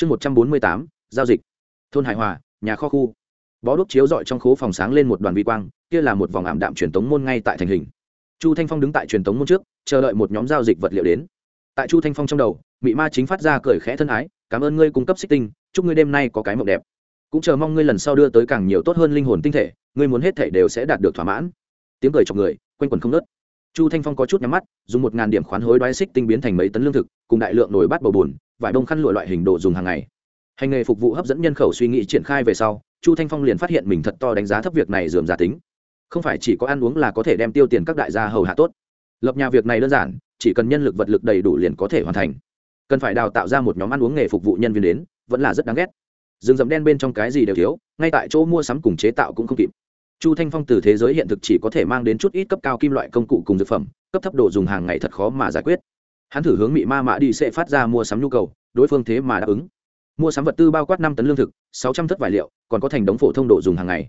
chương một trăm bốn mươi tám, giao dịch. Thôn hải hòa, nhà kho khu. Bó đúc chiếu dọi trong khố phòng sáng lên một đoàn vi quang, kia là một vòng ảm đạm truyền tống môn ngay tại thành hình. Chu thanh phong đứng tại truyền tống môn trước, chờ đợi một nhóm giao dịch vật liệu đến. Tại chu thanh phong trong đầu, mị ma chính phát ra cười khẽ thân ái, cảm ơn ngươi cung cấp xích tinh, chúc ngươi đêm nay có cái mộng đẹp. Cũng chờ mong ngươi lần sau đưa tới càng nhiều tốt hơn linh hồn tinh thể, ngươi muốn hết thể đều sẽ đạt được thỏa mãn. Tiếng cười chọc người, quanh quần không nớt chu thanh phong có chút nhắm mắt, dùng một ngàn điểm khoán hối đoái xích tinh biến thành mấy tấn lương thực, cùng đại lượng nồi bát bầu bùn vải bông khăn lụa loại hình đồ dùng hàng ngày. Hành nghề phục vụ hấp dẫn nhân khẩu suy nghĩ triển khai về sau, chu thanh phong liền phát hiện mình thật to đánh giá thấp việc này dườm giả tính. Không phải chỉ có ăn uống là có thể đem tiêu tiền các đại gia hầu hạ tốt. Lập nhà việc này đơn giản, chỉ cần nhân lực vật lực đầy đủ liền có thể hoàn thành. Cần phải đào tạo ra một nhóm ăn uống nghề phục vụ nhân viên đến, vẫn là rất đáng ghét. Rừng rậm đen bên trong cái gì đều thiếu, ngay tại chỗ mua sắm cùng chế tạo cũng không kịp chu thanh phong từ thế giới hiện thực chỉ có thể mang đến chút ít cấp cao kim loại công cụ cùng dược phẩm, cấp thấp đồ dùng hàng ngày thật khó mà giải quyết. Hắn thử hướng mị ma mã đi sẽ phát ra mua sắm nhu cầu, đối phương thế mà đáp ứng. Mua sắm vật tư bao quát năm tấn lương thực, sáu trăm thất vải liệu, còn có thành đống phổ thông đồ dùng hàng ngày.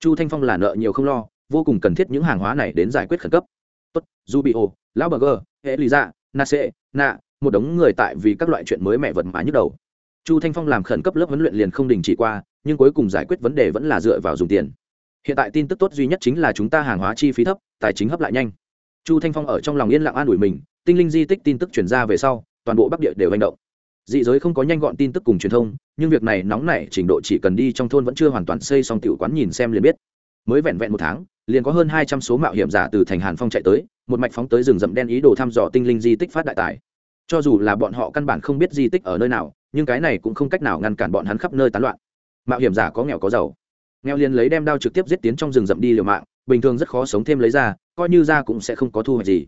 Chu thanh phong là nợ nhiều không lo, vô cùng cần thiết những hàng hóa này đến giải quyết khẩn cấp. Tốt du bị ô lão bờ gờ hệ lý dạ na sệ nạ một đống người tại vì các loại chuyện mới mẹ vật mà nhức đầu. Chu thanh phong làm khẩn cấp lớp huấn luyện liền không đình chỉ qua, nhưng cuối cùng giải quyết vấn đề vẫn là dựa vào dùng tiền hiện tại tin tức tốt duy nhất chính là chúng ta hàng hóa chi phí thấp, tài chính hấp lại nhanh. Chu thanh phong ở trong lòng yên lặng an ủi mình, tinh linh di tích tin tức chuyển ra về sau, toàn bộ bắc địa đều hành động. Dị giới không có nhanh gọn tin tức cùng truyền thông, nhưng việc này nóng nảy, trình độ chỉ cần đi trong thôn vẫn chưa hoàn toàn xây xong tiểu quán nhìn xem liền biết. Mới vẹn vẹn một tháng, liền có hơn hai trăm số mạo hiểm giả từ thành hàn phong chạy tới, một mạch phóng tới rừng rậm đen ý đồ thăm dò tinh linh di tích phát đại tài. Cho dù là bọn họ căn bản không biết di tích ở nơi nào, nhưng cái này cũng không cách nào ngăn cản bọn hắn khắp nơi tán loạn. Mạo hiểm giả có nghèo có giàu nghèo liền lấy đem đao trực tiếp giết tiến trong rừng rậm đi liều mạng, bình thường rất khó sống thêm lấy ra, coi như ra cũng sẽ không có thu hoạch gì.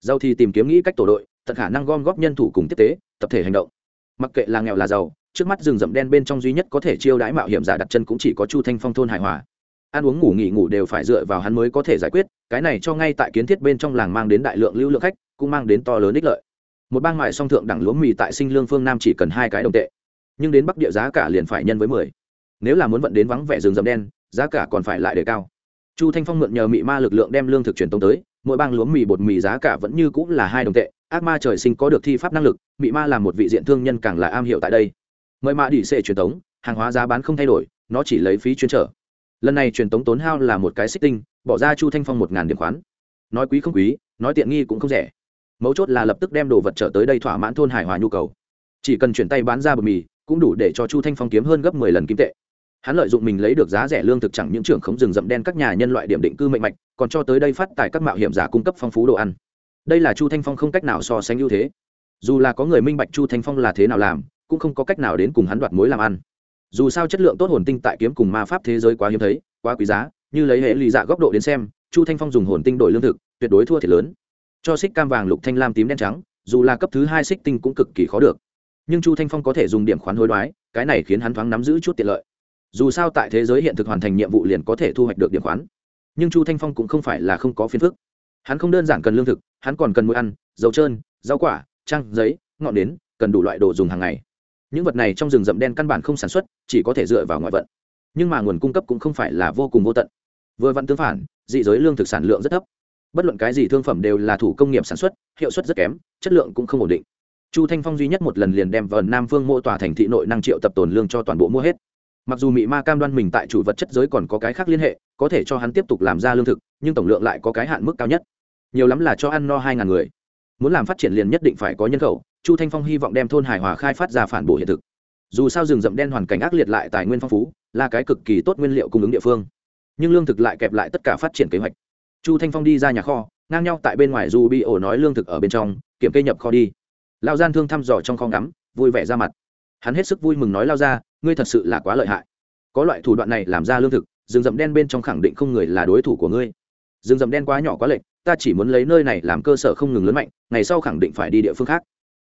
Giàu thì tìm kiếm nghĩ cách tổ đội, tận khả năng gom góp nhân thủ cùng tiếp tế, tập thể hành động. Mặc kệ là nghèo là giàu, trước mắt rừng rậm đen bên trong duy nhất có thể chiêu đãi mạo hiểm giả đặt chân cũng chỉ có chu thanh phong thôn hài hòa. Ăn uống ngủ nghỉ ngủ đều phải dựa vào hắn mới có thể giải quyết, cái này cho ngay tại kiến thiết bên trong làng mang đến đại lượng lưu lượng khách, cũng mang đến to lớn ích lợi. Một bang mại song thượng đẳng lúa mì tại sinh lương phương nam chỉ cần hai cái đồng tệ, nhưng đến bắc địa giá cả liền phải nhân với mười nếu là muốn vận đến vắng vẻ rừng rậm đen, giá cả còn phải lại đề cao. Chu thanh phong mượn nhờ mị ma lực lượng đem lương thực truyền tống tới, mỗi bang lúa mì bột mì giá cả vẫn như cũng là hai đồng tệ, ác ma trời sinh có được thi pháp năng lực, mị ma là một vị diện thương nhân càng là am hiểu tại đây. Mời ma đi xệ truyền tống, hàng hóa giá bán không thay đổi, nó chỉ lấy phí chuyên trở. Lần này truyền tống tốn hao là một cái xích tinh, bỏ ra chu thanh phong một ngàn điểm khoán. Nói quý không quý, nói tiện nghi cũng không rẻ. Mấu chốt là lập tức đem đồ vật trở tới đây thỏa mãn thôn hải hòa nhu cầu. Chỉ cần chuyển tay bán ra bột mì, cũng đủ để cho chu thanh phong kiếm hơn gấp mười lần kim tệ hắn lợi dụng mình lấy được giá rẻ lương thực chẳng những trưởng khống rừng rậm đen các nhà nhân loại điểm định cư mệnh mạch, còn cho tới đây phát tài các mạo hiểm giả cung cấp phong phú đồ ăn. Đây là chu thanh phong không cách nào so sánh ưu thế. Dù là có người minh bạch chu thanh phong là thế nào làm, cũng không có cách nào đến cùng hắn đoạt mối làm ăn. Dù sao chất lượng tốt hồn tinh tại kiếm cùng ma pháp thế giới quá hiếm thấy, quá quý giá, như lấy hệ lụy dạ góc độ đến xem, chu thanh phong dùng hồn tinh đổi lương thực, tuyệt đối thua thiệt lớn. Cho xích cam vàng lục thanh lam tím đen trắng, dù là cấp thứ hai xích tinh cũng cực kỳ khó được. Nhưng chu thanh phong có thể dùng điểm khoán hối đoái, cái này khiến hắn thoáng nắm giữ chút tiện lợi dù sao tại thế giới hiện thực hoàn thành nhiệm vụ liền có thể thu hoạch được điểm khoán. Nhưng chu thanh phong cũng không phải là không có phiền phức. Hắn không đơn giản cần lương thực, hắn còn cần mũi ăn, dầu trơn, rau quả, trăng, giấy, ngọn nến, cần đủ loại đồ dùng hàng ngày. Những vật này trong rừng rậm đen căn bản không sản xuất, chỉ có thể dựa vào ngoại vận. Nhưng mà nguồn cung cấp cũng không phải là vô cùng vô tận. Vừa vặn tương phản, dị giới lương thực sản lượng rất thấp. Bất luận cái gì thương phẩm đều là thủ công nghiệp sản xuất, hiệu suất rất kém, chất lượng cũng không ổn định. Chu thanh phong duy nhất một lần liền đem vần nam phương mô tòa thành thị nội năng triệu tập tồn lương cho toàn bộ mua hết mặc dù Mị ma cam đoan mình tại chủ vật chất giới còn có cái khác liên hệ, có thể cho hắn tiếp tục làm ra lương thực, nhưng tổng lượng lại có cái hạn mức cao nhất. Nhiều lắm là cho ăn no hai ngàn người. Muốn làm phát triển liền nhất định phải có nhân khẩu, chu thanh phong hy vọng đem thôn hài hòa khai phát ra phản bổ hiện thực. Dù sao rừng rậm đen hoàn cảnh ác liệt lại tài nguyên phong phú, là cái cực kỳ tốt nguyên liệu cung ứng địa phương. Nhưng lương thực lại kẹp lại tất cả phát triển kế hoạch. Chu thanh phong đi ra nhà kho, ngang nhau tại bên ngoài dù bị ổ nói lương thực ở bên trong, kiểm kê nhập kho đi. Lao gian thương thăm dò trong kho ngắm, vui vẻ ra mặt hắn hết sức vui mừng nói lao ra, ngươi thật sự là quá lợi hại. Có loại thủ đoạn này làm ra lương thực, rừng rậm đen bên trong khẳng định không người là đối thủ của ngươi. Rừng rậm đen quá nhỏ quá lệch, ta chỉ muốn lấy nơi này làm cơ sở không ngừng lớn mạnh, ngày sau khẳng định phải đi địa phương khác.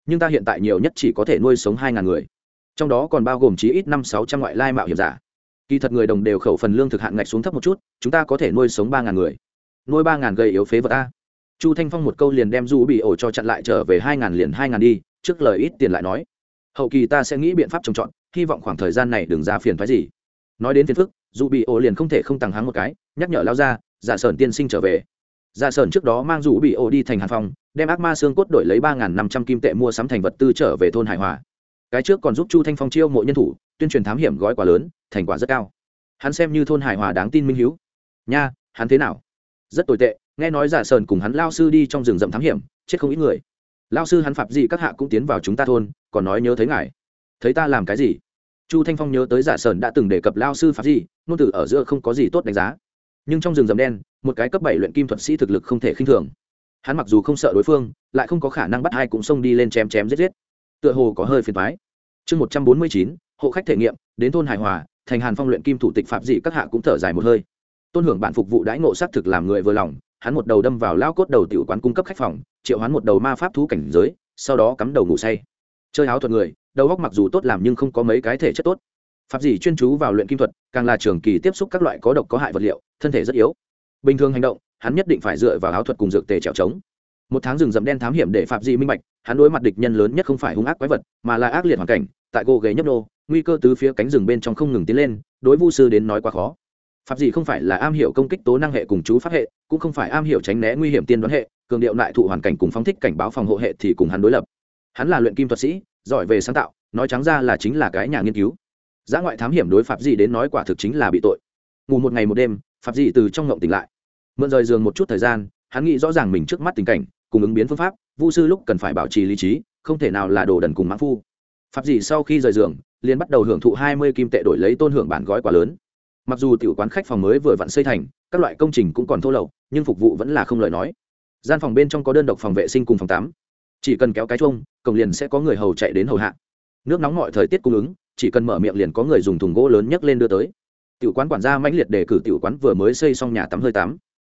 Nhưng ta hiện tại nhiều nhất chỉ có thể nuôi sống hai ngàn người. Trong đó còn bao gồm chí ít năm sáu trăm ngoại lai mạo hiểm giả. Kỳ thật người đồng đều khẩu phần lương thực hạn ngạch xuống thấp một chút, chúng ta có thể nuôi sống ba ngàn người. Nuôi ba ngàn gây yếu phế vật ta chu thanh phong một câu liền đem du bị ổ cho chặn lại trở về hai ngàn liền hai ngàn đi, trước lời ít tiền lại nói hậu kỳ ta sẽ nghĩ biện pháp trồng trọt hy vọng khoảng thời gian này đừng ra phiền phái gì. Nói đến phiền phức dù bị ổ liền không thể không tăng háng một cái nhắc nhở lao ra giả sởn tiên sinh trở về. Giả sởn trước đó mang dù bị ổ đi thành hàn phòng, đem ác ma xương cốt đổi lấy ba năm trăm kim tệ mua sắm thành vật tư trở về thôn hải hòa. Cái trước còn giúp chu thanh phong chiêu mộ nhân thủ tuyên truyền thám hiểm gói quá lớn thành quả rất cao. Hắn xem như thôn hải hòa đáng tin minh hiếu. Nha hắn thế nào? Rất tồi tệ nghe nói dạ giả sơn cùng hắn lao sư đi trong rừng rậm thám hiểm chết không ít người lao sư hắn phạm gì các hạ cũng tiến vào chúng ta thôn, còn nói nhớ thấy ngài. Thấy ta làm cái gì? Chu thanh phong nhớ tới giả sơn đã từng đề cập lao sư phạm gì ngôn từ ở giữa không có gì tốt đánh giá. Nhưng trong rừng rậm đen, một cái cấp bảy luyện kim thuật sĩ thực lực không thể khinh thường. Hắn mặc dù không sợ đối phương, lại không có khả năng bắt hai cũng xông đi lên chém chém giết giết. Tựa hồ có hơi phiền thoái chương một trăm bốn mươi chín, hộ khách thể nghiệm, đến thôn hài hòa, thành hàn phong luyện kim thủ tịch phạm dị các hạ cũng thở dài một hơi. Tôn hưởng bản phục vụ đãi ngộ xác thực làm người vừa lòng, hắn một đầu đâm vào lao cốt đầu tiểu quán cung cấp khách phòng triệu hoán một đầu ma pháp thú cảnh giới, sau đó cắm đầu ngủ say. Chơi áo thuật người, đầu góc mặc dù tốt làm nhưng không có mấy cái thể chất tốt. Pháp dị chuyên chú vào luyện kim thuật, càng là trường kỳ tiếp xúc các loại có độc có hại vật liệu, thân thể rất yếu. Bình thường hành động, hắn nhất định phải dựa vào áo thuật cùng dược tề trèo trống. Một tháng rừng rậm đen thám hiểm để phạm dị minh bạch, hắn đối mặt địch nhân lớn nhất không phải hung ác quái vật, mà là ác liệt hoàn cảnh, tại gỗ ghế nhấp nô, nguy cơ từ phía cánh rừng bên trong không ngừng tiến lên, đối vu sư đến nói quá khó pháp dị không phải là am hiểu công kích tố năng hệ cùng chú pháp hệ, cũng không phải am hiểu tránh né nguy hiểm tiên đoán hệ, cường điệu lại thụ hoàn cảnh cùng phóng thích cảnh báo phòng hộ hệ thì cùng hắn đối lập. Hắn là luyện kim thuật sĩ, giỏi về sáng tạo, nói trắng ra là chính là cái nhà nghiên cứu. Giá ngoại thám hiểm đối pháp dị đến nói quả thực chính là bị tội. Ngủ một ngày một đêm, pháp dị từ trong ngộng tỉnh lại. Mượn rời giường một chút thời gian, hắn nghĩ rõ ràng mình trước mắt tình cảnh, cùng ứng biến phương pháp, vu sư lúc cần phải bảo trì lý trí, không thể nào là đồ đần cùng mãn phu. Pháp dị sau khi rời giường, liền bắt đầu hưởng thụ hai mươi kim tệ đổi lấy tôn hưởng bản gói quá lớn mặc dù tiểu quán khách phòng mới vừa vặn xây thành, các loại công trình cũng còn thô lậu, nhưng phục vụ vẫn là không lời nói. Gian phòng bên trong có đơn độc phòng vệ sinh cùng phòng tắm. Chỉ cần kéo cái chuông, cổng liền sẽ có người hầu chạy đến hầu hạ. Nước nóng mọi thời tiết cung ứng, chỉ cần mở miệng liền có người dùng thùng gỗ lớn nhấc lên đưa tới. Tiểu quán quản gia mãnh liệt đề cử tiểu quán vừa mới xây xong nhà tắm hơi tắm.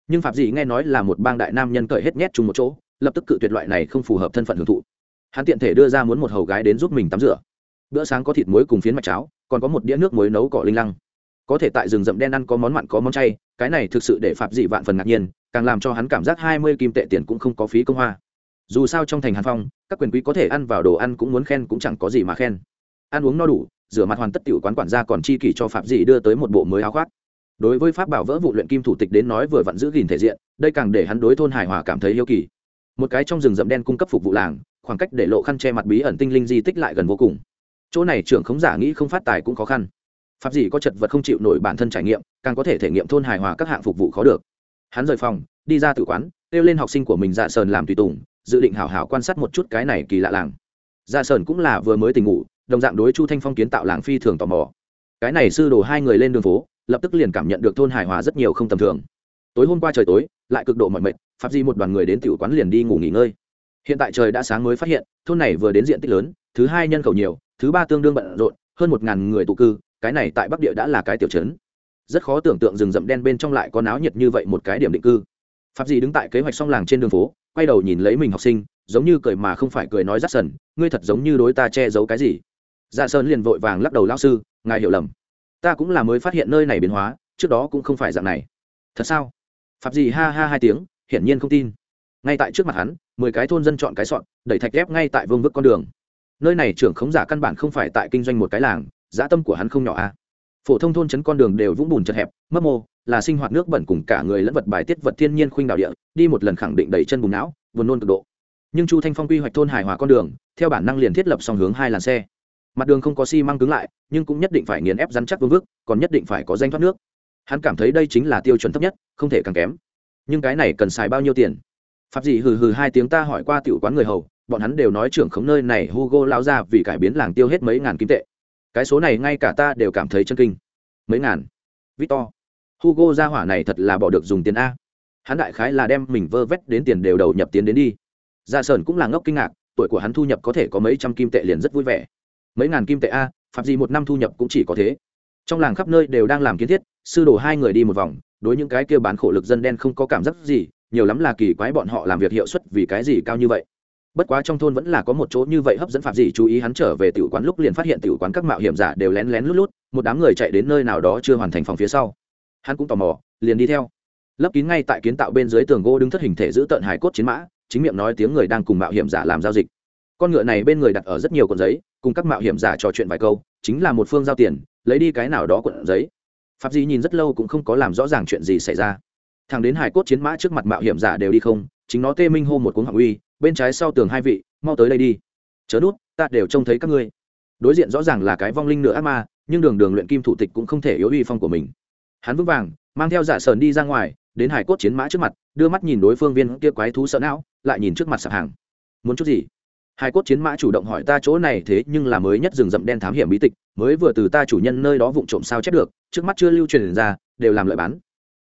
Nhưng phạm dị nghe nói là một bang đại nam nhân cởi hết nhét chung một chỗ, lập tức cự tuyệt loại này không phù hợp thân phận hưởng thụ. Hắn tiện thể đưa ra muốn một hầu gái đến giúp mình tắm rửa. Bữa sáng có thịt muối cùng phiến mạch cháo, còn có một đĩa nước muối nấu cỏ linh lăng có thể tại rừng rậm đen ăn có món mặn có món chay, cái này thực sự để phạm dị vạn phần ngạc nhiên, càng làm cho hắn cảm giác hai mươi kim tệ tiền cũng không có phí công hoa. Dù sao trong thành hàn phong, các quyền quý có thể ăn vào đồ ăn cũng muốn khen cũng chẳng có gì mà khen. Ăn uống no đủ, rửa mặt hoàn tất tiểu quán quản gia còn chi kỷ cho phạm dị đưa tới một bộ mới áo khoác. Đối với pháp bảo vỡ vụ luyện kim thủ tịch đến nói vừa vặn giữ gìn thể diện, đây càng để hắn đối thôn hài hòa cảm thấy yêu kỳ. Một cái trong rừng rậm đen cung cấp phục vụ làng, khoảng cách để lộ khăn che mặt bí ẩn tinh linh di tích lại gần vô cùng. Chỗ này trưởng khống giả nghĩ không phát tài cũng khó khăn pháp gì có chật vật không chịu nổi bản thân trải nghiệm, càng có thể thể nghiệm thôn hài hòa các hạng phục vụ khó được. Hắn rời phòng, đi ra tự quán, kêu lên học sinh của mình dạ sờn làm tùy tùng, dự định hảo hảo quan sát một chút cái này kỳ lạ làng. Dạ sờn cũng là vừa mới tình ngủ, đồng dạng đối chu thanh phong kiến tạo làng phi thường tò mò. Cái này sư đồ hai người lên đường phố, lập tức liền cảm nhận được thôn hài hòa rất nhiều không tầm thường. Tối hôm qua trời tối, lại cực độ mọi mệt, pháp di một đoàn người đến tiểu quán liền đi ngủ nghỉ ngơi. Hiện tại trời đã sáng mới phát hiện, thôn này vừa đến diện tích lớn, thứ hai nhân khẩu nhiều, thứ ba tương đương bận rộn, hơn một ngàn người tụ cư cái này tại bắc địa đã là cái tiểu trấn. Rất khó tưởng tượng rừng rậm đen bên trong lại có náo nhiệt như vậy một cái điểm định cư. Pháp dì đứng tại kế hoạch song làng trên đường phố, quay đầu nhìn lấy mình học sinh, giống như cười mà không phải cười nói rắt sần, ngươi thật giống như đối ta che giấu cái gì? Dạ sơn liền vội vàng lắc đầu lao sư, ngài hiểu lầm. Ta cũng là mới phát hiện nơi này biến hóa, trước đó cũng không phải dạng này. Thật sao? Pháp dì ha ha hai tiếng, hiển nhiên không tin. Ngay tại trước mặt hắn, mười cái thôn dân chọn cái sọn đẩy thạch ghép ngay tại vương vức con đường. Nơi này trưởng khống giả căn bản không phải tại kinh doanh một cái làng dã tâm của hắn không nhỏ a. À. Phổ thông thôn trấn con đường đều vũng bùn chật hẹp, mấp mô, là sinh hoạt nước bẩn cùng cả người lẫn vật bài tiết vật thiên nhiên khuynh đảo địa, đi một lần khẳng định đầy chân bùn não, buồn nôn cực độ. Nhưng chu thanh phong quy hoạch thôn hài hòa con đường, theo bản năng liền thiết lập song hướng hai làn xe. Mặt đường không có xi măng cứng lại, nhưng cũng nhất định phải nghiền ép rắn chắc vương vức, còn nhất định phải có danh thoát nước. Hắn cảm thấy đây chính là tiêu chuẩn thấp nhất, không thể càng kém. Nhưng cái này cần xài bao nhiêu tiền? Pháp dị hừ hừ hai tiếng ta hỏi qua tiểu quán người hầu, bọn hắn đều nói trưởng khống nơi này hugo lao ra vì cải biến làng tiêu hết mấy ngàn kim tệ cái số này ngay cả ta đều cảm thấy chân kinh. Mấy ngàn. Victor. Hugo ra hỏa này thật là bỏ được dùng tiền a. Hắn đại khái là đem mình vơ vét đến tiền đều đầu nhập tiền đến đi. Dạ ra sơn cũng là ngốc kinh ngạc, tuổi của hắn thu nhập có thể có mấy trăm kim tệ liền rất vui vẻ. Mấy ngàn kim tệ a, phạm gì một năm thu nhập cũng chỉ có thế. Trong làng khắp nơi đều đang làm kiến thiết, sư đồ hai người đi một vòng, đối những cái kia bán khổ lực dân đen không có cảm giác gì, nhiều lắm là kỳ quái bọn họ làm việc hiệu suất vì cái gì cao như vậy bất quá trong thôn vẫn là có một chỗ như vậy hấp dẫn phạm dị chú ý hắn trở về tiểu quán lúc liền phát hiện tiểu quán các mạo hiểm giả đều lén lén lút lút, một đám người chạy đến nơi nào đó chưa hoàn thành phòng phía sau. Hắn cũng tò mò, liền đi theo. Lấp kín ngay tại kiến tạo bên dưới tường gỗ đứng thất hình thể giữ tận hải cốt chiến mã, chính miệng nói tiếng người đang cùng mạo hiểm giả làm giao dịch. Con ngựa này bên người đặt ở rất nhiều cuộn giấy, cùng các mạo hiểm giả trò chuyện vài câu, chính là một phương giao tiền, lấy đi cái nào đó cuộn giấy. Pháp di nhìn rất lâu cũng không có làm rõ ràng chuyện gì xảy ra. Thằng đến hải cốt chiến mã trước mặt mạo hiểm giả đều đi không, chính nó tê minh hô một cuốn hoàng uy bên trái sau tường hai vị, mau tới đây đi. Chớ nút, ta đều trông thấy các ngươi. Đối diện rõ ràng là cái vong linh nửa ác ma, nhưng đường đường luyện kim thủ tịch cũng không thể yếu uy phong của mình. Hắn vững vàng, mang theo giả sờn đi ra ngoài, đến hải cốt chiến mã trước mặt, đưa mắt nhìn đối phương viên kia quái thú sợ não, lại nhìn trước mặt sạp hàng. Muốn chút gì? Hải cốt chiến mã chủ động hỏi ta chỗ này thế nhưng là mới nhất rừng rậm đen thám hiểm bí tịch, mới vừa từ ta chủ nhân nơi đó vụng trộm sao chép được, trước mắt chưa lưu truyền ra, đều làm lợi bán.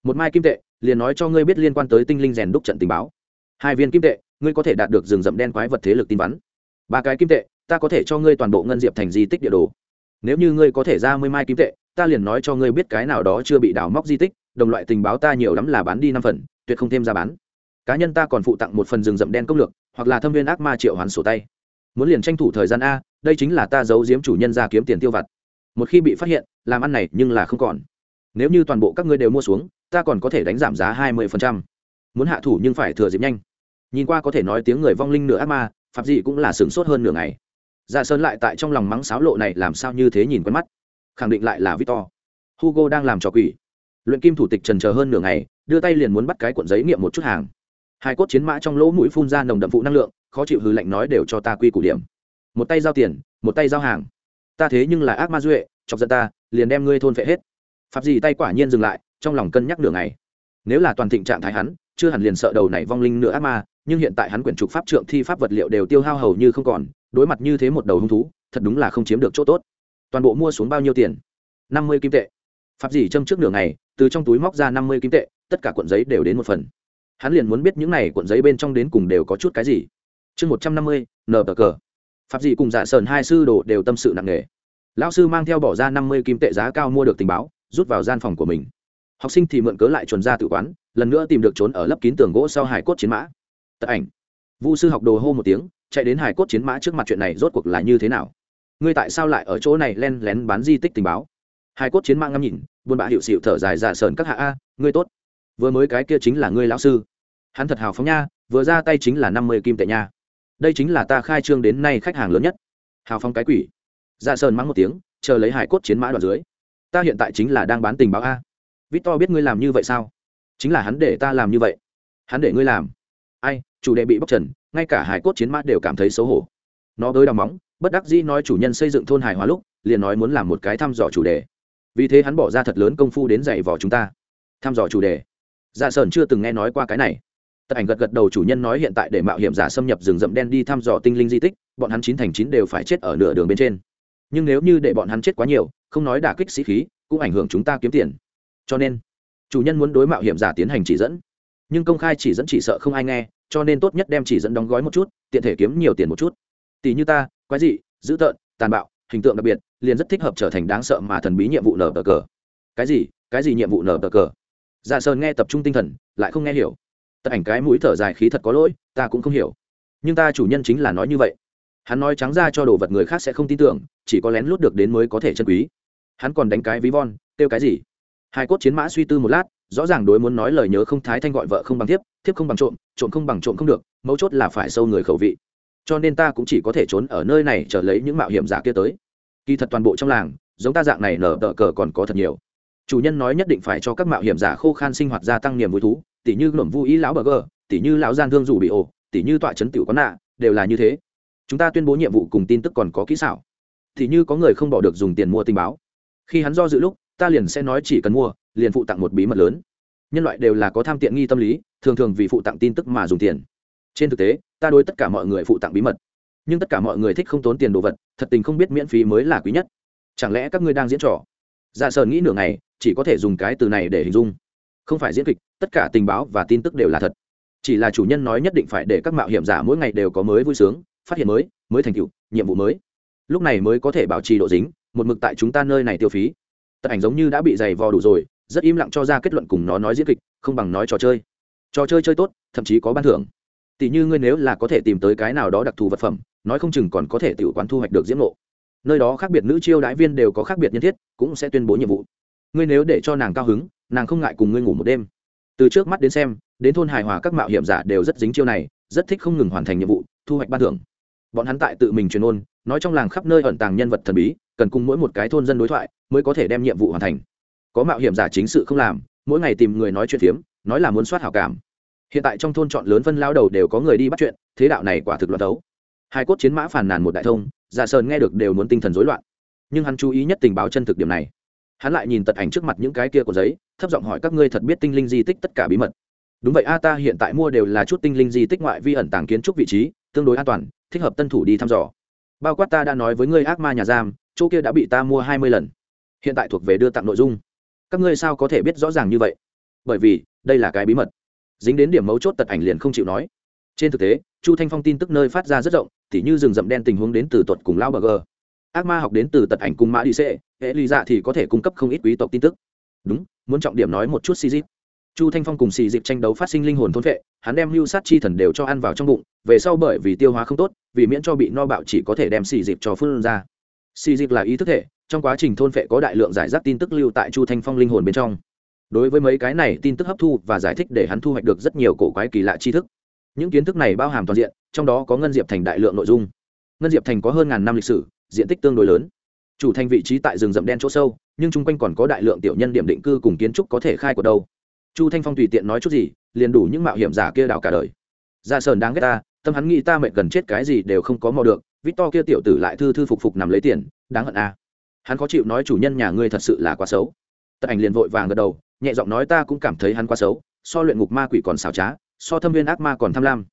Một mai kim tệ, liền nói cho ngươi biết liên quan tới tinh linh rèn đúc trận tình báo. Hai viên kim tệ ngươi có thể đạt được rừng rậm đen quái vật thế lực tin vắn. Ba cái kim tệ, ta có thể cho ngươi toàn bộ ngân diệp thành di tích địa đồ. Nếu như ngươi có thể ra mươi mai kim tệ, ta liền nói cho ngươi biết cái nào đó chưa bị đào móc di tích, đồng loại tình báo ta nhiều lắm là bán đi năm phần, tuyệt không thêm ra bán. Cá nhân ta còn phụ tặng một phần rừng rậm đen công lược, hoặc là thâm viên ác ma triệu hoán sổ tay. Muốn liền tranh thủ thời gian a, đây chính là ta giấu giếm chủ nhân ra kiếm tiền tiêu vặt. Một khi bị phát hiện, làm ăn này nhưng là không còn. Nếu như toàn bộ các ngươi đều mua xuống, ta còn có thể đánh giảm giá hai mươi muốn hạ thủ nhưng phải thừa dịp nhanh nhìn qua có thể nói tiếng người vong linh nửa ác ma, phạm dị cũng là sửng sốt hơn nửa ngày. Dạ sơn lại tại trong lòng mắng sáo lộ này làm sao như thế nhìn quen mắt. Khẳng định lại là victor. Hugo đang làm trò quỷ. Luyện kim thủ tịch trần chờ hơn nửa ngày, đưa tay liền muốn bắt cái cuộn giấy nghiệm một chút hàng. Hai cốt chiến mã trong lỗ mũi phun ra nồng đậm phụ năng lượng, khó chịu hư lệnh nói đều cho ta quy củ điểm. Một tay giao tiền, một tay giao hàng. Ta thế nhưng là ác ma duệ, chọc giận ta, liền đem ngươi thôn phệ hết. Pháp gì tay quả nhiên dừng lại, trong lòng cân nhắc nửa ngày. Nếu là toàn thịnh trạng thái hắn, chưa hẳn liền sợ đầu này vong linh nửa ác ma nhưng hiện tại hắn quyển trục pháp trượng thi pháp vật liệu đều tiêu hao hầu như không còn, đối mặt như thế một đầu hung thú, thật đúng là không chiếm được chỗ tốt. Toàn bộ mua xuống bao nhiêu tiền? Năm mươi kim tệ. Pháp dì châm trước nửa ngày, từ trong túi móc ra năm mươi kim tệ, tất cả cuộn giấy đều đến một phần. Hắn liền muốn biết những này cuộn giấy bên trong đến cùng đều có chút cái gì. Chương một trăm năm mươi nờ tờ cờ pháp dì cùng giả sờn hai sư đồ đều tâm sự nặng nề. Lão sư mang theo bỏ ra năm mươi kim tệ giá cao mua được tình báo, rút vào gian phòng của mình. Học sinh thì mượn cớ lại chuẩn ra tự quán, lần nữa tìm được trốn ở lấp kín tường gỗ sau hải cốt chiến mã tật ảnh. Vu sư học đồ hô một tiếng, chạy đến hải cốt chiến mã trước mặt chuyện này rốt cuộc là như thế nào? Ngươi tại sao lại ở chỗ này len lén bán di tích tình báo? Hải cốt chiến mã ngắm nhìn buôn bã hiệu xịu thở dài dạ sờn các hạ a, ngươi tốt. Vừa mới cái kia chính là ngươi lão sư. Hắn thật hào phóng nha, vừa ra tay chính là năm mươi kim tệ nha. Đây chính là ta khai trương đến nay khách hàng lớn nhất. Hào phóng cái quỷ. Dạ sờn mắng một tiếng, chờ lấy hải cốt chiến mã đoạn dưới. Ta hiện tại chính là đang bán tình báo a. Vít to biết ngươi làm như vậy sao? Chính là hắn để ta làm như vậy. Hắn để ngươi làm chủ đề bị bóc trần, ngay cả hải cốt chiến mã đều cảm thấy xấu hổ. Nó tới đào móng, bất đắc dĩ nói chủ nhân xây dựng thôn hải hóa lúc, liền nói muốn làm một cái thăm dò chủ đề. Vì thế hắn bỏ ra thật lớn công phu đến dạy vò chúng ta. Thăm dò chủ đề. Dạ sơn chưa từng nghe nói qua cái này. Tật ảnh gật gật đầu chủ nhân nói hiện tại để mạo hiểm giả xâm nhập rừng rậm đen đi thăm dò tinh linh di tích, bọn hắn chín thành chín đều phải chết ở nửa đường bên trên. Nhưng nếu như để bọn hắn chết quá nhiều, không nói đả kích sĩ khí, cũng ảnh hưởng chúng ta kiếm tiền. Cho nên, chủ nhân muốn đối mạo hiểm giả tiến hành chỉ dẫn nhưng công khai chỉ dẫn chỉ sợ không ai nghe, cho nên tốt nhất đem chỉ dẫn đóng gói một chút, tiện thể kiếm nhiều tiền một chút. Tỷ như ta, quái dị, dữ tợn, tàn bạo, hình tượng đặc biệt, liền rất thích hợp trở thành đáng sợ mà thần bí nhiệm vụ nở tờ cờ. Cái gì? Cái gì nhiệm vụ nở tờ cờ? Dạ sơn nghe tập trung tinh thần, lại không nghe hiểu. Tất ảnh cái mũi thở dài khí thật có lỗi, ta cũng không hiểu. Nhưng ta chủ nhân chính là nói như vậy. Hắn nói trắng ra cho đồ vật người khác sẽ không tin tưởng, chỉ có lén lút được đến mới có thể chân quý. Hắn còn đánh cái ví von, kêu cái gì? Hai cốt chiến mã suy tư một lát rõ ràng đối muốn nói lời nhớ không thái thanh gọi vợ không bằng thiếp thiếp không bằng trộm trộm không bằng trộm không được, mấu chốt là phải sâu người khẩu vị. Cho nên ta cũng chỉ có thể trốn ở nơi này chờ lấy những mạo hiểm giả kia tới. Kỳ thật toàn bộ trong làng, giống ta dạng này nở tờ cờ còn có thật nhiều. Chủ nhân nói nhất định phải cho các mạo hiểm giả khô khan sinh hoạt gia tăng niềm vui thú, tỉ như lổm vui ý lão bờ gờ, tỉ như lão gian thương rủ bị ổ, tỉ như tọa chấn tiểu có nạ, đều là như thế. Chúng ta tuyên bố nhiệm vụ cùng tin tức còn có kỹ xảo. Thì như có người không bỏ được dùng tiền mua tình báo. Khi hắn do dự lúc, ta liền sẽ nói chỉ cần mua liền phụ tặng một bí mật lớn. Nhân loại đều là có tham tiện nghi tâm lý, thường thường vì phụ tặng tin tức mà dùng tiền. Trên thực tế, ta đối tất cả mọi người phụ tặng bí mật. Nhưng tất cả mọi người thích không tốn tiền đồ vật, thật tình không biết miễn phí mới là quý nhất. Chẳng lẽ các ngươi đang diễn trò? Dạ sờn nghĩ nửa ngày, chỉ có thể dùng cái từ này để hình dung. Không phải diễn kịch, tất cả tình báo và tin tức đều là thật. Chỉ là chủ nhân nói nhất định phải để các mạo hiểm giả mỗi ngày đều có mới vui sướng, phát hiện mới mới thành tựu, nhiệm vụ mới. Lúc này mới có thể bảo trì độ dính, một mực tại chúng ta nơi này tiêu phí. Tật ảnh giống như đã bị dày vò đủ rồi rất im lặng cho ra kết luận cùng nó nói diễn kịch, không bằng nói trò chơi. Trò chơi chơi tốt, thậm chí có ban thưởng. Tỷ như ngươi nếu là có thể tìm tới cái nào đó đặc thù vật phẩm, nói không chừng còn có thể tự quán thu hoạch được diễn lộ nơi đó khác biệt nữ chiêu đãi viên đều có khác biệt nhân thiết, cũng sẽ tuyên bố nhiệm vụ. Ngươi nếu để cho nàng cao hứng, nàng không ngại cùng ngươi ngủ một đêm. Từ trước mắt đến xem, đến thôn hài hòa các mạo hiểm giả đều rất dính chiêu này, rất thích không ngừng hoàn thành nhiệm vụ, thu hoạch ban thưởng. Bọn hắn tại tự mình truyền ôn, nói trong làng khắp nơi ẩn tàng nhân vật thần bí, cần cùng mỗi một cái thôn dân đối thoại, mới có thể đem nhiệm vụ hoàn thành có mạo hiểm giả chính sự không làm, mỗi ngày tìm người nói chuyện phiếm, nói là muốn soát hảo cảm. Hiện tại trong thôn chọn lớn phân lao đầu đều có người đi bắt chuyện, thế đạo này quả thực loạn đấu. Hai cốt chiến mã phàn nàn một đại thông, giả sơn nghe được đều muốn tinh thần rối loạn. Nhưng hắn chú ý nhất tình báo chân thực điểm này. Hắn lại nhìn tật ảnh trước mặt những cái kia của giấy, thấp giọng hỏi các ngươi thật biết tinh linh di tích tất cả bí mật. Đúng vậy a, ta hiện tại mua đều là chút tinh linh di tích ngoại vi ẩn tàng kiến trúc vị trí, tương đối an toàn, thích hợp tân thủ đi thăm dò. Bao quát ta đã nói với ngươi ác ma nhà giam, chỗ kia đã bị ta mua hai mươi lần. Hiện tại thuộc về đưa tặng nội dung các ngươi sao có thể biết rõ ràng như vậy? Bởi vì, đây là cái bí mật. Dính đến điểm mấu chốt tật ảnh liền không chịu nói. Trên thực tế, chu thanh phong tin tức nơi phát ra rất rộng thì như rừng rậm đen tình huống đến từ tuật cùng lao bờ gờ. Ác ma học đến từ tật ảnh cùng mã đi xệ hệ ly dạ thì có thể cung cấp không ít quý tộc tin tức. Đúng, muốn trọng điểm nói một chút xì dịp. Chu thanh phong cùng xì dịp tranh đấu phát sinh linh hồn thôn vệ hắn đem lưu sát chi thần đều cho ăn vào trong bụng, về sau bởi vì tiêu hóa không tốt, vì miễn cho bị no bạo chỉ có thể đem xì dịp cho phun ra. Xì dịp là ý thức thể trong quá trình thôn phệ có đại lượng giải rác tin tức lưu tại chu thanh phong linh hồn bên trong. Đối với mấy cái này tin tức hấp thu và giải thích để hắn thu hoạch được rất nhiều cổ quái kỳ lạ tri thức. Những kiến thức này bao hàm toàn diện, trong đó có ngân diệp thành đại lượng nội dung. Ngân diệp thành có hơn ngàn năm lịch sử, diện tích tương đối lớn. Chủ thành vị trí tại rừng rậm đen chỗ sâu, nhưng chung quanh còn có đại lượng tiểu nhân điểm định cư cùng kiến trúc có thể khai của đâu. Chu thanh phong tùy tiện nói chút gì, liền đủ những mạo hiểm giả kia đảo cả đời. Ra sơn đáng ghét ta, tâm hắn nghĩ ta mệt gần chết cái gì đều không có mò được vít to kia tiểu tử lại thư thư phục phục nằm lấy tiền, đáng hận à hắn khó chịu nói chủ nhân nhà ngươi thật sự là quá xấu. Tật ảnh liền vội vàng gật đầu, nhẹ giọng nói ta cũng cảm thấy hắn quá xấu, so luyện ngục ma quỷ còn xảo trá, so thâm viên ác ma còn tham lam.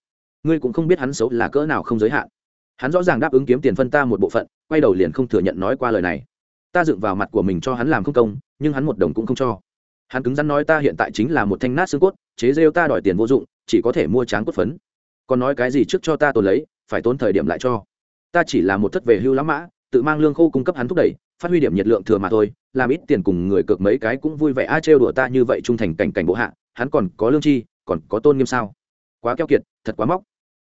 Ngươi cũng không biết hắn xấu là cỡ nào không giới hạn. Hắn rõ ràng đáp ứng kiếm tiền phân ta một bộ phận, quay đầu liền không thừa nhận nói qua lời này. Ta dựng vào mặt của mình cho hắn làm không công, nhưng hắn một đồng cũng không cho. Hắn cứng rắn nói ta hiện tại chính là một thanh nát xương cốt, chế rêu ta đòi tiền vô dụng, chỉ có thể mua tráng cốt phấn. Còn nói cái gì trước cho ta tồn lấy, phải tốn thời điểm lại cho. Ta chỉ là một thất về hưu lắm mã tự mang lương khô cung cấp hắn thúc đẩy, phát huy điểm nhiệt lượng thừa mà thôi, làm ít tiền cùng người cược mấy cái cũng vui vẻ. A trêu đùa ta như vậy trung thành cảnh cảnh bộ hạ, hắn còn có lương chi, còn có tôn nghiêm sao? Quá keo kiệt, thật quá móc.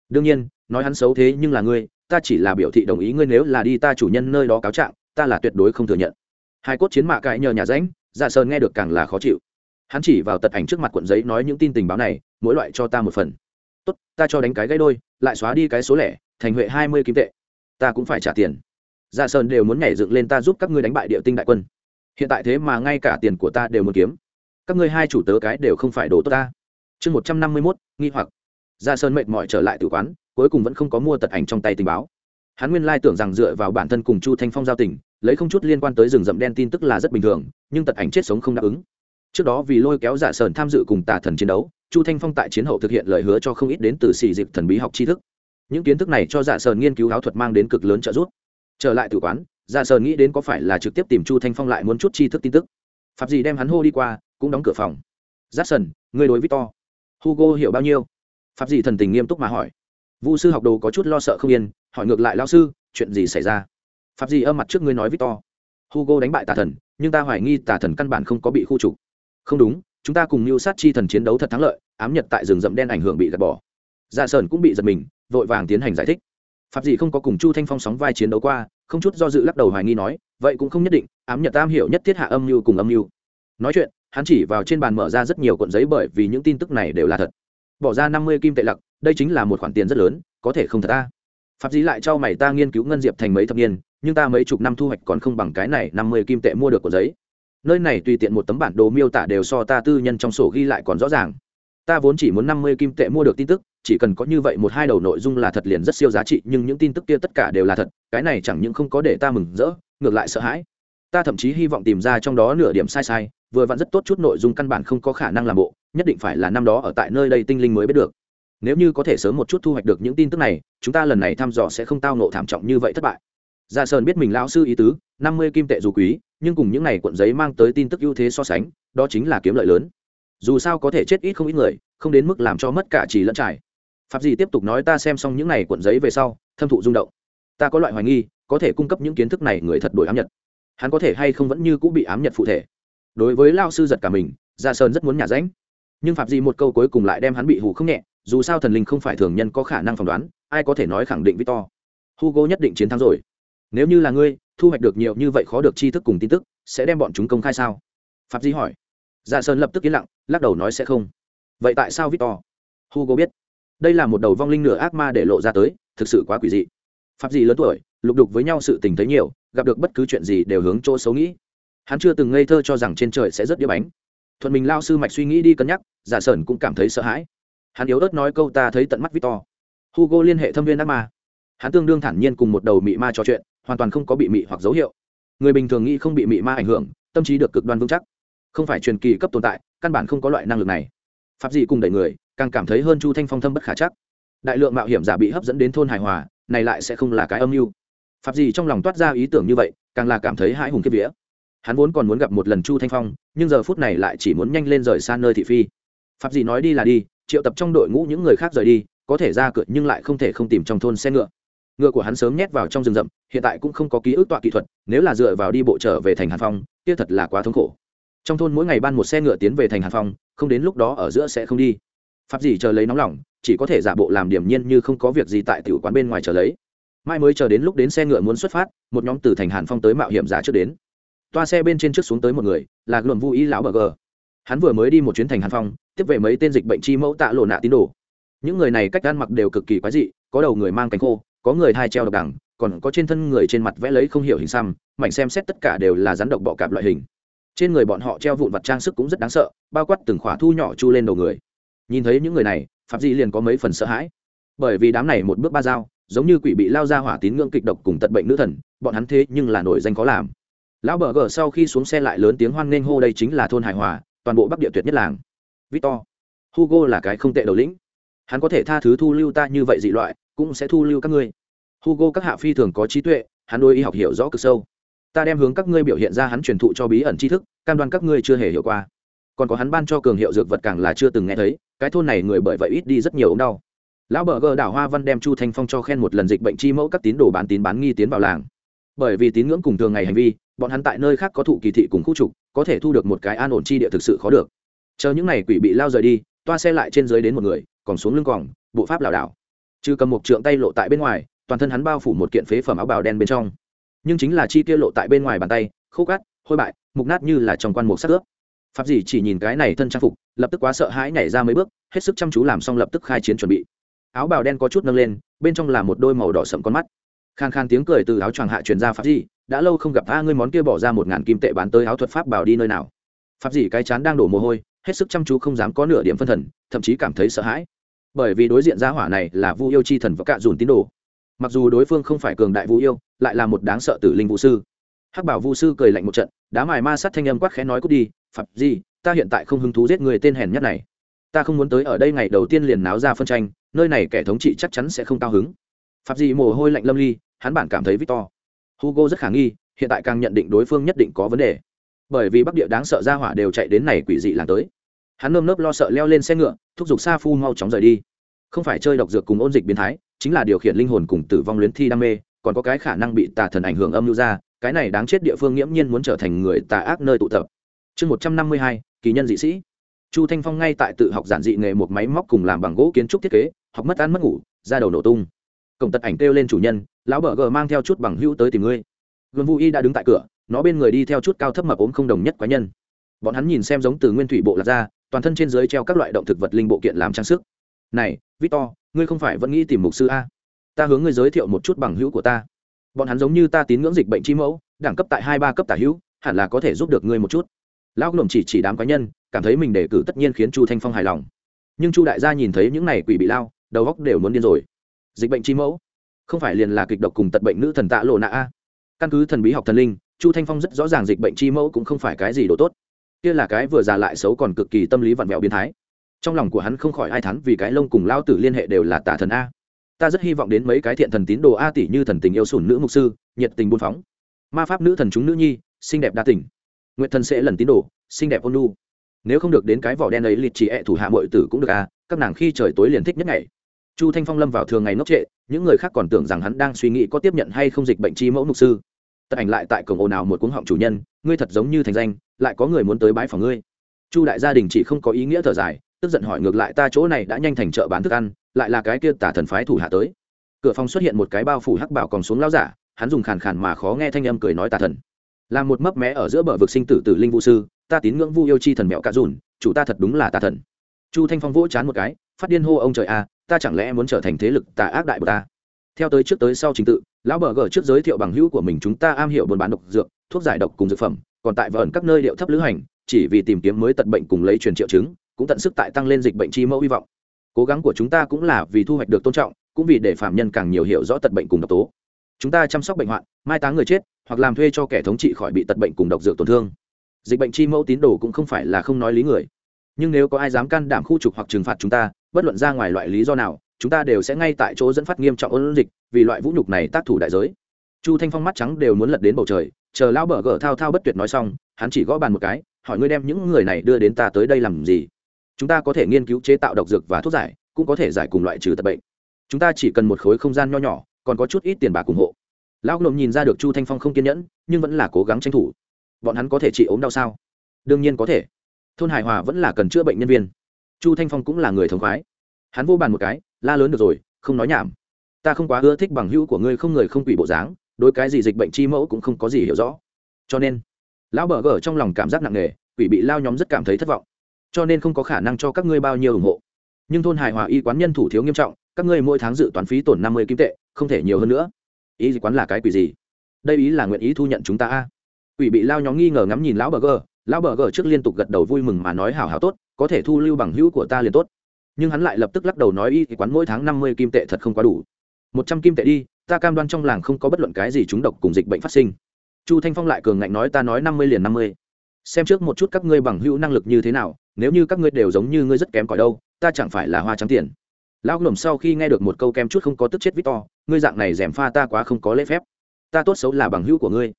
Đương nhiên, nói hắn xấu thế nhưng là ngươi, ta chỉ là biểu thị đồng ý ngươi nếu là đi ta chủ nhân nơi đó cáo trạng, ta là tuyệt đối không thừa nhận. Hai cốt chiến mạ cãi nhờ nhà ránh dạ sơn nghe được càng là khó chịu. Hắn chỉ vào tật ảnh trước mặt cuộn giấy nói những tin tình báo này, mỗi loại cho ta một phần. Tốt, ta cho đánh cái gãy đôi, lại xóa đi cái số lẻ, thành huệ hai mươi kim tệ. Ta cũng phải trả tiền dạ sơn đều muốn nhảy dựng lên ta giúp các ngươi đánh bại địa tinh đại quân. Hiện tại thế mà ngay cả tiền của ta đều muốn kiếm. Các ngươi hai chủ tớ cái đều không phải đồ tốt ta. Chương một trăm năm mươi mốt, nghi hoặc. Dạ sơn mệt mỏi trở lại tử quán, cuối cùng vẫn không có mua tật ảnh trong tay tình báo. Hắn nguyên lai tưởng rằng dựa vào bản thân cùng chu thanh phong giao tình, lấy không chút liên quan tới rừng rậm đen tin tức là rất bình thường, nhưng tật ảnh chết sống không đáp ứng. Trước đó vì lôi kéo giả sơn tham dự cùng tà thần chiến đấu, chu thanh phong tại chiến hậu thực hiện lời hứa cho không ít đến từ xì dịp thần bí học tri thức. Những kiến thức này cho giả sơn nghiên cứu áo thuật mang đến cực lớn trợ giúp trở lại tử quán dạ giả sơn nghĩ đến có phải là trực tiếp tìm chu thanh phong lại muốn chút tri thức tin tức. Pháp gì đem hắn hô đi qua, cũng đóng cửa phòng. Dạ Giáp sơn người đối victor hugo hiểu bao nhiêu? Pháp gì thần tình nghiêm túc mà hỏi. Vu sư học đồ có chút lo sợ không yên, hỏi ngược lại lao sư, chuyện gì xảy ra? Pháp gì âm mặt trước ngươi nói victor hugo đánh bại tà thần, nhưng ta hoài nghi tà thần căn bản không có bị khu trục. Không đúng, chúng ta cùng mưu sát chi thần chiến đấu thật thắng lợi, ám nhật tại rừng rậm đen ảnh hưởng bị gạt bỏ. Dạ sơn cũng bị giật mình, vội vàng tiến hành giải thích pháp gì không có cùng chu thanh phong sóng vai chiến đấu qua, không chút do dự lắc đầu hoài nghi nói, vậy cũng không nhất định, ám nhật tam hiểu nhất thiết hạ âm mưu cùng âm lưu. nói chuyện, hắn chỉ vào trên bàn mở ra rất nhiều cuộn giấy bởi vì những tin tức này đều là thật. Bỏ ra năm mươi kim tệ lặc, đây chính là một khoản tiền rất lớn, có thể không thật ta. Pháp dí lại cho mày ta nghiên cứu ngân diệp thành mấy thập niên, nhưng ta mấy chục năm thu hoạch còn không bằng cái này năm mươi kim tệ mua được của giấy. Nơi này tùy tiện một tấm bản đồ miêu tả đều so ta tư nhân trong sổ ghi lại còn rõ ràng. Ta vốn chỉ muốn năm mươi kim tệ mua được tin tức chỉ cần có như vậy một hai đầu nội dung là thật liền rất siêu giá trị, nhưng những tin tức kia tất cả đều là thật, cái này chẳng những không có để ta mừng rỡ, ngược lại sợ hãi. Ta thậm chí hy vọng tìm ra trong đó nửa điểm sai sai, vừa vặn rất tốt chút nội dung căn bản không có khả năng làm bộ, nhất định phải là năm đó ở tại nơi đây tinh linh mới biết được. Nếu như có thể sớm một chút thu hoạch được những tin tức này, chúng ta lần này thăm dò sẽ không tao nộ thảm trọng như vậy thất bại. Gia sơn biết mình lão sư ý tứ, năm mươi kim tệ dù quý, nhưng cùng những n à y cuộn giấy mang tới tin tức ưu thế so sánh, đó chính là kiếm lợi lớn. Dù sao có thể chết ít không ít người, không đến mức làm cho mất cả trì lẫn trải pháp gì tiếp tục nói ta xem xong những này cuộn giấy về sau, thâm thụ rung động. Ta có loại hoài nghi, có thể cung cấp những kiến thức này người thật đổi ám nhật. Hắn có thể hay không vẫn như cũng bị ám nhật phụ thể. Đối với lao sư giật cả mình Ra sơn rất muốn nhả ránh. Nhưng Pháp gì một câu cuối cùng lại đem hắn bị hù không nhẹ, dù sao thần linh không phải thường nhân có khả năng phỏng đoán, ai có thể nói khẳng định victor hugo nhất định chiến thắng rồi. Nếu như là ngươi, thu hoạch được nhiều như vậy khó được tri thức cùng tin tức, sẽ đem bọn chúng công khai sao? Pháp di hỏi. Dạ sơn lập tức yên lặng, lắc đầu nói sẽ không. Vậy tại sao victor? Hugo biết đây là một đầu vong linh nửa ác ma để lộ ra tới, thực sự quá quỷ dị. Pháp gì lớn tuổi, lục đục với nhau sự tình thấy nhiều, gặp được bất cứ chuyện gì đều hướng chỗ xấu nghĩ. Hắn chưa từng ngây thơ cho rằng trên trời sẽ rất đĩa bánh. Thuận mình lao sư mạch suy nghĩ đi cân nhắc, giả sởn cũng cảm thấy sợ hãi. Hắn yếu ớt nói câu ta thấy tận mắt victor. Hugo liên hệ thâm viên ác ma. Hắn tương đương thản nhiên cùng một đầu mị ma trò chuyện, hoàn toàn không có bị mị hoặc dấu hiệu. Người bình thường nghĩ không bị mị ma ảnh hưởng, tâm trí được cực đoan vững chắc. Không phải truyền kỳ cấp tồn tại, căn bản không có loại năng lực này. Pháp dị cùng đẩy người càng cảm thấy hơn chu thanh phong thâm bất khả chắc. Đại lượng mạo hiểm giả bị hấp dẫn đến thôn hài hòa, này lại sẽ không là cái âm mưu. Pháp gì trong lòng toát ra ý tưởng như vậy, càng là cảm thấy hãi hùng kiếp vía. Hắn vốn còn muốn gặp một lần chu thanh phong, nhưng giờ phút này lại chỉ muốn nhanh lên rời xa nơi thị phi. Pháp gì nói đi là đi, triệu tập trong đội ngũ những người khác rời đi, có thể ra cửa nhưng lại không thể không tìm trong thôn xe ngựa. Ngựa của hắn sớm nhét vào trong rừng rậm, hiện tại cũng không có ký ức tọa kỹ thuật, nếu là dựa vào đi bộ trở về thành hàn phong, kia thật là quá thống khổ. Trong thôn mỗi ngày ban một xe ngựa tiến về thành hàn phong, không đến lúc đó ở giữa sẽ không đi pháp gì chờ lấy nóng lòng, chỉ có thể giả bộ làm điểm nhiên như không có việc gì tại tiểu quán bên ngoài chờ lấy. Mai mới chờ đến lúc đến xe ngựa muốn xuất phát, một nhóm từ thành hàn phong tới mạo hiểm giả trước đến. Toa xe bên trên trước xuống tới một người, là luận vô ý lão bờ gờ. Hắn vừa mới đi một chuyến thành hàn phong, tiếp về mấy tên dịch bệnh chi mẫu tạ lộ nạ tín đồ. Những người này cách ăn mặc đều cực kỳ quái dị, có đầu người mang cánh khô, có người hai treo độc đẳng còn có trên thân người trên mặt vẽ lấy không hiểu hình xăm, mảnh xem xét tất cả đều là rắn độc bọ cạp loại hình. Trên người bọn họ treo vụn vặt trang sức cũng rất đáng sợ, bao quát từng khỏa thu nhỏ chu lên đầu người nhìn thấy những người này, phạm di liền có mấy phần sợ hãi. Bởi vì đám này một bước ba dao, giống như quỷ bị lao ra hỏa tín ngưỡng kịch độc cùng tận bệnh nữ thần, bọn hắn thế nhưng là nổi danh có làm. Lão bờ gờ sau khi xuống xe lại lớn tiếng hoan nghênh hô đây chính là thôn hải hòa, toàn bộ bắc địa tuyệt nhất làng. Victor, hugo là cái không tệ đầu lĩnh. Hắn có thể tha thứ thu lưu ta như vậy dị loại, cũng sẽ thu lưu các ngươi. Hugo các hạ phi thường có trí tuệ, hắn đôi y học hiểu rõ cực sâu. Ta đem hướng các ngươi biểu hiện ra hắn truyền thụ cho bí ẩn tri thức, cam đoan các ngươi chưa hề hiểu qua. Còn có hắn ban cho cường hiệu dược vật càng là chưa từng nghe thấy cái thôn này người bởi vậy ít đi rất nhiều ống đau. Lão bờ gờ đảo hoa văn đem chu thanh phong cho khen một lần dịch bệnh chi mẫu các tín đồ bán tín bán nghi tiến vào làng. Bởi vì tín ngưỡng cùng thường ngày hành vi, bọn hắn tại nơi khác có thụ kỳ thị cùng khu trục, có thể thu được một cái an ổn chi địa thực sự khó được. Chờ những n à y quỷ bị lao rời đi, toa xe lại trên dưới đến một người, còn xuống lưng còng bộ pháp lảo đảo. Chứ cầm một trượng tay lộ tại bên ngoài, toàn thân hắn bao phủ một kiện phế phẩm áo bào đen bên trong. Nhưng chính là chi kia lộ tại bên ngoài bàn tay, khô cát, hôi bại, mục nát như là trong quan mục sắc ướp pháp dì chỉ nhìn cái này thân trang phục, lập tức quá sợ hãi nhảy ra mấy bước, hết sức chăm chú làm xong lập tức khai chiến chuẩn bị. Áo bào đen có chút nâng lên, bên trong là một đôi màu đỏ sậm con mắt. Khang khang tiếng cười từ áo choàng hạ truyền ra pháp dì đã lâu không gặp, a, ngươi món kia bỏ ra một ngàn kim tệ bán tới áo thuật pháp bảo đi nơi nào? Pháp dì cái chán đang đổ mồ hôi, hết sức chăm chú không dám có nửa điểm phân thần, thậm chí cảm thấy sợ hãi. Bởi vì đối diện gia hỏa này là vu yêu chi thần và cạ dùn tín đồ. Mặc dù đối phương không phải cường đại vu yêu, lại là một đáng sợ tử linh vũ sư. Hắc bảo vu sư cười lạnh một trận đá mài ma sát thanh âm quát khẽ nói cút đi phạm gì ta hiện tại không hứng thú giết người tên hèn nhất này. Ta không muốn tới ở đây ngày đầu tiên liền náo ra phân tranh, nơi này kẻ thống trị chắc chắn sẽ không cao hứng. Phạm gì mồ hôi lạnh lâm ly, hắn bản cảm thấy victor. Hugo rất khả nghi, hiện tại càng nhận định đối phương nhất định có vấn đề. Bởi vì bắc địa đáng sợ ra hỏa đều chạy đến này quỷ dị làng tới. Hắn nơm nớp lo sợ leo lên xe ngựa, thúc giục sa phu mau chóng rời đi. Không phải chơi độc dược cùng ôn dịch biến thái, chính là điều khiển linh hồn cùng tử vong luyến thi đam mê, còn có cái khả năng bị tà thần ảnh hưởng âm lưu ra, cái này đáng chết địa phương nghiễm nhiên muốn trở thành người tà ác nơi tụ tập chương một trăm năm mươi hai, kỳ nhân dị sĩ. Chu thanh phong ngay tại tự học giản dị nghề một máy móc cùng làm bằng gỗ kiến trúc thiết kế, học mất ăn mất ngủ ra đầu nổ tung. Cổng tật ảnh kêu lên chủ nhân, lão bờ gờ mang theo chút bằng hữu tới tìm ngươi. Gương vũ y đã đứng tại cửa, nó bên người đi theo chút cao thấp mập ốm không đồng nhất quái nhân. Bọn hắn nhìn xem giống từ nguyên thủy bộ lạc ra, toàn thân trên dưới treo các loại động thực vật linh bộ kiện làm trang sức. Này, victor, ngươi không phải vẫn nghĩ tìm mục sư a? Ta hướng ngươi giới thiệu một chút bằng hữu của ta. Bọn hắn giống như ta tín ngưỡng dịch bệnh chi mẫu, đẳng cấp tại hai ba cấp tả hữu, hẳn là có thể giúp được ngươi một chút lão lồng chỉ chỉ đám cá nhân, cảm thấy mình đề cử tất nhiên khiến chu thanh phong hài lòng. Nhưng chu đại gia nhìn thấy những này quỷ bị lao, đầu góc đều muốn điên rồi. Dịch bệnh chi mẫu, không phải liền là kịch độc cùng tật bệnh nữ thần tạ lộ nạ a? Căn cứ thần bí học thần linh, chu thanh phong rất rõ ràng dịch bệnh chi mẫu cũng không phải cái gì đồ tốt. Kia là cái vừa già lại xấu còn cực kỳ tâm lý vặn vẹo biến thái. Trong lòng của hắn không khỏi ai thắn vì cái lông cùng lao tử liên hệ đều là tả thần a. Ta rất hy vọng đến mấy cái thiện thần tín đồ a tỷ như thần tình yêu sủng nữ mục sư, nhiệt tình buôn phóng. Ma pháp nữ thần chúng nữ nhi, xinh đẹp đa tình nguyện thần sẽ lần tín đồ, xinh đẹp ôn nu nếu không được đến cái vỏ đen ấy, lịt chỉ ẹ thủ hạ mọi tử cũng được à? các nàng khi trời tối liền thích nhất ngày. Chu thanh phong lâm vào thường ngày nốc trệ, những người khác còn tưởng rằng hắn đang suy nghĩ có tiếp nhận hay không dịch bệnh chi mẫu mục sư. Tật ảnh lại tại cổng ồn ào một cuống họng chủ nhân, ngươi thật giống như thành danh, lại có người muốn tới bãi phòng ngươi. Chu đại gia đình chỉ không có ý nghĩa thở dài, tức giận hỏi ngược lại ta chỗ này đã nhanh thành chợ bán thức ăn, lại là cái kia tả thần phái thủ hạ tới. Cửa phòng xuất hiện một cái bao phủ hắc bảo còn xuống lao giả, hắn dùng khàn khàn mà khó nghe thanh âm cười nói tà thần là một mấp mé ở giữa bờ vực sinh tử tử linh vũ sư, ta tín ngưỡng vu yêu chi thần mẹo cạ dùn, chủ ta thật đúng là tà thần. Chu thanh phong vỗ chán một cái, phát điên hô ông trời a, ta chẳng lẽ muốn trở thành thế lực tà ác đại của ta? Theo tới trước tới sau trình tự, lão bờ gờ trước giới thiệu bằng hữu của mình chúng ta am hiểu buôn bán độc dược, thuốc giải độc cùng dược phẩm, còn tại vẩn các nơi điệu thấp lữ hành, chỉ vì tìm kiếm mới tận bệnh cùng lấy truyền triệu chứng, cũng tận sức tại tăng lên dịch bệnh chi mẫu hy vọng. Cố gắng của chúng ta cũng là vì thu hoạch được tôn trọng, cũng vì để phạm nhân càng nhiều hiểu rõ tận bệnh cùng độc tố chúng ta chăm sóc bệnh hoạn, mai táng người chết, hoặc làm thuê cho kẻ thống trị khỏi bị tật bệnh cùng độc dược tổn thương. Dịch bệnh chi mẫu tín đồ cũng không phải là không nói lý người. Nhưng nếu có ai dám can đảm khu trục hoặc trừng phạt chúng ta, bất luận ra ngoài loại lý do nào, chúng ta đều sẽ ngay tại chỗ dẫn phát nghiêm trọng ôn dịch, vì loại vũ nhục này tác thủ đại giới. Chu thanh phong mắt trắng đều muốn lật đến bầu trời, chờ lão bờ gờ thao thao bất tuyệt nói xong, hắn chỉ gõ bàn một cái, hỏi ngươi đem những người này đưa đến ta tới đây làm gì? Chúng ta có thể nghiên cứu chế tạo độc dược và thuốc giải, cũng có thể giải cùng loại trừ tật bệnh. Chúng ta chỉ cần một khối không gian nho nhỏ còn có chút ít tiền bạc ủng hộ. Lão lộm nhìn ra được chu thanh phong không kiên nhẫn, nhưng vẫn là cố gắng tranh thủ. Bọn hắn có thể trị ốm đau sao? Đương nhiên có thể. Thôn hải hòa vẫn là cần chữa bệnh nhân viên. Chu thanh phong cũng là người thống khoái. Hắn vô bàn một cái, la lớn được rồi, không nói nhảm. Ta không quá ưa thích bằng hữu của ngươi không người không quỷ bộ dáng, đối cái gì dịch bệnh chi mẫu cũng không có gì hiểu rõ. Cho nên, lão bờ gờ trong lòng cảm giác nặng nề, quỷ bị lao nhóm rất cảm thấy thất vọng. Cho nên không có khả năng cho các ngươi bao nhiêu ủng hộ. Nhưng thôn hài hòa y quán nhân thủ thiếu nghiêm trọng, các ngươi mỗi tháng dự toán phí tổn năm mươi kim tệ không thể nhiều hơn nữa. Ý gì quán là cái quỷ gì? Đây ý là nguyện ý thu nhận chúng ta a. Quỷ bị lao nhóm nghi ngờ ngắm nhìn lão bờ gờ. Lão bờ gờ trước liên tục gật đầu vui mừng mà nói hào hào tốt, có thể thu lưu bằng hữu của ta liền tốt. Nhưng hắn lại lập tức lắc đầu nói y quán mỗi tháng năm mươi kim tệ thật không quá đủ. Một trăm kim tệ đi, ta cam đoan trong làng không có bất luận cái gì chúng độc cùng dịch bệnh phát sinh. Chu thanh phong lại cường ngạnh nói ta nói năm mươi liền năm mươi. Xem trước một chút các ngươi bằng hữu năng lực như thế nào, nếu như các ngươi đều giống như ngươi rất kém cỏi đâu, ta chẳng phải là hoa trắng tiền lão lùm sau khi nghe được một câu kem chút không có tức chết victor, ngươi dạng này rèm pha ta quá không có lễ phép. Ta tốt xấu là bằng hữu của ngươi.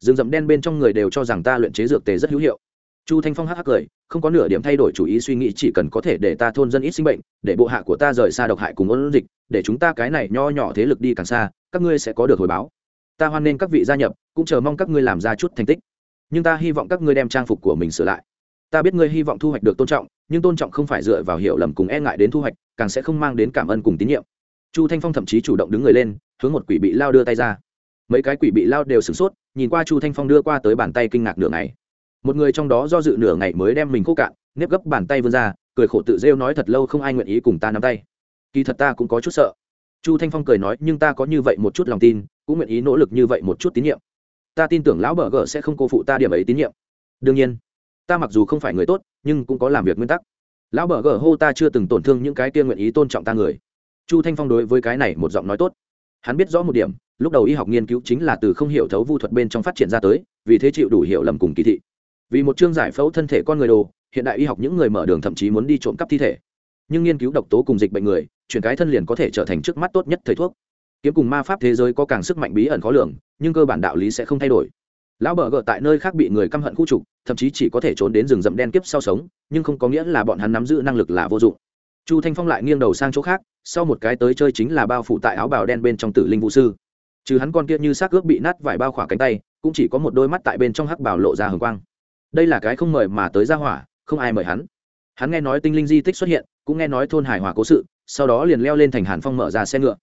Rừng rậm đen bên trong người đều cho rằng ta luyện chế dược tề rất hữu hiệu. Chu thanh phong hắc hắc cười, không có nửa điểm thay đổi chủ ý suy nghĩ, chỉ cần có thể để ta thôn dân ít sinh bệnh, để bộ hạ của ta rời xa độc hại cùng ôn dịch, để chúng ta cái này nho nhỏ thế lực đi càng xa, các ngươi sẽ có được hồi báo. Ta hoan nghênh các vị gia nhập, cũng chờ mong các ngươi làm ra chút thành tích. Nhưng ta hy vọng các ngươi đem trang phục của mình sửa lại ta biết ngươi hy vọng thu hoạch được tôn trọng, nhưng tôn trọng không phải dựa vào hiểu lầm cùng e ngại đến thu hoạch, càng sẽ không mang đến cảm ơn cùng tín nhiệm. Chu thanh phong thậm chí chủ động đứng người lên, hướng một quỷ bị lao đưa tay ra. Mấy cái quỷ bị lao đều sửng sốt, nhìn qua chu thanh phong đưa qua tới bàn tay kinh ngạc nửa ngày. Một người trong đó do dự nửa ngày mới đem mình khô cạn, nếp gấp bàn tay vươn ra, cười khổ tự rêu nói thật lâu không ai nguyện ý cùng ta nắm tay. Kỳ thật ta cũng có chút sợ. Chu thanh phong cười nói, nhưng ta có như vậy một chút lòng tin, cũng nguyện ý nỗ lực như vậy một chút tín nhiệm. Ta tin tưởng lão bờ gờ sẽ không cô phụ ta điểm ấy tín nhiệm. Đương nhiên ta mặc dù không phải người tốt, nhưng cũng có làm việc nguyên tắc. Lão bờ gờ hô ta chưa từng tổn thương những cái kia nguyện ý tôn trọng ta người. Chu thanh phong đối với cái này một giọng nói tốt. Hắn biết rõ một điểm, lúc đầu y học nghiên cứu chính là từ không hiểu thấu vu thuật bên trong phát triển ra tới, vì thế chịu đủ hiểu lầm cùng kỳ thị. Vì một chương giải phẫu thân thể con người đồ, hiện đại y học những người mở đường thậm chí muốn đi trộm cắp thi thể. Nhưng nghiên cứu độc tố cùng dịch bệnh người, chuyển cái thân liền có thể trở thành trước mắt tốt nhất thầy thuốc. Kiếm cùng ma pháp thế giới có càng sức mạnh bí ẩn khó lường, nhưng cơ bản đạo lý sẽ không thay đổi lão bờ gợ tại nơi khác bị người căm hận khu trục, thậm chí chỉ có thể trốn đến rừng rậm đen kiếp sau sống, nhưng không có nghĩa là bọn hắn nắm giữ năng lực là vô dụng. Chu thanh phong lại nghiêng đầu sang chỗ khác, sau một cái tới chơi chính là bao phủ tại áo bào đen bên trong tử linh vũ sư. Trừ hắn con kia như xác ướp bị nát vải bao khỏa cánh tay, cũng chỉ có một đôi mắt tại bên trong hắc bảo lộ ra hồng quang. Đây là cái không mời mà tới ra hỏa, không ai mời hắn. Hắn nghe nói tinh linh di tích xuất hiện, cũng nghe nói thôn hải hòa cố sự, sau đó liền leo lên thành hàn phong mở ra xe ngựa.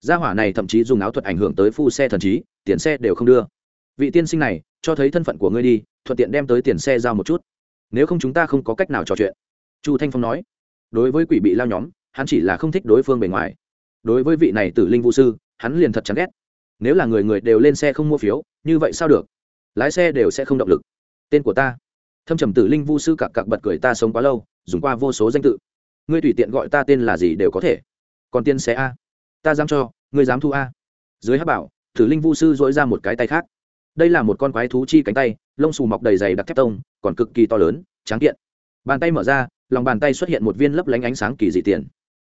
Gia hỏa này thậm chí dùng áo thuật ảnh hưởng tới phu xe thần trí, tiền xe đều không đưa vị tiên sinh này, cho thấy thân phận của ngươi đi, thuận tiện đem tới tiền xe giao một chút. Nếu không chúng ta không có cách nào trò chuyện. Chu thanh phong nói. Đối với quỷ bị lao nhóm, hắn chỉ là không thích đối phương bề ngoài. Đối với vị này tử linh vũ sư, hắn liền thật chán ghét. Nếu là người người đều lên xe không mua phiếu, như vậy sao được? Lái xe đều sẽ không động lực. Tên của ta. Thâm trầm tử linh vu sư cặc cặc bật cười, ta sống quá lâu, dùng qua vô số danh tự. Ngươi tùy tiện gọi ta tên là gì đều có thể. Còn tiên xe a. Ta dám cho, ngươi dám thu a. Dưới hát bảo, tử linh vu sư dỗi ra một cái tay khác đây là một con quái thú chi cánh tay, lông xù mọc đầy dày đặc thép tông, còn cực kỳ to lớn, tráng kiện. Bàn tay mở ra, lòng bàn tay xuất hiện một viên lấp lánh ánh sáng kỳ dị tiền.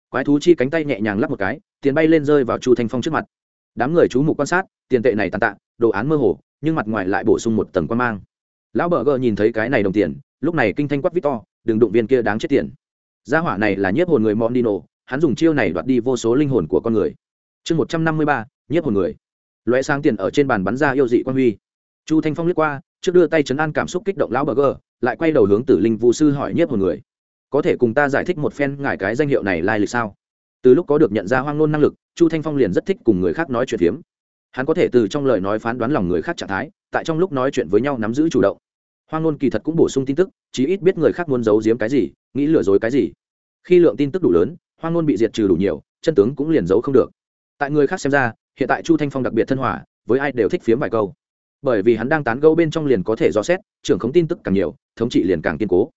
Quái thú chi cánh tay nhẹ nhàng lắp một cái, tiền bay lên rơi vào chu thanh phong trước mặt. Đám người chú mục quan sát, tiền tệ này tàn tạ, đồ án mơ hồ, nhưng mặt ngoài lại bổ sung một tầng quan mang. Lão bờ gờ nhìn thấy cái này đồng tiền, lúc này kinh thanh quát victor đừng đụng viên kia đáng chết tiền. Gia hỏa này là nhiếp hồn người mondino, hắn dùng chiêu này đoạt đi vô số linh hồn của con người. Chương một trăm năm mươi ba, nhiếp hồn người lóe sáng tiền ở trên bàn bắn ra yêu dị quan huy. Chu thanh phong liếc qua, trước đưa tay chấn an cảm xúc kích động lão bờ gờ, lại quay đầu hướng tử linh vũ sư hỏi nhiếp một người. Có thể cùng ta giải thích một phen ngài cái danh hiệu này lai lịch sao? Từ lúc có được nhận ra hoang nôn năng lực, chu thanh phong liền rất thích cùng người khác nói chuyện phiếm. Hắn có thể từ trong lời nói phán đoán lòng người khác trạng thái, tại trong lúc nói chuyện với nhau nắm giữ chủ động. Hoang Nôn kỳ thật cũng bổ sung tin tức, chí ít biết người khác muốn giấu giếm cái gì, nghĩ lừa dối cái gì. Khi lượng tin tức đủ lớn, hoang Nôn bị diệt trừ đủ nhiều, chân tướng cũng liền giấu không được. Tại người khác xem ra hiện tại chu thanh phong đặc biệt thân hòa, với ai đều thích phiếm vài câu. Bởi vì hắn đang tán gâu bên trong liền có thể dò xét, trưởng khống tin tức càng nhiều, thống trị liền càng kiên cố.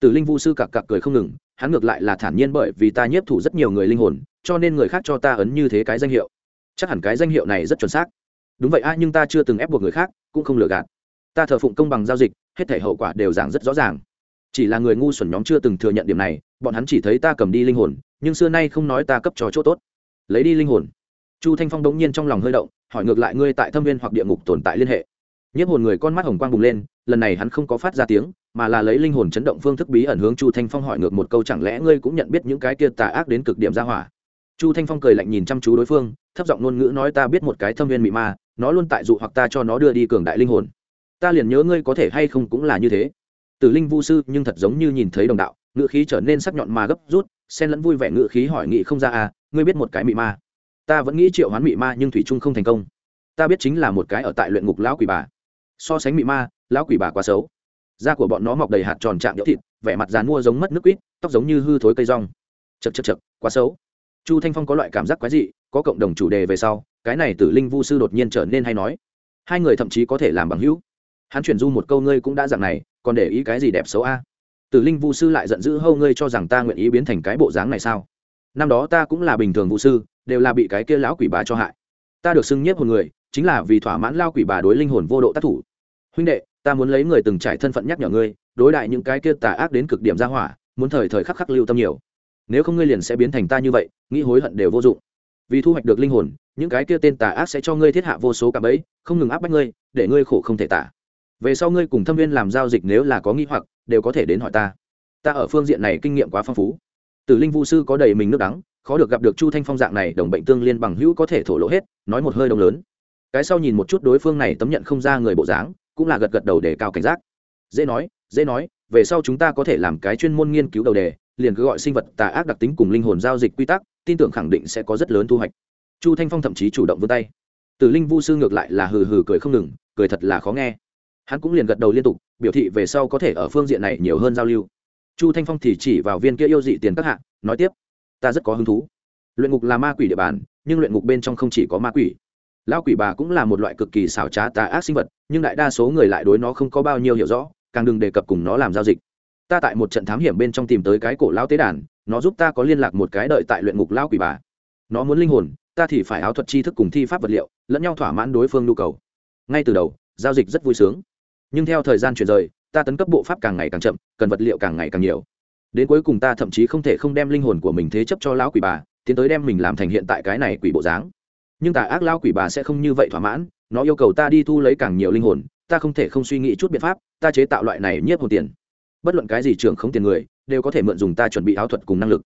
Tử linh vu sư cặc cặc cười không ngừng, hắn ngược lại là thản nhiên bởi vì ta nhiếp thủ rất nhiều người linh hồn, cho nên người khác cho ta ấn như thế cái danh hiệu. Chắc hẳn cái danh hiệu này rất chuẩn xác. Đúng vậy a, nhưng ta chưa từng ép buộc người khác, cũng không lừa gạt. Ta thờ phụng công bằng giao dịch, hết thể hậu quả đều giảng rất rõ ràng. Chỉ là người ngu xuẩn nhóm chưa từng thừa nhận điểm này, bọn hắn chỉ thấy ta cầm đi linh hồn, nhưng xưa nay không nói ta cấp cho chỗ tốt. Lấy đi linh hồn chu thanh phong đống nhiên trong lòng hơi động, hỏi ngược lại ngươi tại thâm viên hoặc địa ngục tồn tại liên hệ. Nhiếp hồn người con mắt hồng quang bùng lên, lần này hắn không có phát ra tiếng, mà là lấy linh hồn chấn động phương thức bí ẩn hướng chu thanh phong hỏi ngược một câu chẳng lẽ ngươi cũng nhận biết những cái kia tà ác đến cực điểm ra hỏa? Chu thanh phong cười lạnh nhìn chăm chú đối phương, thấp giọng ngôn ngữ nói ta biết một cái thâm viên mị ma, nó luôn tại dụ hoặc ta cho nó đưa đi cường đại linh hồn. Ta liền nhớ ngươi có thể hay không cũng là như thế. Tử linh vu sư nhưng thật giống như nhìn thấy đồng đạo, ngữ khí trở nên sắc nhọn mà gấp rút, xen lẫn vui vẻ ngữ khí hỏi nghị không ra à ngươi biết một cái mị ma ta vẫn nghĩ triệu hoán mị ma nhưng thủy trung không thành công. Ta biết chính là một cái ở tại luyện ngục lão quỷ bà. So sánh mị ma, lão quỷ bà quá xấu. Da của bọn nó mọc đầy hạt tròn trạng nhỡ thịt, vẻ mặt dán mua giống mất nước quýt, tóc giống như hư thối cây rong. Chật chật chật quá xấu. Chu thanh phong có loại cảm giác quái dị, có cộng đồng chủ đề về sau, cái này tử linh vu sư đột nhiên trở nên hay nói. Hai người thậm chí có thể làm bằng hữu. Hắn chuyển du một câu ngươi cũng đã dạng này, còn để ý cái gì đẹp xấu a? Tử linh vu sư lại giận dữ hâu ngươi cho rằng ta nguyện ý biến thành cái bộ dáng này sao? Năm đó ta cũng là bình thường vu sư đều là bị cái kia lão quỷ bà cho hại. Ta được xưng nhiếp hồn người, chính là vì thỏa mãn lao quỷ bà đối linh hồn vô độ tác thủ. Huynh đệ, ta muốn lấy người từng trải thân phận nhắc nhở ngươi, đối đại những cái kia tà ác đến cực điểm ra hỏa, muốn thời thời khắc khắc lưu tâm nhiều. Nếu không ngươi liền sẽ biến thành ta như vậy, nghĩ hối hận đều vô dụng. Vì thu hoạch được linh hồn, những cái kia tên tà ác sẽ cho ngươi thiết hạ vô số cả bẫy, không ngừng áp bách ngươi, để ngươi khổ không thể tả. Về sau ngươi cùng thâm viên làm giao dịch nếu là có nghi hoặc, đều có thể đến hỏi ta. Ta ở phương diện này kinh nghiệm quá phong phú. Tử linh vũ sư có đầy mình nước đắng khó được gặp được chu thanh phong dạng này, đồng bệnh tương liên bằng hữu có thể thổ lỗ hết, nói một hơi đông lớn. Cái sau nhìn một chút đối phương này tấm nhận không ra người bộ dáng, cũng là gật gật đầu để cao cảnh giác. Dễ nói dễ nói, về sau chúng ta có thể làm cái chuyên môn nghiên cứu đầu đề, liền cứ gọi sinh vật tà ác đặc tính cùng linh hồn giao dịch quy tắc, tin tưởng khẳng định sẽ có rất lớn thu hoạch. Chu thanh phong thậm chí chủ động vươn tay. Từ linh vu sư ngược lại là hừ hừ cười không ngừng, cười thật là khó nghe. Hắn cũng liền gật đầu liên tục, biểu thị về sau có thể ở phương diện này nhiều hơn giao lưu. Chu thanh phong thì chỉ vào viên kia yêu dị tiền các hạng nói tiếp ta rất có hứng thú. Luyện ngục là ma quỷ địa bàn, nhưng luyện ngục bên trong không chỉ có ma quỷ. Lao quỷ bà cũng là một loại cực kỳ xảo trá tà ác sinh vật, nhưng đại đa số người lại đối nó không có bao nhiêu hiểu rõ, càng đừng đề cập cùng nó làm giao dịch. Ta tại một trận thám hiểm bên trong tìm tới cái cổ lao tế đàn, nó giúp ta có liên lạc một cái đợi tại luyện ngục lao quỷ bà. Nó muốn linh hồn, ta thì phải áo thuật tri thức cùng thi pháp vật liệu, lẫn nhau thỏa mãn đối phương nhu cầu. Ngay từ đầu, giao dịch rất vui sướng. Nhưng theo thời gian chuyển rời, ta tấn cấp bộ pháp càng ngày càng chậm, cần vật liệu càng ngày càng nhiều đến cuối cùng ta thậm chí không thể không đem linh hồn của mình thế chấp cho lão quỷ bà, tiến tới đem mình làm thành hiện tại cái này quỷ bộ dáng. Nhưng tà ác lão quỷ bà sẽ không như vậy thỏa mãn, nó yêu cầu ta đi thu lấy càng nhiều linh hồn, ta không thể không suy nghĩ chút biện pháp, ta chế tạo loại này nhiếp hồn tiền. Bất luận cái gì trưởng không tiền người, đều có thể mượn dùng ta chuẩn bị áo thuật cùng năng lực.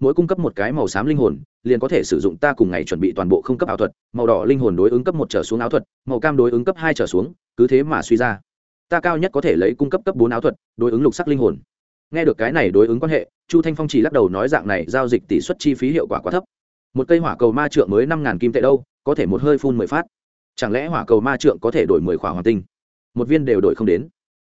Mỗi cung cấp một cái màu xám linh hồn, liền có thể sử dụng ta cùng ngày chuẩn bị toàn bộ không cấp áo thuật, màu đỏ linh hồn đối ứng cấp một trở xuống áo thuật, màu cam đối ứng cấp hai trở xuống, cứ thế mà suy ra. Ta cao nhất có thể lấy cung cấp cấp bốn áo thuật, đối ứng lục sắc linh hồn nghe được cái này đối ứng quan hệ, chu thanh phong chỉ lắc đầu nói dạng này giao dịch tỷ suất chi phí hiệu quả quá thấp. Một cây hỏa cầu ma trượng mới năm ngàn kim tệ đâu, có thể một hơi phun mười phát. Chẳng lẽ hỏa cầu ma trượng có thể đổi mười khỏa hoàng tinh? Một viên đều đổi không đến.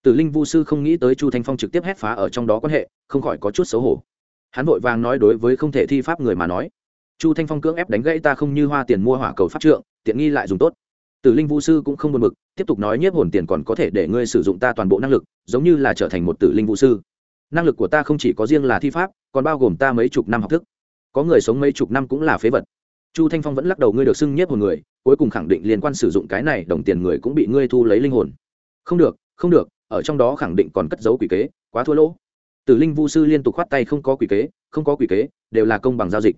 Tử linh vu sư không nghĩ tới chu thanh phong trực tiếp hét phá ở trong đó quan hệ, không khỏi có chút xấu hổ. Hắn vội vàng nói đối với không thể thi pháp người mà nói. Chu thanh phong cưỡng ép đánh gãy ta không như hoa tiền mua hỏa cầu pháp trượng, tiện nghi lại dùng tốt. Tử linh vu sư cũng không buồn mực tiếp tục nói nhiếp hồn tiền còn có thể để ngươi sử dụng ta toàn bộ năng lực, giống như là trở thành một tử linh vu sư năng lực của ta không chỉ có riêng là thi pháp, còn bao gồm ta mấy chục năm học thức. Có người sống mấy chục năm cũng là phế vật. Chu thanh phong vẫn lắc đầu, ngươi được xưng nhất hồn người, cuối cùng khẳng định liên quan sử dụng cái này đồng tiền người cũng bị ngươi thu lấy linh hồn. Không được không được, ở trong đó khẳng định còn cất giấu quỷ kế, quá thua lỗ. Tử linh vu sư liên tục khoát tay, không có quỷ kế, không có quỷ kế, đều là công bằng giao dịch.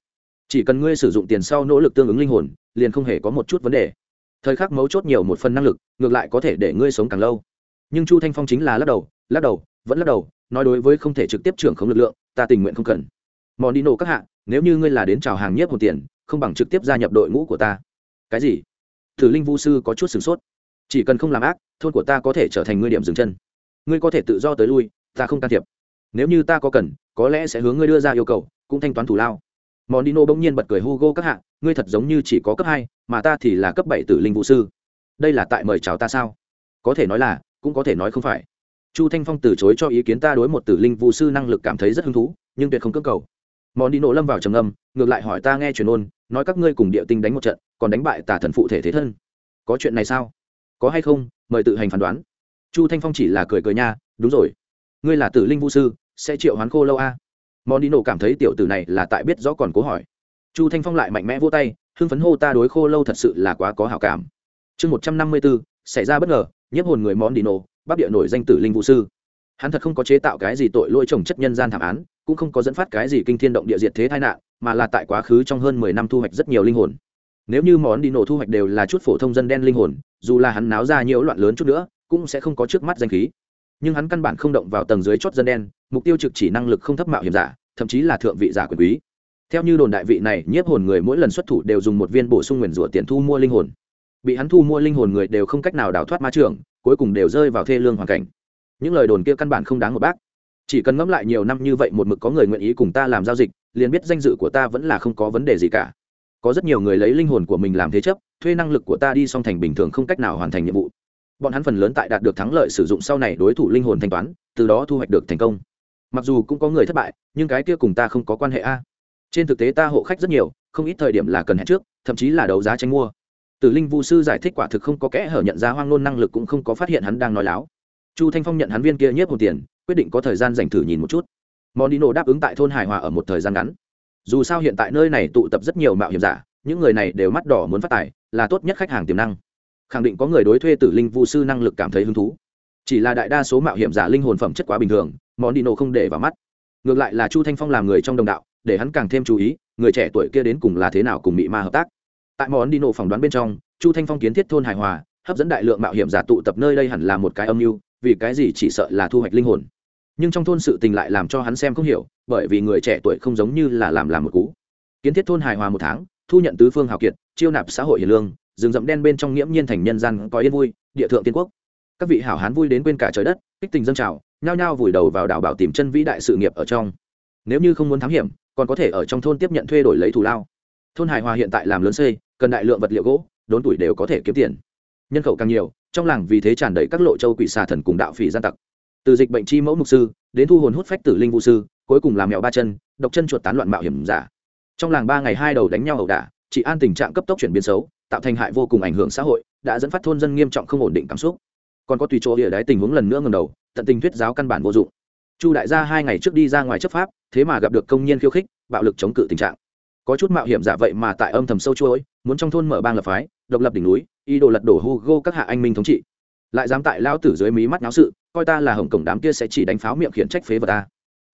Chỉ cần ngươi sử dụng tiền sau nỗ lực tương ứng linh hồn, liền không hề có một chút vấn đề. Thời khắc mấu chốt nhiều một phần năng lực, ngược lại có thể để ngươi sống càng lâu. Nhưng chu thanh phong chính là lắc đầu lắc đầu, vẫn lắc đầu nói đối với không thể trực tiếp trưởng không lực lượng, ta tình nguyện không cần. Mòn đi nổ các hạ, nếu như ngươi là đến chào hàng nhiếp hồn tiền, không bằng trực tiếp gia nhập đội ngũ của ta. Cái gì? Thử linh vu sư có chút sửng sốt. Chỉ cần không làm ác, thôn của ta có thể trở thành ngươi điểm dừng chân. Ngươi có thể tự do tới lui, ta không can thiệp. Nếu như ta có cần, có lẽ sẽ hướng ngươi đưa ra yêu cầu, cũng thanh toán thủ lao. Mòn đi nổ bỗng nhiên bật cười hugo các hạ, ngươi thật giống như chỉ có cấp hai, mà ta thì là cấp bảy tử linh vũ sư. Đây là tại mời chào ta sao? Có thể nói là, cũng có thể nói không phải chu thanh phong từ chối cho ý kiến ta đối một tử linh vũ sư năng lực cảm thấy rất hứng thú, nhưng tuyệt không cưỡng cầu. Món đi nổ lâm vào trầm âm ngược lại hỏi ta nghe truyền ôn, nói các ngươi cùng địa tinh đánh một trận, còn đánh bại tà thần phụ thể thế thân. Có chuyện này sao? Có hay không? Mời tự hành phán đoán. Chu thanh phong chỉ là cười cười nha, đúng rồi. Ngươi là tử linh vũ sư, sẽ triệu hoán khô lâu a? Món đi nổ cảm thấy tiểu tử này là tại biết rõ còn cố hỏi. Chu thanh phong lại mạnh mẽ vô tay, hưng phấn hô ta đối khô lâu thật sự là quá có hảo cảm. Chương một trăm năm mươi bốn xảy ra bất ngờ, nhiếp hồn người món đi nổ bắc địa nổi danh tử linh vũ sư. Hắn thật không có chế tạo cái gì tội lỗi trồng chất nhân gian thảm án, cũng không có dẫn phát cái gì kinh thiên động địa diệt thế tai nạn, mà là tại quá khứ trong hơn mười năm thu hoạch rất nhiều linh hồn. Nếu như món đi nổ thu hoạch đều là chút phổ thông dân đen linh hồn, dù là hắn náo ra nhiễu loạn lớn chút nữa, cũng sẽ không có trước mắt danh khí. Nhưng hắn căn bản không động vào tầng dưới chót dân đen, mục tiêu trực chỉ năng lực không thấp mạo hiểm giả, thậm chí là thượng vị giả quyền quý. Theo như đồn đại vị này, nhiếp hồn người mỗi lần xuất thủ đều dùng một viên bổ sung nguyền rủa tiền thu mua linh hồn. Bị hắn thu mua linh hồn người đều không cách nào đào thoát ma trường cuối cùng đều rơi vào thê lương hoàn cảnh. Những lời đồn kia căn bản không đáng một bác. Chỉ cần ngẫm lại nhiều năm như vậy một mực có người nguyện ý cùng ta làm giao dịch, liền biết danh dự của ta vẫn là không có vấn đề gì cả. Có rất nhiều người lấy linh hồn của mình làm thế chấp, thuê năng lực của ta đi song thành bình thường không cách nào hoàn thành nhiệm vụ. Bọn hắn phần lớn tại đạt được thắng lợi sử dụng sau này đối thủ linh hồn thanh toán, từ đó thu hoạch được thành công. Mặc dù cũng có người thất bại, nhưng cái kia cùng ta không có quan hệ a. Trên thực tế ta hộ khách rất nhiều, không ít thời điểm là cần hẹn trước, thậm chí là đấu giá tranh mua tử linh vu sư giải thích quả thực không có kẽ hở nhận ra hoang nôn năng lực cũng không có phát hiện hắn đang nói láo. Chu thanh phong nhận hắn viên kia nhiếp một tiền, quyết định có thời gian dành thử nhìn một chút. Monino đáp ứng tại thôn Hải hòa ở một thời gian ngắn. Dù sao hiện tại nơi này tụ tập rất nhiều mạo hiểm giả, những người này đều mắt đỏ muốn phát tài, là tốt nhất khách hàng tiềm năng. Khẳng định có người đối thuê tử linh vu sư năng lực cảm thấy hứng thú. Chỉ là đại đa số mạo hiểm giả linh hồn phẩm chất quá bình thường món đi nổ không để vào mắt. Ngược lại là chu thanh phong làm người trong đồng đạo, để hắn càng thêm chú ý, người trẻ tuổi kia đến cùng là thế nào cùng mị ma hợp tác tại món đi nổ phỏng đoán bên trong, chu thanh phong kiến thiết thôn hài hòa, hấp dẫn đại lượng mạo hiểm giả tụ tập nơi đây hẳn là một cái âm mưu, vì cái gì chỉ sợ là thu hoạch linh hồn. Nhưng trong thôn sự tình lại làm cho hắn xem không hiểu, bởi vì người trẻ tuổi không giống như là làm làm một cú. Kiến thiết thôn hài hòa một tháng, thu nhận tứ phương hào kiệt, chiêu nạp xã hội hiền lương, rừng rậm đen bên trong nghiễm nhiên thành nhân gian có yên vui, địa thượng tiên quốc. Các vị hảo hán vui đến quên cả trời đất, kích tình dân trào, nhao nhao vùi đầu vào đảo bảo tìm chân vĩ đại sự nghiệp ở trong. Nếu như không muốn thám hiểm, còn có thể ở trong thôn tiếp nhận thuê đổi lấy thù lao thôn hài hòa hiện tại làm lớn xây, cần đại lượng vật liệu gỗ, đốn tuổi đều có thể kiếm tiền. Nhân khẩu càng nhiều, trong làng vì thế tràn đầy các lộ châu quỷ xà thần cùng đạo phỉ gian tặc. Từ dịch bệnh chi mẫu mục sư, đến thu hồn hút phách tử linh vũ sư, cuối cùng làm mèo ba chân, độc chân chuột tán loạn mạo hiểm giả. Trong làng ba ngày hai đầu đánh nhau ẩu đả, chị an tình trạng cấp tốc chuyển biến xấu, tạo thành hại vô cùng ảnh hưởng xã hội, đã dẫn phát thôn dân nghiêm trọng không ổn định cảm xúc. Còn có tùy chỗ địa đáy tình huống lần nữa ngầm đầu, tận tình thuyết giáo căn bản vô dụng. Chu đại gia hai ngày trước đi ra ngoài chấp pháp, thế mà gặp được công nhân khiêu khích, bạo lực chống cự tình trạng có chút mạo hiểm giả vậy mà tại âm thầm sâu chuỗi, muốn trong thôn mở bang lập phái, độc lập đỉnh núi, ý đồ lật đổ hugo các hạ anh minh thống trị. Lại dám tại lao tử dưới mí mắt náo sự, coi ta là hồng cổng đám kia sẽ chỉ đánh pháo miệng khiển trách phế vật ta.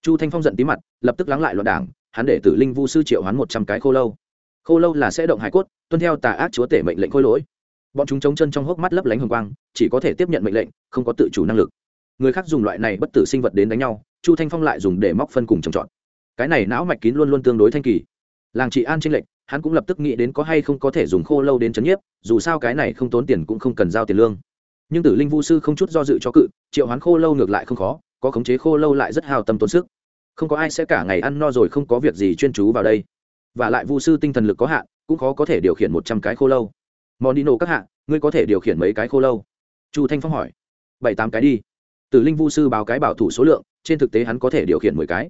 Chu thanh phong giận tí mặt, lập tức lắng lại loạn đảng, hắn để tử linh vu sư triệu hắn một trăm cái khô lâu. Khô lâu là sẽ động hải cốt, tuân theo tà ác chúa tể mệnh lệnh khôi lỗi. Bọn chúng chống chân trong hốc mắt lấp lánh hồng quang, chỉ có thể tiếp nhận mệnh lệnh, không có tự chủ năng lực. Người khác dùng loại này bất tử sinh vật đến đánh nhau, chu thanh phong lại dùng để móc phân cùng trồng trọt. Cái này não mạch kín luôn luôn tương đối thanh kỳ làng chị an tranh lệch, hắn cũng lập tức nghĩ đến có hay không có thể dùng khô lâu đến c h ấ n nhiếp, dù sao cái này không tốn tiền cũng không cần giao tiền lương. Nhưng tử linh vu sư không chút do dự cho cự, triệu hoán khô lâu ngược lại không khó, có khống chế khô lâu lại rất hào tâm tốn sức. Không có ai sẽ cả ngày ăn no rồi không có việc gì chuyên chú vào đây. Và lại vu sư tinh thần lực có hạn, cũng khó có thể điều khiển một trăm cái khô lâu. Món đi nổ các hạ, ngươi có thể điều khiển mấy cái khô lâu? Chu thanh phong hỏi. Bảy tám cái đi. Tử linh vu sư báo cái bảo thủ số lượng, trên thực tế hắn có thể điều khiển mười cái.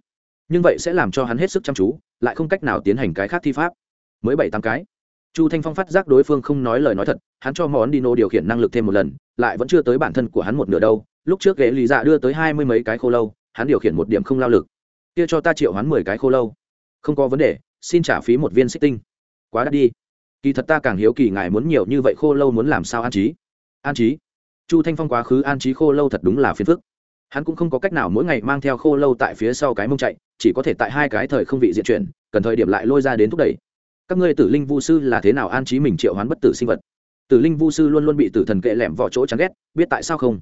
Nhưng vậy sẽ làm cho hắn hết sức chăm chú lại không cách nào tiến hành cái khác thi pháp. Mới bảy tám cái. Chu thanh phong phát giác đối phương không nói lời nói thật, hắn cho món đi nô điều khiển năng lực thêm một lần, lại vẫn chưa tới bản thân của hắn một nửa đâu. Lúc trước ghế lì dạ đưa tới hai mươi mấy cái khô lâu, hắn điều khiển một điểm không lao lực. Kia cho ta triệu hắn mười cái khô lâu. Không có vấn đề, xin trả phí một viên xích tinh. Quá đắt đi. Kỳ thật ta càng hiếu kỳ ngài muốn nhiều như vậy khô lâu muốn làm sao an trí. An trí? Chu thanh phong quá khứ an trí khô lâu thật đúng là phiền phức. Hắn cũng không có cách nào mỗi ngày mang theo khô lâu tại phía sau cái mông chạy chỉ có thể tại hai cái thời không vị diện chuyển, cần thời điểm lại lôi ra đến thúc đẩy. Các ngươi tử linh vu sư là thế nào an trí mình triệu hoán bất tử sinh vật? Tử linh vu sư luôn luôn bị tử thần kệ lẻm vào chỗ chán ghét, biết tại sao không?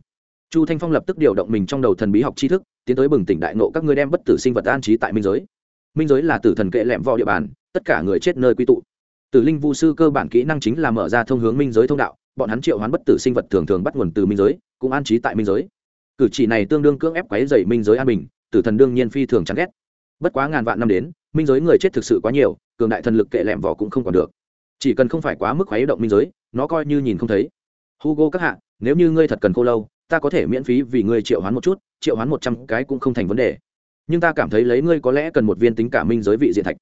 Chu thanh phong lập tức điều động mình trong đầu thần bí học tri thức, tiến tới bừng tỉnh đại nộ các ngươi đem bất tử sinh vật an trí tại minh giới. Minh giới là tử thần kệ lẻm vào địa bàn, tất cả người chết nơi quy tụ. Tử linh vu sư cơ bản kỹ năng chính là mở ra thông hướng minh giới thông đạo, bọn hắn triệu hoán bất tử sinh vật thường thường bắt nguồn từ minh giới, cũng an trí tại minh giới. Cử chỉ này tương đương cưỡng ép quấy dày minh giới an bình, tử thần đương nhiên phi thường chán ghét bất quá ngàn vạn năm đến, minh giới người chết thực sự quá nhiều, cường đại thần lực kệ lẹm vỏ cũng không còn được. Chỉ cần không phải quá mức khuấy động minh giới, nó coi như nhìn không thấy. Hugo các hạ, nếu như ngươi thật cần khô lâu, ta có thể miễn phí vì ngươi triệu hoán một chút, triệu hoán một trăm cái cũng không thành vấn đề. Nhưng ta cảm thấy lấy ngươi có lẽ cần một viên tính cả minh giới vị diện thạch.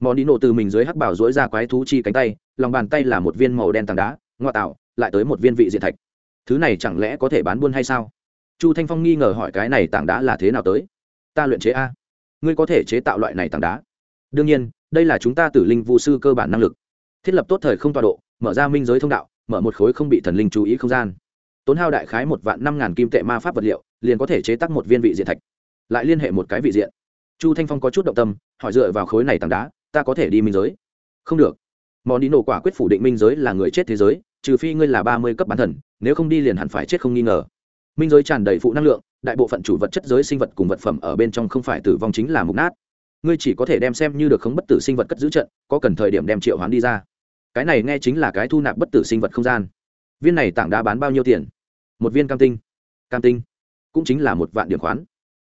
Món đi nổ từ mình dưới hắc bảo dỗi ra quái thú chi cánh tay, lòng bàn tay là một viên màu đen tảng đá, ngoa tạo, lại tới một viên vị diện thạch. Thứ này chẳng lẽ có thể bán buôn hay sao? Chu thanh phong nghi ngờ hỏi cái này tảng đá là thế nào tới? Ta luyện chế a ngươi có thể chế tạo loại này tảng đá. Đương nhiên, đây là chúng ta tử linh vũ sư cơ bản năng lực. Thiết lập tốt thời không tọa độ, mở ra minh giới thông đạo, mở một khối không bị thần linh chú ý không gian. Tốn hao đại khái một vạn năm ngàn kim tệ ma pháp vật liệu, liền có thể chế tác một viên vị diện thạch. Lại liên hệ một cái vị diện. Chu thanh phong có chút động tâm, hỏi dựa vào khối này tảng đá, ta có thể đi minh giới? Không được. Món đi nổ quả quyết phủ định minh giới là người chết thế giới, trừ phi ngươi là ba mươi cấp bán thần, nếu không đi liền hẳn phải chết không nghi ngờ. Minh giới tràn đầy phụ năng lượng đại bộ phận chủ vật chất giới sinh vật cùng vật phẩm ở bên trong không phải tử vong chính là mục nát. Ngươi chỉ có thể đem xem như được không bất tử sinh vật cất giữ trận, có cần thời điểm đem triệu hoán đi ra. Cái này nghe chính là cái thu nạp bất tử sinh vật không gian. Viên này tảng đá bán bao nhiêu tiền? Một viên cam tinh. Cam tinh. Cũng chính là một vạn điểm khoán.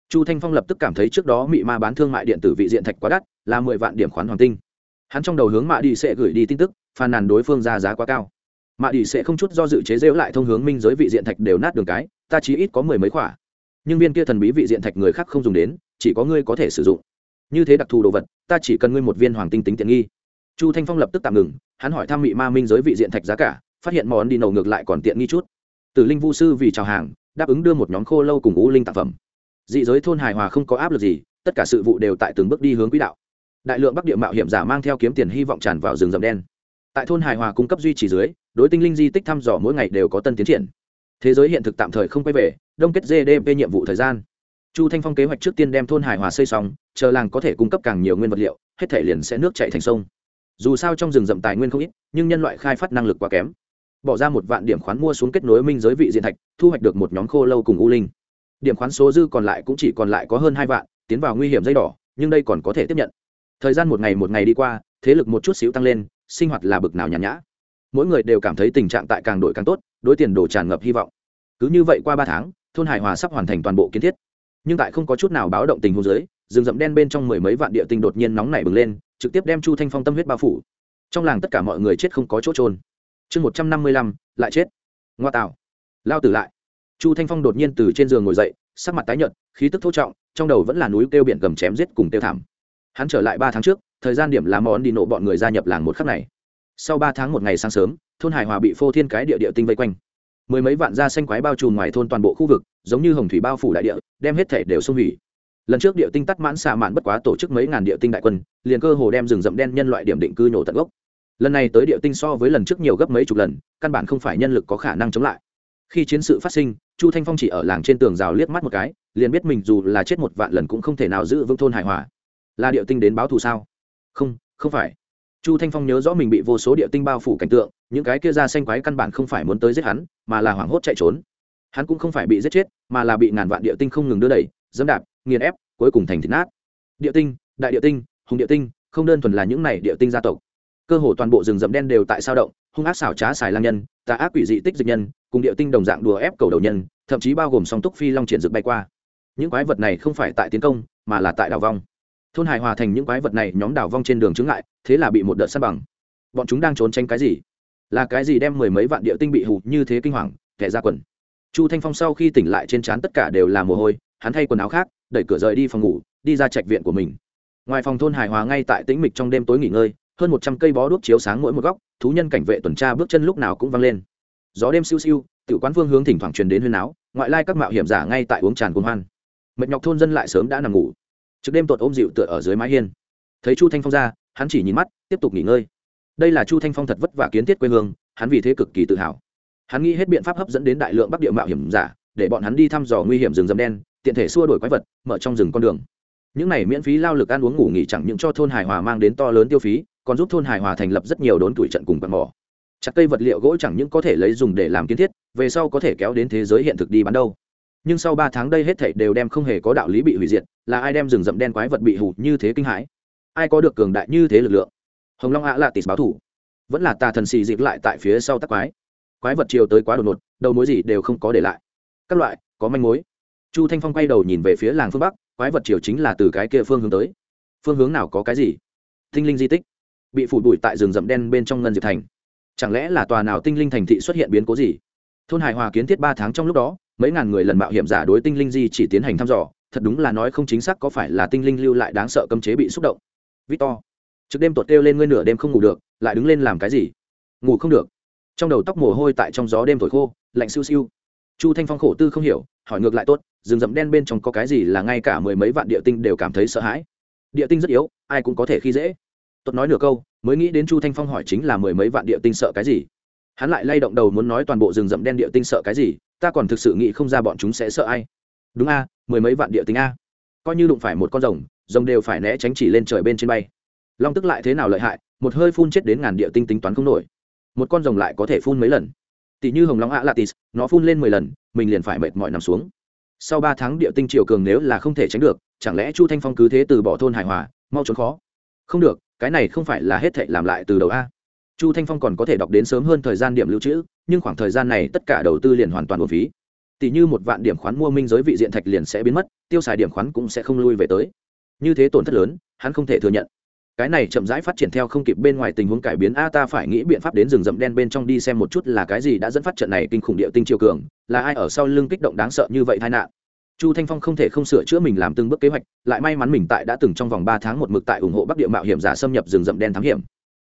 Chu thanh phong lập tức cảm thấy trước đó mị ma bán thương mại điện tử vị diện thạch quá đắt, là mười vạn điểm khoán hoàng tinh. Hắn trong đầu hướng mạ đi sẽ gửi đi tin tức, phàn nàn đối phương ra giá quá cao. Mạ đi sẽ không chút do dự chế rễu lại thông hướng minh giới vị diện thạch đều nát đường cái, ta chỉ ít có mười mấy khoả nhưng viên kia thần bí vị diện thạch người khác không dùng đến, chỉ có ngươi có thể sử dụng. Như thế đặc thù đồ vật, ta chỉ cần ngươi một viên hoàng tinh tính tiện nghi. Chu thanh phong lập tức tạm ngừng, hắn hỏi thăm mị ma minh giới vị diện thạch giá cả, phát hiện món đi nầu ngược lại còn tiện nghi chút. Tử linh vu sư vì chào hàng, đáp ứng đưa một nhóm khô lâu cùng ngũ linh tạp phẩm. Dị giới thôn hài hòa không có áp lực gì, tất cả sự vụ đều tại từng bước đi hướng quỹ đạo. Đại lượng bắc địa mạo hiểm giả mang theo kiếm tiền hy vọng tràn vào rừng rậm đen. Tại thôn hài hòa cung cấp duy trì dưới, đối tinh linh di tích thăm dò mỗi ngày đều có tân tiến triển thế giới hiện thực tạm thời không quay về, đông kết gdp nhiệm vụ thời gian. Chu thanh phong kế hoạch trước tiên đem thôn hài hòa xây xong, chờ làng có thể cung cấp càng nhiều nguyên vật liệu, hết thể liền sẽ nước chạy thành sông. Dù sao trong rừng rậm tài nguyên không ít, nhưng nhân loại khai phát năng lực quá kém. Bỏ ra một vạn điểm khoán mua xuống kết nối minh giới vị diện thạch, thu hoạch được một nhóm khô lâu cùng u linh. Điểm khoán số dư còn lại cũng chỉ còn lại có hơn hai vạn, tiến vào nguy hiểm dây đỏ, nhưng đây còn có thể tiếp nhận. Thời gian một ngày một ngày đi qua, thế lực một chút xíu tăng lên, sinh hoạt là bực nào nhàn nhã. Mỗi người đều cảm thấy tình trạng tại càng đổi càng tốt đối tiền đồ tràn ngập hy vọng. Cứ như vậy qua ba tháng, thôn hải hòa sắp hoàn thành toàn bộ kiến thiết. Nhưng tại không có chút nào báo động tình huống dưới, rừng rậm đen bên trong mười mấy vạn địa tinh đột nhiên nóng nảy bừng lên, trực tiếp đem chu thanh phong tâm huyết bao phủ. Trong làng tất cả mọi người chết không có chỗ trôn chương một trăm năm mươi lăm, lại chết. Ngoa tạo. Lao tử lại. Chu thanh phong đột nhiên từ trên giường ngồi dậy, sắc mặt tái nhợt, khí tức thô trọng, trong đầu vẫn là núi kêu biển gầm chém giết cùng tiêu thảm. Hắn trở lại ba tháng trước, thời gian điểm làm món đi nộ bọn người gia nhập làng một khắc này sau ba tháng một ngày sáng sớm, thôn hải hòa bị phô thiên cái địa địa tinh vây quanh. Mười mấy vạn da xanh quái bao trùm ngoài thôn toàn bộ khu vực, giống như hồng thủy bao phủ đại địa, đem hết thể đều xông hủy. Lần trước địa tinh tắt mãn xạ mạn bất quá tổ chức mấy ngàn địa tinh đại quân, liền cơ hồ đem rừng rậm đen nhân loại điểm định cư nhổ tận gốc. Lần này tới địa tinh so với lần trước nhiều gấp mấy chục lần, căn bản không phải nhân lực có khả năng chống lại. Khi chiến sự phát sinh, chu thanh phong chỉ ở làng trên tường rào liếc mắt một cái, liền biết mình dù là chết một vạn lần cũng không thể nào giữ vững thôn hài hòa. Là địa tinh đến báo thù sao? Không không phải chu thanh phong nhớ rõ mình bị vô số địa tinh bao phủ cảnh tượng, những cái kia ra xanh quái căn bản không phải muốn tới giết hắn, mà là hoảng hốt chạy trốn. Hắn cũng không phải bị giết chết, mà là bị ngàn vạn địa tinh không ngừng đưa đẩy, dẫm đạp, nghiền ép, cuối cùng thành thịt nát. Địa tinh, đại địa tinh, hùng địa tinh, không đơn thuần là những này địa tinh gia tộc. Cơ hồ toàn bộ rừng rậm đen đều tại sao động, hung ác xảo trá xài lang nhân, tà ác quỷ dị tích dịch nhân, cùng địa tinh đồng dạng đùa ép cầu đầu nhân, thậm chí bao gồm song túc phi long triển dược bay qua. Những quái vật này không phải tại tiến công, mà là tại đảo vong thôn hải hòa thành những quái vật này nhóm đảo vong trên đường chứng lại thế là bị một đợt săn bằng. Bọn chúng đang trốn tránh cái gì? Là cái gì đem mười mấy vạn địa tinh bị hụt như thế kinh hoàng, kẻ ra quần. Chu thanh phong sau khi tỉnh lại trên trán tất cả đều là mồ hôi, hắn thay quần áo khác, đẩy cửa rời đi phòng ngủ, đi ra trạch viện của mình. Ngoài phòng thôn hải hòa ngay tại tĩnh mịch trong đêm tối nghỉ ngơi, hơn một trăm cây bó đuốc chiếu sáng mỗi một góc, thú nhân cảnh vệ tuần tra bước chân lúc nào cũng vang lên. Gió đêm siêu siêu tự quán phương hướng thỉnh thoảng truyền đến huyên áo ngoại lai các mạo hiểm giả ngay tại uống tràn cuồng hoan. Mệt nhọc thôn dân lại sớm đã nằm ngủ trực đêm tuột ôm dịu tựa ở dưới mái hiên. Thấy chu thanh phong ra, hắn chỉ nhìn mắt, tiếp tục nghỉ ngơi. Đây là chu thanh phong thật vất vả kiến thiết quê hương, hắn vì thế cực kỳ tự hào. Hắn nghĩ hết biện pháp hấp dẫn đến đại lượng bắc địa mạo hiểm giả, để bọn hắn đi thăm dò nguy hiểm rừng rậm đen, tiện thể xua đổi quái vật, mở trong rừng con đường. Những này miễn phí lao lực ăn uống ngủ nghỉ chẳng những cho thôn hải hòa mang đến to lớn tiêu phí, còn giúp thôn hải hòa thành lập rất nhiều đốn tuổi trận cùng quạt mỏ. Chặt cây vật liệu gỗ chẳng những có thể lấy dùng để làm kiến thiết, về sau có thể kéo đến thế giới hiện thực đi bán đâu nhưng sau ba tháng đây hết thảy đều đem không hề có đạo lý bị hủy diệt, là ai đem rừng rậm đen quái vật bị hủ như thế kinh hãi? Ai có được cường đại như thế lực lượng? Hồng long ạ là tịt báo thủ. Vẫn là tà thần xì dịp lại tại phía sau tắc quái. Quái vật chiều tới quá đột ngột, đầu mối gì đều không có để lại. Các loại, có manh mối. Chu thanh phong quay đầu nhìn về phía làng phương bắc, quái vật chiều chính là từ cái kia phương hướng tới. Phương hướng nào có cái gì? Tinh linh di tích. Bị phủ bụi tại rừng rậm đen bên trong ngân diệp thành. Chẳng lẽ là tòa nào tinh linh thành thị xuất hiện biến cố gì? Thôn hải hòa kiến thiết ba tháng trong lúc đó mấy ngàn người lần mạo hiểm giả đối tinh linh di chỉ tiến hành thăm dò, thật đúng là nói không chính xác có phải là tinh linh lưu lại đáng sợ cấm chế bị xúc động. Victor trước đêm tuột kêu lên ngươi nửa đêm không ngủ được, lại đứng lên làm cái gì? Ngủ không được. Trong đầu tóc mồ hôi tại trong gió đêm thổi khô, lạnh siêu siêu. Chu thanh phong khổ tư không hiểu, hỏi ngược lại tốt, rừng rậm đen bên trong có cái gì là ngay cả mười mấy vạn địa tinh đều cảm thấy sợ hãi? Địa tinh rất yếu, ai cũng có thể khi dễ. Tuất nói nửa câu, mới nghĩ đến chu thanh phong hỏi chính là mười mấy vạn địa tinh sợ cái gì? Hắn lại lay động đầu muốn nói toàn bộ rừng rậm đen địa tinh sợ cái gì, ta còn thực sự nghĩ không ra bọn chúng sẽ sợ ai. Đúng a, mười mấy vạn địa tinh a. Coi như đụng phải một con rồng rồng đều phải né tránh chỉ lên trời bên trên bay. Long tức lại thế nào lợi hại, một hơi phun chết đến ngàn địa tinh tính toán không nổi. Một con rồng lại có thể phun mấy lần? Tỷ như hồng long a latis nó phun lên mười lần, mình liền phải mệt mỏi nằm xuống. Sau ba tháng địa tinh triều cường nếu là không thể tránh được, chẳng lẽ chu thanh phong cứ thế từ bỏ thôn hài hòa, mau trốn khó? Không được, cái này không phải là hết thệ làm lại từ đầu a chu thanh phong còn có thể đọc đến sớm hơn thời gian điểm lưu trữ, nhưng khoảng thời gian này tất cả đầu tư liền hoàn toàn một phí. Tỷ như một vạn điểm khoán mua minh giới vị diện thạch liền sẽ biến mất, tiêu xài điểm khoán cũng sẽ không lui về tới. Như thế tổn thất lớn, hắn không thể thừa nhận. Cái này chậm rãi phát triển theo không kịp bên ngoài tình huống cải biến, a, ta phải nghĩ biện pháp đến rừng rậm đen bên trong đi xem một chút là cái gì đã dẫn phát trận này kinh khủng địa tinh triều cường, là ai ở sau lưng kích động đáng sợ như vậy tai nạn. Chu thanh phong không thể không sửa chữa mình làm từng bước kế hoạch, lại may mắn mình tại đã từng trong vòng ba tháng một mực tại ủng hộ bắc địa mạo hiểm giả xâm nhập rừng rậm đen thám hiểm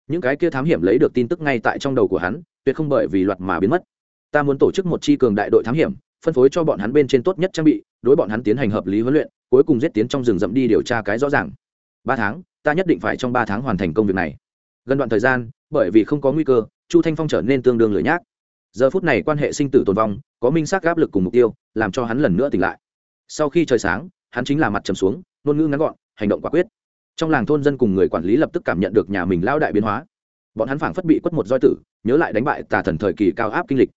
những cái kia thám hiểm lấy được tin tức ngay tại trong đầu của hắn, tuyệt không bởi vì loạt mà biến mất. Ta muốn tổ chức một chi cường đại đội thám hiểm, phân phối cho bọn hắn bên trên tốt nhất trang bị, đối bọn hắn tiến hành hợp lý huấn luyện, cuối cùng giết tiến trong rừng rậm đi điều tra cái rõ ràng. Ba tháng, ta nhất định phải trong ba tháng hoàn thành công việc này. Gần đoạn thời gian, bởi vì không có nguy cơ, chu thanh phong trở nên tương đương lười nhác. Giờ phút này quan hệ sinh tử tồn vong, có minh xác áp lực cùng mục tiêu, làm cho hắn lần nữa tỉnh lại. Sau khi trời sáng, hắn chính là mặt trầm xuống, ngôn ngữ ngắn gọn, hành động quả quyết trong làng thôn dân cùng người quản lý lập tức cảm nhận được nhà mình lao đại biến hóa. Bọn hắn phảng phất bị quất một roi tử, nhớ lại đánh bại tà thần thời kỳ cao áp kinh lịch.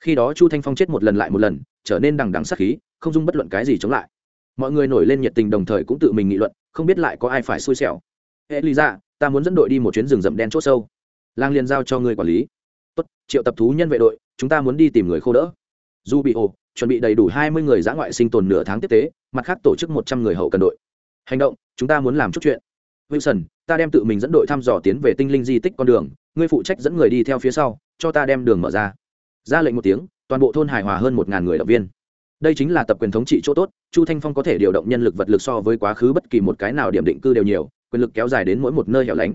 Khi đó chu thanh phong chết một lần lại một lần, trở nên đằng đằng sắc khí, không dung bất luận cái gì chống lại. Mọi người nổi lên nhiệt tình đồng thời cũng tự mình nghị luận, không biết lại có ai phải xui xẻo. Hệ lý ra ta muốn dẫn đội đi một chuyến rừng rậm đen c h ỗ sâu. Lang liền giao cho người quản lý. Tốt, triệu tập thú nhân vệ đội, chúng ta muốn đi tìm người khô đỡ. Du bị ồ chuẩn bị đầy đủ hai mươi người giã ngoại sinh tồn nửa tháng tiếp tế, mặt khác tổ chức một trăm người hậu cần đội hành động, chúng ta muốn làm chút chuyện. Wilson, ta đem tự mình dẫn đội thăm dò tiến về tinh linh di tích con đường, ngươi phụ trách dẫn người đi theo phía sau, cho ta đem đường mở ra. Ra lệnh một tiếng, toàn bộ thôn hài hòa hơn một ngàn người động viên. Đây chính là tập quyền thống trị chỗ tốt, chu thanh phong có thể điều động nhân lực vật lực so với quá khứ bất kỳ một cái nào điểm định cư đều nhiều, quyền lực kéo dài đến mỗi một nơi hẻo lánh.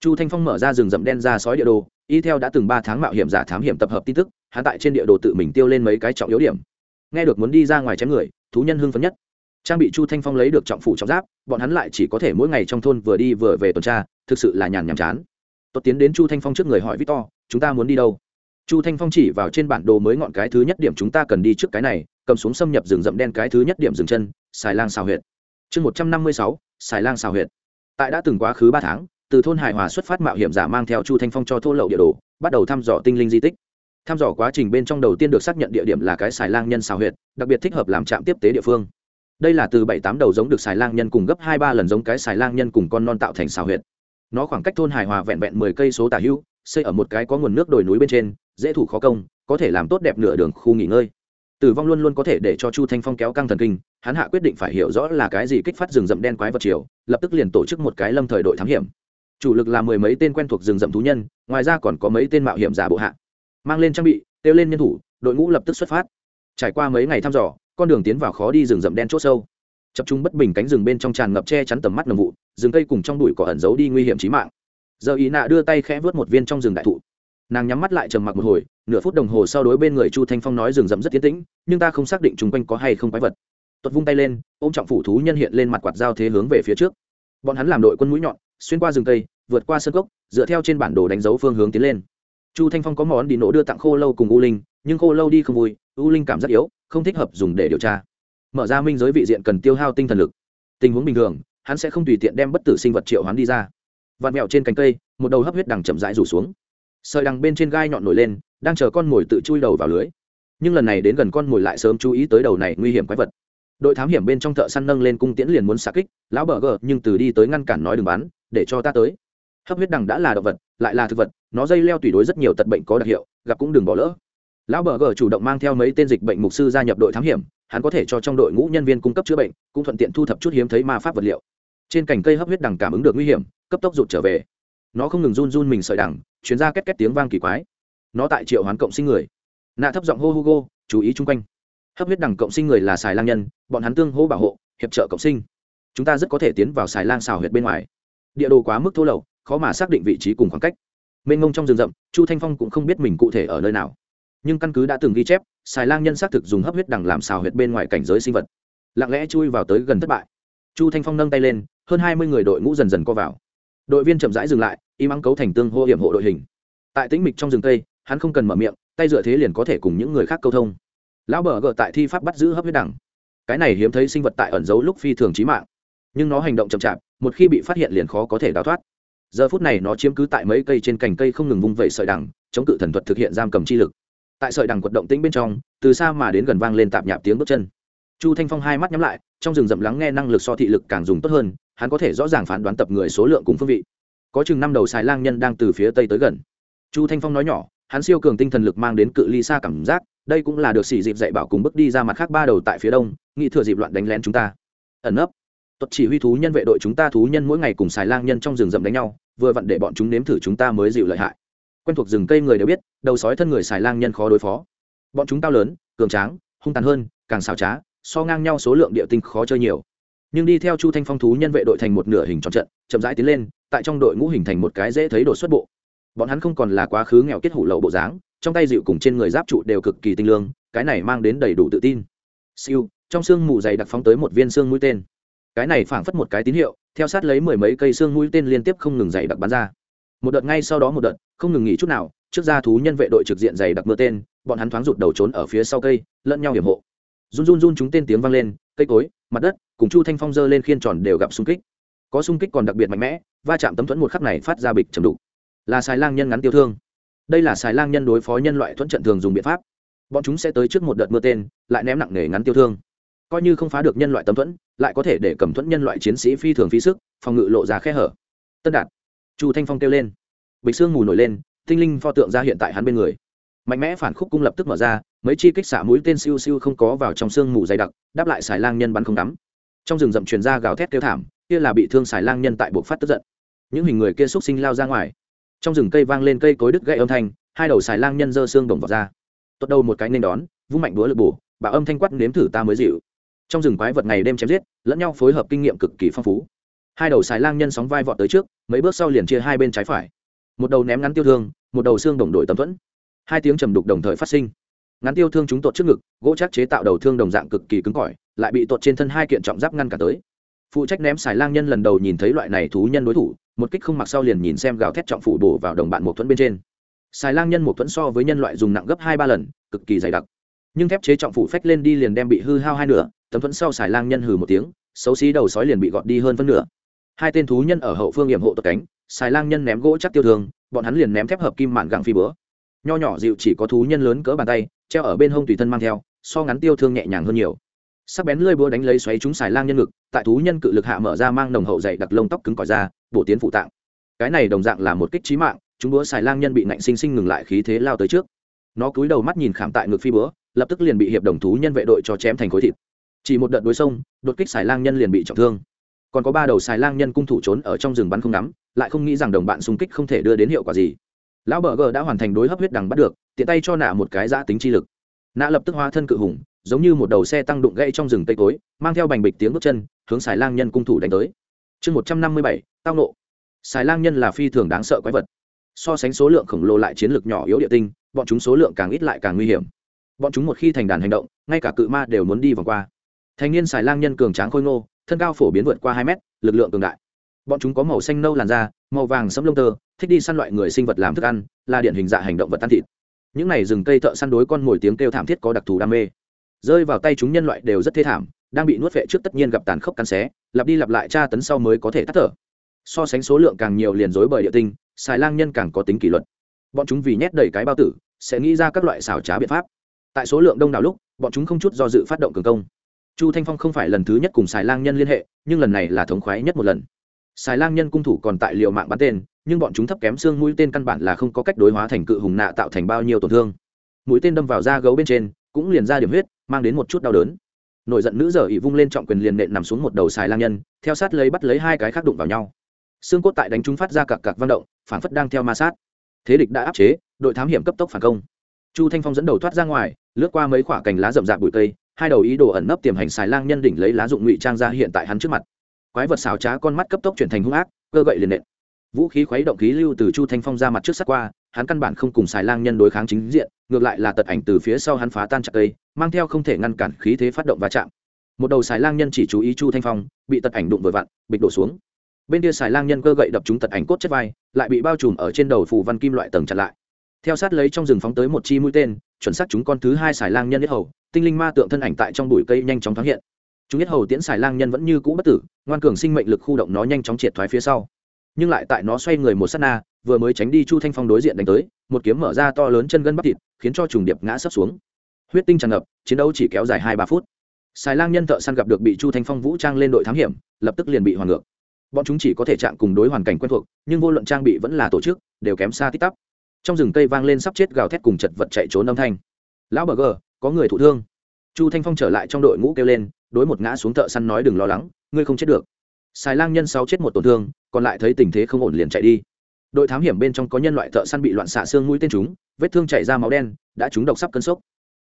Chu thanh phong mở ra rừng rậm đen ra sói địa đồ, y theo đã từng ba tháng mạo hiểm giả thám hiểm tập hợp tin tức, hắn tại trên địa đồ tự mình tiêu lên mấy cái trọng yếu điểm. Nghe được muốn đi ra ngoài chém người, thú nhân hưng phấn nhất trang bị chu thanh phong lấy được trọng phủ trọng giáp, bọn hắn lại chỉ có thể mỗi ngày trong thôn vừa đi vừa về tuần tra, thực sự là nhàn nhàm chán. Tốt tiến đến chu thanh phong trước người hỏi victor, chúng ta muốn đi đâu? Chu thanh phong chỉ vào trên bản đồ mới ngọn cái thứ nhất điểm chúng ta cần đi trước cái này, cầm xuống xâm nhập rừng rậm đen cái thứ nhất điểm rừng chân xài lang xào huyệt. Chương một trăm năm mươi sáu xài lang xào huyệt. Tại đã từng quá khứ ba tháng, từ thôn hải hòa xuất phát mạo hiểm giả mang theo chu thanh phong cho thô lậu địa đồ, bắt đầu thăm dò tinh linh di tích. Thăm dò quá trình bên trong đầu tiên được xác nhận địa điểm là cái xài lang nhân xào huyệt, đặc biệt thích hợp làm trạm tiếp tế địa phương đây là từ bảy tám đầu giống được xài lang nhân cùng gấp hai ba lần giống cái xài lang nhân cùng con non tạo thành xào huyệt. Nó khoảng cách thôn hải hòa vẹn vẹn mười cây số tả hữu, xây ở một cái có nguồn nước đồi núi bên trên, dễ thủ khó công, có thể làm tốt đẹp nửa đường khu nghỉ ngơi. Tử vong luôn luôn có thể để cho chu thanh phong kéo căng thần kinh, hắn hạ quyết định phải hiểu rõ là cái gì kích phát rừng rậm đen quái vật chiều lập tức liền tổ chức một cái lâm thời đội thám hiểm. Chủ lực là mười mấy tên quen thuộc rừng rậm thú nhân, ngoài ra còn có mấy tên mạo hiểm giả bộ hạ. Mang lên trang bị, kêu lên nhân thủ, đội ngũ lập tức xuất phát. Trải qua mấy ngày thăm dò con đường tiến vào khó đi rừng rậm đen chỗ sâu. Chập trung bất bình cánh rừng bên trong tràn ngập che chắn tầm mắt nồng vụ, rừng cây cùng trong đùi cỏ ẩn giấu đi nguy hiểm trí mạng. Giờ ý nạ đưa tay khẽ vớt một viên trong rừng đại thụ. Nàng nhắm mắt lại trầm mặc một hồi, nửa phút đồng hồ sau đối bên người chu thanh phong nói rừng rậm rất tiến tĩnh, nhưng ta không xác định chung quanh có hay không quái vật. Tuật vung tay lên ô m trọng phủ thú nhân hiện lên mặt quạt dao thế hướng về phía trước. Bọn hắn làm đội quân mũi nhọn, xuyên qua rừng cây, vượt qua sân cốc, dựa theo trên bản đồ đánh dấu phương hướng tiến lên. Chu thanh phong có món đi nổ đưa tặng khô lâu cùng u linh, nhưng khô lâu đi không vui, u linh cảm rất yếu không thích hợp dùng để điều tra. Mở ra minh giới vị diện cần tiêu hao tinh thần lực. Tình huống bình thường, hắn sẽ không tùy tiện đem bất tử sinh vật triệu hoán đi ra. Vạt mẹo trên cánh cây, một đầu hấp huyết đằng chậm rãi rủ xuống. Sợi đằng bên trên gai nhọn nổi lên, đang chờ con mồi tự chui đầu vào lưới. Nhưng lần này đến gần con mồi lại sớm chú ý tới đầu này nguy hiểm quái vật. Đội thám hiểm bên trong thợ săn nâng lên cung tiễn liền muốn xạ kích, lão bờ gờ, nhưng từ đi tới ngăn cản nói đừng bán để cho ta tới. Hấp huyết đằng đã là động vật, lại là thực vật, nó dây leo tùy đối rất nhiều tật bệnh có đặc hiệu, gặp cũng đừng bỏ lỡ lão bờ gờ chủ động mang theo mấy tên dịch bệnh mục sư gia nhập đội thám hiểm, hắn có thể cho trong đội ngũ nhân viên cung cấp chữa bệnh, cũng thuận tiện thu thập chút hiếm thấy ma pháp vật liệu. Trên cành cây hấp huyết đằng cảm ứng được nguy hiểm, cấp tốc rụt trở về. Nó không ngừng run run mình sợi đằng, chuyến ra két két tiếng vang kỳ quái. Nó tại triệu hoán cộng sinh người. Nạ thấp giọng hô hugo, chú ý chung quanh. Hấp huyết đằng cộng sinh người là xài lang nhân, bọn hắn tương hô bảo hộ, hiệp trợ cộng sinh. Chúng ta rất có thể tiến vào xài lang xào huyệt bên ngoài. Địa đồ quá mức thô lậu, khó mà xác định vị trí cùng khoảng cách. Mênh mông trong rừng rậm, chu thanh phong cũng không biết mình cụ thể ở nơi nào nhưng căn cứ đã từng ghi chép xài lang nhân xác thực dùng hấp huyết đằng làm xào huyệt bên ngoài cảnh giới sinh vật. Lặng lẽ chui vào tới gần thất bại. Chu thanh phong nâng tay lên, hơn hai mươi người đội ngũ dần dần co vào. Đội viên chậm rãi dừng lại, im ắng cấu thành tương hô hiểm hộ đội hình. Tại tĩnh mịch trong rừng cây hắn không cần mở miệng, tay dựa thế liền có thể cùng những người khác câu thông. Lão bờ gờ tại thi pháp bắt giữ hấp huyết đẳng cái này hiếm thấy sinh vật tại ẩn giấu lúc phi thường trí mạng. Nhưng nó hành động chậm chạp, một khi bị phát hiện liền khó có thể đào thoát. Giờ phút này nó chiếm cứ tại mấy cây trên cành cây không ngừng vung vẩy sợi đằng, chống cự thần thuật thực hiện giam cầm chi lực tại sợi đằng quật động tĩnh bên trong từ xa mà đến gần vang lên tạp nhạp tiếng bước chân. Chu thanh phong hai mắt nhắm lại trong rừng rậm lắng nghe năng lực so thị lực càng dùng tốt hơn hắn có thể rõ ràng phán đoán tập người số lượng cùng phương vị. Có chừng năm đầu xài lang nhân đang từ phía tây tới gần. Chu thanh phong nói nhỏ hắn siêu cường tinh thần lực mang đến cự ly xa cảm giác đây cũng là được xỉ dịp dạy bảo cùng bước đi ra mặt khác ba đầu tại phía đông nghĩ thừa dịp loạn đánh lén chúng ta. Ẩn ấp, tuật chỉ huy thú nhân vệ đội chúng ta thú nhân mỗi ngày cùng xài lang nhân trong rừng rậm đánh nhau vừa vặn để bọn chúng nếm thử chúng ta mới dịu lợi hại quen thuộc rừng cây người đều biết, đầu sói thân người xài lang nhân khó đối phó. Bọn chúng cao lớn, cường tráng, hung tàn hơn, càng xảo trá, so ngang nhau số lượng địa tinh khó chơi nhiều. Nhưng đi theo chu thanh phong thú nhân vệ đội thành một nửa hình tròn trận, chậm rãi tiến lên, tại trong đội ngũ hình thành một cái dễ thấy đột xuất bộ. Bọn hắn không còn là quá khứ nghèo kết hủ lậu bộ dáng, trong tay dịu cùng trên người giáp trụ đều cực kỳ tinh lương, cái này mang đến đầy đủ tự tin. Siêu, trong xương mù dày đặc phóng tới một viên xương mũi tên. Cái này phảng phất một cái tín hiệu, theo sát lấy mười mấy cây xương mũi tên liên tiếp không ngừng dày đặc bắn ra một đợt ngay sau đó một đợt, không ngừng nghỉ chút nào, trước ra thú nhân vệ đội trực diện dày đặc mưa tên, bọn hắn thoáng rụt đầu trốn ở phía sau cây, lẫn nhau hiểm hộ. Run run run chúng tên tiếng vang lên, cây cối, mặt đất, cùng chu thanh phong dơ lên khiên tròn đều gặp xung kích. Có xung kích còn đặc biệt mạnh mẽ, va chạm tấm thuẫn một khắc này phát ra bịch trầm đục. Là xài lang nhân ngắn tiêu thương. Đây là xài lang nhân đối phó nhân loại thuẫn trận thường dùng biện pháp. Bọn chúng sẽ tới trước một đợt mưa tên, lại ném nặng nề ngắn tiêu thương. Coi như không phá được nhân loại tấm thuẫn, lại có thể để cầm thuẫn nhân loại chiến sĩ phi thường phí sức, phòng ngự lộ ra khe hở. Tân đạt chu thanh phong kêu lên. Bịch xương mù nổi lên, tinh linh pho tượng ra hiện tại hắn bên người. Mạnh mẽ phản khúc cung lập tức mở ra, mấy chi kích xả mũi tên siêu siêu không có vào trong xương mù dày đặc, đáp lại xài lang nhân bắn không đắm trong rừng rậm truyền ra gào thét kêu thảm, kia là bị thương xài lang nhân tại buộc phát tức giận. Những hình người kia xúc sinh lao ra ngoài. Trong rừng cây vang lên cây cối đứt gãy âm thanh, hai đầu xài lang nhân giơ xương đồng vào ra. Tốt đầu một cái nên đón, vung mạnh đũa lực bổ, bà âm thanh quát nếm thử ta mới dịu. Trong rừng quái vật ngày đêm chém giết, lẫn nhau phối hợp kinh nghiệm cực kỳ phong phú hai đầu xài lang nhân sóng vai vọt tới trước, mấy bước sau liền chia hai bên trái phải. Một đầu ném ngắn tiêu thương, một đầu xương đồng đội tấm thuẫn. Hai tiếng trầm đục đồng thời phát sinh. Ngắn tiêu thương chúng tột trước ngực, gỗ chắc chế tạo đầu thương đồng dạng cực kỳ cứng cỏi, lại bị tột trên thân hai kiện trọng giáp ngăn cả tới. Phụ trách ném xài lang nhân lần đầu nhìn thấy loại này thú nhân đối thủ, một kích không mặc sau liền nhìn xem gào thét trọng phủ bổ vào đồng bạn một thuẫn bên trên. Xài lang nhân một thuẫn so với nhân loại dùng nặng gấp hai ba lần, cực kỳ dày đặc. Nhưng thép chế trọng phủ phách lên đi liền đem bị hư hao hai nửa, tấm thuẫn sau xài lang nhân hừ một tiếng, xấu xí đầu sói liền bị gọt đi hơn phân nửa hai tên thú nhân ở hậu phương hiểm hộ tật cánh xài lang nhân ném gỗ chắc tiêu thương, bọn hắn liền ném thép hợp kim mạn gặng phi bữa nho nhỏ dịu chỉ có thú nhân lớn cỡ bàn tay, treo ở bên hông tùy thân mang theo, so ngắn tiêu thương nhẹ nhàng hơn nhiều. Sắc bén lơi búa đánh lấy xoáy chúng xài lang nhân ngực, tại thú nhân cự lực hạ mở ra mang nồng hậu dày đặc lông tóc cứng cỏi ra, bổ tiến phụ tạng. Cái này đồng dạng là một kích trí mạng, chúng búa xài lang nhân bị nạnh sinh sinh ngừng lại khí thế lao tới trước. Nó cúi đầu mắt nhìn khảm tại ngực phi búa, lập tức liền bị hiệp đồng thú nhân vệ đội cho chém thành khối thịt. Chỉ một đợt đối sông, đột kích xài lang nhân liền bị trọng thương còn có ba đầu xài lang nhân cung thủ trốn ở trong rừng bắn không nắm lại không nghĩ rằng đồng bạn xung kích không thể đưa đến hiệu quả gì. Lão bờ gờ đã hoàn thành đối hấp huyết đằng bắt được tiện tay cho nạ một cái giã tính chi lực. Nạ lập tức hóa thân cự hùng giống như một đầu xe tăng đụng gãy trong rừng tây tối, mang theo bành bịch tiếng bước chân hướng xài lang nhân cung thủ đánh tới. Chương một trăm năm mươi bảy tao nộ. Xài lang nhân là phi thường đáng sợ quái vật. So sánh số lượng khổng lồ lại chiến lược nhỏ yếu địa tinh bọn chúng số lượng càng ít lại càng nguy hiểm. Bọn chúng một khi thành đàn hành động ngay cả cự ma đều muốn đi vòng qua. Thành niên xài lang nhân cường tráng khôi ngô thân cao phổ biến vượt qua hai mét, lực lượng cường đại. Bọn chúng có màu xanh nâu làn da, màu vàng sẫm lông tơ, thích đi săn loại người sinh vật làm thức ăn, là điển hình dạ hành động vật ăn thịt. Những này rừng cây thợ săn đối con mồi tiếng kêu thảm thiết có đặc thù đam mê. Rơi vào tay chúng nhân loại đều rất thê thảm, đang bị nuốt vệ trước tất nhiên gặp tàn khốc cắn xé, lặp đi lặp lại tra tấn sau mới có thể tắt thở. So sánh số lượng càng nhiều liền rối bởi địa tinh, xài lang nhân càng có tính kỷ luật. Bọn chúng vì nhét đầy cái bao tử, sẽ nghĩ ra các loại xảo trá biện pháp. Tại số lượng đông đảo lúc, bọn chúng không chút do dự phát động cường công chu thanh phong không phải lần thứ nhất cùng xài lang nhân liên hệ, nhưng lần này là thống khoái nhất một lần. Xài lang nhân cung thủ còn tại liệu mạng bắn tên, nhưng bọn chúng thấp kém xương mũi tên căn bản là không có cách đối hóa thành cự hùng nạ tạo thành bao nhiêu tổn thương. Mũi tên đâm vào da gấu bên trên, cũng liền ra điểm huyết, mang đến một chút đau đớn. Nổi giận nữ giờ ỉ vung lên trọng quyền liền nện nằm xuống một đầu xài lang nhân, theo sát lấy bắt lấy hai cái khác đụng vào nhau. Xương cốt tại đánh chúng phát ra cặp cặp văn động, phản phất đang theo ma sát. Thế địch đã áp chế, đội thám hiểm cấp tốc phản công. Chu thanh phong dẫn đầu thoát ra ngoài, lướt qua mấy khoả cành lá rậm rạp bụi cây hai đầu ý đồ ẩn nấp tiềm hành xài lang nhân đỉnh lấy lá dụng ngụy trang ra hiện tại hắn trước mặt. Quái vật xào trá con mắt cấp tốc chuyển thành hung ác, cơ gậy liền nện. Vũ khí khuấy động khí lưu từ chu thanh phong ra mặt trước sắt qua, hắn căn bản không cùng xài lang nhân đối kháng chính diện, ngược lại là tật ảnh từ phía sau hắn phá tan chặt cây, mang theo không thể ngăn cản khí thế phát động va chạm. Một đầu xài lang nhân chỉ chú ý chu thanh phong, bị tật ảnh đụng vừa vặn, bịch đổ xuống. Bên kia xài lang nhân cơ gậy đập trúng tật ảnh cốt chất vai, lại bị bao trùm ở trên đầu phù văn kim loại tầng chặn lại. Theo sát lấy trong rừng phóng tới một chi mũi tên chuẩn xác chúng con thứ hai xài lang nhân nhất hầu, tinh linh ma tượng thân ảnh tại trong bụi cây nhanh chóng thoáng hiện. Chúng nhất hầu tiễn xài lang nhân vẫn như cũ bất tử, ngoan cường sinh mệnh lực khu động nó nhanh chóng triệt thoái phía sau. Nhưng lại tại nó xoay người một s á t na, vừa mới tránh đi chu thanh phong đối diện đánh tới, một kiếm mở ra to lớn chân gân bắp thịt, khiến cho trùng điệp ngã sấp xuống. Huyết tinh tràn ngập, chiến đấu chỉ kéo dài hai ba phút. Xài lang nhân thợ săn gặp được bị chu thanh phong vũ trang lên đội thám hiểm, lập tức liền bị hoàn ngược. Bọn chúng chỉ có thể chạm cùng đối hoàn cảnh quen thuộc, nhưng vô luận trang bị vẫn là tổ chức, đều kém xa tít tắp trong rừng cây vang lên sắp chết gào thét cùng chật vật chạy trốn âm thanh. Lão bờ gờ, có người thụ thương. Chu thanh phong trở lại trong đội ngũ kêu lên, đối một ngã xuống thợ săn nói đừng lo lắng, ngươi không chết được. Xài lang nhân sáu chết một tổn thương, còn lại thấy tình thế không ổn liền chạy đi. Đội thám hiểm bên trong có nhân loại thợ săn bị loạn xạ xương mũi tên chúng, vết thương chảy ra máu đen, đã trúng độc sắp cân sốc.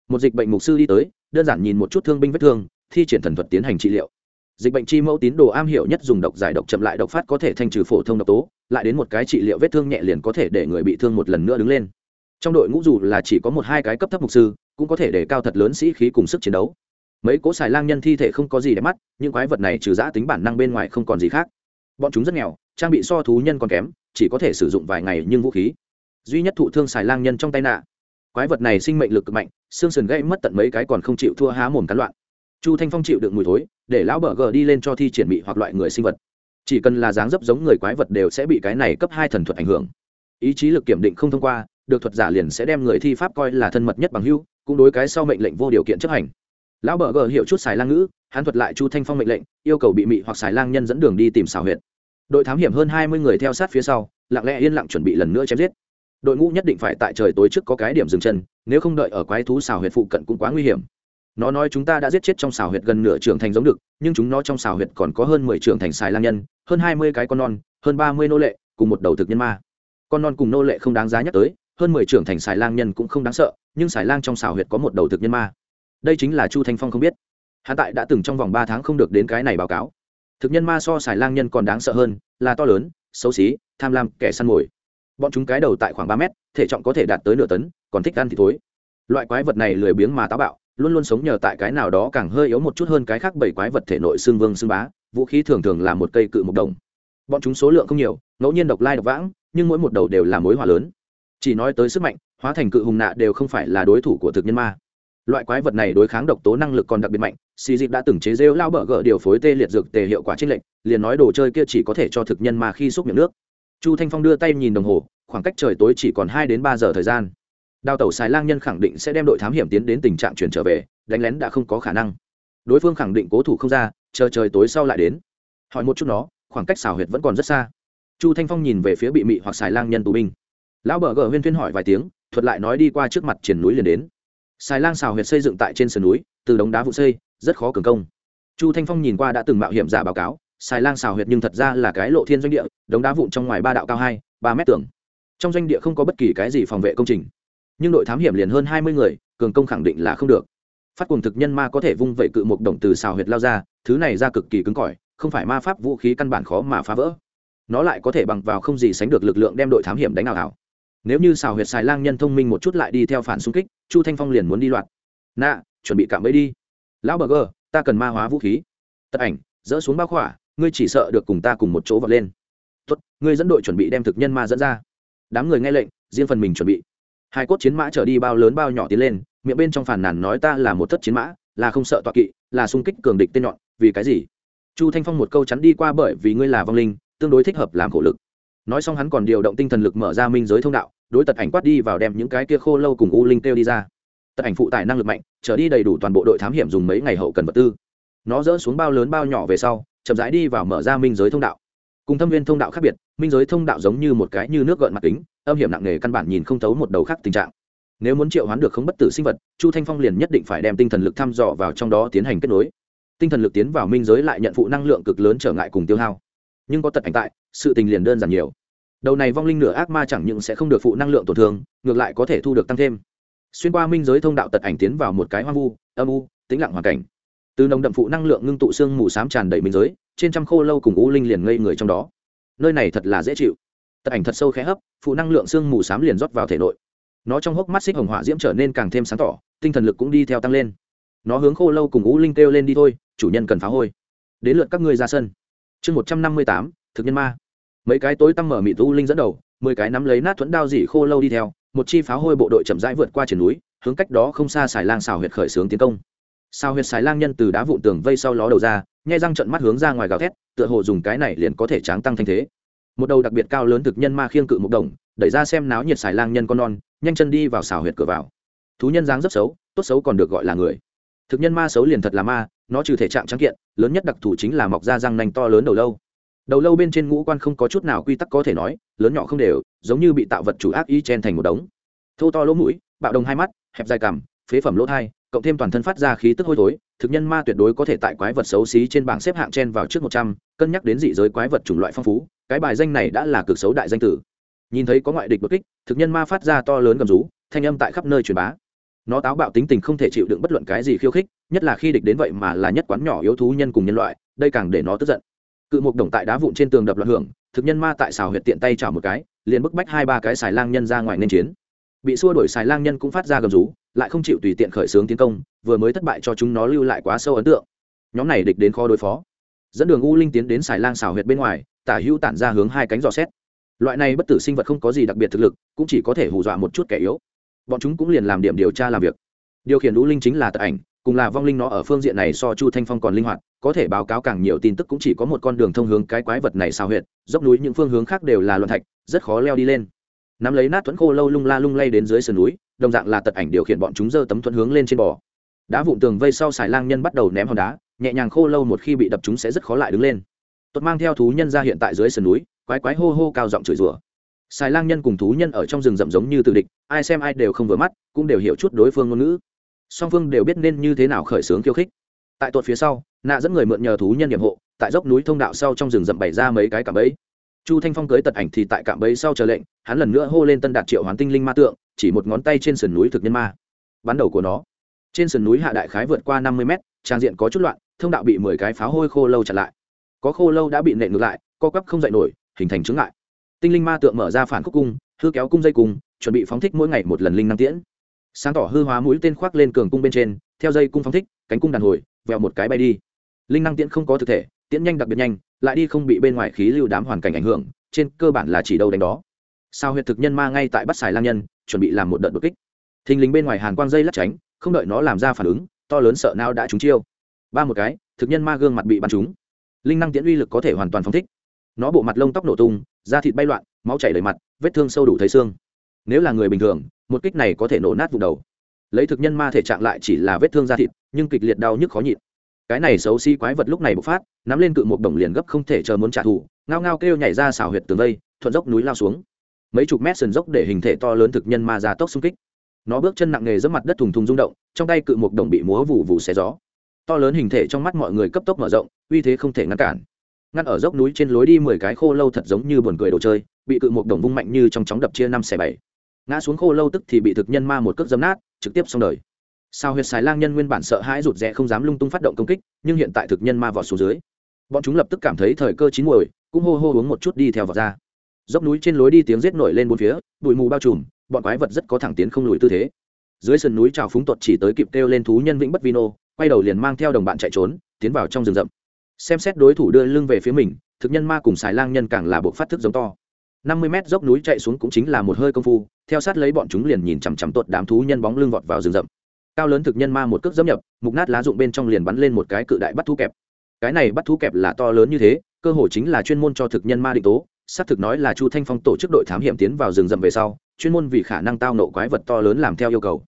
Một dịch bệnh mục sư đi tới, đơn giản nhìn một chút thương binh vết thương, thi triển thần thuật tiến hành trị liệu dịch bệnh chi mẫu tín đồ am hiểu nhất dùng độc giải độc chậm lại độc phát có thể thanh trừ phổ thông độc tố, lại đến một cái trị liệu vết thương nhẹ liền có thể để người bị thương một lần nữa đứng lên. Trong đội ngũ dù là chỉ có một hai cái cấp thấp mục sư, cũng có thể để cao thật lớn sĩ khí cùng sức chiến đấu. Mấy cỗ xài lang nhân thi thể không có gì để mắt, những quái vật này trừ giã tính bản năng bên ngoài không còn gì khác. Bọn chúng rất nghèo, trang bị so thú nhân còn kém, chỉ có thể sử dụng vài ngày nhưng vũ khí. Duy nhất thụ thương xài lang nhân trong tay nạ. Quái vật này sinh mệnh lực cực mạnh, xương sườn gãy mất tận mấy cái còn không chịu thua há mồm cắn loạn chu thanh phong chịu được mùi thối, để lão bờ gờ đi lên cho thi triển bị hoặc loại người sinh vật. Chỉ cần là dáng dấp giống người quái vật đều sẽ bị cái này cấp hai thần thuật ảnh hưởng. Ý chí lực kiểm định không thông qua, được thuật giả liền sẽ đem người thi pháp coi là thân mật nhất bằng hưu cũng đối cái sau mệnh lệnh vô điều kiện chấp hành. Lão bờ gờ hiểu chút xài lang ngữ, hắn thuật lại chu thanh phong mệnh lệnh, yêu cầu bị mị hoặc xài lang nhân dẫn đường đi tìm xào huyệt. Đội thám hiểm hơn hai mươi người theo sát phía sau, lặng lẽ yên lặng chuẩn bị lần nữa chém giết. Đội ngũ nhất định phải tại trời tối trước có cái điểm dừng chân, nếu không đợi ở quái thú xào huyệt phụ cận cũng quá nguy hiểm nó nói chúng ta đã giết chết trong xào huyệt gần nửa trưởng thành giống được nhưng chúng nó trong xào huyệt còn có hơn mười trưởng thành xài lang nhân, hơn hai mươi cái con non, hơn ba mươi nô lệ, cùng một đầu thực nhân ma. Con non cùng nô lệ không đáng giá nhắc tới, hơn mười trưởng thành xài lang nhân cũng không đáng sợ, nhưng xài lang trong xào huyệt có một đầu thực nhân ma. Đây chính là chu thanh phong không biết. Hạ tại đã từng trong vòng ba tháng không được đến cái này báo cáo. Thực nhân ma so xài lang nhân còn đáng sợ hơn, là to lớn, xấu xí, tham lam, kẻ săn mồi. Bọn chúng cái đầu tại khoảng ba mét, thể trọng có thể đạt tới nửa tấn, còn thích ăn thì thối. Loại quái vật này lười biếng mà táo bạo luôn luôn sống nhờ tại cái nào đó càng hơi yếu một chút hơn cái khác bảy quái vật thể nội xương vương xương bá, vũ khí thường thường là một cây cự mộc đồng. Bọn chúng số lượng không nhiều, ngẫu nhiên độc lai độc vãng, nhưng mỗi một đầu đều là mối hỏa lớn. Chỉ nói tới sức mạnh, hóa thành cự hùng nạ đều không phải là đối thủ của thực nhân ma. Loại quái vật này đối kháng độc tố năng lực còn đặc biệt mạnh, xì dịp đã từng chế rêu lao bờ gỡ điều phối tê liệt dược tề hiệu quả trên lệnh liền nói đồ chơi kia chỉ có thể cho thực nhân ma khi xúc miệng nước. Chu thanh phong đưa tay nhìn đồng hồ, khoảng cách trời tối chỉ còn hai đến ba giờ thời gian đào tẩu xài lang nhân khẳng định sẽ đem đội thám hiểm tiến đến tình trạng chuyển trở về, đánh lén đã không có khả năng. Đối phương khẳng định cố thủ không ra, chờ trời tối sau lại đến. Hỏi một chút nó, khoảng cách xào huyệt vẫn còn rất xa. Chu thanh phong nhìn về phía bị mị hoặc xài lang nhân tù binh. Lão bờ gờ huyên thuyên hỏi vài tiếng, thuật lại nói đi qua trước mặt triển núi liền đến. Xài lang xào huyệt xây dựng tại trên sườn núi, từ đống đá vụ xây, rất khó cường công. Chu thanh phong nhìn qua đã từng mạo hiểm giả báo cáo, xài lang xào huyệt nhưng thật ra là cái lộ thiên doanh địa, đống đá vụn trong ngoài ba đạo cao hai, ba mét tường. Trong doanh địa không có bất kỳ cái gì phòng vệ công trình nhưng đội thám hiểm liền hơn hai mươi người, cường công khẳng định là không được. Phát cùng thực nhân ma có thể vung vẩy cự một đồng từ xào huyệt lao ra, thứ này ra cực kỳ cứng cỏi, không phải ma pháp vũ khí căn bản khó mà phá vỡ. Nó lại có thể bằng vào không gì sánh được lực lượng đem đội thám hiểm đánh nào ảo nếu như xào huyệt xài lang nhân thông minh một chút lại đi theo phản xung kích, chu thanh phong liền muốn đi loạt nạ, chuẩn bị cạm bẫy đi. Lão bờ gờ, ta cần ma hóa vũ khí. Tật ảnh, dỡ xuống bao khỏa, ngươi chỉ sợ được cùng ta cùng một chỗ vọt lên. Tốt, ngươi dẫn đội chuẩn bị đem thực nhân ma dẫn ra. Đám người nghe lệnh, riêng phần mình chuẩn bị hai cốt chiến mã trở đi bao lớn bao nhỏ tiến lên, miệng bên trong phản nàn nói ta là một thất chiến mã, là không sợ tọa kỵ, là xung kích cường địch tên nhọn, vì cái gì? Chu thanh phong một câu chắn đi qua bởi vì ngươi là vong linh, tương đối thích hợp làm khổ lực. Nói xong hắn còn điều động tinh thần lực mở ra minh giới thông đạo, đối tật ảnh quát đi vào đem những cái kia khô lâu cùng u linh kêu đi ra. Tật ảnh phụ tải năng lực mạnh, trở đi đầy đủ toàn bộ đội thám hiểm dùng mấy ngày hậu cần vật tư. Nó dỡ xuống bao lớn bao nhỏ về sau, chậm rãi đi vào mở ra minh giới thông đạo. Cùng thâm viên thông đạo khác biệt, minh giới thông đạo giống như một cái như nước gợn mặt kính âm hiểm nặng nề căn bản nhìn không thấu một đầu khác tình trạng. Nếu muốn triệu hoán được không bất tử sinh vật, chu thanh phong liền nhất định phải đem tinh thần lực thăm dò vào trong đó tiến hành kết nối. Tinh thần lực tiến vào minh giới lại nhận phụ năng lượng cực lớn trở ngại cùng tiêu hao. Nhưng có tật ảnh tại, sự tình liền đơn giản nhiều. Đầu này vong linh nửa ác ma chẳng những sẽ không được phụ năng lượng tổn thương, ngược lại có thể thu được tăng thêm. Xuyên qua minh giới thông đạo tật ảnh tiến vào một cái hoang vu, âm u, tĩnh lặng hoàn cảnh. Từ nồng đậm phụ năng lượng ngưng tụ xương mù xám tràn đầy minh giới, trên trăm khô lâu cùng u linh liền ngây người trong đó. Nơi này thật là dễ chịu tật ảnh thật sâu khẽ hấp, phụ năng lượng xương mù s á m liền rót vào thể nội. Nó trong hốc mắt xích hồng hỏa diễm trở nên càng thêm sáng tỏ, tinh thần lực cũng đi theo tăng lên. Nó hướng khô lâu cùng ú linh kêu lên đi thôi, chủ nhân cần phá hôi. Đến lượt các ngươi ra sân. Chương một trăm năm mươi tám, thực nhân ma. Mấy cái tối tăm mở mịt u linh dẫn đầu, mười cái nắm lấy nát thuẫn đao dỉ khô lâu đi theo, một chi pháo hôi bộ đội chậm rãi vượt qua triển núi, hướng cách đó không xa xài lang xào huyệt khởi xướng tiến công. Xào huyệt xài lang nhân từ đá vụn tường vây sau ló đầu ra, nhai răng trận mắt hướng ra ngoài gào thét, tựa hồ dùng cái này liền có thể tráng tăng thanh thế một đầu đặc biệt cao lớn thực nhân ma khiêng cự một đồng, đẩy ra xem náo nhiệt xài lang nhân con non, nhanh chân đi vào xào huyệt cửa vào. Thú nhân dáng rất xấu, tốt xấu còn được gọi là người. Thực nhân ma xấu liền thật là ma, nó trừ thể trạng trắng kiện, lớn nhất đặc thù chính là mọc ra răng nành to lớn đầu lâu. Đầu lâu bên trên ngũ quan không có chút nào quy tắc có thể nói, lớn nhỏ không đều, giống như bị tạo vật chủ ác y chen thành một đống. Thô to lỗ mũi, bạo đồng hai mắt, hẹp dài cằm, phế phẩm lỗ thai, cộng thêm toàn thân phát ra khí tức hôi thối, thực nhân ma tuyệt đối có thể tại quái vật xấu xí trên bảng xếp hạng chen vào trước một trăm, cân nhắc đến dị giới quái vật chủng loại phong phú cái bài danh này đã là cực xấu đại danh tử. Nhìn thấy có ngoại địch đột kích, thực nhân ma phát ra to lớn gầm rú, thanh âm tại khắp nơi truyền bá. Nó táo bạo tính tình không thể chịu đựng bất luận cái gì khiêu khích, nhất là khi địch đến vậy mà là nhất quán nhỏ yếu thú nhân cùng nhân loại, đây càng để nó tức giận. Cự một đồng tại đá vụn trên tường đập loạn hưởng, thực nhân ma tại xào huyệt tiện tay chảo một cái, liền bức bách hai ba cái xài lang nhân ra ngoài nên chiến. Bị xua đuổi xài lang nhân cũng phát ra gầm rú, lại không chịu tùy tiện khởi xướng tiến công, vừa mới thất bại cho chúng nó lưu lại quá sâu ấn tượng. Nhóm này địch đến khó đối phó dẫn đường u linh tiến đến xài lang xào huyệt bên ngoài, tả hữu tản ra hướng hai cánh dò xét. Loại này bất tử sinh vật không có gì đặc biệt thực lực, cũng chỉ có thể hù dọa một chút kẻ yếu. Bọn chúng cũng liền làm điểm điều tra làm việc. Điều khiển u linh chính là tật ảnh, cùng là vong linh nó ở phương diện này so chu thanh phong còn linh hoạt, có thể báo cáo càng nhiều tin tức cũng chỉ có một con đường thông hướng cái quái vật này sao huyệt, dốc núi những phương hướng khác đều là loạn thạch, rất khó leo đi lên. Nắm lấy nát thuẫn khô lâu lung la lung lay đến dưới sườn núi, đồng dạng là tật ảnh điều khiển bọn chúng dơ tấm thuẫn hướng lên trên bò. Đá vụn tường vây sau xài lang nhân bắt đầu ném hòn đá nhẹ nhàng khô lâu một khi bị đập chúng sẽ rất khó lại đứng lên. Tuất mang theo thú nhân ra hiện tại dưới sườn núi, quái quái hô hô cao giọng chửi rủa. Xài lang nhân cùng thú nhân ở trong rừng rậm giống như tự địch, ai xem ai đều không vừa mắt, cũng đều hiểu chút đối phương ngôn ngữ. Song phương đều biết nên như thế nào khởi xướng khiêu khích. Tại tuột phía sau, nạ dẫn người mượn nhờ thú nhân nhiệm hộ, tại dốc núi thông đạo sau trong rừng rậm bày ra mấy cái cạm bẫy. Chu thanh phong cưới tật ảnh thì tại cạm bẫy sau chờ lệnh, hắn lần nữa hô lên tân đạt triệu hoán tinh linh ma tượng, chỉ một ngón tay trên sườn núi thực nhân ma. Bắn đầu của nó. Trên sườn núi hạ đại khái vượt qua năm mươi mét trang diện có chút loạn, thông đạo bị mười cái pháo hôi khô lâu chặn lại. Có khô lâu đã bị nện ngược lại, co quắp không dậy nổi, hình thành chứng lại tinh linh ma tượng mở ra phản khúc cung, hư kéo cung dây cung, chuẩn bị phóng thích mỗi ngày một lần linh năng tiễn. Sáng tỏ hư hóa mũi tên khoác lên cường cung bên trên, theo dây cung phóng thích, cánh cung đàn hồi, vẹo một cái bay đi. Linh năng tiễn không có thực thể, tiễn nhanh đặc biệt nhanh, lại đi không bị bên ngoài khí lưu đám hoàn cảnh ảnh hưởng, trên cơ bản là chỉ đâu đánh đó. Sao huyệt thực nhân ma ngay tại bắt xài lang nhân, chuẩn bị làm một đợt đột kích. Thình lính bên ngoài hàn quang dây lắc tránh, không đợi nó làm ra phản ứng to lớn sợ nào đã trúng chiêu. Ba một cái, thực nhân ma gương mặt bị bắn trúng. Linh năng tiễn uy lực có thể hoàn toàn phóng thích. Nó bộ mặt lông tóc nổ tung, da thịt bay loạn, máu chảy đầy mặt, vết thương sâu đủ thấy xương. Nếu là người bình thường, một kích này có thể nổ nát vùng đầu. Lấy thực nhân ma thể trạng lại chỉ là vết thương da thịt, nhưng kịch liệt đau nhức khó nhịn. Cái này xấu xí quái vật lúc này bộc phát, nắm lên cự một đồng liền gấp không thể chờ muốn trả thù, ngao ngao kêu nhảy ra xảo huyệt tường vây, thuận dốc núi lao xuống. Mấy chục mét sườn dốc để hình thể to lớn thực nhân ma ra tốc xung kích nó bước chân nặng nề dẫm mặt đất thùng thùng rung động, trong tay cự một đồng bị múa vụ vụ xé gió. To lớn hình thể trong mắt mọi người cấp tốc mở rộng, uy thế không thể ngăn cản. Ngăn ở dốc núi trên lối đi mười cái khô lâu thật giống như buồn cười đồ chơi, bị cự một đồng vung mạnh như trong chóng đập chia năm xẻ bảy. Ngã xuống khô lâu tức thì bị thực nhân ma một cước dấm nát, trực tiếp xong đời. Sao huyệt xài lang nhân nguyên bản sợ hãi rụt rẽ không dám lung tung phát động công kích, nhưng hiện tại thực nhân ma vọt xuống dưới. Bọn chúng lập tức cảm thấy thời cơ chín muồi, cũng hô hô uống một chút đi theo vào ra. Dốc núi trên lối đi tiếng rết nổi lên bốn phía, bụi mù bao trùm bọn quái vật rất có thẳng tiến không lùi tư thế. Dưới sườn núi trào phúng tuột chỉ tới kịp kêu lên thú nhân vĩnh bất vino, quay đầu liền mang theo đồng bạn chạy trốn, tiến vào trong rừng rậm. Xem xét đối thủ đưa lưng về phía mình, thực nhân ma cùng xài lang nhân càng là bộ phát thức giống to. Năm mươi mét dốc núi chạy xuống cũng chính là một hơi công phu, theo sát lấy bọn chúng liền nhìn chằm chằm tuột đám thú nhân bóng lưng vọt vào rừng rậm. Cao lớn thực nhân ma một cước dẫm nhập, mục nát lá dụng bên trong liền bắn lên một cái cự đại bắt thú kẹp. Cái này bắt thú kẹp là to lớn như thế, cơ hội chính là chuyên môn cho thực nhân ma định tố xác thực nói là chu thanh phong tổ chức đội thám hiểm tiến vào rừng rậm về sau, chuyên môn vì khả năng tao nộ quái vật to lớn làm theo yêu cầu.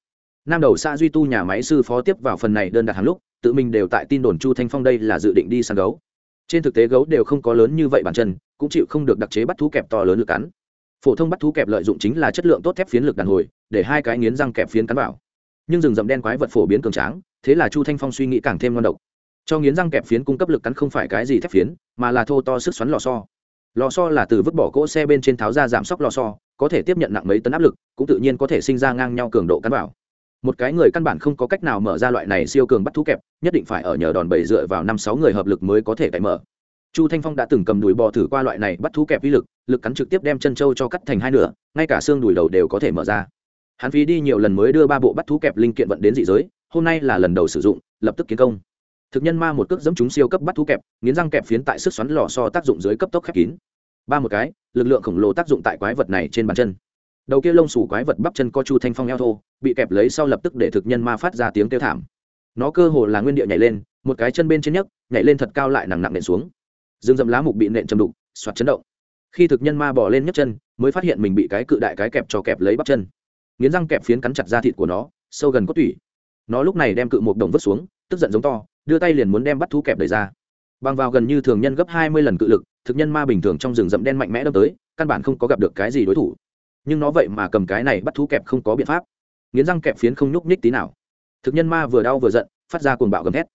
Nam đầu xã duy tu nhà máy sư phó tiếp vào phần này đơn đặt hàng lúc, tự mình đều tại tin đồn chu thanh phong đây là dự định đi săn gấu. Trên thực tế gấu đều không có lớn như vậy bản chân, cũng chịu không được đặc chế bắt thú kẹp to lớn lực cắn. Phổ thông bắt thú kẹp lợi dụng chính là chất lượng tốt thép phiến lực đàn hồi, để hai cái nghiến răng kẹp phiến cắn vào. Nhưng rừng rậm đen quái vật phổ biến cường tráng, thế là chu thanh phong suy nghĩ càng thêm ngon độc. Cho nghiến răng kẹp phiến cung cấp lực cắn không phải cái gì thép phiến, mà là thô to sức xoắn lò xo lò xo là từ vứt bỏ cỗ xe bên trên tháo ra giảm sốc lò xo, có thể tiếp nhận nặng mấy tấn áp lực, cũng tự nhiên có thể sinh ra ngang nhau cường độ cắn vào. Một cái người căn bản không có cách nào mở ra loại này siêu cường bắt thú kẹp, nhất định phải ở nhờ đòn bẩy dựa vào năm sáu người hợp lực mới có thể cậy mở. Chu thanh phong đã từng cầm đùi bò thử qua loại này bắt thú kẹp vi lực lực cắn trực tiếp đem chân trâu cho cắt thành hai nửa, ngay cả xương đùi đầu đều có thể mở ra. Hắn phí đi nhiều lần mới đưa ba bộ bắt thú kẹp linh kiện vận đến dị giới, hôm nay là lần đầu sử dụng, lập tức kiến công thực nhân ma một cước dẫm chúng siêu cấp bắt thú kẹp, nghiến răng kẹp phiến tại sức xoắn lò so tác dụng dưới cấp tốc khép kín. Ba một cái, lực lượng khổng lồ tác dụng tại quái vật này trên bàn chân. Đầu kia lông xù quái vật bắp chân co chu thanh phong eo thô, bị kẹp lấy sau lập tức để thực nhân ma phát ra tiếng kêu thảm. Nó cơ hồ là nguyên địa nhảy lên, một cái chân bên trên nhấc, nhảy lên thật cao lại nặng nặng nện xuống. Dương dậm lá mục bị nện châm đục, soạt chấn động. Khi thực nhân ma bỏ lên nhấc chân, mới phát hiện mình bị cái cự đại cái kẹp cho kẹp lấy bắp chân. Nghiến răng kẹp phiến cắn chặt da thịt của nó, sâu gần cốt tủy. Nó lúc này đem cự một đồng vứt xuống, tức giận giống to đưa tay liền muốn đem bắt thú kẹp đẩy ra. Bằng vào gần như thường nhân gấp hai mươi lần cự lực, thực nhân ma bình thường trong rừng rậm đen mạnh mẽ đâm tới, căn bản không có gặp được cái gì đối thủ. Nhưng nó vậy mà cầm cái này bắt thú kẹp không có biện pháp. Nghiến răng kẹp phiến không nhúc nhích tí nào. Thực nhân ma vừa đau vừa giận, phát ra cuồng bạo gầm thét.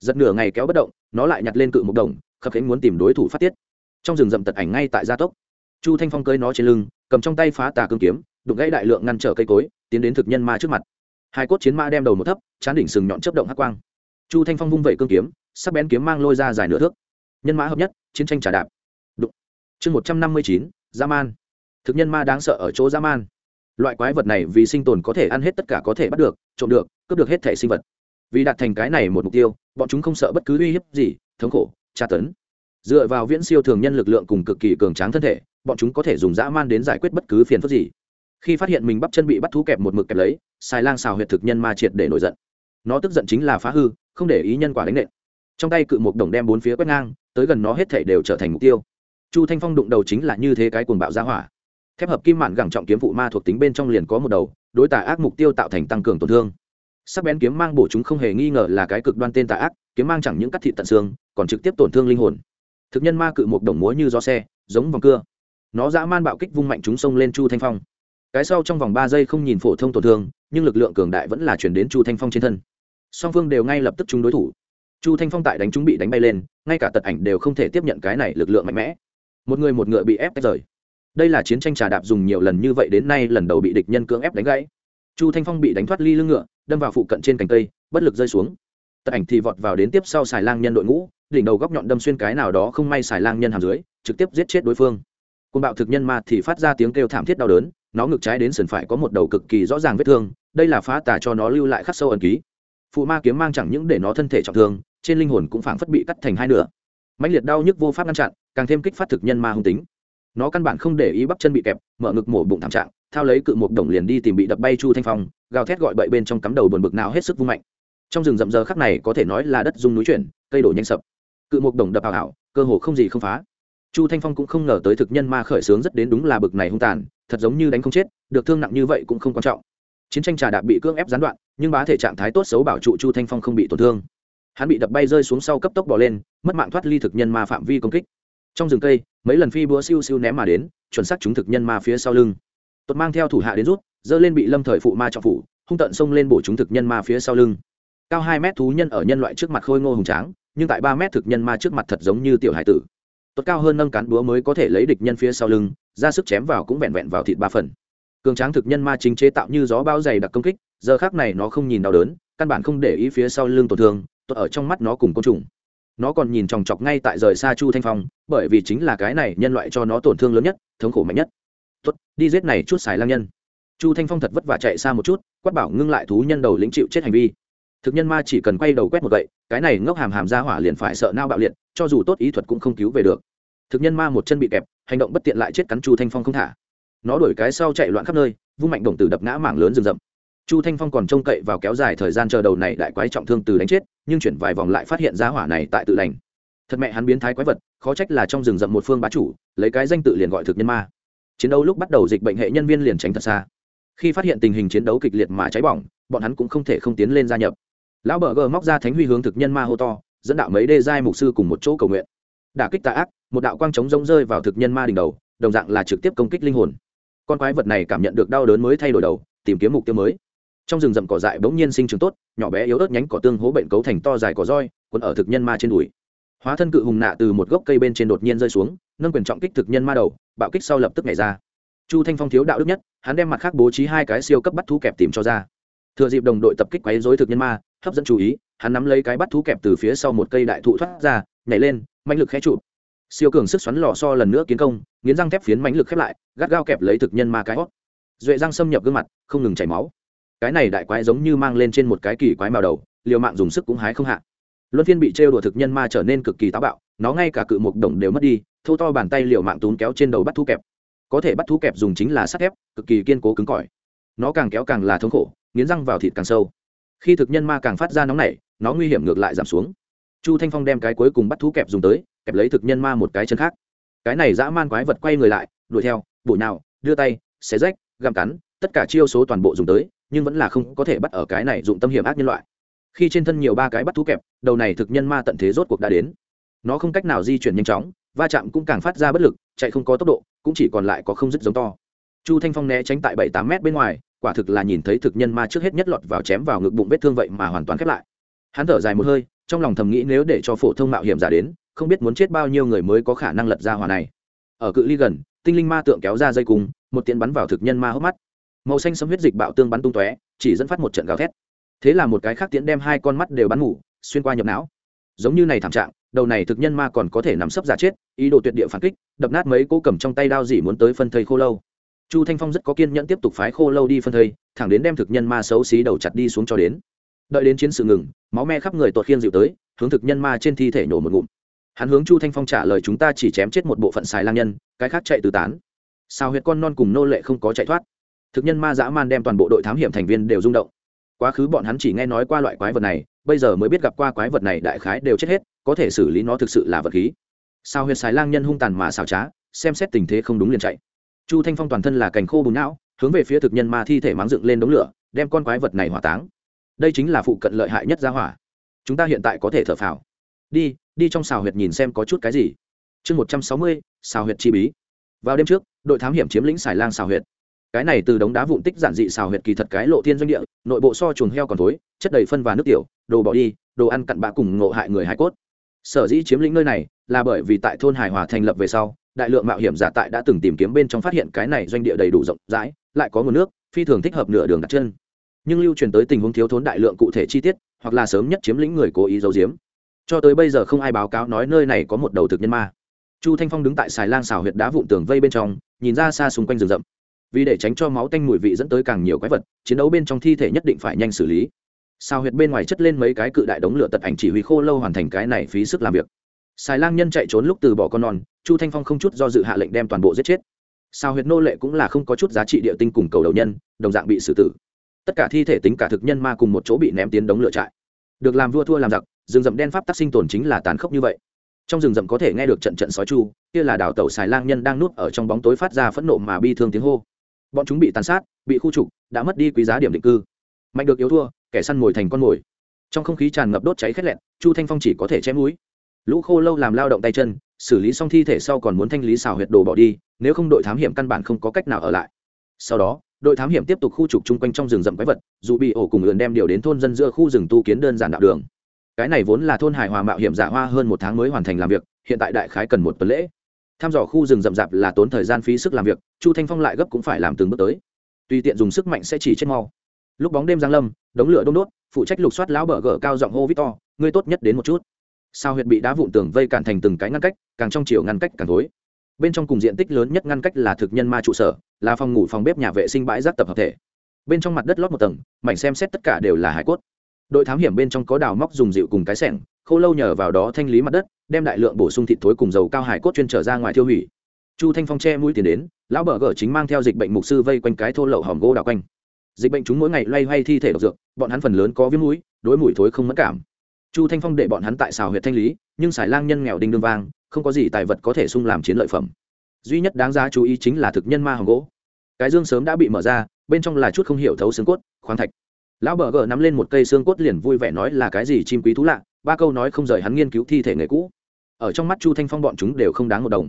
Giật nửa ngày kéo bất động, nó lại nhặt lên cự một đồng, khập khiễng muốn tìm đối thủ phát tiết. Trong rừng rậm tật ảnh ngay tại gia tốc. Chu thanh phong cơi nó trên lưng, cầm trong tay phá tà cương kiếm, đụng gãy đại lượng ngăn trở cây cối, tiến đến thực nhân ma trước mặt. Hai cốt chiến ma đem đầu một thấp, chán đỉnh sừng nhọn chấp động hắc quang chu thanh phong vung vẩy cương kiếm, sắc bén kiếm mang lôi ra dài nửa thước. Nhân mã hợp nhất, chiến tranh trả đạp. Đụng. Chương một trăm năm mươi chín, dã man. Thực nhân ma đáng sợ ở chỗ dã man. Loại quái vật này vì sinh tồn có thể ăn hết tất cả có thể bắt được, trộm được, cướp được hết thể sinh vật. Vì đạt thành cái này một mục tiêu, bọn chúng không sợ bất cứ uy hiếp gì, thống khổ, tra tấn. Dựa vào viễn siêu thường nhân lực lượng cùng cực kỳ cường tráng thân thể, bọn chúng có thể dùng dã man đến giải quyết bất cứ phiền phức gì. Khi phát hiện mình bắp chân bị bắt thú kẹp một mực kẹp lấy, xài lang xào huyệt thực nhân ma triệt để nổi giận. Nó tức giận chính là phá hư không để ý nhân quả đánh nện. Trong tay cự một đồng đem bốn phía quét ngang, tới gần nó hết thể đều trở thành mục tiêu. Chu thanh phong đụng đầu chính là như thế cái cuồng bạo ra hỏa. Thép hợp kim mạn gẳng trọng kiếm phụ ma thuộc tính bên trong liền có một đầu, đối tà ác mục tiêu tạo thành tăng cường tổn thương. Sắc bén kiếm mang bổ chúng không hề nghi ngờ là cái cực đoan tên tà ác, kiếm mang chẳng những cắt thị tận xương, còn trực tiếp tổn thương linh hồn. Thực nhân ma cự một đồng múa như gió xe, giống vòng cưa. Nó dã man bạo kích vung mạnh chúng sông lên chu thanh phong. Cái sau trong vòng ba giây không nhìn phổ thông tổn thương, nhưng lực lượng cường đại vẫn là chuyển đến chu thanh phong trên thân song phương đều ngay lập tức chúng đối thủ. Chu thanh phong tại đánh chúng bị đánh bay lên, ngay cả tật ảnh đều không thể tiếp nhận cái này lực lượng mạnh mẽ. Một người một ngựa bị ép tách rời. Đây là chiến tranh trà đạp dùng nhiều lần như vậy đến nay lần đầu bị địch nhân cưỡng ép đánh gãy. Chu thanh phong bị đánh thoát ly lưng ngựa, đâm vào phụ cận trên cành cây, bất lực rơi xuống. Tật ảnh thì vọt vào đến tiếp sau xài lang nhân đội ngũ, đỉnh đầu góc nhọn đâm xuyên cái nào đó không may xài lang nhân hàm dưới, trực tiếp giết chết đối phương. Côn bạo thực nhân ma thì phát ra tiếng kêu thảm thiết đau đớn, nó ngực trái đến sườn phải có một đầu cực kỳ rõ ràng vết thương, đây là phá tà cho nó lưu lại khắc sâu ẩn ký phụ ma kiếm mang chẳng những để nó thân thể trọng thương, trên linh hồn cũng phảng phất bị cắt thành hai nửa. Mạnh liệt đau nhức vô pháp ngăn chặn, càng thêm kích phát thực nhân ma hung tính. Nó căn bản không để ý bắp chân bị kẹp, mở ngực mổ bụng thảm trạng, thao lấy cự một đồng liền đi tìm bị đập bay chu thanh phong, gào thét gọi bậy bên trong cắm đầu buồn bực nào hết sức vung mạnh. Trong rừng rậm giờ khắc này có thể nói là đất dung núi chuyển, cây đổ nhanh sập. Cự một đồng đập ảo ảo, cơ hồ không gì không phá. Chu thanh phong cũng không ngờ tới thực nhân ma khởi sướng rất đến đúng là bực này hung tàn, thật giống như đánh không chết, được thương nặng như vậy cũng không quan trọng chiến tranh trà đạp bị cưỡng ép gián đoạn, nhưng bá thể trạng thái tốt xấu bảo trụ chu thanh phong không bị tổn thương. Hắn bị đập bay rơi xuống sau cấp tốc bỏ lên, mất mạng thoát ly thực nhân ma phạm vi công kích. Trong rừng cây, mấy lần phi búa siêu siêu ném mà đến, chuẩn xác chúng thực nhân ma phía sau lưng. Tuột mang theo thủ hạ đến rút, dơ lên bị lâm thời phụ ma trọng phủ, hung tận xông lên bổ chúng thực nhân ma phía sau lưng. Cao hai mét thú nhân ở nhân loại trước mặt khôi ngô hùng tráng, nhưng tại ba mét thực nhân ma trước mặt thật giống như tiểu hải tử. Tuột cao hơn nâng cán búa mới có thể lấy địch nhân phía sau lưng, ra sức chém vào cũng vẹn vẹn vào thịt ba phần cường tráng thực nhân ma chính chế tạo như gió bao dày đặc công kích, giờ khác này nó không nhìn đau đớn, căn bản không để ý phía sau lưng tổn thương, tốt ở trong mắt nó cùng côn trùng. Nó còn nhìn chòng chọc ngay tại rời xa chu thanh phong, bởi vì chính là cái này nhân loại cho nó tổn thương lớn nhất, thống khổ mạnh nhất. Tốt, đi giết này chút xài lang nhân. Chu thanh phong thật vất vả chạy xa một chút, quát bảo ngưng lại thú nhân đầu lĩnh chịu chết hành vi. Thực nhân ma chỉ cần quay đầu quét một gậy, cái này ngốc hàm hàm ra hỏa liền phải sợ nao bạo liệt, cho dù tốt ý thuật cũng không cứu về được. Thực nhân ma một chân bị kẹp, hành động bất tiện lại chết cắn chu thanh phong không thả nó đuổi cái sau chạy loạn khắp nơi, vung mạnh đồng tử đập ngã mảng lớn rừng rậm. Chu thanh phong còn trông cậy vào kéo dài thời gian chờ đầu này đại quái trọng thương từ đánh chết, nhưng chuyển vài vòng lại phát hiện ra hỏa này tại tự lành. Thật mẹ hắn biến thái quái vật, khó trách là trong rừng rậm một phương bá chủ, lấy cái danh tự liền gọi thực nhân ma. Chiến đấu lúc bắt đầu dịch bệnh hệ nhân viên liền tránh thật xa. Khi phát hiện tình hình chiến đấu kịch liệt mà cháy bỏng, bọn hắn cũng không thể không tiến lên gia nhập. Lão bờ gờ móc ra thánh huy hướng thực nhân ma hô to, dẫn đạo mấy đê giai mục sư cùng một chỗ cầu nguyện. Đả kích tà ác, một đạo quang trống rông rơi vào thực nhân ma đỉnh đầu, đồng dạng là trực tiếp công kích linh hồn con quái vật này cảm nhận được đau đớn mới thay đổi đầu, tìm kiếm mục tiêu mới. Trong rừng rậm cỏ dại bỗng nhiên sinh trưởng tốt, nhỏ bé yếu ớt nhánh cỏ tương hố bệnh cấu thành to dài cỏ roi quấn ở thực nhân ma trên đùi. Hóa thân cự hùng nạ từ một gốc cây bên trên đột nhiên rơi xuống, nâng quyền trọng kích thực nhân ma đầu, bạo kích sau lập tức nhảy ra. Chu thanh phong thiếu đạo đức nhất, hắn đem mặt khác bố trí hai cái siêu cấp bắt thú kẹp tìm cho ra. Thừa dịp đồng đội tập kích quấy dối thực nhân ma, hấp dẫn chú ý, hắn nắm lấy cái bắt thú kẹp từ phía sau một cây đại thụ thoát ra, nhảy lên mạnh lực khé chụp siêu cường sức xoắn lò so lần nữa kiến công, nghiến răng thép phiến mãnh lực khép lại, gắt gao kẹp lấy thực nhân ma cái hót. Duệ răng xâm nhập gương mặt, không ngừng chảy máu. Cái này đại quái giống như mang lên trên một cái kỳ quái màu đầu, liều mạng dùng sức cũng hái không hạ. Luân phiên bị trêu đùa thực nhân ma trở nên cực kỳ táo bạo, nó ngay cả cự mục đồng đều mất đi, thâu to bàn tay liều mạng tún kéo trên đầu bắt thu kẹp. Có thể bắt thú kẹp dùng chính là sắt thép, cực kỳ kiên cố cứng cỏi. Nó càng kéo càng là thống khổ, nghiến răng vào thịt càng sâu. Khi thực nhân ma càng phát ra nóng nảy, nó nguy hiểm ngược lại giảm xuống. Chu thanh phong đem cái cuối cùng bắt thú kẹp dùng tới kẹp lấy thực nhân ma một cái chân khác. Cái này dã man quái vật quay người lại, đuổi theo bụi nào đưa tay, xé rách găm cắn, tất cả chiêu số toàn bộ dùng tới, nhưng vẫn là không có thể bắt ở cái này dụng tâm hiểm ác nhân loại. Khi trên thân nhiều ba cái bắt thú kẹp, đầu này thực nhân ma tận thế rốt cuộc đã đến. Nó không cách nào di chuyển nhanh chóng, va chạm cũng càng phát ra bất lực, chạy không có tốc độ, cũng chỉ còn lại có không dứt giống to. Chu thanh phong né tránh tại bảy tám mét bên ngoài, quả thực là nhìn thấy thực nhân ma trước hết nhất lọt vào chém vào ngực bụng vết thương vậy mà hoàn toàn khép lại. Hắn thở dài một hơi, trong lòng thầm nghĩ nếu để cho phổ thông mạo hiểm giả đến không biết muốn chết bao nhiêu người mới có khả năng lật ra hỏa này. Ở cự ly gần, tinh linh ma tượng kéo ra dây cùng một tiện bắn vào thực nhân ma hốc mắt. Màu xanh sấm huyết dịch bạo tương bắn tung tóe, chỉ dẫn phát một trận gào thét. Thế là một cái khác tiễn đem hai con mắt đều bắn ngủ, xuyên qua nhập não. Giống như này thảm trạng, đầu này thực nhân ma còn có thể nằm sấp giả chết, ý đồ tuyệt địa phản kích, đập nát mấy cố cầm trong tay đao gì muốn tới phân thây khô lâu. Chu thanh phong rất có kiên nhẫn tiếp tục phái khô lâu đi phân thây, thẳng đến đem thực nhân ma xấu xí đầu chặt đi xuống cho đến. Đợi đến chiến sự ngừng, máu me khắp người tuột khiên dịu tới, hướng thực nhân ma trên thi thể nổ một ngụm hắn hướng chu thanh phong trả lời chúng ta chỉ chém chết một bộ phận xài lang nhân, cái khác chạy từ tán. Sao huyệt con non cùng nô lệ không có chạy thoát? Thực nhân ma dã man đem toàn bộ đội thám hiểm thành viên đều rung động. Quá khứ bọn hắn chỉ nghe nói qua loại quái vật này, bây giờ mới biết gặp qua quái vật này đại khái đều chết hết, có thể xử lý nó thực sự là vật khí. Sao huyệt xài lang nhân hung tàn mà xảo trá, xem xét tình thế không đúng liền chạy. Chu thanh phong toàn thân là cành khô bùn não, hướng về phía thực nhân ma thi thể máng dựng lên đống lửa, đem con quái vật này hỏa táng. Đây chính là phụ cận lợi hại nhất ra hỏa. Chúng ta hiện tại có thể thở phào đi đi trong xào huyệt nhìn xem có chút cái gì. Chương một trăm sáu mươi, xào huyệt chi bí. Vào đêm trước, đội thám hiểm chiếm lĩnh xài lang xào huyệt. Cái này từ đống đá vụn tích giản dị xào huyệt kỳ thật cái lộ thiên doanh địa, nội bộ so chuồng heo còn thối, chất đầy phân và nước tiểu, đồ bỏ đi, đồ ăn cặn bạ cùng ngộ hại người hải cốt. Sở dĩ chiếm lĩnh nơi này là bởi vì tại thôn hải hòa thành lập về sau, đại lượng mạo hiểm giả tại đã từng tìm kiếm bên trong phát hiện cái này doanh địa đầy đủ rộng rãi, lại có nguồn nước, phi thường thích hợp nửa đường đặt chân. Nhưng lưu truyền tới tình huống thiếu thốn đại lượng cụ thể chi tiết, hoặc là sớm nhất chiếm lĩnh người cố ý giấu giếm cho tới bây giờ không ai báo cáo nói nơi này có một đầu thực nhân ma. Chu thanh phong đứng tại xài lang xào huyệt đá vụn tường vây bên trong, nhìn ra xa xung quanh rừng rậm. Vì để tránh cho máu tanh mùi vị dẫn tới càng nhiều quái vật, chiến đấu bên trong thi thể nhất định phải nhanh xử lý. Sao huyệt bên ngoài chất lên mấy cái cự đại đống lửa tật ảnh chỉ huy khô lâu hoàn thành cái này phí sức làm việc. Xài lang nhân chạy trốn lúc từ bỏ con non, chu thanh phong không chút do dự hạ lệnh đem toàn bộ giết chết. Sao huyệt nô lệ cũng là không có chút giá trị địa tinh cùng cầu đầu nhân, đồng dạng bị xử tử. Tất cả thi thể tính cả thực nhân ma cùng một chỗ bị ném tiến đống lửa trại. Được làm vua thua làm giặc rừng rậm đen pháp tác sinh tồn chính là tàn khốc như vậy. Trong rừng rậm có thể nghe được trận trận sói chu, kia là đào tẩu xài lang nhân đang nuốt ở trong bóng tối phát ra phẫn nộ mà bi thương tiếng hô. Bọn chúng bị tàn sát, bị khu trục, đã mất đi quý giá điểm định cư. Mạnh được yếu thua, kẻ săn mồi thành con mồi. Trong không khí tràn ngập đốt cháy khét lẹn chu thanh phong chỉ có thể chém núi. Lũ khô lâu làm lao động tay chân, xử lý xong thi thể sau còn muốn thanh lý xào huyệt đồ bỏ đi, nếu không đội thám hiểm căn bản không có cách nào ở lại. Sau đó, đội thám hiểm tiếp tục khu trục chung quanh trong rừng rậm quái vật, dù bị ổ cùng lượn đem điều đến thôn dân giữa khu rừng tu kiến đơn giản đạo đường cái này vốn là thôn hải hòa mạo hiểm giả hoa hơn một tháng mới hoàn thành làm việc, hiện tại đại khái cần một tuần lễ. Tham dò khu rừng rậm rạp là tốn thời gian phí sức làm việc, chu thanh phong lại gấp cũng phải làm từng bước tới. Tùy tiện dùng sức mạnh sẽ chỉ chết mau. Lúc bóng đêm giang lâm, đống lửa đông đốt, phụ trách lục soát lão bờ gờ cao giọng hô victor, ngươi tốt nhất đến một chút. Sao huyệt bị đá vụn tường vây cản thành từng cái ngăn cách, càng trong chiều ngăn cách càng tối. Bên trong cùng diện tích lớn nhất ngăn cách là thực nhân ma trụ sở, là phòng ngủ phòng bếp nhà vệ sinh bãi rác tập hợp thể. Bên trong mặt đất lót một tầng, mảnh xem xét tất cả đều là hải cốt đội thám hiểm bên trong có đào móc dùng dịu cùng cái sẻng, khô lâu nhờ vào đó thanh lý mặt đất, đem đại lượng bổ sung thịt thối cùng dầu cao hải cốt chuyên trở ra ngoài tiêu hủy. Chu thanh phong che mũi tiền đến, lão bờ gở chính mang theo dịch bệnh mục sư vây quanh cái thô lậu hòm gỗ đào quanh. Dịch bệnh chúng mỗi ngày loay hoay thi thể độc dược, bọn hắn phần lớn có viêm mũi, đối mũi thối không mất cảm. Chu thanh phong để bọn hắn tại xào huyện thanh lý, nhưng xài lang nhân nghèo đinh đương vang, không có gì tài vật có thể sung làm chiến lợi phẩm. Duy nhất đáng giá chú ý chính là thực nhân ma hòm gỗ. Cái dương sớm đã bị mở ra, bên trong là chút không hiểu thấu xương cốt, khoáng thạch lão bờ gờ nắm lên một cây xương cốt liền vui vẻ nói là cái gì chim quý thú lạ, ba câu nói không rời hắn nghiên cứu thi thể nghề cũ. Ở trong mắt chu thanh phong bọn chúng đều không đáng một đồng.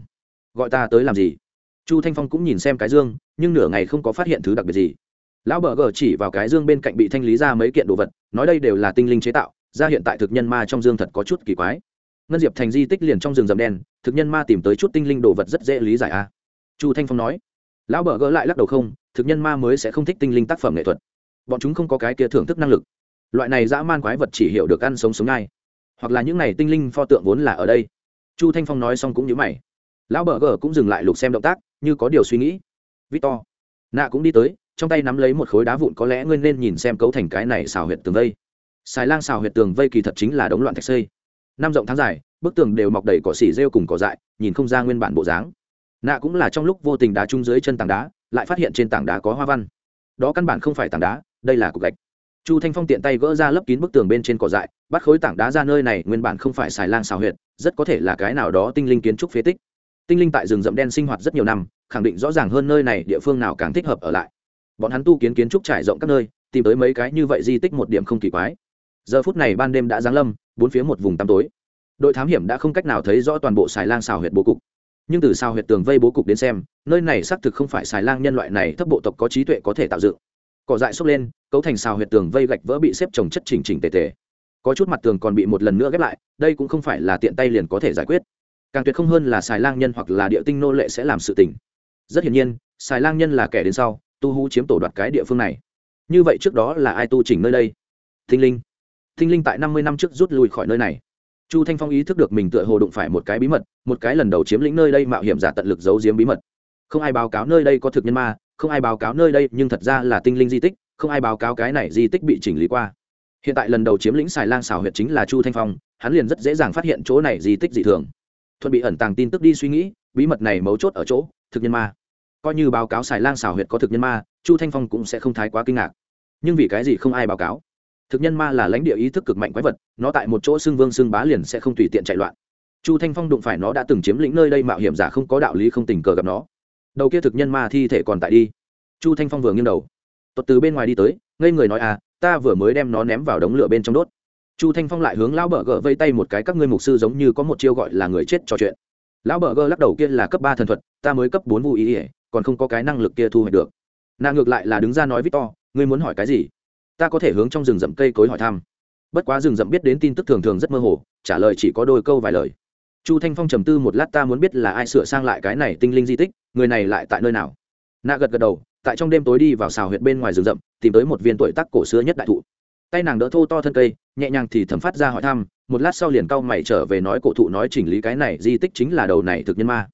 Gọi ta tới làm gì? Chu thanh phong cũng nhìn xem cái dương, nhưng nửa ngày không có phát hiện thứ đặc biệt gì. Lão bờ gờ chỉ vào cái dương bên cạnh bị thanh lý ra mấy kiện đồ vật, nói đây đều là tinh linh chế tạo, ra hiện tại thực nhân ma trong dương thật có chút kỳ quái. Ngân diệp thành di tích liền trong rừng rậm đen, thực nhân ma tìm tới chút tinh linh đồ vật rất dễ lý giải a. Chu thanh phong nói. Lão bờ gỡ lại lắc đầu không, thực nhân ma mới sẽ không thích tinh linh tác phẩm nghệ thuật bọn chúng không có cái kia thưởng thức năng lực. Loại này dã man quái vật chỉ hiểu được ăn sống sống ngay. Hoặc là những này tinh linh pho tượng vốn là ở đây. Chu thanh phong nói xong cũng nhớ mày. Lão bờ gờ cũng dừng lại lục xem động tác, như có điều suy nghĩ. Victor, nạ cũng đi tới, trong tay nắm lấy một khối đá vụn có lẽ ngươi nên nhìn xem cấu thành cái này xào huyệt tường vây. Xài lang xào huyệt tường vây kỳ thật chính là đống loạn thạch xây. Năm rộng tháng dài, bức tường đều mọc đầy cỏ xỉ rêu cùng cỏ dại, nhìn không ra nguyên bản bộ dáng. Nạ cũng là trong lúc vô tình đá chung dưới chân tảng đá, lại phát hiện trên tảng đá có hoa văn. Đó căn bản không phải tảng đá đây là cục gạch. Chu thanh phong tiện tay gỡ ra lấp kín bức tường bên trên cỏ dại, bắt khối tảng đá ra nơi này, nguyên bản không phải xài lang xào huyệt, rất có thể là cái nào đó tinh linh kiến trúc phế tích. Tinh linh tại rừng rậm đen sinh hoạt rất nhiều năm, khẳng định rõ ràng hơn nơi này địa phương nào càng thích hợp ở lại. Bọn hắn tu kiến kiến trúc trải rộng các nơi, tìm tới mấy cái như vậy di tích một điểm không kỳ quái. Giờ phút này ban đêm đã giáng lâm, bốn phía một vùng tăm tối. Đội thám hiểm đã không cách nào thấy rõ toàn bộ xài lang xào huyệt bố cục. Nhưng từ sao huyệt tường vây bố cục đến xem, nơi này xác thực không phải xài lang nhân loại này thấp bộ tộc có trí tuệ có thể tạo dựng cỏ dại xốc lên, cấu thành xào huyệt tường vây gạch vỡ bị xếp trồng chất chỉnh chỉnh tề tề. Có chút mặt tường còn bị một lần nữa ghép lại, đây cũng không phải là tiện tay liền có thể giải quyết. Càng tuyệt không hơn là xài lang nhân hoặc là địa tinh nô lệ sẽ làm sự tình. Rất hiển nhiên, xài lang nhân là kẻ đến sau, tu hú chiếm tổ đoạt cái địa phương này. Như vậy trước đó là ai tu chỉnh nơi đây? Thinh linh. Thinh linh tại năm mươi năm trước rút lui khỏi nơi này. Chu thanh phong ý thức được mình tựa hồ đụng phải một cái bí mật, một cái lần đầu chiếm lĩnh nơi đây mạo hiểm giả tận lực giấu giếm bí mật. Không ai báo cáo nơi đây có thực nhân ma không ai báo cáo nơi đây, nhưng thật ra là tinh linh di tích, không ai báo cáo cái này di tích bị chỉnh lý qua. Hiện tại lần đầu chiếm lĩnh xài lang xào huyệt chính là chu thanh phong, hắn liền rất dễ dàng phát hiện chỗ này di tích dị thường. Thuận bị ẩn tàng tin tức đi suy nghĩ, bí mật này mấu chốt ở chỗ, thực nhân ma. Coi như báo cáo xài lang xào huyệt có thực nhân ma, chu thanh phong cũng sẽ không thái quá kinh ngạc. Nhưng vì cái gì không ai báo cáo? Thực nhân ma là lãnh địa ý thức cực mạnh quái vật, nó tại một chỗ xưng vương xưng bá liền sẽ không tùy tiện chạy loạn. Chu thanh phong đụng phải nó đã từng chiếm lĩnh nơi đây mạo hiểm giả không có đạo lý không tình cờ gặp nó đầu kia thực nhân ma thi thể còn tại đi. Chu thanh phong vừa nghiêng đầu. Tuật từ bên ngoài đi tới, ngây người nói à ta vừa mới đem nó ném vào đống lửa bên trong đốt. Chu thanh phong lại hướng lão bờ gờ vây tay một cái, các ngươi mục sư giống như có một chiêu gọi là người chết trò chuyện. Lão bờ gờ lắc đầu, kia là cấp ba thần thuật, ta mới cấp bốn vụ ý ỉa còn không có cái năng lực kia thu hoạch được. Nàng ngược lại là đứng ra nói victor, ngươi muốn hỏi cái gì? Ta có thể hướng trong rừng rậm cây cối hỏi thăm. Bất quá rừng rậm biết đến tin tức thường thường rất mơ hồ, trả lời chỉ có đôi câu vài lời chu thanh phong trầm tư một lát, ta muốn biết là ai sửa sang lại cái này tinh linh di tích, người này lại tại nơi nào? Nạ gật gật đầu, tại trong đêm tối đi vào xào huyệt bên ngoài rừng rậm, tìm tới một viên tuổi tắc cổ xưa nhất đại thụ. Tay nàng đỡ thô to thân cây, nhẹ nhàng thì thẩm phát ra hỏi thăm, một lát sau liền cau mày trở về nói cổ thụ nói chỉnh lý cái này di tích chính là đầu này thực nhân ma.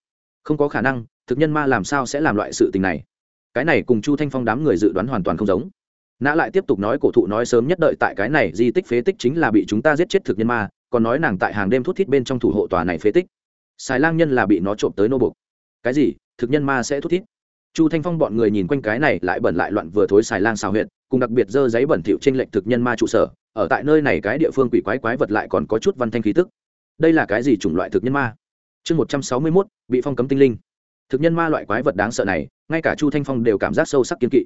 Không có khả năng, thực nhân ma làm sao sẽ làm loại sự tình này? Cái này cùng chu thanh phong đám người dự đoán hoàn toàn không giống. Nã lại tiếp tục nói cổ thụ nói sớm nhất đợi tại cái này di tích phế tích chính là bị chúng ta giết chết thực nhân ma còn nói nàng tại hàng đêm thút thít bên trong thủ hộ tòa này phế tích. Xài lang nhân là bị nó trộm tới nô bục cái gì? Thực nhân ma sẽ thút thít? Chu thanh phong bọn người nhìn quanh cái này lại bẩn lại loạn vừa thối xài lang xào huyện cùng đặc biệt dơ giấy bẩn thịu trên lệnh thực nhân ma trụ sở, ở tại nơi này cái địa phương quỷ quái quái vật lại còn có chút văn thanh khí tức. Đây là cái gì chủng loại thực nhân ma? Chương một trăm sáu mươi mốt, bị phong cấm tinh linh. Thực nhân ma loại quái vật đáng sợ này, ngay cả chu thanh phong đều cảm giác sâu sắc kiên kỵ.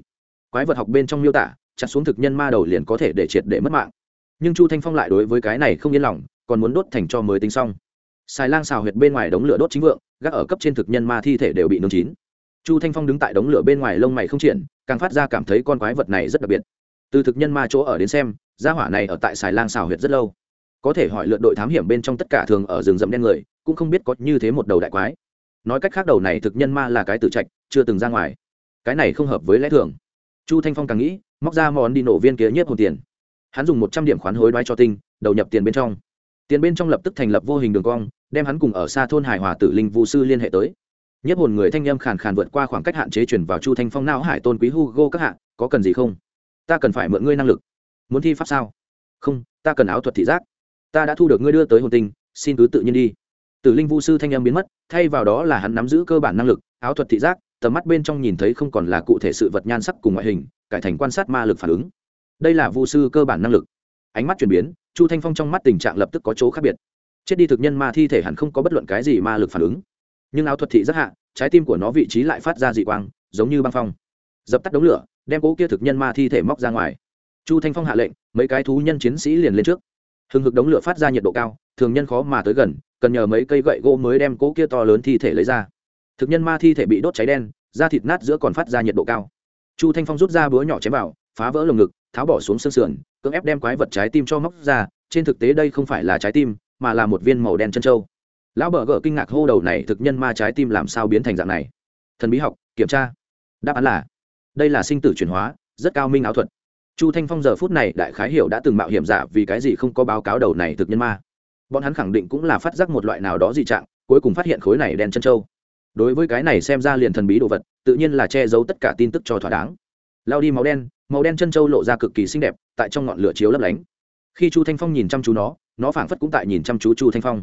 Quái vật học bên trong miêu tả, chặt xuống thực nhân ma đầu liền có thể để triệt để mất mạng nhưng chu thanh phong lại đối với cái này không yên lòng, còn muốn đốt thành cho mới tính xong. Xài lang xào huyệt bên ngoài đống lửa đốt chính vượng, gác ở cấp trên thực nhân ma thi thể đều bị nướng chín. Chu thanh phong đứng tại đống lửa bên ngoài lông mày không triển càng phát ra cảm thấy con quái vật này rất đặc biệt. Từ thực nhân ma chỗ ở đến xem, gia hỏa này ở tại xài lang xào huyệt rất lâu. Có thể hỏi lượt đội thám hiểm bên trong tất cả thường ở rừng rậm đen người, cũng không biết có như thế một đầu đại quái. Nói cách khác đầu này thực nhân ma là cái tử trạch, chưa từng ra ngoài. Cái này không hợp với lẽ thường. Chu thanh phong càng nghĩ, móc ra món đi nổ viên kia nhất hồn tiền hắn dùng một trăm điểm khoán hối đoái cho tinh, đầu nhập tiền bên trong. Tiền bên trong lập tức thành lập vô hình đường cong, đem hắn cùng ở xa thôn hải hòa tử linh vũ sư liên hệ tới. Nhất hồn người thanh â m khàn khàn vượt qua khoảng cách hạn chế chuyển vào chu thanh phong não hải tôn quý hugo các hạ, có cần gì không? Ta cần phải mượn ngươi năng lực. Muốn thi pháp sao? Không, ta cần áo thuật thị giác. Ta đã thu được ngươi đưa tới hồn tinh, xin cứ tự nhiên đi. Tử linh vũ sư thanh â m biến mất, thay vào đó là hắn nắm giữ cơ bản năng lực, áo thuật thị giác, tầm mắt bên trong nhìn thấy không còn là cụ thể sự vật nhan sắc cùng ngoại hình, cải thành quan sát ma lực phản ứng đây là vu sư cơ bản năng lực. Ánh mắt chuyển biến, chu thanh phong trong mắt tình trạng lập tức có chỗ khác biệt. Chết đi thực nhân ma thi thể hẳn không có bất luận cái gì ma lực phản ứng. Nhưng áo thuật thị rất hạ, trái tim của nó vị trí lại phát ra dị quang, giống như băng phong. Dập tắt đống lửa, đem cố kia thực nhân ma thi thể móc ra ngoài. Chu thanh phong hạ lệnh, mấy cái thú nhân chiến sĩ liền lên trước. Hừng hực đống lửa phát ra nhiệt độ cao, thường nhân khó mà tới gần, cần nhờ mấy cây gậy gỗ mới đem cố kia to lớn thi thể lấy ra. Thực nhân ma thi thể bị đốt cháy đen, da thịt nát giữa còn phát ra nhiệt độ cao. Chu thanh phong rút ra búa nhỏ chém vào, phá vỡ lồng ngực tháo bỏ xuống sân sườn, cưỡng ép đem quái vật trái tim cho móc ra, trên thực tế đây không phải là trái tim, mà là một viên màu đen chân trâu. Lão bờ gờ kinh ngạc hô đầu này thực nhân ma trái tim làm sao biến thành dạng này? Thần bí học, kiểm tra. Đáp án là, đây là sinh tử chuyển hóa, rất cao minh áo thuật. Chu thanh phong giờ phút này đại khái hiểu đã từng mạo hiểm giả vì cái gì không có báo cáo đầu này thực nhân ma. Bọn hắn khẳng định cũng là phát giác một loại nào đó dị trạng, cuối cùng phát hiện khối này đen chân trâu. Đối với cái này xem ra liền thần bí đồ vật, tự nhiên là che giấu tất cả tin tức cho thỏa đáng lao đi máu đen, màu đen chân trâu lộ ra cực kỳ xinh đẹp, tại trong ngọn lửa chiếu lấp lánh. Khi chu thanh phong nhìn chăm chú nó nó phảng phất cũng tại nhìn chăm chú chu thanh phong.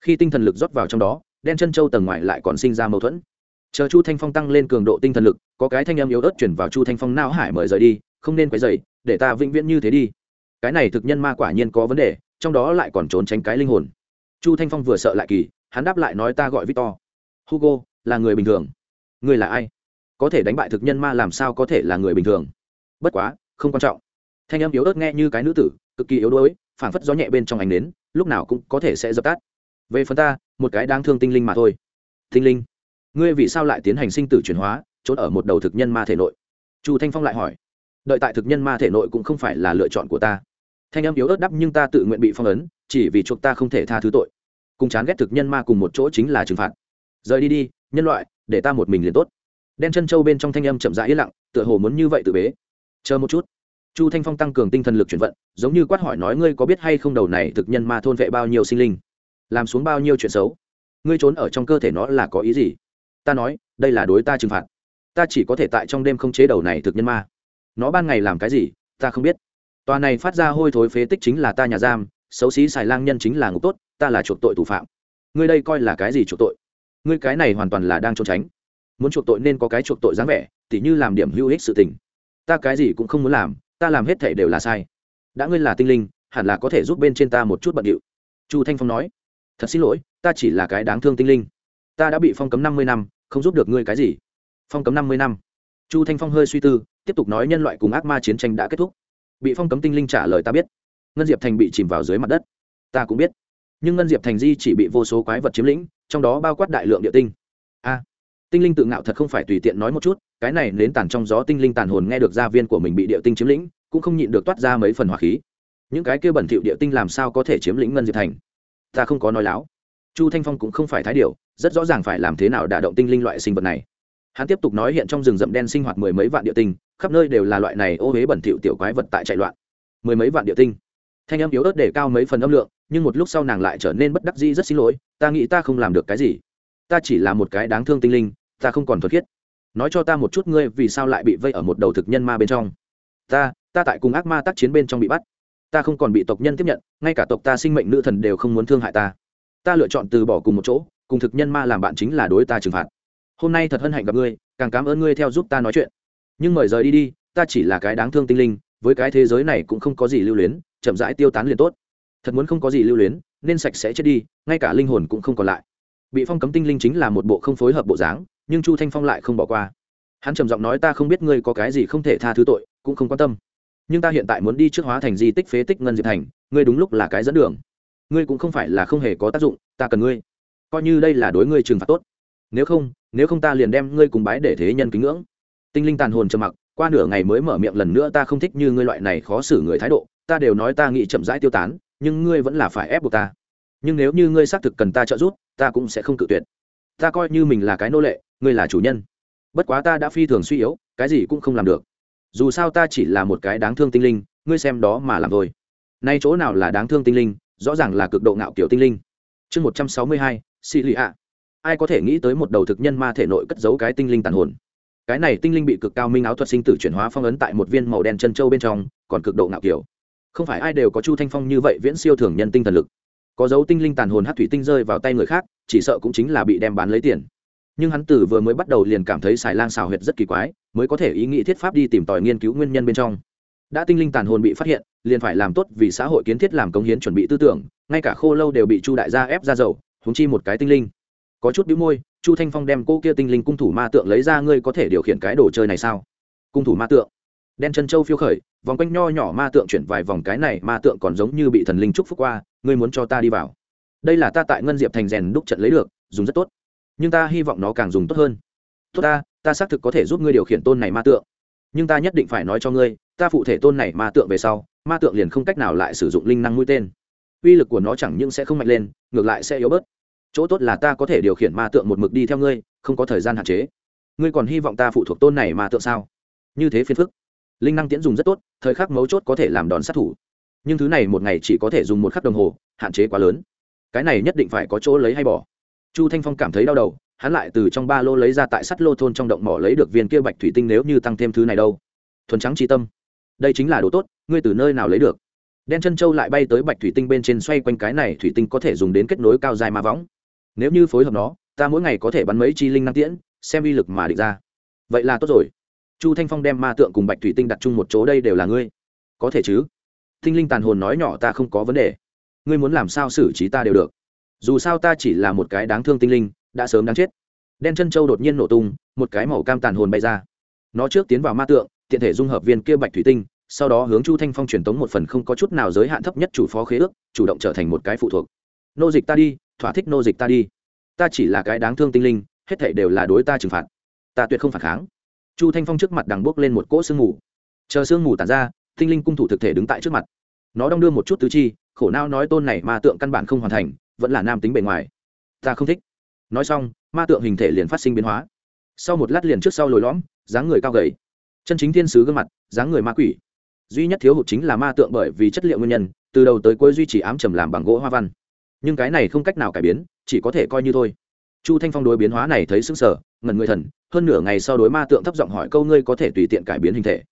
Khi tinh thần lực rót vào trong đó, đen chân trâu tầng ngoài lại còn sinh ra mâu thuẫn. Chờ chu thanh phong tăng lên cường độ tinh thần lực, có cái thanh âm yếu ớt chuyển vào chu thanh phong não hải mời rời đi, không nên quấy dày để ta vĩnh viễn như thế đi. Cái này thực nhân ma quả nhiên có vấn đề, trong đó lại còn trốn tránh cái linh hồn. Chu thanh phong vừa sợ lại kỳ, hắn đáp lại nói, ta gọi victor. Hugo, là người bình thường. Người là ai? Có thể đánh bại thực nhân ma làm sao có thể là người bình thường. Bất quá, không quan trọng. Thanh âm yếu ớt nghe như cái nữ tử, cực kỳ yếu đuối, phảng phất gió nhẹ bên trong ánh nến, lúc nào cũng có thể sẽ dập tắt. Về phần ta, một cái đang thương tinh linh mà thôi. Tinh linh, ngươi vì sao lại tiến hành sinh tử chuyển hóa, trốn ở một đầu thực nhân ma thể nội? Chu thanh phong lại hỏi. Đợi tại thực nhân ma thể nội cũng không phải là lựa chọn của ta. Thanh âm yếu ớt đắp nhưng ta tự nguyện bị phong ấn, chỉ vì chuộc ta không thể tha thứ tội. Cùng chán ghét thực nhân ma cùng một chỗ chính là trừng phạt. Rời đi đi, nhân loại, để ta một mình liền tốt đen chân châu bên trong thanh âm chậm rãi yên lặng, tựa hồ muốn như vậy tự bế. Chờ một chút. Chu thanh phong tăng cường tinh thần lực chuyển vận, giống như quát hỏi nói ngươi có biết hay không đầu này thực nhân ma thôn vệ bao nhiêu sinh linh? Làm xuống bao nhiêu chuyện xấu? Ngươi trốn ở trong cơ thể nó là có ý gì? Ta nói, đây là đối ta trừng phạt. Ta chỉ có thể tại trong đêm không chế đầu này thực nhân ma. Nó ban ngày làm cái gì, ta không biết. Tòa này phát ra hôi thối phế tích chính là ta nhà giam, xấu xí xài lang nhân chính là ngục tốt, ta là chuộc tội thủ phạm. Ngươi đây coi là cái gì chuộc tội? Ngươi cái này hoàn toàn là đang trốn tránh muốn chuộc tội nên có cái chuộc tội dáng vẻ, tỉ như làm điểm hữu ích sự tình. Ta cái gì cũng không muốn làm, ta làm hết thể đều là sai. Đã ngươi là tinh linh, hẳn là có thể giúp bên trên ta một chút bận điệu. Chu thanh phong nói. Thật xin lỗi, ta chỉ là cái đáng thương tinh linh. Ta đã bị phong cấm năm mươi năm, không giúp được ngươi cái gì. Phong cấm năm mươi năm. Chu thanh phong hơi suy tư, tiếp tục nói nhân loại cùng ác ma chiến tranh đã kết thúc. Bị phong cấm tinh linh trả lời ta biết. Ngân diệp thành bị chìm vào dưới mặt đất. Ta cũng biết. Nhưng ngân diệp thành di chỉ bị vô số quái vật chiếm lĩnh, trong đó bao quát đại lượng địa tinh. A! Tinh linh tự ngạo thật không phải tùy tiện nói một chút, cái này nến tàn trong gió tinh linh tàn hồn nghe được gia viên của mình bị địa tinh chiếm lĩnh, cũng không nhịn được toát ra mấy phần hỏa khí. Những cái kia bẩn thỉu địa tinh làm sao có thể chiếm lĩnh ngân diệp thành? Ta không có nói láo. Chu thanh phong cũng không phải thái điều rất rõ ràng phải làm thế nào đả động tinh linh loại sinh vật này. Hắn tiếp tục nói hiện trong rừng rậm đen sinh hoạt mười mấy vạn địa tinh, khắp nơi đều là loại này ô huế bẩn thỉu tiểu quái vật tại chạy loạn. Mười mấy vạn địa tinh. Thanh âm yếu ớt để cao mấy phần âm lượng, nhưng một lúc sau nàng lại trở nên bất đắc dĩ rất xin lỗi, ta nghĩ ta không làm được cái gì ta chỉ là một cái đáng thương tinh linh, ta không còn thuật khiết. Nói cho ta một chút ngươi vì sao lại bị vây ở một đầu thực nhân ma bên trong. Ta ta tại cùng ác ma tác chiến bên trong bị bắt. Ta không còn bị tộc nhân tiếp nhận, ngay cả tộc ta sinh mệnh nữ thần đều không muốn thương hại ta. Ta lựa chọn từ bỏ cùng một chỗ, cùng thực nhân ma làm bạn chính là đối ta trừng phạt. Hôm nay thật hân hạnh gặp ngươi, càng cảm ơn ngươi theo giúp ta nói chuyện. Nhưng mời rời đi đi, ta chỉ là cái đáng thương tinh linh, với cái thế giới này cũng không có gì lưu luyến, chậm rãi tiêu tán liền tốt. Thật muốn không có gì lưu luyến, nên sạch sẽ chết đi, ngay cả linh hồn cũng không còn lại bị phong cấm tinh linh chính là một bộ không phối hợp bộ dáng, nhưng chu thanh phong lại không bỏ qua. Hắn trầm giọng nói, ta không biết ngươi có cái gì không thể tha thứ tội, cũng không quan tâm. Nhưng ta hiện tại muốn đi trước hóa thành di tích phế tích ngân diệp thành, ngươi đúng lúc là cái dẫn đường. Ngươi cũng không phải là không hề có tác dụng, ta cần ngươi. Coi như đây là đối ngươi trừng phạt tốt. Nếu không nếu không ta liền đem ngươi cùng bái để thế nhân kính ngưỡng. Tinh linh tàn hồn trầm mặc, qua nửa ngày mới mở miệng lần nữa ta không thích như ngươi loại này khó xử người thái độ, ta đều nói ta nghĩ chậm rãi tiêu tán, nhưng ngươi vẫn là phải ép buộc ta nhưng nếu như ngươi xác thực cần ta trợ giúp, ta cũng sẽ không cự tuyệt. Ta coi như mình là cái nô lệ, ngươi là chủ nhân. Bất quá ta đã phi thường suy yếu, cái gì cũng không làm được. Dù sao ta chỉ là một cái đáng thương tinh linh, ngươi xem đó mà làm thôi. Nay chỗ nào là đáng thương tinh linh, rõ ràng là cực độ ngạo kiểu tinh linh. Chương một trăm sáu mươi hai xì lì ạ. Ai có thể nghĩ tới một đầu thực nhân ma thể nội cất giấu cái tinh linh tàn hồn? Cái này tinh linh bị cực cao minh áo thuật sinh tử chuyển hóa phong ấn tại một viên màu đen chân châu bên trong, còn cực độ ngạo kiểu. Không phải ai đều có chu thanh phong như vậy viễn siêu thường nhân tinh thần lực có dấu tinh linh tàn hồn hát thủy tinh rơi vào tay người khác, chỉ sợ cũng chính là bị đem bán lấy tiền. Nhưng hắn tử vừa mới bắt đầu liền cảm thấy xài lang xào huyệt rất kỳ quái, mới có thể ý nghĩ thiết pháp đi tìm tòi nghiên cứu nguyên nhân bên trong. Đã tinh linh tàn hồn bị phát hiện, liền phải làm tốt vì xã hội kiến thiết làm công hiến chuẩn bị tư tưởng, ngay cả khô lâu đều bị chu đại gia ép ra dầu húng chi một cái tinh linh. Có chút bĩu môi, chu thanh phong đem cô kia tinh linh cung thủ ma tượng lấy ra, ngươi có thể điều khiển cái đồ chơi này sao? Cung thủ ma tượng. Đen chân châu phiêu khởi, vòng quanh nho nhỏ ma tượng chuyển vài vòng, cái này ma tượng còn giống như bị thần linh trúc phúc qua ngươi muốn cho ta đi vào. Đây là ta tại ngân diệp thành rèn đúc trận lấy được, dùng rất tốt. Nhưng ta hy vọng nó càng dùng tốt hơn. Tốt ta ta xác thực có thể giúp ngươi điều khiển tôn này ma tượng. Nhưng ta nhất định phải nói cho ngươi, ta phụ thể tôn này ma tượng về sau, ma tượng liền không cách nào lại sử dụng linh năng mũi tên. Uy lực của nó chẳng những sẽ không mạnh lên, ngược lại sẽ yếu bớt. Chỗ tốt là ta có thể điều khiển ma tượng một mực đi theo ngươi, không có thời gian hạn chế. Ngươi còn hy vọng ta phụ thuộc tôn này ma tượng sao? Như thế phiền phức. Linh năng tiễn dùng rất tốt, thời khắc mấu chốt có thể làm đòn sát thủ nhưng thứ này một ngày chỉ có thể dùng một khắc đồng hồ, hạn chế quá lớn. Cái này nhất định phải có chỗ lấy hay bỏ. Chu thanh phong cảm thấy đau đầu, hắn lại từ trong ba lô lấy ra tại sắt lô thôn trong động mỏ lấy được viên kia bạch thủy tinh nếu như tăng thêm thứ này đâu. Thuần trắng tri tâm. Đây chính là đồ tốt, ngươi từ nơi nào lấy được? Đen chân châu lại bay tới bạch thủy tinh bên trên xoay quanh cái này thủy tinh có thể dùng đến kết nối cao dài ma võng. Nếu như phối hợp nó, ta mỗi ngày có thể bắn mấy chi linh năng tiễn, xem uy lực mà địch ra. Vậy là tốt rồi. Chu thanh phong đem ma tượng cùng bạch thủy tinh đặt chung một chỗ đây đều là ngươi. Có thể chứ? Tinh linh tàn hồn nói nhỏ ta không có vấn đề. Ngươi muốn làm sao xử trí ta đều được. Dù sao ta chỉ là một cái đáng thương tinh linh, đã sớm đáng chết. Đen chân châu đột nhiên nổ tung, một cái màu cam tàn hồn bay ra. Nó trước tiến vào ma tượng, tiện thể dung hợp viên kia bạch thủy tinh, sau đó hướng chu thanh phong truyền tống một phần không có chút nào giới hạn thấp nhất chủ phó khế ước, chủ động trở thành một cái phụ thuộc. Nô dịch ta đi, thỏa thích nô dịch ta đi. Ta chỉ là cái đáng thương tinh linh, hết thảy đều là đối ta trừng phạt. Ta tuyệt không phản kháng. Chu thanh phong trước mặt đằng bước lên một cỗ sương mù. Chờ sương mù tàn ra tinh linh cung thủ thực thể đứng tại trước mặt. Nó đong đưa một chút tứ chi, khổ não nói tôn này ma tượng căn bản không hoàn thành, vẫn là nam tính bề ngoài. Ta không thích. Nói xong, ma tượng hình thể liền phát sinh biến hóa. Sau một lát liền trước sau lồi lõm, dáng người cao gầy. Chân chính thiên sứ gương mặt, dáng người ma quỷ. Duy nhất thiếu hụt chính là ma tượng bởi vì chất liệu nguyên nhân, từ đầu tới cuối duy trì ám trầm làm bằng gỗ hoa văn. Nhưng cái này không cách nào cải biến, chỉ có thể coi như thôi. Chu thanh phong đối biến hóa này thấy sững sờ, ngẩn người thần, hơn nửa ngày sau đối ma tượng thấp giọng hỏi câu ngươi có thể tùy tiện cải biến hình thể.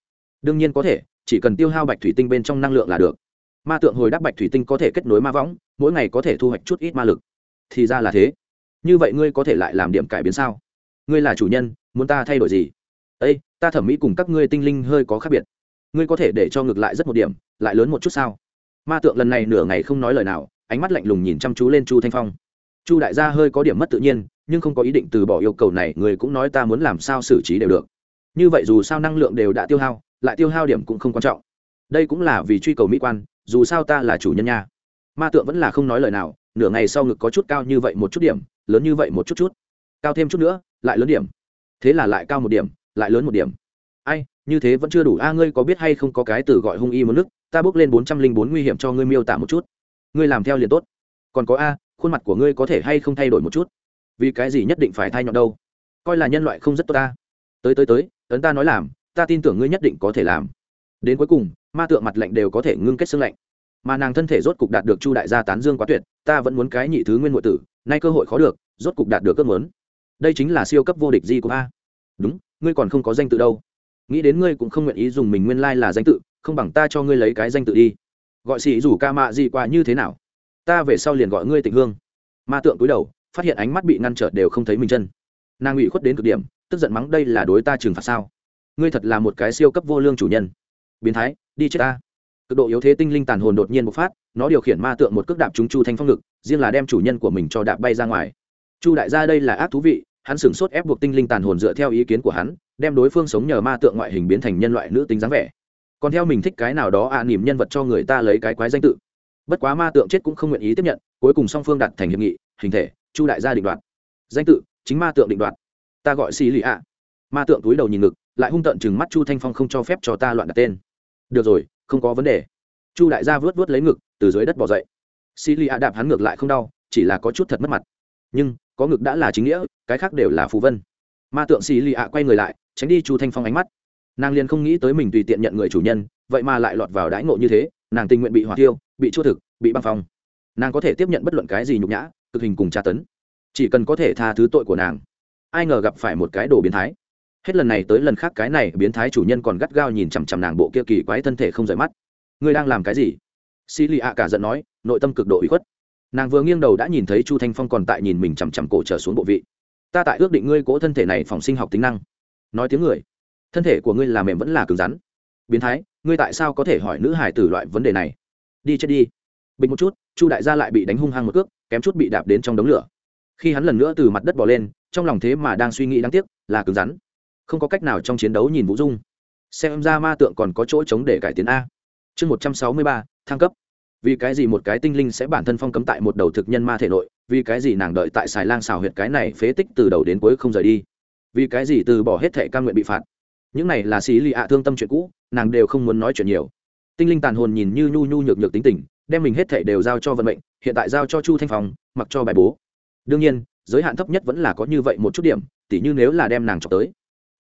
Đương nhiên có thể chỉ cần tiêu hao bạch thủy tinh bên trong năng lượng là được. Ma tượng hồi đáp bạch thủy tinh có thể kết nối ma võng, mỗi ngày có thể thu hoạch chút ít ma lực. Thì ra là thế. Như vậy ngươi có thể lại làm điểm cải biến sao? Ngươi là chủ nhân, muốn ta thay đổi gì? Ây ta thẩm mỹ cùng các ngươi tinh linh hơi có khác biệt. Ngươi có thể để cho ngược lại rất một điểm, lại lớn một chút sao? Ma tượng lần này nửa ngày không nói lời nào, ánh mắt lạnh lùng nhìn chăm chú lên chu thanh phong. Chu đại gia hơi có điểm mất tự nhiên, nhưng không có ý định từ bỏ yêu cầu này, người cũng nói ta muốn làm sao xử trí đều được. Như vậy dù sao năng lượng đều đã tiêu hao lại tiêu hao điểm cũng không quan trọng. Đây cũng là vì truy cầu mỹ quan, dù sao ta là chủ nhân nha. Ma tượng vẫn là không nói lời nào, nửa ngày sau ngực có chút cao như vậy một chút điểm, lớn như vậy một chút chút. Cao thêm chút nữa, lại lớn điểm. Thế là lại cao một điểm, lại lớn một điểm. Ai, như thế vẫn chưa đủ. A, ngươi có biết hay không có cái từ gọi hung y một nước? Ta bước lên bốn trăm linh bốn nguy hiểm cho ngươi miêu tả một chút. Ngươi làm theo liền tốt. Còn có a, khuôn mặt của ngươi có thể hay không thay đổi một chút? Vì cái gì nhất định phải thay nhọn đâu? Coi là nhân loại không rất tốt ta. Tới tới tới, ấn ta nói làm ta tin tưởng ngươi nhất định có thể làm. Đến cuối cùng, ma tượng mặt lạnh đều có thể ngưng kết xương lạnh. Mà nàng thân thể rốt cục đạt được chu đại gia tán dương quá tuyệt, ta vẫn muốn cái nhị thứ nguyên ngụy tử, nay cơ hội khó được, rốt cục đạt được cơn muốn. Đây chính là siêu cấp vô địch di của a. Đúng, ngươi còn không có danh tự đâu. Nghĩ đến ngươi cũng không nguyện ý dùng mình nguyên lai、like、là danh tự, không bằng ta cho ngươi lấy cái danh tự đi. Gọi sĩ rủ ca mạ gì qua như thế nào? Ta về sau liền gọi ngươi tình hương. Ma tượng cúi đầu, phát hiện ánh mắt bị ngăn trở đều không thấy mình chân. Nàng ủy khuất đến cực điểm, tức giận mắng đây là đối ta trừng phạt sao? Ngươi thật là một cái siêu cấp vô lương chủ nhân. Biến thái đi chết ta. Cực độ yếu thế tinh linh tàn hồn đột nhiên bộc phát nó điều khiển ma tượng một cước đạp chúng chu thanh phong ngực riêng là đem chủ nhân của mình cho đạp bay ra ngoài. Chu đại gia đây là ác thú vị hắn sửng sốt ép buộc tinh linh tàn hồn dựa theo ý kiến của hắn đem đối phương sống nhờ ma tượng ngoại hình biến thành nhân loại nữ tính dáng vẻ. Còn theo mình thích cái nào đó ạ à, nỉm nhân vật cho người ta lấy cái quái danh tự. Bất quá ma tượng chết cũng không nguyện ý tiếp nhận cuối cùng song phương đặt thành hiệp nghị hình thể chu đại gia định đoạt. Danh tự chính ma tượng định đoạt. Ta gọi xì lì ạ ma tượng túi đầu nhìn ngực, lại hung tợn chừng mắt chu thanh phong không cho phép cho ta loạn đặt tên. Được rồi, không có vấn đề. Chu đại gia vớt vớt lấy ngực, từ dưới đất bỏ dậy. Xì lì ạ đạp hắn ngược lại không đau, chỉ là có chút thật mất mặt. Nhưng, có ngực đã là chính nghĩa, cái khác đều là phù vân. Ma tượng xì lì ạ quay người lại, tránh đi chu thanh phong ánh mắt. Nàng liền không nghĩ tới mình tùy tiện nhận người chủ nhân, vậy mà lại lọt vào đãi ngộ như thế, nàng tình nguyện bị hỏa tiêu bị chua thực, bị băng phong. Nàng có thể tiếp nhận bất luận cái gì nhục nhã, cực hình cùng tra tấn. Chỉ cần có thể tha thứ tội của nàng. Ai ngờ gặp phải một cái đồ biến thái hết lần này tới lần khác cái này biến thái chủ nhân còn gắt gao nhìn chằm chằm nàng bộ kia kỳ quái thân thể không rời mắt. Ngươi đang làm cái gì? Xì lì ạ cả giận nói, nội tâm cực độ ủy khuất. Nàng vừa nghiêng đầu đã nhìn thấy chu thanh phong còn tại nhìn mình chằm chằm cổ trở xuống bộ vị. Ta tại ước định ngươi cố thân thể này phòng sinh học tính năng. Nói tiếng người. Thân thể của ngươi là mềm vẫn là cứng rắn. Biến thái, ngươi tại sao có thể hỏi nữ hải tử loại vấn đề này? Đi chết đi. Bình một chút, chu đại gia lại bị đánh hung hăng một cước, kém chút bị đạp đến trong đống lửa. Khi hắn lần nữa từ mặt đất bỏ lên, trong lòng thế mà đang suy nghĩ đáng tiếc, là cứng rắn không có cách nào trong chiến đấu nhìn vũ dung. Xem ra ma tượng còn có chỗ chống để cải tiến a. Chương một trăm sáu mươi ba thăng cấp. Vì cái gì một cái tinh linh sẽ bản thân phong cấm tại một đầu thực nhân ma thể nội vì cái gì nàng đợi tại xài lang xào huyệt cái này phế tích từ đầu đến cuối không rời đi? Vì cái gì từ bỏ hết thẻ căn nguyện bị phạt? Những này là xí lì ạ thương tâm chuyện cũ nàng đều không muốn nói chuyện nhiều. Tinh linh tàn hồn nhìn như nhu nhu nhược nhược tính tình đem mình hết thẻ đều giao cho vận mệnh hiện tại giao cho chu thanh phòng, mặc cho bài bố. Đương nhiên giới hạn thấp nhất vẫn là có như vậy một chút điểm tỉ như nếu là đem nàng trọc tới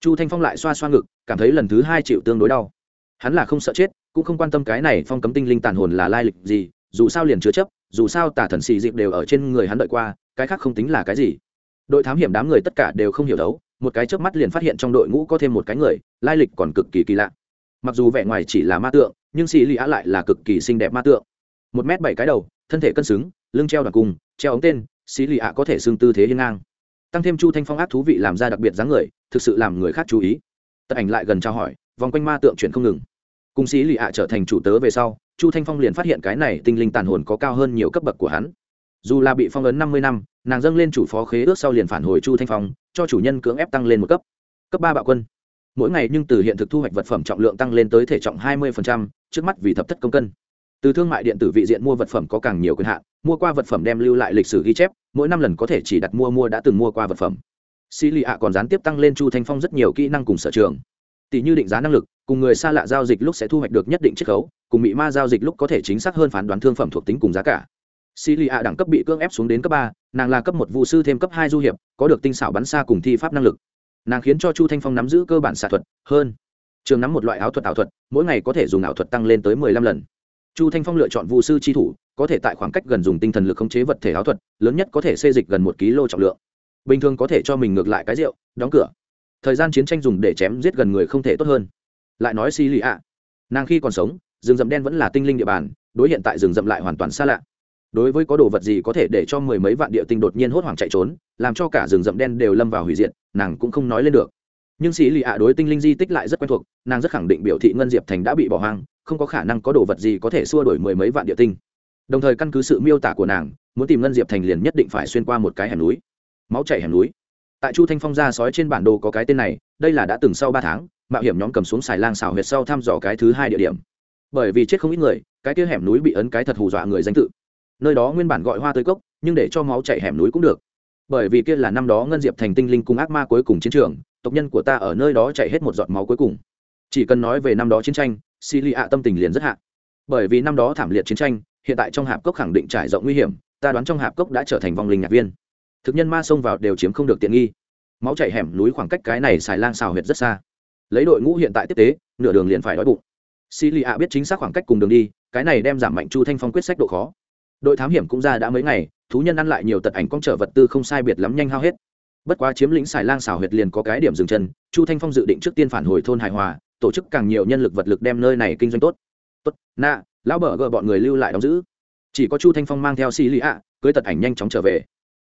chu thanh phong lại xoa xoa ngực, cảm thấy lần thứ hai chịu tương đối đau. Hắn là không sợ chết, cũng không quan tâm cái này phong cấm tinh linh tàn hồn là lai lịch gì, dù sao liền chứa chấp, dù sao tà thần xì dịp đều ở trên người hắn đợi qua, cái khác không tính là cái gì. Đội thám hiểm đám người tất cả đều không hiểu đấu một cái trước mắt liền phát hiện trong đội ngũ có thêm một cái người, lai lịch còn cực kỳ kỳ lạ. Mặc dù vẻ ngoài chỉ là ma tượng, nhưng xì lì á lại là cực kỳ xinh đẹp ma tượng. Một m bảy cái đầu, thân thể cân xứng, lưng treo đặc cung treo ống tên, xì lì á có thể xương tư thế hiên ngang tăng thêm chu thanh phong ác thú vị làm ra đặc biệt dáng người, thực sự làm người khác chú ý. Tật ảnh lại gần trao hỏi, vòng quanh ma tượng chuyển không ngừng. Cùng sĩ lì ạ trở thành chủ tớ về sau, chu thanh phong liền phát hiện cái này tinh linh tàn hồn có cao hơn nhiều cấp bậc của hắn. Dù là bị phong ấn năm mươi năm, nàng dâng lên chủ phó khế ước sau liền phản hồi chu thanh phong, cho chủ nhân cưỡng ép tăng lên một cấp. Cấp ba bạo quân. Mỗi ngày nhưng từ hiện thực thu hoạch vật phẩm trọng lượng tăng lên tới thể trọng hai mươi trước mắt vì thập thất công cân từ thương mại điện tử vị diện mua vật phẩm có càng nhiều quyền hạn, mua qua vật phẩm đem lưu lại lịch sử ghi chép, mỗi năm lần có thể chỉ đặt mua mua đã từng mua qua vật phẩm. Xì lì ạ còn gián tiếp tăng lên chu thanh phong rất nhiều kỹ năng cùng sở trường. Tỷ như định giá năng lực, cùng người xa lạ giao dịch lúc sẽ thu hoạch được nhất định chiết khấu, cùng mỹ ma giao dịch lúc có thể chính xác hơn phán đoán thương phẩm thuộc tính cùng giá cả. Xì lì ạ đẳng cấp bị cưỡng ép xuống đến cấp ba, nàng là cấp một vụ sư thêm cấp hai du hiệp, có được tinh xảo bắn xa cùng thi pháp năng lực. Nàng khiến cho chu thanh phong nắm giữ cơ bản xạ thuật, hơn. Trường nắm một loại áo thuật ảo thuật, mỗi ngày có thể dùng ảo thuật tăng lên tới mười lăm lần chu thanh phong lựa chọn vụ sư Chi thủ, có thể tại khoảng cách gần dùng tinh thần lực khống chế vật thể áo thuật, lớn nhất có thể xê dịch gần một kg trọng lượng. Bình thường có thể cho mình ngược lại cái rượu, đóng cửa. Thời gian chiến tranh dùng để chém giết gần người không thể tốt hơn. Lại nói xì lì ạ. Nàng khi còn sống, rừng rậm đen vẫn là tinh linh địa bàn, đối hiện tại rừng rậm lại hoàn toàn xa lạ. Đối với có đồ vật gì có thể để cho mười mấy vạn địa tinh đột nhiên hốt hoảng chạy trốn, làm cho cả rừng rậm đen đều lâm vào hủy diệt, nàng cũng không nói lên được. Nhưng xì lì ạ đối tinh linh di tích lại rất quen thuộc, nàng rất khẳng định biểu thị ngân diệp thành đã bị bỏ hoang không có khả năng có đồ vật gì có thể xua đổi mười mấy vạn địa tinh. Đồng thời căn cứ sự miêu tả của nàng, muốn tìm ngân diệp thành liền nhất định phải xuyên qua một cái hẻm núi. Máu chảy hẻm núi. Tại chu thanh phong ra sói trên bản đồ có cái tên này, đây là đã từng sau ba tháng, mạo hiểm nhóm cầm xuống xài lang xào huyệt sau thăm dò cái thứ hai địa điểm. Bởi vì chết không ít người, cái kia hẻm núi bị ấn cái thật hù dọa người danh tự. Nơi đó nguyên bản gọi hoa tới cốc, nhưng để cho máu chảy hẻm núi cũng được. Bởi vì kia là năm đó ngân diệp thành tinh linh cùng ác ma cuối cùng chiến trường, tộc nhân của ta ở nơi đó chạy hết một giọt máu cuối cùng. Chỉ cần nói về năm đó chiến tranh xì lì ạ tâm tình liền rất hạ. Bởi vì năm đó thảm liệt chiến tranh, hiện tại trong hạp cốc khẳng định trải rộng nguy hiểm, ta đoán trong hạp cốc đã trở thành vong linh nhạc viên. Thực nhân ma xông vào đều chiếm không được tiện nghi. Máu chảy hẻm núi khoảng cách cái này xài lang xào huyệt rất xa. Lấy đội ngũ hiện tại tiếp tế, nửa đường liền phải đói bụng. Xì lì ạ biết chính xác khoảng cách cùng đường đi, cái này đem giảm mạnh chu thanh phong quyết sách độ khó. Đội thám hiểm cũng ra đã mấy ngày, thú nhân ăn lại nhiều tật ảnh con trở vật tư không sai biệt lắm nhanh hao hết. Bất quá chiếm lĩnh xài lang xào huyệt liền có cái điểm dừng chân, chu thanh phong dự định trước tiên phản hồi thôn hài hòa tổ chức càng nhiều nhân lực vật lực đem nơi này kinh doanh tốt. Tốt, na, lão bờ gờ bọn người lưu lại đóng giữ. Chỉ có chu thanh phong mang theo xì lì ạ, cưới tật ảnh nhanh chóng trở về.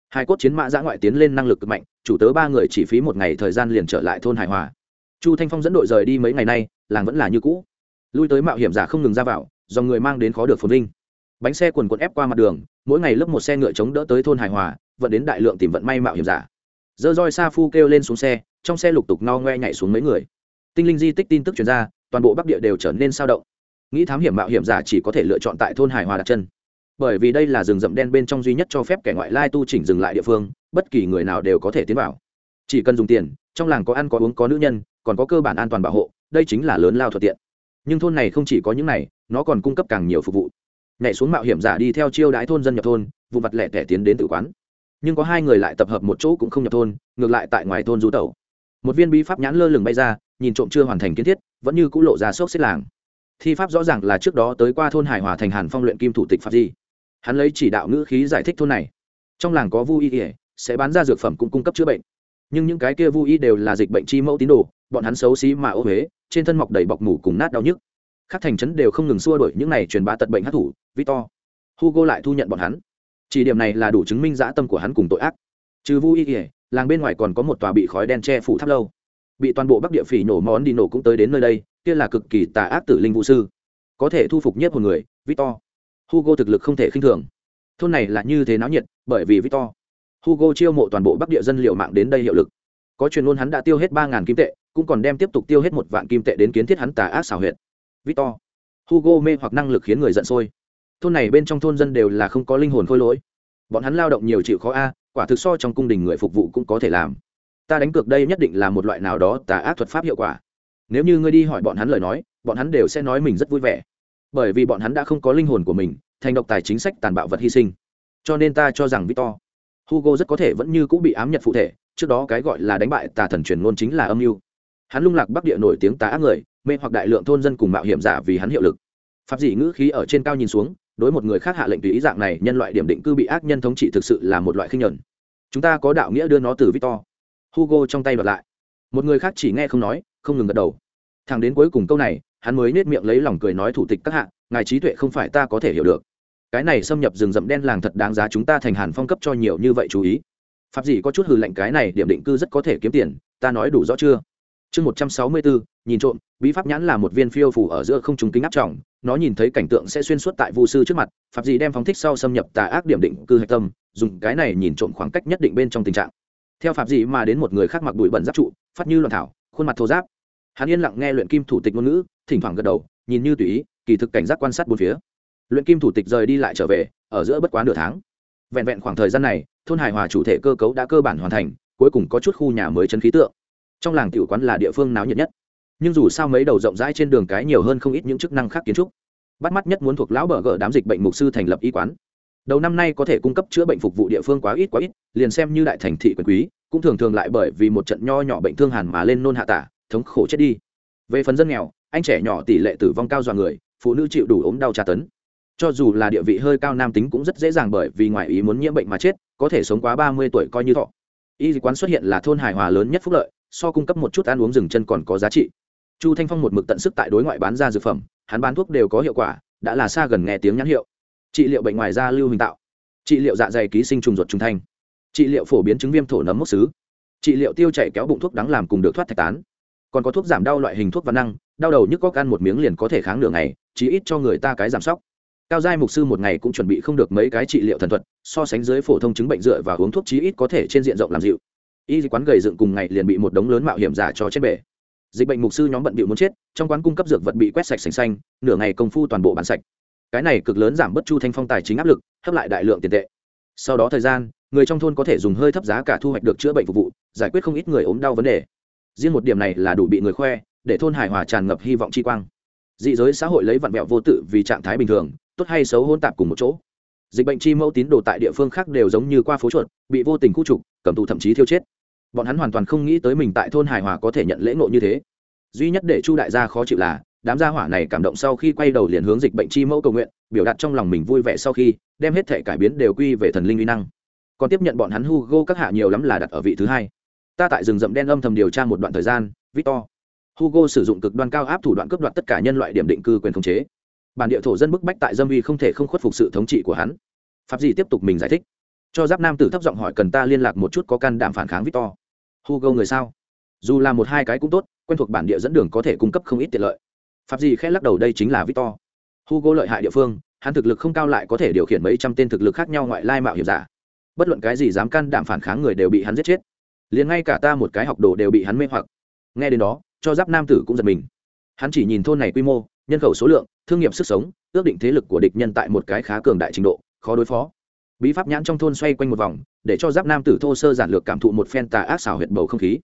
Hai cốt chiến mã giã ngoại tiến lên năng lực cực mạnh, chủ tớ ba người chỉ phí một ngày thời gian liền trở lại thôn hài hòa. Chu thanh phong dẫn đội rời đi mấy ngày nay, làng vẫn là như cũ. Lui tới mạo hiểm giả không ngừng ra vào do người mang đến khó được phồn vinh. Bánh xe quần quần ép qua mặt đường, mỗi ngày lớp một xe ngựa chống đỡ tới thôn hài hòa, vận đến đại lượng tìm vận may mạo hiểm giả. Dơ roi sa phu kêu lên xuống xe, trong xe lục tục no ngoe nhảy xuống mấy người tinh linh di tích tin tức chuyển ra, toàn bộ bắc địa đều trở nên sao động. Nghĩ thám hiểm mạo hiểm giả chỉ có thể lựa chọn tại thôn hài hòa đặt chân. Bởi vì đây là rừng rậm đen bên trong duy nhất cho phép kẻ ngoại lai tu chỉnh dừng lại địa phương, bất kỳ người nào đều có thể tiến vào. Chỉ cần dùng tiền, trong làng có ăn có uống có nữ nhân, còn có cơ bản an toàn bảo hộ, đây chính là lớn lao thuận tiện. Nhưng thôn này không chỉ có những này, nó còn cung cấp càng nhiều phục vụ. Nhảy xuống mạo hiểm giả đi theo chiêu đái thôn dân nhập thôn, vụ mặt lẻ tẻ tiến đến tự quán. Nhưng có hai người lại tập hợp một chỗ cũng không nhập thôn, ngược lại tại ngoài thôn du tẩu. Một viên bí pháp nhãn lơ lửng bay ra nhìn trộm chưa hoàn thành kiến thiết, vẫn như c ũ lộ ra sốc xếp làng. Thi pháp rõ ràng là trước đó tới qua thôn hải hòa thành hàn phong luyện kim thủ tịch pháp di. Hắn lấy chỉ đạo ngữ khí giải thích thôn này. Trong làng có vu y ỉa sẽ bán ra dược phẩm cũng cung cấp chữa bệnh. Nhưng những cái kia vu y đều là dịch bệnh chi mẫu tín đồ, bọn hắn xấu xí mà ô huế trên thân mọc đầy bọc mủ cùng nát đau nhức. Các thành trấn đều không ngừng xua đuổi những này truyền bá tật bệnh hát thủ, victor. Hugo lại thu nhận bọn hắn. Chỉ điểm này là đủ chứng minh dã tâm của hắn cùng tội ác. Trừ vu y ỉa làng bên ngoài còn có một tòa bị khói đen che phủ tháp lâu bị toàn bộ bắc địa phỉ nổ món đi nổ cũng tới đến nơi đây, kia là cực kỳ tà ác tử linh vũ sư. Có thể thu phục nhất một người, victor. Hugo thực lực không thể khinh thường. Thôn này là như thế náo nhiệt, bởi vì victor. Hugo chiêu mộ toàn bộ bắc địa dân liệu mạng đến đây hiệu lực. Có truyền ngôn hắn đã tiêu hết ba ngàn kim tệ, cũng còn đem tiếp tục tiêu hết một vạn kim tệ đến kiến thiết hắn tà ác xảo huyệt. Victor. Hugo mê hoặc năng lực khiến người giận sôi. Thôn này bên trong thôn dân đều là không có linh hồn khôi lỗi. Bọn hắn lao động nhiều chịu khó a, quả thực so trong cung đình người phục vụ cũng có thể làm ta đánh cược đây nhất định là một loại nào đó tà ác thuật pháp hiệu quả. Nếu như ngươi đi hỏi bọn hắn lời nói, bọn hắn đều sẽ nói mình rất vui vẻ. Bởi vì bọn hắn đã không có linh hồn của mình, thành độc tài chính sách tàn bạo vật hy sinh. Cho nên ta cho rằng victor, hugo rất có thể vẫn như cũng bị ám nhật phụ thể, trước đó cái gọi là đánh bại tà thần truyền ngôn chính là âm mưu. Hắn lung lạc bắc địa nổi tiếng tà ác người, mê hoặc đại lượng thôn dân cùng mạo hiểm giả vì hắn hiệu lực. Pháp dị ngữ khí ở trên cao nhìn xuống, đối một người khác hạ lệnh tùy ý dạng này, nhân loại điểm định cư bị ác nhân thống trị thực sự là một loại khinh nhẫn. Chúng ta có đạo nghĩa đưa nó từ victor hugo trong tay đoạt lại. Một người khác chỉ nghe không nói, không ngừng gật đầu. Thằng đến cuối cùng câu này, hắn mới nết miệng lấy lòng cười nói thủ tịch các hạ, ngài trí tuệ không phải ta có thể hiểu được. Cái này xâm nhập rừng rậm đen làng thật đáng giá chúng ta thành hàn phong cấp cho nhiều như vậy chú ý. Pháp gì có chút hừ lạnh cái này, điểm định cư rất có thể kiếm tiền, ta nói đủ rõ chưa? Chương một trăm sáu mươi bốn nhìn trộm, bí pháp nhãn là một viên phiêu phủ ở giữa không trùng kính áp trọng, nó nhìn thấy cảnh tượng sẽ xuyên suốt tại vu sư trước mặt, pháp gì đem phóng thích sau xâm nhập tà ác điểm định cư hạch tâm, dùng cái này nhìn trộm khoảng cách nhất định bên trong tình trạng theo pháp gì mà đến một người khác mặc bụi bẩn giáp trụ, phát như loạn thảo, khuôn mặt thô giáp hắn yên lặng nghe luyện kim thủ tịch ngôn ngữ, thỉnh thoảng gật đầu, nhìn như tùy ý, kỳ thực cảnh giác quan sát bốn phía. Luyện kim thủ tịch rời đi lại trở về, ở giữa bất quá nửa tháng. Vẹn vẹn khoảng thời gian này, thôn hài hòa chủ thể cơ cấu đã cơ bản hoàn thành, cuối cùng có chút khu nhà mới chân khí tượng. Trong làng tiểu quán là địa phương náo nhiệt nhất. Nhưng dù sao mấy đầu rộng rãi trên đường cái nhiều hơn không ít những chức năng khác kiến trúc. Bắt mắt nhất muốn thuộc lão bờ gỡ đám dịch bệnh mục sư thành lập y quán đầu năm nay có thể cung cấp chữa bệnh phục vụ địa phương quá ít quá ít, liền xem như đại thành thị quyền quý, cũng thường thường lại bởi vì một trận nho nhỏ bệnh thương hàn mà lên nôn hạ tả, thống khổ chết đi. Về phần dân nghèo, anh trẻ nhỏ tỷ lệ tử vong cao dọa người, phụ nữ chịu đủ ốm đau tra tấn. Cho dù là địa vị hơi cao nam tính cũng rất dễ dàng bởi vì ngoài ý muốn nhiễm bệnh mà chết, có thể sống quá ba mươi tuổi coi như thọ. Y quán xuất hiện là thôn hài hòa lớn nhất phúc lợi, so cung cấp một chút ăn uống rừng chân còn có giá trị. Chu thanh phong một mực tận sức tại đối ngoại bán ra dược phẩm, hắn bán thuốc đều có hiệu quả, đã là xa gần nghe tiếng nhãn hiệu trị liệu bệnh ngoài da lưu hình tạo. Trị liệu dạ dày ký sinh trùng ruột trung thanh. Trị liệu phổ biến chứng viêm thổ nấm mốc xứ. Trị liệu tiêu chảy kéo bụng thuốc đắng làm cùng được thoát thạch tán. Còn có thuốc giảm đau loại hình thuốc văn năng, đau đầu nhức có ăn một miếng liền có thể kháng nửa ngày, chí ít cho người ta cái giảm sóc. Cao giai mục sư một ngày cũng chuẩn bị không được mấy cái trị liệu thần thuật, so sánh dưới phổ thông chứng bệnh dựa và uống thuốc chí ít có thể trên diện rộng làm dịu. Y quán gầy dựng cùng ngày liền bị một đống lớn mạo hiểm giả cho chết bể. Dịch bệnh mục sư nhóm bận bịu muốn chết, trong quán cung cấp dược vật bị quét sạch sành xanh, nửa ngày công phu toàn bộ bán sạch cái này cực lớn giảm bớt chu thanh phong tài chính áp lực, hấp lại đại lượng tiền tệ. Sau đó thời gian, người trong thôn có thể dùng hơi thấp giá cả thu hoạch được chữa bệnh phục vụ, giải quyết không ít người ốm đau vấn đề. Riêng một điểm này là đủ bị người khoe, để thôn hài hòa tràn ngập hy vọng chi quang. Dị giới xã hội lấy vặn vẹo vô tự vì trạng thái bình thường, tốt hay xấu hôn tạp cùng một chỗ. Dịch bệnh chi mẫu tín đồ tại địa phương khác đều giống như qua phố chuột, bị vô tình khu trục, cầm tù thậm chí thiêu chết. Bọn hắn hoàn toàn không nghĩ tới mình tại thôn hài hòa có thể nhận lễ ngộ như thế. Duy nhất để chu đại gia khó chịu là đám gia hỏa này cảm động sau khi quay đầu liền hướng dịch bệnh chi mẫu cầu nguyện, biểu đạt trong lòng mình vui vẻ sau khi, đem hết thể cải biến đều quy về thần linh uy năng. Còn tiếp nhận bọn hắn hugo các hạ nhiều lắm là đặt ở vị thứ hai. Ta tại rừng rậm đen âm thầm điều tra một đoạn thời gian, victor. Hugo sử dụng cực đoan cao áp thủ đoạn cướp đoạt tất cả nhân loại điểm định cư quyền khống chế. Bản địa thổ dân bức bách tại dâm uy không thể không khuất phục sự thống trị của hắn. Pháp gì tiếp tục mình giải thích. Cho giáp nam tử thấp giọng hỏi cần ta liên lạc một chút có can đảm phản kháng victor. Hugo người sao? Dù là một hai cái cũng tốt, quen thuộc bản địa dẫn đường có thể cung cấp không ít tiện lợi pháp gì khẽ lắc đầu, đây chính là victor. Hugo lợi hại địa phương, hắn thực lực không cao lại có thể điều khiển mấy trăm tên thực lực khác nhau ngoại lai mạo hiểm giả. Bất luận cái gì dám can đảm phản kháng người đều bị hắn giết chết. Liền ngay cả ta một cái học đồ đều bị hắn mê hoặc. Nghe đến đó, cho giáp nam tử cũng giật mình. Hắn chỉ nhìn thôn này quy mô, nhân khẩu số lượng, thương nghiệp sức sống, ước định thế lực của địch nhân tại một cái khá cường đại trình độ, khó đối phó. Bí pháp nhãn trong thôn xoay quanh một vòng, để cho giáp nam tử thô sơ giản lược cảm thụ một phen tà ác xảo huyệt bầu không khí.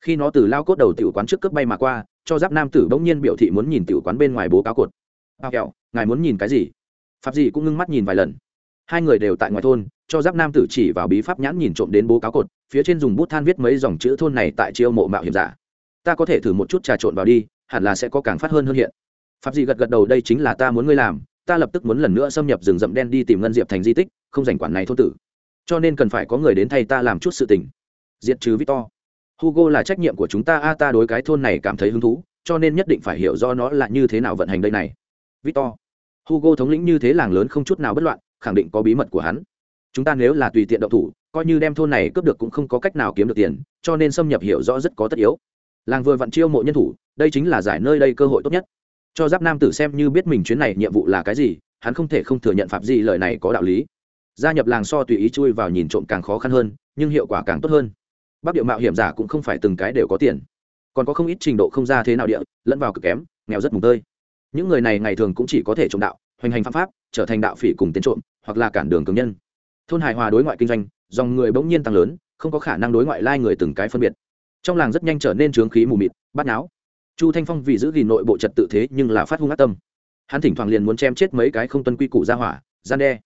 Khi nó từ lao cốt đầu tiểu quán trước cướp bay mà qua cho giáp nam tử bỗng nhiên biểu thị muốn nhìn tiểu quán bên ngoài bố cáo cột. Ao kẹo, ngài muốn nhìn cái gì? Pháp gì cũng ngưng mắt nhìn vài lần. Hai người đều tại ngoài thôn, cho giáp nam tử chỉ vào bí pháp nhãn nhìn trộm đến bố cáo cột, phía trên dùng bút than viết mấy dòng chữ thôn này tại chiêu mộ mạo hiểm giả. Ta có thể thử một chút trà trộn vào đi, hẳn là sẽ có càng phát hơn hơn hiện. Pháp gì gật gật đầu, đây chính là ta muốn ngươi làm, ta lập tức muốn lần nữa xâm nhập rừng rậm đen đi tìm ngân diệp thành di tích, không giành quản này thôn tử. Cho nên cần phải có người đến thay ta làm chút sự tình. Diệt trừ victor hugo là trách nhiệm của chúng ta. A, ta đối cái thôn này cảm thấy hứng thú, cho nên nhất định phải hiểu do nó là như thế nào vận hành đây này. Victor. Hugo thống lĩnh như thế làng lớn không chút nào bất loạn, khẳng định có bí mật của hắn. Chúng ta nếu là tùy tiện động thủ, coi như đem thôn này cướp được cũng không có cách nào kiếm được tiền, cho nên xâm nhập hiểu rõ rất có tất yếu. Làng vừa vặn chiêu mộ nhân thủ, đây chính là giải nơi đây cơ hội tốt nhất. Cho giáp nam tử xem như biết mình chuyến này nhiệm vụ là cái gì, hắn không thể không thừa nhận phạm gì lời này có đạo lý. Gia nhập làng so tùy ý chui vào nhìn trộm càng khó khăn hơn, nhưng hiệu quả càng tốt hơn bắc địa mạo hiểm giả cũng không phải từng cái đều có tiền. Còn có không ít trình độ không ra thế nào địa, lẫn vào cực kém, nghèo rất mùng tơi. Những người này ngày thường cũng chỉ có thể trộm đạo, hoành hành pháp pháp, trở thành đạo phỉ cùng tiến trộm, hoặc là cản đường cường nhân. Thôn hài hòa đối ngoại kinh doanh, dòng người bỗng nhiên tăng lớn, không có khả năng đối ngoại lai người từng cái phân biệt. Trong làng rất nhanh trở nên trướng khí mù mịt, bắt náo. Chu thanh phong vì giữ gìn nội bộ trật tự thế nhưng là phát hung ác tâm. Hắn thỉnh thoảng liền muốn chém chết mấy cái không tuân quy củ ra hỏa, gian đe.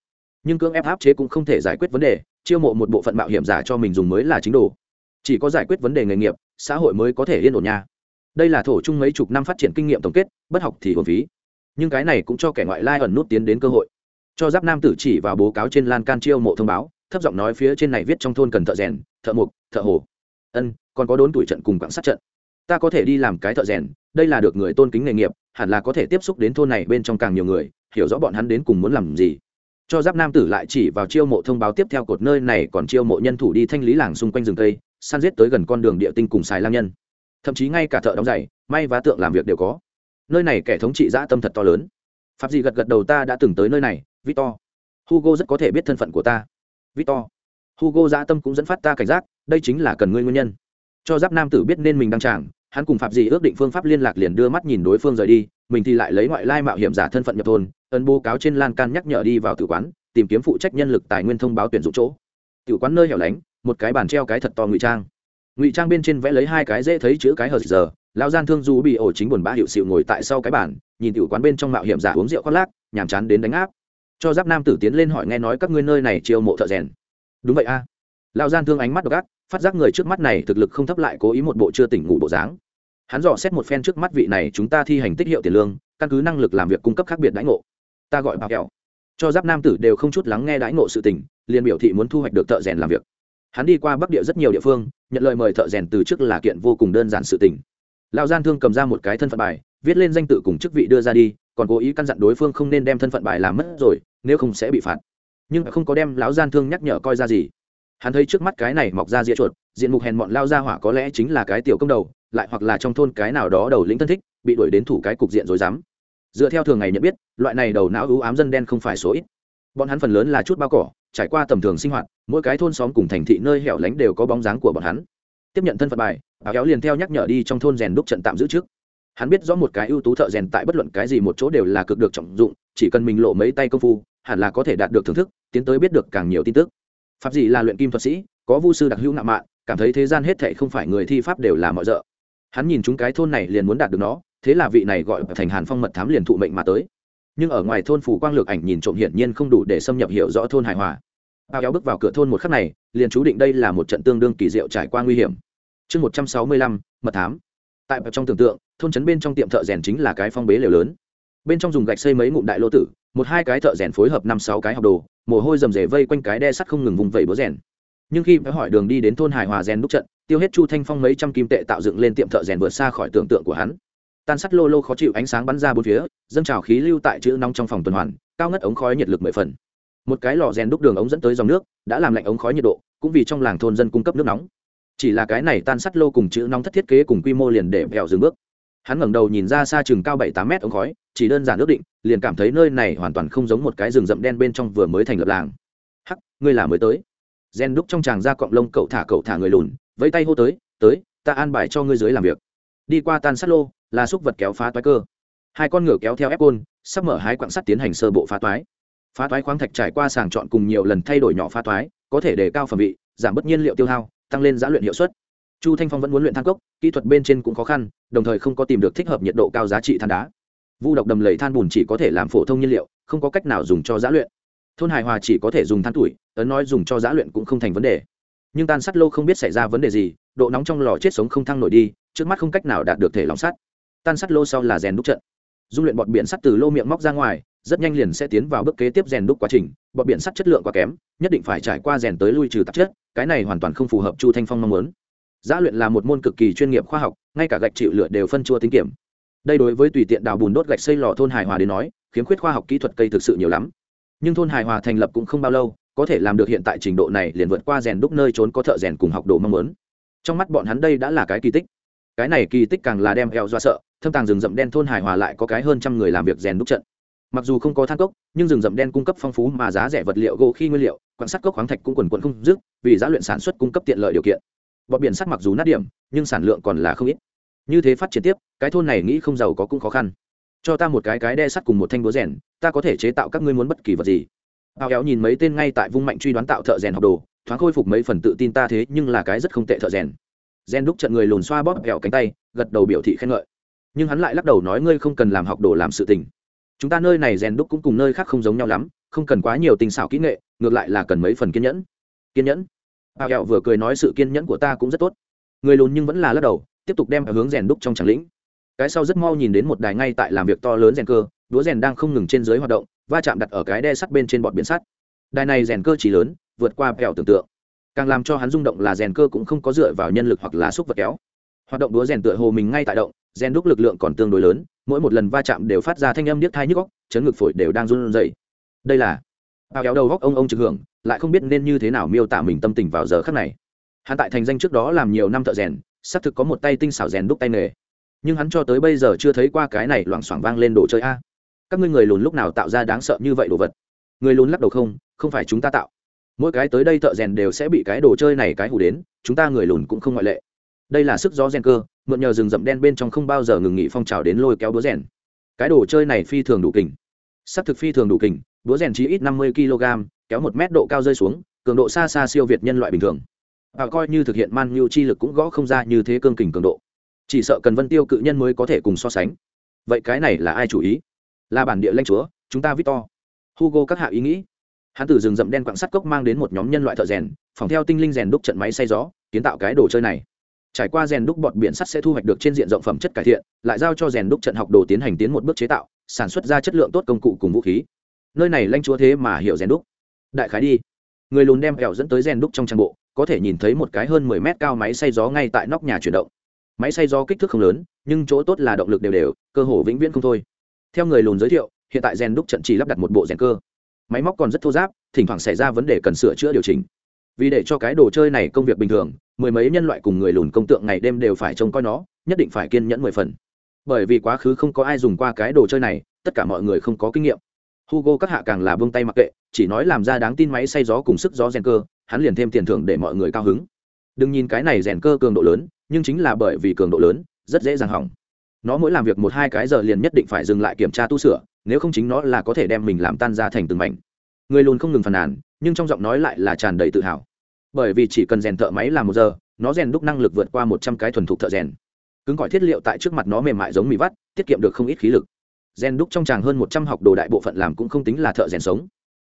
Nhưng cưỡng ép áp chế cũng không thể giải quyết vấn đề, chiêu mộ một bộ phận mạo hiểm giả cho mình dùng mới là chính đồ chỉ có giải quyết vấn đề nghề nghiệp xã hội mới có thể yên ổn nha. Đây là thổ chung mấy chục năm phát triển kinh nghiệm tổng kết bất học thì hồn phí. Nhưng cái này cũng cho kẻ ngoại lai ẩn nút tiến đến cơ hội. Cho giáp nam tử chỉ vào bố cáo trên lan can chiêu mộ thông báo thấp giọng nói phía trên này viết trong thôn cần thợ rèn thợ mục, thợ hồ. Ân còn có đốn tuổi trận cùng quảng sát trận. Ta có thể đi làm cái thợ rèn đây là được người tôn kính nghề nghiệp hẳn là có thể tiếp xúc đến thôn này bên trong càng nhiều người hiểu rõ bọn hắn đến cùng muốn làm gì. Cho giáp nam tử lại chỉ vào chiêu mộ thông báo tiếp theo cột nơi này còn chiêu mộ nhân thủ đi thanh lý làng xung quanh rừng cây săn giết tới gần con đường địa tinh cùng xài lang nhân. Thậm chí ngay cả thợ đóng giày, may và tượng làm việc đều có. Nơi này kẻ thống trị dã tâm thật to lớn. Pháp gì gật gật đầu ta đã từng tới nơi này, victor. Hugo rất có thể biết thân phận của ta. Victor. Hugo dã tâm cũng dẫn phát ta cảnh giác, đây chính là cần ngươi nguyên nhân. Cho giáp nam tử biết nên mình đang tràng, hắn cùng phạm gì ước định phương pháp liên lạc liền đưa mắt nhìn đối phương rời đi, mình thì lại lấy ngoại lai mạo hiểm giả thân phận nhập thôn, ấn bố cáo trên lan can nhắc nhở đi vào tử quán, tìm kiếm phụ trách nhân lực tài nguyên thông báo tuyển dụng chỗ. Tử quán nơi hẻo lánh một cái bàn treo cái thật to ngụy trang. Ngụy trang bên trên vẽ lấy hai cái dễ thấy chữ cái hờ giờ. Lão gian thương du bị ổ chính buồn bã hiệu xịu ngồi tại sau cái bàn, nhìn tiểu quán bên trong mạo hiểm giả uống rượu khoác lác, nhàm chán đến đánh áp. Cho giáp nam tử tiến lên hỏi nghe nói các ngươi nơi này chiêu mộ thợ rèn. Đúng vậy a. À. lão gian thương ánh mắt độc ác, phát giác người trước mắt này thực lực không thấp lại cố ý một bộ chưa tỉnh ngủ bộ dáng. Hắn dò xét một phen trước mắt vị này chúng ta thi hành tích hiệu tiền lương, căn cứ năng lực làm việc cung cấp khác biệt đãi ngộ. Ta gọi bà kẹo. Cho giáp nam tử đều không chút lắng nghe đãi ngộ sự tình, liền biểu thị muốn thu hoạch được thợ rèn làm việc hắn đi qua bắc địa rất nhiều địa phương, nhận lời mời thợ rèn từ trước là kiện vô cùng đơn giản sự tình. Lão gian thương cầm ra một cái thân phận bài, viết lên danh tự cùng chức vị đưa ra đi, còn cố ý căn dặn đối phương không nên đem thân phận bài làm mất rồi, nếu không sẽ bị phạt. Nhưng không có đem lão gian thương nhắc nhở coi ra gì. Hắn thấy trước mắt cái này mọc ra dĩa chuột, diện mục hèn mọn lao ra hỏa có lẽ chính là cái tiểu công đầu, lại hoặc là trong thôn cái nào đó đầu lĩnh thân thích, bị đuổi đến thủ cái cục diện rồi dám dựa theo thường ngày nhận biết, loại này đầu não ưu ám dân đen không phải số ít. Bọn hắn phần lớn là chút bao cỏ trải qua tầm thường sinh hoạt, mỗi cái thôn xóm cùng thành thị nơi hẻo lánh đều có bóng dáng của bọn hắn. Tiếp nhận thân phận bài áo kéo liền theo nhắc nhở đi trong thôn rèn đúc trận tạm giữ trước. Hắn biết rõ một cái ưu tú thợ rèn tại bất luận cái gì một chỗ đều là cực được trọng dụng, chỉ cần mình lộ mấy tay công phu, hẳn là có thể đạt được thưởng thức, tiến tới biết được càng nhiều tin tức. Pháp gì là luyện kim thuật sĩ, có vu sư đặc hữu ngạo mạn, cảm thấy thế gian hết thệ không phải người thi pháp đều là mọi rợ. Hắn nhìn chúng cái thôn này liền muốn đạt được nó, thế là vị này gọi thành hàn phong mật thám liền thụ mệnh mà tới nhưng ở ngoài thôn phủ quang lược ảnh nhìn trộm hiển nhiên không đủ để xâm nhập hiểu rõ thôn hài hòa. Bao kéo bước vào cửa thôn một khắc này, liền chú định đây là một trận tương đương kỳ diệu trải qua nguy hiểm. Chương một trăm sáu mươi lăm, mật thám. Tại trong tưởng tượng, thôn trấn bên trong tiệm thợ rèn chính là cái phong bế lều lớn. Bên trong dùng gạch xây mấy ngụm đại lô tử, một hai cái thợ rèn phối hợp năm sáu cái học đồ, mồ hôi rầm rề vây quanh cái đe sắt không ngừng vùng vẩy búa rèn. Nhưng khi phải hỏi đường đi đến thôn Hải hòa rèn đúc trận, tiêu hết chu thanh phong mấy trăm kim tệ tạo dựng lên tiệm thợ rèn vượt xa khỏi tưởng tượng của hắn tan sắt lô lô khó chịu ánh sáng bắn ra bốn phía, dâng trào khí lưu tại chữ nóng trong phòng tuần hoàn, cao ngất ống khói nhiệt lực mười phần. Một cái lò rèn đúc đường ống dẫn tới dòng nước, đã làm lạnh ống khói nhiệt độ, cũng vì trong làng thôn dân cung cấp nước nóng. Chỉ là cái này tan sắt lô cùng chữ nóng thất thiết kế cùng quy mô liền để vẹo dừng bước. Hắn ngẩng đầu nhìn ra xa chừng cao bảy tám mét ống khói, chỉ đơn giản ước định, liền cảm thấy nơi này hoàn toàn không giống một cái rừng rậm đen bên trong vừa mới thành lập làng. Hắc, ngươi là mới tới. Gen đúc trong tràng ra cọng lông, cậu thả cậu thả người lùn, vẫy tay hô tới tới, ta an bài cho ngươi dưới làm việc. Đi qua tan sắt lô là xúc vật kéo phá toái cơ. Hai con ngựa kéo theo ép côn, sắp mở hai quặng sắt tiến hành sơ bộ phá toái. Phá toái khoáng thạch trải qua sàng chọn cùng nhiều lần thay đổi nhỏ phá toái, có thể để cao phẩm vị, giảm bớt nhiên liệu tiêu hao, tăng lên giá luyện hiệu suất. Chu thanh phong vẫn muốn luyện than cốc, kỹ thuật bên trên cũng khó khăn, đồng thời không có tìm được thích hợp nhiệt độ cao giá trị than đá. Vu độc đầm lầy than bùn chỉ có thể làm phổ thông nhiên liệu, không có cách nào dùng cho giá luyện. Thôn hài hòa chỉ có thể dùng than tuổi, ấn nói dùng cho giá luyện cũng không thành vấn đề. Nhưng tan sắt lô không biết xảy ra vấn đề gì, độ nóng trong lò chết sống không thăng nổi đi, trước mắt không cách nào đạt được thể lòng sắt tan sắt lô sau là rèn đúc trận dung luyện bọt biển sắt từ lô miệng móc ra ngoài rất nhanh liền sẽ tiến vào bước kế tiếp rèn đúc quá trình bọt biển sắt chất lượng quá kém nhất định phải trải qua rèn tới lui trừ tạp chất cái này hoàn toàn không phù hợp chu thanh phong mong muốn Giá luyện là một môn cực kỳ chuyên nghiệp khoa học, ngay cả gạch chịu lửa đều phân chua tính kiểm. Đây đối với tùy tiện đào bùn đốt gạch xây lò thôn hài hòa đến nói, khiếm khuyết khoa học kỹ thuật cây thực sự nhiều lắm. Nhưng thôn hài hòa thành lập cũng không bao lâu, có thể làm được hiện tại trình độ này liền vượt qua rèn đúc nơi trốn có thợ rèn cùng học đồ mong muốn. Trong mắt bọn hắn đây đã là cái kỳ tích. Cái này kỳ tích càng là đem eo do sợ, thâm tàng rừng rậm đen thôn hài hòa lại có cái hơn trăm người làm việc rèn đúc trận. Mặc dù không có than cốc, nhưng rừng rậm đen cung cấp phong phú mà giá rẻ vật liệu gỗ khi nguyên liệu, quan sát cốc khoáng thạch cũng quần quần không dứt, vì giá luyện sản xuất cung cấp tiện lợi điều kiện. Bọn biển sắt mặc dù nát điểm nhưng sản lượng còn là không ít. Như thế phát triển tiếp cái thôn này nghĩ không giàu có cũng khó khăn. Cho ta một cái cái đe sắt cùng một thanh búa rèn ta có thể chế tạo các ngươi muốn bất kỳ vật gì. Ao kéo nhìn mấy tên ngay tại vung mạnh truy đoán tạo thợ rèn học đồ thoáng khôi phục mấy phần tự tin ta thế nhưng là cái rất không tệ thợ rèn. Rèn đúc trận người lùn xoa bóp kẹo cánh tay gật đầu biểu thị khen ngợi nhưng hắn lại lắc đầu nói ngươi không cần làm học đồ làm sự tình. Chúng ta nơi này rèn đúc cũng cùng nơi khác không giống nhau lắm, không cần quá nhiều tình xảo kỹ nghệ, ngược lại là cần mấy phần kiên nhẫn. Kiên nhẫn? Bao kẹo vừa cười nói sự kiên nhẫn của ta cũng rất tốt. Người lùn nhưng vẫn là lắc đầu, tiếp tục đem hướng rèn đúc trong tràng lĩnh. Cái sau rất mau nhìn đến một đài ngay tại làm việc to lớn rèn cơ, đũa rèn đang không ngừng trên dưới hoạt động, va chạm đặt ở cái đe sắt bên trên bọt biển sắt. Đài này rèn cơ chỉ lớn, vượt qua kẹo tưởng tượng. Càng làm cho hắn rung động là rèn cơ cũng không có dựa vào nhân lực hoặc là xúc vật kéo. Hoạt động đũa rèn tựa hồ mình ngay tại động gen đúc lực lượng còn tương đối lớn, mỗi một lần va chạm đều phát ra thanh âm điếc thai nhức góc chấn ngực phổi đều đang run rẩy. Đây là bao kéo đầu góc ông ông trực hưởng, lại không biết nên như thế nào miêu tả mình tâm tình vào giờ khắc này. Hắn tại thành danh trước đó làm nhiều năm thợ rèn, xác thực có một tay tinh xảo rèn đúc tay nghề. Nhưng hắn cho tới bây giờ chưa thấy qua cái này loảng xoảng vang lên đồ chơi a. Các ngươi người lùn lúc nào tạo ra đáng sợ như vậy đồ vật? Người lùn lắc đầu không không phải chúng ta tạo. Mỗi cái tới đây thợ rèn đều sẽ bị cái đồ chơi này cái hủ đến, chúng ta người lùn cũng không ngoại lệ đây là sức gió rèn cơ, mượn nhờ rừng rậm đen bên trong không bao giờ ngừng nghỉ phong trào đến lôi kéo búa rèn. Cái đồ chơi này phi thường đủ kình. S ắ c thực phi thường đủ kình, búa rèn chỉ ít năm mươi kg, kéo một mét độ cao rơi xuống, cường độ xa xa siêu việt nhân loại bình thường. Và coi như thực hiện man nhu chi lực cũng gõ không ra như thế cương kình cường độ. Chỉ sợ cần vân tiêu cự nhân mới có thể cùng so sánh. Vậy cái này là ai chủ ý? Là bản địa lanh chúa, chúng ta victor. Hugo các hạ ý nghĩ. Hắn từ rừng rậm đen quặng sắt cốc mang đến một nhóm nhân loại thợ rèn, phòng theo tinh linh rèn đúc trận máy xay gió, kiến tạo cái đồ chơi này trải qua rèn đúc bọt biển sắt sẽ thu hoạch được trên diện rộng phẩm chất cải thiện, lại giao cho rèn đúc trận học đồ tiến hành tiến một bước chế tạo, sản xuất ra chất lượng tốt công cụ cùng vũ khí. Nơi này lanh chúa thế mà hiểu rèn đúc. Đại khái đi. Người lùn đem kẹo dẫn tới rèn đúc trong trang bộ, có thể nhìn thấy một cái hơn mười mét cao máy xay gió ngay tại nóc nhà chuyển động. Máy xay gió kích thước không lớn, nhưng chỗ tốt là động lực đều đều, cơ hồ vĩnh viễn không thôi. Theo người lùn giới thiệu, hiện tại rèn đúc trận chỉ lắp đặt một bộ rèn cơ. Máy móc còn rất thô giáp, thỉnh thoảng xảy ra vấn đề cần sửa chữa điều chỉnh vì để cho cái đồ chơi này công việc bình thường, mười mấy nhân loại cùng người lùn công tượng ngày đêm đều phải trông coi nó, nhất định phải kiên nhẫn mười phần. Bởi vì quá khứ không có ai dùng qua cái đồ chơi này, tất cả mọi người không có kinh nghiệm. Hugo các hạ càng là buông tay mặc kệ, chỉ nói làm ra đáng tin máy xay gió cùng sức gió rèn cơ, hắn liền thêm tiền thưởng để mọi người cao hứng. Đừng nhìn cái này rèn cơ cường độ lớn, nhưng chính là bởi vì cường độ lớn, rất dễ dàng hỏng. Nó mỗi làm việc một hai cái giờ liền nhất định phải dừng lại kiểm tra tu sửa, nếu không chính nó là có thể đem mình làm tan ra thành từng mảnh. Người lùn không ngừng phàn nàn nhưng trong giọng nói lại là tràn đầy tự hào. Bởi vì chỉ cần rèn thợ máy là một giờ, nó rèn đúc năng lực vượt qua một trăm cái thuần thục thợ rèn. Cứng cỏi thiết liệu tại trước mặt nó mềm mại giống mì vắt, tiết kiệm được không ít khí lực. Rèn đúc trong tràng hơn một trăm học đồ đại bộ phận làm cũng không tính là thợ rèn sống.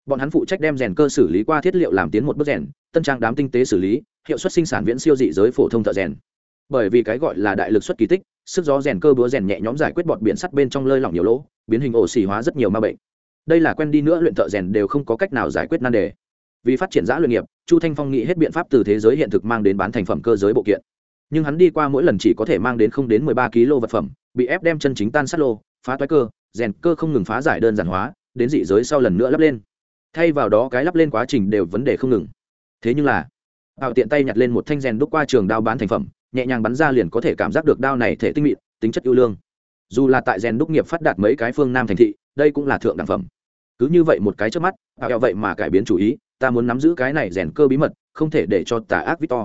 Bọn hắn phụ trách đem rèn cơ xử lý qua thiết liệu làm tiến một bước rèn, tân trang đám tinh tế xử lý, hiệu suất sinh sản viễn siêu dị giới phổ thông thợ rèn. Bởi vì cái gọi là đại lực xuất kỳ tích, sức gió rèn cơ búa rèn nhẹ nhóm giải quyết bọt biển sắt bên trong lơi lỏng nhiều lỗ, biến hình ổ xì hóa rất nhiều ma bệnh đây là quen đi nữa luyện thợ rèn đều không có cách nào giải quyết nan đề. Vì phát triển giã luyện nghiệp, chu thanh phong nghĩ hết biện pháp từ thế giới hiện thực mang đến bán thành phẩm cơ giới bộ kiện. Nhưng hắn đi qua mỗi lần chỉ có thể mang đến không đến mười ba kg vật phẩm, bị ép đem chân chính tan sát lô, phá toái cơ, rèn cơ không ngừng phá giải đơn giản hóa, đến dị giới sau lần nữa lắp lên. Thay vào đó cái lắp lên quá trình đều vấn đề không ngừng. Thế nhưng là, hạo tiện tay nhặt lên một thanh rèn đúc qua trường đao bán thành phẩm, nhẹ nhàng bắn ra liền có thể cảm giác được đao này thể tinh mịn, tính chất ưu lương. Dù là tại rèn đúc nghiệp phát đạt mấy cái phương nam thành thị, đây cũng là thượng đẳng phẩm cứ như vậy một cái trước mắt bạo vậy mà cải biến chủ ý, ta muốn nắm giữ cái này rèn cơ bí mật, không thể để cho tà ác victor.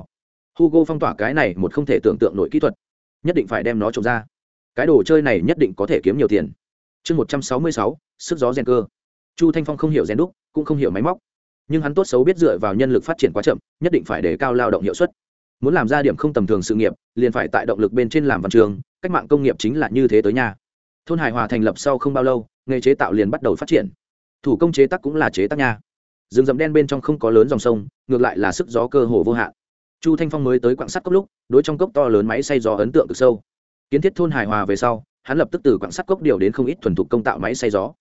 Hugo phong tỏa cái này một không thể tưởng tượng nổi kỹ thuật, nhất định phải đem nó trộm ra. Cái đồ chơi này nhất định có thể kiếm nhiều tiền. Chương một trăm sáu mươi sáu, sức gió rèn cơ. Chu thanh phong không hiểu rèn đúc, cũng không hiểu máy móc. Nhưng hắn tốt xấu biết dựa vào nhân lực phát triển quá chậm, nhất định phải đề cao lao động hiệu suất. Muốn làm ra điểm không tầm thường sự nghiệp, liền phải tại động lực bên trên làm văn trường, cách mạng công nghiệp chính là như thế tới nhà. Thôn hải hòa thành lập sau không bao lâu, nghề chế tạo liền bắt đầu phát triển thủ công chế tác cũng là chế tác nha. Rừng rậm đen bên trong không có lớn dòng sông, ngược lại là sức gió cơ hồ vô hạn. Chu thanh phong mới tới quạng sắt cốc lúc, đối trong cốc to lớn máy xay gió ấn tượng cực sâu. Kiến thiết thôn hài hòa về sau, hắn lập tức từ quạng sắt cốc điều đến không ít thuần thục công tạo máy xay gió.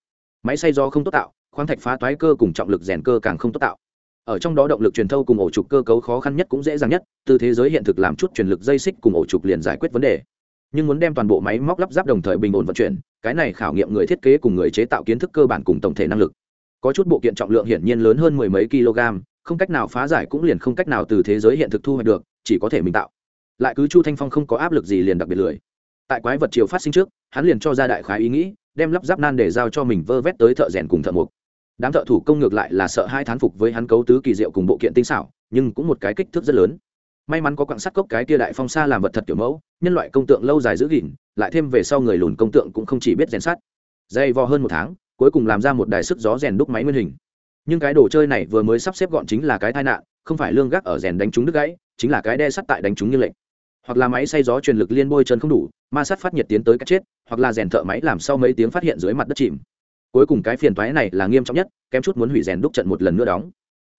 Máy xay gió không tốt tạo, khoáng thạch phá toái cơ cùng trọng lực rèn cơ càng không tốt tạo. Ở trong đó động lực truyền thâu cùng ổ trục cơ cấu khó khăn nhất cũng dễ dàng nhất, từ thế giới hiện thực làm chút truyền lực dây xích cùng ổ trục liền giải quyết vấn đề nhưng muốn đem toàn bộ máy móc lắp ráp đồng thời bình ổn vận chuyển, cái này khảo nghiệm người thiết kế cùng người chế tạo kiến thức cơ bản cùng tổng thể năng lực. Có chút bộ kiện trọng lượng hiển nhiên lớn hơn mười mấy kg, không cách nào phá giải cũng liền không cách nào từ thế giới hiện thực thu hoạch được, chỉ có thể mình tạo. Lại cứ chu thanh phong không có áp lực gì liền đặc biệt lười. Tại quái vật chiều phát sinh trước, hắn liền cho ra đại khái ý nghĩ, đem lắp ráp nan để giao cho mình vơ vét tới thợ rèn cùng thợ mộc. Đám thợ thủ công ngược lại là sợ hai thán phục với hắn cấu tứ kỳ diệu cùng bộ kiện tinh xảo, nhưng cũng một cái kích thước rất lớn may mắn có quặng sắt cốc cái tia đại phong xa làm vật thật kiểu mẫu, nhân loại công tượng lâu dài giữ gìn, lại thêm về sau người lùn công tượng cũng không chỉ biết rèn sắt. Dây vò hơn một tháng, cuối cùng làm ra một đài sức gió rèn đúc máy nguyên hình. Nhưng cái đồ chơi này vừa mới sắp xếp gọn chính là cái tai nạn, không phải lương gác ở rèn đánh trúng đứt gãy, chính là cái đe sắt tại đánh trúng như lệnh. Hoặc là máy xay gió truyền lực liên bôi chân không đủ, ma sát phát nhiệt tiến tới cái chết, hoặc là rèn thợ máy làm sau mấy tiếng phát hiện dưới mặt đất chìm. Cuối cùng cái phiền toái này là nghiêm trọng nhất, kém chút muốn hủy rèn đúc trận một lần nữa đóng.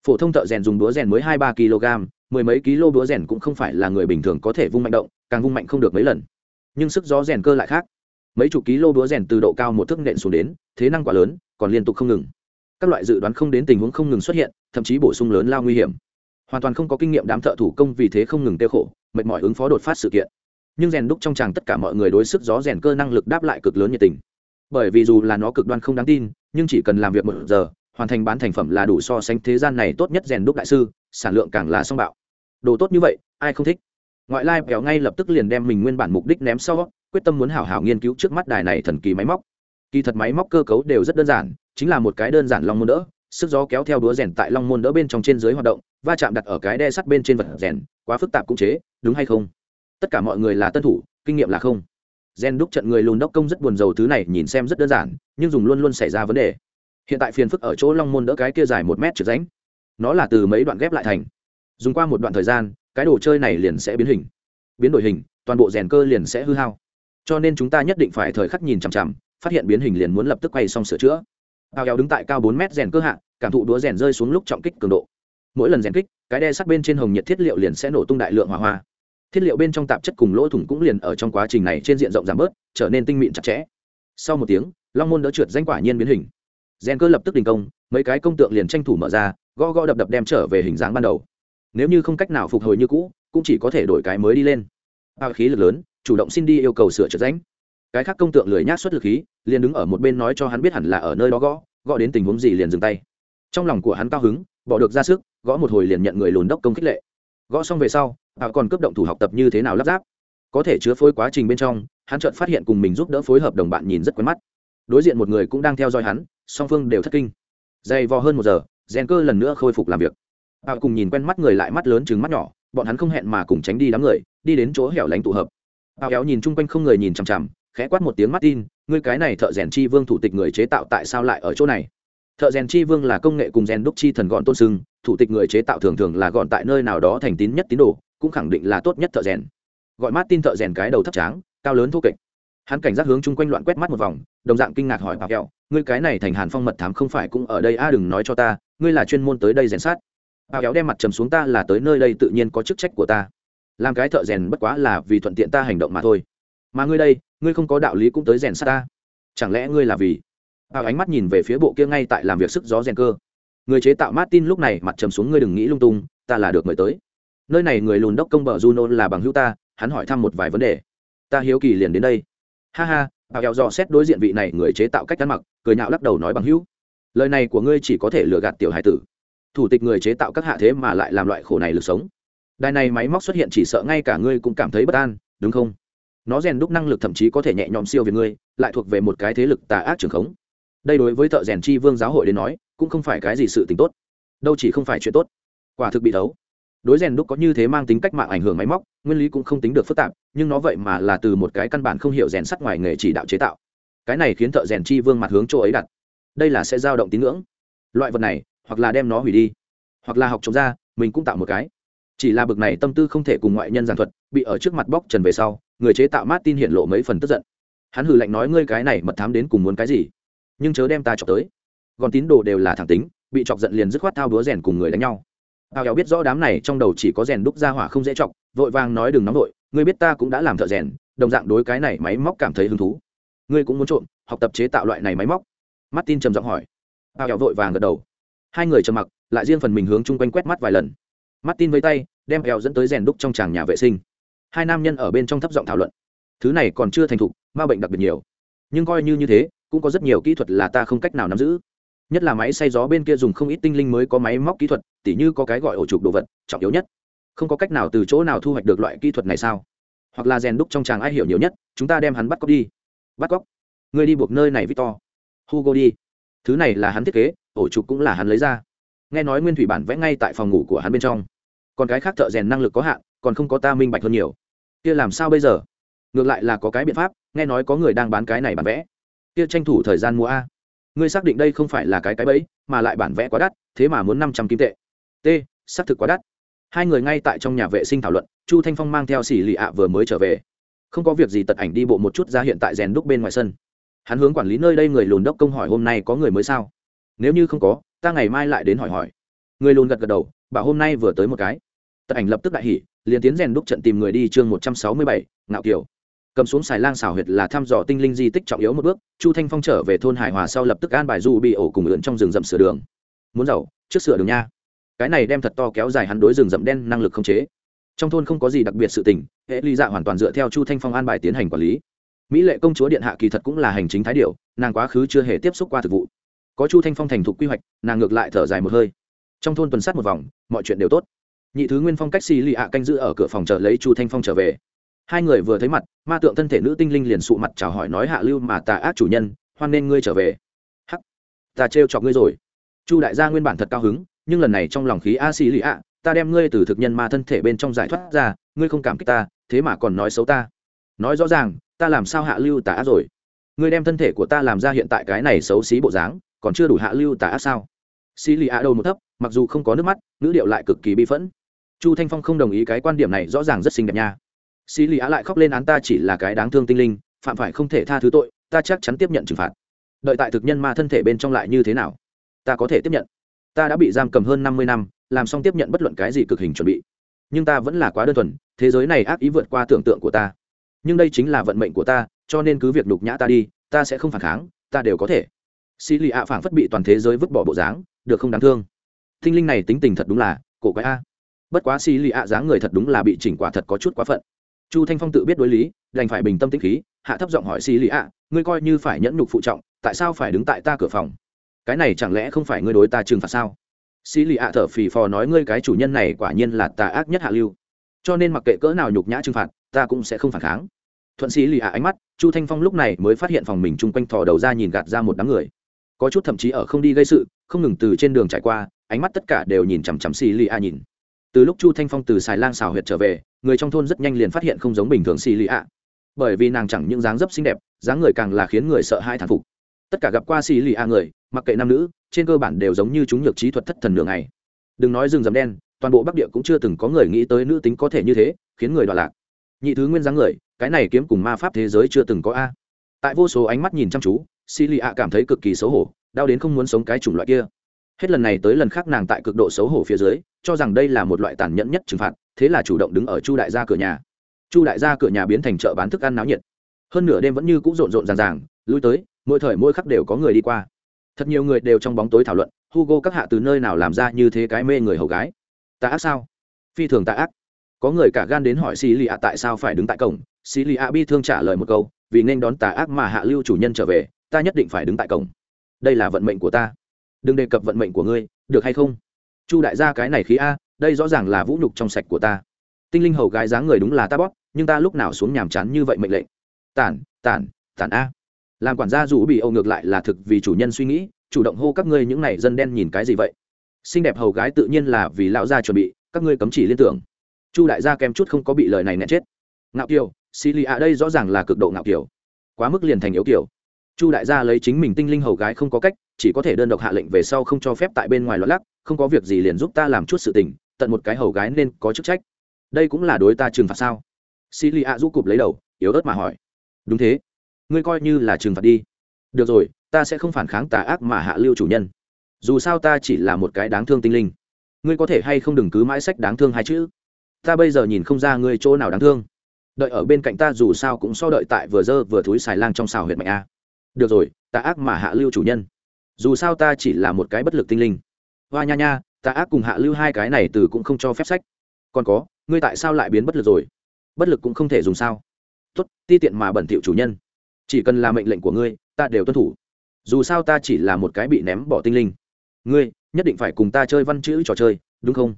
Phổ thông thợ rèn dùng đũa rèn mới hai ba kg mười mấy kg búa rèn cũng không phải là người bình thường có thể vung mạnh động, càng vung mạnh không được mấy lần. Nhưng sức gió rèn cơ lại khác. Mấy chục ký lô búa rèn từ độ cao một thước nện xuống đến, thế năng quá lớn, còn liên tục không ngừng. Các loại dự đoán không đến tình huống không ngừng xuất hiện, thậm chí bổ sung lớn lao nguy hiểm. Hoàn toàn không có kinh nghiệm đám thợ thủ công vì thế không ngừng tiêu khổ, mệt mỏi ứng phó đột phát sự kiện. Nhưng rèn đúc trong tràng tất cả mọi người đối sức gió rèn cơ năng lực đáp lại cực lớn nhiệt tình. Bởi vì dù là nó cực đoan không đáng tin, nhưng chỉ cần làm việc một giờ hoàn thành bán thành phẩm là đủ so sánh thế gian này tốt nhất rèn đúc đại sư, sản lượng càng là song bạo. Đồ tốt như vậy, ai không thích? Ngoại lai béo ngay lập tức liền đem mình nguyên bản mục đích ném sau, quyết tâm muốn hảo hảo nghiên cứu trước mắt đài này thần kỳ máy móc. Kỳ thật máy móc cơ cấu đều rất đơn giản, chính là một cái đơn giản long môn đỡ, sức gió kéo theo đũa rèn tại long môn đỡ bên trong trên dưới hoạt động, va chạm đặt ở cái đe sắt bên trên vật rèn, quá phức tạp cũng chế, đúng hay không? Tất cả mọi người là tân thủ, kinh nghiệm là không. Gen đúc trận người lùn đốc công rất buồn rầu, thứ này nhìn xem rất đơn giản, nhưng dùng luôn luôn xảy ra vấn đề hiện tại phiền phức ở chỗ long môn đỡ cái kia dài một mét trượt ránh nó là từ mấy đoạn ghép lại thành. Dùng qua một đoạn thời gian, cái đồ chơi này liền sẽ biến hình. Biến đổi hình, toàn bộ rèn cơ liền sẽ hư hao. Cho nên chúng ta nhất định phải thời khắc nhìn chằm chằm, phát hiện biến hình liền muốn lập tức quay xong sửa chữa. Ao kéo đứng tại cao bốn mét rèn cơ hạ, cảm thụ đũa rèn rơi xuống lúc trọng kích cường độ. Mỗi lần rèn kích, cái đe sắt bên trên hồng nhiệt thiết liệu liền sẽ nổ tung đại lượng hỏa hoa. Thiết liệu bên trong tạp chất cùng lỗ thủng cũng liền ở trong quá trình này trên diện rộng giảm bớt, trở nên tinh mịn chặt chẽ. Sau một tiếng, long môn đỡ trượt danh quả nhiên biến hình rèn cơ lập tức đình công, mấy cái công tượng liền tranh thủ mở ra, gõ gõ đập đập đem trở về hình dáng ban đầu. Nếu như không cách nào phục hồi như cũ, cũng chỉ có thể đổi cái mới đi lên. Bao khí lực lớn, chủ động xin đi yêu cầu sửa trượt ránh cái khác công tượng lười nhát xuất lực khí, liền đứng ở một bên nói cho hắn biết hẳn là ở nơi đó gõ gõ đến tình huống gì liền dừng tay. Trong lòng của hắn cao hứng, bỏ được ra sức, gõ một hồi liền nhận người lùn đốc công khích lệ. Gõ xong về sau họ còn cấp động thủ học tập như thế nào lắp ráp. Có thể chứa phối quá trình bên trong, hắn chợt phát hiện cùng mình giúp đỡ phối hợp đồng bạn nhìn rất quen mắt. Đối diện một người cũng đang theo dõi hắn song phương đều thất kinh. Dày vò hơn một giờ rèn cơ lần nữa khôi phục làm việc. Họ cùng nhìn quen mắt người lại mắt lớn chừng mắt nhỏ, bọn hắn không hẹn mà cùng tránh đi đám người, đi đến chỗ hẻo lánh tụ hợp. Họ kéo nhìn chung quanh không người nhìn chằm chằm, khẽ quát một tiếng mắt tin ngươi cái này thợ rèn chi vương thủ tịch người chế tạo tại sao lại ở chỗ này? Thợ rèn chi vương là công nghệ cùng rèn đúc chi thần gọn tôn sưng, thủ tịch người chế tạo thường thường là gọn tại nơi nào đó thành tín nhất tín đồ, cũng khẳng định là tốt nhất thợ rèn. Gọi mát tin thợ rèn cái đầu thấp tráng, cao lớn thô kệch. Hắn cảnh giác hướng chung quanh loạn quét mắt một vòng, đồng dạng kinh ngạc hỏi bà kẹo ngươi cái này thành hàn phong mật thám không phải cũng ở đây a, đừng nói cho ta, ngươi là chuyên môn tới đây rèn sát. Bao kéo đem mặt trầm xuống ta là tới nơi đây tự nhiên có chức trách của ta. Làm cái thợ rèn bất quá là vì thuận tiện ta hành động mà thôi. Mà ngươi đây, ngươi không có đạo lý cũng tới rèn sát ta. Chẳng lẽ ngươi là vì? Bao ánh mắt nhìn về phía bộ kia ngay tại làm việc sức gió rèn cơ. Người chế tạo martin lúc này mặt trầm xuống ngươi đừng nghĩ lung tung, ta là được mời tới. Nơi này người lùn đốc công bờ juno là bằng hữu ta, hắn hỏi thăm một vài vấn đề. Ta hiếu kỳ liền đến đây. Ha ha Bảo kéo dò xét đối diện vị này người chế tạo cách ăn mặc, cười nhạo lắc đầu nói bằng hữu. Lời này của ngươi chỉ có thể lừa gạt tiểu hải tử. Thủ tịch người chế tạo các hạ thế mà lại làm loại khổ này lực sống. Đài này máy móc xuất hiện chỉ sợ ngay cả ngươi cũng cảm thấy bất an, đúng không? Nó rèn đúc năng lực thậm chí có thể nhẹ nhõm siêu về ngươi, lại thuộc về một cái thế lực tà ác trường khống. Đây đối với thợ rèn chi vương giáo hội đến nói, cũng không phải cái gì sự t ì n h tốt. Đâu chỉ không phải chuyện tốt. Quả thực bị đấu đối rèn đúc có như thế mang tính cách mạng ảnh hưởng máy móc nguyên lý cũng không tính được phức tạp, nhưng nó vậy mà là từ một cái căn bản không hiểu rèn sắt ngoài nghề chỉ đạo chế tạo. Cái này khiến thợ rèn chi vương mặt hướng chỗ ấy đặt. Đây là sẽ dao động tín ngưỡng. Loại vật này, hoặc là đem nó hủy đi, hoặc là học chống ra, mình cũng tạo một cái. Chỉ là bực này tâm tư không thể cùng ngoại nhân giảng thuật, bị ở trước mặt bóc trần về sau, người chế tạo mát tin hiện lộ mấy phần tức giận. Hắn hừ lạnh nói, ngươi cái này mật thám đến cùng muốn cái gì? Nhưng chớ đem ta chọc tới. Còn tín đồ đều là thẳng tính, bị chọc giận liền dứt khoát thao đúa rèn cùng người đánh nhau. Tao kéo biết rõ đám này trong đầu chỉ có rèn đúc ra hỏa không dễ chọc vội vàng nói đừng nóng vội, ngươi biết ta cũng đã làm thợ rèn, đồng dạng đối cái này máy móc cảm thấy hứng thú. Ngươi cũng muốn trộm, học tập chế tạo loại này máy móc? Martin trầm giọng hỏi. Ao kẹo vội vàng gật đầu. Hai người trầm mặc, lại riêng phần mình hướng chung quanh quét mắt vài lần. Martin với tay, đem kéo dẫn tới rèn đúc trong tràng nhà vệ sinh. Hai nam nhân ở bên trong thấp giọng thảo luận. Thứ này còn chưa thành thục, ma bệnh đặc biệt nhiều. Nhưng coi như như thế, cũng có rất nhiều kỹ thuật là ta không cách nào nắm giữ. Nhất là máy xay gió bên kia dùng không ít tinh linh mới có máy móc kỹ thuật, tỉ như có cái gọi ổ trục đồ vật, trọng yếu nhất không có cách nào từ chỗ nào thu hoạch được loại kỹ thuật này sao? Hoặc là rèn đúc trong tràng ai hiểu nhiều nhất, chúng ta đem hắn bắt cóc đi. Bắt cóc? Người đi buộc nơi này victor. Hugo đi. Thứ này là hắn thiết kế, ổ trục cũng là hắn lấy ra. Nghe nói nguyên thủy bản vẽ ngay tại phòng ngủ của hắn bên trong. Còn cái khác thợ rèn năng lực có hạn, còn không có ta minh bạch hơn nhiều. Kia làm sao bây giờ? Ngược lại là có cái biện pháp, nghe nói có người đang bán cái này bản vẽ. Kia tranh thủ thời gian mua a. Ngươi xác định đây không phải là cái cái bẫy, mà lại bản vẽ quá đắt, thế mà muốn năm trăm kim tệ. T, xác thực quá đắt hai người ngay tại trong nhà vệ sinh thảo luận, chu thanh phong mang theo xỉ lì ạ vừa mới trở về. Không có việc gì tật ảnh đi bộ một chút ra hiện tại rèn đúc bên ngoài sân. Hắn hướng quản lý nơi đây người lùn đốc công hỏi hôm nay có người mới sao? Nếu như không có, ta ngày mai lại đến hỏi hỏi. Người lùn gật gật đầu, bảo hôm nay vừa tới một cái. Tật ảnh lập tức đại hỉ, liền tiến rèn đúc trận tìm người đi chương một trăm sáu mươi bảy, ngạo kiều. Cầm xuống xài lang xào huyệt là thăm dò tinh linh di tích trọng yếu một bước, chu thanh phong trở về thôn hải hòa sau lập tức an bài du bị ổ cùng lượn trong rừng rậm sửa đường. Muốn giàu, trước sửa đường nha cái này đem thật to kéo dài hắn đối rừng rậm đen năng lực không chế. Trong thôn không có gì đặc biệt sự tình, hệ ly dạ hoàn toàn dựa theo chu thanh phong an bài tiến hành quản lý. Mỹ lệ công chúa điện hạ kỳ thật cũng là hành chính thái điệu nàng quá khứ chưa hề tiếp xúc qua thực vụ. Có chu thanh phong thành thục quy hoạch, nàng ngược lại thở dài một hơi. Trong thôn tuần sát một vòng, mọi chuyện đều tốt. Nhị thứ nguyên phong cách xì lì ạ canh giữ ở cửa phòng chờ lấy chu thanh phong trở về. Hai người vừa thấy mặt, ma tượng thân thể nữ tinh linh liền sụ mặt chào hỏi nói hạ lưu mà tà ác chủ nhân, hoan nên ngươi trở về. Hắc, ta trêu chọc ngươi rồi. Chu đại gia nguyên bản thật cao hứng nhưng lần này trong lòng khí a xì lì ạ, ta đem ngươi từ thực nhân ma thân thể bên trong giải thoát ra, ngươi không cảm kích ta, thế mà còn nói xấu ta. Nói rõ ràng, ta làm sao hạ lưu tà ác rồi? Ngươi đem thân thể của ta làm ra hiện tại cái này xấu xí bộ dáng, còn chưa đủ hạ lưu tà ác sao? Xì lì ạ đầu một thấp, mặc dù không có nước mắt, ngữ điệu lại cực kỳ bi phẫn. Chu thanh phong không đồng ý cái quan điểm này, rõ ràng rất xinh đẹp nha. Xì lì ạ lại khóc lên án ta chỉ là cái đáng thương tinh linh, phạm phải không thể tha thứ tội, ta chắc chắn tiếp nhận trừng phạt. Đợi tại thực nhân ma thân thể bên trong lại như thế nào? Ta có thể tiếp nhận ta đã bị giam cầm hơn năm mươi năm, làm xong tiếp nhận bất luận cái gì cực hình chuẩn bị. Nhưng ta vẫn là quá đơn thuần, thế giới này ác ý vượt qua tưởng tượng của ta. Nhưng đây chính là vận mệnh của ta, cho nên cứ việc đục nhã ta đi, ta sẽ không phản kháng, ta đều có thể. Xì lì ạ phảng phất bị toàn thế giới vứt bỏ bộ dáng, được không đáng thương? Thinh linh này tính tình thật đúng là cổ quái a. Bất quá xì lì ạ dáng người thật đúng là bị chỉnh quả thật có chút quá phận. Chu thanh phong tự biết đối lý, đành phải bình tâm tĩnh khí, hạ thấp giọng hỏi xì lì ạ, ngươi coi như phải nhẫn nhục phụ trọng, tại sao phải đứng tại ta cửa phòng? Cái này chẳng lẽ không phải ngươi đối ta trừng phạt sao? Xì lì ạ thở phì phò nói ngươi cái chủ nhân này quả nhiên là tà ác nhất hạ lưu. Cho nên mặc kệ cỡ nào nhục nhã trừng phạt, ta cũng sẽ không phản kháng. Thuận xì lì ạ ánh mắt, chu thanh phong lúc này mới phát hiện phòng mình chung quanh thò đầu ra nhìn gạt ra một đám người. Có chút thậm chí ở không đi gây sự, không ngừng từ trên đường trải qua, ánh mắt tất cả đều nhìn chằm chằm xì lì ạ nhìn. Từ lúc chu thanh phong từ xài lang xào huyệt trở về, người trong thôn rất nhanh liền phát hiện không giống bình thường xì lì ạ. Bởi vì nàng chẳng những dáng dấp xinh đẹp, dáng người càng là khiến người sợ hai thán phục tất cả gặp qua xì lì a người, mặc kệ nam nữ, trên cơ bản đều giống như chúng nhược trí thuật thất thần đường này đừng nói rừng rậm đen, toàn bộ bắc địa cũng chưa từng có người nghĩ tới nữ tính có thể như thế, khiến người đoạn lạc. Nhị thứ nguyên dáng người, cái này kiếm cùng ma pháp thế giới chưa từng có a. Tại vô số ánh mắt nhìn chăm chú, xì lì a cảm thấy cực kỳ xấu hổ, đau đến không muốn sống cái chủng loại kia. Hết lần này tới lần khác nàng tại cực độ xấu hổ phía dưới, cho rằng đây là một loại tàn nhẫn nhất trừng phạt, thế là chủ động đứng ở chu đại gia cửa nhà. Chu đại gia cửa nhà biến thành chợ bán thức ăn náo nhiệt. Hơn nửa đêm vẫn như c ũ rộn rộn ràng ràng, lui tới mỗi thời mỗi khắc đều có người đi qua. Thật nhiều người đều trong bóng tối thảo luận, hugo các hạ từ nơi nào làm ra như thế cái mê người hầu gái. Ta ác sao? Phi thường ta ác. Có người cả gan đến hỏi xì lì ạ tại sao phải đứng tại cổng. Xì lì ạ bi thương trả lời một câu, vì nên đón tà ác mà hạ lưu chủ nhân trở về, ta nhất định phải đứng tại cổng. Đây là vận mệnh của ta. Đừng đề cập vận mệnh của ngươi, được hay không? Chu đại gia cái này khí a, đây rõ ràng là vũ nhục trong sạch của ta. Tinh linh hầu gái dáng người đúng là ta bóp, nhưng ta lúc nào xuống nhàm chán như vậy mệnh lệnh? Tản tản tản a làm quản gia dù bị âu ngược lại là thực vì chủ nhân suy nghĩ, chủ động hô các ngươi những này dân đen nhìn cái gì vậy? Xinh đẹp hầu gái tự nhiên là vì lão gia chuẩn bị, các ngươi cấm chỉ liên tưởng. Chu đại gia kém chút không có bị lời này nẹt chết. Ngạo kiều xì lì ạ đây rõ ràng là cực độ ngạo kiều. Quá mức liền thành yếu kiều. Chu đại gia lấy chính mình tinh linh hầu gái không có cách, chỉ có thể đơn độc hạ lệnh về sau không cho phép tại bên ngoài loạn lắc, không có việc gì liền giúp ta làm chút sự tình, tận một cái hầu gái nên có chức trách. Đây cũng là đối ta trừng phạt sao? Xì lì ạ rũ cụp lấy đầu, yếu ớt mà hỏi. Đúng thế ngươi coi như là trừng phạt đi. Được rồi, ta sẽ không phản kháng tà ác mà hạ lưu chủ nhân. Dù sao ta chỉ là một cái đáng thương tinh linh. Ngươi có thể hay không đừng cứ mãi sách đáng thương hai chữ. Ta bây giờ nhìn không ra ngươi chỗ nào đáng thương. Đợi ở bên cạnh ta dù sao cũng so đợi tại vừa dơ vừa thúi xài lang trong xào huyệt mạnh a. Được rồi ta ác mà hạ lưu chủ nhân. Dù sao ta chỉ là một cái bất lực tinh linh. Hoa nha nha ta ác cùng hạ lưu hai cái này từ cũng không cho phép sách. Còn có, ngươi tại sao lại biến bất lực rồi? Bất lực cũng không thể dùng sao. Tuất ti tiện mà bẩn thỉu chủ nhân chỉ cần là mệnh lệnh của ngươi, ta đều tuân thủ. Dù sao ta chỉ là một cái bị ném bỏ tinh linh. Ngươi, nhất định phải cùng ta chơi văn chữ trò chơi, đúng không?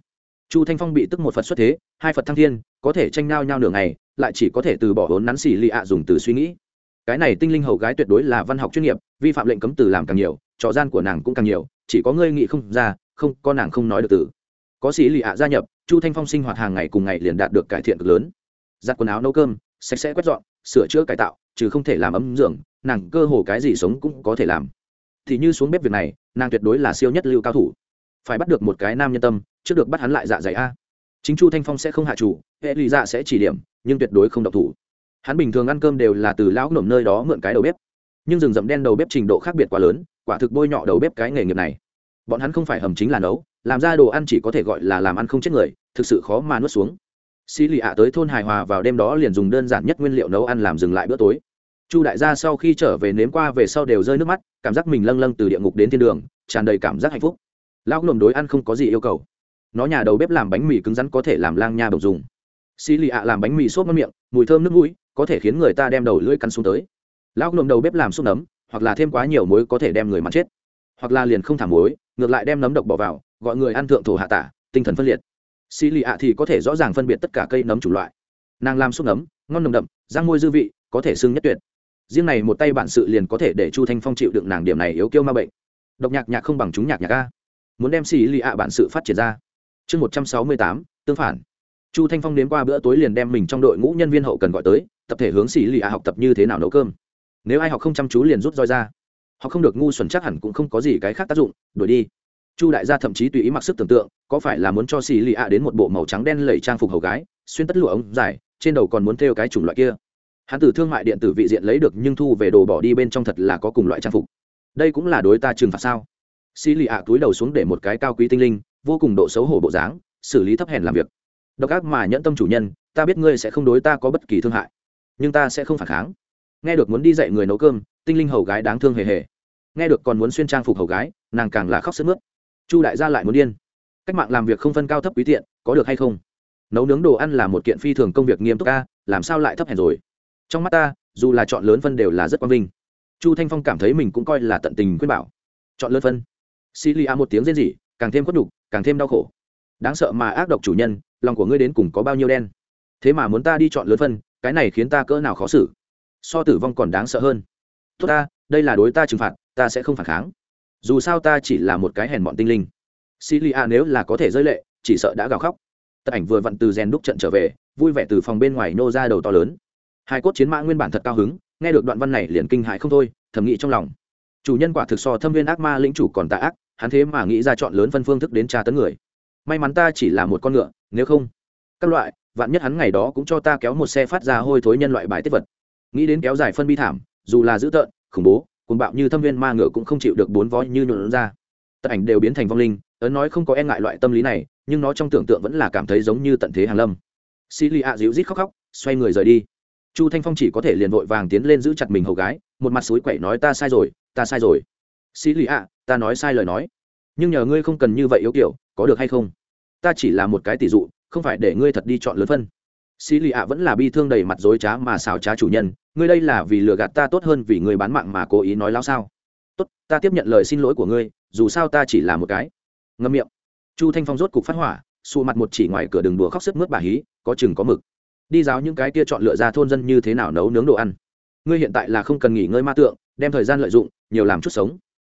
Chu thanh phong bị tức một phật xuất thế, hai phật thăng thiên, có thể tranh nhau nhau nửa ngày, lại chỉ có thể từ bỏ vốn nắn xỉ lì ạ dùng từ suy nghĩ. Cái này tinh linh hầu gái tuyệt đối là văn học chuyên nghiệp, vi phạm lệnh cấm từ làm càng nhiều, trò gian của nàng cũng càng nhiều, chỉ có ngươi nghĩ không ra, không, có nàng không nói được từ. Có xỉ lì ạ gia nhập, chu thanh phong sinh hoạt hàng ngày cùng ngày liền đạt được cải thiện cực lớn. Giặt quần áo nấu cơm, sạch sẽ quét dọn, sửa chữa cải tạo chứ không thể làm ấm dưỡng nàng cơ hồ cái gì sống cũng có thể làm. Thì như xuống bếp việc này, nàng tuyệt đối là siêu nhất lưu cao thủ. Phải bắt được một cái nam nhân tâm, trước được bắt hắn lại dạ dày a. Chính chu thanh phong sẽ không hạ chủ, hệ lụy dạ sẽ chỉ điểm, nhưng tuyệt đối không độc thủ. Hắn bình thường ăn cơm đều là từ lão nổm nơi đó mượn cái đầu bếp. Nhưng rừng rậm đen đầu bếp trình độ khác biệt quá lớn, quả thực bôi nhọ đầu bếp cái nghề nghiệp này. Bọn hắn không phải hầm chính là nấu, làm ra đồ ăn chỉ có thể gọi là làm ăn không chết người, thực sự khó mà nuốt xuống xì lì ạ tới thôn hài hòa vào đêm đó liền dùng đơn giản nhất nguyên liệu nấu ăn làm dừng lại bữa tối. Chu đại gia sau khi trở về nếm qua về sau đều rơi nước mắt, cảm giác mình lâng lâng từ địa ngục đến thiên đường, tràn đầy cảm giác hạnh phúc. Lão lồm đối ăn không có gì yêu cầu. Nó nhà đầu bếp làm bánh mì cứng rắn có thể làm lang nha bộc dùng. Xì lì ạ làm bánh mì xốp ngon miệng, mùi thơm nước mũi, có thể khiến người ta đem đầu lưỡi cắn xuống tới. Lão lồm đầu bếp làm sốt nấm, hoặc là thêm quá nhiều muối có thể đem người mặn chết. Hoặc là liền không thả muối, ngược lại đem nấm độc bỏ vào, gọi người ăn thượng thổ hạ tả, tinh thần phân liệt xì lì ạ thì có thể rõ ràng phân biệt tất cả cây nấm chủng loại. Nàng làm xúc nấm, ngon nồng đậm, răng môi dư vị, có thể xưng nhất tuyệt. Riêng này một tay bản sự liền có thể để chu thanh phong chịu đựng nàng điểm này yếu kêu ma bệnh. Độc nhạc nhạc không bằng chúng nhạc nhạc a. Muốn đem xì lì ạ bản sự phát triển ra. Chương một trăm sáu mươi tám, tương phản. Chu thanh phong đến qua bữa tối liền đem mình trong đội ngũ nhân viên hậu cần gọi tới, tập thể hướng xì lì ạ học tập như thế nào nấu cơm. Nếu ai học không chăm chú liền rút roi ra. Họ không được ngu xuẩn chắc hẳn cũng không có gì cái khác tác dụng đổi đi. Chu đại gia thậm chí tùy ý mặc sức tưởng tượng có phải là muốn cho xì lì ạ đến một bộ màu trắng đen lầy trang phục hầu gái, xuyên tất lụa ống dài, trên đầu còn muốn thêu cái chủng loại kia. Hắn từ thương mại điện tử vị diện lấy được nhưng thu về đồ bỏ đi bên trong thật là có cùng loại trang phục. Đây cũng là đối ta trừng phạt sao? Xì lì ạ túi đầu xuống để một cái cao quý tinh linh, vô cùng độ xấu hổ bộ dáng, xử lý thấp hèn làm việc. Độc ác mà nhẫn tâm chủ nhân, ta biết ngươi sẽ không đối ta có bất kỳ thương hại, nhưng ta sẽ không phản kháng. Nghe được muốn đi dạy người nấu cơm, tinh linh hầu gái đáng thương hề hề. Nghe được còn muốn xuyên trang phục hầu gái, nàng càng là khóc sức mướt. Chu đại gia lại muốn điên cách mạng làm việc không phân cao thấp quý tiện, có được hay không? Nấu nướng đồ ăn là một kiện phi thường công việc nghiêm túc ca làm sao lại thấp hèn rồi? Trong mắt ta, dù là chọn lớn phân đều là rất quang vinh. Chu thanh phong cảm thấy mình cũng coi là tận tình khuyên bảo. Chọn lớn phân. Xì lì a một tiếng rên rỉ, càng thêm khuất đục càng thêm đau khổ. Đáng sợ mà ác độc chủ nhân, lòng của ngươi đến cùng có bao nhiêu đen? Thế mà muốn ta đi chọn lớn phân, cái này khiến ta cỡ nào khó xử. So tử vong còn đáng sợ hơn. Tốt ta, đây là đối ta trừng phạt, ta sẽ không phản kháng. Dù sao ta chỉ là một cái hèn bọn tinh linh. Silia nếu là có thể rơi lệ, chỉ sợ đã gào khóc. Tật ảnh vừa vặn từ rèn đúc trận trở về, vui vẻ từ phòng bên ngoài nô ra đầu to lớn. Hai cốt chiến mã nguyên bản thật cao hứng, nghe được đoạn văn này liền kinh hãi không thôi, thầm nghĩ trong lòng. Chủ nhân quả thực so thâm viên ác ma lĩnh chủ còn tà ác, hắn thế mà nghĩ ra chọn lớn phân phương thức đến tra tấn người. May mắn ta chỉ là một con ngựa, nếu không, các loại, vạn nhất hắn ngày đó cũng cho ta kéo một xe phát ra hôi thối nhân loại bài tiết vật. Nghĩ đến kéo dài phân bi thảm, dù là dữ tợn, khủng bố, cuồng bạo như thâm viên ma ngựa cũng không chịu được bốn vó như nhuộn ra. Tất ảnh đều biến thành vong linh ấn nói không có e ngại loại tâm lý này, nhưng nó trong tưởng tượng vẫn là cảm thấy giống như tận thế hàn lâm. Xì lì ạ dịu rít khóc khóc, xoay người rời đi. Chu thanh phong chỉ có thể liền vội vàng tiến lên giữ chặt mình hầu gái, một mặt suối quậy nói ta sai rồi, ta sai rồi. Xì lì ạ, ta nói sai lời nói. Nhưng nhờ ngươi không cần như vậy yếu kiểu, có được hay không? Ta chỉ là một cái tỷ dụ, không phải để ngươi thật đi chọn lớn phân. Xì lì ạ vẫn là bi thương đầy mặt dối trá mà xào trá chủ nhân, ngươi đây là vì lừa gạt ta tốt hơn vì người bán mạng mà cố ý nói lao sao? Tốt, ta tiếp nhận lời xin lỗi của ngươi, dù sao ta chỉ là một cái ngâm miệng. Chu thanh phong rốt cục phát hỏa, xù mặt một chỉ ngoài cửa đường đùa khóc sức mướt bà hí, có chừng có mực. Đi giáo những cái kia chọn lựa ra thôn dân như thế nào nấu nướng đồ ăn. Ngươi hiện tại là không cần nghỉ ngơi ma tượng, đem thời gian lợi dụng, nhiều làm chút sống.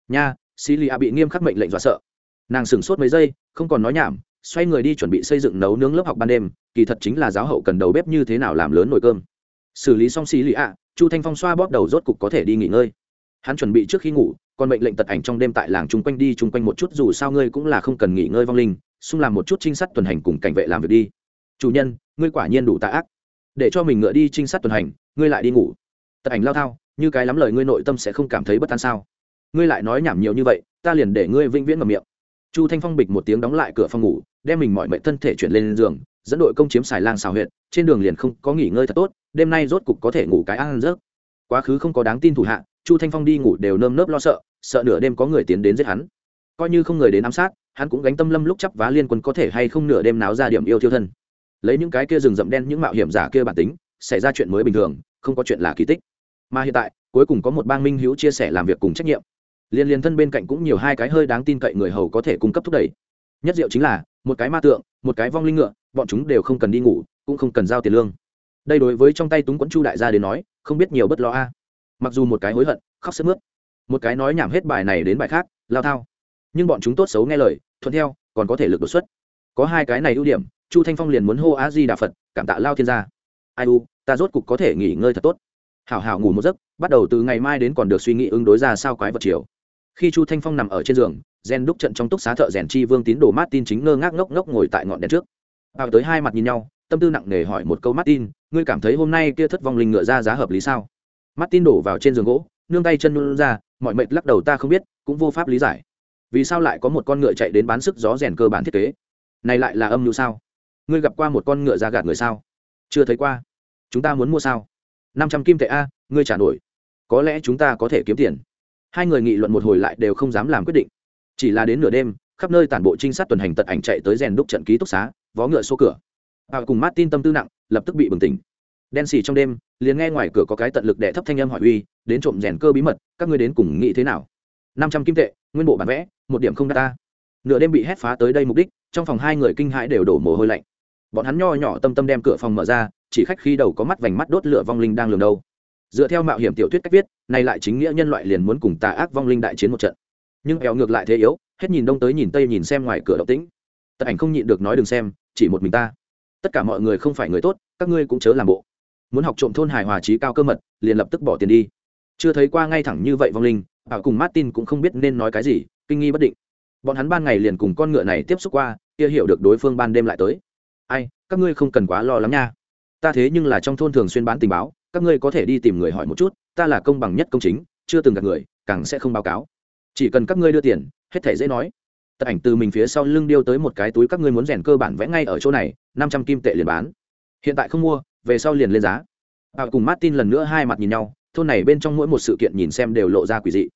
Nha xì lì a bị nghiêm khắc mệnh lệnh dọa sợ. Nàng sửng sốt mấy giây, không còn nói nhảm, xoay người đi chuẩn bị xây dựng nấu nướng lớp học ban đêm, kỳ thật chính là giáo hậu cần đầu bếp như thế nào làm lớn nồi cơm. Xử lý xong xì lì a, chu thanh phong xoa bóp đầu rốt cục có thể đi nghỉ ngơi. Hắn chuẩn bị trước khi ngủ còn mệnh lệnh tật ảnh trong đêm tại làng chung quanh đi chung quanh một chút, dù sao ngươi cũng là không cần nghỉ ngơi vong linh, xung làm một chút trinh sát tuần hành cùng cảnh vệ làm việc đi. Chủ nhân, ngươi quả nhiên đủ tạ ác. Để cho mình ngựa đi trinh sát tuần hành, ngươi lại đi ngủ. Tật ảnh lao thao, như cái lắm lời ngươi nội tâm sẽ không cảm thấy bất an sao? Ngươi lại nói nhảm nhiều như vậy, ta liền để ngươi vĩnh viễn ngầm miệng. Chu thanh phong bịch một tiếng đóng lại cửa phòng ngủ, đem mình mọi mệnh thân thể chuyển lên giường, dẫn đội công chiếm xài lang xào huyện trên đường liền không có nghỉ ngơi thật tốt, đêm nay rốt cục có thể ngủ cái ăn rớt quá khứ không có đáng tin thủ hạ chu thanh phong đi ngủ đều nơm nớp lo sợ sợ nửa đêm có người tiến đến giết hắn. Coi như không người đến ám sát, hắn cũng gánh tâm lâm lúc chấp vá liên quân có thể hay không nửa đêm náo ra điểm yêu thiêu thân. Lấy những cái kia rừng rậm đen, những mạo hiểm giả kia bản tính, xảy ra chuyện mới bình thường, không có chuyện là kỳ tích. Mà hiện tại, cuối cùng có một bang minh hữu chia sẻ làm việc cùng trách nhiệm. Liên liên thân bên cạnh cũng nhiều hai cái hơi đáng tin cậy người hầu có thể cung cấp thúc đẩy. Nhất diệu chính là, một cái ma tượng, một cái vong linh ngựa, bọn chúng đều không cần đi ngủ, cũng không cần giao tiền lương. Đây đối với trong tay túng quẫn chu đại gia đến nói, không biết nhiều bất lo a mặc dù một cái hối hận, khóc sức mướt. Một cái nói nhảm hết bài này đến bài khác, lao thao. Nhưng bọn chúng tốt xấu nghe lời, thuận theo, còn có thể lực đột xuất. Có hai cái này ưu điểm, chu thanh phong liền muốn hô a di đà phật, cảm tạ lao thiên gia. Ai u, ta rốt cục có thể nghỉ ngơi thật tốt. Hảo hảo ngủ một giấc, bắt đầu từ ngày mai đến còn được suy nghĩ ứng đối ra sao quái vật chiều. Khi chu thanh phong nằm ở trên giường, gen đúc trận trong túc xá thợ rèn chi vương tín đồ martin chính ngơ ngác ngốc ngốc ngồi tại ngọn đèn trước. Vào tới hai mặt nhìn nhau, tâm tư nặng nề hỏi một câu martin, ngươi cảm thấy hôm nay kia thất vong linh ngựa ra giá hợp lý sao? Martin đổ vào trên giường gỗ nương tay chân luôn ra mọi mệt lắc đầu ta không biết cũng vô pháp lý giải. Vì sao lại có một con ngựa chạy đến bán sức gió rèn cơ bản thiết kế? Này lại là âm mưu sao? Ngươi gặp qua một con ngựa ra gạt người sao? Chưa thấy qua. Chúng ta muốn mua sao? Năm trăm kim tệ a ngươi trả nổi. Có lẽ chúng ta có thể kiếm tiền. Hai người nghị luận một hồi lại đều không dám làm quyết định. Chỉ là đến nửa đêm khắp nơi tản bộ trinh sát tuần hành tật ảnh chạy tới rèn đúc trận ký túc xá vó ngựa số cửa. À, cùng martin tâm tư nặng lập tức bị bừng tỉnh đen xì trong đêm, liền nghe ngoài cửa có cái tận lực đệ thấp thanh âm hỏi uy, đến trộm rèn cơ bí mật, các ngươi đến cùng nghĩ thế nào? Năm trăm kim tệ, nguyên bộ bản vẽ, một điểm không đa ta. Nửa đêm bị hét phá tới đây mục đích, trong phòng hai người kinh hãi đều đổ mồ hôi lạnh. Bọn hắn nho nhỏ tâm tâm đem cửa phòng mở ra, chỉ khách khi đầu có mắt vành mắt đốt lửa vong linh đang lường đâu. Dựa theo mạo hiểm tiểu thuyết cách viết, này lại chính nghĩa nhân loại liền muốn cùng tà ác vong linh đại chiến một trận. Nhưng éo ngược lại thế yếu, hết nhìn đông tới nhìn tây nhìn xem ngoài cửa động tĩnh. Tật ảnh không nhịn được nói đừng xem, chỉ một mình ta. Tất cả mọi người không phải người tốt, các ngươi cũng chớ làm bộ muốn học trộm thôn hài hòa trí cao cơ mật, liền lập tức bỏ tiền đi. Chưa thấy qua ngay thẳng như vậy vong linh bảo cùng martin cũng không biết nên nói cái gì, kinh nghi bất định. Bọn hắn ban ngày liền cùng con ngựa này tiếp xúc qua, kia hiểu được đối phương ban đêm lại tới. Ai, các ngươi không cần quá lo lắng nha. Ta thế nhưng là trong thôn thường xuyên bán tình báo, các ngươi có thể đi tìm người hỏi một chút, ta là công bằng nhất công chính, chưa từng gặp người, càng sẽ không báo cáo. Chỉ cần các ngươi đưa tiền, hết thể dễ nói. Tật ảnh từ mình phía sau lưng điêu tới một cái túi các ngươi muốn rèn cơ bản vẽ ngay ở chỗ này, năm trăm kim tệ liền bán. Hiện tại không mua về sau liền lên giá. À, cùng martin lần nữa hai mặt nhìn nhau thôn này bên trong mỗi một sự kiện nhìn xem đều lộ ra quỷ dị.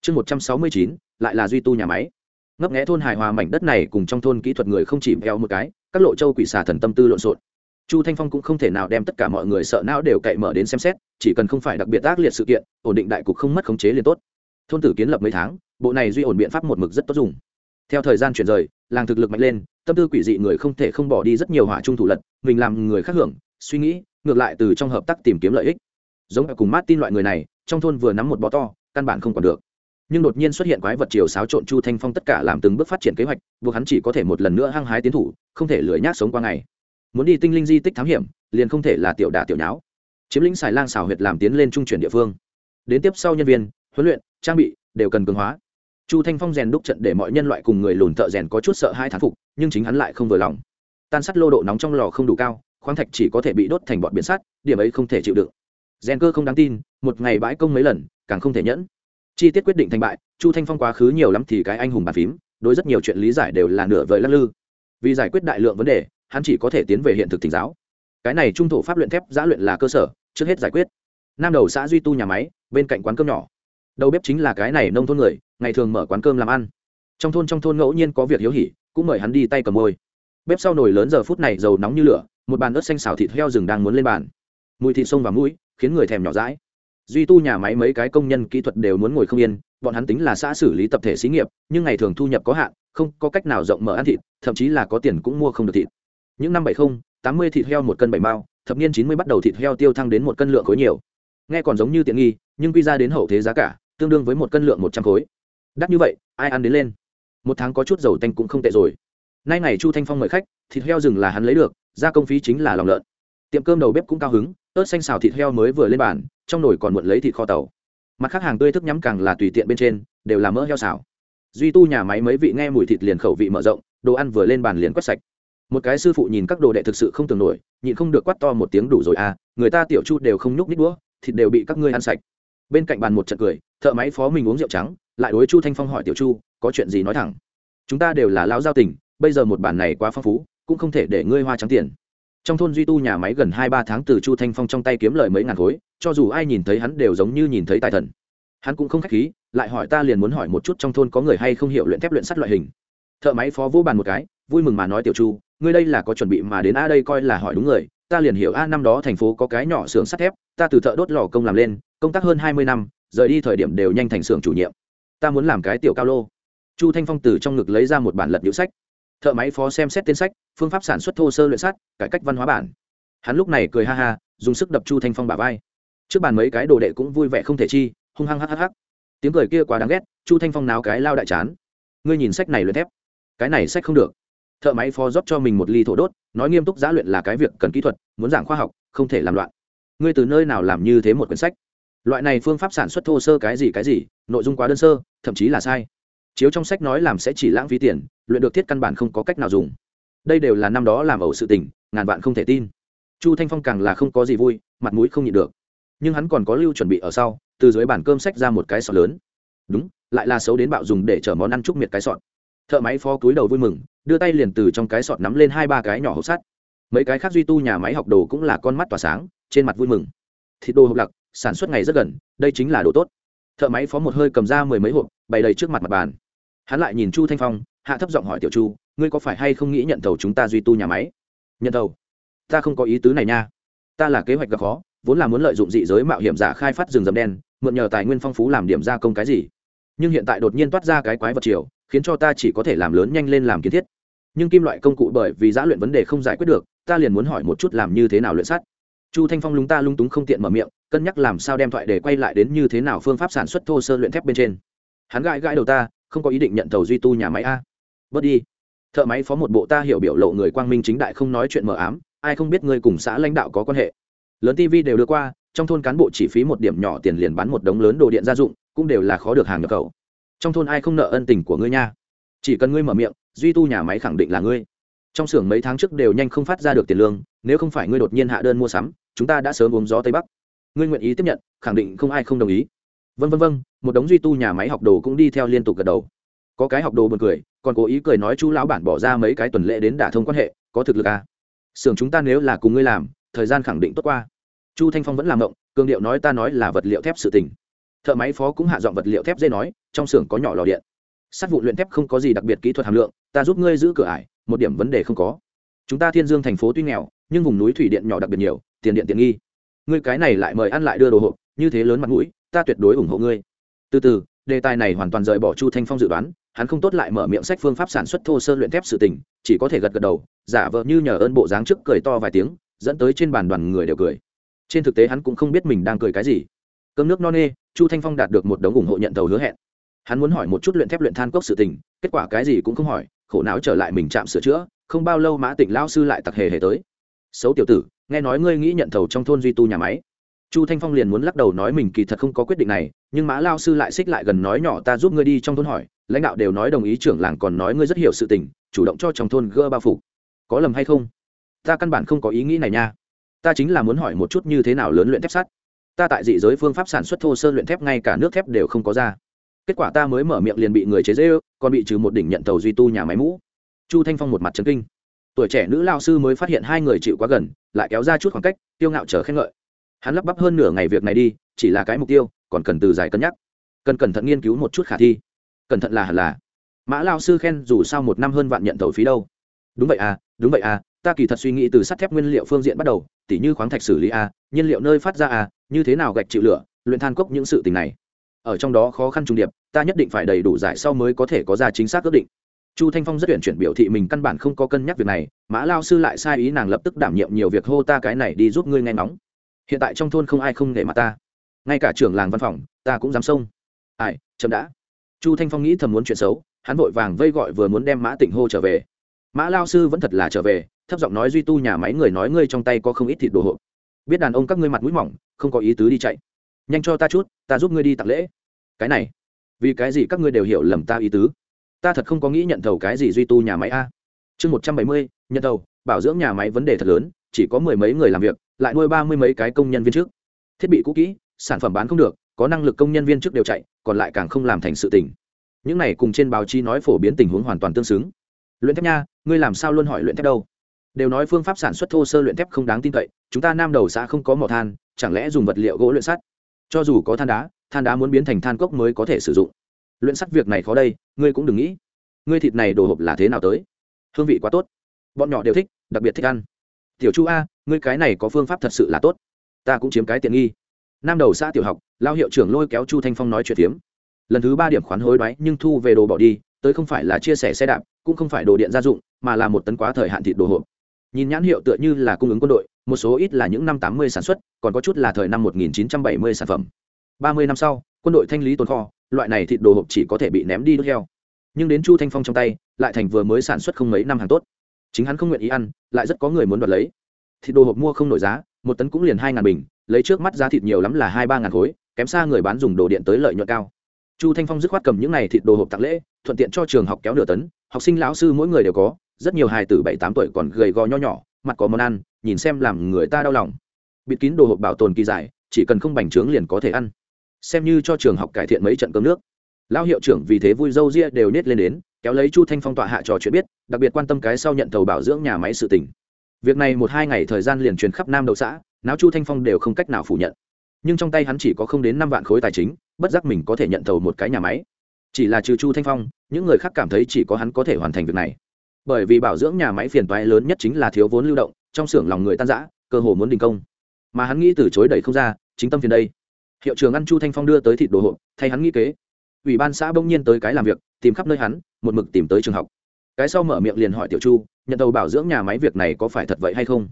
Chương một trăm sáu mươi chín lại là duy tu nhà máy. Ngấp nghẽ thôn hài hòa mảnh đất này cùng trong thôn kỹ thuật người không chỉ eo một cái các lộ châu quỷ xà thần tâm tư lộn xộn. Chu thanh phong cũng không thể nào đem tất cả mọi người sợ não đều cậy mở đến xem xét chỉ cần không phải đặc biệt ác liệt sự kiện ổn định đại cục không mất khống chế liền tốt. Thôn tử kiến lập mấy tháng bộ này duy ổn biện pháp một mực rất tốt dùng. Theo thời gian chuyển rời làng thực lực mạnh lên tâm tư quỷ dị người không thể không bỏ đi rất nhiều hỏa trung thủ lật mình làm người khác hưởng suy nghĩ, ngược lại từ trong hợp tác tìm kiếm lợi ích. Giống cùng mát tin loại người này, trong thôn vừa nắm một bó to, căn bản không còn được. Nhưng đột nhiên xuất hiện quái vật chiều xáo trộn chu thanh phong tất cả làm từng bước phát triển kế hoạch, buộc hắn chỉ có thể một lần nữa hăng hái tiến thủ, không thể lười nhác sống qua ngày. Muốn đi tinh linh di tích thám hiểm, liền không thể là tiểu đả tiểu nháo. Chiếm lĩnh xài lang xảo huyệt làm tiến lên trung chuyển địa phương. Đến tiếp sau nhân viên, huấn luyện, trang bị, đều cần cường hóa. Chu thanh phong rèn đúc trận để mọi nhân loại cùng người lùn thợ rèn có chút sợ hai thán phục, nhưng chính hắn lại không vừa lòng. Tan sắt lô độ nóng trong lò không đủ cao khoáng thạch chỉ có thể bị đốt thành bọn biển sắt, điểm ấy không thể chịu đựng. Gen cơ không đáng tin, một ngày bãi công mấy lần, càng không thể nhẫn. Chi tiết quyết định thành bại, chu thanh phong quá khứ nhiều lắm thì cái anh hùng bàn phím, đối rất nhiều chuyện lý giải đều là nửa vời lắc lư. Vì giải quyết đại lượng vấn đề, hắn chỉ có thể tiến về hiện thực thỉnh giáo. Cái này trung thổ pháp luyện thép giã luyện là cơ sở, trước hết giải quyết. Nam đầu xã duy tu nhà máy, bên cạnh quán cơm nhỏ. Đầu bếp chính là cái này nông thôn người, ngày thường mở quán cơm làm ăn. Trong thôn trong thôn ngẫu nhiên có việc hiếu hỉ, cũng mời hắn đi tay cầm môi bếp sau nồi lớn giờ phút này dầu nóng như lửa, một bàn ớt xanh xào thịt heo rừng đang muốn lên bàn. Mùi thịt sông và mũi, khiến người thèm nhỏ rãi duy tu nhà máy mấy cái công nhân kỹ thuật đều muốn ngồi không yên, bọn hắn tính là xã xử lý tập thể xí nghiệp, nhưng ngày thường thu nhập có hạn, không có cách nào rộng mở ăn thịt, thậm chí là có tiền cũng mua không được thịt. Những năm bảy mươi tám mươi thịt heo một cân bảy mao, thập niên chín mươi bắt đầu thịt heo tiêu thăng đến một cân lượng khối nhiều. Nghe còn giống như tiện nghi, nhưng quy ra đến hậu thế giá cả, tương đương với một cân lượng một trăm khối. Đắt như vậy, ai ăn đến lên? Một tháng có chút dầu tanh cũng không tệ rồi nay ngày chu thanh phong mời khách, thịt heo rừng là hắn lấy được gia công phí chính là lòng lợn. Tiệm cơm đầu bếp cũng cao hứng, ớt xanh xào thịt heo mới vừa lên bàn, trong nồi còn muộn lấy thịt kho tàu. Mặt khác hàng tươi thức nhắm càng là tùy tiện bên trên, đều là mỡ heo xào. Duy tu nhà máy mấy vị nghe mùi thịt liền khẩu vị mở rộng, đồ ăn vừa lên bàn liền quét sạch. Một cái sư phụ nhìn các đồ đệ thực sự không tưởng nổi, nhịn không được quát to một tiếng đủ rồi à người ta tiểu chu đều không nhúc nít đũa, thịt đều bị các ngươi ăn sạch. Bên cạnh bàn một trận cười, thợ máy phó mình uống rượu trắng, lại đối chu thanh phong hỏi tiểu chu, có chuyện gì nói thẳng. Chúng ta đều là lao giao tình bây giờ một bản này quá phong phú, cũng không thể để ngươi hoa trắng tiền. Trong thôn duy tu nhà máy gần hai ba tháng từ chu thanh phong trong tay kiếm lời mấy ngàn khối, cho dù ai nhìn thấy hắn đều giống như nhìn thấy tài thần. Hắn cũng không k h á c h khí, lại hỏi ta liền muốn hỏi một chút trong thôn có người hay không hiểu luyện thép luyện sắt loại hình. Thợ máy phó vô bàn một cái, vui mừng mà nói, tiểu chu, ngươi đây là có chuẩn bị mà đến a đây coi là hỏi đúng người, ta liền hiểu a năm đó thành phố có cái nhỏ xưởng sắt thép, ta từ thợ đốt lò công làm lên, công tác hơn hai mươi năm, rời đi thời điểm đều nhanh thành xưởng chủ nhiệm. Ta muốn làm cái tiểu cao lô. Chu thanh phong từ trong ngực lấy ra một bản lật nhũ sách thợ máy phó xem xét tên sách, phương pháp sản xuất thô sơ luyện sắt, cải cách văn hóa bản. Hắn lúc này cười ha ha, dùng sức đập chu thanh phong bả vai. Trước bàn mấy cái đồ đệ cũng vui vẻ không thể chi, hung hăng hắc hắc tiếng cười kia quá đáng ghét, chu thanh phong náo cái lao đại chán. Ngươi nhìn sách này luyện thép. Cái này sách không được. Thợ máy phó rót cho mình một ly thổ đốt, nói nghiêm túc giá luyện là cái việc cần kỹ thuật, muốn giảng khoa học, không thể làm loạn. Ngươi từ nơi nào làm như thế một quyển sách? Loại này phương pháp sản xuất thô sơ cái gì cái gì, nội dung quá đơn sơ, thậm chí là sai chiếu trong sách nói làm sẽ chỉ lãng phí tiền, luyện được thiết căn bản không có cách nào dùng. Đây đều là năm đó làm ẩu sự tình, ngàn vạn không thể tin. Chu thanh phong càng là không có gì vui, mặt mũi không nhịn được. Nhưng hắn còn có lưu chuẩn bị ở sau, từ dưới bàn cơm sách ra một cái sọt lớn. Đúng, lại là xấu đến bạo dùng để chở món ăn trúc miệt cái sọt. Thợ máy phó cúi đầu vui mừng, đưa tay liền từ trong cái sọt nắm lên hai ba cái nhỏ hộp sắt. Mấy cái khác duy tu nhà máy học đồ cũng là con mắt tỏa sáng, trên mặt vui mừng. Thịt đồ hộp lặc, sản xuất ngày rất gần, đây chính là đồ tốt. Thợ máy phó một hơi cầm ra mười mấy hộp, bày đầy trước mặt mặt bàn hắn lại nhìn chu thanh phong, hạ thấp giọng hỏi tiểu chu, ngươi có phải hay không nghĩ nhận thầu chúng ta duy tu nhà máy? Nhận thầu? Ta không có ý tứ này nha. Ta là kế hoạch gặp khó, vốn là muốn lợi dụng dị giới mạo hiểm giả khai phát rừng rậm đen, mượn nhờ tài nguyên phong phú làm điểm gia công cái gì. Nhưng hiện tại đột nhiên toát ra cái quái vật chiều khiến cho ta chỉ có thể làm lớn nhanh lên làm kiến thiết. Nhưng kim loại công cụ bởi vì giã luyện vấn đề không giải quyết được, ta liền muốn hỏi một chút làm như thế nào luyện sắt. Chu thanh phong lúng ta lung túng không tiện mở miệng, cân nhắc làm sao đem thoại để quay lại đến như thế nào phương pháp sản xuất thô sơ luyện thép bên trên. Hắn gãi gãi đầu ta không có ý định nhận tàu duy tu nhà máy a. Bớt đi. Thợ máy phó một bộ ta hiểu biểu lộ người quang minh chính đại không nói chuyện mờ ám, ai không biết ngươi cùng xã lãnh đạo có quan hệ. Lớn tv đều đưa qua, trong thôn cán bộ chỉ phí một điểm nhỏ tiền liền bán một đống lớn đồ điện gia dụng, cũng đều là khó được hàng nhập khẩu. Trong thôn ai không nợ ân tình của ngươi nha? Chỉ cần ngươi mở miệng, duy tu nhà máy khẳng định là ngươi. Trong xưởng mấy tháng trước đều nhanh không phát ra được tiền lương, nếu không phải ngươi đột nhiên hạ đơn mua sắm, chúng ta đã sớm uống gió tây bắc. Ngươi nguyện ý tiếp nhận, khẳng định không ai không đồng ý vân vân vân một đống duy tu nhà máy học đồ cũng đi theo liên tục gật đầu. Có cái học đồ buồn cười, còn cố ý cười nói chú lão bản bỏ ra mấy cái tuần lễ đến đả thông quan hệ, có thực lực à? Xưởng chúng ta nếu là cùng ngươi làm, thời gian khẳng định tốt qua. Chu thanh phong vẫn làm động cường điệu nói ta nói là vật liệu thép sự tình. Thợ máy phó cũng hạ dọn vật liệu thép dây nói, trong xưởng có nhỏ lò điện. Sắt vụ luyện thép không có gì đặc biệt kỹ thuật hàm lượng, ta giúp ngươi giữ cửa ải, một điểm vấn đề không có. Chúng ta thiên dương thành phố tuy nghèo, nhưng vùng núi thủy điện nhỏ đặc biệt nhiều, tiền điện tiện nghi. Ngươi cái này lại mời ăn lại đưa đồ hộp, như thế lớn mặt mũi ta tuyệt đối ủng hộ ngươi. Từ từ, đề tài này hoàn toàn rời bỏ chu thanh phong dự đoán, hắn không tốt lại mở miệng sách phương pháp sản xuất thô sơ luyện thép sự tình, chỉ có thể gật gật đầu, giả vờ như nhờ ơn bộ dáng trước cười to vài tiếng, dẫn tới trên bàn đoàn người đều cười. Trên thực tế hắn cũng không biết mình đang cười cái gì. Cơm nước no nê, chu thanh phong đạt được một đống ủng hộ nhận tàu hứa hẹn. Hắn muốn hỏi một chút luyện thép luyện than cốc sự tình, kết quả cái gì cũng không hỏi, khổ não trở lại mình chạm sửa chữa, không bao lâu mã tỉnh lao sư lại tặc hề hề tới. Xấu tiểu tử, nghe nói ngươi nghĩ nhận thầu trong thôn duy tu nhà máy chu thanh phong liền muốn lắc đầu nói mình kỳ thật không có quyết định này, nhưng mã lao sư lại xích lại gần nói nhỏ ta giúp ngươi đi trong thôn hỏi, lãnh đạo đều nói đồng ý trưởng làng còn nói ngươi rất hiểu sự tình, chủ động cho trong thôn gỡ bao phủ. Có lầm hay không? Ta căn bản không có ý nghĩ này nha. Ta chính là muốn hỏi một chút như thế nào lớn luyện thép sắt. Ta tại dị giới phương pháp sản xuất thô sơ luyện thép ngay cả nước thép đều không có ra. Kết quả ta mới mở miệng liền bị người chế dễ ư còn bị trừ một đỉnh nhận tàu duy tu nhà máy mũ. Chu thanh phong một mặt trấn kinh. Tuổi trẻ nữ lao sư mới phát hiện hai người chịu quá gần, lại kéo ra chút khoảng cách tiêu ngạo chờ khen ngợi hắn lắp bắp hơn nửa ngày việc này đi chỉ là cái mục tiêu còn cần từ dài cân nhắc. Cần cẩn thận nghiên cứu một chút khả thi. Cẩn thận là hẳn là. Mã lao sư khen dù sao một năm hơn vạn nhận thầu phí đâu. Đúng vậy à đúng vậy à ta kỳ thật suy nghĩ từ sắt thép nguyên liệu phương diện bắt đầu tỉ như khoáng thạch xử lý à, nhiên liệu nơi phát ra à, như thế nào gạch chịu lửa luyện than cốc những sự tình này. Ở trong đó khó khăn trung điệp ta nhất định phải đầy đủ giải sau mới có thể có ra chính xác ước định. Chu thanh phong rất tuyển chuyển biểu thị mình căn bản không có cân nhắc việc này mã lao sư lại sai ý nàng lập tức đảm nhiệm nhiều việc hô ta cái này đi giúp ngươi nghe ngóng hiện tại trong thôn không ai không nể mặt ta. Ngay cả trưởng làng văn phòng, ta cũng dám xông. Ai, chậm đã. Chu thanh phong nghĩ thầm muốn chuyện xấu, hắn vội vàng vây gọi vừa muốn đem mã tịnh hô trở về. Mã lao sư vẫn thật là trở về, thấp giọng nói duy tu nhà máy người nói ngươi trong tay có không ít thịt đồ hộp. Biết đàn ông các ngươi mặt mũi mỏng, không có ý tứ đi chạy. Nhanh cho ta chút, ta giúp ngươi đi tặng lễ. Cái này, vì cái gì các ngươi đều hiểu lầm ta ý tứ? Ta thật không có nghĩ nhận thầu cái gì duy tu nhà máy a. Chương một trăm bảy mươi, nhận thầu, bảo dưỡng nhà máy vấn đề thật lớn, chỉ có mười mấy người làm việc lại nuôi ba mươi mấy cái công nhân viên trước. Thiết bị cũ kỹ, sản phẩm bán không được, có năng lực công nhân viên trước đều chạy, còn lại càng không làm thành sự tình. Những này cùng trên báo chí nói phổ biến tình huống hoàn toàn tương xứng. Luyện thép nha, ngươi làm sao luôn hỏi luyện thép đâu? Đều nói phương pháp sản xuất thô sơ luyện thép không đáng tin cậy, chúng ta nam đầu xã không có mỏ than, chẳng lẽ dùng vật liệu gỗ luyện sắt? Cho dù có than đá than đá muốn biến thành than cốc mới có thể sử dụng. Luyện sắt việc này khó đây, ngươi cũng đừng nghĩ. Ngươi thịt này đồ hộp là thế nào tới? Hương vị quá tốt. Bọn nhỏ đều thích, đặc biệt thích ăn tiểu chu a, ngươi cái này có phương pháp thật sự là tốt. Ta cũng chiếm cái tiện nghi. Nam đầu xã tiểu học, lao hiệu trưởng lôi kéo chu thanh phong nói chuyện phiếm. Lần thứ ba điểm khoán hối đoái, nhưng thu về đồ bỏ đi, tới không phải là chia sẻ xe đạp, cũng không phải đồ điện gia dụng, mà là một tấn quá thời hạn thịt đồ hộp. Nhìn nhãn hiệu tựa như là cung ứng quân đội, một số ít là những năm tám mươi sản xuất, còn có chút là thời năm một nghìn chín trăm bảy mươi sản phẩm. Ba mươi năm sau, quân đội thanh lý tồn kho, loại này thịt đồ hộp chỉ có thể bị ném đi đốt heo. Nhưng đến chu thanh phong trong tay, lại thành vừa mới sản xuất không mấy năm hàng tốt chính hắn không nguyện ý ăn, lại rất có người muốn đoạt lấy. Thịt đồ hộp mua không nổi giá, một tấn cũng liền hai ngàn bình, lấy trước mắt giá thịt nhiều lắm là hai ba ngàn khối, kém xa người bán dùng đồ điện tới lợi nhuận cao. Chu thanh phong dứt khoát cầm những này thịt đồ hộp tặng lễ, thuận tiện cho trường học kéo nửa tấn, học sinh, lão sư mỗi người đều có, rất nhiều hài tử bảy tám tuổi còn gầy gò nho nhỏ, mặt có món ăn, nhìn xem làm người ta đau lòng. Bịt kín đồ hộp bảo tồn kỳ dài chỉ cần không bành trướng liền có thể ăn. Xem như cho trường học cải thiện mấy trận cơm nước. Lão hiệu trưởng vì thế vui râu ria đều nết lên đến, kéo lấy chu thanh phong tọa hạ trò chuyện biết đặc biệt quan tâm cái sau nhận thầu bảo dưỡng nhà máy sự tỉnh. Việc này một hai ngày thời gian liền truyền khắp nam đầu xã, náo chu thanh phong đều không cách nào phủ nhận. Nhưng trong tay hắn chỉ có không đến năm vạn khối tài chính, bất giác mình có thể nhận thầu một cái nhà máy. Chỉ là trừ chu thanh phong, những người khác cảm thấy chỉ có hắn có thể hoàn thành việc này. Bởi vì bảo dưỡng nhà máy phiền toái lớn nhất chính là thiếu vốn lưu động, trong xưởng lòng người tan rã, cơ hồ muốn đình công. Mà hắn nghĩ từ chối đẩy không ra, chính tâm phiền đây. Hiệu trưởng ăn chu thanh phong đưa tới thịt đồ hộp, thay hắn nghĩ kế. Ủy ban xã bỗng nhiên tới cái làm việc, tìm khắp nơi hắn, một mực tìm tới trường học cái sau mở miệng liền hỏi tiểu chu, nhận tàu bảo dưỡng nhà máy việc này có phải thật vậy hay không?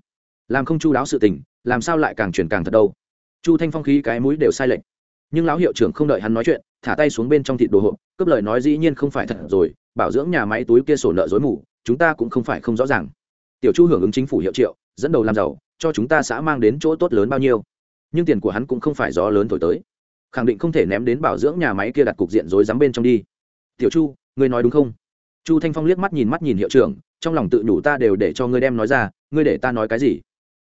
Làm không chu đáo sự tình, làm sao lại càng chuyển càng thật đâu? Chu thanh phong khí cái mũi đều sai lệch. Nhưng lão hiệu trưởng không đợi hắn nói chuyện, thả tay xuống bên trong thịt đồ hộp, cướp lời nói dĩ nhiên không phải thật rồi, bảo dưỡng nhà máy túi kia sổ nợ dối mù, chúng ta cũng không phải không rõ ràng. Tiểu chu hưởng ứng chính phủ hiệu triệu, dẫn đầu làm giàu, cho chúng ta xã mang đến chỗ tốt lớn bao nhiêu. Nhưng tiền của hắn cũng không phải gió lớn thổi tới. Khẳng định không thể ném đến bảo dưỡng nhà máy kia đặt cục diện rối rắm bên trong đi. Tiểu chu, ngươi nói đúng không? Chu thanh phong liếc mắt nhìn mắt nhìn hiệu trưởng, trong lòng tự nhủ ta đều để cho ngươi đem nói ra, ngươi để ta nói cái gì?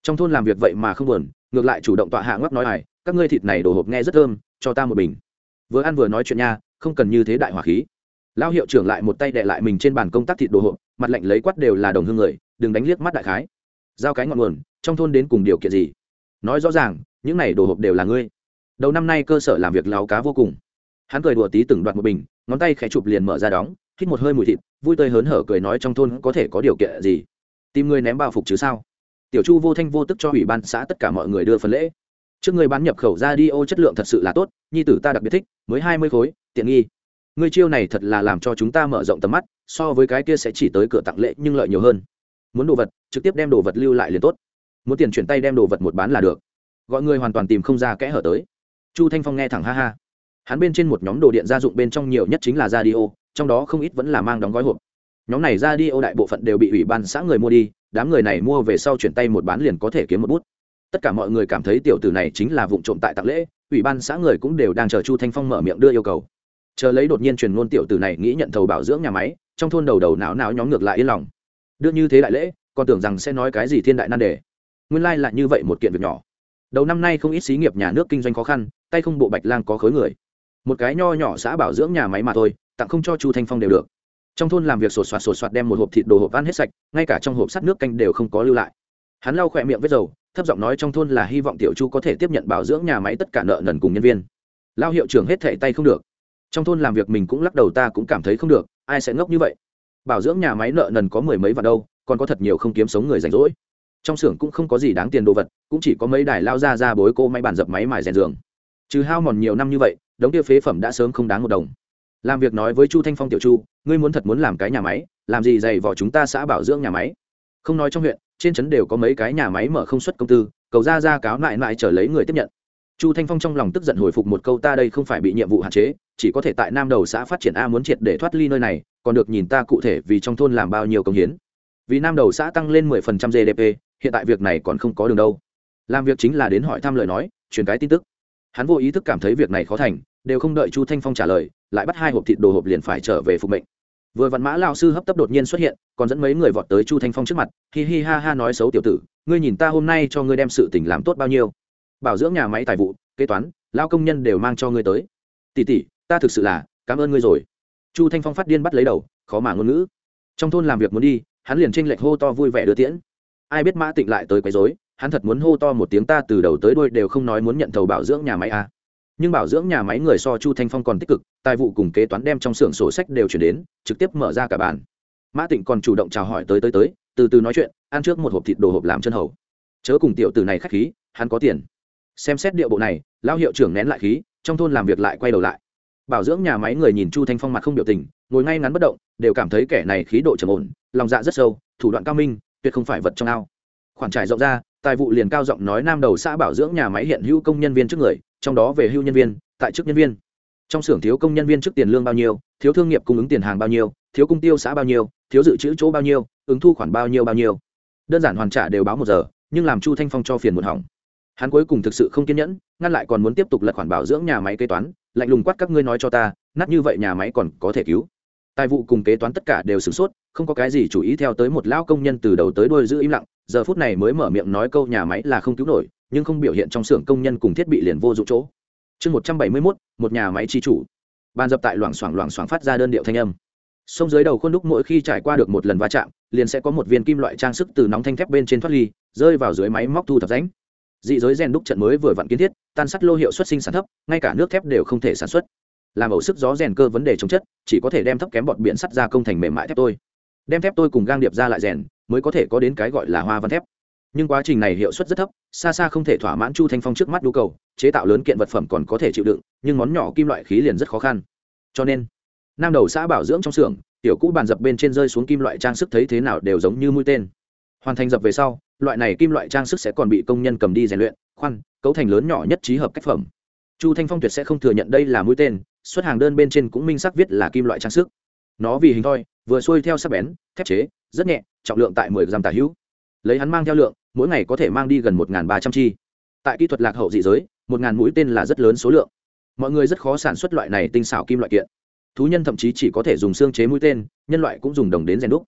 Trong thôn làm việc vậy mà không buồn, ngược lại chủ động tọa hạ ngóc nói ải các ngươi thịt này đồ hộp nghe rất thơm, cho ta một bình. Vừa ăn vừa nói chuyện nha, không cần như thế đại hỏa khí. Lão hiệu trưởng lại một tay đệ lại mình trên bàn công tác thịt đồ hộp, mặt lạnh lấy quát đều là đồng hương người, đừng đánh liếc mắt đại khái. Giao cái ngọn nguồn, trong thôn đến cùng điều kiện gì? Nói rõ ràng, những này đồ hộp đều là ngươi. Đầu năm nay cơ sở làm việc láo cá vô cùng. Hắn cười đùa tí từng đoạt một bình, ngón tay khẽ chụp liền mở ra đóng hít một hơi mùi thịt, vui tươi hớn hở cười nói trong thôn có thể có điều kiện gì? Tìm người ném bao phục chứ sao? Tiểu chu vô thanh vô tức cho ủy ban xã tất cả mọi người đưa phần lễ. Trước người bán nhập khẩu ra đi, ô chất lượng thật sự là tốt, nhi tử ta đặc biệt thích, mới hai mươi khối, tiện nghi. Người chiêu này thật là làm cho chúng ta mở rộng tầm mắt, so với cái kia sẽ chỉ tới cửa tặng lễ nhưng lợi nhiều hơn. Muốn đồ vật, trực tiếp đem đồ vật lưu lại liền tốt. Muốn tiền chuyển tay đem đồ vật một bán là được. Gọi người hoàn toàn tìm không ra kẽ hở tới. Chu thanh phong nghe thẳng ha ha. Hắn bên trên một nhóm đồ điện gia dụng bên trong nhiều nhất chính là radio trong đó không ít vẫn là mang đóng gói hộp. Nhóm này ra đi ô đại bộ phận đều bị ủy ban xã người mua đi, đám người này mua về sau chuyển tay một bán liền có thể kiếm một bút. Tất cả mọi người cảm thấy tiểu tử này chính là vụ trộm tại tặng lễ, ủy ban xã người cũng đều đang chờ chu thanh phong mở miệng đưa yêu cầu. Chờ lấy đột nhiên truyền ngôn tiểu tử này nghĩ nhận thầu bảo dưỡng nhà máy, trong thôn đầu đầu não não nhóm ngược lại yên lòng. Đưa như thế đại lễ, còn tưởng rằng sẽ nói cái gì thiên đại nan đề. Nguyên lai là như vậy một kiện việc nhỏ. Đầu năm nay không ít xí nghiệp nhà nước kinh doanh khó khăn, tay không bộ bạch lang có khối người. Một cái nho nhỏ xã bảo dưỡng nhà máy mà thôi tặng không cho chu thanh phong đều được. Trong thôn làm việc sột soạt sột soạt đem một hộp thịt đồ hộp ăn hết sạch, ngay cả trong hộp sắt nước canh đều không có lưu lại. Hắn lau khỏe miệng với dầu, thấp giọng nói trong thôn là hy vọng tiểu chu có thể tiếp nhận bảo dưỡng nhà máy tất cả nợ nần cùng nhân viên. Lao hiệu trưởng hết thệ tay không được. Trong thôn làm việc mình cũng lắc đầu ta cũng cảm thấy không được, ai sẽ ngốc như vậy? Bảo dưỡng nhà máy nợ nần có mười mấy vạn đâu, còn có thật nhiều không kiếm sống người rảnh rỗi. Trong xưởng cũng không có gì đáng tiền đồ vật, cũng chỉ có mấy đài lao ra ra bối cô máy bàn dập máy mài rèn giường. Trừ hao mòn nhiều năm như vậy, đống tiêu phế phẩm đã sớm không đáng một đồng làm việc nói với chu thanh phong tiểu chu, ngươi muốn thật muốn làm cái nhà máy, làm gì dày vỏ chúng ta xã bảo dưỡng nhà máy? Không nói trong huyện, trên trấn đều có mấy cái nhà máy mở không xuất công tư, cầu ra ra cáo lại lại trở lấy người tiếp nhận. Chu thanh phong trong lòng tức giận hồi phục một câu, ta đây không phải bị nhiệm vụ hạn chế, chỉ có thể tại nam đầu xã phát triển a muốn triệt để thoát ly nơi này, còn được nhìn ta cụ thể vì trong thôn làm bao nhiêu công hiến. Vì nam đầu xã tăng lên 10% gdp hiện tại việc này còn không có đường đâu. Làm việc chính là đến hỏi thăm lời nói, truyền cái tin tức. Hắn vô ý thức cảm thấy việc này khó thành, đều không đợi chu thanh phong trả lời lại bắt hai hộp thịt đồ hộp liền phải trở về phục mệnh. Vừa văn mã lao sư hấp tấp đột nhiên xuất hiện, còn dẫn mấy người vọt tới chu thanh phong trước mặt, hi hi ha ha nói xấu tiểu tử, ngươi nhìn ta hôm nay cho ngươi đem sự tình làm tốt bao nhiêu. Bảo dưỡng nhà máy tài vụ, kế toán lao công nhân đều mang cho ngươi tới. Tỉ tỉ ta thực sự là cảm ơn ngươi rồi. Chu thanh phong phát điên bắt lấy đầu, khó mà ngôn ngữ. Trong thôn làm việc muốn đi, hắn liền tranh lệch hô to vui vẻ đưa tiễn. Ai biết mã tịnh lại tới quấy rối, hắn thật muốn hô to một tiếng ta từ đầu tới đuôi đều không nói muốn nhận thầu bảo dưỡng nhà máy a à nhưng bảo dưỡng nhà máy người so chu thanh phong còn tích cực, tài vụ cùng kế toán đem trong xưởng sổ sách đều chuyển đến, trực tiếp mở ra cả bàn. Mã tịnh còn chủ động chào hỏi tới tới tới, từ từ nói chuyện, ăn trước một hộp thịt đồ hộp làm chân hầu. Chớ cùng tiểu từ này khách khí, hắn có tiền. Xem xét địa bộ này lao hiệu trưởng nén lại khí, trong thôn làm việc lại quay đầu lại. Bảo dưỡng nhà máy người nhìn chu thanh phong mặt không biểu tình, ngồi ngay ngắn bất động, đều cảm thấy kẻ này khí độ trầm ổn, lòng dạ rất sâu, thủ đoạn cao minh, tuyệt không phải vật trong ao. Khoản trải rộng ra, tài vụ liền cao giọng nói nam đầu xã bảo dưỡng nhà máy hiện hữu công nhân viên trước người trong đó về hưu nhân viên, tại chức nhân viên. Trong xưởng thiếu công nhân viên trước tiền lương bao nhiêu, thiếu thương nghiệp cung ứng tiền hàng bao nhiêu, thiếu cung tiêu xã bao nhiêu, thiếu dự trữ chỗ bao nhiêu, ứng thu khoản bao nhiêu bao nhiêu. Đơn giản hoàn trả đều báo một giờ, nhưng làm chu thanh phong cho phiền một hỏng. Hắn cuối cùng thực sự không kiên nhẫn, ngăn lại còn muốn tiếp tục lật khoản bảo dưỡng nhà máy kế toán, lạnh lùng quát các ngươi nói cho ta, nát như vậy nhà máy còn có thể cứu. Tài vụ cùng kế toán tất cả đều sửng sốt, không có cái gì chủ ý theo tới một lão công nhân từ đầu tới đuôi giữ im lặng, giờ phút này mới mở miệng nói câu nhà máy là không cứu nổi nhưng không biểu hiện trong xưởng công nhân cùng thiết bị liền vô dụng chỗ. Chương một trăm bảy mươi mốt, một nhà máy chi chủ. Bàn dập tại loảng xoảng loảng xoảng phát ra đơn điệu thanh âm. Sông dưới đầu khuôn đúc mỗi khi trải qua được một lần va chạm, liền sẽ có một viên kim loại trang sức từ nóng thanh thép bên trên thoát ly, rơi vào dưới máy móc thu thập rãnh. Dị giới rèn đúc trận mới vừa vặn kiến thiết, tan sắt lô hiệu xuất sinh sản thấp, ngay cả nước thép đều không thể sản xuất. Làm ẩu sức gió rèn cơ vấn đề chống chất, chỉ có thể đem thấp kém bọt biển sắt ra công thành mềm mại thép tôi. Đem thép tôi cùng gang điệp ra lại rèn, mới có thể có đến cái gọi là hoa văn thép nhưng quá trình này hiệu suất rất thấp, xa xa không thể thỏa mãn chu thanh phong trước mắt nhu cầu, chế tạo lớn kiện vật phẩm còn có thể chịu đựng, nhưng món nhỏ kim loại khí liền rất khó khăn. Cho nên, nam đầu xã bảo dưỡng trong xưởng, tiểu cũ bàn dập bên trên rơi xuống kim loại trang sức thấy thế nào đều giống như mũi tên. Hoàn thành dập về sau, loại này kim loại trang sức sẽ còn bị công nhân cầm đi rèn luyện, khoan, cấu thành lớn nhỏ nhất trí hợp cách phẩm. Chu thanh phong tuyệt sẽ không thừa nhận đây là mũi tên, xuất hàng đơn bên trên cũng minh xác viết là kim loại trang sức. Nó vì hình thoi, vừa xuôi theo sắc bén, thép chế, rất nhẹ, trọng lượng tại mười gram tả hữu. Lấy hắn mang theo lượng mỗi ngày có thể mang đi gần một ba trăm chi. Tại kỹ thuật lạc hậu dị giới, một mũi tên là rất lớn số lượng. Mọi người rất khó sản xuất loại này tinh xảo kim loại kiện. Thú nhân thậm chí chỉ có thể dùng xương chế mũi tên, nhân loại cũng dùng đồng đến rèn đúc.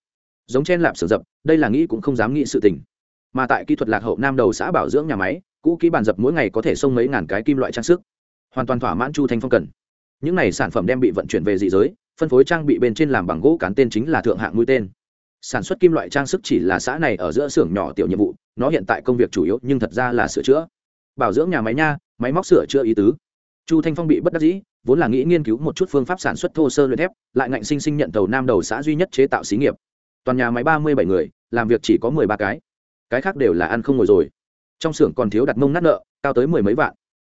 Giống chen lạp sử dập, đây là nghĩ cũng không dám nghĩ sự tình. Mà tại kỹ thuật lạc hậu nam đầu xã bảo dưỡng nhà máy, cũ kỹ bàn dập mỗi ngày có thể xông mấy ngàn cái kim loại trang sức. Hoàn toàn thỏa mãn chu thanh phong cần. Những này sản phẩm đem bị vận chuyển về dị giới, phân phối trang bị bên trên làm bằng gỗ cán tên chính là thượng hạng mũi tên. Sản xuất kim loại trang sức chỉ là xã này ở giữa xưởng nhỏ tiểu nhiệm vụ nó hiện tại công việc chủ yếu, nhưng thật ra là sửa chữa. Bảo dưỡng nhà máy nha, máy móc sửa chữa ý tứ. Chu thanh phong bị bất đắc dĩ, vốn là nghĩ nghiên cứu một chút phương pháp sản xuất thô sơ luyện thép, lại ngạnh sinh sinh nhận tàu nam đầu xã duy nhất chế tạo xí nghiệp. Toàn nhà máy ba mươi bảy người, làm việc chỉ có mười ba cái. Cái khác đều là ăn không ngồi rồi. Trong xưởng còn thiếu đặt mông nát nợ, cao tới mười mấy vạn.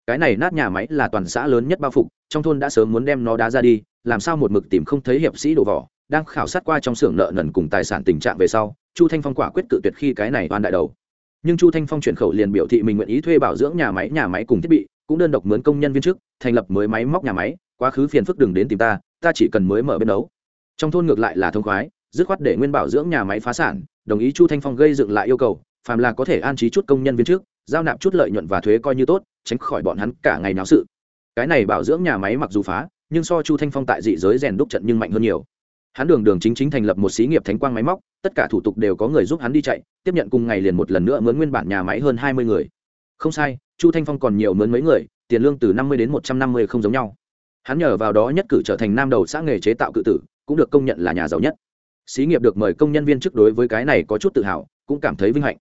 Cái này nát nhà máy là toàn xã lớn nhất bao phục trong thôn đã sớm muốn đem nó đá ra đi, làm sao một mực tìm không thấy hiệp sĩ đổ vỏ. Đang khảo sát qua trong xưởng nợ nần cùng tài sản tình trạng về sau, chu thanh phong quả quyết cự tuyệt khi cái này oan đại đầu nhưng chu thanh phong chuyển khẩu liền biểu thị mình nguyện ý thuê bảo dưỡng nhà máy nhà máy cùng thiết bị, cũng đơn độc mướn công nhân viên chức thành lập mới máy móc nhà máy, quá khứ phiền phức đừng đến tìm ta ta chỉ cần mới mở bên đấu. Trong thôn ngược lại là thông khoái, dứt khoát để nguyên bảo dưỡng nhà máy phá sản, đồng ý chu thanh phong gây dựng lại yêu cầu, phàm là có thể an trí chút công nhân viên trước, giao nạp chút lợi nhuận và thuế coi như tốt, tránh khỏi bọn hắn cả ngày náo sự. Cái này bảo dưỡng nhà máy mặc dù phá, nhưng so chu thanh phong tại dị giới rèn đúc trận nhưng mạnh hơn nhiều hắn đường đường chính chính thành lập một xí nghiệp thánh quang máy móc, tất cả thủ tục đều có người giúp hắn đi chạy, tiếp nhận cùng ngày liền một lần nữa mướn nguyên bản nhà máy hơn hai mươi người. Không sai, chu thanh phong còn nhiều mướn mấy người, tiền lương từ năm mươi đến một trăm năm mươi không giống nhau. Hắn nhờ vào đó nhất cử trở thành nam đầu xã nghề chế tạo cự tử, cũng được công nhận là nhà giàu nhất. Xí nghiệp được mời công nhân viên chức đối với cái này có chút tự hào, cũng cảm thấy vinh hạnh.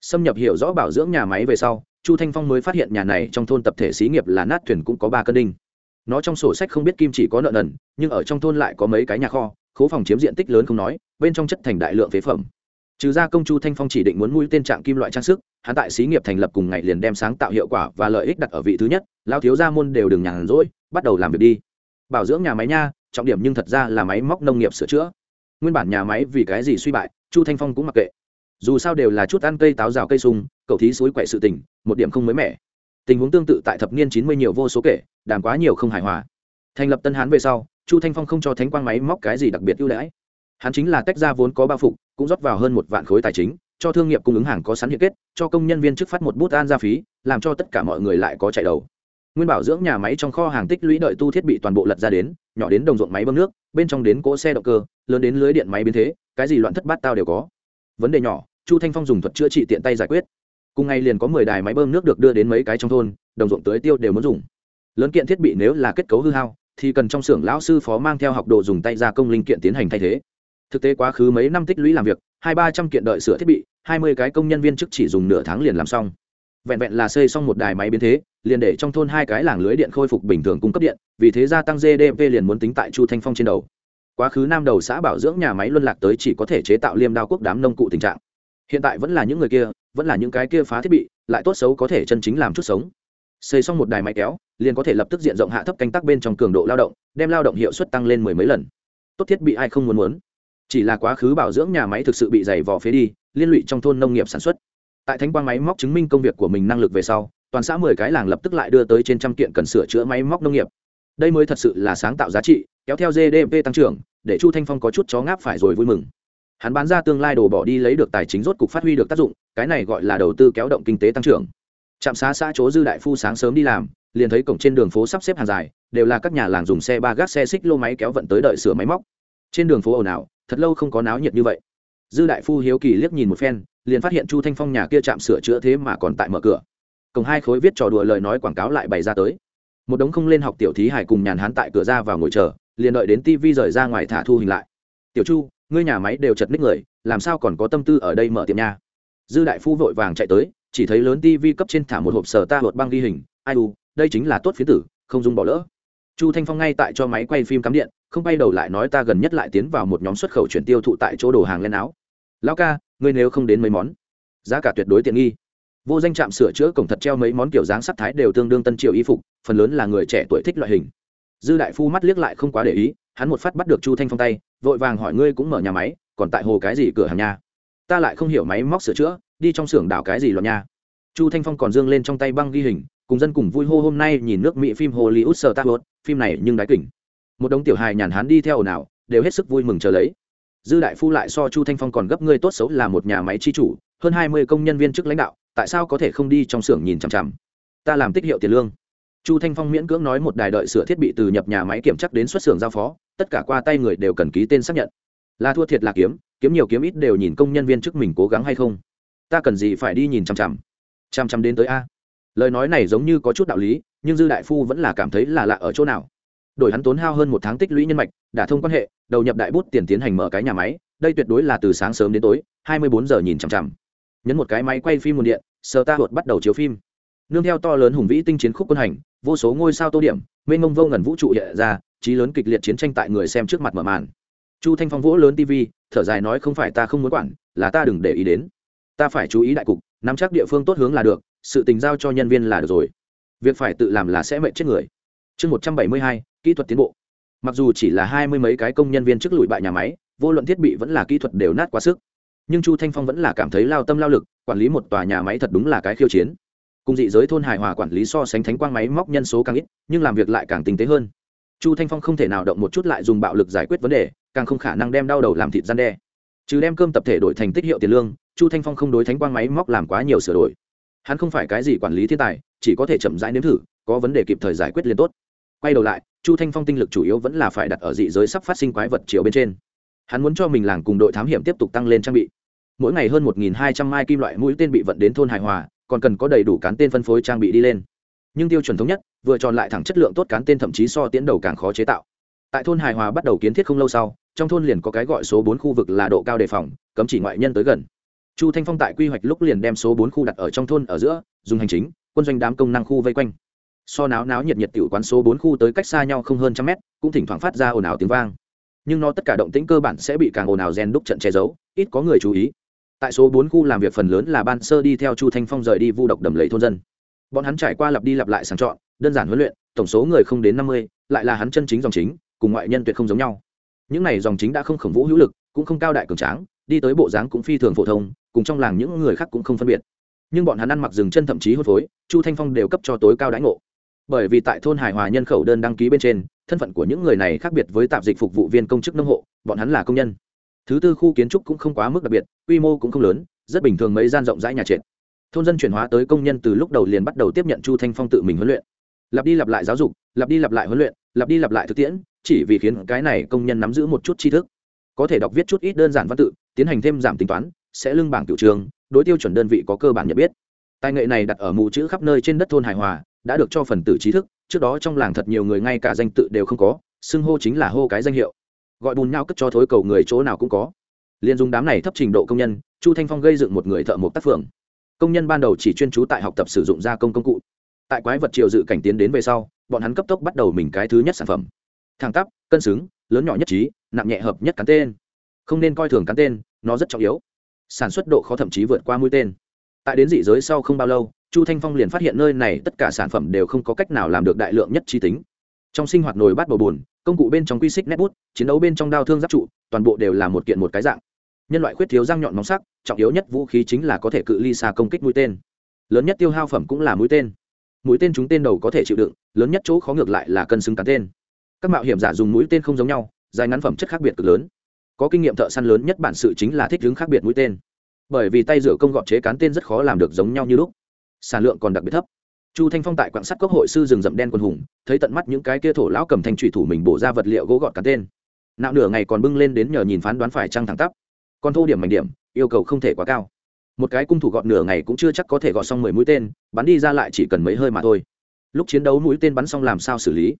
Xâm nhập hiểu rõ bảo dưỡng nhà máy về sau, chu thanh phong mới phát hiện nhà này trong thôn tập thể xí nghiệp là nát thuyền cũng có ba cân đinh. Nó trong sổ sách không biết kim chỉ có nợ nần, nhưng ở trong thôn lại có mấy cái nhà kho khố phòng chiếm diện tích lớn không nói, bên trong chất thành đại lượng phế phẩm. Trừ ra công chu thanh phong chỉ định muốn mũi tên trạng kim loại trang sức, hắn tại xí nghiệp thành lập cùng ngày liền đem sáng tạo hiệu quả và lợi ích đặt ở vị thứ nhất lao thiếu gia môn đều đừng nhàn rỗi, bắt đầu làm việc đi. Bảo dưỡng nhà máy nha, trọng điểm nhưng thật ra là máy móc nông nghiệp sửa chữa. Nguyên bản nhà máy vì cái gì suy bại, chu thanh phong cũng mặc kệ. Dù sao đều là chút ăn cây táo rào cây sung, cậu thí suối quậy sự tình, một điểm không mới mẻ. Tình huống tương tự tại thập niên chín mươi nhiều vô số kể, đàm quá nhiều không hài hòa. Thành lập tân hán về sau chu thanh phong không cho thánh quang máy móc cái gì đặc biệt ưu đãi. Hắn chính là tách ra vốn có bao phục, cũng rót vào hơn một vạn khối tài chính, cho thương nghiệp cung ứng hàng có sẵn hiện kết, cho công nhân viên chức phát một bút an gia phí, làm cho tất cả mọi người lại có chạy đầu. Nguyên bảo dưỡng nhà máy trong kho hàng tích lũy đợi tu thiết bị toàn bộ lật ra đến, nhỏ đến đồng ruộng máy bơm nước, bên trong đến cỗ xe động cơ, lớn đến lưới điện máy biến thế, cái gì loạn thất bát tao đều có. Vấn đề nhỏ, chu thanh phong dùng thuật chữa trị tiện tay giải quyết. Cùng ngày liền có mười đài máy bơm nước được đưa đến mấy cái trong thôn, đồng ruộng tưới tiêu đều muốn dùng. Lớn kiện thiết bị nếu là kết cấu hư hao thì cần trong xưởng lão sư phó mang theo học đồ dùng tay gia công linh kiện tiến hành thay thế. Thực tế quá khứ mấy năm tích lũy làm việc, hai ba trăm kiện đợi sửa thiết bị, hai mươi cái công nhân viên chức chỉ dùng nửa tháng liền làm xong. Vẹn vẹn là xây xong một đài máy biến thế, liền để trong thôn hai cái làng lưới điện khôi phục bình thường cung cấp điện, vì thế gia tăng gdp liền muốn tính tại chu thanh phong trên đầu. Quá khứ nam đầu xã bảo dưỡng nhà máy luân lạc tới chỉ có thể chế tạo liêm đao quốc đám nông cụ tình trạng. Hiện tại vẫn là những người kia, vẫn là những cái kia phá thiết bị, lại tốt xấu có thể chân chính làm chút sống xây xong một đài máy kéo, liền có thể lập tức diện rộng hạ thấp canh tác bên trong cường độ lao động, đem lao động hiệu suất tăng lên mười mấy lần. Tốt thiết bị ai không muốn muốn. Chỉ là quá khứ bảo dưỡng nhà máy thực sự bị dày vò phế đi, liên lụy trong thôn nông nghiệp sản xuất. Tại thánh quang máy móc chứng minh công việc của mình năng lực về sau, toàn xã mười cái làng lập tức lại đưa tới trên trăm kiện cần sửa chữa máy móc nông nghiệp. Đây mới thật sự là sáng tạo giá trị, kéo theo gdp tăng trưởng, để chu thanh phong có chút chó ngáp phải rồi vui mừng. Hắn bán ra tương lai đồ bỏ đi lấy được tài chính rốt cục phát huy được tác dụng, cái này gọi là đầu tư kéo động kinh tế tăng trưởng trạm xá xã chỗ dư đại phu sáng sớm đi làm, liền thấy cổng trên đường phố sắp xếp hàng dài, đều là các nhà làng dùng xe ba gác xe xích lô máy kéo vận tới đợi sửa máy móc. Trên đường phố ồn ào, thật lâu không có náo nhiệt như vậy. Dư đại phu hiếu kỳ liếc nhìn một phen, liền phát hiện chu thanh phong nhà kia chạm sửa chữa thế mà còn tại mở cửa. Cổng hai khối viết trò đùa lời nói quảng cáo lại bày ra tới. Một đống không lên học tiểu thí hải cùng nhàn hán tại cửa ra vào ngồi chờ, liền đợi đến tv rời ra ngoài thả thu hình lại. Tiểu chu, ngươi nhà máy đều chật ních người, làm sao còn có tâm tư ở đây mở tiệm nha? Dư đại phu vội vàng chạy tới chỉ thấy lớn tivi cấp trên thả một hộp sờ ta hột băng ghi hình, ai u, đây chính là tốt phía tử, không dùng bỏ lỡ. Chu thanh phong ngay tại cho máy quay phim cắm điện, không bay đầu lại nói ta gần nhất lại tiến vào một nhóm xuất khẩu chuyển tiêu thụ tại chỗ đồ hàng lên áo. Lão ca, ngươi nếu không đến mấy món? Giá cả tuyệt đối tiện nghi. Vô danh trạm sửa chữa cổng thật treo mấy món kiểu dáng sắc thái đều tương đương tân triệu y phục, phần lớn là người trẻ tuổi thích loại hình. Dư đại phu mắt liếc lại không quá để ý, hắn một phát bắt được chu thanh phong tay, vội vàng hỏi ngươi cũng mở nhà máy, còn tại hồ cái gì cửa hàng nhà? Ta lại không hiểu máy móc sửa chữa đi trong xưởng đảo cái gì loạn nha. Chu thanh phong còn dương lên trong tay băng ghi hình, cùng dân cùng vui hô hôm nay nhìn nước mỹ phim hollywood sơ tác phim này nhưng đáy kỉnh. Một đống tiểu hài nhàn hán đi theo nào đều hết sức vui mừng chờ lấy. Dư đại phu lại so chu thanh phong còn gấp ngươi tốt xấu là một nhà máy chi chủ, hơn hai mươi công nhân viên chức lãnh đạo, tại sao có thể không đi trong xưởng nhìn chằm chằm? Ta làm tích hiệu tiền lương. Chu thanh phong miễn cưỡng nói một đài đợi sửa thiết bị từ nhập nhà máy kiểm chắc đến xuất xưởng giao phó, tất cả qua tay người đều cần ký tên xác nhận. Là thua thiệt là kiếm kiếm nhiều kiếm ít đều nhìn công nhân viên chức mình cố gắng hay không ta cần gì phải đi nhìn chằm chằm? Chằm chằm đến tới a. Lời nói này giống như có chút đạo lý, nhưng dư đại phu vẫn là cảm thấy là lạ ở chỗ nào. Đổi hắn tốn hao hơn một tháng tích lũy nhân mạch, đã thông quan hệ, đầu nhập đại bút tiền tiến hành mở cái nhà máy, đây tuyệt đối là từ sáng sớm đến tối, hai mươi bốn giờ nhìn chằm chằm. Nhấn một cái máy quay phim nguồn điện sờ ta hột bắt đầu chiếu phim. Nương theo to lớn hùng vĩ tinh chiến khúc quân hành, vô số ngôi sao tô điểm, mênh mông vô ngần vũ trụ hiện ra, trí lớn kịch liệt chiến tranh tại người xem trước mặt mở màn. Chu thanh phong vỗ lớn tv thở dài nói không phải ta không muốn quản, là ta đừng để ý đến ta phải chú ý đại cục, nắm chắc địa phương tốt hướng là được, sự tình giao cho nhân viên là được rồi. Việc phải tự làm là sẽ mệnh chết người. Chương một trăm bảy mươi hai, kỹ thuật tiến bộ. Mặc dù chỉ là hai mươi mấy cái công nhân viên trước lùi bại nhà máy, vô luận thiết bị vẫn là kỹ thuật đều nát quá sức. Nhưng chu thanh phong vẫn là cảm thấy lao tâm lao lực, quản lý một tòa nhà máy thật đúng là cái khiêu chiến. Cùng dị giới thôn hài hòa quản lý so sánh thánh quang máy móc nhân số càng ít, nhưng làm việc lại càng tinh tế hơn. Chu thanh phong không thể nào động một chút lại dùng bạo lực giải quyết vấn đề, càng không khả năng đem đau đầu làm thịt gian đe. Trừ đem cơm tập thể đổi thành tích hiệu tiền lương chu thanh phong không đối thánh quang máy móc làm quá nhiều sửa đổi. Hắn không phải cái gì quản lý thiên tài, chỉ có thể chậm rãi nếm thử, có vấn đề kịp thời giải quyết liền tốt. Quay đầu lại, chu thanh phong tinh lực chủ yếu vẫn là phải đặt ở dị giới sắp phát sinh quái vật chiều bên trên. Hắn muốn cho mình làng cùng đội thám hiểm tiếp tục tăng lên trang bị. Mỗi ngày hơn một hai trăm mai kim loại mũi tên bị vận đến thôn hài hòa, còn cần có đầy đủ cán tên phân phối trang bị đi lên. Nhưng tiêu chuẩn thống nhất, vừa tròn lại thẳng chất lượng tốt cán tên thậm chí so tiến đầu càng khó chế tạo. Tại thôn hài hòa bắt đầu kiến thiết không lâu sau, trong thôn liền có cái gọi số bốn khu vực là độ cao đề phòng, cấm chỉ ngoại nhân tới gần chu thanh phong tại quy hoạch lúc liền đem số bốn khu đặt ở trong thôn ở giữa, dùng hành chính, quân doanh đám công năng khu vây quanh. So náo náo nhiệt nhiệt tiểu quán số bốn khu tới cách xa nhau không hơn trăm mét, cũng thỉnh thoảng phát ra ồn ào tiếng vang. Nhưng nó tất cả động tĩnh cơ bản sẽ bị càng ồn ào gen đúc trận che giấu, ít có người chú ý. Tại số bốn khu làm việc phần lớn là ban sơ đi theo chu thanh phong rời đi vu độc đầm lầy thôn dân. Bọn hắn trải qua lặp đi lặp lại sàng chọn, đơn giản huấn luyện, tổng số người không đến năm mươi, lại là hắn chân chính dòng chính, cùng ngoại nhân tuyệt không giống nhau. Những này dòng chính đã không khổng vũ hữu lực, cũng không cao đại cường tráng đi tới bộ dáng cũng phi thường phổ thông, cùng trong làng những người khác cũng không phân biệt. Nhưng bọn hắn ăn mặc rừng chân thậm chí hôn phối chu thanh phong đều cấp cho tối cao đãi ngộ. Bởi vì tại thôn hải hòa nhân khẩu đơn đăng ký bên trên, thân phận của những người này khác biệt với tạp dịch phục vụ viên công chức nông hộ, bọn hắn là công nhân. Thứ tư khu kiến trúc cũng không quá mức đặc biệt, quy mô cũng không lớn, rất bình thường mấy gian rộng rãi nhà trệt. Thôn dân chuyển hóa tới công nhân từ lúc đầu liền bắt đầu tiếp nhận chu thanh phong tự mình huấn luyện. Lặp đi lặp lại giáo dục, lặp đi lặp lại huấn luyện, lặp đi lặp lại thực tiễn, chỉ vì khiến cái này công nhân nắm giữ một chút tri thức. Có thể đọc viết chút ít đơn giản văn tự tiến hành thêm giảm tính toán, sẽ lưng bảng tiểu trường, đối tiêu chuẩn đơn vị có cơ bản nhận biết. Tài nghệ này đặt ở mù chữ khắp nơi trên đất thôn hài hòa, đã được cho phần tử trí thức, trước đó trong làng thật nhiều người ngay cả danh tự đều không có, xưng hô chính là hô cái danh hiệu. Gọi bùn nhau cất cho thối cầu người chỗ nào cũng có. Liên dung đám này thấp trình độ công nhân, chu thanh phong gây dựng một người thợ một tác phường. Công nhân ban đầu chỉ chuyên trú tại học tập sử dụng gia công công cụ. Tại quái vật triều dự cảnh tiến đến về sau, bọn hắn cấp tốc bắt đầu mình cái thứ nhất sản phẩm. Thẳng tắp, cân xứng, lớn nhỏ nhất trí, nặng nhẹ hợp nhất cắn tên không nên coi thường cắn tên, nó rất trọng yếu. Sản xuất độ khó thậm chí vượt qua mũi tên. Tại đến dị giới sau không bao lâu, chu thanh phong liền phát hiện nơi này tất cả sản phẩm đều không có cách nào làm được đại lượng nhất trí tính. Trong sinh hoạt nồi bát bầu bùn công cụ bên trong quy xích nét bút, chiến đấu bên trong đao thương giáp trụ, toàn bộ đều là một kiện một cái dạng. Nhân loại khuyết thiếu răng nhọn móng sắc, trọng yếu nhất vũ khí chính là có thể cự ly xa công kích mũi tên. Lớn nhất tiêu hao phẩm cũng là mũi tên. Mũi tên chúng tên đầu có thể chịu đựng, lớn nhất chỗ khó ngược lại là cân xứng cắn tên. Các mạo hiểm giả dùng mũi tên không giống nhau, dài ngắn phẩm chất khác biệt cực lớn có kinh nghiệm thợ săn lớn nhất bản sự chính là thích hướng khác biệt mũi tên. Bởi vì tay rửa công gọt chế cán tên rất khó làm được giống nhau như lúc. Sản lượng còn đặc biệt thấp. Chu thanh phong tại quảng sắt quốc hội sư rừng rậm đen quần hùng, thấy tận mắt những cái kia thổ lão cầm thanh trụy thủ mình bổ ra vật liệu gỗ gọt cán tên. Nạo nửa ngày còn bưng lên đến nhờ nhìn phán đoán phải trăng thẳng tắp. Còn thô điểm mảnh điểm, yêu cầu không thể quá cao. Một cái cung thủ gọt nửa ngày cũng chưa chắc có thể gọt xong mười mũi tên, bắn đi ra lại chỉ cần mấy hơi mà thôi. Lúc chiến đấu mũi tên bắn xong làm sao xử lý?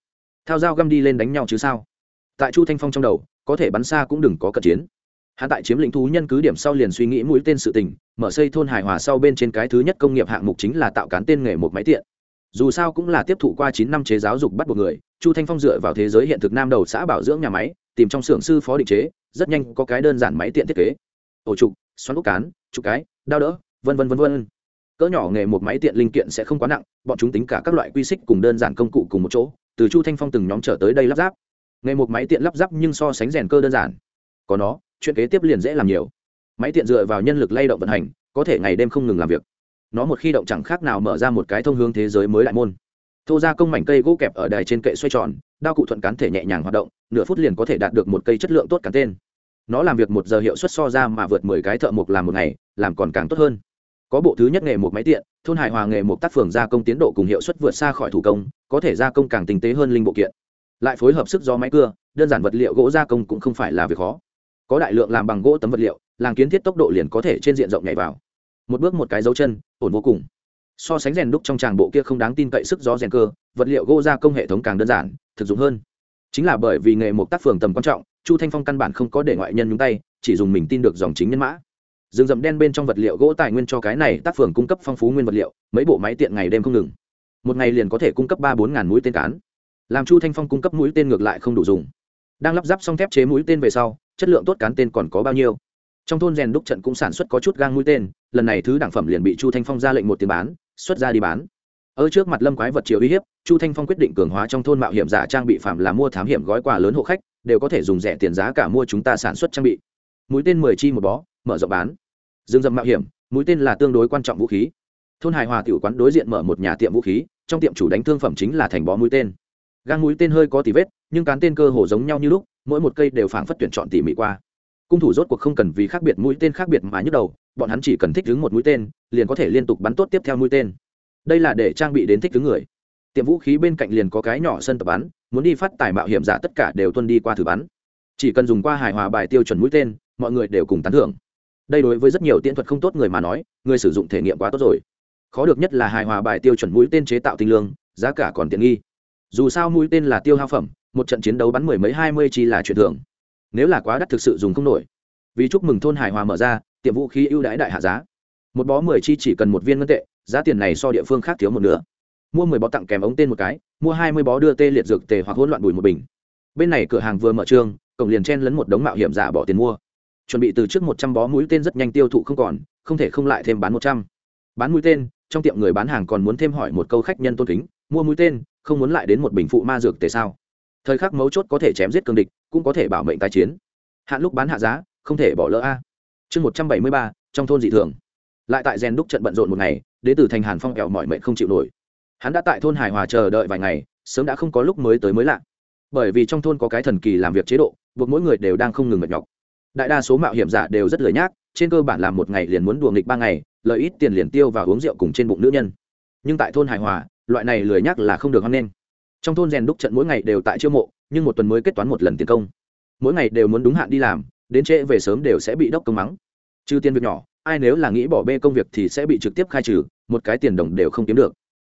Thao dao găm đi lên đánh nhau chứ sao? Tại chu thanh phong trong đầu có thể bắn xa cũng đừng có cận chiến. Hắn tại chiếm lĩnh thú nhân cứ điểm sau liền suy nghĩ mũi tên sự tình, mở xây thôn hài hòa sau bên trên cái thứ nhất công nghiệp hạng mục chính là tạo cán tên nghề một máy tiện. Dù sao cũng là tiếp thụ qua chín năm chế giáo dục bắt buộc người, chu thanh phong dựa vào thế giới hiện thực nam đầu xã bảo dưỡng nhà máy, tìm trong xưởng sư phó định chế, rất nhanh có cái đơn giản máy tiện thiết kế. Ổ trục, xoắn ốc cán, trục cái, đao đỡ, vân vân vân vân. Cỡ nhỏ nghề một máy tiện linh kiện sẽ không quá nặng, bọn chúng tính cả các loại quy xích cùng đơn giản công cụ cùng một chỗ. Từ chu thanh phong từng nhóm trở tới đây lắp ráp nghề một máy tiện lắp ráp nhưng so sánh rèn cơ đơn giản. Có nó, chuyện kế tiếp liền dễ làm nhiều. Máy tiện dựa vào nhân lực lay động vận hành, có thể ngày đêm không ngừng làm việc. Nó một khi động chẳng khác nào mở ra một cái thông hướng thế giới mới đại môn. Thô ra công mảnh cây gỗ kẹp ở đài trên kệ xoay tròn, đao cụ thuận cán thể nhẹ nhàng hoạt động, nửa phút liền có thể đạt được một cây chất lượng tốt cán tên. Nó làm việc một giờ hiệu suất so ra mà vượt mười cái thợ mộc làm một ngày, làm còn càng tốt hơn. Có bộ thứ nhất nghề một máy tiện, thôn hài hòa nghề một tác phường gia công tiến độ cùng hiệu suất vượt xa khỏi thủ công, có thể gia công càng tinh tế hơn linh bộ kiện lại phối hợp sức gió máy cưa, đơn giản vật liệu gỗ gia công cũng không phải là việc khó. Có đại lượng làm bằng gỗ tấm vật liệu, làng kiến thiết tốc độ liền có thể trên diện rộng nhảy vào. Một bước một cái dấu chân, ổn vô cùng. So sánh rèn đúc trong tràng bộ kia không đáng tin cậy sức gió rèn cơ, vật liệu gỗ gia công hệ thống càng đơn giản, thực dụng hơn. Chính là bởi vì nghề một tác phường tầm quan trọng, chu thanh phong căn bản không có để ngoại nhân nhúng tay, chỉ dùng mình tin được dòng chính nhân mã. Rừng rậm đen bên trong vật liệu gỗ tài nguyên cho cái này tác phường cung cấp phong phú nguyên vật liệu, mấy bộ máy tiện ngày đêm không ngừng. Một ngày liền có thể cung cấp ba bốn ngàn mũi tên cán làm chu thanh phong cung cấp mũi tên ngược lại không đủ dùng. Đang lắp ráp xong thép chế mũi tên về sau, chất lượng tốt cán tên còn có bao nhiêu? Trong thôn rèn đúc trận cũng sản xuất có chút gang mũi tên, lần này thứ đảng phẩm liền bị chu thanh phong ra lệnh một tiền bán, xuất ra đi bán. Ở trước mặt lâm quái vật chiều uy hiếp, chu thanh phong quyết định cường hóa trong thôn mạo hiểm giả trang bị phạm là mua thám hiểm gói quà lớn hộ khách, đều có thể dùng rẻ tiền giá cả mua chúng ta sản xuất trang bị. Mũi tên mười chi một bó, mở rộng bán. Dương dầm mạo hiểm, mũi tên là tương đối quan trọng vũ khí. Thôn hài hòa tiểu quán đối diện mở một nhà tiệm vũ khí, trong tiệm chủ đánh thương phẩm chính là thành bó mũi tên gang mũi tên hơi có tỉ vết, nhưng cán tên cơ hồ giống nhau như lúc, mỗi một cây đều phảng phất tuyển chọn tỉ mỉ qua. Cung thủ rốt cuộc không cần vì khác biệt mũi tên khác biệt mà nhức đầu, bọn hắn chỉ cần thích ứng một mũi tên, liền có thể liên tục bắn tốt tiếp theo mũi tên. Đây là để trang bị đến thích ứng người. Tiệm vũ khí bên cạnh liền có cái nhỏ sân tập bắn, muốn đi phát tài mạo hiểm giả tất cả đều tuân đi qua thử bắn. Chỉ cần dùng qua hài hòa bài tiêu chuẩn mũi tên, mọi người đều cùng tán thưởng. Đây đối với rất nhiều tiện thuật không tốt người mà nói, người sử dụng thể nghiệm quá tốt rồi. Khó được nhất là hài hòa bài tiêu chuẩn mũi tên chế tạo tinh lương, giá cả còn tiện nghi dù sao mũi tên là tiêu hao phẩm, một trận chiến đấu bắn mười mấy, hai mươi chi là chuyện thường. Nếu là quá đắt thực sự dùng không nổi. Vì chúc mừng thôn hài hòa mở ra, tiệm vũ khí ưu đãi đại hạ giá. Một bó mười chi chỉ cần một viên ngân tệ, giá tiền này so địa phương khác thiếu một nửa. Mua mười bó tặng kèm ống tên một cái, mua hai mươi bó đưa tê liệt dược tề hoặc hỗn loạn bùi một bình. Bên này cửa hàng vừa mở trương cổng liền chen lấn một đống mạo hiểm giả bỏ tiền mua. Chuẩn bị từ trước một trăm bó mũi tên rất nhanh tiêu thụ không còn, không thể không lại thêm bán một trăm. Bán mũi tên, trong tiệm người bán hàng còn muốn thêm hỏi một câu khách nhân tôn kính, mua mũi tên không muốn lại đến một bình phụ ma dược tề sao? Thời khắc mấu chốt có thể chém giết cương địch, cũng có thể bảo mệnh tái chiến. Hạn lúc bán hạ giá, không thể bỏ lỡ a. Chương một trăm bảy mươi ba, trong thôn dị thường. Lại tại rèn đúc trận bận rộn một ngày đệ tử thành hàn phong kẹo mọi mệnh không chịu nổi. Hắn đã tại thôn hải hòa chờ đợi vài ngày, sớm đã không có lúc mới tới mới lạ. Bởi vì trong thôn có cái thần kỳ làm việc chế độ, buộc mỗi người đều đang không ngừng mệt nhọc. Đại đa số mạo hiểm giả đều rất lười nhác, trên cơ bản làm một ngày liền muốn đùa nghịch ba ngày, lợi ít tiền liền tiêu và uống rượu cùng trên bụng nữ nhân. Nhưng tại thôn hải hòa loại này lười nhác là không được hoan nghênh. Trong thôn rèn đúc trận mỗi ngày đều tại chiêu mộ nhưng một tuần mới kết toán một lần tiền công. Mỗi ngày đều muốn đúng hạn đi làm đến trễ về sớm đều sẽ bị đốc công mắng. Trừ tiền việc nhỏ ai nếu là nghĩ bỏ bê công việc thì sẽ bị trực tiếp khai trừ một cái tiền đồng đều không kiếm được.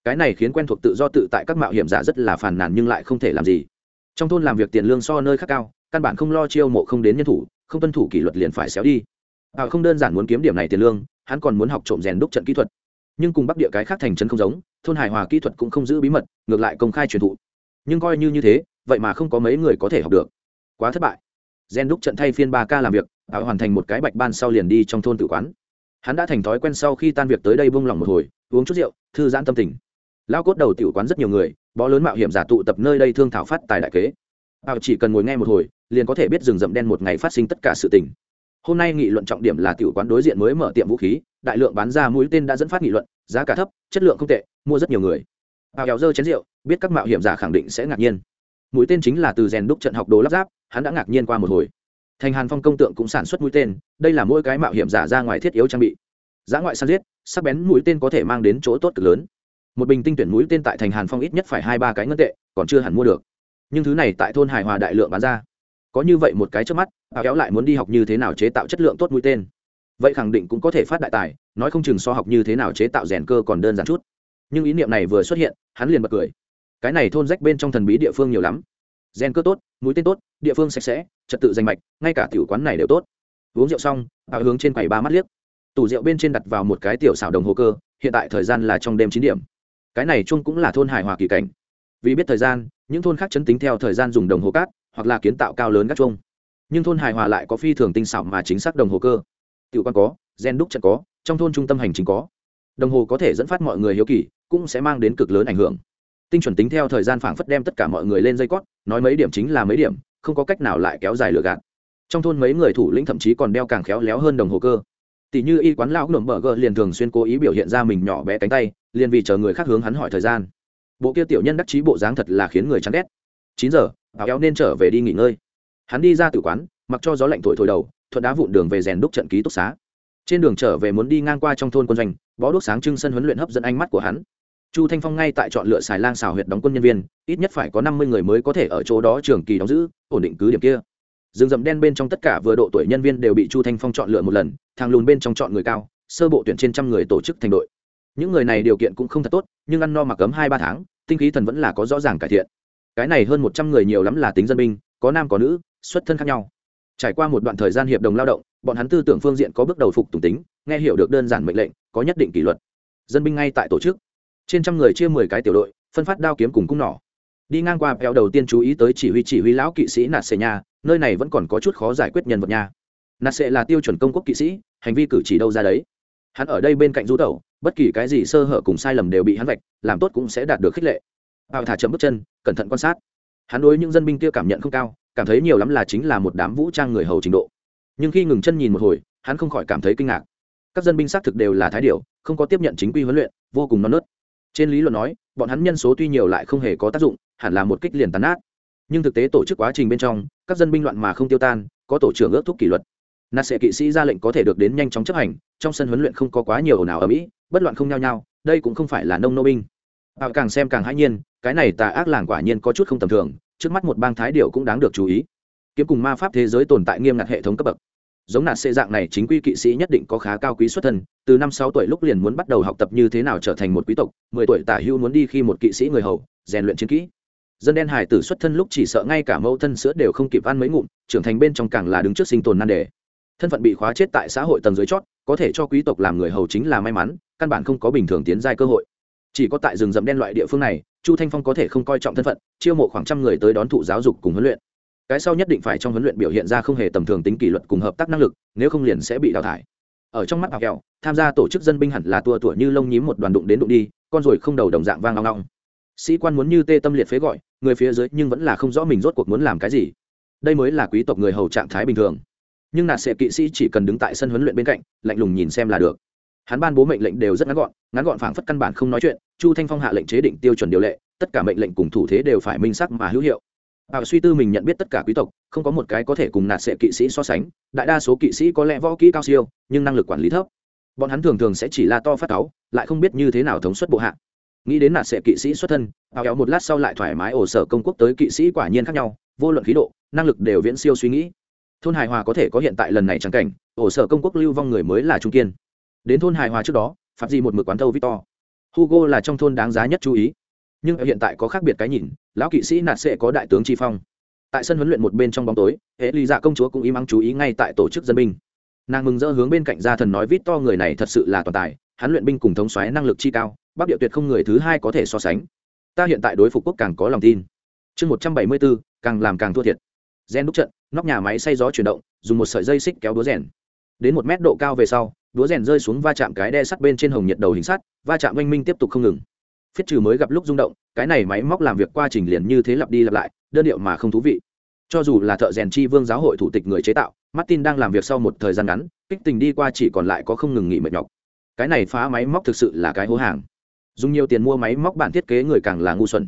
Cái này khiến quen thuộc tự do tự tại các mạo hiểm giả rất là phàn nàn nhưng lại không thể làm gì. Trong thôn làm việc tiền lương so nơi khác cao căn bản không lo chiêu mộ không đến nhân thủ không tuân thủ kỷ luật liền phải xéo đi. À, không đơn giản muốn kiếm điểm này tiền lương hắn còn muốn học trộm rèn đúc trận kỹ thuật nhưng cùng bắc địa cái khác thành trấn không giống, thôn hài hòa kỹ thuật cũng không giữ bí mật, ngược lại công khai truyền thụ. Nhưng coi như như thế, vậy mà không có mấy người có thể học được. Quá thất bại. Gen đúc trận thay phiên ba ca làm việc ảo hoàn thành một cái bạch ban sau liền đi trong thôn tự quán. Hắn đã thành thói quen sau khi tan việc tới đây bông lòng một hồi, uống chút rượu, thư giãn tâm tình. Lao cốt đầu tiểu quán rất nhiều người, bó lớn mạo hiểm giả tụ tập nơi đây thương thảo phát tài đại kế. Ảo chỉ cần ngồi nghe một hồi, liền có thể biết rừng rậm đen một ngày phát sinh tất cả sự tình. Hôm nay nghị luận trọng điểm là tiểu quán đối diện mới mở tiệm vũ khí đại lượng bán ra mũi tên đã dẫn phát nghị luận, giá cả thấp, chất lượng không tệ, mua rất nhiều người. Ảo kéo dơ chén rượu, biết các mạo hiểm giả khẳng định sẽ ngạc nhiên. Mũi tên chính là từ rèn đúc trận học đồ lắp ráp, hắn đã ngạc nhiên qua một hồi. Thành hàn phong công tượng cũng sản xuất mũi tên, đây là mỗi cái mạo hiểm giả ra ngoài thiết yếu trang bị. Giá ngoại săn giết, sắc bén mũi tên có thể mang đến chỗ tốt cực lớn. Một bình tinh tuyển mũi tên tại thành hàn phong ít nhất phải hai ba cái ngân tệ, còn chưa hẳn mua được. Nhưng thứ này tại thôn hải hòa đại lượng bán ra. Có như vậy một cái trước mắt áo kéo lại muốn đi học như thế nào chế tạo chất lượng tốt mũi tên? Vậy khẳng định cũng có thể phát đại tài, nói không chừng so học như thế nào chế tạo rèn cơ còn đơn giản chút. Nhưng ý niệm này vừa xuất hiện, hắn liền bật cười. Cái này thôn rách bên trong thần bí địa phương nhiều lắm. Gen cơ tốt mũi tên tốt, địa phương sạch sẽ, trật tự danh mạch, ngay cả tiểu quán này đều tốt. Uống rượu xong bà hướng trên quầy ba mắt liếc. Tủ rượu bên trên đặt vào một cái tiểu xảo đồng hồ cơ, hiện tại thời gian là trong đêm chín điểm. Cái này chung cũng là thôn hài hòa kỳ cảnh. Vì biết thời gian, những thôn khác chấn tính theo thời gian dùng đồng hồ cát, hoặc là kiến tạo cao lớn các chung. Nhưng thôn hài hòa lại có phi thường tinh xảo mà chính xác đồng hồ cơ tiểu quan có, gen đúc trận có, trong thôn trung tâm hành chính có. Đồng hồ có thể dẫn phát mọi người hiếu kỳ, cũng sẽ mang đến cực lớn ảnh hưởng. Tinh chuẩn tính theo thời gian phảng phất đem tất cả mọi người lên dây cót, nói mấy điểm chính là mấy điểm, không có cách nào lại kéo dài lửa gạt. Trong thôn mấy người thủ lĩnh thậm chí còn đeo càng khéo léo hơn đồng hồ cơ. Tỷ như y quán lão nổm bờ gờ liền thường xuyên cố ý biểu hiện ra mình nhỏ bé cánh tay, liền vì chờ người khác hướng hắn hỏi thời gian. Bộ kia tiểu nhân đắc chí bộ dáng thật là khiến người chán ghét. Chín giờ, áo kéo nên trở về đi nghỉ ngơi. Hắn đi ra tử quán, mặc cho gió lạnh thổi thổi đầu thuận đá vụn đường về rèn đúc trận ký túc xá. Trên đường trở về muốn đi ngang qua trong thôn quân doanh, bó đốt sáng trưng sân huấn luyện hấp dẫn ánh mắt của hắn. Chu thanh phong ngay tại chọn lựa xài lang xào huyệt đóng quân nhân viên, ít nhất phải có năm mươi người mới có thể ở chỗ đó trường kỳ đóng giữ, ổn định cứ điểm kia. Rừng rậm đen bên trong tất cả vừa độ tuổi nhân viên đều bị chu thanh phong chọn lựa một lần, thang lùn bên trong chọn người cao, sơ bộ tuyển trên trăm người tổ chức thành đội. Những người này điều kiện cũng không thật tốt, nhưng ăn no mặc cấm hai ba tháng, tinh khí thần vẫn là có rõ ràng cải thiện. Cái này hơn một trăm người nhiều lắm là tính dân binh, có nam có nữ, xuất thân khác nhau trải qua một đoạn thời gian hiệp đồng lao động, bọn hắn tư tưởng phương diện có bước đầu phục tùng tính, nghe hiểu được đơn giản mệnh lệnh, có nhất định kỷ luật. Dân binh ngay tại tổ chức. Trên trăm người chia mười cái tiểu đội, phân phát đao kiếm cùng cung nỏ. Đi ngang qua kéo đầu tiên chú ý tới chỉ huy chỉ huy lão kỵ sĩ nạt xệ nhà nơi này vẫn còn có chút khó giải quyết nhân vật nhà. nạt xệ là tiêu chuẩn công quốc kỵ sĩ, hành vi cử chỉ đâu ra đấy. Hắn ở đây bên cạnh du tẩu, bất kỳ cái gì sơ hở cùng sai lầm đều bị hắn vạch, làm tốt cũng sẽ đạt được khích lệ. Bạo thả chậm bước chân, cẩn thận quan sát. Hắn đối những dân binh kia cảm nhận không cao cảm thấy nhiều lắm là chính là một đám vũ trang người hầu trình độ. Nhưng khi ngừng chân nhìn một hồi hắn không khỏi cảm thấy kinh ngạc. Các dân binh xác thực đều là thái điệu không có tiếp nhận chính quy huấn luyện vô cùng non nớt. Trên lý luận nói bọn hắn nhân số tuy nhiều lại không hề có tác dụng hẳn là một kích liền tàn ác. nhưng thực tế tổ chức quá trình bên trong các dân binh loạn mà không tiêu tan có tổ trưởng ước thúc kỷ luật. Nạt sẽ kỵ sĩ ra lệnh có thể được đến nhanh chóng chấp hành trong sân huấn luyện không có quá nhiều ồn ào ở mỹ bất loạn không nhao nhao, đây cũng không phải là nông nô binh. Họ càng xem càng hãi nhiên cái này tà ác làng quả nhiên có chút không tầm thường trước mắt một bang thái điệu cũng đáng được chú ý. Kiếm cùng ma pháp thế giới tồn tại nghiêm ngặt hệ thống cấp bậc. Giống nạt xệ dạng này, chính quy kỵ sĩ nhất định có khá cao quý xuất thân, từ năm sáu tuổi lúc liền muốn bắt đầu học tập như thế nào trở thành một quý tộc, mười tuổi tả hưu muốn đi khi một kỵ sĩ người hầu, rèn luyện chiến kỹ. Dân đen hải tử xuất thân lúc chỉ sợ ngay cả mẫu thân sữa đều không kịp ăn mấy ngụm, trưởng thành bên trong càng là đứng trước sinh tồn nan đề. Thân phận bị khóa chết tại xã hội tầng dưới chót, có thể cho quý tộc làm người hầu chính là may mắn, căn bản không có bình thường tiến giai cơ hội chỉ có tại rừng rậm đen loại địa phương này, chu thanh phong có thể không coi trọng thân phận, chiêu mộ khoảng trăm người tới đón thụ giáo dục cùng huấn luyện. Cái sau nhất định phải trong huấn luyện biểu hiện ra không hề tầm thường tính kỷ luật cùng hợp tác năng lực, nếu không liền sẽ bị đào thải. Ở trong mắt bào kẹo, tham gia tổ chức dân binh hẳn là tua tủa như lông nhím một đoàn đụng đến đụng đi, con rồi không đầu đồng dạng vang long long sĩ quan muốn như tê tâm liệt phế gọi, người phía dưới nhưng vẫn là không rõ mình rốt cuộc muốn làm cái gì. Đây mới là quý tộc người hầu trạng thái bình thường. Nhưng nạt sệ kỵ sĩ chỉ cần đứng tại sân huấn luyện bên cạnh, lạnh lùng nhìn xem là được hắn ban bố mệnh lệnh đều rất ngắn gọn ngắn gọn phảng phất căn bản không nói chuyện chu thanh phong hạ lệnh chế định tiêu chuẩn điều lệ tất cả mệnh lệnh cùng thủ thế đều phải minh sắc mà hữu hiệu Bảo suy tư mình nhận biết tất cả quý tộc, không có một cái có thể cùng nạt sệ kỵ sĩ so sánh, đại đa số kỵ sĩ có lẽ võ kỹ cao siêu, nhưng năng lực quản lý thấp. Bọn hắn thường thường sẽ chỉ la to phát cáu, lại không biết như thế nào thống suất bộ hạ. Nghĩ đến nạt sệ kỵ sĩ xuất thân, Bảo kéo một lát sau lại thoải mái ổ sở công quốc tới kỵ sĩ quả nhiên khác nhau, vô luận khí độ, năng lực đều viễn siêu suy nghĩ. Thôn hài hòa có thể có hiện tại lần này trắng cảnh, ổ sở công quốc lưu vong người mới là trung kiên. Đến thôn hài hòa trước đó, phạm gì một mực quán thâu Victor. Hugo là trong thôn đáng giá nhất chú ý. Nhưng hiện tại có khác biệt cái nhìn lão kỵ sĩ nạt sẽ có đại tướng tri phong. Tại sân huấn luyện một bên trong bóng tối hệ ly dạ công chúa cũng im ắng chú ý ngay tại tổ chức dân binh. Nàng mừng rỡ hướng bên cạnh gia thần nói vít to người này thật sự là toàn tài hắn luyện binh cùng thống xoáy năng lực chi cao bắc địa tuyệt không người thứ hai có thể so sánh. Ta hiện tại đối phục quốc càng có lòng tin. Chương một trăm bảy mươi bốn càng làm càng thua thiệt. Gen đúc trận nóc nhà máy xay gió chuyển động dùng một sợi dây xích kéo đúa rèn. Đến một mét độ cao về sau đúa rèn rơi xuống va chạm cái đe sắt bên trên hồng nhiệt đầu hình sắt, va chạm oanh minh tiếp tục không ngừng. Phiết trừ mới gặp lúc rung động, cái này máy móc làm việc qua trình liền như thế lặp đi lặp lại, đơn điệu mà không thú vị. Cho dù là thợ rèn chi vương giáo hội thủ tịch người chế tạo, martin đang làm việc sau một thời gian ngắn, kích tình đi qua chỉ còn lại có không ngừng nghỉ mệt nhọc. Cái này phá máy móc thực sự là cái hố hàng. Dùng nhiều tiền mua máy móc bản thiết kế người càng là ngu xuẩn.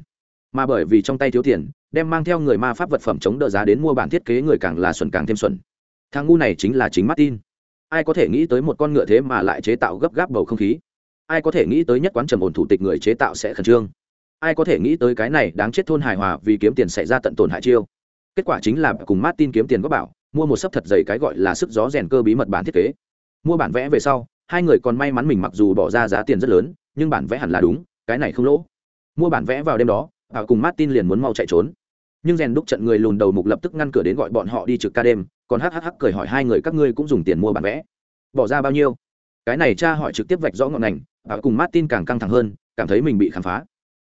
Mà bởi vì trong tay thiếu tiền, đem mang theo người ma pháp vật phẩm chống đỡ giá đến mua bản thiết kế người càng là xuẩn càng thêm xuẩn. Thằng ngu này chính là chính martin ai có thể nghĩ tới một con ngựa thế mà lại chế tạo gấp gáp bầu không khí? Ai có thể nghĩ tới nhất quán trầm ổn thủ tịch người chế tạo sẽ khẩn trương? Ai có thể nghĩ tới cái này đáng chết thôn hài hòa vì kiếm tiền xảy ra tận tổn hại chiêu? Kết quả chính là cùng martin kiếm tiền góp bảo, mua một sấp thật dày cái gọi là sức gió rèn cơ bí mật bản thiết kế. Mua bản vẽ về sau, hai người còn may mắn mình mặc dù bỏ ra giá tiền rất lớn, nhưng bản vẽ hẳn là đúng, cái này không lỗ. Mua bản vẽ vào đêm đó và cùng martin liền muốn mau chạy trốn nhưng rèn đúc trận người lùn đầu mục lập tức ngăn cửa đến gọi bọn họ đi trực ca đêm còn hhh cười hỏi hai người các ngươi cũng dùng tiền mua bản vẽ. Bỏ ra bao nhiêu? Cái này cha hỏi trực tiếp vạch rõ ngọn ngành và cùng martin càng căng thẳng hơn cảm thấy mình bị khám phá.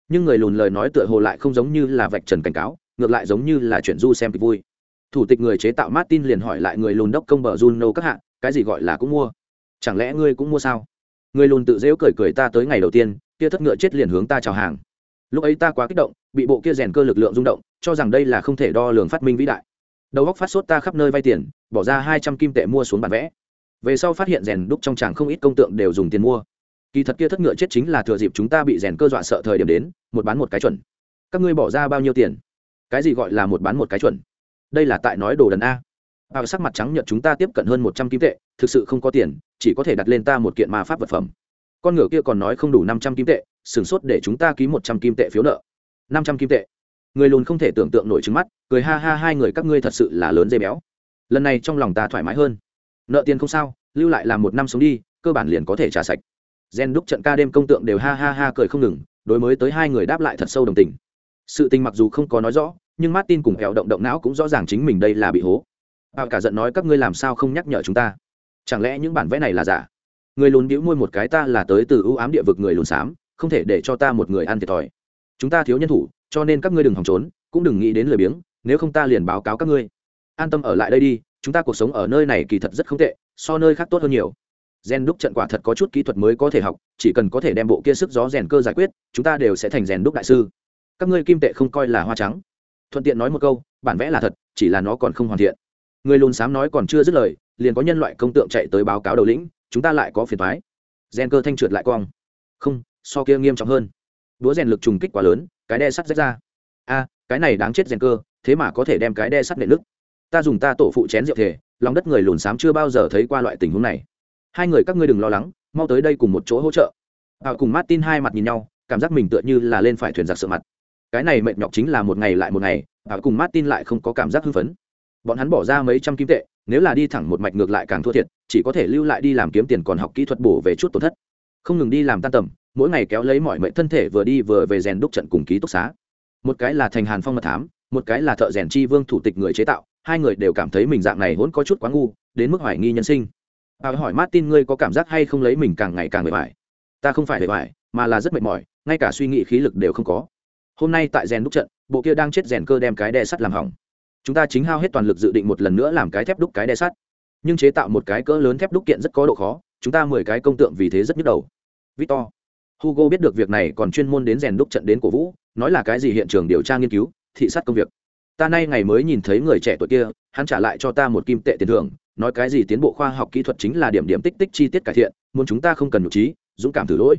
Nhưng người lùn lời nói tựa hồ lại không giống như là vạch trần cảnh cáo ngược lại giống như là chuyện du xem kịch vui. Thủ tịch người chế tạo martin liền hỏi lại người lùn đốc công bờ juno các hạng, cái gì gọi là cũng mua? Chẳng lẽ ngươi cũng mua sao? Người lùn tự dễu cười cười ta tới ngày đầu tiên kia thất ngựa chết liền hướng ta chào hàng. Lúc ấy ta quá kích động bị bộ kia rèn cơ lực lượng rung động cho rằng đây là không thể đo lường phát minh vĩ đại. Đầu góc phát sốt ta khắp nơi vay tiền, bỏ ra hai trăm kim tệ mua xuống bản vẽ. Về sau phát hiện rèn đúc trong tràng không ít công tượng đều dùng tiền mua. Kỳ thật kia thất ngựa chết chính là thừa dịp chúng ta bị rèn cơ dọa sợ thời điểm đến, một bán một cái chuẩn. Các ngươi bỏ ra bao nhiêu tiền? Cái gì gọi là một bán một cái chuẩn? Đây là tại nói đồ đần a. Bao sắc mặt trắng nhận chúng ta tiếp cận hơn một trăm kim tệ, thực sự không có tiền, chỉ có thể đặt lên ta một kiện ma pháp vật phẩm. Con ngựa kia còn nói không đủ năm trăm kim tệ sửng sốt để chúng ta ký một trăm kim tệ phiếu nợ. Năm trăm kim tệ người lùn không thể tưởng tượng nổi trứng mắt, cười ha ha hai người các ngươi thật sự là lớn dây béo. Lần này trong lòng ta thoải mái hơn. Nợ tiền không sao, lưu lại làm một năm sống đi, cơ bản liền có thể trả sạch. Gen đúc trận ca đêm công tượng đều ha ha ha cười không ngừng, đối mới tới hai người đáp lại thật sâu đồng tình. Sự tình mặc dù không có nói rõ, nhưng martin cùng kẹo động động não cũng rõ ràng chính mình đây là bị hố. Bao cả giận nói các ngươi làm sao không nhắc nhở chúng ta? Chẳng lẽ những bản vẽ này là giả? Người lùn đĩu môi một cái ta là tới từ ưu ám địa vực người lùn xám, không thể để cho ta một người ăn thiệt thòi. Chúng ta thiếu nhân thủ cho nên các ngươi đừng hòng trốn, cũng đừng nghĩ đến lời biếng, nếu không ta liền báo cáo các ngươi. An tâm ở lại đây đi, chúng ta cuộc sống ở nơi này kỳ thật rất không tệ, so nơi khác tốt hơn nhiều. Gen đúc trận quả thật có chút kỹ thuật mới có thể học, chỉ cần có thể đem bộ kia sức gió rèn cơ giải quyết, chúng ta đều sẽ thành rèn đúc đại sư. Các ngươi kim tệ không coi là hoa trắng. Thuận tiện nói một câu, bản vẽ là thật, chỉ là nó còn không hoàn thiện. Người lùn xám nói còn chưa dứt lời, liền có nhân loại công tượng chạy tới báo cáo đầu lĩnh, chúng ta lại có phiền thoái gen cơ thanh trượt lại quang. không, so kia nghiêm trọng hơn. Đũa rèn lực trùng kích quá lớn cái đe sắt rách ra. A, cái này đáng chết rèn cơ, thế mà có thể đem cái đe sắt nệ nứt. Ta dùng ta tổ phụ chén rượu thể lòng đất người lùn xám chưa bao giờ thấy qua loại tình huống này. Hai người các ngươi đừng lo lắng, mau tới đây cùng một chỗ hỗ trợ. Họ cùng martin hai mặt nhìn nhau, cảm giác mình tựa như là lên phải thuyền giặc sợ mặt. Cái này mệt nhọc chính là một ngày lại một ngày họ cùng martin lại không có cảm giác hưng phấn. Bọn hắn bỏ ra mấy trăm kim tệ, nếu là đi thẳng một mạch ngược lại càng thua thiệt, chỉ có thể lưu lại đi làm kiếm tiền còn học kỹ thuật bổ về chút tổn thất. Không ngừng đi làm tan tầm mỗi ngày kéo lấy mọi mệnh thân thể vừa đi vừa về rèn đúc trận cùng ký túc xá. Một cái là thành hàn phong mật thám một cái là thợ rèn chi vương thủ tịch người chế tạo hai người đều cảm thấy mình dạng này hỗn có chút quá ngu đến mức hoài nghi nhân sinh. À, hỏi martin ngươi có cảm giác hay không lấy mình càng ngày càng mệt mỏi. ta không phải mệt mỏi, mà là rất mệt mỏi ngay cả suy nghĩ khí lực đều không có. Hôm nay tại rèn đúc trận bộ kia đang chết rèn cơ đem cái đe sắt làm hỏng. Chúng ta chính hao hết toàn lực dự định một lần nữa làm cái thép đúc cái đe sắt. Nhưng chế tạo một cái cỡ lớn thép đúc kiện rất có độ khó chúng ta mười cái công tượng vì thế rất nhức đầu. Victor hugo biết được việc này còn chuyên môn đến rèn đúc trận đến cổ vũ, nói là cái gì hiện trường điều tra nghiên cứu, thị sát công việc. Ta nay ngày mới nhìn thấy người trẻ tuổi kia, hắn trả lại cho ta một kim tệ tiền thưởng, nói cái gì tiến bộ khoa học kỹ thuật chính là điểm điểm tích tích chi tiết cải thiện, muốn chúng ta không cần nhục trí, dũng cảm thử lỗi.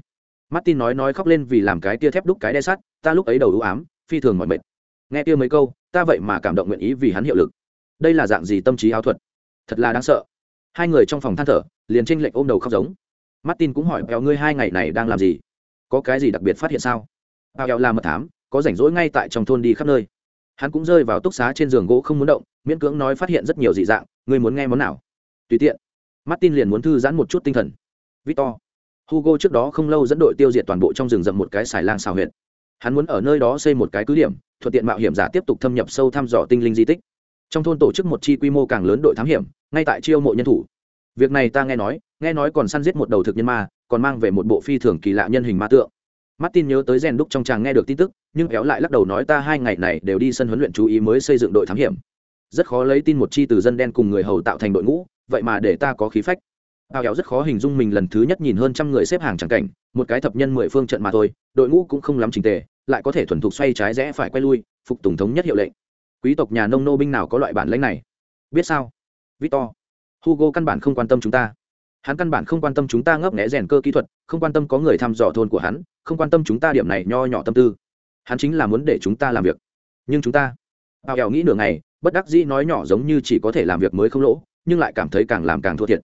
Martin nói nói khóc lên vì làm cái tia thép đúc cái đe sắt, ta lúc ấy đầu ưu ám, phi thường mọi mệt. Nghe tia mấy câu, ta vậy mà cảm động nguyện ý vì hắn hiệu lực. Đây là dạng gì tâm trí áo thuật? Thật là đáng sợ. Hai người trong phòng than thở, liền tranh lệch ôm đầu khóc giống. Martin cũng hỏi béo ngươi hai ngày này đang làm gì? Có cái gì đặc biệt phát hiện sao? Ao eo là mật thám, có rảnh rỗi ngay tại trong thôn đi khắp nơi. Hắn cũng rơi vào túc xá trên giường gỗ không muốn động, miễn cưỡng nói phát hiện rất nhiều dị dạng, ngươi muốn nghe món nào? Tùy tiện. Martin liền muốn thư giãn một chút tinh thần. Victor. Hugo trước đó không lâu dẫn đội tiêu diệt toàn bộ trong rừng rậm một cái xài lang xào huyệt. Hắn muốn ở nơi đó xây một cái cứ điểm, thuận tiện mạo hiểm giả tiếp tục thâm nhập sâu thăm dò tinh linh di tích. Trong thôn tổ chức một chi quy mô càng lớn đội thám hiểm, ngay tại chiêu mộ nhân thủ. Việc này ta nghe nói nghe nói còn săn giết một đầu thực nhân ma còn mang về một bộ phi thường kỳ lạ nhân hình ma tượng. Martin nhớ tới rèn đúc trong chàng nghe được tin tức, nhưng éo lại lắc đầu nói ta hai ngày này đều đi sân huấn luyện chú ý mới xây dựng đội thám hiểm. Rất khó lấy tin một chi từ dân đen cùng người hầu tạo thành đội ngũ, vậy mà để ta có khí phách. Bao éo rất khó hình dung mình lần thứ nhất nhìn hơn trăm người xếp hàng chẳng cảnh, một cái thập nhân mười phương trận mà thôi, đội ngũ cũng không lắm trình tề, lại có thể thuần thục xoay trái rẽ phải quay lui, phục tổng thống nhất hiệu lệnh. Quý tộc nhà nông nô binh nào có loại bản lãnh này? Biết sao? Victor, hugo căn bản không quan tâm chúng ta hắn căn bản không quan tâm chúng ta ngấp nghẽ rèn cơ kỹ thuật, không quan tâm có người thăm dò thôn của hắn, không quan tâm chúng ta điểm này nho nhỏ tâm tư. Hắn chính là muốn để chúng ta làm việc. Nhưng chúng ta bao kẹo nghĩ nửa ngày, bất đắc dĩ nói nhỏ giống như chỉ có thể làm việc mới không lỗ, nhưng lại cảm thấy càng làm càng thua thiệt.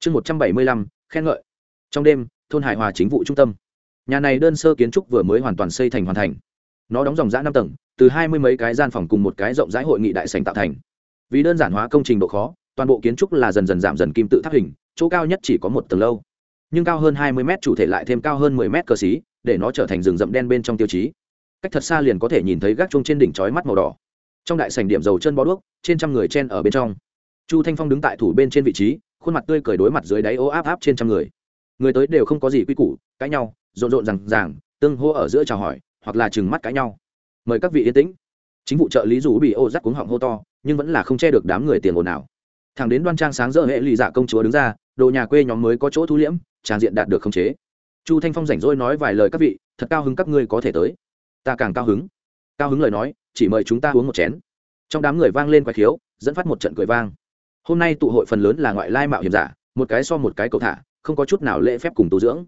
Chương một trăm bảy mươi lăm, khen ngợi. Trong đêm, thôn hải hòa chính vụ trung tâm. Nhà này đơn sơ kiến trúc vừa mới hoàn toàn xây thành hoàn thành. Nó đóng dòng giã năm tầng, từ hai mươi mấy cái gian phòng cùng một cái rộng rãi hội nghị đại sành tạo thành. Vì đơn giản hóa công trình độ khó, toàn bộ kiến trúc là dần dần giảm dần kim tự tháp hình chỗ cao nhất chỉ có một tầng lâu. Nhưng cao hơn hai mươi mét chủ thể lại thêm cao hơn mười mét cờ xí, để nó trở thành rừng rậm đen bên trong tiêu chí. Cách thật xa liền có thể nhìn thấy gác chuông trên đỉnh chói mắt màu đỏ. Trong đại sảnh điểm dầu chân bó đuốc, trên trăm người chen ở bên trong. Chu thanh phong đứng tại thủ bên trên vị trí, khuôn mặt tươi cười đối mặt dưới đáy ô áp áp trên trăm người. Người tới đều không có gì quy củ, cãi nhau, rộn rộn rằng ràng, tương hô ở giữa chào hỏi, hoặc là chừng mắt cãi nhau. Mời các vị yên tĩnh. Chính vụ trợ lý dù bị ô dắt cuống họng hô to, nhưng vẫn là không che được đám người tiền ồn nào thằng đến đoan trang sáng dỡ hệ lì dạ công chúa đứng ra đồ nhà quê nhóm mới có chỗ thu liễm, trang diện đạt được khống chế. Chu thanh phong rảnh rỗi nói vài lời các vị, thật cao hứng các ngươi có thể tới. Ta càng cao hứng. Cao hứng lời nói, chỉ mời chúng ta uống một chén. Trong đám người vang lên quái khiếu, dẫn phát một trận cười vang. Hôm nay tụ hội phần lớn là ngoại lai mạo hiểm giả, một cái so một cái cầu thả, không có chút nào lễ phép cùng tu dưỡng.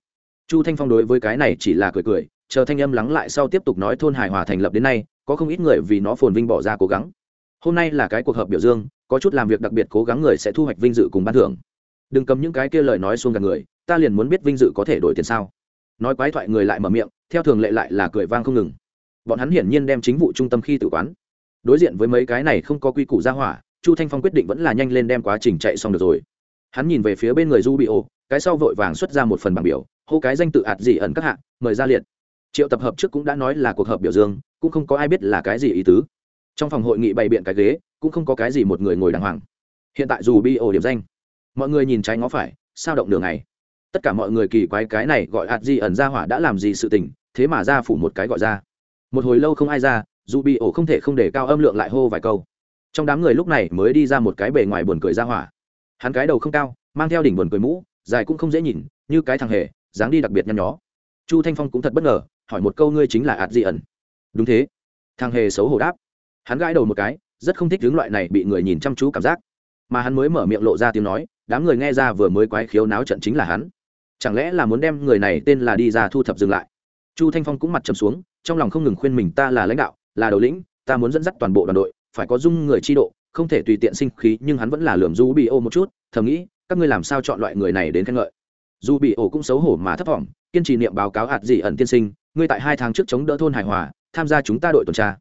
Chu thanh phong đối với cái này chỉ là cười cười, chờ thanh âm lắng lại sau tiếp tục nói thôn hải hòa thành lập đến nay, có không ít người vì nó phồn vinh bỏ ra cố gắng. Hôm nay là cái cuộc họp biểu dương, có chút làm việc đặc biệt cố gắng người sẽ thu hoạch vinh dự cùng ban thưởng đừng cầm những cái kia lời nói xuống gần người, ta liền muốn biết vinh dự có thể đổi tiền sao. Nói quái thoại người lại mở miệng, theo thường lệ lại là cười vang không ngừng. Bọn hắn hiển nhiên đem chính vụ trung tâm khi tự quán. Đối diện với mấy cái này không có quy củ ra hỏa, chu thanh phong quyết định vẫn là nhanh lên đem quá trình chạy xong được rồi. Hắn nhìn về phía bên người du bị ổ cái sau vội vàng xuất ra một phần bảng biểu, hô cái danh tự ạt gì ẩn các hạng mời ra liệt. Triệu tập hợp trước cũng đã nói là cuộc họp biểu dương, cũng không có ai biết là cái gì ý tứ. Trong phòng hội nghị bày biện cái ghế, cũng không có cái gì một người ngồi đàng hoàng. Hiện tại dù bị ổ điểm danh mọi người nhìn trái ngó phải, sao động đường này tất cả mọi người kỳ quái cái này gọi hạt gì ẩn ra hỏa đã làm gì sự tình, thế mà ra phủ một cái gọi ra. Một hồi lâu không ai ra, dù bị ổ không thể không để cao âm lượng lại hô vài câu. Trong đám người lúc này mới đi ra một cái bề ngoài buồn cười ra hỏa. Hắn cái đầu không cao, mang theo đỉnh buồn cười mũ, dài cũng không dễ nhìn, như cái thằng hề, dáng đi đặc biệt nhăn nhó. Chu thanh phong cũng thật bất ngờ, hỏi một câu ngươi chính là ạt di ẩn? Đúng thế. Thằng hề xấu hổ đáp. Hắn gãi đầu một cái, rất không thích hướng loại này bị người nhìn chăm chú cảm giác. Mà hắn mới mở miệng lộ ra tiếng nói đám người nghe ra vừa mới quái khiếu náo trận chính là hắn. Chẳng lẽ là muốn đem người này tên là đi ra thu thập dừng lại? Chu thanh phong cũng mặt trầm xuống, trong lòng không ngừng khuyên mình ta là lãnh đạo, là đầu lĩnh, ta muốn dẫn dắt toàn bộ đoàn đội, phải có dung người chi độ, không thể tùy tiện sinh khí, nhưng hắn vẫn là lườm du bị ô một chút, thầm nghĩ, các ngươi làm sao chọn loại người này đến khen ngợi? Dù bị ổ cũng xấu hổ mà thấp thỏm kiên trì niệm báo cáo hạt dị ẩn tiên sinh, ngươi tại hai tháng trước chống đỡ thôn hải hòa, tham gia chúng ta đội tuần tra.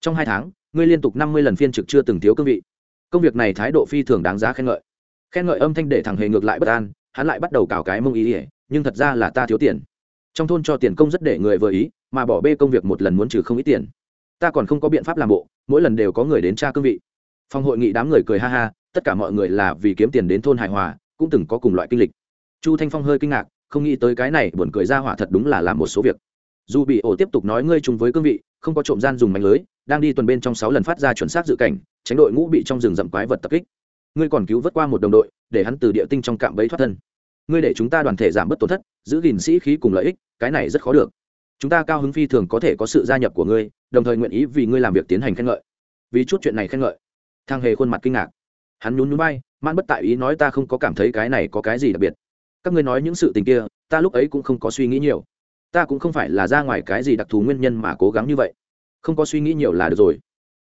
Trong hai tháng, ngươi liên tục năm mươi lần phiên trực chưa từng thiếu cương vị. Công việc này thái độ phi thường đáng giá khen ngợi khen ngợi âm thanh để thằng hề ngược lại bất an, hắn lại bắt đầu cào cái mông ý ỉa nhưng thật ra là ta thiếu tiền. Trong thôn cho tiền công rất để người vừa ý, mà bỏ bê công việc một lần muốn trừ không ít tiền. Ta còn không có biện pháp làm bộ, mỗi lần đều có người đến tra cương vị. Phòng hội nghị đám người cười ha ha, tất cả mọi người là vì kiếm tiền đến thôn hài hòa, cũng từng có cùng loại kinh lịch. Chu thanh phong hơi kinh ngạc, không nghĩ tới cái này buồn cười ra hỏa thật đúng là làm một số việc. Dù bị ổ tiếp tục nói ngươi chung với cương vị, không có trộm gian dùng mánh lưới, đang đi tuần bên trong sáu lần phát ra chuẩn xác dự cảnh, tránh đội ngũ bị trong rừng rậm quái vật tập kích ngươi còn cứu vớt qua một đồng đội, để hắn từ địa tinh trong cạm bẫy thoát thân. Ngươi để chúng ta đoàn thể giảm bớt tổn thất, giữ gìn sĩ khí cùng lợi ích, cái này rất khó được. Chúng ta cao hứng phi thường có thể có sự gia nhập của ngươi, đồng thời nguyện ý vì ngươi làm việc tiến hành khen ngợi. Vì chút chuyện này khen ngợi. Thang hề khuôn mặt kinh ngạc. Hắn nhún nhún bay man bất tại ý nói ta không có cảm thấy cái này có cái gì đặc biệt. Các ngươi nói những sự tình kia, ta lúc ấy cũng không có suy nghĩ nhiều. Ta cũng không phải là ra ngoài cái gì đặc thù nguyên nhân mà cố gắng như vậy. Không có suy nghĩ nhiều là được rồi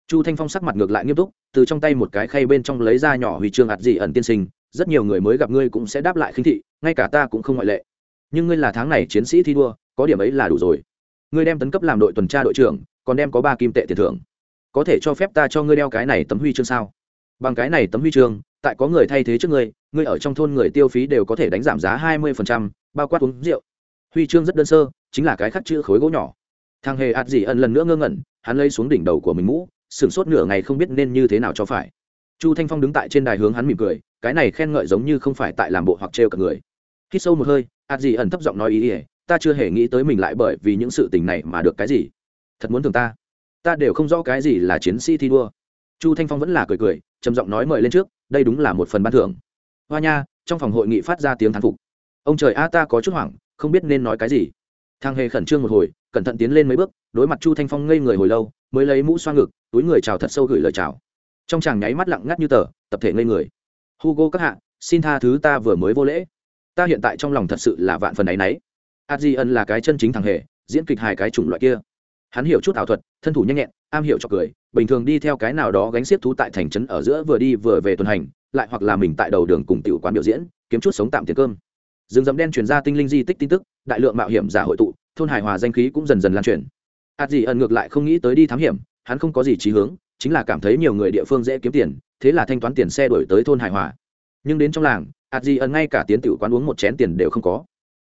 chu thanh phong sắc mặt ngược lại nghiêm túc, từ trong tay một cái khay bên trong lấy ra nhỏ huy chương ạt dị ẩn tiên sinh, rất nhiều người mới gặp ngươi cũng sẽ đáp lại khinh thị, ngay cả ta cũng không ngoại lệ. Nhưng ngươi là tháng này chiến sĩ thi đua, có điểm ấy là đủ rồi. Ngươi đem tấn cấp làm đội tuần tra đội trưởng, còn đem có ba kim tệ tiền thưởng. Có thể cho phép ta cho ngươi đeo cái này tấm huy chương sao? Bằng cái này tấm huy chương, tại có người thay thế trước ngươi ngươi ở trong thôn người tiêu phí đều có thể đánh giảm giá hai mươi bao quát uống rượu. Huy chương rất đơn sơ, chính là cái khắc chữ khối gỗ nhỏ. Thằng hề ạt dị ẩn lần nữa ngơ ngẩn, hắn lấy xuống đỉnh đầu của mình mũ sửng sốt nửa ngày không biết nên như thế nào cho phải. Chu thanh phong đứng tại trên đài hướng hắn mỉm cười, cái này khen ngợi giống như không phải tại làm bộ hoặc trêu cả người. Khi sâu một hơi ạt gì ẩn thấp giọng nói ý ỉa ta chưa hề nghĩ tới mình lại bởi vì những sự tình này mà được cái gì. Thật muốn thường ta. Ta đều không rõ cái gì là chiến sĩ thi đua. Chu thanh phong vẫn là cười cười, trầm giọng nói mời lên trước, đây đúng là một phần ban thưởng. Hoa nha, trong phòng hội nghị phát ra tiếng thán phục. Ông trời, a, ta có chút hoảng, không biết nên nói cái gì thang hề khẩn trương một hồi, cẩn thận tiến lên mấy bước, đối mặt chu thanh phong ngây người hồi lâu, mới lấy mũ xoa ngực, túi người chào thật sâu gửi lời chào. Trong chàng nháy mắt lặng ngắt như tờ, tập thể ngây người. Hugo các hạ, xin tha thứ ta vừa mới vô lễ. Ta hiện tại trong lòng thật sự là vạn phần áy náy. Adji ân là cái chân chính thằng hề, diễn kịch hai cái chủng loại kia. Hắn hiểu chút ảo thuật, thân thủ nhanh nhẹn, am hiểu cho cười, bình thường đi theo cái nào đó gánh xiết thú tại thành trấn ở giữa vừa đi vừa về tuần hành, lại hoặc là mình tại đầu đường cùng tiểu quán biểu diễn, kiếm chút sống tạm tiền cơm rừng rậm đen truyền ra tinh linh di tích tin tức, đại lượng mạo hiểm giả hội tụ, thôn hài hòa danh khí cũng dần dần lan truyền. Ạt gì ẩn ngược lại không nghĩ tới đi thám hiểm, hắn không có gì trí hướng, chính là cảm thấy nhiều người địa phương dễ kiếm tiền, thế là thanh toán tiền xe đổi tới thôn hài hòa. Nhưng đến trong làng ạt gì ẩn ngay cả tiến tiểu quán uống một chén tiền đều không có.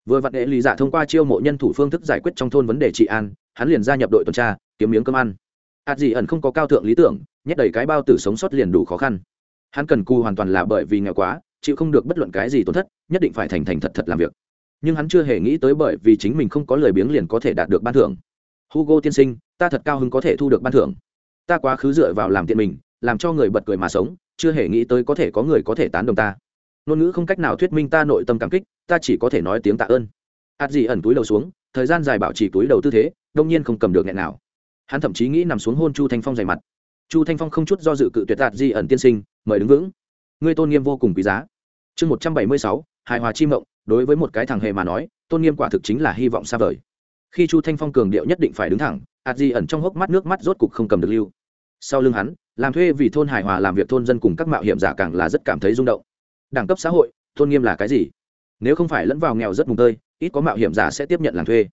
Vừa vặn đệ lý giả dạ thông qua chiêu mộ nhân thủ phương thức giải quyết trong thôn vấn đề trị an, hắn liền gia nhập đội tuần tra, kiếm miếng cơm ăn. Ạt gì ẩn không có cao thượng lý tưởng, nhét đầy cái bao tử sống sót liền đủ khó khăn. Hắn cần cù hoàn toàn là bởi vì nghèo quá chịu không được bất luận cái gì tổn thất, nhất định phải thành thành thật thật làm việc. Nhưng hắn chưa hề nghĩ tới bởi vì chính mình không có lời biếng liền có thể đạt được ban thưởng. Hugo tiên sinh, ta thật cao hứng có thể thu được ban thưởng. Ta quá khứ dựa vào làm tiện mình, làm cho người bật cười mà sống, chưa hề nghĩ tới có thể có người có thể tán đồng ta. Ngôn ngữ không cách nào thuyết minh ta nội tâm cảm kích, ta chỉ có thể nói tiếng tạ ơn. Ạt gì ẩn túi đầu xuống, thời gian dài bảo trì túi đầu tư thế, đông nhiên không cầm được nghẹn nào. Hắn thậm chí nghĩ nằm xuống hôn chu thanh phong dày mặt. Chu thanh phong không chút do dự cự tuyệt ạt gì ẩn tiên sinh, mời đứng vững ngươi tôn nghiêm vô cùng quý giá. Chương một trăm bảy mươi sáu, hài hòa chi mộng, đối với một cái thằng hề mà nói, tôn nghiêm quả thực chính là hy vọng xa vời. Khi chu thanh phong cường điệu nhất định phải đứng thẳng ạt di ẩn trong hốc mắt nước mắt rốt cục không cầm được lưu. Sau lưng hắn, làm thuê vì thôn hài hòa làm việc thôn dân cùng các mạo hiểm giả càng là rất cảm thấy rung động. Đẳng cấp xã hội, tôn nghiêm là cái gì? Nếu không phải lẫn vào nghèo rất mùng tơi, ít có mạo hiểm giả sẽ tiếp nhận làm thuê.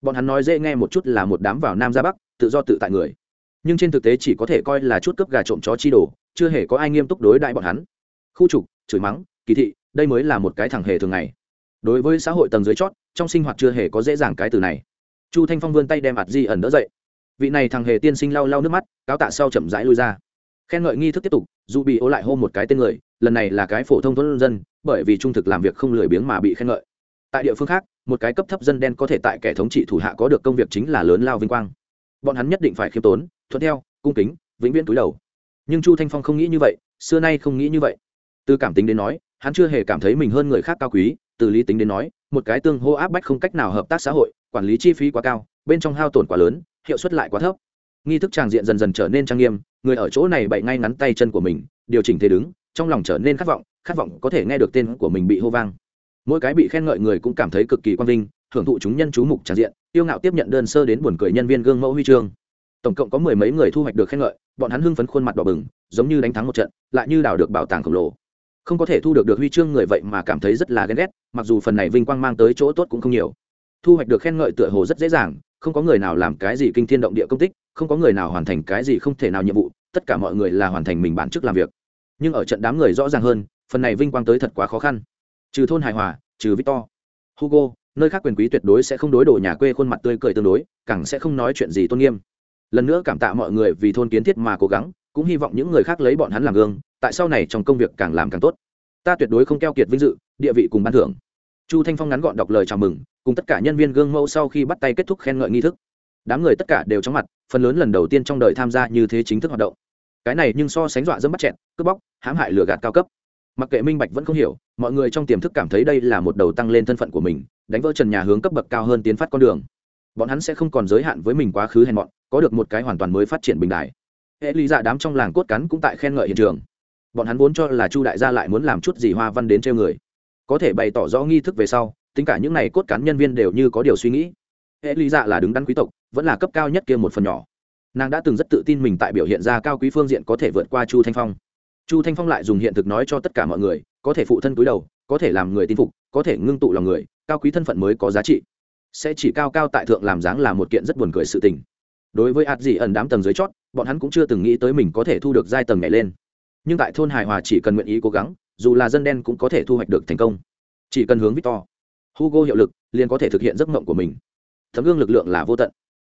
Bọn hắn nói dễ nghe một chút là một đám vào nam ra bắc, tự do tự tại người. Nhưng trên thực tế chỉ có thể coi là chút cướp gà trộm chó chi đồ, chưa hề có ai nghiêm túc đối đại bọn hắn khu trục, chửi mắng, kỳ thị, đây mới là một cái thằng hề thường ngày. Đối với xã hội tầng dưới chót, trong sinh hoạt chưa hề có dễ dàng cái từ này. Chu thanh phong vươn tay đem ạt di ẩn đỡ dậy. Vị này thằng hề tiên sinh lau lau nước mắt, cáo tạ sau chậm rãi lui ra. Khen ngợi nghi thức tiếp tục, dù bị ố lại hô một cái tên người, lần này là cái phổ thông thôn dân, bởi vì trung thực làm việc không lười biếng mà bị khen ngợi. Tại địa phương khác, một cái cấp thấp dân đen có thể tại kẻ thống trị thủ hạ có được công việc chính là lớn lao vinh quang. Bọn hắn nhất định phải khiêm tốn, thuận theo, cung kính, vĩnh viễn túi đầu. Nhưng chu thanh phong không nghĩ như vậy, xưa nay không nghĩ như vậy từ cảm tính đến nói, hắn chưa hề cảm thấy mình hơn người khác cao quý, từ lý tính đến nói, một cái tương hô áp bách không cách nào hợp tác xã hội, quản lý chi phí quá cao, bên trong hao tổn quá lớn, hiệu suất lại quá thấp. Nghi thức tràng diện dần dần trở nên trang nghiêm, người ở chỗ này bậy ngay ngắn tay chân của mình, điều chỉnh thế đứng, trong lòng trở nên khát vọng khát vọng có thể nghe được tên của mình bị hô vang. Mỗi cái bị khen ngợi người cũng cảm thấy cực kỳ quang vinh hưởng thụ chúng nhân chú mục tràn diện yêu ngạo tiếp nhận đơn sơ đến buồn cười nhân viên gương mẫu huy chương. Tổng cộng có mười mấy người thu hoạch được khen ngợi, bọn hắn hưng phấn khuôn mặt đỏ bừng, giống như đánh thắng một trận, lại như đào được bảo tàng khổng lồ không có thể thu được được huy chương người vậy mà cảm thấy rất là ghen ghét, mặc dù phần này vinh quang mang tới chỗ tốt cũng không nhiều. Thu hoạch được khen ngợi tựa hồ rất dễ dàng, không có người nào làm cái gì kinh thiên động địa công tích, không có người nào hoàn thành cái gì không thể nào nhiệm vụ, tất cả mọi người là hoàn thành mình bản chức làm việc. Nhưng ở trận đám người rõ ràng hơn, phần này vinh quang tới thật quá khó khăn. Trừ thôn hài hòa, trừ victor, hugo, nơi khác quyền quý tuyệt đối sẽ không đối đổ nhà quê khuôn mặt tươi cười tương đối, càng sẽ không nói chuyện gì tôn nghiêm. Lần nữa cảm tạ mọi người vì thôn kiến thiết mà cố gắng, cũng hy vọng những người khác lấy bọn hắn làm gương tại sau này trong công việc càng làm càng tốt. Ta tuyệt đối không keo kiệt vinh dự, địa vị cùng ban thưởng. Chu thanh phong ngắn gọn đọc lời chào mừng, cùng tất cả nhân viên gương mẫu sau khi bắt tay kết thúc khen ngợi nghi thức. Đám người tất cả đều chóng mặt, phần lớn lần đầu tiên trong đời tham gia như thế chính thức hoạt động. Cái này nhưng so sánh dọa dẫm bắt chẹn, cướp bóc, hãm hại lừa gạt cao cấp. Mặc kệ minh bạch vẫn không hiểu, mọi người trong tiềm thức cảm thấy đây là một đầu tăng lên thân phận của mình, đánh vỡ trần nhà hướng cấp bậc cao hơn tiến phát con đường. Bọn hắn sẽ không còn giới hạn với mình quá khứ hèn mọn, có được một cái hoàn toàn mới phát triển bình đại. Hệ lý dạ đám trong làng cốt cắn cũng tại khen ngợi hiện trường bọn hắn vốn cho là chu đại gia lại muốn làm chút gì hoa văn đến treo người. Có thể bày tỏ rõ nghi thức về sau, tính cả những n à y cốt cán nhân viên đều như có điều suy nghĩ. Hệ lý dạ là đứng đắn quý tộc, vẫn là cấp cao nhất kia một phần nhỏ. Nàng đã từng rất tự tin mình tại biểu hiện ra cao quý phương diện có thể vượt qua chu thanh phong. Chu thanh phong lại dùng hiện thực nói cho tất cả mọi người, có thể phụ thân cúi đầu, có thể làm người tin phục, có thể ngưng tụ lòng người, cao quý thân phận mới có giá trị. Sẽ chỉ cao cao tại thượng làm dáng là một kiện rất buồn cười sự tình. Đối với ạt dị ẩn đám tầng dưới chót, bọn hắn cũng chưa từng nghĩ tới mình có thể thu được giai tầng nhảy lên nhưng tại thôn hài hòa chỉ cần nguyện ý cố gắng, dù là dân đen cũng có thể thu hoạch được thành công. Chỉ cần hướng victor, hugo hiệu lực, liền có thể thực hiện giấc mộng của mình. Tấm gương lực lượng là vô tận.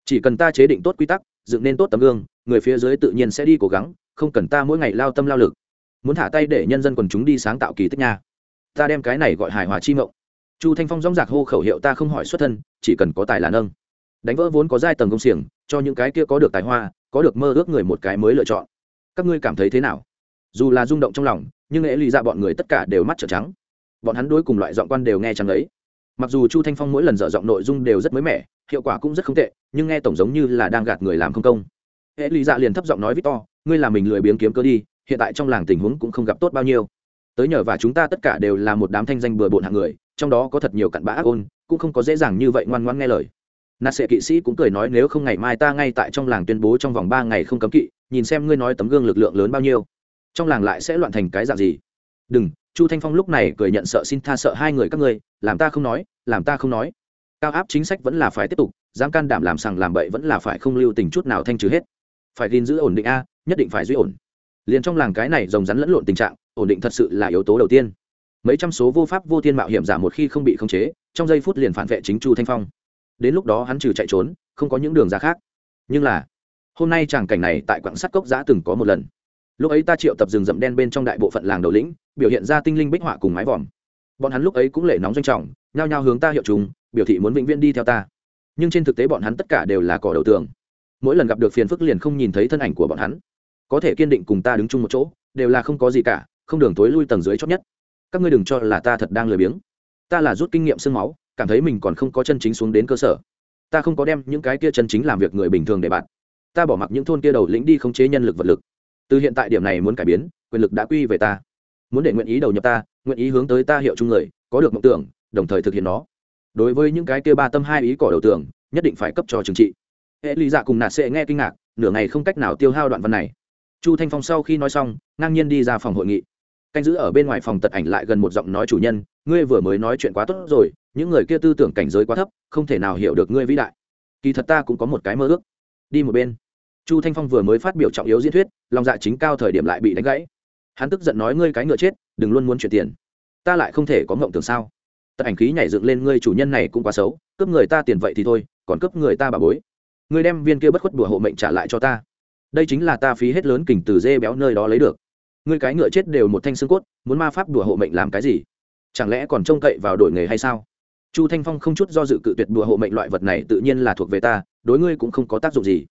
Chỉ cần ta chế định tốt quy tắc, dựng nên tốt tấm gương, người phía dưới tự nhiên sẽ đi cố gắng, không cần ta mỗi ngày lao tâm lao lực. Muốn thả tay để nhân dân quần chúng đi sáng tạo kỳ tích nha. Ta đem cái này gọi hài hòa chi mộng. Chu thanh phong dóng giặc hô khẩu hiệu ta không hỏi xuất thân, chỉ cần có tài là nâng. Đánh vỡ vốn có giai tầng công xiềng, cho những cái kia có được tài hoa, có được mơ ước người một cái mới lựa chọn. Các ngươi cảm thấy thế nào? Dù là rung động trong lòng, nhưng lễ lì ra bọn người tất cả đều mắt trợn trắng. Bọn hắn đối cùng loại giọng quan đều nghe chẳng ấy mặc dù chu thanh phong mỗi lần dở giọng nội dung đều rất mới mẻ, hiệu quả cũng rất không tệ, nhưng nghe tổng giống như là đang gạt người làm không công. Hệ lý dạ liền thấp giọng nói victor ngươi làm mình lười biếng kiếm cơ đi, hiện tại trong làng tình huống cũng không gặp tốt bao nhiêu. Tới nhờ và chúng ta tất cả đều là một đám thanh danh bừa bộn hạng người, trong đó có thật nhiều cặn bã ác ôn, cũng không có dễ dàng như vậy ngoan ngoan nghe lời. Nạt sệ kỵ sĩ cũng cười nói, nếu không ngày mai ta ngay tại trong làng tuyên bố trong vòng ba ngày không cấm kỵ, nhìn xem ngươi nói tấm gương lực lượng lớn bao nhiêu trong làng lại sẽ loạn thành cái dạng gì? Đừng, chu thanh phong lúc này cười nhận sợ xin tha sợ hai người các ngươi, làm ta không nói, làm ta không nói. Cao áp chính sách vẫn là phải tiếp tục, dám can đảm làm sằng làm bậy vẫn là phải không lưu tình chút nào thanh trừ hết. Phải gìn giữ ổn định a, nhất định phải duy ổn. Liền trong làng cái này rồng rắn lẫn lộn tình trạng, ổn định thật sự là yếu tố đầu tiên. Mấy trăm số vô pháp vô thiên mạo hiểm giả một khi không bị khống chế, trong giây phút liền phản vệ chính chu thanh phong. Đến lúc đó hắn trừ chạy trốn, không có những đường ra khác. Nhưng là, hôm nay tràng cảnh này tại quảng sắt cốc giã từng có một lần lúc ấy ta triệu tập rừng rậm đen bên trong đại bộ phận làng đầu lĩnh, biểu hiện ra tinh linh bích họa cùng mái vòm. Bọn hắn lúc ấy cũng lệ nóng danh trọng, nhao nhao hướng ta hiệu chúng, biểu thị muốn vĩnh viễn đi theo ta. Nhưng trên thực tế bọn hắn tất cả đều là cỏ đầu tường. Mỗi lần gặp được phiền phức liền không nhìn thấy thân ảnh của bọn hắn. Có thể kiên định cùng ta đứng chung một chỗ, đều là không có gì cả, không đường tối lui tầng dưới chót nhất. Các ngươi đừng cho là ta thật đang lười biếng. Ta là rút kinh nghiệm sương máu, cảm thấy mình còn không có chân chính xuống đến cơ sở. Ta không có đem những cái kia chân chính làm việc người bình thường để bạn. Ta bỏ mặc những thôn kia đầu lĩnh đi khống chế nhân lực vật lực từ hiện tại điểm này muốn cải biến, quyền lực đã quy về ta. Muốn để nguyện ý đầu nhập ta, nguyện ý hướng tới ta hiệu chung người, có được mộng tưởng, đồng thời thực hiện nó. Đối với những cái kia ba tâm hai ý cỏ đầu tưởng nhất định phải cấp cho trừng trị. Hệ lý dạ cùng nạt sệ nghe kinh ngạc, nửa ngày không cách nào tiêu hao đoạn văn này. Chu thanh phong sau khi nói xong, ngang nhiên đi ra phòng hội nghị. Canh giữ ở bên ngoài phòng tật ảnh lại gần một giọng nói chủ nhân, ngươi vừa mới nói chuyện quá tốt rồi, những người kia tư tưởng cảnh giới quá thấp, không thể nào hiểu được ngươi vĩ đại. Kỳ thật ta cũng có một cái mơ ước. Đi một bên chu thanh phong vừa mới phát biểu trọng yếu diễn thuyết, lòng dạ chính cao thời điểm lại bị đánh gãy. Hắn tức giận nói, ngươi cái ngựa chết, đừng luôn muốn chuyển tiền. Ta lại không thể có mộng tưởng sao? Tật ảnh khí nhảy dựng lên, ngươi chủ nhân này cũng quá xấu, cướp người ta tiền vậy thì thôi, còn cướp người ta bà bối. Ngươi đem viên kia bất khuất đùa hộ mệnh trả lại cho ta. Đây chính là ta phí hết lớn kình từ dê béo nơi đó lấy được. Ngươi cái ngựa chết đều một thanh xương cốt, muốn ma pháp đùa hộ mệnh làm cái gì? Chẳng lẽ còn trông cậy vào đổi nghề hay sao? Chu thanh phong không chút do dự cự tuyệt đùa hộ mệnh loại vật này tự nhiên là thuộc về ta, đối ngươi cũng không có tác dụng gì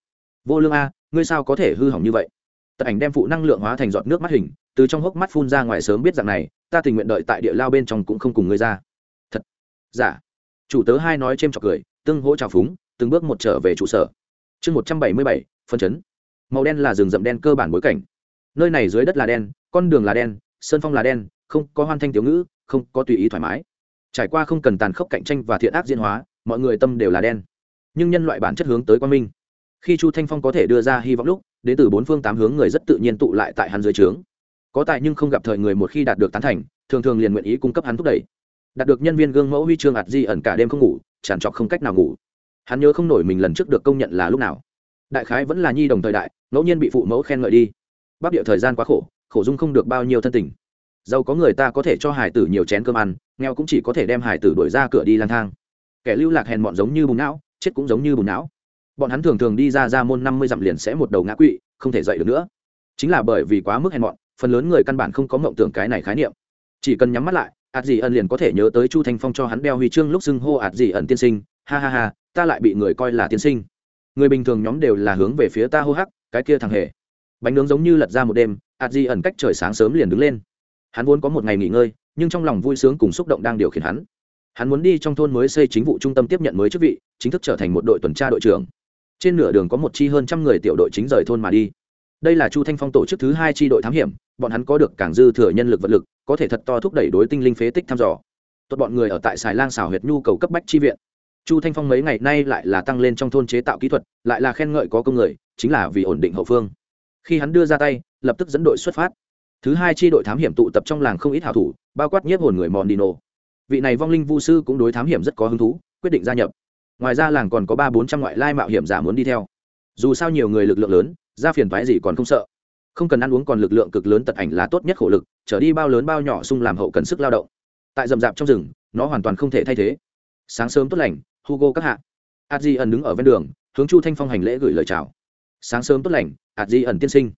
vô lương a, ngươi sao có thể hư hỏng như vậy? Tật ảnh đem phụ năng lượng hóa thành giọt nước mắt hình, từ trong hốc mắt phun ra ngoài sớm biết rằng này, ta tình nguyện đợi tại địa lao bên trong cũng không cùng ngươi ra. Thật giả dạ. chủ tớ hai nói c h ê m cười, tương hỗ trào phúng, từng bước một trở về trụ sở. Chương một trăm bảy mươi bảy, phân chấn. Màu đen là rừng rậm đen cơ bản bối cảnh. Nơi này dưới đất là đen, con đường là đen, sơn phong là đen, không có hoan thanh tiểu ngữ, không có tùy ý thoải mái. Trải qua không cần tàn khốc cạnh tranh và thiện ác diễn hóa, mọi người tâm đều là đen. Nhưng nhân loại bản chất hướng tới quan minh khi chu thanh phong có thể đưa ra hy vọng lúc, đến từ bốn phương tám hướng người rất tự nhiên tụ lại tại hắn dưới trướng. Có tài nhưng không gặp thời người một khi đạt được tán thành, thường thường liền nguyện ý cung cấp hắn thúc đẩy. Đạt được nhân viên gương mẫu huy chương ạt di ẩn cả đêm không ngủ tràn trọc không cách nào ngủ. Hắn nhớ không nổi mình lần trước được công nhận là lúc nào. Đại khái vẫn là nhi đồng thời đại, ngẫu nhiên bị phụ mẫu khen ngợi đi. Bắc địa thời gian quá khổ khổ dung không được bao nhiêu thân tình. Giàu có người ta có thể cho hải tử nhiều chén cơm ăn, nghèo cũng chỉ có thể đem hải tử đuổi ra cửa đi lang thang. Kẻ lưu lạc hèn mọn giống như bùn não, chết cũng giống như bùn não bọn hắn thường thường đi ra ra môn năm mươi dặm liền sẽ một đầu ngã quỵ, không thể dậy được nữa. Chính là bởi vì quá mức hèn mọn, phần lớn người căn bản không có mộng tưởng cái này khái niệm. Chỉ cần nhắm mắt lại, ạt gì ẩn liền có thể nhớ tới chu thanh phong cho hắn đeo huy chương lúc xưng hô ạt gì ẩn tiên sinh. Ha ha ha, ta lại bị người coi là tiên sinh. Người bình thường nhóm đều là hướng về phía ta hô hắc, cái kia thằng hề. Bánh nướng giống như lật ra một đêm, ạt gì ẩn cách trời sáng sớm liền đứng lên. Hắn vốn có một ngày nghỉ ngơi, nhưng trong lòng vui sướng cùng xúc động đang điều khiển hắn. Hắn muốn đi trong thôn mới xây chính vụ trung tâm tiếp nhận mới chức vị, chính thức trở thành một đội tuần tra đội trưởng trên nửa đường có một chi hơn trăm người tiểu đội chính rời thôn mà đi. Đây là chu thanh phong tổ chức thứ hai chi đội thám hiểm, bọn hắn có được càng dư thừa nhân lực vật lực, có thể thật to thúc đẩy đối tinh linh phế tích thăm dò. Tốt, bọn người ở tại xài lang xào huyệt nhu cầu cấp bách chi viện. Chu thanh phong mấy ngày nay lại là tăng lên trong thôn chế tạo kỹ thuật, lại là khen ngợi có công người, chính là vì ổn định hậu phương. Khi hắn đưa ra tay, lập tức dẫn đội xuất phát. Thứ hai chi đội thám hiểm tụ tập trong làng không ít hảo thủ, bao quát nhiếp hồn người mòn đi nổ vị này vong linh vu sư cũng đối thám hiểm rất có hứng thú, quyết định gia nhập ngoài ra làng còn có ba bốn trăm ngoại lai mạo hiểm giả muốn đi theo. Dù sao nhiều người lực lượng lớn, ra phiền thoái gì còn không sợ. Không cần ăn uống còn lực lượng cực lớn tật ảnh là tốt nhất khổ lực, trở đi bao lớn bao nhỏ sung làm hậu cần sức lao động. Tại rậm rạp trong rừng, nó hoàn toàn không thể thay thế. Sáng sớm tốt lành, hugo các hạ. A di ẩn đứng ở ven đường, hướng chu thanh phong hành lễ gửi lời chào. Sáng sớm tốt lành a di ẩn tiên sinh.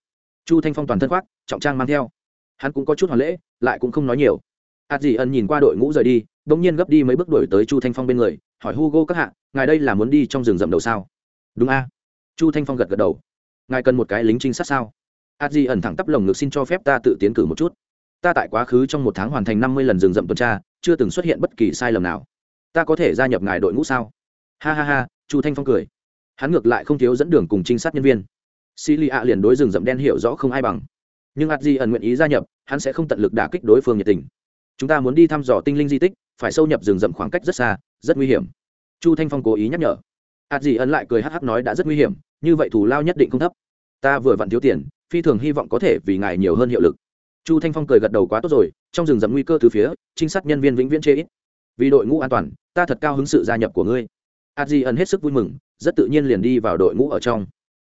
Chu thanh phong toàn thân khoác, trọng trang mang theo. Hắn cũng có chút hoàn lễ, lại cũng không nói nhiều. A di ẩn nhìn qua đội ngũ rời đi đ ỗ n g nhiên gấp đi mấy bước đuổi tới chu thanh phong bên người, hỏi hugo các hạ ngài đây là muốn đi trong rừng rậm đầu sao? Đúng a. Chu thanh phong gật gật đầu. Ngài cần một cái lính trinh sát sao? A di ẩn thẳng tắp lồng ngực xin cho phép ta tự tiến cử một chút. Ta tại quá khứ trong một tháng hoàn thành năm mươi lần rừng rậm tuần tra, chưa từng xuất hiện bất kỳ sai lầm nào. Ta có thể gia nhập ngài đội ngũ sao? Ha ha ha, chu thanh phong cười. Hắn ngược lại không thiếu dẫn đường cùng trinh sát nhân viên. Sĩ lì ạ liền đối rừng rậm đen hiểu rõ không ai bằng. Nhưng ạt di ẩn nguyện ý gia nhập, hắn sẽ không tận lực đả kích đối phương nhiệt tình. Chúng ta muốn đi thăm dò tinh linh di tích, phải sâu nhập rừng rậm khoảng cách rất xa, rất nguy hiểm chu thanh phong cố ý nhắc nhở. Hạt di ẩn lại cười hắc hắc nói đã rất nguy hiểm, như vậy thù lao nhất định không thấp. Ta vừa vặn thiếu tiền, phi thường hy vọng có thể vì ngài nhiều hơn hiệu lực. Chu thanh phong cười gật đầu quá tốt rồi, trong rừng rậm nguy cơ từ phía, trinh sát nhân viên vĩnh viễn chê ít. Vì đội ngũ an toàn, ta thật cao hứng sự gia nhập của ngươi. Hạt di ẩn hết sức vui mừng, rất tự nhiên liền đi vào đội ngũ ở trong.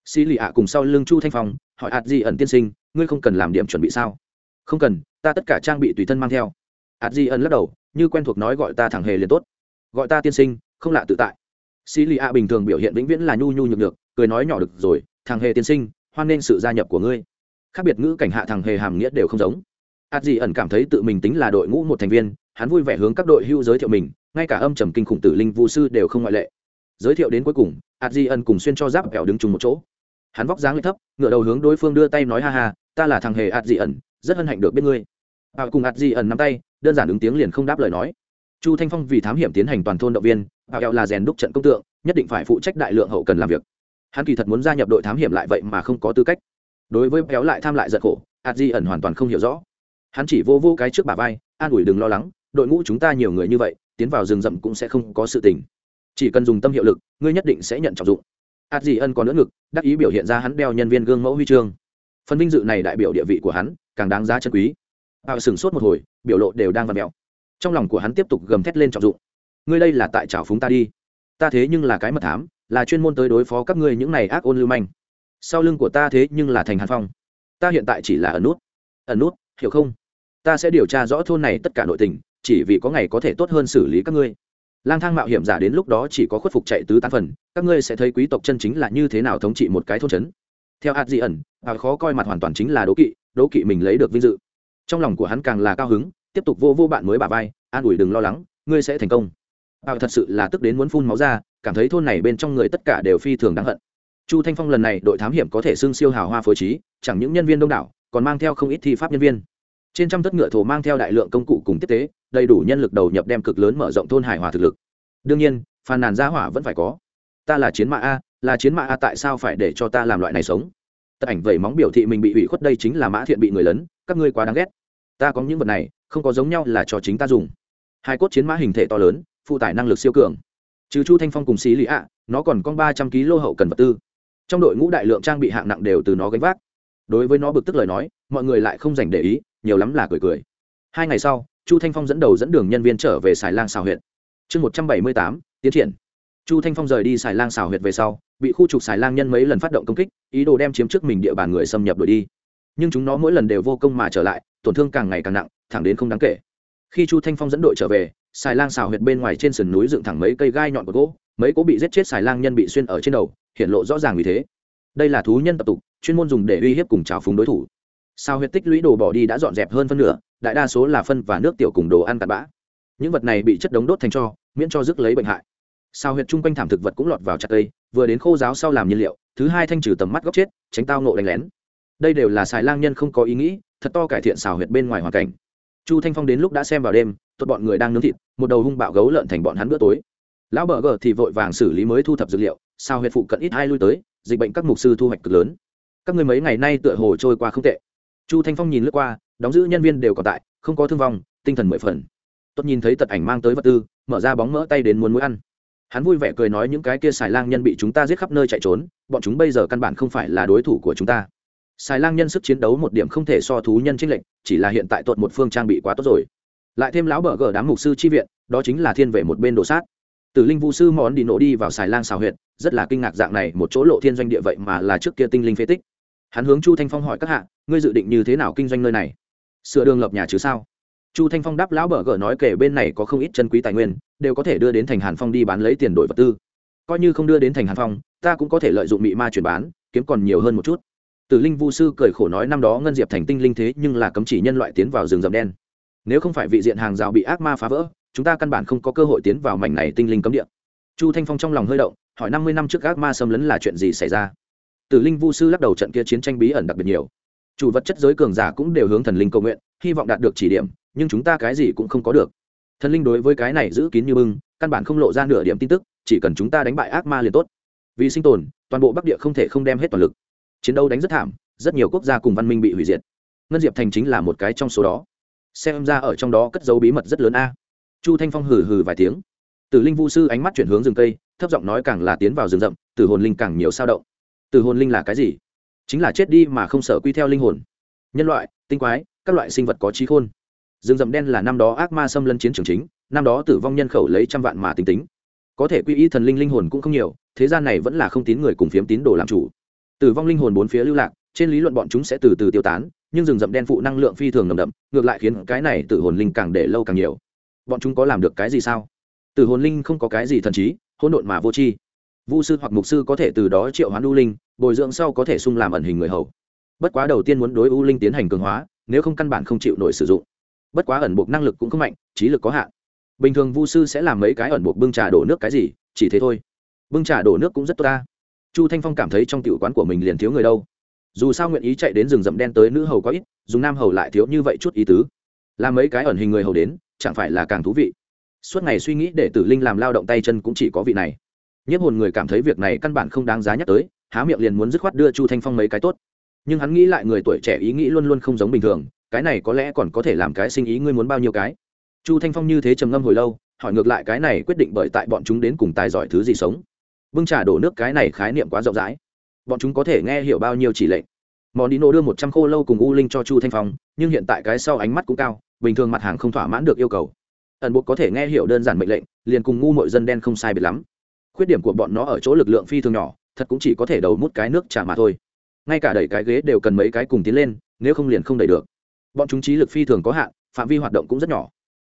Xì lì ạ cùng sau lưng chu thanh phong, hỏi hạt di ẩn tiên sinh, ngươi không cần làm điểm chuẩn bị sao? Không cần, ta tất cả trang bị tùy thân mang theo. Hạt di ẩn lắc đầu, như quen thuộc nói gọi ta thẳng hề liền tốt. Gọi ta tiên sinh không lạ tự tại. Xì lì ạ bình thường biểu hiện vĩnh viễn là nhu nhu nhược được cười nói nhỏ được rồi thằng hề tiên sinh hoan nghênh sự gia nhập của ngươi. Khác biệt ngữ cảnh hạ thằng hề hàm nghĩa đều không giống. Ạt dị ẩn cảm thấy tự mình tính là đội ngũ một thành viên hắn vui vẻ hướng các đội hưu giới thiệu mình ngay cả âm trầm kinh khủng tử linh vũ sư đều không ngoại lệ. Giới thiệu đến cuối cùng ạt dị ẩn cùng xuyên cho giáp kẹo đứng chung một chỗ. Hắn vóc dáng lại thấp ngựa đầu hướng đối phương đưa tay nói ha ha ta là thằng hề ạt dị ẩn rất hân hạnh được biết ngươi. À, cùng ạt dị ẩn nắm tay đơn giản ứng tiếng liền không đáp lời nói chu thanh phong vì thám hiểm tiến hành toàn thôn động viên à, kẹo là rèn đúc trận công tượng nhất định phải phụ trách đại lượng hậu cần làm việc. Hắn kỳ thật muốn gia nhập đội thám hiểm lại vậy mà không có tư cách. Đối với kéo lại tham lại giật khổ ạt di ẩn hoàn toàn không hiểu rõ. Hắn chỉ vô vô cái trước bà vai an ủi đừng lo lắng đội ngũ chúng ta nhiều người như vậy tiến vào rừng rậm cũng sẽ không có sự tình. Chỉ cần dùng tâm hiệu lực ngươi nhất định sẽ nhận trọng dụng. Ạt di ân còn nỡ ngực đắc ý biểu hiện ra hắn đeo nhân viên gương mẫu huy chương. Phần vinh dự này đại biểu địa vị của hắn càng đáng giá chân quý. Bạo sửng sốt một hồi biểu lộ đều đang vặt mẹo trong lòng của hắn tiếp tục gầm thét lên trọng dụng. Ngươi đây là tại trào phúng ta đi. Ta thế nhưng là cái mật thám, là chuyên môn tới đối phó các ngươi những này ác ôn lưu manh. Sau lưng của ta thế nhưng là thành hàn phong. Ta hiện tại chỉ là ẩn nút. Ẩn nút, hiểu không? Ta sẽ điều tra rõ thôn này tất cả nội tình, chỉ vì có ngày có thể tốt hơn xử lý các ngươi. Lang thang mạo hiểm giả đến lúc đó chỉ có khuất phục chạy tứ tán phần, các ngươi sẽ thấy quý tộc chân chính là như thế nào thống trị một cái thôn trấn. Theo hạt di ẩn và khó coi mặt hoàn toàn chính là đố kỵ đố kỵ mình lấy được vinh dự. Trong lòng của hắn càng là cao hứng tiếp tục vô vô bạn mới bà vai, an ủi đừng lo lắng, ngươi sẽ thành công. Bảo thật sự là tức đến muốn phun máu ra, cảm thấy thôn này bên trong người tất cả đều phi thường đáng hận. Chu thanh phong lần này đội thám hiểm có thể xưng siêu hào hoa phối trí, chẳng những nhân viên đông đảo, còn mang theo không ít thi pháp nhân viên. Trên trăm tất ngựa thổ mang theo đại lượng công cụ cùng tiếp tế, đầy đủ nhân lực đầu nhập đem cực lớn mở rộng thôn hải hòa thực lực. Đương nhiên, phàn nàn gia hỏa vẫn phải có. Ta là chiến mã a, là chiến mã a tại sao phải để cho ta làm loại này sống? Tất ảnh vẩy móng biểu thị mình bị ủy khuất đây chính là mã thiện bị người lớn, các ngươi quá đáng ghét. Ta có những vật này không có giống nhau là cho chính ta dùng. Hai cốt chiến mã hình thể to lớn, phụ tải năng lực siêu cường. Trừ chu thanh phong cùng xí lý ạ, nó còn con ba trăm kg hậu cần vật tư. Trong đội ngũ đại lượng trang bị hạng nặng đều từ nó gánh vác. Đối với nó bực tức lời nói, mọi người lại không dành để ý, nhiều lắm là cười cười. Hai ngày sau, chu thanh phong dẫn đầu dẫn đường nhân viên trở về xài lang xào huyện chương một trăm bảy mươi tám, tiến triển. Chu thanh phong rời đi xài lang xào huyệt về sau, bị khu trục xài lang nhân mấy lần phát động công kích, ý đồ đem chiếm trước mình địa bàn người xâm nhập đuổi đi. Nhưng chúng nó mỗi lần đều vô công mà trở lại, tổn thương càng ngày càng nặng thẳng đến không đáng kể. Khi chu thanh phong dẫn đội trở về xài lang xào huyệt bên ngoài trên sườn núi dựng thẳng mấy cây gai nhọn của gỗ, mấy cố bị giết chết xài lang nhân bị xuyên ở trên đầu, hiện lộ rõ ràng vì thế. Đây là thú nhân tập tục, chuyên môn dùng để uy hiếp cùng trào phúng đối thủ. Sao huyệt tích lũy đồ bỏ đi đã dọn dẹp hơn phân nửa, đại đa số là phân và nước tiểu cùng đồ ăn tạt bã. Những vật này bị chất đống đốt thành cho, miễn cho rước lấy bệnh hại. Sao huyệt chung quanh thảm thực vật cũng lọt vào chặt cây, vừa đến khô giáo sau làm nhiên liệu, thứ hai thanh trừ tầm mắt góc chết, tránh tao nộ đánh lén. Đây đều là xài lang nhân không có ý nghĩ, thật to cải thiện xào huyệt bên ngoài hoàn cảnh chu thanh phong đến lúc đã xem vào đêm, tốt bọn người đang nướng thịt, một đầu hung bạo gấu lợn thành bọn hắn bữa tối. Lão bờ gờ thì vội vàng xử lý mới thu thập dược liệu, sao huyệt phụ cận ít hai lui tới, dịch bệnh các mục sư thu hoạch cực lớn. Các người mấy ngày nay tựa hồ trôi qua không tệ. Chu thanh phong nhìn lướt qua, đóng giữ nhân viên đều còn tại, không có thương vong, tinh thần mười phần. Tốt nhìn thấy tật ảnh mang tới vật tư, mở ra bóng mỡ tay đến muốn mũi ăn. Hắn vui vẻ cười nói những cái kia xài lang nhân bị chúng ta giết khắp nơi chạy trốn, bọn chúng bây giờ căn bản không phải là đối thủ của chúng ta xài lang nhân sức chiến đấu một điểm không thể so thú nhân trinh lệnh chỉ là hiện tại tuột một phương trang bị quá tốt rồi. Lại thêm lão bờ gờ đám mục sư chi viện, đó chính là thiên về một bên đồ sát. Tử linh vũ sư món đi nổ đi vào xài lang xào huyệt, rất là kinh ngạc dạng này, một chỗ lộ thiên doanh địa vậy mà là trước kia tinh linh phế tích. Hắn hướng chu thanh phong hỏi các hạ, ngươi dự định như thế nào kinh doanh nơi này? Sửa đường lập nhà chứ sao? Chu thanh phong đáp lão bờ gờ nói kể bên này có không ít chân quý tài nguyên, đều có thể đưa đến thành hàn phong đi bán lấy tiền đổi vật tư. Coi như không đưa đến thành hàn phong, ta cũng có thể lợi dụng mị ma chuyển bán, kiếm còn nhiều hơn một chút tử linh vu sư cười khổ nói năm đó ngân diệp thành tinh linh thế nhưng là cấm chỉ nhân loại tiến vào rừng rậm đen. Nếu không phải vị diện hàng rào bị ác ma phá vỡ, chúng ta căn bản không có cơ hội tiến vào mảnh này tinh linh cấm địa. Chu thanh phong trong lòng hơi động, hỏi năm mươi năm trước ác ma xâm lấn là chuyện gì xảy ra? Tử linh vu sư lắc đầu trận kia chiến tranh bí ẩn đặc biệt nhiều. Chủ vật chất giới cường giả cũng đều hướng thần linh cầu nguyện, hy vọng đạt được chỉ điểm, nhưng chúng ta cái gì cũng không có được. Thần linh đối với cái này giữ kín như bưng, căn bản không lộ ra nửa điểm tin tức, chỉ cần chúng ta đánh bại ác ma liền tốt. Vì sinh tồn, toàn bộ bắc địa không thể không đem hết toàn lực chiến đấu đánh rất thảm, rất nhiều quốc gia cùng văn minh bị hủy diệt. Ngân diệp thành chính là một cái trong số đó. Xem ra ở trong đó cất dấu bí mật rất lớn a. Chu thanh phong hừ hừ vài tiếng. Tử linh vu sư ánh mắt chuyển hướng rừng cây, thấp giọng nói càng là tiến vào rừng rậm, tử hồn linh càng nhiều sao động. Tử hồn linh là cái gì? Chính là chết đi mà không sợ quy theo linh hồn. Nhân loại, tinh quái, các loại sinh vật có trí khôn. Rừng rậm đen là năm đó ác ma xâm lấn chiến trường chính, năm đó tử vong nhân khẩu lấy trăm vạn mà tính tính. Có thể quy y thần linh linh hồn cũng không nhiều, thế gian này vẫn là không tín người cùng phiếm tín đồ làm chủ tử vong linh hồn bốn phía lưu lạc, trên lý luận bọn chúng sẽ từ từ tiêu tán, nhưng rừng rậm đen phụ năng lượng phi thường nồng đậm, ngược lại khiến cái này tử hồn linh càng để lâu càng nhiều. Bọn chúng có làm được cái gì sao? Tử hồn linh không có cái gì thần trí, hỗn độn mà vô tri. Vu sư hoặc mục sư có thể từ đó triệu hoán u linh, bồi dưỡng sau có thể sung làm ẩn hình người hầu. Bất quá đầu tiên muốn đối u linh tiến hành cường hóa, nếu không căn bản không chịu nổi sử dụng. Bất quá ẩn buộc năng lực cũng không mạnh, trí lực có hạn. Bình thường vu sư sẽ làm mấy cái ẩn buộc bưng trà đổ nước cái gì, chỉ thế thôi. Bưng trà đổ nước cũng rất tốt ta chu thanh phong cảm thấy trong tiểu quán của mình liền thiếu người đâu. Dù sao nguyện ý chạy đến rừng rậm đen tới nữ hầu có ít, dùng nam hầu lại thiếu như vậy chút ý tứ. Làm mấy cái ẩn hình người hầu đến, chẳng phải là càng thú vị. Suốt ngày suy nghĩ để tử linh làm lao động tay chân cũng chỉ có vị này. Nhất hồn người cảm thấy việc này căn bản không đáng giá nhắc tới, há miệng liền muốn dứt khoát đưa chu thanh phong mấy cái tốt. Nhưng hắn nghĩ lại người tuổi trẻ ý nghĩ luôn luôn không giống bình thường, cái này có lẽ còn có thể làm cái sinh ý ngươi muốn bao nhiêu cái. Chu thanh phong như thế trầm ngâm hồi lâu, hỏi ngược lại cái này quyết định bởi tại bọn chúng đến cùng tài giỏi thứ gì sống bưng trà đổ nước cái này khái niệm quá rộng rãi. Bọn chúng có thể nghe hiểu bao nhiêu chỉ lệnh. Món đi nổ đưa một trăm khô lâu cùng u linh cho chu thanh phong, nhưng hiện tại cái sau ánh mắt cũng cao, bình thường mặt hàng không thỏa mãn được yêu cầu. Ẩn buộc có thể nghe hiểu đơn giản mệnh lệnh, liền cùng ngu mội dân đen không sai biệt lắm. Khuyết điểm của bọn nó ở chỗ lực lượng phi thường nhỏ, thật cũng chỉ có thể đầu mút cái nước trả mà thôi. Ngay cả đẩy cái ghế đều cần mấy cái cùng tiến lên, nếu không liền không đẩy được. Bọn chúng trí lực phi thường có hạn, phạm vi hoạt động cũng rất nhỏ.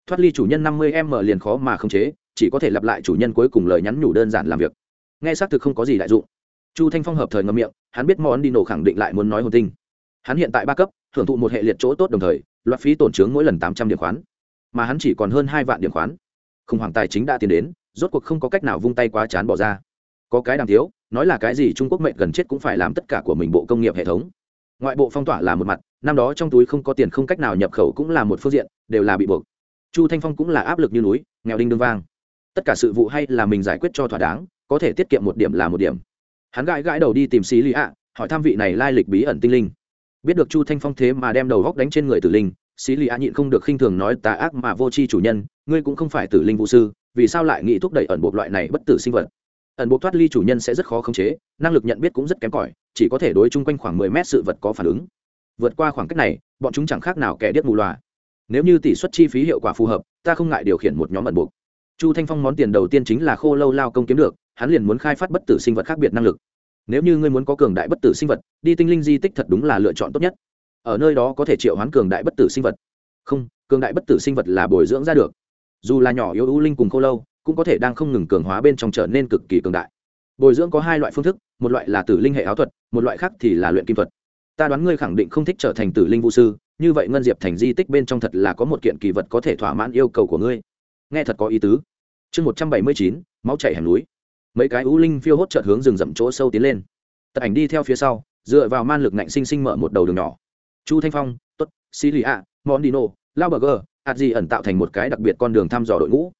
Thoát ly chủ nhân năm mươi m liền khó mà khống chế, chỉ có thể lặp lại chủ nhân cuối cùng lời nhắn nhủ đơn giản làm việc nghe xác thực không có gì đại dụng. Chu thanh phong hợp thời ngâm miệng, hắn biết món đi nổ khẳng định lại muốn nói hồn tinh. Hắn hiện tại ba cấp hưởng thụ một hệ liệt chỗ tốt đồng thời, loạt phí tổn trướng mỗi lần tám trăm điểm khoán. Mà hắn chỉ còn hơn hai vạn điểm khoán. Khủng hoảng tài chính đã tiến đến, rốt cuộc không có cách nào vung tay quá chán bỏ ra. Có cái đàm thiếu, nói là cái gì trung quốc mệnh gần chết cũng phải làm tất cả của mình bộ công nghiệp hệ thống. Ngoại bộ phong tỏa là một mặt, năm đó trong túi không có tiền không cách nào nhập khẩu cũng là một phương diện, đều là bị buộc. Chu thanh phong cũng là áp lực như núi, nghèo đinh đương vang. Tất cả sự vụ hay là mình giải quyết cho thỏa đáng có thể tiết kiệm một điểm là một điểm. Hắn gãi gãi đầu đi tìm xí lý ạ, hỏi tham vị này lai lịch bí ẩn tinh linh. Biết được chu thanh phong thế mà đem đầu góc đánh trên người tử linh, xí lý ạ nhịn không được khinh thường nói, tà ác mà vô tri chủ nhân, ngươi cũng không phải tử linh vũ sư, vì sao lại nghĩ thúc đẩy ẩn buộc loại này bất tử sinh vật? Ẩn buộc thoát ly chủ nhân sẽ rất khó khống chế, năng lực nhận biết cũng rất kém cỏi, chỉ có thể đối chung quanh khoảng mười mét sự vật có phản ứng. Vượt qua khoảng cách này, bọn chúng chẳng khác nào kẻ điếc mù loà. Nếu như tỷ suất chi phí hiệu quả phù hợp, ta không ngại điều khiển một nhóm ẩn buộc. Chu thanh phong món tiền đầu tiên chính là khô lâu lao công kiếm được hắn liền muốn khai phát bất tử sinh vật khác biệt năng lực. Nếu như ngươi muốn có cường đại bất tử sinh vật, đi tinh linh di tích thật đúng là lựa chọn tốt nhất. Ở nơi đó có thể triệu hoán cường đại bất tử sinh vật. Không, cường đại bất tử sinh vật là bồi dưỡng ra được. Dù là nhỏ yếu ưu linh cùng khô lâu, cũng có thể đang không ngừng cường hóa bên trong trở nên cực kỳ cường đại. Bồi dưỡng có hai loại phương thức, một loại là tử linh hệ áo thuật, một loại khác thì là luyện kim thuật. Ta đoán ngươi khẳng định không thích trở thành tử linh vũ sư, như vậy ngân diệp thành di tích bên trong thật là có một kiện kỳ vật có thể thỏa mãn yêu cầu của ngươi. Nghe thật có ý tứ. Chương một trăm bảy mươi chín, máu chảy hẻm núi mấy cái ưu linh phiêu hốt trợt hướng rừng rậm chỗ sâu tiến lên. Tật ảnh đi theo phía sau, dựa vào man lực ngạnh sinh sinh mở một đầu đường nhỏ. Chu thanh phong t ố t xì lì ạ, mondino, lao bờ gờ, ạt gì ẩn tạo thành một cái đặc biệt con đường thăm dò đội ngũ.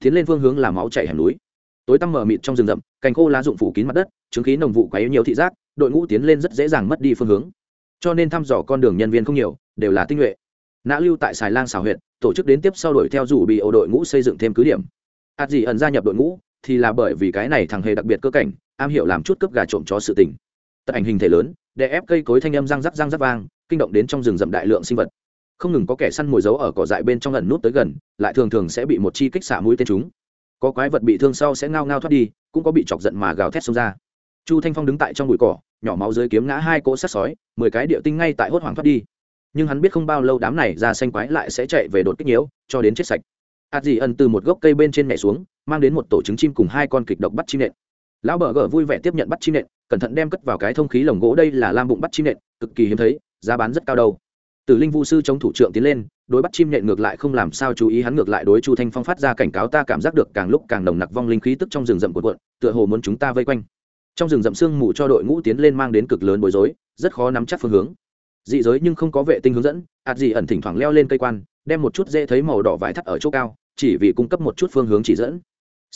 Tiến lên phương hướng là máu chảy hẻm núi. Tối tăm mờ mịt trong rừng rậm, cành khô lá rụng phủ kín mặt đất, chứng khí nồng vụ quá yếu nhiều thị giác, đội ngũ tiến lên rất dễ dàng mất đi phương hướng. Cho nên thăm dò con đường nhân viên không nhiều, đều là tinh nhuệ. Nã lưu tại xài lang xào huyện tổ chức đến tiếp sau đuổi theo rủ bị ổ đội ngũ xây dựng thêm cứ điểm. Ạt gì ẩn gia nhập đội ngũ thì là bởi vì cái này thằng hề đặc biệt cơ cảnh, am hiểu làm chút cướp gà trộm chó sự tình. Tận ảnh hình thể lớn để ép cây cối thanh âm răng rắc răng rắc vang, kinh động đến trong rừng rậm đại lượng sinh vật. Không ngừng có kẻ săn mồi dấu ở cỏ dại bên trong lần nút tới gần, lại thường thường sẽ bị một chi kích xả mũi tên chúng. Có quái vật bị thương sau sẽ ngao ngao thoát đi, cũng có bị chọc giận mà gào thét xông ra. Chu thanh phong đứng tại trong bụi cỏ, nhỏ máu dưới kiếm ngã hai cỗ sát sói, mười cái địa tinh ngay tại hốt hoảng thoát đi. Nhưng hắn biết không bao lâu đám này ra xanh quái lại sẽ chạy về đột kích nhiễu, cho đến chết sạch. Hạt dị ẩn từ một gốc cây bên trên mẹ xuống mang đến một tổ trứng chim cùng hai con kịch độc bắt chim nện. Lão bờ gờ vui vẻ tiếp nhận bắt chim nện, cẩn thận đem cất vào cái thông khí lồng gỗ đây là lam bụng bắt chim nện, cực kỳ hiếm thấy, giá bán rất cao đâu. Tử linh vu sư chống thủ trưởng tiến lên, đối bắt chim nện ngược lại không làm sao chú ý, hắn ngược lại đối chu thanh phong phát ra cảnh cáo, ta cảm giác được càng lúc càng nồng nặc vong linh khí tức trong rừng rậm của quận tựa hồ muốn chúng ta vây quanh. Trong rừng rậm sương mù cho đội ngũ tiến lên mang đến cực lớn bối rối, rất khó nắm chắc phương hướng. Dị giới nhưng không có vệ tinh hướng dẫn ạt dị ẩn thỉnh thoảng leo lên cây quan, đem một chút dễ thấy màu đỏ vải thắt ở chỗ cao, chỉ vì cung cấp một chút phương hướng chỉ dẫn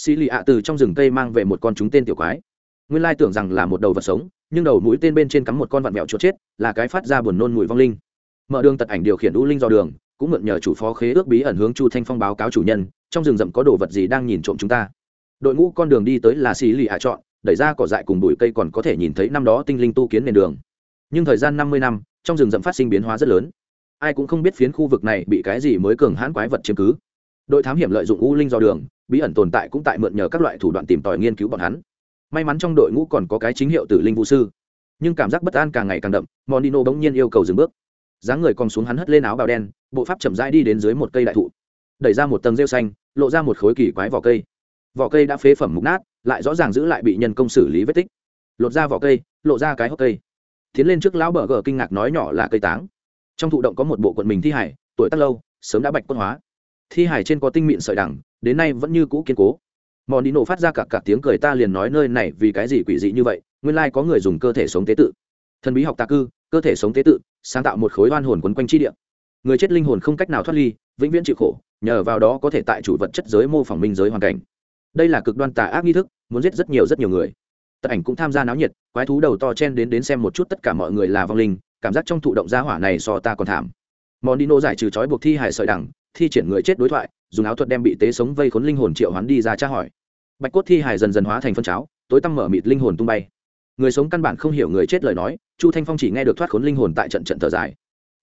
xì lì ạ từ trong rừng cây mang về một con chúng tên tiểu quái. Nguyên lai tưởng rằng là một đầu vật sống, nhưng đầu mũi tên bên trên cắm một con vặn vẹo chốt chết, là cái phát ra buồn nôn mùi vong linh. Mở đường tật ảnh điều khiển u linh do đường, cũng mượn nhờ chủ phó khế ước bí ẩn hướng chu thanh phong báo cáo chủ nhân, trong rừng rậm có đồ vật gì đang nhìn trộm chúng ta. Đội ngũ con đường đi tới là xì lì hạ chọn, đẩy ra cỏ dại cùng bụi cây còn có thể nhìn thấy năm đó tinh linh tu kiến nền đường. Nhưng thời gian năm mươi năm, trong rừng rậm phát sinh biến hóa rất lớn. Ai cũng không biết phiến khu vực này bị cái gì mới cường hãn quái vật chiếm cứ đội thám hiểm lợi dụng u linh do đường, bí ẩn tồn tại cũng tại mượn nhờ các loại thủ đoạn tìm tòi nghiên cứu bọn hắn. May mắn trong đội ngũ còn có cái chính hiệu tử linh vũ sư. Nhưng cảm giác bất an càng ngày càng đậm monino bỗng nhiên yêu cầu dừng bước. Dáng người còn xuống hắn hất lên áo bào đen, bộ pháp chậm rãi đi đến dưới một cây đại thụ. Đẩy ra một tầng rêu xanh, lộ ra một khối kỳ quái vỏ cây. Vỏ cây đã phế phẩm mục nát, lại rõ ràng giữ lại bị nhân công xử lý vết tích. Lột ra vỏ cây, lộ ra cái hốc cây. Tiến lên trước lão bờ gờ kinh ngạc nói nhỏ là cây táng. Trong thụ động có một bộ quận mình thi hải tuổi tác lâu, sớm đã bạch quân hóa thi hải trên có tinh mịn sợi đẳng, đến nay vẫn như cũ kiên cố. Mòn đi nổ phát ra cả cả tiếng cười ta liền nói nơi này vì cái gì quỷ dị như vậy, nguyên lai có người dùng cơ thể sống tế tự. Thần bí học tà cư, cơ thể sống tế tự, sáng tạo một khối oan hồn quấn quanh chi địa. Người chết linh hồn không cách nào thoát ly, vĩnh viễn chịu khổ, nhờ vào đó có thể tại chủ vật chất giới mô phỏng minh giới hoàn cảnh. Đây là cực đoan tà ác nghi thức, muốn giết rất nhiều rất nhiều người. Tật ảnh cũng tham gia náo nhiệt, quái thú đầu to chen đến đến xem một chút tất cả mọi người là vong linh, cảm giác trong thụ động gia hỏa này so ta còn thảm. Mòn đi nô giải trừ trói buộc thi hải sợi đẳng thi triển người chết đối thoại, dùng áo thuật đem bị tế sống vây khốn linh hồn triệu hoán đi ra tra hỏi. Bạch cốt thi hải dần dần hóa thành phân cháo, tối tăm mở mịt linh hồn tung bay. Người sống căn bản không hiểu người chết lời nói, chu thanh phong chỉ nghe được thoát khốn linh hồn tại trận trận thở dài.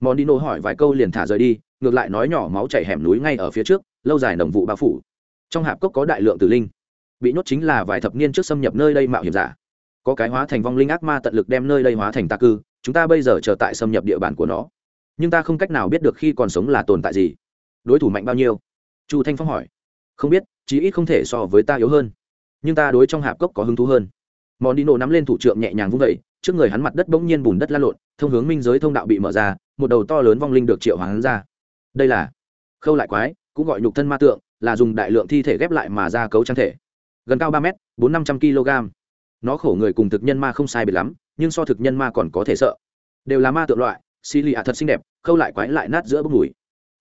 Món đi nô hỏi vài câu liền thả rời đi, ngược lại nói nhỏ máu chảy hẻm núi ngay ở phía trước, lâu dài đồng vụ bao phủ. Trong hạp cốc có đại lượng tử linh. Bị nhốt chính là vài thập niên trước xâm nhập nơi đây mạo hiểm giả. Có cái hóa thành vong linh ác ma tận lực đem nơi đây hóa thành tà cư, chúng ta bây giờ chờ tại xâm nhập địa bàn của nó. Nhưng ta không cách nào biết được khi còn sống là tồn tại gì đối thủ mạnh bao nhiêu? Chu thanh phong hỏi. Không biết, chí ít không thể so với ta yếu hơn. Nhưng ta đối trong hạp cốc có hứng thú hơn. Món đi nổ nắm lên thủ trượng nhẹ nhàng vung vẩy trước người hắn mặt đất bỗng nhiên bùn đất lan lộn, thông hướng minh giới thông đạo bị mở ra, một đầu to lớn vong linh được triệu hắn ra. Đây là khâu lại quái, cũng gọi nhục thân ma tượng, là dùng đại lượng thi thể ghép lại mà ra cấu trang thể. Gần cao ba m bốn năm trăm kg. Nó khổ người cùng thực nhân ma không sai biệt lắm, nhưng so thực nhân ma còn có thể sợ. Đều là ma tượng loại xì lì ạ thật xinh đẹp, khâu lại quái lại nát giữa bốc mùi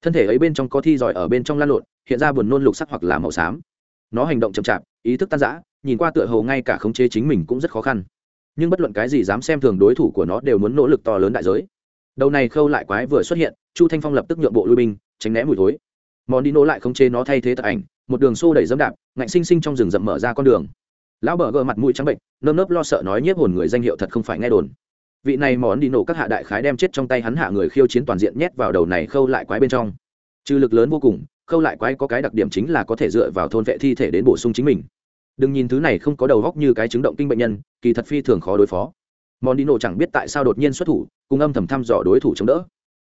thân thể ấy bên trong có thi giỏi ở bên trong lan lộn, hiện ra buồn nôn lục sắc hoặc là màu xám. Nó hành động chậm chạp, ý thức tan giã nhìn qua tựa hồ ngay cả khống chế chính mình cũng rất khó khăn. Nhưng bất luận cái gì dám xem thường đối thủ của nó đều muốn nỗ lực to lớn đại giới. Đầu này khâu lại quái vừa xuất hiện, chu thanh phong lập tức nhượng bộ lui binh, tránh né mùi thối. Món đi nỗ lại khống chế nó thay thế tật ảnh, một đường xô đẩy dẫm đạp, ngạnh sinh sinh trong rừng rậm mở ra con đường. Lão bờ gờ mặt mũi trắng bệnh nơm nớp lo sợ nói nhiếp hồn người danh hiệu thật không phải nghe đồn vị này món đi nổ các hạ đại khái đem chết trong tay hắn hạ người khiêu chiến toàn diện nhét vào đầu này khâu lại quái bên trong. Trừ lực lớn vô cùng, khâu lại quái có cái đặc điểm chính là có thể dựa vào thôn vệ thi thể đến bổ sung chính mình. Đừng nhìn thứ này không có đầu góc như cái chứng động kinh bệnh nhân, kỳ thật phi thường khó đối phó. Món đi nổ chẳng biết tại sao đột nhiên xuất thủ, cùng âm thầm thăm dò đối thủ chống đỡ.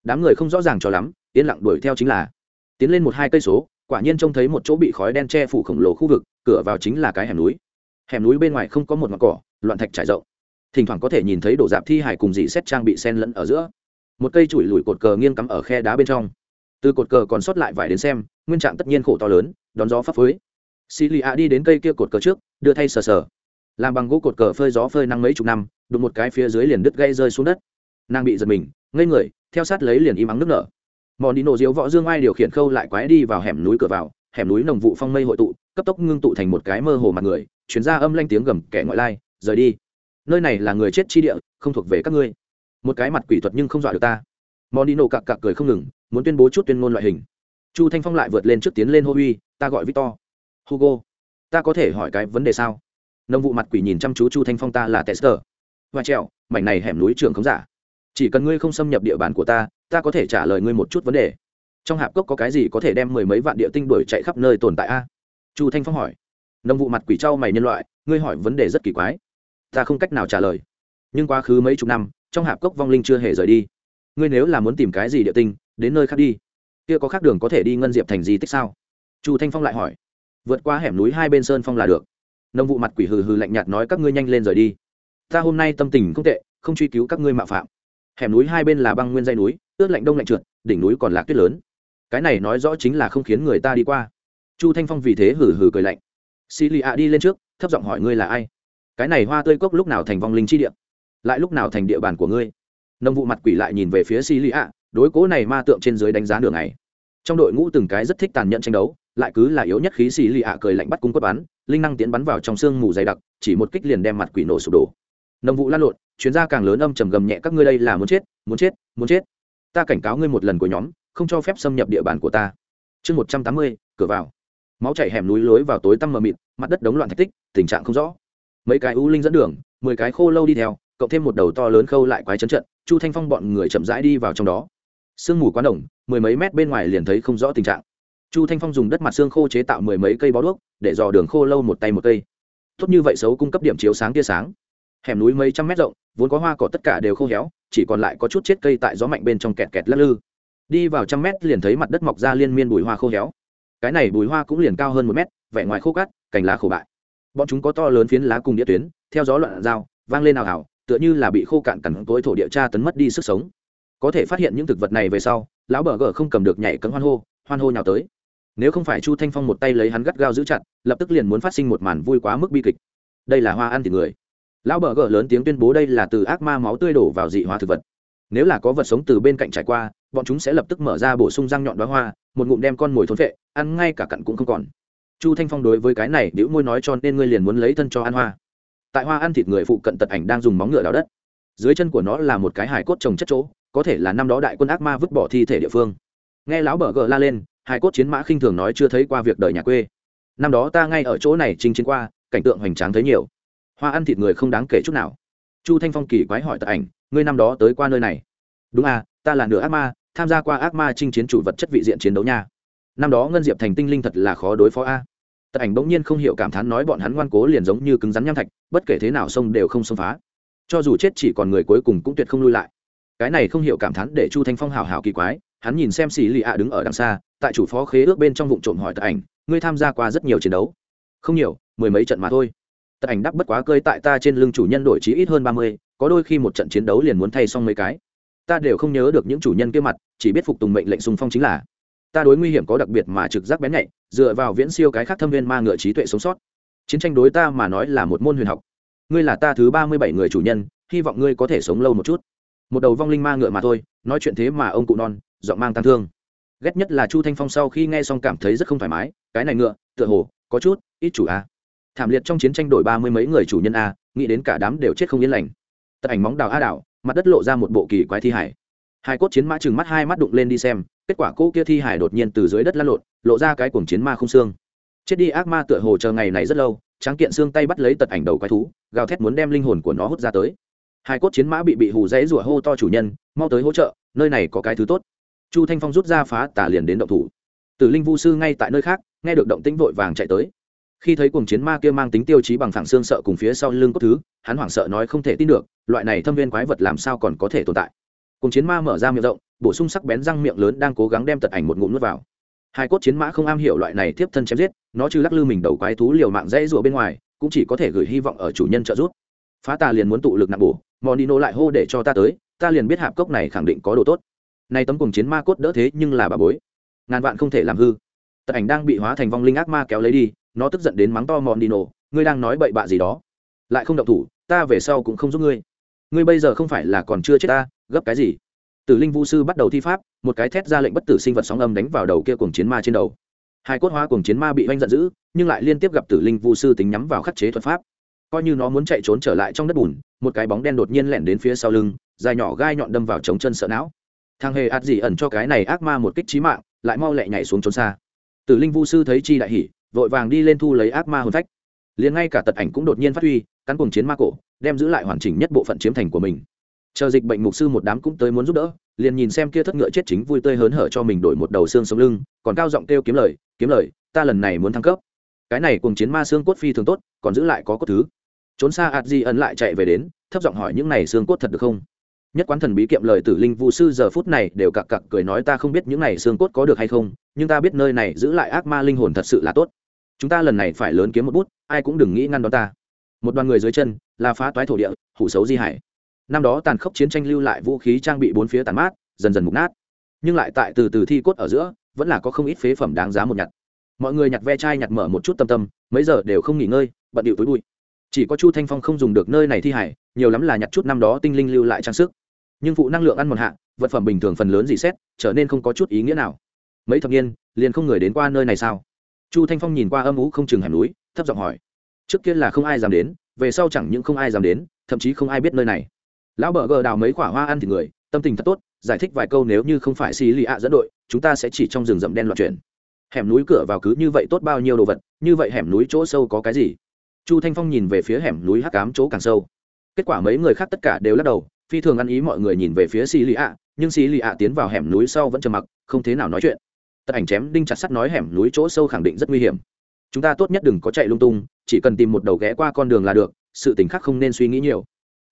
Đám người không rõ ràng cho lắm, yên lặng đuổi theo chính là tiến lên một hai cây số, quả nhiên trông thấy một chỗ bị khói đen che phủ khổng lồ khu vực, cửa vào chính là cái hẻm núi. Hẻm núi bên ngoài không có một ngọn cỏ, loạn thạch trải rộng thỉnh thoảng có thể nhìn thấy đổ dạp thi hải cùng dị xét trang bị sen lẫn ở giữa. Một cây chùi lùi cột cờ nghiêng cắm ở khe đá bên trong. Từ cột cờ còn sót lại vải đến xem, nguyên trạng tất nhiên khổ to lớn, đón gió phấp phới. Xì lì ạ đi đến cây kia cột cờ trước, đưa thay sờ sờ. Làm bằng gỗ cột cờ phơi gió phơi năng mấy chục năm, đụng một cái phía dưới liền đứt gây rơi xuống đất. Nàng bị giật mình, ngây người, theo sát lấy liền im ắng nước nở. Mòn đi nổ diếu võ dương ai điều khiển khâu lại quái đi vào hẻm núi cửa vào, hẻm núi nồng vụ phong mây hội tụ, cấp tốc ngưng tụ thành một cái mơ hồ mặt người, chuyển ra âm lanh tiếng gầm kẻ ngoại lai, rời đi nơi này là người chết chi địa, không thuộc về các ngươi. Một cái mặt quỷ thuật nhưng không dọa được ta. Monino cặc cặc cười không ngừng, muốn tuyên bố chút tuyên ngôn loại hình. Chu thanh phong lại vượt lên trước tiến lên hô uy, ta gọi victor. Hugo, ta có thể hỏi cái vấn đề sao? Nông vụ mặt quỷ nhìn chăm chú chu thanh phong ta là tester. Và trèo, mảnh này hẻm núi trường không giả. Chỉ cần ngươi không xâm nhập địa bàn của ta ta có thể trả lời ngươi một chút vấn đề. Trong hạp cốc có cái gì có thể đem mười mấy vạn địa tinh đuổi chạy khắp nơi tồn tại a? Chu thanh phong hỏi. Nông vụ mặt quỷ trao mày nhân loại, ngươi hỏi vấn đề rất kỳ quái ta không cách nào trả lời. Nhưng quá khứ mấy chục năm, trong hạp cốc vong linh chưa hề rời đi. Ngươi nếu là muốn tìm cái gì địa tinh, đến nơi khác đi. Kia có khác đường có thể đi ngân diệp thành di tích sao? Chu thanh phong lại hỏi. Vượt qua hẻm núi hai bên sơn phong là được. Nông vụ mặt quỷ hừ hừ lạnh nhạt nói các ngươi nhanh lên rời đi. Ta hôm nay tâm tình không tệ, không truy cứu các ngươi mạo phạm. Hẻm núi hai bên là băng nguyên dây núi, ướt lạnh đông lạnh trượt, đỉnh núi còn lạc tuyết lớn. Cái này nói rõ chính là không khiến người ta đi qua. Chu thanh phong vì thế hừ hừ cười lạnh. Xì lì ạ đi lên trước, thấp giọng hỏi ngươi là ai? Cái này hoa tươi cốc lúc nào thành vong linh chi địa? Lại lúc nào thành địa bàn của ngươi? Nông vụ mặt quỷ lại nhìn về phía xì lì ạ, đối cố này ma tượng trên dưới đánh giá đường này trong đội ngũ từng cái rất thích tàn nhẫn tranh đấu, lại cứ là yếu nhất khí xì lì ạ cười lạnh bắt cung quất bắn, linh năng tiến bắn vào trong sương mù dày đặc, chỉ một kích liền đem mặt quỷ nổ sụp đổ. Nông vụ lan lộn chuyến ra càng lớn âm trầm gầm nhẹ, các ngươi đây là muốn chết muốn chết muốn chết. Ta cảnh cáo ngươi một lần của nhóm, không cho phép xâm nhập địa bàn của ta. Chương một trăm tám mươi, cửa vào. Máu chảy hẻm núi lối vào tối tăm mờ mịt, mặt đất đống loạn thạch tích, tình trạng không rõ mấy cái u linh dẫn đường, mười cái khô lâu đi theo, cộng thêm một đầu to lớn khâu lại quái chấn trận, chu thanh phong bọn người chậm rãi đi vào trong đó. Sương mù quá đồng, mười mấy mét bên ngoài liền thấy không rõ tình trạng. Chu thanh phong dùng đất mặt xương khô chế tạo mười mấy cây bó đuốc, để dò đường khô lâu một tay một cây. Tốt như vậy xấu cung cấp điểm chiếu sáng tia sáng. Hẻm núi mấy trăm mét rộng, vốn có hoa cỏ tất cả đều khô héo, chỉ còn lại có chút chết cây tại gió mạnh bên trong kẹt kẹt lắc lư. Đi vào trăm mét liền thấy mặt đất mọc ra liên miên bùi hoa khô héo. Cái này bùi hoa cũng liền cao hơn một mét, vẻ ngoài khô cát, cành lá khô bại bọn chúng có to lớn phiến lá cùng đĩa tuyến, theo gió loạn dao vang lên ào ào, tựa như là bị khô cạn cằn tối thổ địa tra tấn mất đi sức sống. Có thể phát hiện những thực vật này về sau, lão bờ gờ không cầm được nhảy cấm hoan hô hoan hô nhào tới. Nếu không phải chu thanh phong một tay lấy hắn gắt gao giữ chặt, lập tức liền muốn phát sinh một màn vui quá mức bi kịch. Đây là hoa ăn thịt người. Lão bờ gờ lớn tiếng tuyên bố đây là từ ác ma máu tươi đổ vào dị hóa thực vật. Nếu là có vật sống từ bên cạnh trải qua, bọn chúng sẽ lập tức mở ra bổ sung răng nhọn đoá hoa, một ngụm đem con mồi thốn vệ ăn ngay cả cặn cũng không còn chu thanh phong đối với cái này nữ môi nói cho nên ngươi liền muốn lấy thân cho ăn hoa. Tại hoa ăn thịt người phụ cận tật ảnh đang dùng móng ngựa đào đất. Dưới chân của nó là một cái hải cốt trồng chất chỗ, có thể là năm đó đại quân ác ma vứt bỏ thi thể địa phương. Nghe lão bờ gờ la lên hải cốt chiến mã khinh thường nói chưa thấy qua việc đời nhà quê. Năm đó ta ngay ở chỗ này chinh chiến qua, cảnh tượng hoành tráng thấy nhiều. Hoa ăn thịt người không đáng kể chút nào. Chu thanh phong kỳ quái hỏi tật ảnh, ngươi năm đó tới qua nơi này? Đúng à ta là nửa ác ma, tham gia qua ác ma chinh chiến chủ vật chất vị diện chiến đấu nha. Năm đó ngân diệp thành tinh linh thật là khó đối phó a tật ảnh bỗng nhiên không hiểu cảm thán nói bọn hắn ngoan cố liền giống như cứng rắn nham thạch, bất kể thế nào sông đều không xông phá. Cho dù chết chỉ còn người cuối cùng cũng tuyệt không lui lại. Cái này không hiểu cảm thán để chu thanh phong hào hào kỳ quái, hắn nhìn xem xì lì ạ đứng ở đằng xa, tại chủ phó khế ước bên trong vụ trộm hỏi tật ảnh, ngươi tham gia qua rất nhiều chiến đấu? Không nhiều, mười mấy trận mà thôi. Tật ảnh đắp bất quá cơi tại ta trên lưng chủ nhân đổi trí ít hơn ba mươi, có đôi khi một trận chiến đấu liền muốn thay xong mấy cái. Ta đều không nhớ được những chủ nhân kia mặt, chỉ biết phục tùng mệnh lệnh xung phong chính là ta đối nguy hiểm có đặc biệt mà trực giác bén nhạy, dựa vào viễn siêu cái khác thâm viên ma ngựa trí tuệ sống sót. Chiến tranh đối ta mà nói là một môn huyền học. Ngươi là ta thứ ba mươi bảy người chủ nhân, hy vọng ngươi có thể sống lâu một chút. Một đầu vong linh ma ngựa mà thôi, nói chuyện thế mà ông cụ non, giọng mang tăng thương. Ghét nhất là chu thanh phong sau khi nghe xong cảm thấy rất không thoải mái, cái này ngựa, tựa hồ, có chút, ít chủ a. Thảm liệt trong chiến tranh đổi ba mươi mấy người chủ nhân a, nghĩ đến cả đám đều chết không yên lành. Tật ảnh móng đào a đảo mặt đất lộ ra một bộ kỳ quái thi hải hai cốt chiến mã chừng mắt hai mắt đụng lên đi xem kết quả cô kia thi hải đột nhiên từ dưới đất lăn lộn, lộ ra cái cuồng chiến ma không xương. Chết đi ác ma tựa hồ chờ ngày này rất lâu, tráng kiện xương tay bắt lấy tật ảnh đầu quái thú, gào thét muốn đem linh hồn của nó hút ra tới. Hai cốt chiến mã bị bị hù dãy rủa hô to chủ nhân, mau tới hỗ trợ, nơi này có cái thứ tốt. Chu thanh phong rút ra phá tả liền đến động thủ. Tử linh vu sư ngay tại nơi khác, nghe được động tĩnh vội vàng chạy tới. Khi thấy cuồng chiến ma kia mang tính tiêu chí bằng phẳng xương sợ cùng phía sau lưng cốt thứ, hắn hoảng sợ nói không thể tin được, loại này thâm viên quái vật làm sao còn có thể tồn tại? Cùng chiến ma mở ra miệng rộng, bổ sung sắc bén răng miệng lớn đang cố gắng đem tật ảnh một ngụm nuốt vào. Hai cốt chiến mã không am hiểu loại này tiếp thân chém giết, nó chứ lắc lư mình đầu quái thú liều mạng dãy rụa bên ngoài, cũng chỉ có thể gửi hy vọng ở chủ nhân trợ giúp. Phá tà liền muốn tụ lực nặng bổ mò đi nô lại hô để cho ta tới, ta liền biết hạp cốc này khẳng định có đồ tốt. Nay tấm cùng chiến ma cốt đỡ thế nhưng là bà bối. Ngàn vạn không thể làm hư. Tật ảnh đang bị hóa thành vong linh ác ma kéo lấy đi, nó tức giận đến mắng to mòn đi nổ ngươi đang nói bậy bạ gì đó. Lại không động thủ, ta về sau cũng không giúp ngươi. Ngươi bây giờ không phải là còn chưa chết ta gấp cái gì? Tử linh vũ sư bắt đầu thi pháp, một cái thét ra lệnh bất tử sinh vật sóng âm đánh vào đầu kia cùng chiến ma trên đầu. Hai cốt hóa cùng chiến ma bị oanh giận dữ, nhưng lại liên tiếp gặp tử linh vũ sư tính nhắm vào khắc chế thuật pháp. Coi như nó muốn chạy trốn trở lại trong đất bùn, một cái bóng đen đột nhiên lẻn đến phía sau lưng, dài nhỏ gai nhọn đâm vào trống chân sợ não. Thằng hề ạt dị ẩn cho cái này ác ma một kích trí mạng, lại mau lẹ nhảy xuống trốn xa. Tử linh vũ sư thấy chi đại hỉ, vội vàng đi lên thu lấy ác ma hồn phách. Liền ngay cả tật ảnh cũng đột nhiên phát huy, cắn cùng chiến ma cổ, đem giữ lại hoàn chỉnh nhất bộ phận chiếm thành của mình chờ dịch bệnh mục sư một đám cũng tới muốn giúp đỡ, liền nhìn xem kia thất ngựa chết chính vui tươi hớn hở cho mình đổi một đầu xương sống lưng, còn cao giọng kêu kiếm lời kiếm lời, ta lần này muốn thăng cấp. Cái này cùng chiến ma xương cốt phi thường tốt, còn giữ lại có cốt thứ. Trốn xa ạt di ẩn lại chạy về đến, thấp giọng hỏi, những này xương cốt thật được không? Nhất quán thần bí kiệm lời tử linh vũ sư giờ phút này đều cặc cặc cười nói, ta không biết những này xương cốt có được hay không, nhưng ta biết nơi này giữ lại ác ma linh hồn thật sự là tốt. Chúng ta lần này phải lớn kiếm một bút, ai cũng đừng nghĩ ngăn đón ta. Một đoàn người dưới chân là phá toái thổ địa, hủ xấu di hải năm đó tàn khốc chiến tranh lưu lại vũ khí trang bị bốn phía tàn mát, dần dần mục nát. Nhưng lại tại từ từ thi cốt ở giữa, vẫn là có không ít phế phẩm đáng giá một nhặt. Mọi người nhặt ve chai nhặt mở một chút tâm tâm, mấy giờ đều không nghỉ ngơi, bận điệu túi bụi. Chỉ có chu thanh phong không dùng được nơi này thi hải nhiều lắm là nhặt chút năm đó tinh linh lưu lại trang sức. Nhưng phụ năng lượng ăn một hạ, vật phẩm bình thường phần lớn dị xét, trở nên không có chút ý nghĩa nào. Mấy thập niên, liền không người đến qua nơi này sao? Chu thanh phong nhìn qua âm ú không chừng hẻm núi, thấp giọng hỏi. Trước kia là không ai dám đến, về sau chẳng những không ai dám đến, thậm chí không ai biết nơi này lão bờ gờ đào mấy quả hoa ăn thì người, tâm tình thật tốt, giải thích vài câu nếu như không phải xì lì ạ dẫn đội, chúng ta sẽ chỉ trong rừng rậm đen loạn chuyển. Hẻm núi cửa vào cứ như vậy tốt bao nhiêu đồ vật, như vậy hẻm núi chỗ sâu có cái gì? Chu thanh phong nhìn về phía hẻm núi hắc cám chỗ càng sâu. Kết quả mấy người khác tất cả đều lắc đầu, phi thường ăn ý mọi người nhìn về phía xì lì ạ, nhưng xì lì ạ tiến vào hẻm núi sau vẫn trầm mặc, không thế nào nói chuyện. Tật ảnh chém đinh chặt sắt nói hẻm núi chỗ sâu khẳng định rất nguy hiểm. Chúng ta tốt nhất đừng có chạy lung tung, chỉ cần tìm một đầu ghé qua con đường là được, sự tình khác không nên suy nghĩ nhiều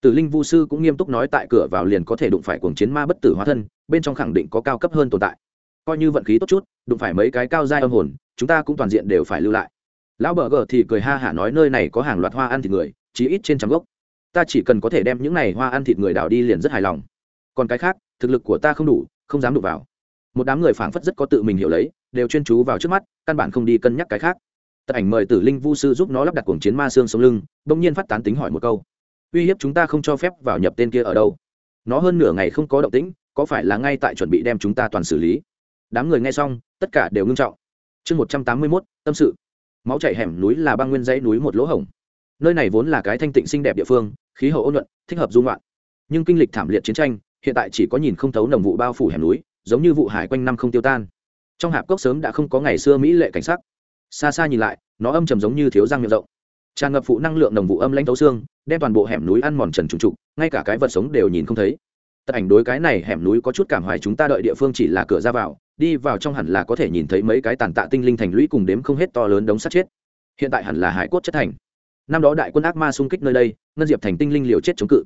tử linh vu sư cũng nghiêm túc nói tại cửa vào liền có thể đụng phải cuồng chiến ma bất tử hóa thân, bên trong khẳng định có cao cấp hơn tồn tại. Coi như vận khí tốt chút, đụng phải mấy cái cao dai âm hồn, chúng ta cũng toàn diện đều phải lưu lại. Lão bờ gờ thì cười ha hả nói nơi này có hàng loạt hoa ăn thịt người, chí ít trên trăm gốc. Ta chỉ cần có thể đem những này hoa ăn thịt người đào đi liền rất hài lòng. Còn cái khác, thực lực của ta không đủ, không dám đụng vào. Một đám người phảng phất rất có tự mình hiểu lấy, đều chuyên chú vào trước mắt, căn bản không đi cân nhắc cái khác. Tật ảnh mời tử linh vu sư giúp nó lắp đặt cuồng chiến ma xương sống lưng, bỗng nhiên phát tán tính hỏi một câu uy hiếp chúng ta không cho phép vào nhập tên kia ở đâu. Nó hơn nửa ngày không có động tĩnh, có phải là ngay tại chuẩn bị đem chúng ta toàn xử lý? Đám người nghe xong, tất cả đều ngưng trọng. Chương một trăm tám mươi mốt, tâm sự. Máu chảy hẻm núi là băng nguyên dãy núi một lỗ hổng. Nơi này vốn là cái thanh tịnh xinh đẹp địa phương, khí hậu ôn nhuận, thích hợp dung loạn nhưng kinh lịch thảm liệt chiến tranh, hiện tại chỉ có nhìn không thấu nồng vụ bao phủ hẻm núi, giống như vụ hải quanh năm không tiêu tan. Trong hạp cốc sớm đã không có ngày xưa mỹ lệ cảnh sắc. Xa xa nhìn lại, nó âm trầm giống như thiếu răng miệng rộng tràn ngập phụ năng lượng nồng vụ âm lãnh thấu xương, đem toàn bộ hẻm núi ăn mòn trần trùng trục, ngay cả cái vật sống đều nhìn không thấy. Tật ảnh đối cái này hẻm núi có chút cảm hoài chúng ta đợi địa phương chỉ là cửa ra vào, đi vào trong hẳn là có thể nhìn thấy mấy cái tàn tạ tinh linh thành lũy cùng đếm không hết to lớn đống sắt chết. Hiện tại hẳn là hải cốt chất thành. Năm đó đại quân ác ma xung kích nơi đây, ngân diệp thành tinh linh liều chết chống cự.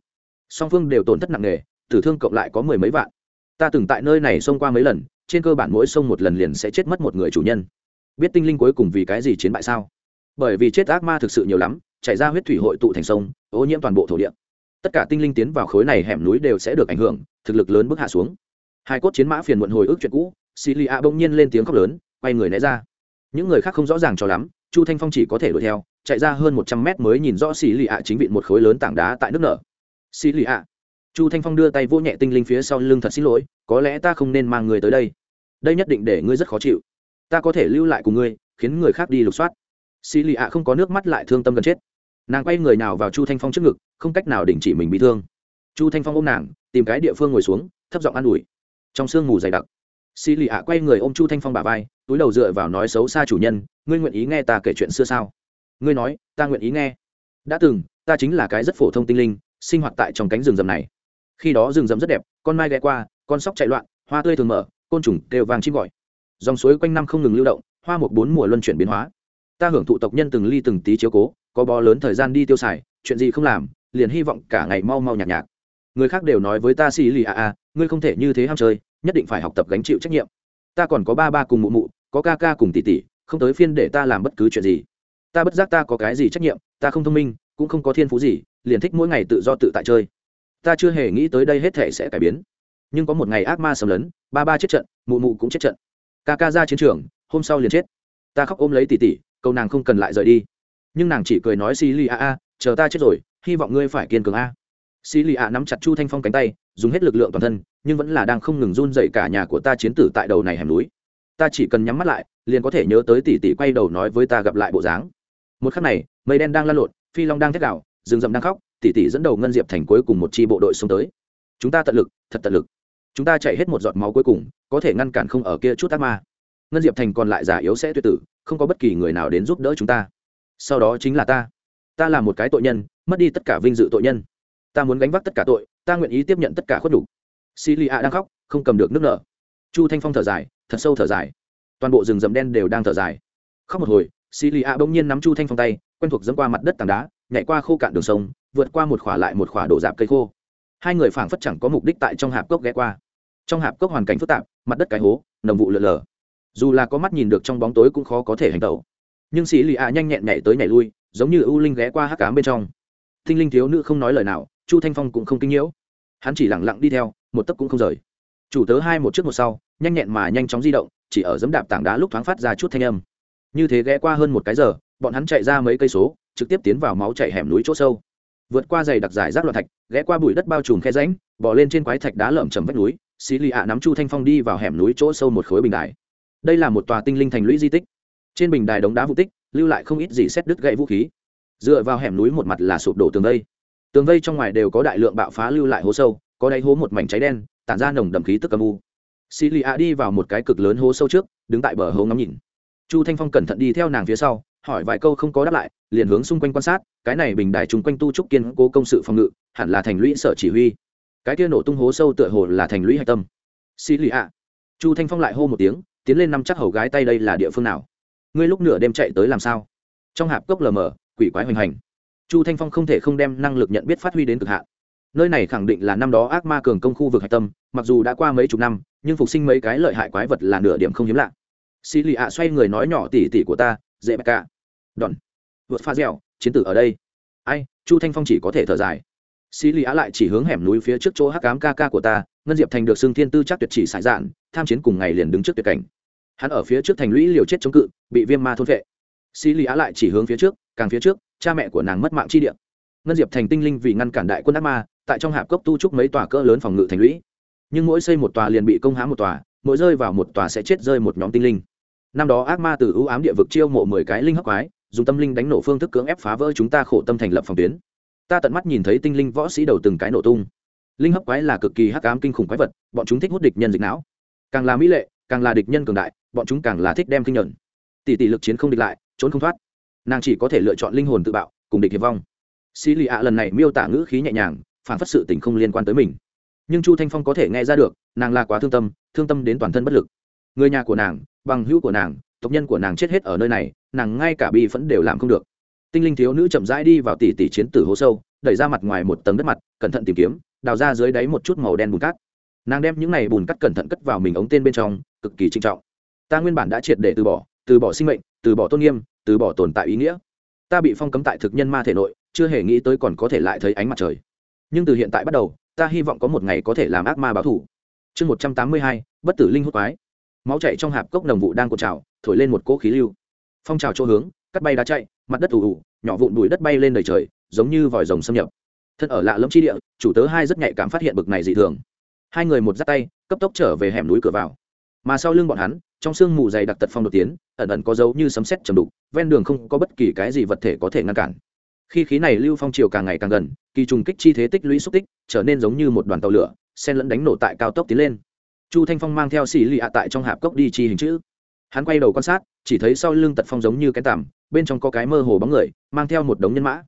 Song phương đều tổn thất nặng nề, tử thương cộng lại có mười mấy vạn. Ta từng tại nơi này xông qua mấy lần, trên cơ bản mỗi sông một lần liền sẽ chết mất một người chủ nhân. Biết tinh linh cuối cùng vì cái gì chiến bại sao? Bởi vì chết ác ma thực sự nhiều lắm, chảy ra huyết thủy hội tụ thành sông, ô nhiễm toàn bộ thổ địa. Tất cả tinh linh tiến vào khối này hẻm núi đều sẽ được ảnh hưởng, thực lực lớn bước hạ xuống. Hai cốt chiến mã phiền muộn hồi ức chuyện cũ xì lì a bỗng nhiên lên tiếng khóc lớn, quay người né ra. Những người khác không rõ ràng cho lắm, chu thanh phong chỉ có thể đuổi theo, chạy ra hơn một trăm mét mới nhìn rõ xì lì a chính vịn một khối lớn tảng đá tại nước nở. Xì lì a chu thanh phong đưa tay vô nhẹ tinh linh phía sau lưng thật xin lỗi, có lẽ ta không nên mang người tới đây. Đây nhất định để ngươi rất khó chịu. Ta có thể lưu lại cùng ngươi, khiến người khác đi lục soát xì lì ạ không có nước mắt lại thương tâm gần chết. Nàng quay người nào vào chu thanh phong trước ngực, không cách nào đình chỉ mình bị thương. Chu thanh phong ôm nàng, tìm cái địa phương ngồi xuống, thấp giọng an ủi. Trong sương mù dày đặc xì lì ạ quay người ôm chu thanh phong bà vai, túi đầu dựa vào nói xấu xa chủ nhân, ngươi nguyện ý nghe ta kể chuyện xưa sao? Ngươi nói, ta nguyện ý nghe. Đã từng, ta chính là cái rất phổ thông tinh linh, sinh hoạt tại trong cánh rừng rầm này. Khi đó rừng rậm rất đẹp, con mai ghé qua, con sóc chạy loạn, hoa tươi thường mở, côn trùng đều vàng chim gọi. Dòng suối quanh năm không ngừng lưu động, hoa một bốn mùa luân chuyển biến hóa ta hưởng thụ tộc nhân từng ly từng tí chiếu cố, có bó lớn thời gian đi tiêu xài, chuyện gì không làm, liền hy vọng cả ngày mau mau nhạt nhạt người khác đều nói với ta xì lì à à ngươi không thể như thế ham chơi, nhất định phải học tập gánh chịu trách nhiệm. Ta còn có ba ba cùng mụ mụ, có ca ca cùng tỷ tỷ, không tới phiên để ta làm bất cứ chuyện gì. Ta bất giác ta có cái gì trách nhiệm, ta không thông minh, cũng không có thiên phú gì, liền thích mỗi ngày tự do tự tại chơi. Ta chưa hề nghĩ tới đây hết thể sẽ cải biến. Nhưng có một ngày ác ma xâm lấn, ba ba chết trận, mụ mụ cũng chết trận. Ca ca ra chiến trường, hôm sau liền chết. Ta khóc ôm lấy tỷ tỷ câu nàng không cần lại rời đi. Nhưng nàng chỉ cười nói, xì lì a a, chờ ta chết rồi, hy vọng ngươi phải kiên cường a. Xì lì a nắm chặt chu thanh phong cánh tay, dùng hết lực lượng toàn thân, nhưng vẫn là đang không ngừng run dậy cả nhà của ta chiến tử tại đầu này hẻm núi. Ta chỉ cần nhắm mắt lại, liền có thể nhớ tới tỷ tỷ quay đầu nói với ta gặp lại bộ dáng. Một khắc này, mây đen đang lăn lộn, phi long đang thét đảo rừng rậm đang khóc tỷ tỷ dẫn đầu ngân diệp thành cuối cùng một chi bộ đội xuống tới. Chúng ta tận lực, thật tận lực. Chúng ta chạy hết một giọt máu cuối cùng, có thể ngăn cản không ở kia chút ác ma ngân diệp thành còn lại giả yếu sẽ tuyệt tử, không có bất kỳ người nào đến giúp đỡ chúng ta. Sau đó chính là ta. Ta là một cái tội nhân, mất đi tất cả vinh dự tội nhân. Ta muốn gánh vác tất cả tội, ta nguyện ý tiếp nhận tất cả khuất đủ xì lì ạ đang khóc, không cầm được nước nở. Chu thanh phong thở dài, thật sâu thở dài. Toàn bộ rừng rậm đen đều đang thở dài. Khóc một hồi xì lì ạ bỗng nhiên nắm chu thanh phong tay, quen thuộc dẫm qua mặt đất tảng đá, nhảy qua khô cạn đường sông, vượt qua một khỏa lại một khỏa đổ dạp cây khô. Hai người phảng phất chẳng có mục đích tại trong hạp cốc ghé qua. Trong hạp cốc hoàn cảnh phức tạp, mặt đất cái hố, nồng vụ lở lở dù là có mắt nhìn được trong bóng tối cũng khó có thể hành tẩu. Nhưng xì lì ạ nhanh nhẹn nhảy tới nhảy lui, giống như ưu linh ghé qua hắc cám bên trong. Thinh linh thiếu nữ không nói lời nào, chu thanh phong cũng không kinh nhiễu. Hắn chỉ lẳng lặng đi theo, một tấc cũng không rời. Chủ tớ hai một trước một sau, nhanh nhẹn mà nhanh chóng di động, chỉ ở dẫm đạp tảng đá lúc thoáng phát ra chút thanh âm. Như thế ghé qua hơn một cái giờ, bọn hắn chạy ra mấy cây số, trực tiếp tiến vào máu chạy hẻm núi chỗ sâu. Vượt qua dày đặc giải rác loạn thạch, ghé qua bụi đất bao trùm khe ránh bỏ lên trên quái thạch đá lởm chầm vách núi xí lì ạ nắm chu thanh phong đi vào hẻm núi chỗ sâu một khối bình đài đây là một tòa tinh linh thành lũy di tích. Trên bình đài đống đá vũ tích, lưu lại không ít gì xét đứt gậy vũ khí. Dựa vào hẻm núi một mặt là sụp đổ tường vây. Tường vây trong ngoài đều có đại lượng bạo phá lưu lại hố sâu, có đáy hố một mảnh cháy đen, tản ra nồng đậm khí tức âm u. Xì lì ạ đi vào một cái cực lớn hố sâu trước, đứng tại bờ hố ngắm nhìn. Chu thanh phong cẩn thận đi theo nàng phía sau, hỏi vài câu không có đáp lại, liền hướng xung quanh quan sát, cái này bình đài chung quanh tu trúc kiên cố công sự phòng ngự, hẳn là thành lũy sở chỉ huy. Cái kia nổ tung hố sâu tựa hồ là thành lũy hạch tâm. Xì lì ạ chu thanh phong lại hô một tiếng tiến lên năm chắc hầu gái tay đây là địa phương nào? Ngươi lúc nửa đêm chạy tới làm sao? Trong hạp cốc lờ mờ, quỷ quái hoành hành. Chu thanh phong không thể không đem năng lực nhận biết phát huy đến cực hạn. Nơi này khẳng định là năm đó ác ma cường công khu vực hạch tâm, mặc dù đã qua mấy chục năm, nhưng phục sinh mấy cái lợi hại quái vật là nửa điểm không hiếm lạ. Xì lì ạ xoay người nói nhỏ tỉ tỉ của ta, dễ bạc cả. Đòn. Vượt pha dẻo, chiến tử ở đây. Ai, chu thanh phong chỉ có thể thở dài. Xì lì ạ lại chỉ hướng hẻm núi phía trước chỗ hắc cám ca ca của ta, ngân diệp thành được xưng thiên tư chắc tuyệt chỉ sải dạn, tham chiến cùng ngày liền đứng trước tuyệt cảnh hắn ở phía trước thành lũy liều chết chống cự, bị viêm ma thôn vệ xì lì á lại chỉ hướng phía trước, càng phía trước, cha mẹ của nàng mất mạng chi địa. Ngân diệp thành tinh linh vì ngăn cản đại quân ác ma, tại trong hạp cốc tu trúc mấy tòa cỡ lớn phòng ngự thành lũy. Nhưng mỗi xây một tòa liền bị công hãm một tòa, mỗi rơi vào một tòa sẽ chết rơi một nhóm tinh linh. Năm đó ác ma từ ưu ám địa vực chiêu mộ mười cái linh hấp quái, dùng tâm linh đánh nổ phương thức cưỡng ép phá vỡ chúng ta khổ tâm thành lập phòng tuyến. Ta tận mắt nhìn thấy tinh linh võ sĩ đầu từng cái nổ tung. Linh hấp quái là cực kỳ hắc ám kinh khủng quái vật, bọn chúng thích hút địch nhân dịch não. Càng là mỹ lệ càng là địch nhân cường đại bọn chúng càng là thích đem kinh nhẫn, tỷ tỷ lực chiến không địch lại trốn không thoát. Nàng chỉ có thể lựa chọn linh hồn tự bạo cùng địch hiệp vong. Xì lì ạ lần này miêu tả ngữ khí nhẹ nhàng phản phất sự tình không liên quan tới mình. Nhưng chu thanh phong có thể nghe ra được nàng là quá thương tâm thương tâm đến toàn thân bất lực. Người nhà của nàng bằng hữu của nàng tộc nhân của nàng chết hết ở nơi này nàng ngay cả bi phẫn đều làm không được. Tinh linh thiếu nữ chậm rãi đi vào tỷ tỷ chiến tử hố sâu đẩy ra mặt ngoài một tầng đất mặt cẩn thận tìm kiếm đào ra dưới đáy một chút màu đen bùn cát nàng đem những này bùn cắt cẩn thận cất vào mình ống tên bên trong, cực kỳ trinh trọng. Ta nguyên bản đã triệt để từ bỏ từ bỏ sinh mệnh, từ bỏ tôn nghiêm, từ bỏ tồn tại ý nghĩa. Ta bị phong cấm tại thực nhân ma thể nội, chưa hề nghĩ tới còn có thể lại thấy ánh mặt trời. Nhưng từ hiện tại bắt đầu, ta hy vọng có một ngày có thể làm ác ma báo thủ chương một trăm tám mươi hai, bất tử linh hút quái. Máu chạy trong hạp cốc đồng vụ đang cột trào, thổi lên một cỗ khí lưu. Phong trào chỗ hướng, cắt bay đá chạy, mặt đất ù ù, nhỏ vụn bụi đất bay lên đời trời, giống như vòi rồng xâm nhập. Thân ở lạ lẫm chi địa, chủ tớ hai rất nhạy cảm phát hiện bực này dị thường hai người một dắt tay, cấp tốc trở về hẻm núi cửa vào. Mà sau lưng bọn hắn, trong sương mù dày đặc tật phong đột tiến, ẩn ẩn có dấu như sấm sét chầm đục, ven đường không có bất kỳ cái gì vật thể có thể ngăn cản. Khi khí này lưu phong chiều càng ngày càng gần, kỳ trùng kích chi thế tích lũy xúc tích, trở nên giống như một đoàn tàu lửa sen lẫn đánh nổ tại cao tốc tiến lên. Chu thanh phong mang theo xì lì ạ tại trong hạp cốc đi chi hình chữ. Hắn quay đầu quan sát, chỉ thấy sau lưng tật phong giống như cái tằm, bên trong có cái mơ hồ bóng người, mang theo một đống nhân mã.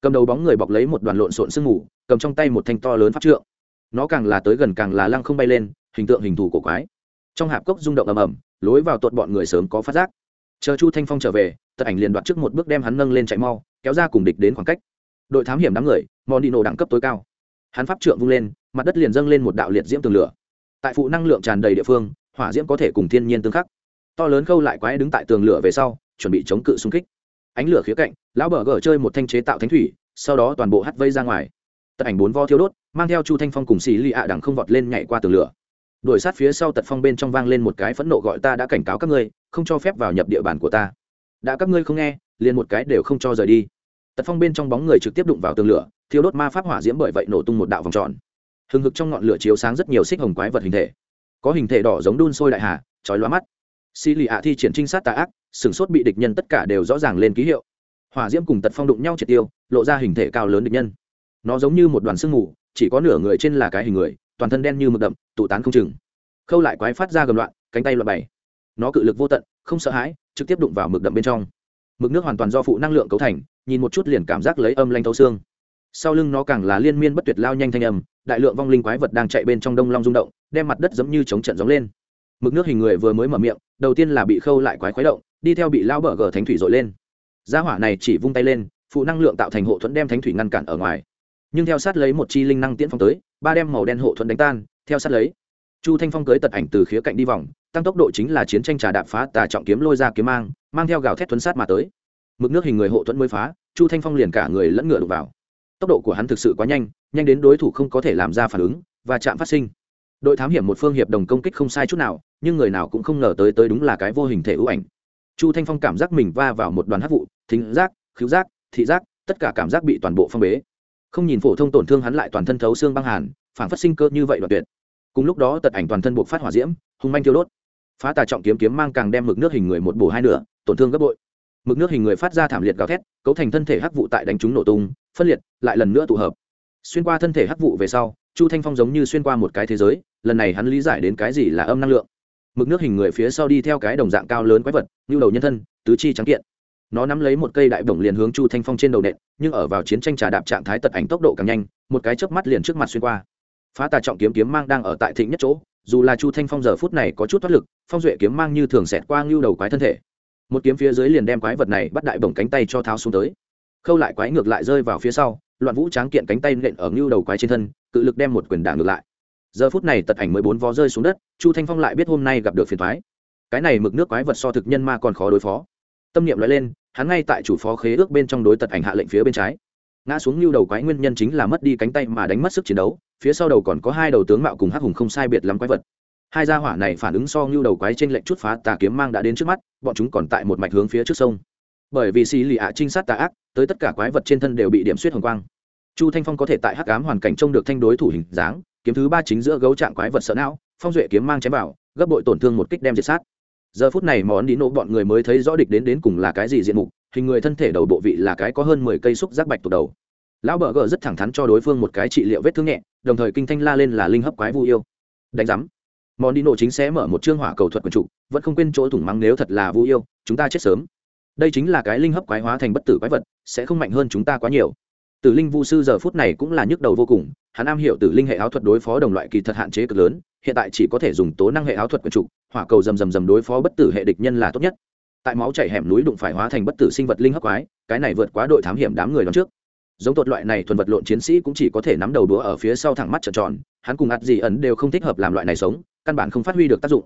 Cầm đầu bóng người bọc lấy một đoàn lộn xộn sương mù, cầm trong tay một thanh to lớn pháp trượng nó càng là tới gần càng là lăng không bay lên, hình tượng hình thù cổ quái. Trong hạp cốc rung động ầm ầm, lối vào tuột bọn người sớm có phát giác. Chờ chu thanh phong trở về tật ảnh liền đoạt trước một bước đem hắn nâng lên chạy mau, kéo ra cùng địch đến khoảng cách. Đội thám hiểm đám người mòn đi nổ đẳng cấp tối cao. Hắn pháp trượng vung lên, mặt đất liền dâng lên một đạo liệt diễm tường lửa. Tại phụ năng lượng tràn đầy địa phương, hỏa diễm có thể cùng thiên nhiên tương khắc. To lớn khâu lại quái đứng tại tường lửa về sau, chuẩn bị chống cự xung kích. Ánh lửa khía cạnh, lão bờ gờ chơi một thanh chế tạo thánh thủy, sau đó toàn bộ hắt vây ra ngoài. Tật ảnh bốn vo thiêu đốt mang theo chu thanh phong cùng xì lì ạ đằng không vọt lên nhảy qua tường lửa. Đuổi sát phía sau tật phong bên trong vang lên một cái phẫn nộ gọi ta đã cảnh cáo các ngươi, không cho phép vào nhập địa bàn của ta. Đã các ngươi không nghe, liền một cái đều không cho rời đi. Tật phong bên trong bóng người trực tiếp đụng vào tường lửa thiếu đốt ma pháp hỏa diễm bởi vậy nổ tung một đạo vòng tròn. Hừng hực trong ngọn lửa chiếu sáng rất nhiều xích hồng quái vật hình thể. Có hình thể đỏ giống đun sôi đại hà, chói lóa mắt. Xì lì ạ thi triển trinh sát tà ác sửng sốt bị địch nhân tất cả đều rõ ràng lên ký hiệu. Hỏa diễm cùng tật phong đụng nhau triệt tiêu, lộ ra hình thể cao lớn địch nhân. Nó giống như một đoàn sương mù chỉ có nửa người trên là cái hình người, toàn thân đen như mực đậm, tụ tán không chừng. Khâu lại quái phát ra gầm loạn, cánh tay loạn bày. Nó cự lực vô tận, không sợ hãi, trực tiếp đụng vào mực đậm bên trong. Mực nước hoàn toàn do phụ năng lượng cấu thành, nhìn một chút liền cảm giác lấy âm lanh thấu xương. Sau lưng nó càng là liên miên bất tuyệt lao nhanh thanh âm, đại lượng vong linh quái vật đang chạy bên trong đông long rung động, đem mặt đất giống như chống trận giống lên. Mực nước hình người vừa mới mở miệng, đầu tiên là bị khâu lại quái khuấy động, đi theo bị lao bờ gờ thánh thủy dội lên. Gia hỏa này chỉ vung tay lên, phụ năng lượng tạo thành hộ thuẫn đem thánh thủy ngăn cản ở ngoài nhưng theo sát lấy một chi linh năng tiễn phong tới, ba đem màu đen hộ thuẫn đánh tan, theo sát lấy. Chu thanh phong cưới tật ảnh từ khía cạnh đi vòng, tăng tốc độ chính là chiến tranh trà đạp phá tà trọng kiếm lôi ra kiếm mang mang theo gào thét thuấn sát mà tới. Mực nước hình người hộ thuẫn mới phá, chu thanh phong liền cả người lẫn ngựa đục vào. Tốc độ của hắn thực sự quá nhanh nhanh đến đối thủ không có thể làm ra phản ứng và chạm phát sinh. Đội thám hiểm một phương hiệp đồng công kích không sai chút nào, nhưng người nào cũng không ngờ tới tới đúng là cái vô hình thể ưu ảnh. Chu thanh phong cảm giác mình va vào một đoàn hát vụ, thính giác, khứu giác, thị giác, tất cả cảm giác bị toàn bộ phong bế không nhìn phổ thông tổn thương hắn lại toàn thân thấu xương băng hàn, phản phát sinh cơ như vậy đoạn tuyệt. Cùng lúc đó tật ảnh toàn thân buộc phát hỏa diễm, hung manh tiêu đốt. Phá tà trọng kiếm kiếm mang càng đem mực nước hình người một bổ hai nửa, tổn thương gấp bội. Mực nước hình người phát ra thảm liệt gào thét, cấu thành thân thể hắc vụ tại đánh chúng nổ tung, phân liệt, lại lần nữa tụ hợp. Xuyên qua thân thể hắc vụ về sau, chu thanh phong giống như xuyên qua một cái thế giới, lần này hắn lý giải đến cái gì là âm năng lượng. Mực nước hình người phía sau đi theo cái đồng dạng cao lớn quái vật như đầu nhân thân, tứ chi trắng kiện nó nắm lấy một cây đại bổng liền hướng chu thanh phong trên đầu nện, nhưng ở vào chiến tranh trà đạp trạng thái tật ảnh tốc độ càng nhanh, một cái chớp mắt liền trước mặt xuyên qua. Phá tà trọng kiếm kiếm mang đang ở tại thịnh nhất chỗ, dù là chu thanh phong giờ phút này có chút thoát lực, phong duệ kiếm mang như thường xẹt qua ngưu đầu quái thân thể. Một kiếm phía dưới liền đem quái vật này bắt đại bổng cánh tay cho tháo xuống tới. Khâu lại quái ngược lại rơi vào phía sau, loạn vũ tráng kiện cánh tay nện ở ngưu đầu quái trên thân, cự lực đem một quyền đảng ngược lại. Giờ phút này tật ảnh mười bốn vó rơi xuống đất, chu thanh phong lại biết hôm nay gặp được phiền thoái cái này mực nước quái vật so thực nhân ma còn khó đối phó. Tâm niệm nói lên hắn ngay tại chủ phó khế ước bên trong đối tật ảnh hạ lệnh phía bên trái. Ngã xuống như đầu quái nguyên nhân chính là mất đi cánh tay mà đánh mất sức chiến đấu, phía sau đầu còn có hai đầu tướng mạo cùng hắc hùng không sai biệt lắm quái vật. Hai gia hỏa này phản ứng so như đầu quái trên lệnh chút phá tà kiếm mang đã đến trước mắt, bọn chúng còn tại một mạch hướng phía trước sông. Bởi vì xì lì ạ trinh sát tà ác, tới tất cả quái vật trên thân đều bị điểm suýt hồng quang. Chu thanh phong có thể tại hắc ám hoàn cảnh trông được thanh đối thủ hình dáng, kiếm thứ ba chính giữa gấu trạng quái vật sợ não, phong duệ kiếm mang chém vào, gấp bội tổn thương một kích đem diệt sát giờ phút này món đi nổ bọn người mới thấy rõ địch đến đến cùng là cái gì diện mục, hình người thân thể đầu bộ vị là cái có hơn mười cây xúc giác bạch tột đầu. Lão bờ gờ rất thẳng thắn cho đối phương một cái trị liệu vết thương nhẹ, đồng thời kinh thanh la lên là linh hấp quái vu yêu. Đánh giám. Món đi nổ chính sẽ mở một chương hỏa cầu thuật quần trụ, vẫn không quên chỗ thủng mắng nếu thật là vu yêu, chúng ta chết sớm. Đây chính là cái linh hấp quái hóa thành bất tử quái vật, sẽ không mạnh hơn chúng ta quá nhiều. Tử linh vu sư giờ phút này cũng là nhức đầu vô cùng, hắn am hiểu tử linh hệ áo thuật đối phó đồng loại kỳ thật hạn chế cực lớn, hiện tại chỉ có thể dùng tố năng hệ áo thuật quần trụ hỏa cầu rầm rầm rầm đối phó bất tử hệ địch nhân là tốt nhất. Tại máu chảy hẻm núi đụng phải hóa thành bất tử sinh vật linh hấp quái, cái này vượt quá đội thám hiểm đám người đón trước. Giống tột loại này thuần vật lộn chiến sĩ cũng chỉ có thể nắm đầu đũa ở phía sau thẳng mắt trợn tròn, hắn cùng ạt gì ẩn đều không thích hợp làm loại này sống, căn bản không phát huy được tác dụng.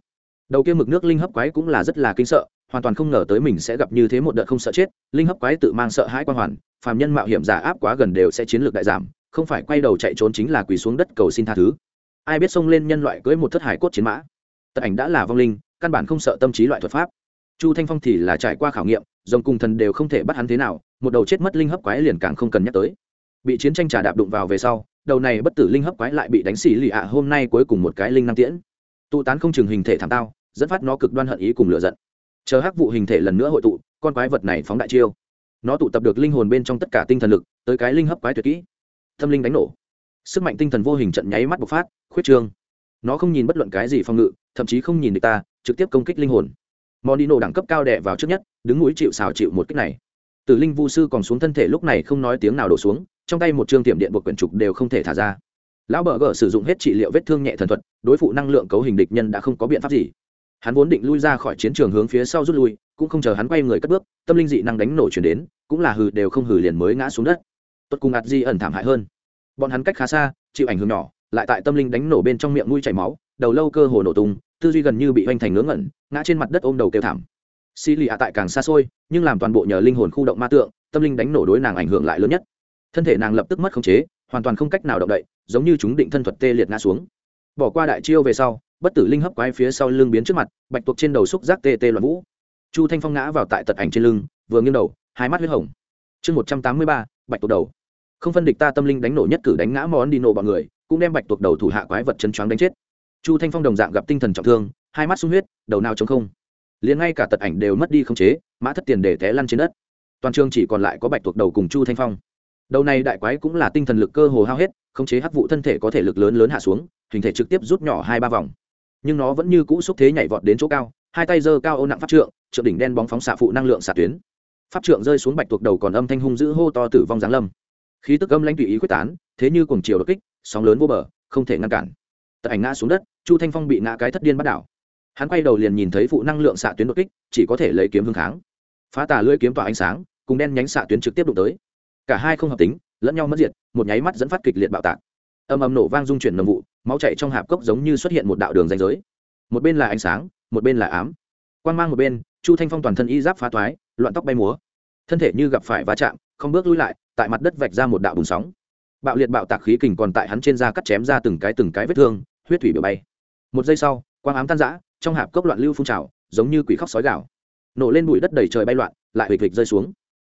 Đầu kia mực nước linh hấp quái cũng là rất là kinh sợ, hoàn toàn không ngờ tới mình sẽ gặp như thế một đợt không sợ chết, linh hấp quái tự mang sợ hãi quan hoàn, phàm nhân mạo hiểm giả áp quá gần đều sẽ chiến lược đại giảm, không phải quay đầu chạy trốn chính là quỳ xuống đất cầu xin tha thứ. Ai biết xông lên nhân loại cưỡi một thất hải cốt chiến mã tật ảnh đã là vong linh, căn bản không sợ tâm trí loại thuật pháp. Chu thanh phong thì là trải qua khảo nghiệm dòng cùng thần đều không thể bắt hắn thế nào, một đầu chết mất linh hấp quái liền càng không cần nhắc tới. Bị chiến tranh trả đạp đụng vào về sau, đầu này bất tử linh hấp quái lại bị đánh xì lì ạ, hôm nay cuối cùng một cái linh năng tiễn. Tụ tán không chừng hình thể thảm tao, dẫn phát nó cực đoan hận ý cùng lựa giận. Chờ hắc vụ hình thể lần nữa hội tụ, con quái vật này phóng đại chiêu. Nó tụ tập được linh hồn bên trong tất cả tinh thần lực, tới cái linh hấp quái tuyệt kỹ. Tâm linh đánh nổ. Sức mạnh tinh thần vô hình trận nháy mắt bộc phát, khuyết trương nó không nhìn bất luận cái gì phòng ngự thậm chí không nhìn được ta trực tiếp công kích linh hồn monino đẳng cấp cao đẻ vào trước nhất, đứng núi chịu sào chịu một kích này. Tử Linh Vu sư còn xuống thân thể lúc này không nói tiếng nào đổ xuống, trong tay một trương tiệm điện buộc quyển trục đều không thể thả ra. Lão bờ gở sử dụng hết trị liệu vết thương nhẹ thần thuật, đối phụ năng lượng cấu hình địch nhân đã không có biện pháp gì. Hắn vốn định lui ra khỏi chiến trường hướng phía sau rút lui, cũng không chờ hắn quay người cất bước, tâm linh dị năng đánh nổ chuyển đến, cũng là hừ đều không hừ liền mới ngã xuống đất. Tốt cùng ạt di ẩn thảm hại hơn. Bọn hắn cách khá xa, chịu ảnh hưởng nhỏ, lại tại tâm linh đánh nổ bên trong miệng mũi chảy máu, đầu lâu cơ hồ nổ tung, tư duy gần như bị hoành thành ngớ ngẩn ngã trên mặt đất ôm đầu kêu thảm. Xì lì ạ tại càng xa xôi nhưng làm toàn bộ nhờ linh hồn khu động ma tượng tâm linh đánh nổ đối nàng ảnh hưởng lại lớn nhất. Thân thể nàng lập tức mất khống chế hoàn toàn không cách nào động đậy giống như chúng định thân thuật tê liệt ngã xuống. Bỏ qua đại chiêu về sau bất tử linh hấp quái phía sau lưng biến trước mặt bạch tuộc trên đầu xúc giác tê tê loạn vũ. Chu thanh phong ngã vào tại tật ảnh trên lưng vừa nghiêng đầu hai mắt huyết hồng. Chương một trăm tám mươi ba bạch tuộc đầu. Không phân địch ta tâm linh đánh nổ nhất cử đánh ngã món đi nổ bọn người cũng đem bạch tuộc đầu thủ hạ quái vật chân choáng đánh chết. Chu thanh phong đồng dạng gặp tinh thần trọng thương, hai mắt sung huyết, đầu nào chống không. Liền ngay cả tật ảnh đều mất đi không chế, mã thất tiền để té lăn trên đất. Toàn trường chỉ còn lại có bạch tuộc đầu cùng chu thanh phong. Đầu này đại quái cũng là tinh thần lực cơ hồ hao hết, khống chế hắc vụ thân thể có thể lực lớn lớn hạ xuống, hình thể trực tiếp rút nhỏ hai ba vòng. Nhưng nó vẫn như cũ xúc thế nhảy vọt đến chỗ cao, hai tay giơ cao ô nặng pháp trượng trượng đỉnh đen bóng phóng xạ phụ năng lượng xạ tuyến. Pháp trượng rơi xuống bạch tuộc đầu còn âm thanh hung dữ hô to tử vong giáng lâm khí tức âm lãnh tùy ý quyết tán, thế như cuồng chiều đột kích, sóng lớn vô bờ, không thể ngăn cản. Tật ảnh ngã xuống đất, chu thanh phong bị ngã cái thất điên bắt đảo. Hắn quay đầu liền nhìn thấy phụ năng lượng xạ tuyến đột kích, chỉ có thể lấy kiếm hương kháng. Phá tà lưỡi kiếm tỏa ánh sáng, cùng đen nhánh xạ tuyến trực tiếp đụng tới. Cả hai không hợp tính, lẫn nhau mất diệt, một nháy mắt dẫn phát kịch liệt bạo tạc. Âm âm nổ vang dung chuyển nồng vụ, máu chạy trong hạp cốc giống như xuất hiện một đạo đường ranh giới. Một bên là ánh sáng, một bên là ám. Quan mang một bên, chu thanh phong toàn thân y giáp phá toái, loạn tóc bay múa thân thể như gặp phải va chạm, không bước lui lại, tại mặt đất vạch ra một đạo bùn sóng. Bạo liệt bạo tạc khí kình còn tại hắn trên da cắt chém ra từng cái từng cái vết thương, huyết thủy biểu bay. Một giây sau, quang ám tan rã, trong hạp cốc loạn lưu phun trào, giống như quỷ khóc sói gạo nổ lên bụi đất đầy trời bay loạn, lại hịch hịch rơi xuống.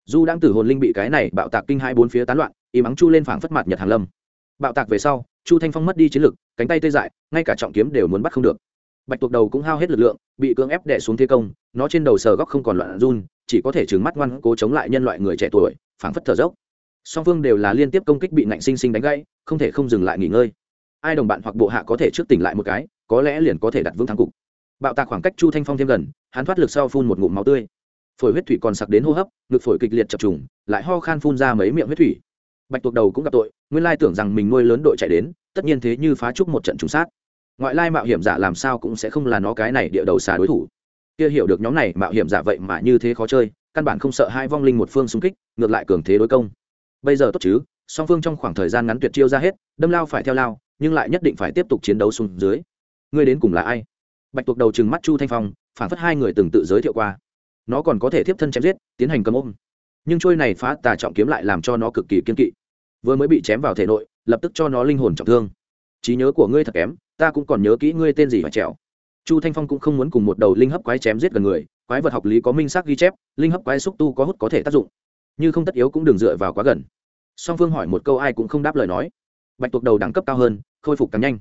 Du đang tử hồn linh bị cái này bạo tạc kinh hai bốn phía tán loạn im ắng chu lên phảng phất mặt nhật hàng lâm. Bạo tạc về sau, chu thanh phong mất đi chiến lực, cánh tay tê dại, ngay cả trọng kiếm đều muốn bắt không được. Bạch tuộc đầu cũng hao hết lực lượng, bị cưỡng ép đè xuống thế công, nó trên đầu sờ góc không còn loạn run chỉ có thể trừng mắt ngoan cố chống lại nhân loại người trẻ tuổi, phảng phất thở dốc. Song phương đều là liên tiếp công kích bị nạnh sinh sinh đánh gãy, không thể không dừng lại nghỉ ngơi. Ai đồng bạn hoặc bộ hạ có thể trước tỉnh lại một cái, có lẽ liền có thể đặt vững thắng cục. Bạo tạc khoảng cách chu thanh phong thêm gần, hắn thoát lực sau phun một ngụm máu tươi. Phổi huyết thủy còn sặc đến hô hấp, ngực phổi kịch liệt chập trùng, lại ho khan phun ra mấy miệng huyết thủy. Bạch tuộc đầu cũng gặp tội, nguyên lai tưởng rằng mình nuôi lớn đội chạy đến, tất nhiên thế như phá trúc một trận trùng sát. Ngoại lai mạo hiểm giả làm sao cũng sẽ không là nó cái này địa đầu xà đối thủ kia hiểu được nhóm này mạo hiểm giả vậy mà như thế khó chơi, căn bản không sợ hai vong linh một phương xung kích, ngược lại cường thế đối công. Bây giờ tốt chứ, song phương trong khoảng thời gian ngắn tuyệt chiêu ra hết, đâm lao phải theo lao, nhưng lại nhất định phải tiếp tục chiến đấu xuống dưới. Ngươi đến cùng là ai? Bạch tuộc đầu trừng mắt chu thanh phong, phản phất hai người từng tự giới thiệu qua. Nó còn có thể tiếp thân chém giết, tiến hành cầm ôm. Nhưng trôi này phá tà trọng kiếm lại làm cho nó cực kỳ kiên kỵ. Vừa mới bị chém vào thể nội, lập tức cho nó linh hồn trọng thương. Trí nhớ của ngươi thật kém, ta cũng còn nhớ kỹ ngươi tên gì phải trèo chu thanh phong cũng không muốn cùng một đầu linh hấp quái chém giết gần người, quái vật học lý có minh xác ghi chép, linh hấp quái xúc tu có hút có thể tác dụng. Như không tất yếu cũng đừng dựa vào quá gần. Song phương hỏi một câu ai cũng không đáp lời nói. Bạch tuộc đầu đẳng cấp cao hơn, khôi phục càng nhanh.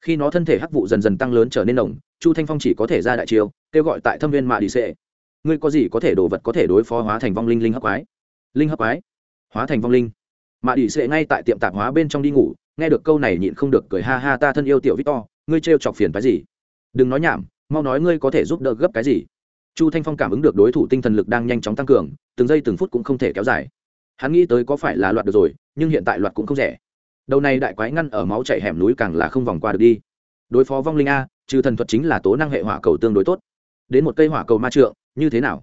Khi nó thân thể hắc vụ dần dần tăng lớn trở nên nồng, chu thanh phong chỉ có thể ra đại chiều kêu gọi tại thâm viên mạ đi xệ. Ngươi có gì có thể đồ vật có thể đối phó hóa thành vong linh linh hấp quái? Linh hấp quái? Hóa thành vong linh. Mạ đi xệ ngay tại tiệm tạp hóa bên trong đi ngủ, nghe được câu này nhịn không được cười ha ha ta thân yêu tiểu victor, ngươi trêu chọc phiền cái gì? Đừng nói nhảm, mau nói ngươi có thể giúp đỡ gấp cái gì. Chu thanh phong cảm ứng được đối thủ tinh thần lực đang nhanh chóng tăng cường, từng giây từng phút cũng không thể kéo dài. Hắn nghĩ tới có phải là loạt được rồi, nhưng hiện tại loạt cũng không rẻ. Đầu này đại quái ngăn ở máu chảy hẻm núi càng là không vòng qua được đi. Đối phó vong linh a, trừ thần thuật chính là tố năng hệ hỏa cầu tương đối tốt. Đến một cây hỏa cầu ma trượng, như thế nào?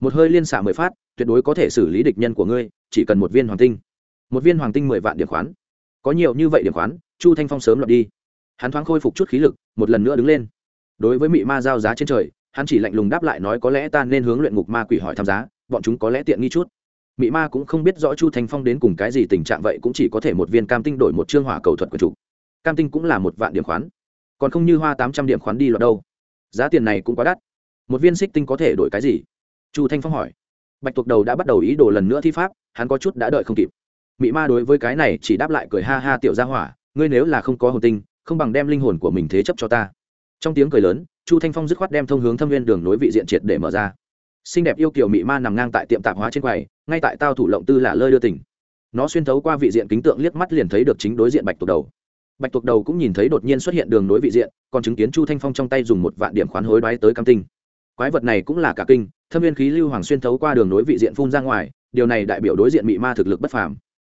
Một hơi liên xạ mười phát, tuyệt đối có thể xử lý địch nhân của ngươi, chỉ cần một viên hoàng tinh. Một viên hoàng tinh mười vạn điểm khoán. Có nhiều như vậy điểm khoán, chu thanh phong sớm lọt đi. Hắn thoáng khôi phục chút khí lực, một lần nữa đứng lên đối với mị ma giao giá trên trời, hắn chỉ lạnh lùng đáp lại nói có lẽ ta nên hướng luyện ngục ma quỷ hỏi tham giá, bọn chúng có lẽ tiện nghi chút. Mị ma cũng không biết rõ chu thanh phong đến cùng cái gì tình trạng vậy, cũng chỉ có thể một viên cam tinh đổi một chương hỏa cầu thuật của chủ. Cam tinh cũng là một vạn điểm khoán. Còn không như hoa tám trăm điểm khoán đi loạt đâu. Giá tiền này cũng quá đắt. Một viên xích tinh có thể đổi cái gì? Chu thanh phong hỏi. Bạch tuộc đầu đã bắt đầu ý đồ lần nữa thi pháp, hắn có chút đã đợi không kịp. Mị ma đối với cái này chỉ đáp lại cười ha ha tiểu gia hỏa, ngươi nếu là không có hồn tinh, không bằng đem linh hồn của mình thế chấp cho ta trong tiếng cười lớn, chu thanh phong dứt khoát đem thông hướng thâm viên đường nối vị diện triệt để mở ra. Xinh đẹp yêu kiểu mị ma nằm ngang tại tiệm tạp hóa trên quầy, ngay tại tao thủ lộng tư là lơi đưa tỉnh. Nó xuyên thấu qua vị diện kính tượng liếc mắt liền thấy được chính đối diện bạch tuộc đầu. Bạch tuộc đầu cũng nhìn thấy đột nhiên xuất hiện đường nối vị diện, còn chứng kiến chu thanh phong trong tay dùng một vạn điểm khoán hối đoái tới cam tinh. Quái vật này cũng là cả kinh, thâm viên khí lưu hoàng xuyên thấu qua đường nối vị diện phun ra ngoài, điều này đại biểu đối diện mị ma thực lực bất phàm.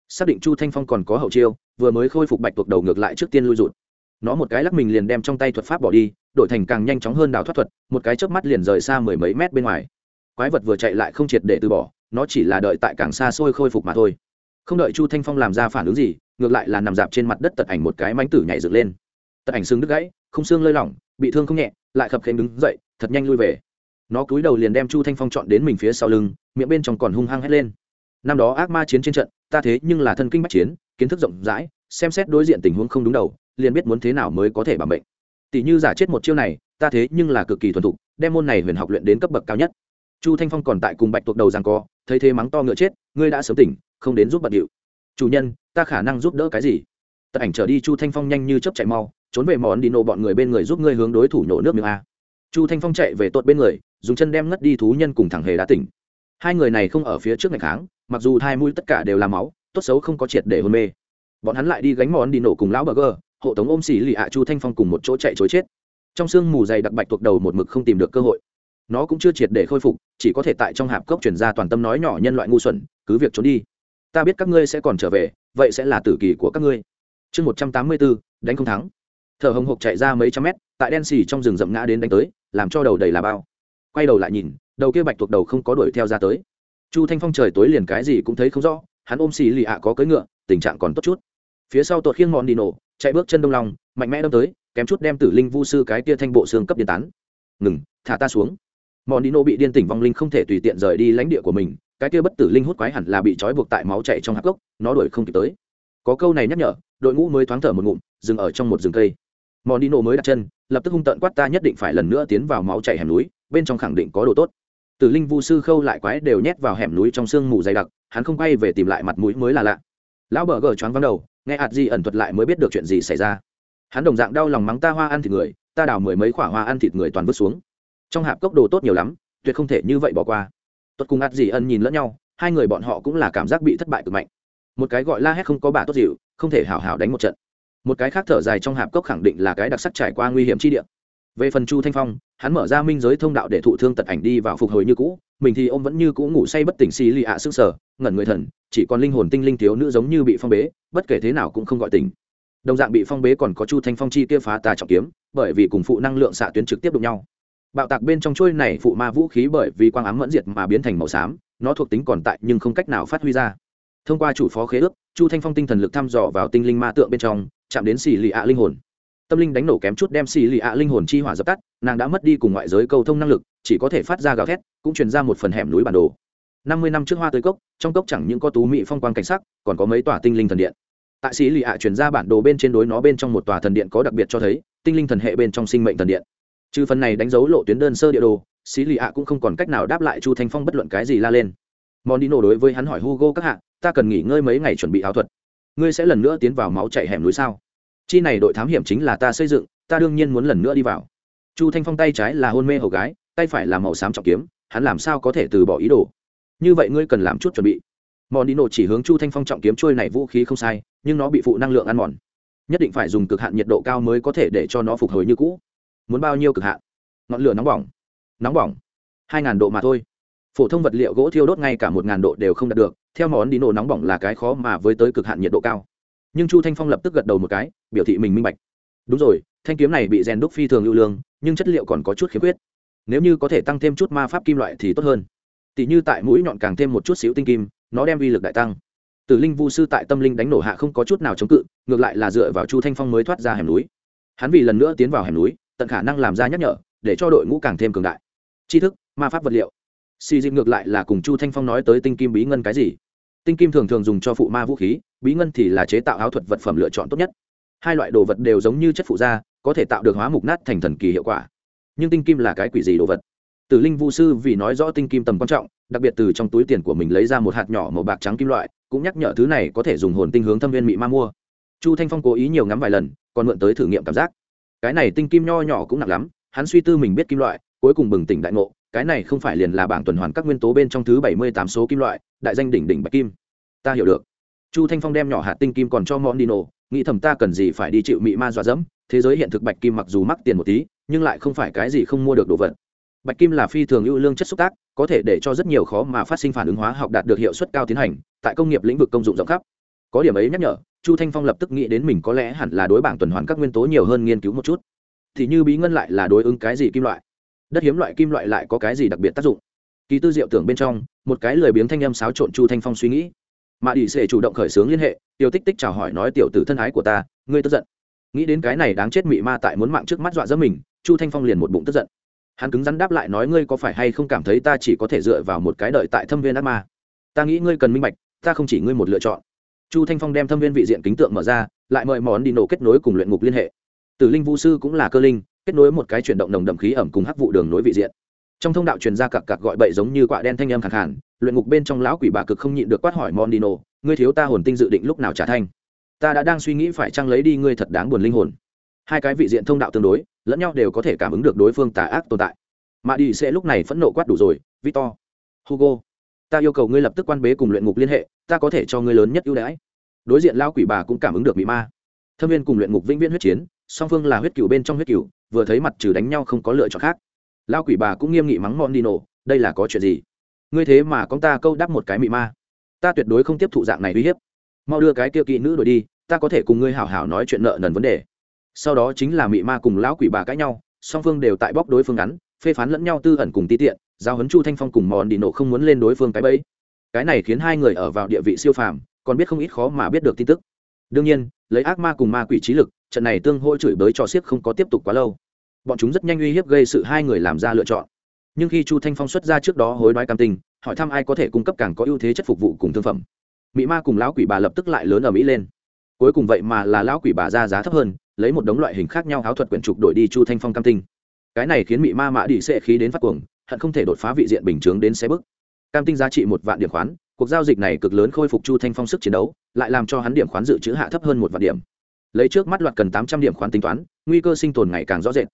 Xác định chu thanh phong còn có hậu chiêu, vừa mới khôi phục bạch tuộc đầu ngược lại trước tiên lui rụt nó một cái lắc mình liền đem trong tay thuật pháp bỏ đi, đổi thành càng nhanh chóng hơn đào thoát thuật, một cái chớp mắt liền rời xa mười mấy mét bên ngoài. Quái vật vừa chạy lại không triệt để từ bỏ, nó chỉ là đợi tại càng xa xôi khôi phục mà thôi. Không đợi chu thanh phong làm ra phản ứng gì, ngược lại là nằm dạp trên mặt đất tật ảnh một cái mánh tử nhảy dựng lên. Tật ảnh xương đứt gãy, không xương lơi lỏng, bị thương không nhẹ, lại khập khênh đứng dậy, thật nhanh lui về. Nó cúi đầu liền đem chu thanh phong chọn đến mình phía sau lưng, miệng bên trong còn hung hăng hét lên. Năm đó ác ma chiến trên trận, ta thế nhưng là thân kinh bách chiến, kiến thức rộng rãi, xem xét đối diện tình huống không đúng đầu liền biết muốn thế nào mới có thể bảo bệnh tỷ như giả chết một chiêu này, ta thế nhưng là cực kỳ thuần thục, đem môn này huyền học luyện đến cấp bậc cao nhất. Chu thanh phong còn tại cùng bạch tuộc đầu rằng co, thấy thế mắng to ngựa chết, ngươi đã sớm tỉnh, không đến giúp bận điệu. Chủ nhân, ta khả năng giúp đỡ cái gì? Tật ảnh trở đi, chu thanh phong nhanh như chấp chạy mau, trốn về món đi nổ bọn người bên người giúp ngươi hướng đối thủ nhổ nước miệng a. Chu thanh phong chạy về tuột bên người, dùng chân đem ngất đi thú nhân cùng thằng hề đã tỉnh. Hai người này không ở phía trước ngày kháng, mặc dù hai mũi tất cả đều là máu, tốt xấu không có triệt để hôn mê. Bọn hắn lại đi gánh món đi nổ cùng lão bờ hộ tống ôm xỉ lì ạ chu thanh phong cùng một chỗ chạy chối chết. Trong sương mù dày đặc bạch thuộc đầu một mực không tìm được cơ hội. Nó cũng chưa triệt để khôi phục, chỉ có thể tại trong hạp cốc chuyển ra toàn tâm nói nhỏ nhân loại ngu xuẩn, cứ việc trốn đi. Ta biết các ngươi sẽ còn trở về, vậy sẽ là tử kỳ của các ngươi. Chương một trăm tám mươi bốn, đánh không thắng. Thở hồng hộc chạy ra mấy trăm mét, tại đen xì trong rừng rậm ngã đến đánh tới, làm cho đầu đầy là bao. Quay đầu lại nhìn, đầu kia bạch thuộc đầu không có đuổi theo ra tới. Chu thanh phong trời tối liền cái gì cũng thấy không rõ, hắn ôm xì lì ạ có cưỡi ngựa, tình trạng còn tốt chút. Phía sau tột khiêng mòn đi nổ chạy bước chân đông lòng, mạnh mẽ đâm tới, kém chút đem tử linh vu sư cái kia thanh bộ xương cấp điện tán. Ngừng, thả ta xuống. Mòn đi bị điên tỉnh vong linh không thể tùy tiện rời đi lãnh địa của mình, cái kia bất tử linh hút quái hẳn là bị trói buộc tại máu chạy trong hạt gốc, nó đuổi không kịp tới. Có câu này nhắc nhở, đội ngũ mới thoáng thở một ngụm, dừng ở trong một rừng cây. Mòn đi mới đặt chân, lập tức hung tận quát ta nhất định phải lần nữa tiến vào máu chảy hẻm núi, bên trong khẳng định có đồ tốt. Tử linh vu sư khâu lại quái đều nhét vào hẻm núi trong sương mù dày đặc, hắn không quay về tìm lại mặt mũi mới là lạ. Lão bờ gờ choáng vắng đầu nghe ạt gì ẩn thuật lại mới biết được chuyện gì xảy ra. Hắn đồng dạng đau lòng mắng ta hoa ăn thịt người, ta đào mười mấy khoả hoa ăn thịt người toàn vứt xuống. Trong hạp cốc đồ tốt nhiều lắm, tuyệt không thể như vậy bỏ qua. Tuất cùng ạt gì ẩn nhìn lẫn nhau, hai người bọn họ cũng là cảm giác bị thất bại cực mạnh. Một cái gọi la hét không có bà tốt dịu, không thể hào hào đánh một trận. Một cái khác thở dài trong hạp cốc khẳng định là cái đặc sắc trải qua nguy hiểm chi địa. Về phần chu thanh phong hắn mở ra minh giới thông đạo để thụ thương tật ảnh đi vào phục hồi như cũ, mình thì ông vẫn như cũ ngủ say bất tỉnh xì lì ạ sức sở ngẩn người thần, chỉ còn linh hồn tinh linh thiếu nữ giống như bị phong bế, bất kể thế nào cũng không gọi tỉnh. Đồng dạng bị phong bế còn có chu thanh phong chi kia phá tà trọng kiếm, bởi vì cùng phụ năng lượng xạ tuyến trực tiếp đụng nhau. Bạo tạc bên trong trôi này phụ ma vũ khí bởi vì quang ám mẫn diệt mà biến thành màu xám, nó thuộc tính còn tại nhưng không cách nào phát huy ra. Thông qua chủ phó khế ước, chu thanh phong tinh thần lực thăm dò vào tinh linh ma tượng bên trong, chạm đến xì lì ạ linh hồn tâm linh đánh nổ kém chút đem xì lì ạ linh hồn chi hỏa dập tắt, nàng đã mất đi cùng ngoại giới cầu thông năng lực, chỉ có thể phát ra gào thét, cũng truyền ra một phần hẻm núi bản đồ. Năm mươi năm trước hoa tới cốc, trong cốc chẳng những có tú mỹ phong quang cảnh sắc, còn có mấy tòa tinh linh thần điện. Tại sĩ lì ạ truyền ra bản đồ bên trên đối nó bên trong một tòa thần điện có đặc biệt cho thấy, tinh linh thần hệ bên trong sinh mệnh thần điện. Trừ phần này đánh dấu lộ tuyến đơn sơ địa đồ sĩ lì ạ cũng không còn cách nào đáp lại chu thanh phong bất luận cái gì la lên. Món đi nổ đối với hắn hỏi hugo các hạ, ta cần nghỉ ngơi mấy ngày chuẩn bị áo thuật. Ngươi sẽ lần nữa tiến vào máu chạy hẻm núi sao? Chi này đội thám hiểm chính là ta xây dựng, ta đương nhiên muốn lần nữa đi vào. Chu thanh phong tay trái là hôn mê hầu gái, tay phải là màu xám trọng kiếm, hắn làm sao có thể từ bỏ ý đồ? Như vậy ngươi cần làm chút chuẩn bị. Mòn đi nổ chỉ hướng chu thanh phong trọng kiếm trôi này vũ khí không sai, nhưng nó bị phụ năng lượng ăn mòn. Nhất định phải dùng cực hạn nhiệt độ cao mới có thể để cho nó phục hồi như cũ. Muốn bao nhiêu cực hạn? Ngọn lửa nóng bỏng. Nóng bỏng. Hai ngàn độ mà thôi. Phổ thông vật liệu gỗ thiêu đốt ngay cả một ngàn độ đều không đạt được, theo món đi nổ nóng bỏng là cái khó mà với tới cực hạn nhiệt độ cao nhưng chu thanh phong lập tức gật đầu một cái biểu thị mình minh bạch đúng rồi thanh kiếm này bị rèn đúc phi thường lưu lương nhưng chất liệu còn có chút khiếm khuyết nếu như có thể tăng thêm chút ma pháp kim loại thì tốt hơn tỷ như tại mũi nhọn càng thêm một chút xíu tinh kim nó đem vi lực đại tăng tử linh vu sư tại tâm linh đánh nổ hạ không có chút nào chống cự ngược lại là dựa vào chu thanh phong mới thoát ra hẻm núi hắn vì lần nữa tiến vào hẻm núi tận khả năng làm ra nhắc nhở để cho đội ngũ càng thêm cường đại tri thức ma pháp vật liệu xì dịp ngược lại là cùng chu thanh phong nói tới tinh kim bí ngân cái gì tinh kim thường thường dùng cho phụ ma vũ khí, bí ngân thì là chế tạo áo thuật vật phẩm lựa chọn tốt nhất. Hai loại đồ vật đều giống như chất phụ da, có thể tạo được hóa mục nát thành thần kỳ hiệu quả. Nhưng tinh kim là cái quỷ gì đồ vật? Tử linh vu sư vì nói rõ tinh kim tầm quan trọng, đặc biệt từ trong túi tiền của mình lấy ra một hạt nhỏ màu bạc trắng kim loại, cũng nhắc nhở thứ này có thể dùng hồn tinh hướng thâm viên mị ma mua. Chu thanh phong cố ý nhiều ngắm vài lần, còn mượn tới thử nghiệm cảm giác. Cái này tinh kim nho nhỏ cũng nặng lắm, hắn suy tư mình biết kim loại, cuối cùng bừng tỉnh đại ngộ cái này không phải liền là bảng tuần hoàn các nguyên tố bên trong thứ bảy mươi tám số kim loại, đại danh đỉnh đỉnh bạch kim. Ta hiểu được. Chu thanh phong đem nhỏ hạt tinh kim còn cho món đi nổ nghĩ thầm ta cần gì phải đi chịu mị ma dọa dẫm, thế giới hiện thực bạch kim mặc dù mắc tiền một tí, nhưng lại không phải cái gì không mua được đồ vật. Bạch kim là phi thường ưu lương chất xúc tác, có thể để cho rất nhiều khó mà phát sinh phản ứng hóa học đạt được hiệu suất cao tiến hành, tại công nghiệp lĩnh vực công dụng rộng khắp. Có điểm ấy nhắc nhở, chu thanh phong lập tức nghĩ đến mình có lẽ hẳn là đối bảng tuần hoàn các nguyên tố nhiều hơn nghiên cứu một chút. Thì như bí ngân lại là đối ứng cái gì kim loại? Đất hiếm loại kim loại lại có cái gì đặc biệt tác dụng? Kỳ tư diệu tưởng bên trong, một cái lười biếng thanh âm xáo trộn chu thanh phong suy nghĩ. Mà đi sẽ chủ động khởi xướng liên hệ tiểu tích tích chào hỏi nói, tiểu tử thân ái của ta, ngươi tức giận. Nghĩ đến cái này đáng chết mị ma tại muốn mạng trước mắt dọa dẫm mình, chu thanh phong liền một bụng tức giận. Hắn cứng rắn đáp lại nói, ngươi có phải hay không cảm thấy ta chỉ có thể dựa vào một cái đợi tại thâm viên ác ma? Ta nghĩ ngươi cần minh bạch, ta không chỉ ngươi một lựa chọn. Chu thanh phong đem thâm viên vị diện kính tượng mở ra, lại mời món đi nổ kết nối cùng luyện ngục liên hệ. Tử linh vũ sư cũng là cơ linh kết nối một cái chuyển động nồng đậm khí ẩm cùng hắc vụ đường nối vị diện. Trong thông đạo truyền ra cặc cặc gọi bậy giống như quạ đen thanh âm khẳng hẳn luyện ngục bên trong lão quỷ bà cực không nhịn được quát hỏi mondino, ngươi thiếu ta hồn tinh dự định lúc nào trả thanh? Ta đã đang suy nghĩ phải chăng lấy đi ngươi thật đáng buồn linh hồn. Hai cái vị diện thông đạo tương đối, lẫn nhau đều có thể cảm ứng được đối phương tà ác tồn tại. Mà đi sẽ lúc này phẫn nộ quát đủ rồi, victor, hugo, ta yêu cầu ngươi lập tức quan bế cùng luyện ngục liên hệ, ta có thể cho ngươi lớn nhất ưu đãi. Đối diện lao quỷ bà cũng cảm ứng được bị ma. Thâm viên cùng luyện ngục vĩnh viễn huyết chiến, song phương là huyết cựu bên trong huyết cựu vừa thấy mặt trừ đánh nhau không có lựa chọn khác. Lao quỷ bà cũng nghiêm nghị mắng mòn đi nổ, đây là có chuyện gì? Ngươi thế mà con ta câu đáp một cái mị ma. Ta tuyệt đối không tiếp thụ dạng này uy hiếp. Mau đưa cái kia kỵ nữ đổi đi, ta có thể cùng ngươi hảo hảo nói chuyện nợ nần vấn đề. Sau đó chính là mị ma cùng lão quỷ bà cãi nhau, song phương đều tại bóc đối phương ngắn, phê phán lẫn nhau tư ẩn cùng ti tiện, giao hấn chu thanh phong cùng mòn đi nổ không muốn lên đối phương cái bẫy. Cái này khiến hai người ở vào địa vị siêu phàm, còn biết không ít khó mà biết được tin tức. Đương nhiên, lấy ác ma cùng ma quỷ trí lực, trận này tương hỗ chửi bới cho siếc không có tiếp tục quá lâu bọn chúng rất nhanh uy hiếp gây sự hai người làm ra lựa chọn. Nhưng khi chu thanh phong xuất ra trước đó hối đoái cam tình, hỏi thăm ai có thể cung cấp càng có ưu thế chất phục vụ cùng thương phẩm. Mỹ ma cùng lão quỷ bà lập tức lại lớn ở mỹ lên. Cuối cùng vậy mà là lão quỷ bà ra giá thấp hơn, lấy một đống loại hình khác nhau áo thuật quyển trục đổi đi chu thanh phong cam tinh cái này khiến mỹ ma mã đi sẽ khí đến phát cuồng, hận không thể đột phá vị diện bình chướng đến xe bức. Cam tinh giá trị một vạn điểm khoán, cuộc giao dịch này cực lớn khôi phục chu thanh phong sức chiến đấu, lại làm cho hắn điểm khoán dự trữ hạ thấp hơn một vạn điểm. Lấy trước mắt loạt cần tám trăm điểm khoán tính toán, nguy cơ sinh tồn ngày càng rõ rệt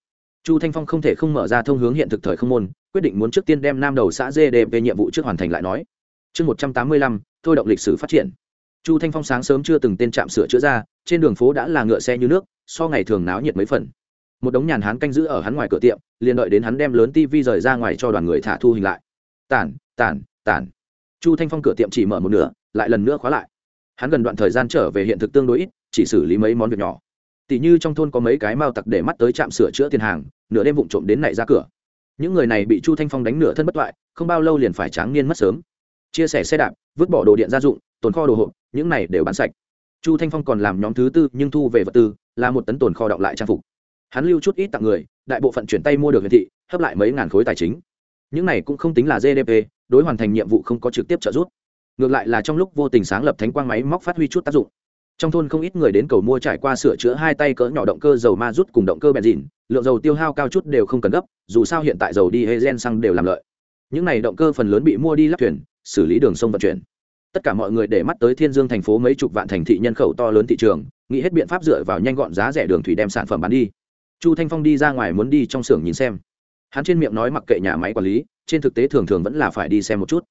chu thanh phong không thể không mở ra thông hướng hiện thực thời không môn, quyết định muốn trước tiên đem nam đầu xã dê về nhiệm vụ trước hoàn thành lại nói. Chương một trăm tám mươi lăm, thôi động lịch sử phát triển. Chu thanh phong sáng sớm chưa từng tên trạm sửa chữa ra, trên đường phố đã là ngựa xe như nước, so ngày thường náo nhiệt mấy phần. Một đống nhàn hán canh giữ ở hắn ngoài cửa tiệm, liền đợi đến hắn đem lớn tivi rời ra ngoài cho đoàn người thả thu hình lại. Tản tản tản. Chu thanh phong cửa tiệm chỉ mở một nửa, lại lần nữa khóa lại. Hắn gần đoạn thời gian trở về hiện thực tương đối ít, chỉ xử lý mấy món việc nhỏ tỉ như trong thôn có mấy cái mao tặc để mắt tới trạm sửa chữa tiền hàng, nửa đêm vụng trộm đến nảy ra cửa. Những người này bị chu thanh phong đánh nửa thân bất toại, không bao lâu liền phải tráng niên mất sớm. Chia sẻ xe đạp, vứt bỏ đồ điện gia dụng, tồn kho đồ hộp, những này đều bán sạch. Chu thanh phong còn làm nhóm thứ tư, nhưng thu về vật tư, là một tấn tồn kho đọng lại trang phục. Hắn lưu chút ít tặng người, đại bộ phận chuyển tay mua được huyện thị, hấp lại mấy ngàn khối tài chính. Những này cũng không tính là gdp đối hoàn thành nhiệm vụ không có trực tiếp trợ giúp. Ngược lại là trong lúc vô tình sáng lập thánh quang máy móc phát huy chút tác dụng trong thôn không ít người đến cầu mua trải qua sửa chữa hai tay cỡ nhỏ động cơ dầu ma rút cùng động cơ benzin, lượng dầu tiêu hao cao chút đều không cần gấp, dù sao hiện tại dầu đi hay gen xăng đều làm lợi. Những này động cơ phần lớn bị mua đi lắp thuyền, xử lý đường sông vận chuyển. Tất cả mọi người để mắt tới thiên dương thành phố mấy chục vạn thành thị nhân khẩu to lớn thị trường, nghĩ hết biện pháp dựa vào nhanh gọn giá rẻ đường thủy đem sản phẩm bán đi. Chu thanh phong đi ra ngoài muốn đi trong xưởng nhìn xem. Hắn trên miệng nói mặc kệ nhà máy quản lý, trên thực tế thường thường vẫn là phải đi xem một chút.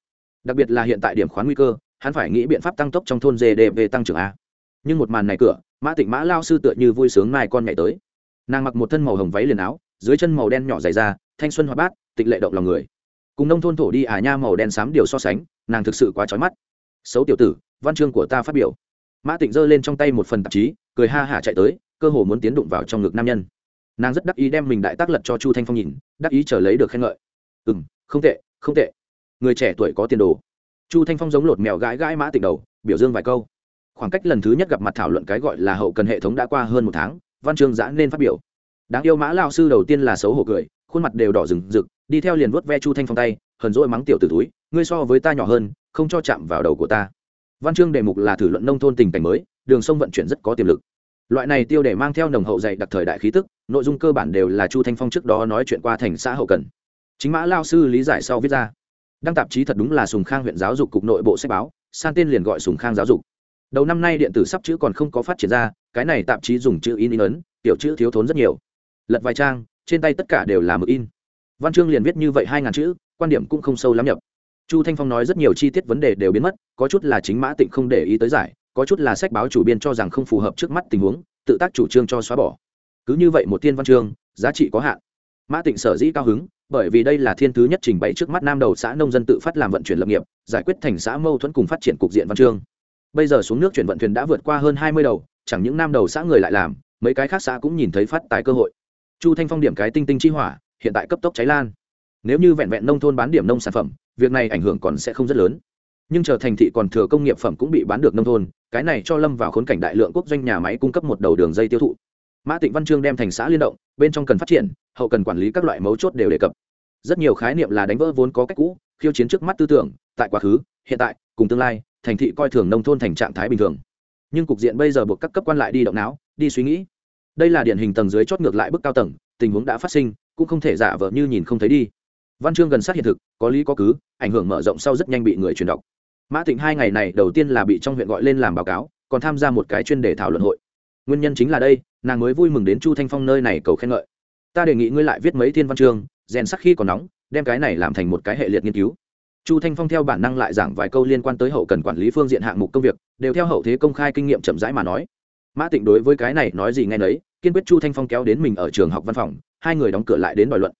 Đặc biệt là hiện tại điểm khoán nguy cơ, hắn phải nghĩ biện pháp tăng tốc trong thôn gdp tăng trưởng a nhưng một màn này cửa, mã tịnh mã lao sư tựa như vui sướng mai con nhảy tới. Nàng mặc một thân màu hồng váy liền áo, dưới chân màu đen nhỏ dày ra thanh xuân hoa bát, tịnh lệ động lòng người. Cùng nông thôn thổ đi à nha màu đen xám điều so sánh, nàng thực sự quá trói mắt. Xấu tiểu tử, văn chương của ta phát biểu. Mã tịnh giơ lên trong tay một phần tạp chí, cười ha hả chạy tới, cơ hồ muốn tiến đụng vào trong ngực nam nhân. Nàng rất đắc ý đem mình đại tác lật cho chu thanh phong nhìn, đắc ý trở lấy được khen ngợi. Ừ m không tệ không tệ. Người trẻ tuổi có tiền đồ. Chu thanh phong giống lột mèo gãi gãi mã tịnh đầu, biểu dương vài câu khoảng cách lần thứ nhất gặp mặt thảo luận cái gọi là hậu cần hệ thống đã qua hơn một tháng, văn chương giã nên phát biểu. Đáng yêu mã lao sư đầu tiên là xấu hổ cười, khuôn mặt đều đỏ rừng rực, đi theo liền vuốt ve chu thanh phong tay, hờn dỗi mắng tiểu t túi ngươi so với ta nhỏ hơn, không cho chạm vào đầu của ta. Văn chương đề mục là thử luận nông thôn tình cảnh mới, đường sông vận chuyển rất có tiềm lực. Loại này tiêu để mang theo nồng hậu dạy đặc thời đại khí tức, nội dung cơ bản đều là chu thanh phong trước đó nói chuyện qua thành xã hậu cần. Chính mã lao sư lý giải sau viết ra. Đăng tạp chí thật đúng là sùng khang huyện giáo dục cục nội bộ sách báo san tên liền gọi sùng khang giáo dục đầu năm nay điện tử sắp chữ còn không có phát triển ra, cái này tạp chí dùng chữ in in ấn, tiểu chữ thiếu thốn rất nhiều. Lật vài trang, trên tay tất cả đều là mực in. Văn chương liền viết như vậy hai ngàn chữ, quan điểm cũng không sâu lắm nhập. Chu thanh phong nói rất nhiều chi tiết vấn đề đều biến mất, có chút là chính mã tịnh không để ý tới giải, có chút là sách báo chủ biên cho rằng không phù hợp trước mắt tình huống, tự tác chủ trương cho xóa bỏ. Cứ như vậy một thiên văn chương, giá trị có hạn. Mã tịnh sở dĩ cao hứng, bởi vì đây là thiên thứ nhất trình bày trước mắt nam đầu xã nông dân tự phát làm vận chuyển lập nghiệp, giải quyết thành xã mâu thuẫn cùng phát triển cục diện văn chương bây giờ xuống nước chuyển vận thuyền đã vượt qua hơn hai mươi đầu, chẳng những nam đầu xã người lại làm, mấy cái khác xã cũng nhìn thấy phát tài cơ hội. Chu thanh phong điểm cái tinh tinh chi hỏa, hiện tại cấp tốc cháy lan. Nếu như vẹn vẹn nông thôn bán điểm nông sản phẩm, việc này ảnh hưởng còn sẽ không rất lớn. Nhưng chờ thành thị còn thừa công nghiệp phẩm cũng bị bán được nông thôn, cái này cho lâm vào khốn cảnh đại lượng quốc doanh nhà máy cung cấp một đầu đường dây tiêu thụ. Mã tịnh văn chương đem thành xã liên động, bên trong cần phát triển, hậu cần quản lý các loại mấu chốt đều đề cập. Rất nhiều khái niệm là đánh vỡ vốn có cách cũ, khiêu chiến trước mắt tư tưởng, tại quá khứ, hiện tại, cùng tương lai thành thị coi thường nông thôn thành trạng thái bình thường. Nhưng cục diện bây giờ buộc các cấp quan lại đi động não, đi suy nghĩ. Đây là điển hình tầng dưới chót ngược lại bức cao tầng, tình huống đã phát sinh, cũng không thể giả vờ như nhìn không thấy đi. Văn chương gần sát hiện thực, có lý có cứ, ảnh hưởng mở rộng sau rất nhanh bị người truyền đọc. Mã Thịnh hai ngày này đầu tiên là bị trong huyện gọi lên làm báo cáo, còn tham gia một cái chuyên đề thảo luận hội. Nguyên nhân chính là đây, nàng mới vui mừng đến chu thanh phong nơi này cầu khen ngợi. Ta đề nghị ngươi lại viết mấy thiên văn chương, rèn sắc khi còn nóng, đem cái này làm thành một cái hệ liệt nghiên cứu chu thanh phong theo bản năng lại giảng vài câu liên quan tới hậu cần quản lý phương diện hạng mục công việc đều theo hậu thế công khai kinh nghiệm chậm rãi mà nói. Mã tịnh đối với cái này nói gì ngay nấy kiên quyết chu thanh phong kéo đến mình ở trường học văn phòng hai người đóng cửa lại đến đòi luận.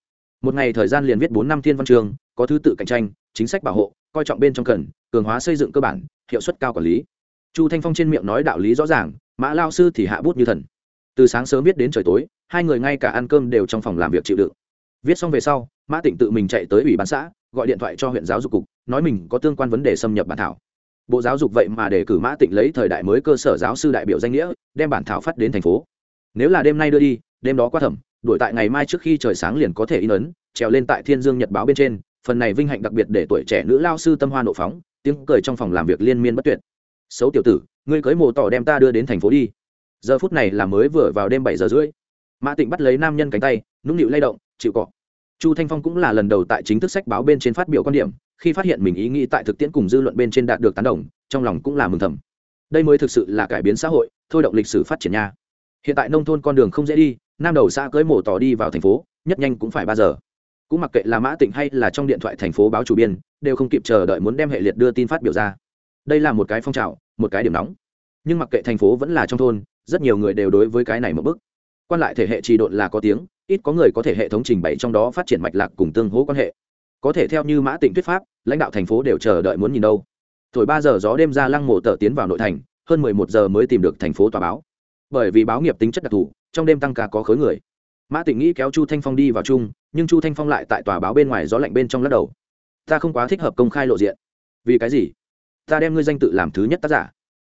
Một ngày thời gian liền viết bốn năm thiên văn Trường, có thứ tự cạnh tranh chính sách bảo hộ coi trọng bên trong cần cường hóa xây dựng cơ bản hiệu suất cao quản lý. Chu thanh phong trên miệng nói đạo lý rõ ràng mã lao sư thì hạ bút như thần. Từ sáng sớm viết đến trời tối hai người ngay cả ăn cơm đều trong phòng làm việc chịu đựng. Viết xong về sau mã tịnh tự mình chạy tới ủy ban xã gọi điện thoại cho huyện giáo dục cục, nói mình có tương quan vấn đề xâm nhập bản thảo. Bộ giáo dục vậy mà để cử mã tịnh lấy thời đại mới cơ sở giáo sư đại biểu danh nghĩa, đem bản thảo phát đến thành phố. Nếu là đêm nay đưa đi, đêm đó qua thẩm đổi tại ngày mai trước khi trời sáng liền có thể in ấn, trèo lên tại thiên dương nhật báo bên trên, phần này vinh hạnh đặc biệt để tuổi trẻ nữ lao sư tâm hoa nộ phóng, tiếng cười trong phòng làm việc liên miên bất tuyệt. Xấu tiểu tử, ngươi cưới mồ tỏ đem ta đưa đến thành phố đi. Giờ phút này là mới vừa vào đêm bảy giờ rưỡi. Mã tịnh bắt lấy nam nhân cánh tay, nũng nịu lay động, chịu cọ chu thanh phong cũng là lần đầu tại chính thức sách báo bên trên phát biểu quan điểm, khi phát hiện mình ý nghĩ tại thực tiễn cùng dư luận bên trên đạt được tán đồng, trong lòng cũng là mừng thầm. Đây mới thực sự là cải biến xã hội, thôi động lịch sử phát triển nha. Hiện tại nông thôn con đường không dễ đi, nam đầu xã cưới mổ tỏ đi vào thành phố, nhất nhanh cũng phải ba giờ. Cũng mặc kệ là mã tỉnh hay là trong điện thoại thành phố báo chủ biên, đều không kịp chờ đợi muốn đem hệ liệt đưa tin phát biểu ra. Đây là một cái phong trào, một cái điểm nóng. Nhưng mặc kệ thành phố vẫn là trong thôn, rất nhiều người đều đối với cái này một bức quan lại thể hệ trì độn là có tiếng ít có người có thể hệ thống trình bày trong đó phát triển mạch lạc cùng tương hỗ quan hệ. Có thể theo như mã tịnh thuyết pháp, lãnh đạo thành phố đều chờ đợi muốn nhìn đâu. Thổi ba giờ gió đêm ra lăng mộ tờ tiến vào nội thành, hơn mười một giờ mới tìm được thành phố tòa báo. Bởi vì báo nghiệp tính chất đặc thù, trong đêm tăng ca có khối người. Mã tịnh nghĩ kéo chu thanh phong đi vào chung, nhưng chu thanh phong lại tại tòa báo bên ngoài gió lạnh bên trong lắc đầu. Ta không quá thích hợp công khai lộ diện. Vì cái gì? Ta đem ngươi danh tự làm thứ nhất tác giả.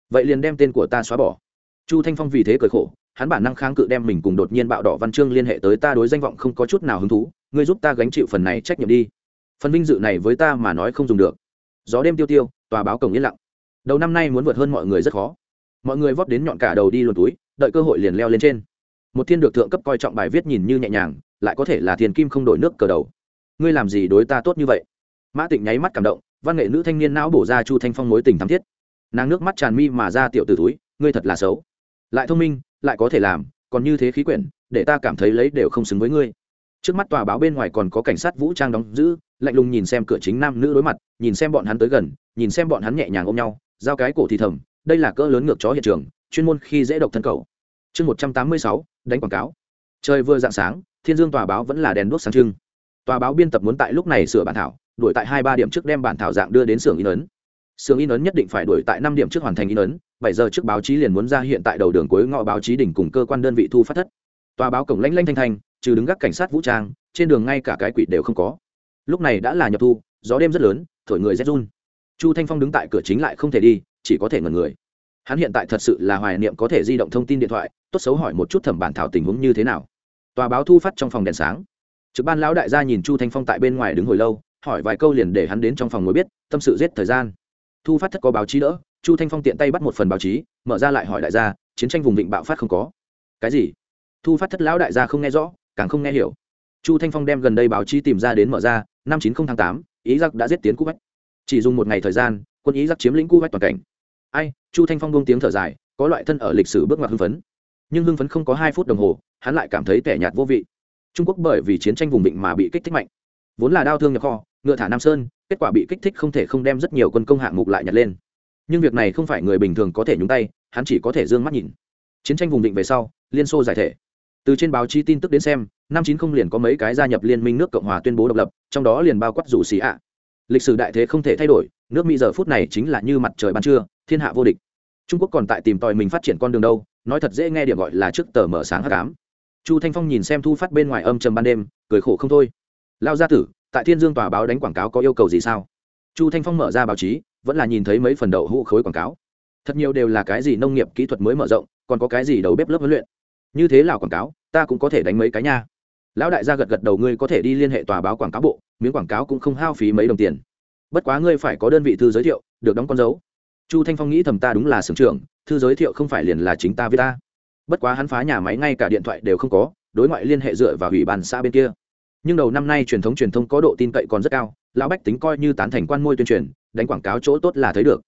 Vậy liền đem tên của ta xóa bỏ. Chu thanh phong vì thế cười khổ hắn bản năng kháng cự đem mình cùng đột nhiên bạo đỏ văn chương liên hệ tới ta đối danh vọng không có chút nào hứng thú, ngươi giúp ta gánh chịu phần này trách nhiệm đi. Phần vinh dự này với ta mà nói không dùng được. Gió đêm tiêu tiêu, tòa báo cổng yên lặng. Đầu năm nay muốn vượt hơn mọi người rất khó. Mọi người vót đến nhọn cả đầu đi luồn túi, đợi cơ hội liền leo lên trên. Một thiên được thượng cấp coi trọng bài viết nhìn như nhẹ nhàng, lại có thể là thiền kim không đổi nước cờ đầu. Ngươi làm gì đối ta tốt như vậy? Mã tịnh nháy mắt cảm động, văn nghệ nữ thanh niên não bổ ra chu thanh phong mối tình thắm thiết. Nàng nước mắt tràn mi mà ra tiểu từ túi, ngươi thật là xấu. Lại thông minh lại có thể làm, còn như thế khí quyển, để ta cảm thấy lấy đều không xứng với ngươi. Trước mắt tòa báo bên ngoài còn có cảnh sát vũ trang đóng giữ, lạnh lùng nhìn xem cửa chính nam nữ đối mặt, nhìn xem bọn hắn tới gần, nhìn xem bọn hắn nhẹ nhàng ôm nhau, giao cái cổ thì thầm, đây là cỡ lớn ngược chó hiện trường, chuyên môn khi dễ độc thân cầu. Chương một trăm tám mươi sáu, đánh quảng cáo. Trời vừa dạng sáng, thiên dương tòa báo vẫn là đèn đuốc sáng trưng. Tòa báo biên tập muốn tại lúc này sửa bản thảo, đuổi tại hai ba điểm trước đem bản thảo dạng đưa đến xưởng in ấn sương in ấn nhất định phải đuổi tại năm điểm trước hoàn thành in ấn, bảy giờ trước báo chí liền muốn ra hiện tại đầu đường cuối ngõ báo chí đỉnh cùng cơ quan đơn vị thu phát thất. Tòa báo cổng lanh lanh thanh thanh, trừ đứng gác cảnh sát vũ trang, trên đường ngay cả cái quỷ đều không có. Lúc này đã là nhập thu, gió đêm rất lớn, thổi người rét run. Chu thanh phong đứng tại cửa chính lại không thể đi, chỉ có thể ngẩn người. Hắn hiện tại thật sự là hoài niệm có thể di động thông tin điện thoại, tốt xấu hỏi một chút thẩm bản thảo tình huống như thế nào. Tòa báo thu phát trong phòng đèn sáng. Trực ban lão đại gia nhìn chu thanh phong tại bên ngoài đứng hồi lâu, hỏi vài câu liền để hắn đến trong phòng mới biết, tâm sự giết thời gian thu phát thất có báo chí đỡ, chu thanh phong tiện tay bắt một phần báo chí, mở ra lại hỏi đại gia, chiến tranh vùng vịnh bạo phát không có. Cái gì? Thu phát thất lão đại gia không nghe rõ, càng không nghe hiểu. Chu thanh phong đem gần đây báo chí tìm ra đến mở ra, năm chín không tháng tám, ý giặc đã giết tiến cú vách. Chỉ dùng một ngày thời gian, quân ý giặc chiếm lĩnh cú vách toàn cảnh. Ai, chu thanh phong bông tiếng thở dài, có loại thân ở lịch sử bước ngoặt hưng phấn. Nhưng hưng phấn không có hai phút đồng hồ, hắn lại cảm thấy tẻ nhạt vô vị. Trung quốc bởi vì chiến tranh vùng vịnh mà bị kích thích mạnh. Vốn là đau thương nhập kho, ngựa thả nam sơn kết quả bị kích thích không thể không đem rất nhiều quân công hạng mục lại nhặt lên. Nhưng việc này không phải người bình thường có thể nhúng tay, hắn chỉ có thể d ư ơ n g mắt nhìn. Chiến tranh vùng định về sau, liên xô giải thể. Từ trên báo chí tin tức đến xem, năm chín không liền có mấy cái gia nhập liên minh nước cộng hòa tuyên bố độc lập, trong đó liền bao quát rủ xì ạ. Lịch sử đại thế không thể thay đổi, nước mỹ giờ phút này chính là như mặt trời ban trưa, thiên hạ vô địch. Trung quốc còn tại tìm tòi mình phát triển con đường đâu, nói thật dễ nghe điểm gọi là trước tờ mở sáng h tám chu thanh phong nhìn xem thu phát bên ngoài âm trầm ban đêm, cười khổ không thôi. Lao gia tử tại thiên dương tòa báo đánh quảng cáo có yêu cầu gì sao? Chu thanh phong mở ra báo chí, vẫn là nhìn thấy mấy phần đậu hũ khối quảng cáo. Thật nhiều đều là cái gì nông nghiệp kỹ thuật mới mở rộng, còn có cái gì đầu bếp lớp huấn luyện? Như thế là quảng cáo, ta cũng có thể đánh mấy cái nha. Lão đại gia gật gật đầu, ngươi có thể đi liên hệ tòa báo quảng cáo bộ, miếng quảng cáo cũng không hao phí mấy đồng tiền. Bất quá ngươi phải có đơn vị thư giới thiệu, được đóng con dấu. Chu thanh phong nghĩ thầm ta đúng là sưởng trưởng, thư giới thiệu không phải liền là chính ta với ta. Bất quá hắn phá nhà máy ngay cả điện thoại đều không có, đối ngoại liên hệ dựa vào ủy ban xã bên kia nhưng đầu năm nay truyền thống truyền thông có độ tin cậy còn rất cao, lão bách tính coi như tán thành quan môi tuyên truyền, đánh quảng cáo chỗ tốt là thấy được.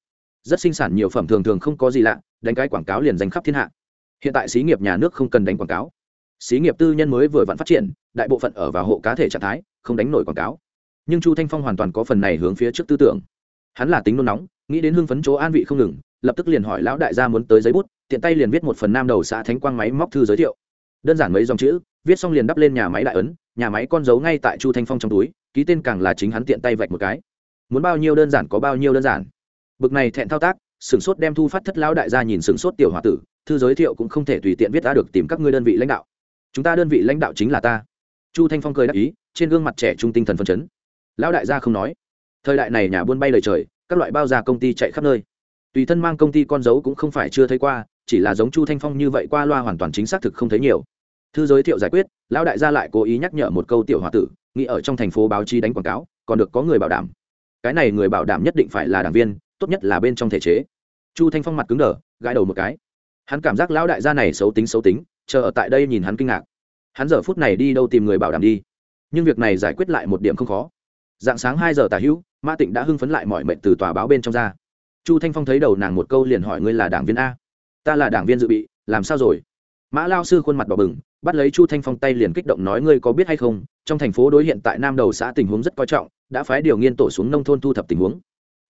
Rất sinh sản nhiều phẩm thường thường không có gì lạ, đánh cái quảng cáo liền danh khắp thiên hạ. Hiện tại xí nghiệp nhà nước không cần đánh quảng cáo. Xí nghiệp tư nhân mới vừa vặn phát triển, đại bộ phận ở vào hộ cá thể trạng thái, không đánh nổi quảng cáo. Nhưng chu thanh phong hoàn toàn có phần này hướng phía trước tư tưởng. Hắn là tính nôn nóng, nghĩ đến hưng phấn chỗ an vị không ngừng, lập tức liền hỏi lão đại gia muốn tới giấy bút, tiện tay liền viết một phần nam đầu xã thánh quang máy móc thư giới thiệu. Đơn giản mấy dòng chữ, viết xong liền đắp lên nhà máy đại ấn nhà máy con dấu ngay tại chu thanh phong trong túi, ký tên càng là chính hắn tiện tay vạch một cái. Muốn bao nhiêu đơn giản có bao nhiêu đơn giản. Bực này thẹn thao tác, sửng sốt đem thu phát thất lão đại gia nhìn sửng sốt tiểu h o a tử, thư giới thiệu cũng không thể tùy tiện viết ra được tìm các ngươi đơn vị lãnh đạo. Chúng ta đơn vị lãnh đạo chính là ta. Chu thanh phong cười đáp ý, trên gương mặt trẻ trung tinh thần phân chấn. Lão đại gia không nói. Thời đại này nhà buôn bay lời trời, các loại bao già công ty chạy khắp nơi. Tùy thân mang công ty con dấu cũng không phải chưa thấy qua, chỉ là giống chu thanh phong như vậy qua loa hoàn toàn chính xác thực không thấy nhiều thư giới thiệu giải quyết, lão đại gia lại cố ý nhắc nhở một câu tiểu h o a tử, nghĩ ở trong thành phố báo chí đánh quảng cáo, còn được có người bảo đảm. Cái này người bảo đảm nhất định phải là đảng viên, tốt nhất là bên trong thể chế. Chu thanh phong mặt cứng đờ, gãi đầu một cái. Hắn cảm giác lão đại gia này xấu tính xấu tính, chờ ở tại đây nhìn hắn kinh ngạc. Hắn giờ phút này đi đâu tìm người bảo đảm đi? Nhưng việc này giải quyết lại một điểm không khó. Dạng sáng hai giờ tà hữu ma tịnh đã hưng phấn lại mọi mệnh từ tòa báo bên trong ra. Chu thanh phong thấy đầu nàng một câu liền hỏi ngươi là đảng viên a? Ta là đảng viên dự bị, làm sao rồi? Mã lao sư khuôn mặt đỏ bừng bắt lấy chu thanh phong tay liền kích động nói, ngươi có biết hay không, trong thành phố đối hiện tại nam đầu xã tình huống rất coi trọng, đã phái điều nghiên tổ xuống nông thôn thu thập tình huống.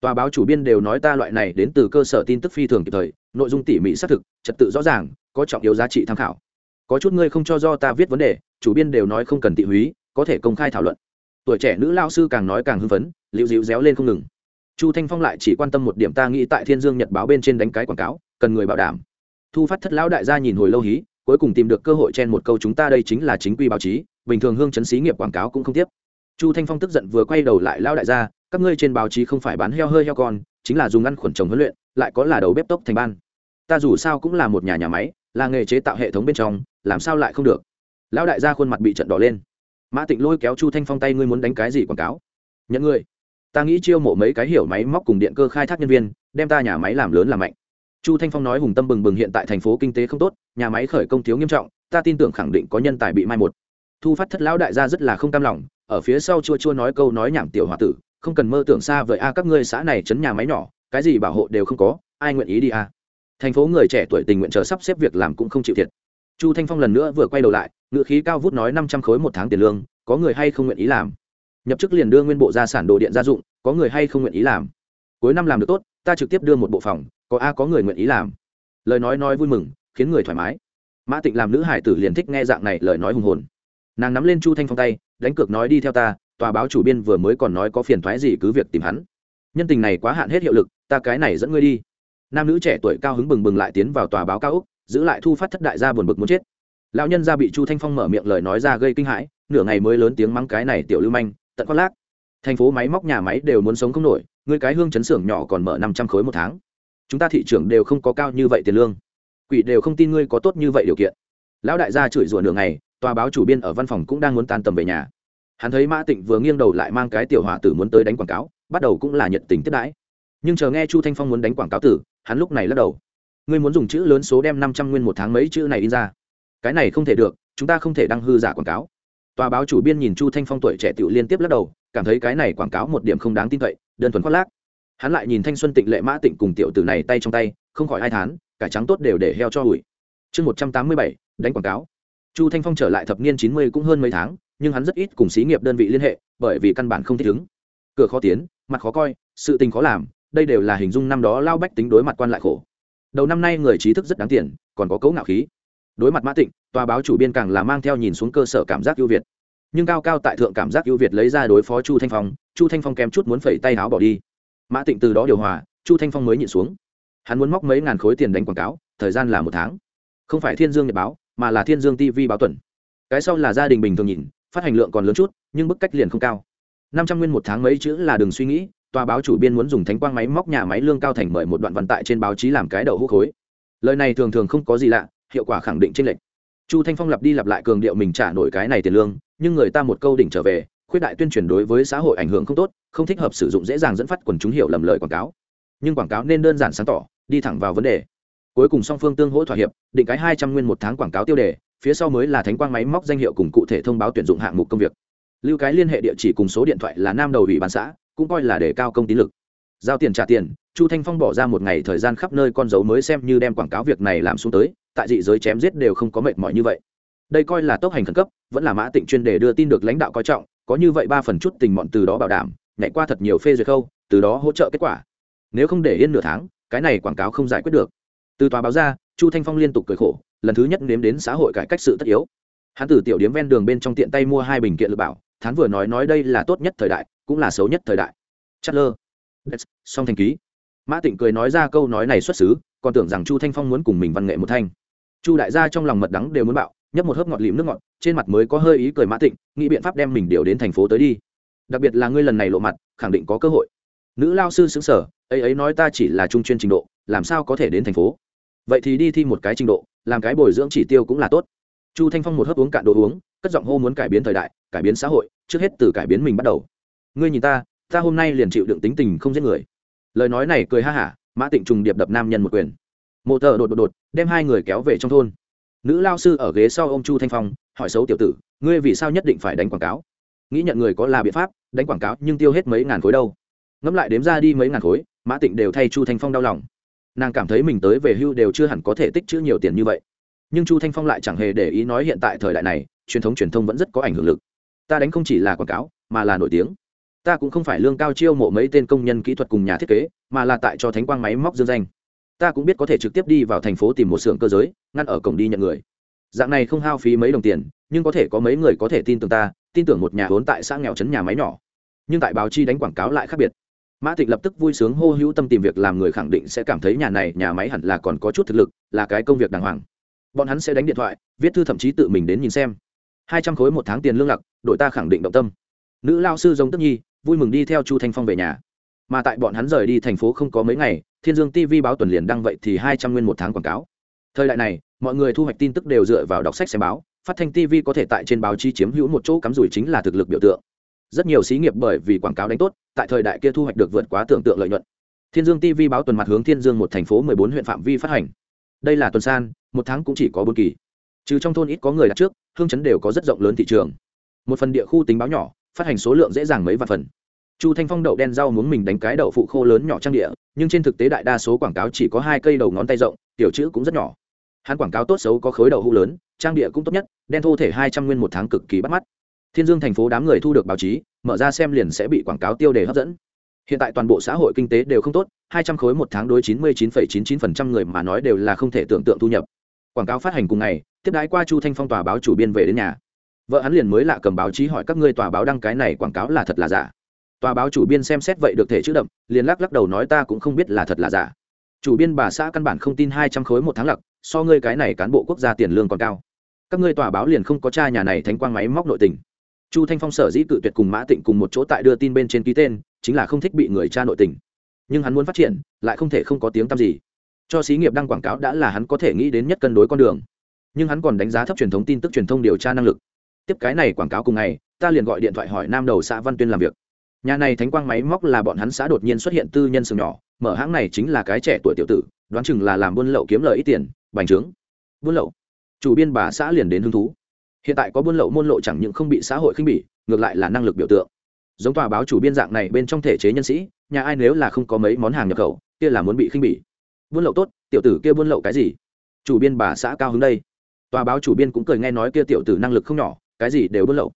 Tòa báo chủ biên đều nói ta loại này đến từ cơ sở tin tức phi thường kịp thời, nội dung tỉ mỉ xác thực, trật tự rõ ràng, có trọng yếu giá trị tham khảo. Có chút ngươi không cho do ta viết vấn đề, chủ biên đều nói không cần tị húy, có thể công khai thảo luận. Tuổi trẻ nữ lao sư càng nói càng hưng phấn, liễu dịu réo lên không ngừng. Chu thanh phong lại chỉ quan tâm một điểm ta nghĩ tại thiên dương nhật báo bên trên đánh cái quảng cáo, cần người bảo đảm. Thu phát thất lão đại gia nhìn hồi lâu hí cuối cùng tìm được cơ hội chen một câu chúng ta đây chính là chính quy báo chí, bình thường hương chấn xí nghiệp quảng cáo cũng không tiếp. Chu thanh phong tức giận vừa quay đầu lại lao đại gia, các ngươi trên báo chí không phải bán heo hơi heo con, chính là dùng ăn khuẩn trồng huấn luyện, lại có là đầu bếp tốc thành ban. Ta dù sao cũng là một nhà nhà máy, là nghề chế tạo hệ thống bên trong, làm sao lại không được? Lão đại gia khuôn mặt bị trận đỏ lên. Mã tịnh lôi kéo chu thanh phong tay ngươi muốn đánh cái gì quảng cáo? Nhận người ta nghĩ chiêu mộ mấy cái hiểu máy móc cùng điện cơ khai thác nhân viên, đem ta nhà máy làm lớn làm mạnh chu thanh phong nói hùng tâm bừng bừng hiện tại thành phố kinh tế không tốt, nhà máy khởi công thiếu nghiêm trọng, ta tin tưởng khẳng định có nhân tài bị mai một. Thu phát thất lão đại gia rất là không cam lòng, ở phía sau chua chua nói câu nói nhảm tiểu h tử, không cần mơ tưởng xa vời a, các ngươi xã này chấn nhà máy nhỏ, cái gì bảo hộ đều không có, ai nguyện ý đi a? Thành phố người trẻ tuổi tình nguyện chờ sắp xếp việc làm cũng không chịu thiệt. Chu thanh phong lần nữa vừa quay đầu lại ngự khí cao vút nói năm trăm khối một tháng tiền lương, có người hay không nguyện ý làm? Nhập chức liền đưa nguyên bộ gia sản đồ điện gia dụng, có người hay không nguyện ý làm? Cuối năm làm được tốt, ta trực tiếp đưa một bộ phòng có a có người nguyện ý làm. Lời nói nói vui mừng, khiến người thoải mái. Mã tịnh làm nữ hải tử liền thích nghe dạng này lời nói hùng hồn. Nàng nắm lên chu thanh phong tay, đánh cược nói đi theo ta, tòa báo chủ biên vừa mới còn nói có phiền thoái gì cứ việc tìm hắn. Nhân tình này quá hạn hết hiệu lực, ta cái này dẫn ngươi đi. Nam nữ trẻ tuổi cao hứng bừng bừng lại tiến vào tòa báo cao úc giữ lại thu phát thất đại gia buồn bực muốn chết. Lão nhân gia bị chu thanh phong mở miệng lời nói ra gây kinh hãi, nửa ngày mới lớn tiếng mắng cái này tiểu lưu manh, tận khoác lác. Thành phố máy móc nhà máy đều muốn sống không nổi người cái hương chấn xưởng nhỏ còn mở năm trăm khối một tháng chúng ta thị trường đều không có cao như vậy tiền lương. Quỷ đều không tin ngươi có tốt như vậy điều kiện. Lão đại gia chửi rủa nửa ngày, tòa báo chủ biên ở văn phòng cũng đang muốn tan tầm về nhà. Hắn thấy mã tịnh vừa nghiêng đầu lại mang cái tiểu hòa tử muốn tới đánh quảng cáo, bắt đầu cũng là nhiệt tình tiếp đãi. Nhưng chờ nghe chu thanh phong muốn đánh quảng cáo tử, hắn lúc này lắc đầu. Ngươi muốn dùng chữ lớn số đem năm trăm nguyên một tháng mấy chữ này in ra. Cái này không thể được, chúng ta không thể đăng hư giả quảng cáo. Tòa báo chủ biên nhìn chu thanh phong tuổi trẻ tiểu liên tiếp lắc đầu, cảm thấy cái này quảng cáo một điểm không đáng tin cậy, đơn thuần khoác lác hắn lại nhìn thanh xuân tịnh lệ mã tịnh cùng tiểu tử này tay trong tay, không khỏi ai thán cải trắng tốt đều để heo cho hủi. Chương một trăm tám mươi bảy, đánh quảng cáo. Chu thanh phong trở lại thập niên chín mươi cũng hơn mấy tháng, nhưng hắn rất ít cùng xí nghiệp đơn vị liên hệ, bởi vì căn bản không thích ứng. Cửa khó tiến, mặt khó coi, sự tình khó làm, đây đều là hình dung năm đó lao bách tính đối mặt quan lại khổ. Đầu năm nay người trí thức rất đáng tiền, còn có cấu ngạo khí. Đối mặt mã tịnh, tòa báo chủ biên càng là mang theo nhìn xuống cơ sở cảm giác ưu việt. Nhưng cao cao tại thượng cảm giác ưu việt lấy ra đối phó chu thanh phong, chu thanh phong kém chút muốn phẩy tay áo bỏ đi mã tịnh từ đó điều hòa, chu thanh phong mới nhịn xuống. Hắn muốn móc mấy ngàn khối tiền đánh quảng cáo, thời gian là một tháng. Không phải thiên dương nhật báo, mà là thiên dương tv báo tuần. Cái sau là gia đình bình thường nhìn, phát hành lượng còn lớn chút, nhưng bức cách liền không cao. Năm trăm nguyên một tháng mấy chữ là đừng suy nghĩ, tòa báo chủ biên muốn dùng thánh quang máy móc nhà máy lương cao thành mời một đoạn văn tại trên báo chí làm cái đầu hút khối. Lời này thường thường không có gì lạ, hiệu quả khẳng định trên lệch. Chu thanh phong lặp đi lặp lại cường điệu mình trả nổi cái này tiền lương, nhưng người ta một câu đỉnh trở về khuyết đại tuyên truyền đối với xã hội ảnh hưởng không tốt, không thích hợp sử dụng dễ dàng dẫn phát quần chúng hiểu lầm lời quảng cáo. Nhưng quảng cáo nên đơn giản sáng tỏ, đi thẳng vào vấn đề. Cuối cùng song phương tương hỗ thỏa hiệp, định cái hai trăm nguyên một tháng quảng cáo tiêu đề, phía sau mới là thánh quang máy móc danh hiệu cùng cụ thể thông báo tuyển dụng hạng mục công việc. Lưu cái liên hệ địa chỉ cùng số điện thoại là nam đầu ủy ban xã, cũng coi là để cao công tín lực. Giao tiền trả tiền, chu thanh phong bỏ ra một ngày thời gian khắp nơi con dấu mới xem như đem quảng cáo việc này làm xuống tới, tại dị giới chém giết đều không có mệt mỏi như vậy. Đây coi là tốc hành khẩn cấp, vẫn là mã tịnh chuyên để đưa tin được lãnh đạo coi trọng có như vậy ba phần chút tình mọn từ đó bảo đảm, nhảy qua thật nhiều phê duyệt khâu, từ đó hỗ trợ kết quả. Nếu không để yên nửa tháng, cái này quảng cáo không giải quyết được. Từ tòa báo ra, chu thanh phong liên tục cười khổ, lần thứ nhất nếm đến xã hội cải cách sự tất yếu. Hắn từ tiểu điếm ven đường bên trong tiện tay mua hai bình kiện lựa bảo, thán vừa nói nói đây là tốt nhất thời đại, cũng là xấu nhất thời đại. Chất lơ song thành ký. Mã tịnh cười nói ra câu nói này xuất xứ, còn tưởng rằng chu thanh phong muốn cùng mình văn nghệ một thanh. Chu đại gia trong lòng mật đắng đều muốn bạo nhấp một hớp ngọt lịm nước ngọt, trên mặt mới có hơi ý cười mã tịnh, nghĩ biện pháp đem mình điều đến thành phố tới đi. Đặc biệt là ngươi lần này lộ mặt, khẳng định có cơ hội. Nữ lao sư xứng sở ấy ấy nói ta chỉ là trung chuyên trình độ, làm sao có thể đến thành phố? Vậy thì đi thi một cái trình độ, làm cái bồi dưỡng chỉ tiêu cũng là tốt. Chu thanh phong một hớp uống cạn đồ uống, cất giọng hô muốn cải biến thời đại, cải biến xã hội, trước hết từ cải biến mình bắt đầu. Ngươi nhìn ta ta hôm nay liền chịu đựng tính tình không giết người. Lời nói này cười ha hả, mã tịnh trùng điệp đập nam nhân một quyền. Mộ tờ đột đột đột, đem hai người kéo về trong thôn nữ lao sư ở ghế sau ô m chu thanh phong, hỏi xấu tiểu tử, ngươi vì sao nhất định phải đánh quảng cáo? Nghĩ nhận người có là biện pháp, đánh quảng cáo nhưng tiêu hết mấy ngàn khối đâu. Ngẫm lại đếm ra đi mấy ngàn khối, mã tịnh đều thay chu thanh phong đau lòng. Nàng cảm thấy mình tới về hưu đều chưa hẳn có thể tích chữ nhiều tiền như vậy. Nhưng chu thanh phong lại chẳng hề để ý nói hiện tại thời đại này, truyền thống truyền thông vẫn rất có ảnh hưởng lực. Ta đánh không chỉ là quảng cáo, mà là nổi tiếng. Ta cũng không phải lương cao chiêu mộ mấy tên công nhân kỹ thuật cùng nhà thiết kế, mà là tại cho thánh quang máy móc dương danh ta cũng biết có thể trực tiếp đi vào thành phố tìm một xưởng cơ giới, ngăn ở cổng đi nhận người. Dạng này không hao phí mấy đồng tiền, nhưng có thể có mấy người có thể tin tưởng ta, tin tưởng một nhà vốn tại xã nghèo trấn nhà máy nhỏ. Nhưng tại báo chi đánh quảng cáo lại khác biệt. Mã tịnh lập tức vui sướng hô hữu tâm tìm việc làm người khẳng định sẽ cảm thấy nhà này, nhà máy hẳn là còn có chút thực lực, là cái công việc đàng hoàng. Bọn hắn sẽ đánh điện thoại, viết thư thậm chí tự mình đến nhìn xem. Hai trăm khối một tháng tiền lương lặc, đội ta khẳng định động tâm. Nữ lao sư giống tức nhi, vui mừng đi theo chu thanh phong về nhà. Mà tại bọn hắn rời đi thành phố không có mấy ngày thiên dương tv báo tuần liền đăng vậy thì hai trăm nguyên một tháng quảng cáo. Thời đại này, mọi người thu hoạch tin tức đều dựa vào đọc sách xem báo, phát thanh tv có thể tại trên báo chí chiếm hữu một chỗ cắm rủi chính là thực lực biểu tượng. Rất nhiều xí nghiệp bởi vì quảng cáo đánh tốt, tại thời đại kia thu hoạch được vượt quá tưởng tượng lợi nhuận. Thiên dương tv báo tuần mặt hướng thiên dương một thành phố mười bốn huyện phạm vi phát hành. Đây là tuần san, một tháng cũng chỉ có bốn kỳ. Trừ trong thôn ít có người đặt trước, hương chấn đều có rất rộng lớn thị trường. Một phần địa khu tính báo nhỏ, phát hành số lượng dễ dàng mấy vạn phần chu thanh phong đậu đen rau muốn mình đánh cái đậu phụ khô lớn nhỏ trang địa, nhưng trên thực tế đại đa số quảng cáo chỉ có hai cây đầu ngón tay rộng, tiểu chữ cũng rất nhỏ. Hắn quảng cáo tốt xấu có khối đậu hũ lớn, trang địa cũng tốt nhất, đen thô thể hai trăm nguyên một tháng cực kỳ bắt mắt. Thiên dương thành phố đám người thu được báo chí, mở ra xem liền sẽ bị quảng cáo tiêu đề hấp dẫn. Hiện tại toàn bộ xã hội kinh tế đều không tốt, hai trăm khối một tháng đối chín mươi chín phẩy chín chín phần trăm người mà nói đều là không thể tưởng tượng thu nhập. Quảng cáo phát hành cùng ngày, tiếp đái qua chu thanh phong tòa báo chủ biên về đến nhà. Vợ hắn liền mới lạ cầm báo chí hỏi các ngươi tòa báo đăng cái này quảng cáo là thật là giả tòa báo chủ biên xem xét vậy được thể chữ đậm, liền lắc lắc đầu nói ta cũng không biết là thật là giả. Chủ biên bà xã căn bản không tin hai trăm khối một tháng lặc, so ngươi cái này cán bộ quốc gia tiền lương còn cao. Các ngươi tòa báo liền không có cha nhà này thánh quang máy móc nội tình. Chu thanh phong sở dĩ cự tuyệt cùng mã tịnh cùng một chỗ tại đưa tin bên trên ký tên, chính là không thích bị người cha nội tình. Nhưng hắn muốn phát triển, lại không thể không có tiếng tăm gì. Cho xí nghiệp đăng quảng cáo đã là hắn có thể nghĩ đến nhất cân đối con đường. Nhưng hắn còn đánh giá thấp truyền thống tin tức truyền thông điều tra năng lực. Tiếp cái này quảng cáo cùng ngày, ta liền gọi điện thoại hỏi nam đầu xã văn tuyên làm việc nhà này thánh quang máy móc là bọn hắn xã đột nhiên xuất hiện tư nhân sừng nhỏ, mở hãng này chính là cái trẻ tuổi tiểu tử, đoán chừng là làm buôn lậu kiếm lời ít tiền, bành trướng. Buôn lậu? Chủ biên bà xã liền đến hứng thú. Hiện tại có buôn lậu môn lộ chẳng những không bị xã hội khinh bỉ, ngược lại là năng lực biểu tượng. Giống tòa báo chủ biên dạng này bên trong thể chế nhân sĩ, nhà ai nếu là không có mấy món hàng nhập khẩu, kia là muốn bị khinh bỉ. Buôn lậu tốt, tiểu tử kia buôn lậu cái gì? Chủ biên bà xã cao hứng đây. Tòa báo chủ biên cũng cười nghe nói kia tiểu tử năng lực không nhỏ, cái gì đều buôn lậu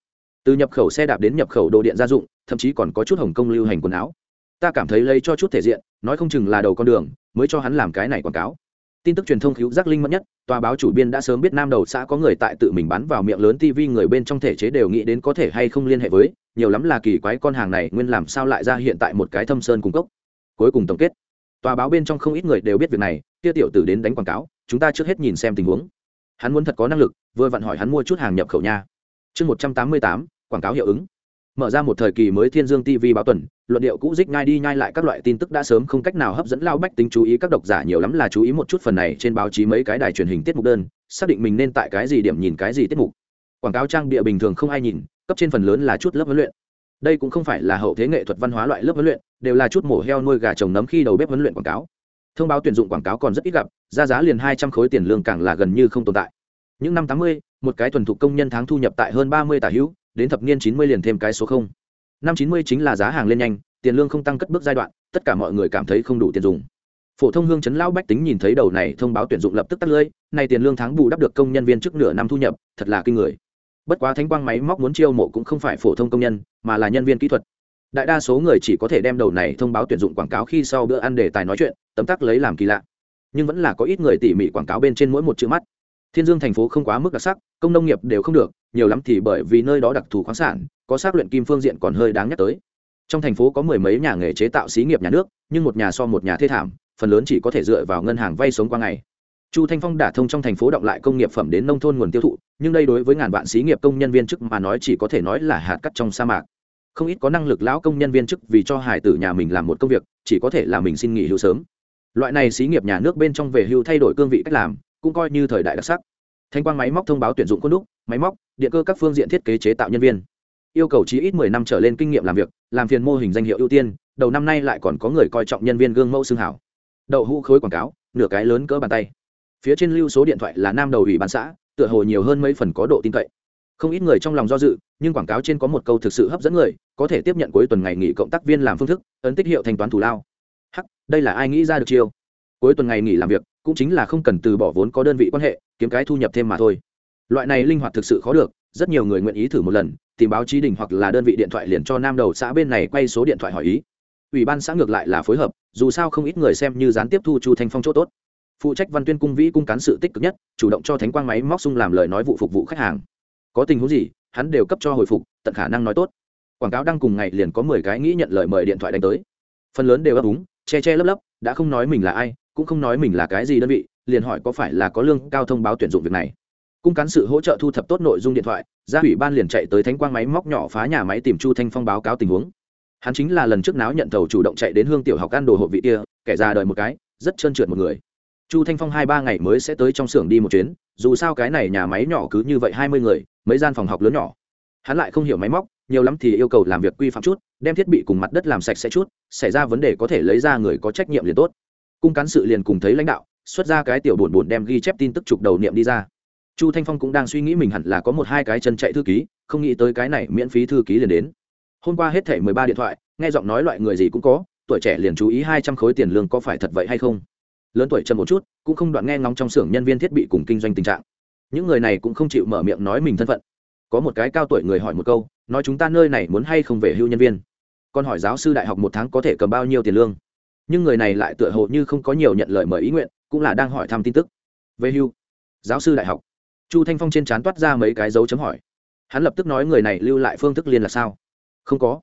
từ nhập khẩu xe đạp đến nhập khẩu đồ điện gia dụng, thậm chí còn có chút hồng công lưu hành quần áo. Ta cảm thấy lấy cho chút thể diện, nói không chừng là đầu con đường, mới cho hắn làm cái này quảng cáo. Tin tức truyền thông cứu giác linh mất nhất, tòa báo chủ biên đã sớm biết nam đầu xã có người tại tự mình bắn vào miệng lớn tv người bên trong thể chế đều nghĩ đến có thể hay không liên hệ với, nhiều lắm là kỳ quái con hàng này nguyên làm sao lại ra hiện tại một cái thâm sơn cung cấp cuối cùng tổng kết, tòa báo bên trong không ít người đều biết việc này, kia tiểu tử đến đánh quảng cáo, chúng ta trước hết nhìn xem tình huống. Hắn muốn thật có năng lực, vừa vặn hỏi hắn mua chút hàng nhập khẩu nha. Chương một trăm tám mươi tám quảng cáo hiệu ứng. Mở ra một thời kỳ mới thiên dương tv báo tuần, luận điệu cũ dích ngay đi nhai lại các loại tin tức đã sớm không cách nào hấp dẫn lao bách tính chú ý các độc giả nhiều lắm là chú ý một chút phần này trên báo chí mấy cái đài truyền hình tiết mục đơn, xác định mình nên tại cái gì điểm nhìn cái gì tiết mục. Quảng cáo trang bịa bình thường không ai nhìn, cấp trên phần lớn là chút lớp huấn luyện. Đây cũng không phải là hậu thế nghệ thuật văn hóa loại lớp huấn luyện, đều là chút mổ heo nuôi gà trồng nấm khi đầu bếp huấn luyện quảng cáo. Thông báo tuyển dụng quảng cáo còn rất ít gặp, ra giá liền hai trăm khối tiền lương càng là gần như không tồn tại. Những năm tám mươi, một cái thuần thục công nhân tháng thu nhập tại hơn ba mươi tả hữu đến thập niên chín mươi liền thêm cái số không. Năm chín mươi chính là giá hàng lên nhanh, tiền lương không tăng cất bước giai đoạn, tất cả mọi người cảm thấy không đủ tiền dùng. Phổ thông hương chấn lão bách tính nhìn thấy đầu này thông báo tuyển dụng lập tức tắt lưỡi này tiền lương tháng bù đắp được công nhân viên trước nửa năm thu nhập, thật là kinh người. Bất quá thánh quang máy móc muốn chiêu mộ cũng không phải phổ thông công nhân, mà là nhân viên kỹ thuật. Đại đa số người chỉ có thể đem đầu này thông báo tuyển dụng quảng cáo khi sau bữa ăn để tài nói chuyện, tấm tắc lấy làm kỳ lạ. Nhưng vẫn là có ít người tỉ mỉ quảng cáo bên trên mỗi một chữ mắt. Thiên dương thành phố không quá mức đặc sắc, công nông nghiệp đều không được nhiều lắm thì bởi vì nơi đó đặc thù khoáng sản, có xác luyện kim phương diện còn hơi đáng nhắc tới. Trong thành phố có mười mấy nhà nghề chế tạo xí nghiệp nhà nước, nhưng một nhà so một nhà thê thảm, phần lớn chỉ có thể dựa vào ngân hàng vay sống qua ngày. Chu thanh phong đả thông trong thành phố động lại công nghiệp phẩm đến nông thôn nguồn tiêu thụ, nhưng đây đối với ngàn vạn xí nghiệp công nhân viên chức mà nói chỉ có thể nói là hạt cắt trong sa mạc. Không ít có năng lực lão công nhân viên chức vì cho hải tử nhà mình làm một công việc, chỉ có thể là mình xin nghỉ hưu sớm. Loại này xí nghiệp nhà nước bên trong về hưu thay đổi cương vị cách làm, cũng coi như thời đại đặc sắc. Thanh quang máy móc thông báo tuyển dụng khuôn đúc, máy móc điện cơ các phương diện thiết kế chế tạo nhân viên. Yêu cầu chí ít mười năm trở lên kinh nghiệm làm việc, làm phiền mô hình danh hiệu ưu tiên, đầu năm nay lại còn có người coi trọng nhân viên gương mẫu xương hảo. Đậu hũ khối quảng cáo, nửa cái lớn cỡ bàn tay. Phía trên lưu số điện thoại là nam đầu ủy ban xã, tựa hồ nhiều hơn mấy phần có độ tin cậy. Không ít người trong lòng do dự, nhưng quảng cáo trên có một câu thực sự hấp dẫn người, có thể tiếp nhận cuối tuần ngày nghỉ cộng tác viên làm phương thức, ấn tích hiệu thanh toán thủ lao. Hắc, đây là ai nghĩ ra được chiêu? Cuối tuần ngày nghỉ làm việc, cũng chính là không cần từ bỏ vốn có đơn vị quan hệ, kiếm cái thu nhập thêm mà thôi loại này linh hoạt thực sự khó được, rất nhiều người nguyện ý thử một lần, tìm báo chí đình hoặc là đơn vị điện thoại liền cho nam đầu xã bên này quay số điện thoại hỏi ý. Ủy ban xã ngược lại là phối hợp, dù sao không ít người xem như gián tiếp thu chu thanh phong chỗ tốt. Phụ trách văn tuyên cung vĩ cung cán sự tích cực nhất, chủ động cho thánh quang máy móc sung làm lời nói vụ phục vụ khách hàng. Có tình huống gì, hắn đều cấp cho hồi phục, tận khả năng nói tốt. Quảng cáo đăng cùng ngày liền có mười cái nghĩ nhận lời mời điện thoại đánh tới. Phần lớn đều ấp úng, che che lấp lấp, đã không nói mình là ai, cũng không nói mình là cái gì đơn vị, liền hỏi có phải là có lương cao thông báo tuyển dụng việc này cung cán sự hỗ trợ thu thập tốt nội dung điện thoại ra ủy ban liền chạy tới thánh quang máy móc nhỏ phá nhà máy tìm chu thanh phong báo cáo tình huống. Hắn chính là lần trước náo nhận thầu chủ động chạy đến hương tiểu học ăn đồ hộ vị kia, kẻ ra đời một cái, rất trơn trượt một người. Chu thanh phong hai ba ngày mới sẽ tới trong xưởng đi một chuyến, dù sao cái này nhà máy nhỏ cứ như vậy hai mươi người, mấy gian phòng học lớn nhỏ. Hắn lại không hiểu máy móc, nhiều lắm thì yêu cầu làm việc quy phạm chút, đem thiết bị cùng mặt đất làm sạch sẽ chút, xảy ra vấn đề có thể lấy ra người có trách nhiệm liền tốt. Cung cán sự liền cùng thấy lãnh đạo, xuất ra cái tiểu bổn bổn đem ghi chép tin tức trục đầu niệm đi ra chu thanh phong cũng đang suy nghĩ mình hẳn là có một hai cái chân chạy thư ký, không nghĩ tới cái này miễn phí thư ký liền đến. Hôm qua hết thẻ mười ba điện thoại, nghe giọng nói loại người gì cũng có, tuổi trẻ liền chú ý hai trăm khối tiền lương có phải thật vậy hay không? Lớn tuổi chân một chút, cũng không đoạn nghe ngóng trong xưởng nhân viên thiết bị cùng kinh doanh tình trạng. Những người này cũng không chịu mở miệng nói mình thân phận. Có một cái cao tuổi người hỏi một câu, nói chúng ta nơi này muốn hay không về hưu nhân viên? Còn hỏi giáo sư đại học một tháng có thể cầm bao nhiêu tiền lương? Nhưng người này lại tựa hồ như không có nhiều nhận lời mời ý nguyện, cũng là đang hỏi thăm tin tức. Về hưu. Giáo sư đại học chu thanh phong trên trán toát ra mấy cái dấu chấm hỏi. Hắn lập tức nói người này lưu lại phương thức liên là sao? Không có.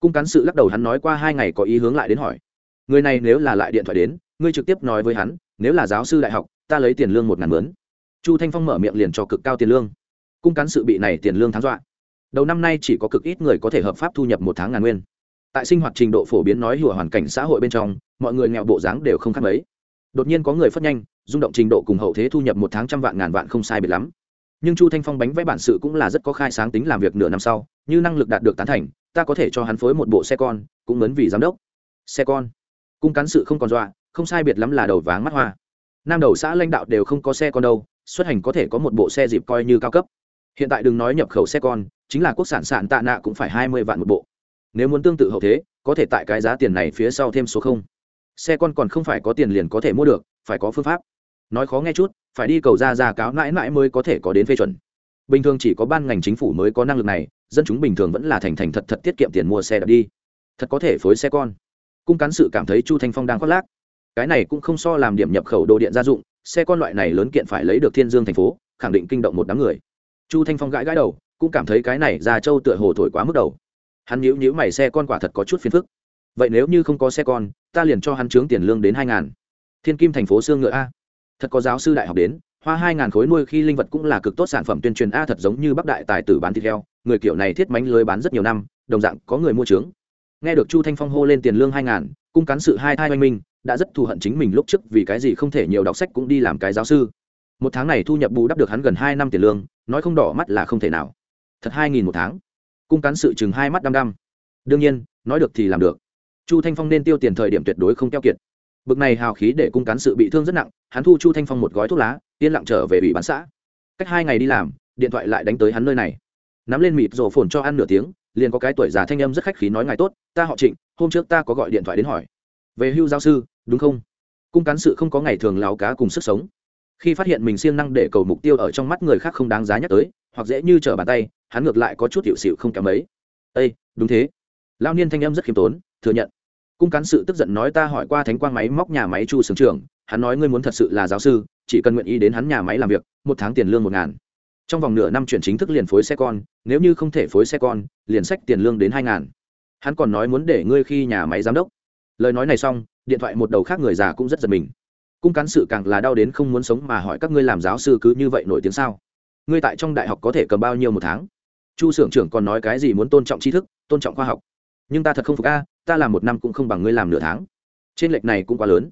Cung cán sự lắc đầu hắn nói qua hai ngày có ý hướng lại đến hỏi. Người này nếu là lại điện thoại đến, ngươi trực tiếp nói với hắn, nếu là giáo sư đại học, ta lấy tiền lương một ngàn mướn. Chu thanh phong mở miệng liền cho cực cao tiền lương. Cung cán sự bị này tiền lương thắng dọa. Đầu năm nay chỉ có cực ít người có thể hợp pháp thu nhập một tháng ngàn nguyên. Tại sinh hoạt trình độ phổ biến nói hùa hoàn cảnh xã hội bên trong, mọi người nghèo bộ dáng đều không khác mấy. Đột nhiên có người phất nhanh rung động trình độ cùng hậu thế thu nhập một tháng trăm vạn ngàn vạn không sai biệt lắm. Nhưng chu thanh phong bánh vẽ bản sự cũng là rất có khai sáng tính làm việc nửa năm sau, như năng lực đạt được tán thành, ta có thể cho hắn phối một bộ xe con, cũng mấn vì giám đốc. Xe con? Cung cán sự không còn dọa, không sai biệt lắm là đầu váng mắt hoa. Nam đầu xã lãnh đạo đều không có xe con đâu, xuất hành có thể có một bộ xe dịp coi như cao cấp. Hiện tại đừng nói nhập khẩu xe con, chính là quốc sản sản tạ nạ cũng phải hai mươi vạn một bộ. Nếu muốn tương tự hậu thế, có thể tại cái giá tiền này phía sau thêm số không. Xe con còn không phải có tiền liền có thể mua được, phải có phương pháp nói khó nghe chút, phải đi cầu ra ra cáo mãi mãi mới có thể có đến phê chuẩn. Bình thường chỉ có ban ngành chính phủ mới có năng lực này, dân chúng bình thường vẫn là thành thành thật thật tiết kiệm tiền mua xe đạp đi. Thật có thể phối xe con. Cung cán sự cảm thấy chu thanh phong đang khoác lác. Cái này cũng không so làm điểm nhập khẩu đồ điện gia dụng, xe con loại này lớn kiện phải lấy được thiên dương thành phố, khẳng định kinh động một đám người. Chu thanh phong gãi gãi đầu, cũng cảm thấy cái này ra châu tựa hồ thổi quá mức đầu. Hắn nhíu nhíu mày xe con quả thật có chút phiền phức. Vậy nếu như không có xe con, ta liền cho hắn trướng tiền lương đến hai ngàn. Thiên kim thành phố xương ngựa a thật có giáo sư đại học đến, hoa hai ngàn khối nuôi khi linh vật cũng là cực tốt sản phẩm tuyên truyền a thật giống như bắc đại tài tử bán thịt heo, người kiểu này thiết mánh lưới bán rất nhiều năm, đồng dạng có người mua trướng. Nghe được chu thanh phong hô lên tiền lương hai ngàn, cung cán sự hai thai oanh minh, đã rất thù hận chính mình lúc trước vì cái gì không thể nhiều đọc sách cũng đi làm cái giáo sư. Một tháng này thu nhập bù đắp được hắn gần hai năm tiền lương, nói không đỏ mắt là không thể nào. Thật hai nghìn một tháng. Cung cán sự chừng hai mắt đăm đăm. Đương nhiên, nói được thì làm được. Chu thanh phong nên tiêu tiền thời điểm tuyệt đối không keo kiệt bực này hào khí để cung cán sự bị thương rất nặng, hắn thu chu thanh phong một gói thuốc lá, yên lặng trở về ủy bán xã. Cách hai ngày đi làm, điện thoại lại đánh tới hắn nơi này. Nắm lên mịt rổ phồn cho ăn nửa tiếng, liền có cái tuổi già thanh âm rất khách khí nói ngài tốt, ta họ trịnh, hôm trước ta có gọi điện thoại đến hỏi. Về hưu giáo sư, đúng không? Cung cán sự không có ngày thường láo cá cùng sức sống. Khi phát hiện mình siêng năng để cầu mục tiêu ở trong mắt người khác không đáng giá nhắc tới, hoặc dễ như trở bàn tay, hắn ngược lại có chút hiệu xịu không kém ấy ây đúng thế. Lao niên thanh âm rất khiêm tốn, thừa nhận cung cán sự tức giận nói ta hỏi qua thánh quang máy móc nhà máy chu sưởng trưởng hắn nói ngươi muốn thật sự là giáo sư, chỉ cần nguyện ý đến hắn nhà máy làm việc, một tháng tiền lương một ngàn. Trong vòng nửa năm chuyển chính thức liền phối xe con, nếu như không thể phối xe con, liền sách tiền lương đến hai ngàn. Hắn còn nói muốn để ngươi khi nhà máy giám đốc. Lời nói này xong, điện thoại một đầu khác người già cũng rất giật mình. Cung cán sự càng là đau đến không muốn sống mà hỏi các ngươi làm giáo sư cứ như vậy nổi tiếng sao? Ngươi tại trong đại học có thể cầm bao nhiêu một tháng? Chu s ư ở n g trưởng còn nói cái gì muốn tôn trọng tri thức, tôn trọng khoa học? Nhưng ta thật không phục a, ta làm một năm cũng không bằng ngươi làm nửa tháng. Trên lệch này cũng quá lớn.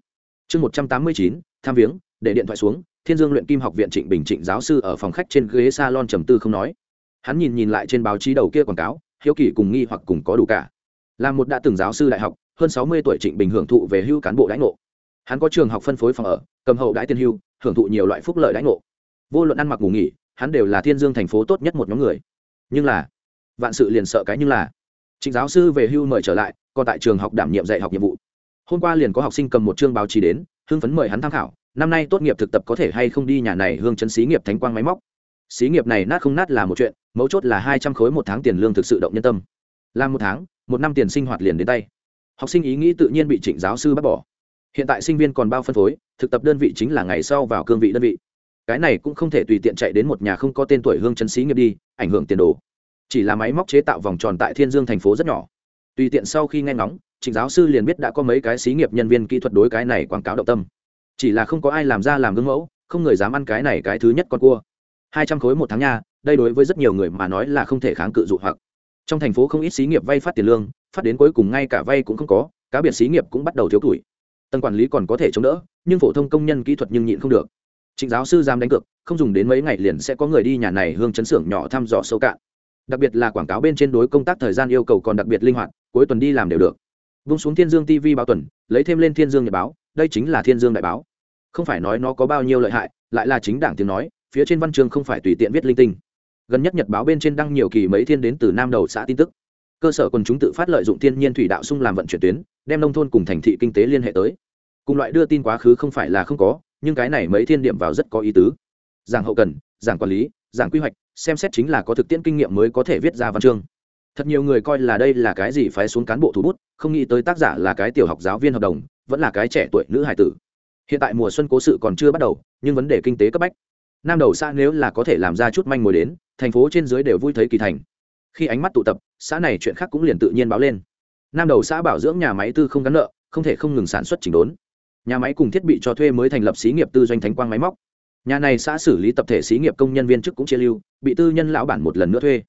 Chương một trăm tám mươi chín, tham viếng, để điện thoại xuống, thiên dương luyện kim học viện trịnh bình trịnh giáo sư ở phòng khách trên ghế s a lon trầm tư không nói. Hắn nhìn nhìn lại trên báo chí đầu kia quảng cáo, hiếu kỳ cùng nghi hoặc cùng có đủ cả. Là một đã từng giáo sư đại học, hơn sáu mươi tuổi trịnh bình hưởng thụ về hưu cán bộ đãi ngộ. Hắn có trường học phân phối phòng ở, cầm hậu đãi tiên hưu, hưởng thụ nhiều loại phúc lợi đãi ngộ. Vô luận ăn mặc ngủ nghỉ, hắn đều là thiên dương thành phố tốt nhất một nhóm người. Nhưng là, vạn sự liền sợ cái nhưng là trịnh giáo sư về hưu mời trở lại, còn tại trường học đảm nhiệm dạy học nhiệm vụ. Hôm qua liền có học sinh cầm một chương báo chí đến, hưng phấn mời hắn tham khảo, năm nay tốt nghiệp thực tập có thể hay không đi nhà này hương chân xí nghiệp thánh quang máy móc. Xí nghiệp này nát không nát là một chuyện, mấu chốt là hai trăm khối một tháng tiền lương thực sự động nhân tâm. Làm một tháng, một năm tiền sinh hoạt liền đến tay. Học sinh ý nghĩ tự nhiên bị trịnh giáo sư bác bỏ. Hiện tại sinh viên còn bao phân phối, thực tập đơn vị chính là ngày sau vào cương vị đơn vị. Cái này cũng không thể tùy tiện chạy đến một nhà không có tên tuổi hương chân xí nghiệp đi, ảnh hưởng tiền đồ chỉ là máy móc chế tạo vòng tròn tại thiên dương thành phố rất nhỏ. Tùy tiện sau khi nghe ngóng, trịnh giáo sư liền biết đã có mấy cái xí nghiệp nhân viên kỹ thuật đối cái này quảng cáo động tâm. Chỉ là không có ai làm ra làm gương mẫu, không người dám ăn cái này cái thứ nhất con cua. Hai trăm khối một tháng nha, đây đối với rất nhiều người mà nói là không thể kháng cự dụ hoặc. Trong thành phố không ít xí nghiệp vay phát tiền lương, phát đến cuối cùng ngay cả vay cũng không có, cá biệt xí nghiệp cũng bắt đầu thiếu tuổi. Tầng quản lý còn có thể chống đỡ, nhưng phổ thông công nhân kỹ thuật nhưng nhịn không được. Trịnh giáo sư dám đánh cược, không dùng đến mấy ngày liền sẽ có người đi nhà này hương chấn xưởng nhỏ thăm dò sâu cạn đặc biệt là quảng cáo bên trên đối công tác thời gian yêu cầu còn đặc biệt linh hoạt, cuối tuần đi làm đều được. Vung xuống thiên dương tv báo tuần, lấy thêm lên thiên dương nhật báo, đây chính là thiên dương đại báo. Không phải nói nó có bao nhiêu lợi hại, lại là chính đảng tiếng nói, phía trên văn chương không phải tùy tiện viết linh tinh. Gần nhất nhật báo bên trên đăng nhiều kỳ mấy thiên đến từ nam đầu xã tin tức. Cơ sở quần chúng tự phát lợi dụng thiên nhiên thủy đạo sung làm vận chuyển tuyến, đem nông thôn cùng thành thị kinh tế liên hệ tới. Cùng loại đưa tin quá khứ không phải là không có, nhưng cái này mấy thiên điểm vào rất có ý tứ. Giảng hậu cần, giảng quản lý, giảng quy hoạch xem xét chính là có thực tiễn kinh nghiệm mới có thể viết ra văn chương. Thật nhiều người coi là đây là cái gì phái xuống cán bộ thủ bút, không nghĩ tới tác giả là cái tiểu học giáo viên hợp đồng, vẫn là cái trẻ tuổi nữ hải tử. Hiện tại mùa xuân cố sự còn chưa bắt đầu, nhưng vấn đề kinh tế cấp bách. Nam đầu xã nếu là có thể làm ra chút manh mối đến, thành phố trên dưới đều vui thấy kỳ thành. Khi ánh mắt tụ tập, xã này chuyện khác cũng liền tự nhiên báo lên. Nam đầu xã bảo dưỡng nhà máy tư không gắn nợ, không thể không ngừng sản xuất chỉnh đốn. Nhà máy cùng thiết bị cho thuê mới thành lập xí nghiệp tư doanh thánh quang máy móc. Nhà này xã xử lý tập thể xí nghiệp công nhân viên chức cũng chia lưu bị tư nhân lão bản một lần nữa thuê.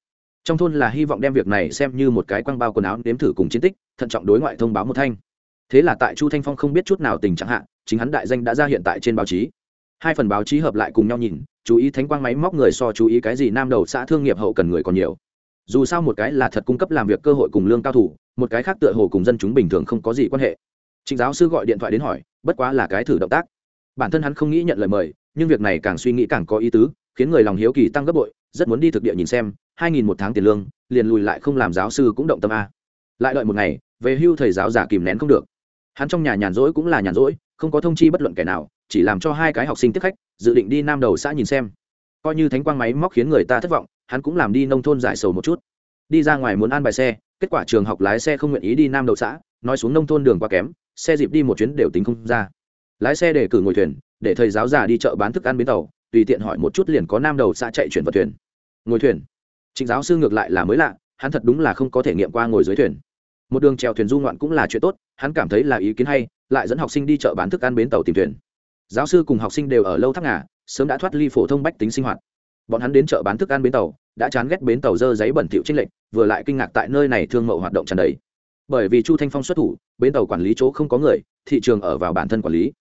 Trong thôn là hy vọng đem việc này xem như một cái quăng bao quần áo nếm thử cùng chiến tích, thận trọng đối ngoại thông báo một thanh. Thế là tại chu thanh phong không biết chút nào tình trạng hạn chính hắn đại danh đã ra hiện tại trên báo chí. Hai phần báo chí hợp lại cùng nhau nhìn, chú ý thánh quang máy móc người so chú ý cái gì nam đầu xã thương nghiệp hậu cần người còn nhiều. Dù sao một cái là thật cung cấp làm việc cơ hội cùng lương cao thủ, một cái khác tựa hồ cùng dân chúng bình thường không có gì quan hệ. Trịnh giáo sư gọi điện thoại đến hỏi, bất quá là cái thử động tác. Bản thân hắn không nghĩ nhận lời mời, nhưng việc này càng suy nghĩ càng có ý tứ, khiến người lòng hiếu kỳ tăng gấp bội rất muốn đi thực địa nhìn xem, hai nghìn một tháng tiền lương, liền lùi lại không làm giáo sư cũng động tâm a. Lại đợi một ngày, về hưu thầy giáo giả kìm nén không được. Hắn trong nhà nhàn rỗi cũng là nhàn rỗi, không có thông chi bất luận kẻ nào, chỉ làm cho hai cái học sinh tiếp khách, dự định đi nam đầu xã nhìn xem. Coi như thánh quang máy móc khiến người ta thất vọng, hắn cũng làm đi nông thôn giải sầu một chút. Đi ra ngoài muốn an bài xe, kết quả trường học lái xe không nguyện ý đi nam đầu xã, nói xuống nông thôn đường quá kém, xe dịp đi một chuyến đều tính không ra. Lái xe để cử ngồi thuyền, để thầy giáo già đi chợ bán thức ăn bến tàu, tùy tiện hỏi một chút liền có nam đầu xã chạy chuyển vật thuyền ngồi thuyền. Trịnh giáo sư ngược lại là mới lạ, hắn thật đúng là không có thể nghiệm qua ngồi dưới thuyền. Một đường trèo thuyền du ngoạn cũng là chuyện tốt, hắn cảm thấy là ý kiến hay, lại dẫn học sinh đi chợ bán thức ăn bến tàu tìm thuyền. Giáo sư cùng học sinh đều ở lâu thác ngà, sớm đã thoát ly phổ thông bách tính sinh hoạt. Bọn hắn đến chợ bán thức ăn bến tàu, đã chán ghét bến tàu dơ giấy bẩn thỉu trinh lệch, vừa lại kinh ngạc tại nơi này thương mậu hoạt động tràn đầy. Bởi vì chu thanh phong xuất thủ, bến tàu quản lý chỗ không có người, thị trường ở vào bản thân quản lý.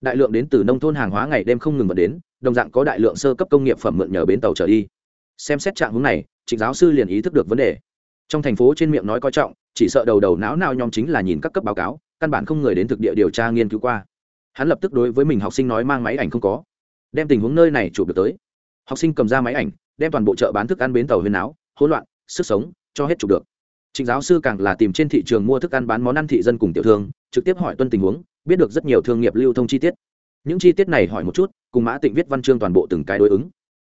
Đại lượng đến từ nông thôn hàng hóa ngày đêm không ngừng vận đến, đồng dạng có đại lượng sơ cấp công nghiệp phẩm mượn nhờ bến tàu trở đi xem xét trạng hướng này, trịnh giáo sư liền ý thức được vấn đề. Trong thành phố trên miệng nói coi trọng, chỉ sợ đầu đầu não nào nhóm chính là nhìn các cấp báo cáo, căn bản không người đến thực địa điều tra nghiên cứu qua. Hắn lập tức đối với mình học sinh nói mang máy ảnh không có. Đem tình huống nơi này chụp được tới. Học sinh cầm ra máy ảnh, đem toàn bộ chợ bán thức ăn bến tàu huyền áo, hỗn loạn, sức sống, cho hết chụp được. Trịnh giáo sư càng là tìm trên thị trường mua thức ăn bán món ăn thị dân cùng tiểu thương, trực tiếp hỏi tuân tình huống, biết được rất nhiều thương nghiệp lưu thông chi tiết. Những chi tiết này hỏi một chút, cùng mã tịnh viết văn chương toàn bộ từng cái đối ứng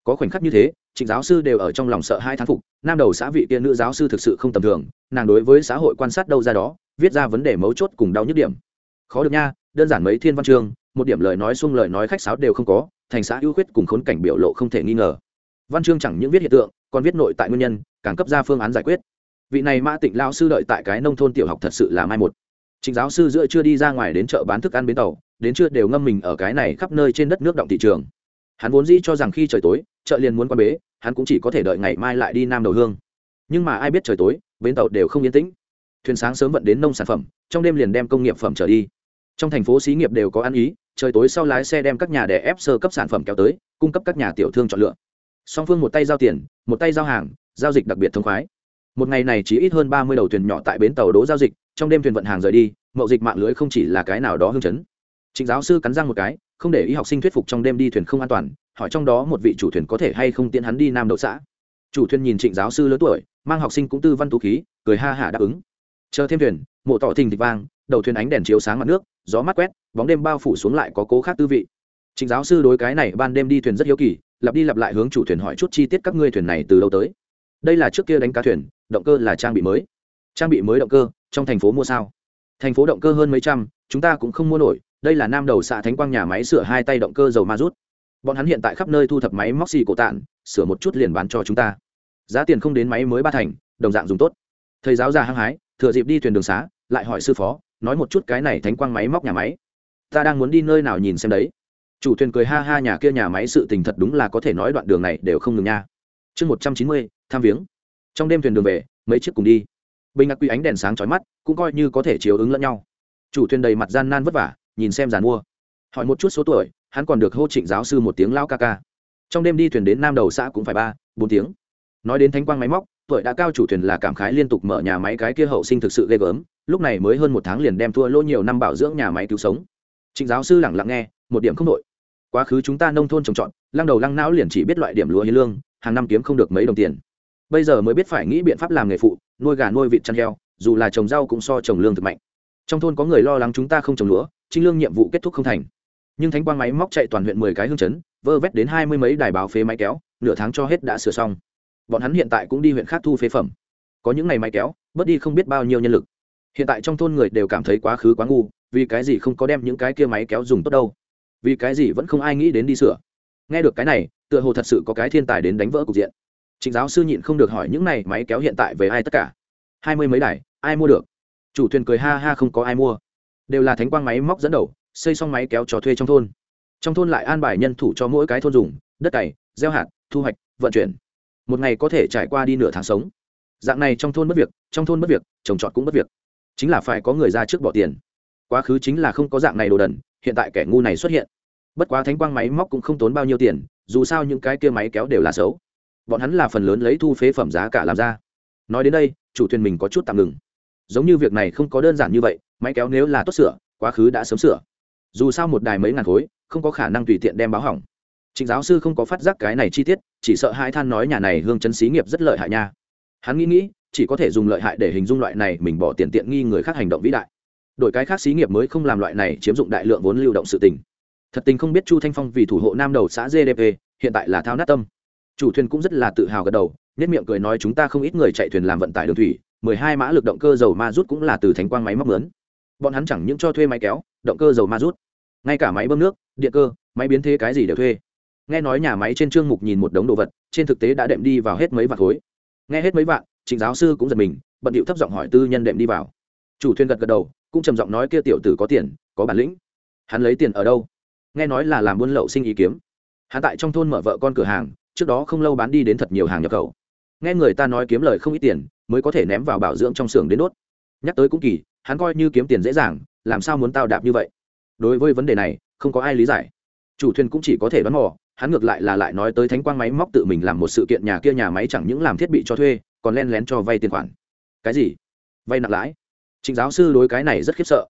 có khoảnh khắc như thế, trịnh giáo sư đều ở trong lòng sợ hai thán phục, nam đầu xã vị kia nữ giáo sư thực sự không tầm thường, nàng đối với xã hội quan sát đâu ra đó, viết ra vấn đề mấu chốt cùng đau nhức điểm. Khó được nha, đơn giản mấy thiên văn chương, một điểm lời nói xung lời nói khách sáo đều không có, thành xã ưu khuyết cùng khốn cảnh biểu lộ không thể nghi ngờ. Văn chương chẳng những viết hiện tượng, còn viết nội tại nguyên nhân, càng cấp ra phương án giải quyết. Vị này mã tịnh lao sư đợi tại cái nông thôn tiểu học thật sự là mai một. Trịnh giáo sư giữa chưa đi ra ngoài đến chợ bán thức ăn bến tàu, đến chưa đều ngâm mình ở cái này khắp nơi trên đất nước động thị trường hắn vốn dĩ cho rằng khi trời tối, chợ liền muốn quan bế, hắn cũng chỉ có thể đợi ngày mai lại đi nam đầu hương. Nhưng mà ai biết trời tối, bến tàu đều không yên tĩnh. Thuyền sáng sớm vận đến nông sản phẩm, trong đêm liền đem công nghiệp phẩm trở đi. Trong thành phố xí nghiệp đều có ăn ý, trời tối sau lái xe đem các nhà đẻ ép sơ cấp sản phẩm kéo tới, cung cấp các nhà tiểu thương chọn lựa. Song phương một tay giao tiền, một tay giao hàng, giao dịch đặc biệt thông khoái. Một ngày này chỉ ít hơn ba mươi đầu thuyền nhỏ tại bến tàu đỗ giao dịch, trong đêm thuyền vận hàng rời đi, mậu dịch mạng lưới không chỉ là cái nào đó hương chấn. Trịnh giáo sư cắn răng một cái không để ý học sinh thuyết phục trong đêm đi thuyền không an toàn, hỏi trong đó một vị chủ thuyền có thể hay không tiễn hắn đi nam đậu xã. Chủ thuyền nhìn trịnh giáo sư lớn tuổi, mang học sinh cũng tư văn tú khí, cười ha hả đáp ứng. Chờ thêm thuyền, mộ tỏ thình thịch vang, đầu thuyền ánh đèn chiếu sáng mặt nước, gió mát quét, bóng đêm bao phủ xuống lại có cố khác tư vị. Trịnh giáo sư đối cái này ban đêm đi thuyền rất hiếu kỳ, lặp đi lặp lại hướng chủ thuyền hỏi chút chi tiết các ngươi thuyền này từ đâu tới. Đây là trước kia đánh cá thuyền, động cơ là trang bị mới. Trang bị mới động cơ, trong thành phố mua sao? Thành phố động cơ hơn mấy trăm, chúng ta cũng không mua nổi đây là nam đầu xạ thánh quang nhà máy sửa hai tay động cơ dầu ma rút. Bọn hắn hiện tại khắp nơi thu thập máy móc xì cổ tạn sửa một chút liền bán cho chúng ta. Giá tiền không đến máy mới ba thành, đồng dạng dùng tốt. Thầy giáo già hăng hái, thừa dịp đi thuyền đường xá, lại hỏi sư phó, nói một chút cái này thánh quang máy móc nhà máy. Ta đang muốn đi nơi nào nhìn xem đấy. Chủ thuyền cười ha ha nhà kia nhà máy sự tình thật đúng là có thể nói đoạn đường này đều không ngừng nha. Chương một trăm chín mươi, tham viếng. Trong đêm thuyền đường về, mấy chiếc cùng đi. Bình ngạc quy ánh đèn sáng chói mắt, cũng coi như có thể chiếu ứng lẫn nhau. Chủ thuyền đầy mặt gian nan vất vả nhìn xem giàn mua. Hỏi một chút số tuổi, hắn còn được hô trịnh giáo sư một tiếng lao ca ca. Trong đêm đi thuyền đến nam đầu xã cũng phải ba, bốn tiếng. Nói đến thánh quang máy móc, tuổi đã cao chủ thuyền là cảm khái liên tục mở nhà máy cái kia hậu sinh thực sự ghê gớm, lúc này mới hơn một tháng liền đem thua lỗ nhiều năm bảo dưỡng nhà máy cứu sống. Trịnh giáo sư lẳng lặng nghe, một điểm không đội quá khứ chúng ta nông thôn trồng trọt, lăng đầu lăng não liền chỉ biết loại điểm lúa hiến lương, hàng năm kiếm không được mấy đồng tiền. Bây giờ mới biết phải nghĩ biện pháp làm nghề phụ, nuôi gà nuôi vịt chăn heo, dù là trồng rau cũng so trồng lương thực mạnh. Trong thôn có người lo lắng chúng ta không trồng lúa trinh lương nhiệm vụ kết thúc không thành. Nhưng thánh quang máy móc chạy toàn huyện mười cái hương chấn, vơ vét đến hai mươi mấy đài báo phế máy kéo, nửa tháng cho hết đã sửa xong. Bọn hắn hiện tại cũng đi huyện khác thu phế phẩm. Có những ngày máy kéo, bớt đi không biết bao nhiêu nhân lực. Hiện tại trong thôn người đều cảm thấy quá khứ quá ngu, vì cái gì không có đem những cái kia máy kéo dùng tốt đâu? Vì cái gì vẫn không ai nghĩ đến đi sửa? Nghe được cái này, tựa hồ thật sự có cái thiên tài đến đánh vỡ cục diện. Trịnh giáo sư nhịn không được hỏi những này máy kéo hiện tại về ai tất cả? Hai mươi mấy đài, ai mua được? Chủ thuyền cười ha ha không có ai mua đều là thánh quang máy móc dẫn đầu, xây xong máy kéo cho thuê trong thôn. Trong thôn lại an bài nhân thủ cho mỗi cái thôn dùng, đất cày, gieo hạt, thu hoạch, vận chuyển. Một ngày có thể trải qua đi nửa tháng sống. Dạng này trong thôn mất việc, trong thôn mất việc, trồng trọt cũng mất việc. Chính là phải có người ra trước bỏ tiền. Quá khứ chính là không có dạng này đồ đần, hiện tại kẻ ngu này xuất hiện. Bất quá thánh quang máy móc cũng không tốn bao nhiêu tiền, dù sao những cái kia máy kéo đều là xấu. Bọn hắn là phần lớn lấy thu phế phẩm giá cả làm ra. Nói đến đây, chủ thuyền mình có chút tạm ngừng. Giống như việc này không có đơn giản như vậy máy kéo nếu là tốt sửa, quá khứ đã sớm sửa. Dù sao một đài mấy ngàn khối, không có khả năng tùy tiện đem báo hỏng. Trịnh giáo sư không có phát giác cái này chi tiết, chỉ sợ hai than nói nhà này hương chân xí nghiệp rất lợi hại nha. Hắn nghĩ nghĩ, chỉ có thể dùng lợi hại để hình dung loại này mình bỏ tiền tiện nghi người khác hành động vĩ đại. Đổi cái khác xí nghiệp mới không làm loại này chiếm dụng đại lượng vốn lưu động sự tình. Thật tình không biết chu thanh phong vì thủ hộ nam đầu xã gdp hiện tại là thao nát tâm. Chủ thuyền cũng rất là tự hào gật đầu, nhất miệng cười nói chúng ta không ít người chạy thuyền làm vận tải đường thủy, mười hai mã lực động cơ dầu ma rút cũng là từ thánh quang máy móc lớn bọn hắn chẳng những cho thuê máy kéo, động cơ dầu ma rút. Ngay cả máy bơm nước, điện cơ, máy biến thế cái gì đều thuê. Nghe nói nhà máy trên trương mục nhìn một đống đồ vật, trên thực tế đã đệm đi vào hết mấy vạn khối. Nghe hết mấy vạn, trịnh giáo sư cũng giật mình, bận điệu thấp giọng hỏi tư nhân đệm đi vào. Chủ thuyền gật gật đầu, cũng trầm giọng nói kia tiểu tử có tiền, có bản lĩnh. Hắn lấy tiền ở đâu? Nghe nói là làm buôn lậu sinh ý kiếm. Hắn tại trong thôn mở vợ con cửa hàng, trước đó không lâu bán đi đến thật nhiều hàng nhập khẩu. Nghe người ta nói kiếm lời không ít tiền, mới có thể ném vào bảo dưỡng trong xưởng đến đốt. Nhắc tới cũng kỳ hắn coi như kiếm tiền dễ dàng, làm sao muốn tao đạp như vậy? Đối với vấn đề này, không có ai lý giải. Chủ thuyền cũng chỉ có thể đoán mò, hắn ngược lại là lại nói tới thánh quang máy móc tự mình làm một sự kiện nhà kia nhà máy chẳng những làm thiết bị cho thuê, còn len lén cho vay tiền khoản. Cái gì? Vay nặng lãi? Trịnh giáo sư đối cái này rất khiếp sợ.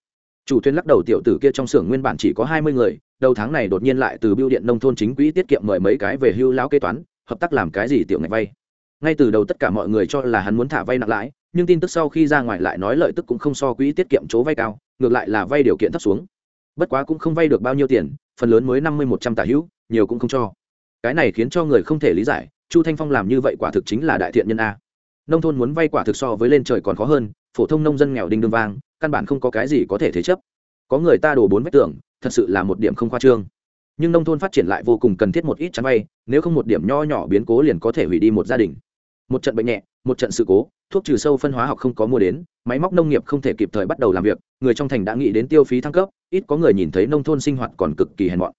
Chủ thuyền lắc đầu tiểu tử kia trong xưởng nguyên bản chỉ có hai mươi người, đầu tháng này đột nhiên lại từ biêu điện nông thôn chính quỹ tiết kiệm mời mấy cái về hưu lão kế toán, hợp tác làm cái gì tiểu ngạch vay? Ngay từ đầu tất cả mọi người cho là hắn muốn thả vay nặng lãi nhưng tin tức sau khi ra ngoài lại nói lợi tức cũng không so quỹ tiết kiệm chỗ vay cao, ngược lại là vay điều kiện thấp xuống. Bất quá cũng không vay được bao nhiêu tiền, phần lớn mới năm mươi một trăm tả hữu, nhiều cũng không cho. Cái này khiến cho người không thể lý giải, chu thanh phong làm như vậy quả thực chính là đại thiện nhân a. Nông thôn muốn vay quả thực so với lên trời còn khó hơn, phổ thông nông dân nghèo đinh đương vang, căn bản không có cái gì có thể thế chấp. Có người ta đổ bốn vách tường, thật sự là một điểm không khoa trương. Nhưng nông thôn phát triển lại vô cùng cần thiết một ít chắn vay, nếu không một điểm nho nhỏ biến cố liền có thể hủy đi một gia đình. Một trận bệnh nhẹ, một trận sự cố thuốc trừ sâu phân hóa học không có mua đến, máy móc nông nghiệp không thể kịp thời bắt đầu làm việc, người trong thành đã nghĩ đến tiêu phí thăng cấp, ít có người nhìn thấy nông thôn sinh hoạt còn cực kỳ hèn mọn.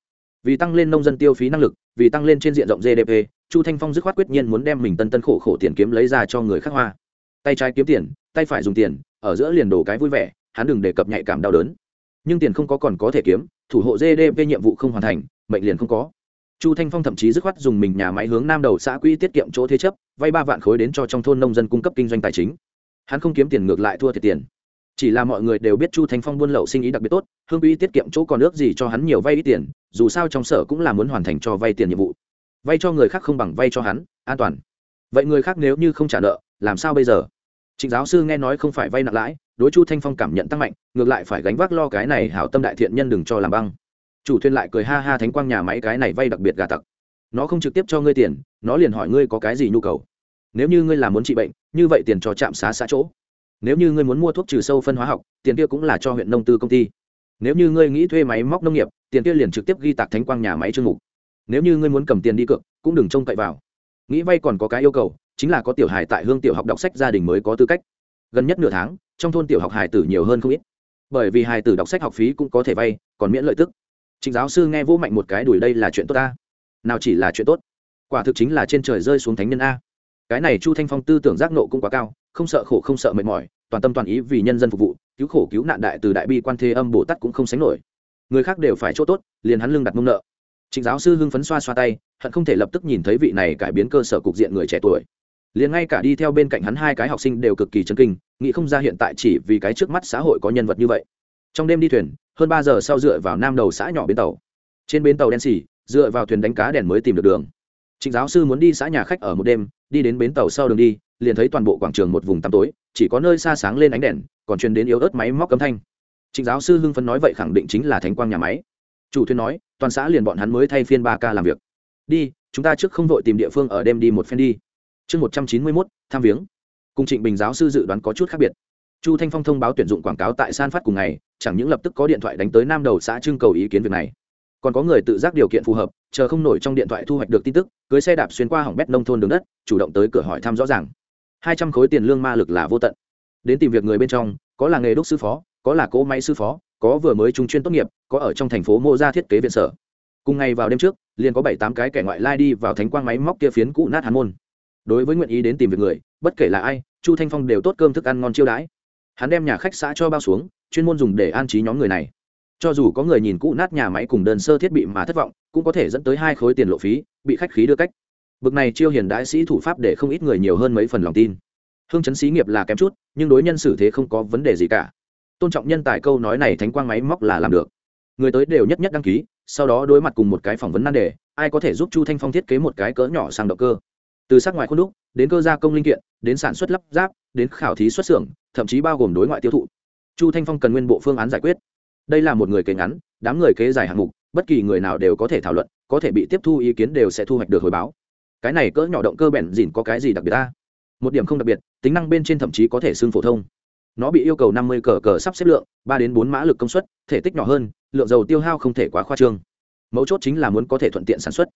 Vì tăng lên nông dân tiêu phí năng lực, vì tăng lên trên diện rộng gdp chu thanh phong dứt khoát quyết nhiên muốn đem mình tân tân khổ khổ tiền kiếm lấy ra cho người khác hoa. Tay trái kiếm tiền, tay phải dùng tiền, ở giữa liền đồ cái vui vẻ, hắn đừng đề cập nhạy cảm đau đớn. Nhưng tiền không có còn có thể kiếm, thủ hộ gdp nhiệm vụ không hoàn thành, mệnh liền không có. Chu thanh phong thậm chí dứt khoát dùng mình nhà máy hướng nam đầu xã quỹ tiết kiệm chỗ thế chấp vay ba vạn khối đến cho trong thôn nông dân cung cấp kinh doanh tài chính. Hắn không kiếm tiền ngược lại thua thiệt tiền. Chỉ là mọi người đều biết chu thanh phong buôn lậu sinh ý đặc biệt tốt, hương quỹ tiết kiệm chỗ còn ước gì cho hắn nhiều vay ít tiền, dù sao trong sở cũng là muốn hoàn thành cho vay tiền nhiệm vụ. Vay cho người khác không bằng vay cho hắn, an toàn. Vậy người khác nếu như không trả nợ, làm sao bây giờ? Trịnh giáo sư nghe nói không phải vay nặng lãi, đối chu thanh phong cảm nhận tăng mạnh, ngược lại phải gánh vác lo cái này hảo tâm đại thiện nhân đừng cho làm băng. Chủ thuyền lại cười ha ha thánh quang nhà máy cái này vay đặc biệt gà tặc nó không trực tiếp cho ngươi tiền, nó liền hỏi ngươi có cái gì nhu cầu. Nếu như ngươi là muốn trị bệnh, như vậy tiền cho trạm xá xã chỗ. Nếu như ngươi muốn mua thuốc trừ sâu phân hóa học, tiền kia cũng là cho huyện nông tư công ty. Nếu như ngươi nghĩ thuê máy móc nông nghiệp, tiền kia liền trực tiếp ghi tạc thánh quang nhà máy chương mục. Nếu như ngươi muốn cầm tiền đi cược, cũng đừng trông cậy vào. Nghĩ vay còn có cái yêu cầu, chính là có tiểu hài tại hương tiểu học đọc sách gia đình mới có tư cách. Gần nhất nửa tháng, trong thôn tiểu học hài tử nhiều hơn không ít. Bởi vì hài tử đọc sách học phí cũng có thể vay, còn miễn lợi tức. Trịnh giáo sư nghe vũ mạnh một cái đùi đây là chuyện tốt ta nào chỉ là chuyện tốt. Quả thực chính là trên trời rơi xuống thánh nhân a. Cái này chu thanh phong tư tưởng giác nộ cũng quá cao, không sợ khổ, không sợ mệt mỏi, toàn tâm toàn ý vì nhân dân phục vụ, cứu khổ cứu nạn đại từ đại bi quan thế âm bồ tát cũng không sánh nổi. Người khác đều phải chỗ tốt, liền hắn lưng đặt mông nợ. Trịnh giáo sư hưng phấn xoa xoa tay, hận không thể lập tức nhìn thấy vị này cải biến cơ sở cục diện người trẻ tuổi. Liền ngay cả đi theo bên cạnh hắn hai cái học sinh đều cực kỳ chấn kinh, nghĩ không ra hiện tại chỉ vì cái trước mắt xã hội có nhân vật như vậy. Trong đêm đi thuyền, hơn ba giờ sau dựa vào nam đầu xã nhỏ bến tàu. Trên bến tàu đen xỉ dựa vào thuyền đánh cá đèn mới tìm được đường. Trịnh giáo sư muốn đi xã nhà khách ở một đêm, đi đến bến tàu sau đường đi, liền thấy toàn bộ quảng trường một vùng tăm tối, chỉ có nơi xa sáng lên ánh đèn, còn truyền đến yếu ớt máy móc cấm thanh. Trịnh giáo sư hưng phấn nói vậy khẳng định chính là thánh quang nhà máy. Chủ thuyền nói, toàn xã liền bọn hắn mới thay phiên ba ca làm việc. Đi, chúng ta trước không vội tìm địa phương ở đêm đi một phen đi. Chương một trăm chín mươi mốt, tham viếng. Cùng trịnh bình giáo sư dự đoán có chút khác biệt. Chu thanh phong thông báo tuyển dụng quảng cáo tại san phát cùng ngày, chẳng những lập tức có điện thoại đánh tới nam đầu xã trưng cầu ý kiến việc này còn có người tự giác điều kiện phù hợp, chờ không nổi trong điện thoại thu hoạch được tin tức, cưới xe đạp xuyên qua hỏng bét nông thôn đường đất, chủ động tới cửa hỏi thăm rõ ràng. Hai trăm khối tiền lương ma lực là vô tận. Đến tìm việc người bên trong, có là nghề đúc sư phó, có là cỗ máy sư phó, có vừa mới trung chuyên tốt nghiệp, có ở trong thành phố mô ra thiết kế viện sở. Cùng ngày vào đêm trước, liền có bảy tám cái kẻ ngoại lai đi vào thánh quang máy móc kia phiến cũ nát hàn môn. Đối với nguyện ý đến tìm việc người, bất kể là ai, chu thanh phong đều tốt cơm thức ăn ngon chiêu đãi. Hắn đem nhà khách xã cho bao xuống, chuyên môn dùng để an trí nhóm người này cho dù có người nhìn cũ nát nhà máy cùng đơn sơ thiết bị mà thất vọng, cũng có thể dẫn tới hai khối tiền lộ phí, bị khách khí đưa cách. Bực này chiêu hiền đại sĩ thủ pháp để không ít người nhiều hơn mấy phần lòng tin. Hương chấn xí nghiệp là kém chút, nhưng đối nhân xử thế không có vấn đề gì cả. Tôn trọng nhân tài câu nói này thánh quang máy móc là làm được. Người tới đều nhất nhất đăng ký, sau đó đối mặt cùng một cái phỏng vấn nan đề, ai có thể giúp chu thanh phong thiết kế một cái cỡ nhỏ sang động cơ. Từ sắc ngoài khuôn đúc, đến cơ gia công linh kiện, đến sản xuất lắp ráp, đến khảo thí xuất xưởng, thậm chí bao gồm đối ngoại tiêu thụ. Chu thanh phong cần nguyên bộ phương án giải quyết đây là một người kế ngắn, đám người kế dài hạng mục, bất kỳ người nào đều có thể thảo luận, có thể bị tiếp thu ý kiến đều sẽ thu hoạch được hồi báo. Cái này cỡ nhỏ động cơ bèn dìn có cái gì đặc biệt ta? Một điểm không đặc biệt, tính năng bên trên thậm chí có thể xương phổ thông. Nó bị yêu cầu năm mươi cờ cờ sắp xếp lượng, ba đến bốn mã lực công suất, thể tích nhỏ hơn, lượng dầu tiêu hao không thể quá khoa trương. Mấu chốt chính là muốn có thể thuận tiện sản xuất.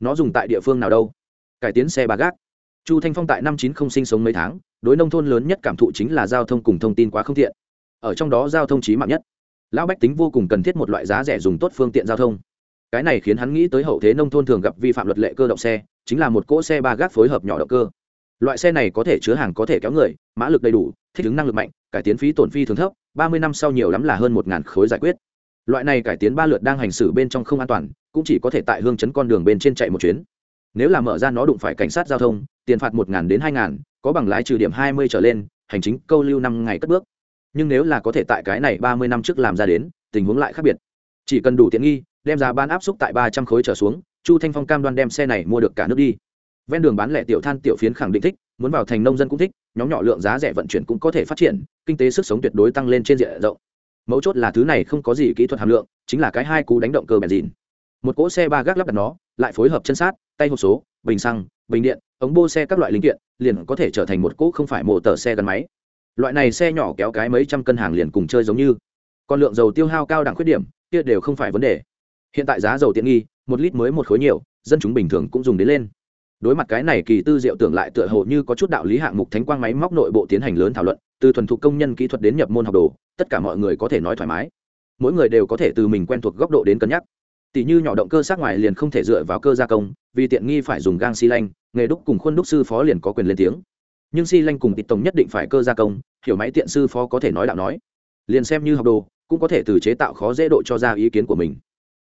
Nó dùng tại địa phương nào đâu? Cải tiến xe ba gác. Chu thanh phong tại năm chín không sinh sống mấy tháng, đối nông thôn lớn nhất cảm thụ chính là giao thông cùng thông tin quá không thiện. Ở trong đó giao thông trí mạng nhất lão bách tính vô cùng cần thiết một loại giá rẻ dùng tốt phương tiện giao thông. Cái này khiến hắn nghĩ tới hậu thế nông thôn thường gặp vi phạm luật lệ cơ động xe, chính là một cỗ xe ba gác phối hợp nhỏ động cơ. Loại xe này có thể chứa hàng có thể kéo người, mã lực đầy đủ, thích ứng năng lực mạnh, cải tiến phí tổn phi thường thấp, ba mươi năm sau nhiều lắm là hơn một ngàn khối giải quyết. Loại này cải tiến ba lượt đang hành xử bên trong không an toàn, cũng chỉ có thể tại hương chấn con đường bên trên chạy một chuyến. Nếu là mở ra nó đụng phải cảnh sát giao thông, tiền phạt một ngàn đến hai ngàn, có bằng lái trừ điểm hai mươi trở lên, hành chính câu lưu năm ngày cất bước nhưng nếu là có thể tại cái này ba mươi năm trước làm ra đến, tình huống lại khác biệt. Chỉ cần đủ tiện nghi, đem giá bán áp xúc tại ba trăm khối trở xuống, chu thanh phong cam đoan đem xe này mua được cả nước đi. Ven đường bán lẻ tiểu than tiểu phiến khẳng định thích, muốn vào thành nông dân cũng thích, nhóm nhỏ lượng giá rẻ vận chuyển cũng có thể phát triển, kinh tế sức sống tuyệt đối tăng lên trên diện rộng. Mấu chốt là thứ này không có gì kỹ thuật hàm lượng, chính là cái hai cú đánh động cơ bèn dìn một cỗ xe ba gác lắp đặt nó, lại phối hợp chân sát, tay hộp số, bình xăng, bình điện, ống bô xe các loại linh kiện, liền có thể trở thành một cỗ không phải mổ tờ xe gắn máy loại này xe nhỏ kéo cái mấy trăm cân hàng liền cùng chơi giống như. Còn lượng dầu tiêu hao cao đẳng khuyết điểm, kia đều không phải vấn đề. Hiện tại giá dầu tiện nghi, một lít mới một khối nhiều, dân chúng bình thường cũng dùng đến lên. Đối mặt cái này kỳ tư diệu tưởng lại tựa hồ như có chút đạo lý hạng mục thánh quang máy móc nội bộ tiến hành lớn thảo luận, từ thuần thục công nhân kỹ thuật đến nhập môn học đồ, tất cả mọi người có thể nói thoải mái. Mỗi người đều có thể từ mình quen thuộc góc độ đến cân nhắc. Tỷ như nhỏ động cơ sát ngoài liền không thể dựa vào cơ gia công, vì tiện nghi phải dùng gang xi lanh, nghề đúc cùng khuôn đúc sư phó liền có quyền lên tiếng nhưng xi lanh cùng tịt tổng nhất định phải cơ gia công, hiểu máy tiện sư phó có thể nói đạo nói. Liền xem như học đồ, cũng có thể từ chế tạo khó dễ độ cho ra ý kiến của mình.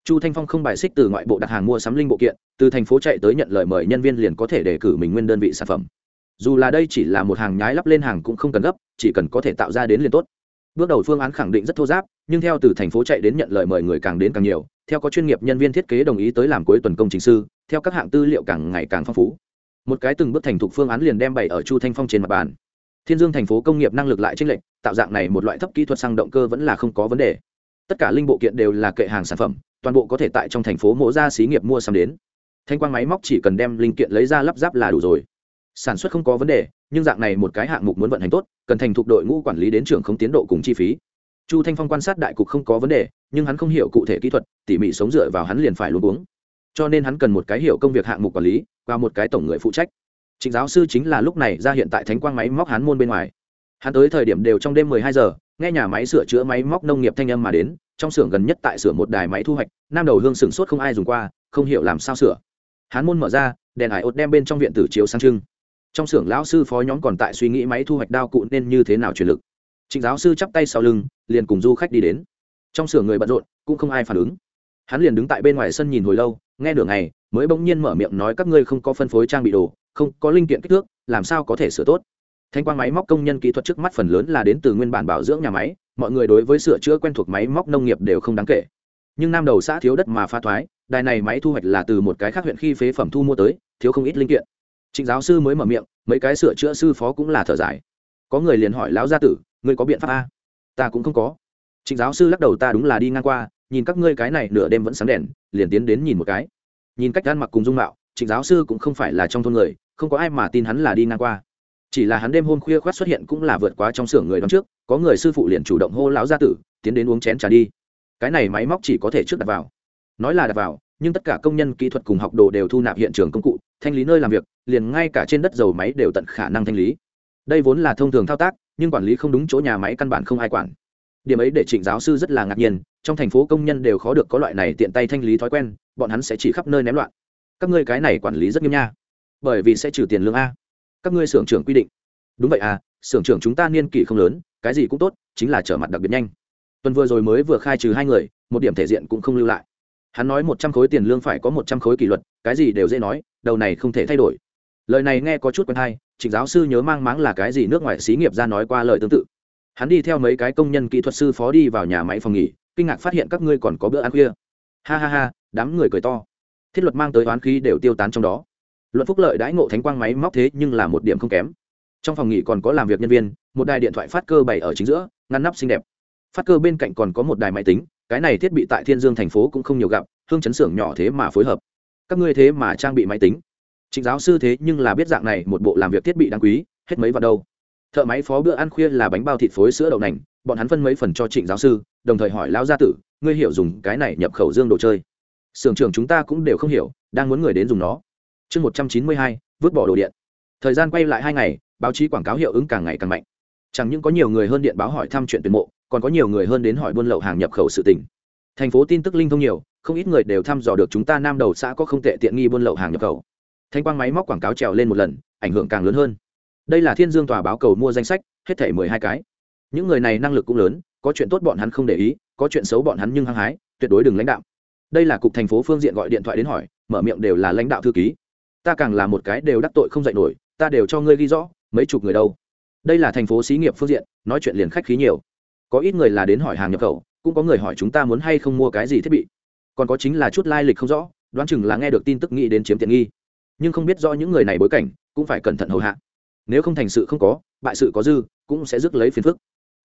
Chu thanh phong không bài xích từ ngoại bộ đặt hàng mua sắm linh bộ kiện, từ thành phố chạy tới nhận lời mời nhân viên liền có thể đề cử mình nguyên đơn vị sản phẩm. Dù là đây chỉ là một hàng nhái lắp lên hàng cũng không cần gấp, chỉ cần có thể tạo ra đến liền tốt. Bước đầu phương án khẳng định rất thô giáp, nhưng theo từ thành phố chạy đến nhận lời mời người càng đến càng nhiều, theo có chuyên nghiệp nhân viên thiết kế đồng ý tới làm cuối tuần công trình sư, theo các hạng tư liệu càng ngày càng phong phú một cái từng bước thành thục phương án liền đem bày ở chu thanh phong trên mặt bàn. Thiên dương thành phố công nghiệp năng lực lại tranh lệch, tạo dạng này một loại thấp kỹ thuật xăng động cơ vẫn là không có vấn đề. Tất cả linh bộ kiện đều là kệ hàng sản phẩm, toàn bộ có thể tại trong thành phố mổ ra xí nghiệp mua sắm đến. Thanh quan máy móc chỉ cần đem linh kiện lấy ra lắp ráp là đủ rồi. Sản xuất không có vấn đề, nhưng dạng này một cái hạng mục muốn vận hành tốt, cần thành thục đội ngũ quản lý đến trường không tiến độ cùng chi phí. Chu thanh phong quan sát đại cục không có vấn đề, nhưng hắn không hiểu cụ thể kỹ thuật, tỉ mỉ sống dựa vào hắn liền phải luôn uống cho nên hắn cần một cái hiểu công việc hạng mục quản lý và một cái tổng người phụ trách. Trịnh giáo sư chính là lúc này ra hiện tại thánh quang máy móc hắn môn bên ngoài. Hắn tới thời điểm đều trong đêm mười hai giờ, nghe nhà máy sửa chữa máy móc nông nghiệp thanh âm mà đến, trong xưởng gần nhất tại sửa một đài máy thu hoạch, nam đầu hương sửng sốt không ai dùng qua, không hiểu làm sao sửa. Hắn môn mở ra, đèn ải ốt đem bên trong viện tử chiếu sang trưng. Trong xưởng lão sư phó nhóm còn tại suy nghĩ máy thu hoạch đao cụ nên như thế nào truyền lực. Trịnh giáo sư chắp tay sau lưng, liền cùng du khách đi đến. Trong xưởng người bận rộn, cũng không ai phản ứng hắn liền đứng tại bên ngoài sân nhìn hồi lâu, nghe nửa ngày, mới bỗng nhiên mở miệng nói các ngươi không có phân phối trang bị đồ, không có linh kiện kích thước, làm sao có thể sửa tốt? Thanh quang máy móc công nhân kỹ thuật trước mắt phần lớn là đến từ nguyên bản bảo dưỡng nhà máy, mọi người đối với sửa chữa quen thuộc máy móc nông nghiệp đều không đáng kể. Nhưng nam đầu xã thiếu đất mà pha thoái, đài này máy thu hoạch là từ một cái khác huyện khi phế phẩm thu mua tới, thiếu không ít linh kiện. Trịnh giáo sư mới mở miệng, mấy cái sửa chữa sư phó cũng là thở dài. Có người liền hỏi lão gia tử, ngươi có biện pháp a? Ta cũng không có. Trịnh giáo sư lắc đầu, ta đúng là đi ngang qua nhìn các ngươi cái này nửa đêm vẫn sáng đèn, liền tiến đến nhìn một cái. Nhìn cách ăn mặc cùng dung mạo, trịnh giáo sư cũng không phải là trong thôn người, không có ai mà tin hắn là đi ngang qua. Chỉ là hắn đêm hôm khuya khoát xuất hiện cũng là vượt quá trong xưởng người đón trước, có người sư phụ liền chủ động hô lão gia tử, tiến đến uống chén trà đi. Cái này máy móc chỉ có thể trước đặt vào. Nói là đặt vào, nhưng tất cả công nhân kỹ thuật cùng học đồ đều thu nạp hiện trường công cụ, thanh lý nơi làm việc, liền ngay cả trên đất dầu máy đều tận khả năng thanh lý. Đây vốn là thông thường thao tác, nhưng quản lý không đúng chỗ nhà máy căn bản không ai quản điểm ấy để trịnh giáo sư rất là ngạc nhiên, trong thành phố công nhân đều khó được có loại này tiện tay thanh lý thói quen, bọn hắn sẽ chỉ khắp nơi ném loạn. Các ngươi cái này quản lý rất nghiêm nha. Bởi vì sẽ trừ tiền lương a. Các ngươi xưởng trưởng quy định. Đúng vậy à xưởng trưởng chúng ta niên kỷ không lớn, cái gì cũng tốt, chính là trở mặt đặc biệt nhanh. Tuần vừa rồi mới vừa khai trừ hai người, một điểm thể diện cũng không lưu lại. Hắn nói một trăm khối tiền lương phải có một trăm khối kỷ luật, cái gì đều dễ nói, đầu này không thể thay đổi. Lời này nghe có chút quen hay, trịnh giáo sư nhớ mang máng là cái gì nước ngoài xí nghiệp ra nói qua lời tương tự hắn đi theo mấy cái công nhân kỹ thuật sư phó đi vào nhà máy phòng nghỉ, kinh ngạc phát hiện các ngươi còn có bữa ăn khuya. Ha ha ha, đám người cười to. Thiết luật mang tới oán khí đều tiêu tán trong đó. Luận phúc lợi đãi ngộ thánh quang máy móc thế nhưng là một điểm không kém. Trong phòng nghỉ còn có làm việc nhân viên, một đài điện thoại phát cơ bày ở chính giữa, ngăn nắp xinh đẹp. Phát cơ bên cạnh còn có một đài máy tính, cái này thiết bị tại thiên dương thành phố cũng không nhiều gặp, hương chấn xưởng nhỏ thế mà phối hợp. Các ngươi thế mà trang bị máy tính. Trịnh giáo sư thế nhưng là biết dạng này, một bộ làm việc thiết bị đáng quý, hết mấy vào đâu thợ máy phó bữa ăn khuya là bánh bao thịt phối sữa đậu nành, bọn hắn phân mấy phần cho trịnh giáo sư, đồng thời hỏi lão gia tử, ngươi hiểu dùng cái này nhập khẩu dương đồ chơi? Sưởng trưởng chúng ta cũng đều không hiểu, đang muốn người đến dùng nó. Chương một trăm chín mươi hai, vứt bỏ đồ điện. Thời gian quay lại hai ngày, báo chí quảng cáo hiệu ứng càng ngày càng mạnh. Chẳng những có nhiều người hơn điện báo hỏi thăm chuyện tuyển mộ, còn có nhiều người hơn đến hỏi buôn lậu hàng nhập khẩu sự tỉnh thành phố tin tức linh thông nhiều, không ít người đều thăm dò được chúng ta nam đầu xã có không tệ tiện nghi buôn lậu hàng nhập khẩu. Thanh quang máy móc quảng cáo trèo lên một lần, ảnh hưởng càng lớn hơn đây là thiên dương tòa báo cầu mua danh sách, hết thể mười hai cái. Những người này năng lực cũng lớn, có chuyện tốt bọn hắn không để ý, có chuyện xấu bọn hắn nhưng hăng hái, tuyệt đối đừng lãnh đạo. Đây là cục thành phố phương diện gọi điện thoại đến hỏi, mở miệng đều là lãnh đạo thư ký. Ta càng là một cái đều đắc tội không dạy nổi, ta đều cho ngươi ghi rõ, mấy chục người đâu. Đây là thành phố xí nghiệp phương diện, nói chuyện liền khách khí nhiều. Có ít người là đến hỏi hàng nhập khẩu, cũng có người hỏi chúng ta muốn hay không mua cái gì thiết bị. Còn có chính là chút lai lịch không rõ, đoán chừng là nghe được tin tức nghĩ đến chiếm tiện nghi. Nhưng không biết do những người này bối cảnh, cũng phải cẩn thận hầu hạ nếu không thành sự không có, bại sự có dư, cũng sẽ rước lấy phiền phức.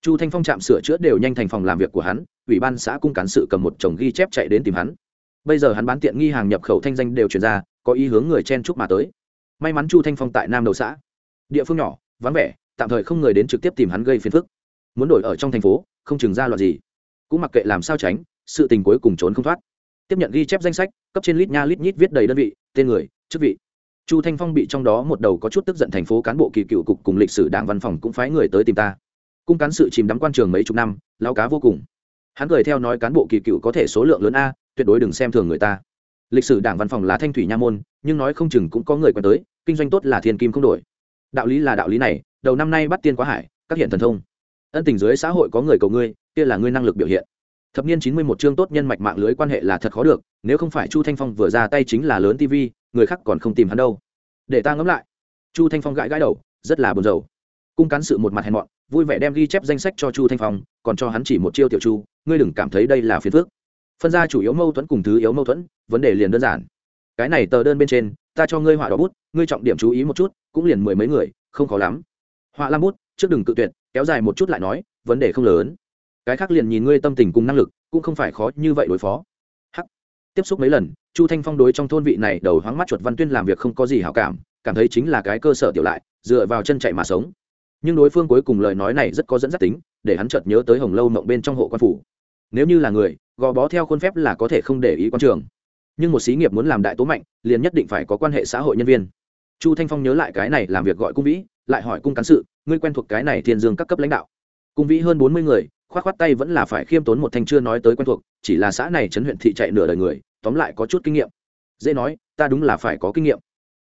Chu thanh phong chạm sửa chữa đều nhanh thành phòng làm việc của hắn, ủy ban xã cung cán sự cầm một chồng ghi chép chạy đến tìm hắn. Bây giờ hắn bán tiện nghi hàng nhập khẩu thanh danh đều chuyển ra, có ý hướng người chen chúc mà tới. May mắn chu thanh phong tại nam đầu xã, địa phương nhỏ, vắng vẻ, tạm thời không người đến trực tiếp tìm hắn gây phiền phức. Muốn đổi ở trong thành phố, không chừng ra loạn gì. Cũng mặc kệ làm sao tránh, sự tình cuối cùng trốn không thoát. Tiếp nhận ghi chép danh sách, cấp trên lít nha lít nhít viết đầy đơn vị, tên người, chức vị chu thanh phong bị trong đó một đầu có chút tức giận thành phố cán bộ kỳ cựu cục cùng lịch sử đảng văn phòng cũng phái người tới tìm ta. Cung cán sự chìm đắm quan trường mấy chục năm lao cá vô cùng. Hắn cười theo nói cán bộ kỳ cựu có thể số lượng lớn a, tuyệt đối đừng xem thường người ta. Lịch sử đảng văn phòng là thanh thủy nha môn, nhưng nói không chừng cũng có người quen tới, kinh doanh tốt là thiên kim không đổi. Đạo lý là đạo lý này, đầu năm nay bắt tiên quá hải, các hiện thần thông. Ân tình dưới xã hội có người cầu ngươi, kia là ngươi năng lực biểu hiện. Thập niên chín mươi một chương tốt nhân mạch mạng lưới quan hệ là thật khó được, nếu không phải chu thanh phong vừa ra tay chính là lớn tv người khác còn không tìm hắn đâu. Để ta ngẫm lại. Chu thanh phong gãi gãi đầu, rất là buồn rầu. Cung cán sự một mặt hèn mọn, vui vẻ đem ghi chép danh sách cho chu thanh phong, còn cho hắn chỉ một chiêu tiểu chu, ngươi đừng cảm thấy đây là phiền phước phân ra chủ yếu mâu thuẫn cùng thứ yếu mâu thuẫn, vấn đề liền đơn giản. Cái này tờ đơn bên trên, ta cho ngươi họa đỏ bút, ngươi trọng điểm chú ý một chút, cũng liền mười mấy người, không khó lắm. Họa lam bút, trước đừng cự tuyệt, kéo dài một chút lại nói, vấn đề không lớn. Cái khác liền nhìn ngươi tâm tình cùng năng lực, cũng không phải khó như vậy đối phó tiếp xúc mấy lần, chu thanh phong đối trong thôn vị này đầu hoáng mắt chuột văn tuyên làm việc không có gì hảo cảm cảm thấy chính là cái cơ sở tiểu lại, dựa vào chân chạy mà sống. Nhưng đối phương cuối cùng lời nói này rất có dẫn dắt tính, để hắn chợt nhớ tới hồng lâu mộng bên trong hộ quan phủ. Nếu như là người, gò bó theo khuôn phép là có thể không để ý quan trường. Nhưng một xí nghiệp muốn làm đại tố mạnh, liền nhất định phải có quan hệ xã hội nhân viên. Chu thanh phong nhớ lại cái này làm việc gọi cung vĩ, lại hỏi cung cán sự, ngươi quen thuộc cái này thiên dương các cấp lãnh đạo? Cung vĩ hơn bốn mươi người khoát khoát tay vẫn là phải khiêm tốn một thanh chưa nói tới quen thuộc, chỉ là xã này chấn huyện thị chạy nửa đời người, tóm lại có chút kinh nghiệm. Dễ nói, ta đúng là phải có kinh nghiệm.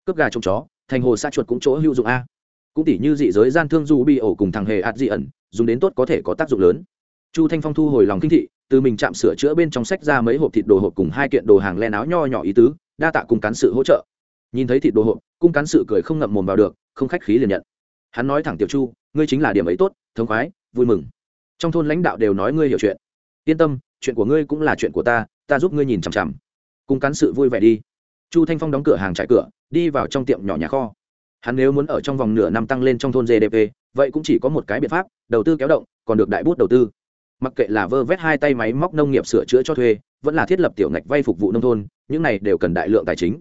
Cướp gà trông chó, thành hồ xã chuột cũng chỗ hữu dụng a. Cũng tỷ như dị giới gian thương du bị ổ cùng thằng hề ạt dị ẩn, dùng đến tốt có thể có tác dụng lớn. Chu thanh phong thu hồi lòng kinh thị, từ mình chạm sửa chữa bên trong sách ra mấy hộp thịt đồ hộp cùng hai kiện đồ hàng len áo nho nhỏ ý tứ, đa tạ cùng cán sự hỗ trợ. Nhìn thấy thịt đồ hộp, cung cán sự cười không ngậm mồm vào được, không khách khí liền nhận. Hắn nói thẳng tiểu chu, ngươi chính là điểm ấy tốt, thống khoái, vui mừng trong thôn lãnh đạo đều nói ngươi hiểu chuyện. Yên tâm, chuyện của ngươi cũng là chuyện của ta ta giúp ngươi nhìn chằm chằm. Cùng cán sự vui vẻ đi. Chu thanh phong đóng cửa hàng trải cửa, đi vào trong tiệm nhỏ nhà kho. Hắn nếu muốn ở trong vòng nửa năm tăng lên trong thôn gdp vậy cũng chỉ có một cái biện pháp, đầu tư kéo động, còn được đại bút đầu tư. Mặc kệ là vơ vét hai tay máy móc nông nghiệp sửa chữa cho thuê, vẫn là thiết lập tiểu ngạch vay phục vụ nông thôn, những này đều cần đại lượng tài chính.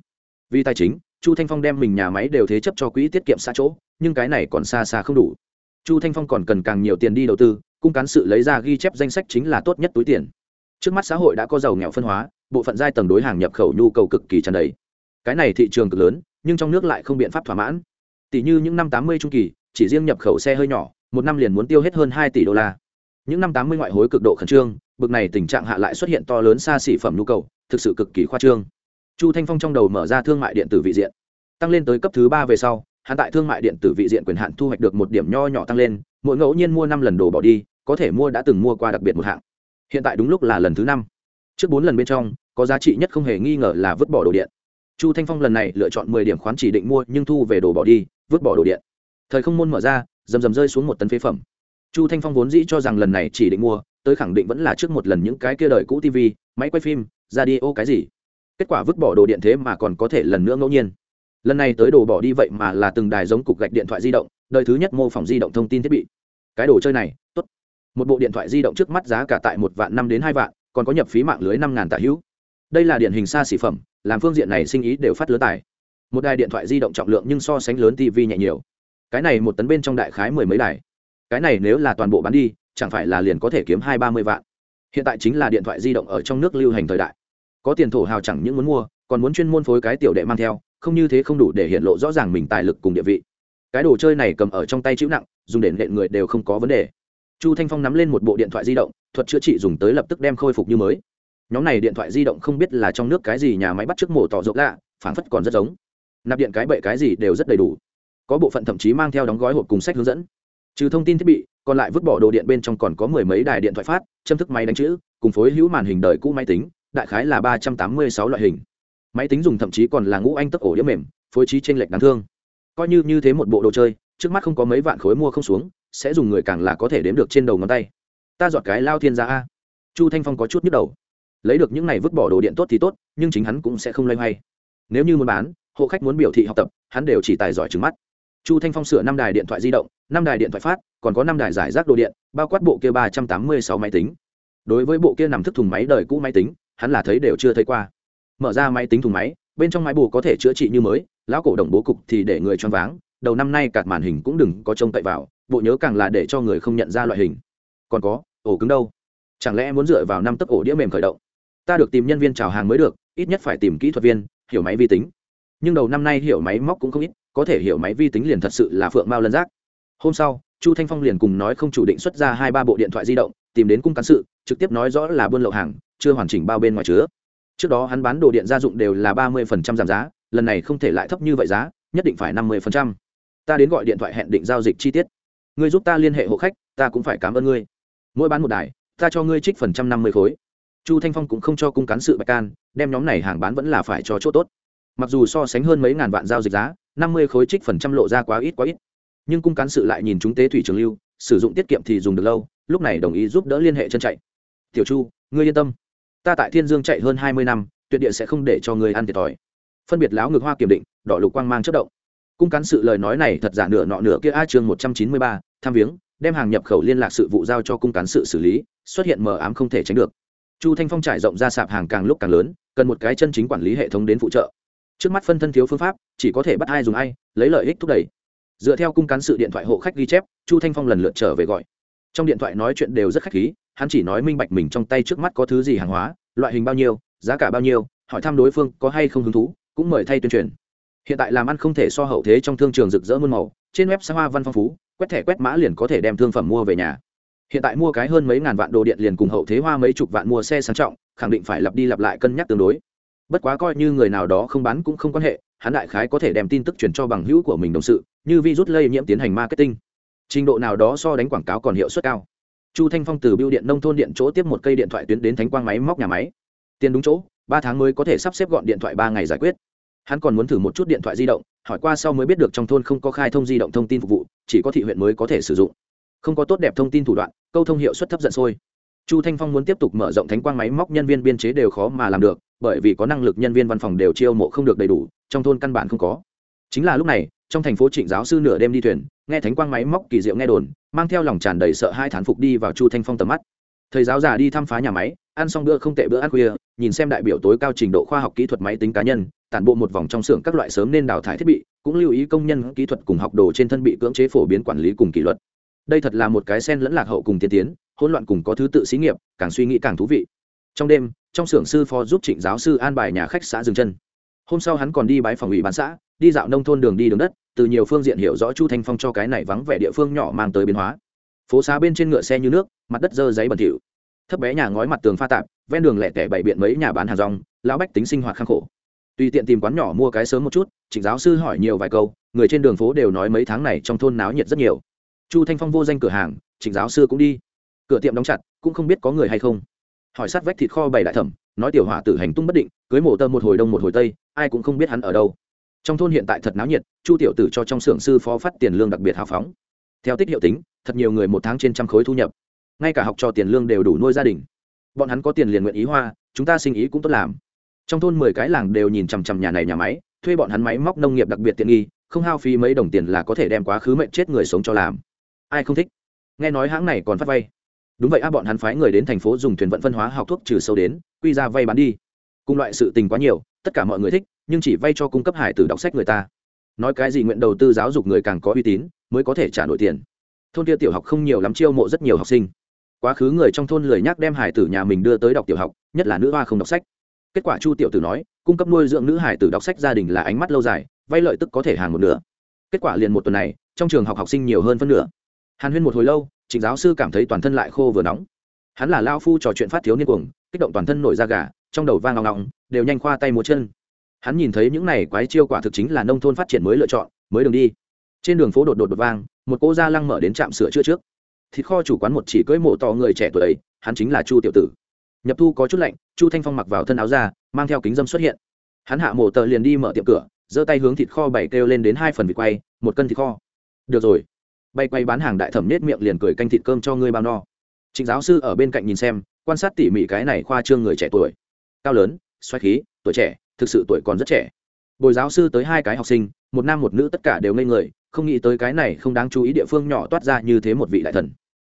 Vì tài chính, chu thanh phong đem mình nhà máy đều thế chấp cho quỹ tiết kiệm xa chỗ, nhưng cái này còn xa xa không đủ. Chu thanh phong còn cần càng nhiều tiền đi đầu tư cung cán sự lấy ra ghi chép danh sách chính là tốt nhất túi tiền. Trước mắt xã hội đã có giàu nghèo phân hóa, bộ phận giai tầng đối hàng nhập khẩu nhu cầu cực kỳ tràn đầy. Cái này thị trường cực lớn, nhưng trong nước lại không biện pháp thỏa mãn. Tỷ như những năm tám mươi trung kỳ, chỉ riêng nhập khẩu xe hơi nhỏ, một năm liền muốn tiêu hết hơn hai tỷ đô la. Những năm tám mươi ngoại hối cực độ khẩn trương, bực này tình trạng hạ lại xuất hiện to lớn xa xỉ phẩm nhu cầu, thực sự cực kỳ khoa trương. Chu thanh phong trong đầu mở ra thương mại điện tử vị diện. Tăng lên tới cấp thứ ba về sau, hắn tại thương mại điện tử vị diện quyền hạn thu hoạch được một điểm nho nhỏ tăng lên mỗi ngẫu nhiên mua năm lần đồ bỏ đi, có thể mua đã từng mua qua đặc biệt một hạng. Hiện tại đúng lúc là lần thứ năm. Trước bốn lần bên trong, có giá trị nhất không hề nghi ngờ là vứt bỏ đồ điện. Chu thanh phong lần này lựa chọn mười điểm khoán chỉ định mua nhưng thu về đồ bỏ đi, vứt bỏ đồ điện. Thời không môn mở ra, rầm rầm rơi xuống một tấn phế phẩm. Chu thanh phong vốn dĩ cho rằng lần này chỉ định mua, tới khẳng định vẫn là trước một lần những cái kia đời cũ tv máy quay phim, ra đi ô cái gì. Kết quả vứt bỏ đồ điện thế mà còn có thể lần nữa ngẫu nhiên. Lần này tới đồ bỏ đi vậy mà là từng đài giống cục gạch điện thoại di động, đời thứ nhất mô phỏng di động thông tin thiết bị cái đồ chơi này, tốt. Một bộ điện thoại di động trước mắt giá cả tại một vạn năm đến hai vạn, còn có nhập phí mạng lưới năm ngàn tạ hữu. Đây là điển hình xa xỉ phẩm, làm phương diện này sinh ý đều phát lứa tài. Một đài điện thoại di động trọng lượng nhưng so sánh lớn tv nhẹ nhiều. Cái này một tấn bên trong đại khái mười mấy đài. Cái này nếu là toàn bộ bán đi, chẳng phải là liền có thể kiếm hai ba mươi vạn. Hiện tại chính là điện thoại di động ở trong nước lưu hành thời đại. Có tiền thổ hào chẳng những muốn mua, còn muốn chuyên môn phối cái tiểu đệ mang theo, không như thế không đủ để hiện lộ rõ ràng mình tài lực cùng địa vị cái đồ chơi này cầm ở trong tay chịu nặng, dùng để nện người đều không có vấn đề. Chu thanh phong nắm lên một bộ điện thoại di động, thuật chữa trị dùng tới lập tức đem khôi phục như mới. Nhóm này điện thoại di động không biết là trong nước cái gì nhà máy bắt trước mổ tỏ rộng lạ phản phất còn rất giống. Nạp điện cái bậy cái gì đều rất đầy đủ. Có bộ phận thậm chí mang theo đóng gói hộp cùng sách hướng dẫn. Trừ thông tin thiết bị, còn lại vứt bỏ đồ điện bên trong còn có mười mấy đài điện thoại phát, châm thức máy đánh chữ, cùng phối hữu màn hình đời cũ máy tính, đại khái là ba trăm tám mươi sáu loại hình. Máy tính dùng thậm chí còn là ngũ anh tức ổ đĩa mềm, phối trí t r ê n lệch đáng thương coi như như thế một bộ đồ chơi, trước mắt không có mấy vạn khối mua không xuống, sẽ dùng người càng là có thể đếm được trên đầu ngón tay. Ta dọn cái lao thiên ra a. Chu thanh phong có chút nhức đầu. Lấy được những này vứt bỏ đồ điện tốt thì tốt, nhưng chính hắn cũng sẽ không loay hoay. Nếu như muốn bán, hộ khách muốn biểu thị học tập, hắn đều chỉ tài giỏi trứng mắt. Chu thanh phong sửa năm đài điện thoại di động, năm đài điện thoại phát, còn có năm đài giải rác đồ điện, bao quát bộ kia ba trăm tám mươi sáu máy tính. Đối với bộ kia nằm thức thùng máy đời cũ máy tính, hắn là thấy đều chưa thấy qua. Mở ra máy tính thùng máy bên trong máy bù có thể chữa trị như mới, lão cổ đồng bố cục thì để người choáng váng, đầu năm nay cạt màn hình cũng đừng có trông cậy vào, bộ nhớ càng là để cho người không nhận ra loại hình. Còn có, ổ cứng đâu? Chẳng lẽ muốn dựa vào năm tấc ổ đĩa mềm khởi động? Ta được tìm nhân viên chào hàng mới được, ít nhất phải tìm kỹ thuật viên, hiểu máy vi tính. Nhưng đầu năm nay hiểu máy móc cũng không ít, có thể hiểu máy vi tính liền thật sự là phượng mao lân giác. Hôm sau, chu thanh phong liền cùng nói không chủ định xuất ra hai ba bộ điện thoại di động, tìm đến cung cán sự, trực tiếp nói rõ là buôn lậu hàng, chưa hoàn chỉnh bao bên ngoài chứa trước đó hắn bán đồ điện gia dụng đều là ba mươi giảm giá, lần này không thể lại thấp như vậy giá, nhất định phải năm mươi ta đến gọi điện thoại hẹn định giao dịch chi tiết. Ngươi giúp ta liên hệ hộ khách, ta cũng phải cảm ơn ngươi. Mỗi bán một đài, ta cho ngươi trích phần trăm năm mươi khối. Chu thanh phong cũng không cho cung cán sự bạch can, đem nhóm này hàng bán vẫn là phải cho chỗ tốt. Mặc dù so sánh hơn mấy ngàn vạn giao dịch giá, năm mươi khối trích phần trăm lộ ra quá ít quá ít. Nhưng cung cán sự lại nhìn chúng tế thủy trường lưu, sử dụng tiết kiệm thì dùng được lâu, lúc này đồng ý giúp đỡ liên hệ chân chạy. Tiểu chu, ngươi yên tâm ta tại thiên dương chạy hơn hai mươi năm, tuyệt địa sẽ không để cho ngươi ăn thiệt thòi. Phân biệt láo ngược hoa kiểm định, đỏ lục quang mang chất động. Cung cán sự lời nói này thật giả nửa nọ nửa kia a chương một trăm chín mươi ba, tham viếng, đem hàng nhập khẩu liên lạc sự vụ giao cho cung cán sự xử lý, xuất hiện mờ ám không thể tránh được. Chu thanh phong trải rộng ra sạp hàng càng lúc càng lớn, cần một cái chân chính quản lý hệ thống đến phụ trợ. Trước mắt phân thân thiếu phương pháp, chỉ có thể bắt ai dùng ai, lấy lợi ích thúc đẩy. Dựa theo cung cán sự điện thoại hộ khách ghi chép, chu thanh phong lần lượt trở về gọi. Trong điện thoại nói chuyện đều rất khách khí hắn chỉ nói minh bạch mình trong tay trước mắt có thứ gì hàng hóa, loại hình bao nhiêu, giá cả bao nhiêu, hỏi thăm đối phương có hay không hứng thú, cũng mời thay tuyên truyền. Hiện tại làm ăn không thể so hậu thế trong thương trường rực rỡ muôn màu, trên web hoa văn phong phú, quét thẻ quét mã liền có thể đem thương phẩm mua về nhà. Hiện tại mua cái hơn mấy ngàn vạn đồ điện liền cùng hậu thế hoa mấy chục vạn mua xe sang trọng, khẳng định phải lặp đi lặp lại cân nhắc tương đối. Bất quá coi như người nào đó không bán cũng không quan hệ, hắn đại khái có thể đem tin tức truyền cho bằng hữu của mình đồng sự, như virus lây nhiễm tiến hành marketing. Trình độ nào đó so đánh quảng cáo còn hiệu suất cao chu thanh phong từ biêu điện nông thôn điện chỗ tiếp một cây điện thoại tuyến đến thánh quang máy móc nhà máy. Tiền đúng chỗ, ba tháng mới có thể sắp xếp gọn điện thoại ba ngày giải quyết. Hắn còn muốn thử một chút điện thoại di động, hỏi qua sau mới biết được trong thôn không có khai thông di động thông tin phục vụ, chỉ có thị huyện mới có thể sử dụng. Không có tốt đẹp thông tin thủ đoạn, câu thông hiệu suất thấp giận sôi. Chu thanh phong muốn tiếp tục mở rộng thánh quang máy móc nhân viên biên chế đều khó mà làm được, bởi vì có năng lực nhân viên văn phòng đều chiêu mộ không được đầy đủ, trong thôn căn bản không có. Chính là lúc này, trong thành phố trịnh giáo sư nửa đêm đi thuyền, nghe thánh quang máy móc kỳ diệu nghe đồn mang theo lòng tràn đầy sợ hai thán phục đi vào chu thanh phong tầm mắt. Thầy giáo già đi thăm phá nhà máy, ăn xong bữa không tệ bữa ăn khuya, nhìn xem đại biểu tối cao trình độ khoa học kỹ thuật máy tính cá nhân, tản bộ một vòng trong xưởng các loại sớm nên đào thải thiết bị, cũng lưu ý công nhân kỹ thuật cùng học đồ trên thân bị cưỡng chế phổ biến quản lý cùng kỷ luật. Đây thật là một cái sen lẫn lạc hậu cùng tiên tiến, hỗn loạn cùng có thứ tự xí nghiệp, càng suy nghĩ càng thú vị. Trong đêm, trong xưởng sư phó giúp trịnh giáo sư an bài nhà khách xã dừng chân. Hôm sau hắn còn đi bái phòng ủy bán xã, đi dạo nông thôn đường đi đường đất từ nhiều phương diện hiểu rõ chu thanh phong cho cái này vắng vẻ địa phương nhỏ mang tới biến hóa. Phố xá bên trên ngựa xe như nước, mặt đất dơ giấy bẩn thỉu. Thấp bé nhà ngói mặt tường pha tạp, ven đường lẻ tẻ bày biện mấy nhà bán hàng rong, lão bách tính sinh hoạt khang khổ. Tùy tiện tìm quán nhỏ mua cái sớm một chút, trịnh giáo sư hỏi nhiều vài câu, người trên đường phố đều nói mấy tháng này trong thôn náo nhiệt rất nhiều. Chu thanh phong vô danh cửa hàng, trịnh giáo sư cũng đi. Cửa tiệm đóng chặt, cũng không biết có người hay không. Hỏi sát vách thịt kho bày đại thẩm, nói tiểu hỏa tử hành tung bất định, cưới mổ tơ một hồi đông một hồi tây, ai cũng không biết hắn ở đâu trong thôn hiện tại thật náo nhiệt, chu tiểu tử cho trong xưởng sư phó phát tiền lương đặc biệt hào phóng. Theo tích hiệu tính, thật nhiều người một tháng trên trăm khối thu nhập. Ngay cả học trò tiền lương đều đủ nuôi gia đình. Bọn hắn có tiền liền nguyện ý hoa, chúng ta sinh ý cũng tốt làm. Trong thôn mười cái làng đều nhìn chằm chằm nhà này nhà máy, thuê bọn hắn máy móc nông nghiệp đặc biệt tiện nghi, không hao phí mấy đồng tiền là có thể đem quá khứ mệnh chết người sống cho làm. Ai không thích? Nghe nói hãng này còn phát vay. Đúng vậy a, bọn hắn phái người đến thành phố dùng thuyền vận phân hóa học thuốc trừ sâu đến, quy ra vay bán đi. Cùng loại sự tình quá nhiều, tất cả mọi người thích nhưng chỉ vay cho cung cấp hải tử đọc sách người ta. Nói cái gì nguyện đầu tư giáo dục người càng có uy tín, mới có thể trả nổi tiền. Thôn kia tiểu học không nhiều lắm chiêu mộ rất nhiều học sinh. Quá khứ người trong thôn lười nhắc đem hải tử nhà mình đưa tới đọc tiểu học, nhất là nữ hoa không đọc sách. Kết quả chu tiểu tử nói, cung cấp nuôi dưỡng nữ hải tử đọc sách gia đình là ánh mắt lâu dài, vay lợi tức có thể hàng một nửa. Kết quả liền một tuần này, trong trường học học sinh nhiều hơn phân nửa. Hàn huyên một hồi lâu, trịnh giáo sư cảm thấy toàn thân lại khô vừa nóng. Hắn là lao phu trò chuyện phát thiếu niên cuồng, kích động toàn thân nổi da gà, trong đầu vang ngọng ngọng, đều nhanh khoa tay múa chân hắn nhìn thấy những này quái chiêu quả thực chính là nông thôn phát triển mới lựa chọn, mới đường đi. Trên đường phố đột đột đột vang, một cô gia lăng mở đến trạm sửa chữa trước. Thịt kho chủ quán một chỉ cưỡi mộ to người trẻ tuổi ấy, hắn chính là chu tiểu tử. Nhập thu có chút lạnh, chu thanh phong mặc vào thân áo ra mang theo kính dâm xuất hiện. Hắn hạ mộ tờ liền đi mở tiệm cửa, giơ tay hướng thịt kho bảy kêu lên đến hai phần vịt quay, một cân thịt kho. Được rồi. Bay quay bán hàng đại thẩm nết miệng liền cười canh thịt cơm cho ngươi bao no. Trịnh giáo sư ở bên cạnh nhìn xem, quan sát tỉ mỉ cái này khoa trương người trẻ tuổi. Cao lớn xoay khí, tuổi trẻ thực sự tuổi còn rất trẻ. Bồi giáo sư tới hai cái học sinh, một nam một nữ tất cả đều ngây người, không nghĩ tới cái này không đáng chú ý địa phương nhỏ toát ra như thế một vị đại thần.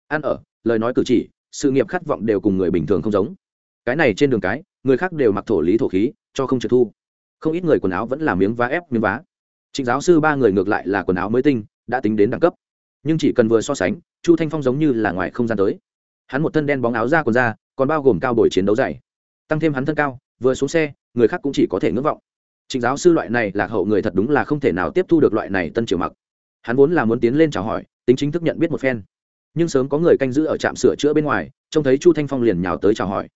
Ăn ở, lời nói cử chỉ, sự nghiệp khát vọng đều cùng người bình thường không giống. Cái này trên đường cái, người khác đều mặc thổ lý thổ khí, cho không trượt thu. Không ít người quần áo vẫn là miếng vá ép, miếng vá. Trịnh giáo sư ba người ngược lại là quần áo mới tinh, đã tính đến đẳng cấp. Nhưng chỉ cần vừa so sánh, chu thanh phong giống như là ngoài không gian tới. Hắn một thân đen bóng áo ra quần ra còn bao gồm cao bồi chiến đấu dày. Tăng thêm hắn thân cao vừa xuống xe, người khác cũng chỉ có thể ngưỡng vọng. Trịnh giáo sư loại này lạc hậu người thật đúng là không thể nào tiếp thu được loại này tân triều mặc. Hắn vốn là muốn tiến lên chào hỏi, tính chính thức nhận biết một phen. Nhưng sớm có người canh giữ ở trạm sửa chữa bên ngoài, trông thấy chu thanh phong liền nhào tới chào hỏi.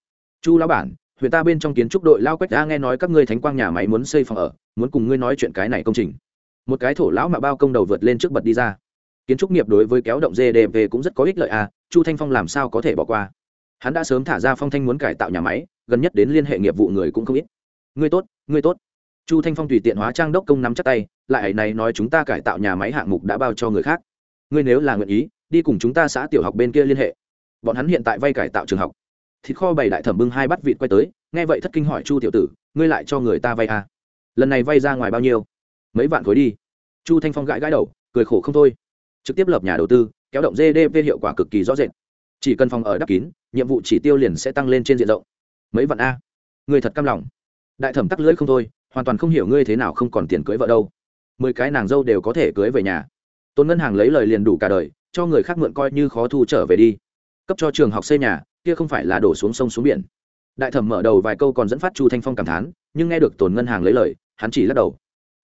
Chu lão bản, huyện ta bên trong kiến trúc đội lao quách đã nghe nói các ngươi thánh quang nhà máy muốn xây phòng ở, muốn cùng ngươi nói chuyện cái này công trình. Một cái thổ lão mà bao công đầu vượt lên trước bật đi ra. Kiến trúc nghiệp đối với kéo động gdp cũng rất có ích lợi à chu thanh phong làm sao có thể bỏ qua? Hắn đã sớm thả ra phong thanh muốn cải tạo nhà máy, gần nhất đến liên hệ nghiệp vụ người cũng không ít. Ngươi tốt ngươi tốt. Chu thanh phong tùy tiện hóa trang đốc công nắm chắc tay, lại này nói chúng ta cải tạo nhà máy hạng mục đã bao cho người khác. Ngươi nếu là nguyện ý, đi cùng chúng ta xã tiểu học bên kia liên hệ. Bọn hắn hiện tại vay cải tạo trường học. Thịt kho bày đại thẩm bưng hai bắt vịt quay tới, nghe vậy thất kinh hỏi chu tiểu tử, ngươi lại cho người ta vay à? lần này vay ra ngoài bao nhiêu? Mấy vạn khối đi. Chu thanh phong gãi gãi đầu, cười khổ không thôi. Trực tiếp lập nhà đầu tư, kéo động gdp hiệu quả cực kỳ rõ rệt chỉ cần phòng ở đắp kín, nhiệm vụ chỉ tiêu liền sẽ tăng lên trên diện rộng. Mấy vạn a. Người thật cam lòng. Đại thẩm tắc lưỡi không thôi, hoàn toàn không hiểu ngươi thế nào không còn tiền cưới vợ đâu. Mười cái nàng dâu đều có thể cưới về nhà. Tôn ngân hàng lấy lời liền đủ cả đời, cho người khác mượn coi như khó thu trở về đi. Cấp cho trường học xây nhà, kia không phải là đổ xuống sông xuống biển. Đại thẩm mở đầu vài câu còn dẫn phát chu thanh phong cảm thán, nhưng nghe được tồn ngân hàng lấy lời, hắn chỉ lắc đầu.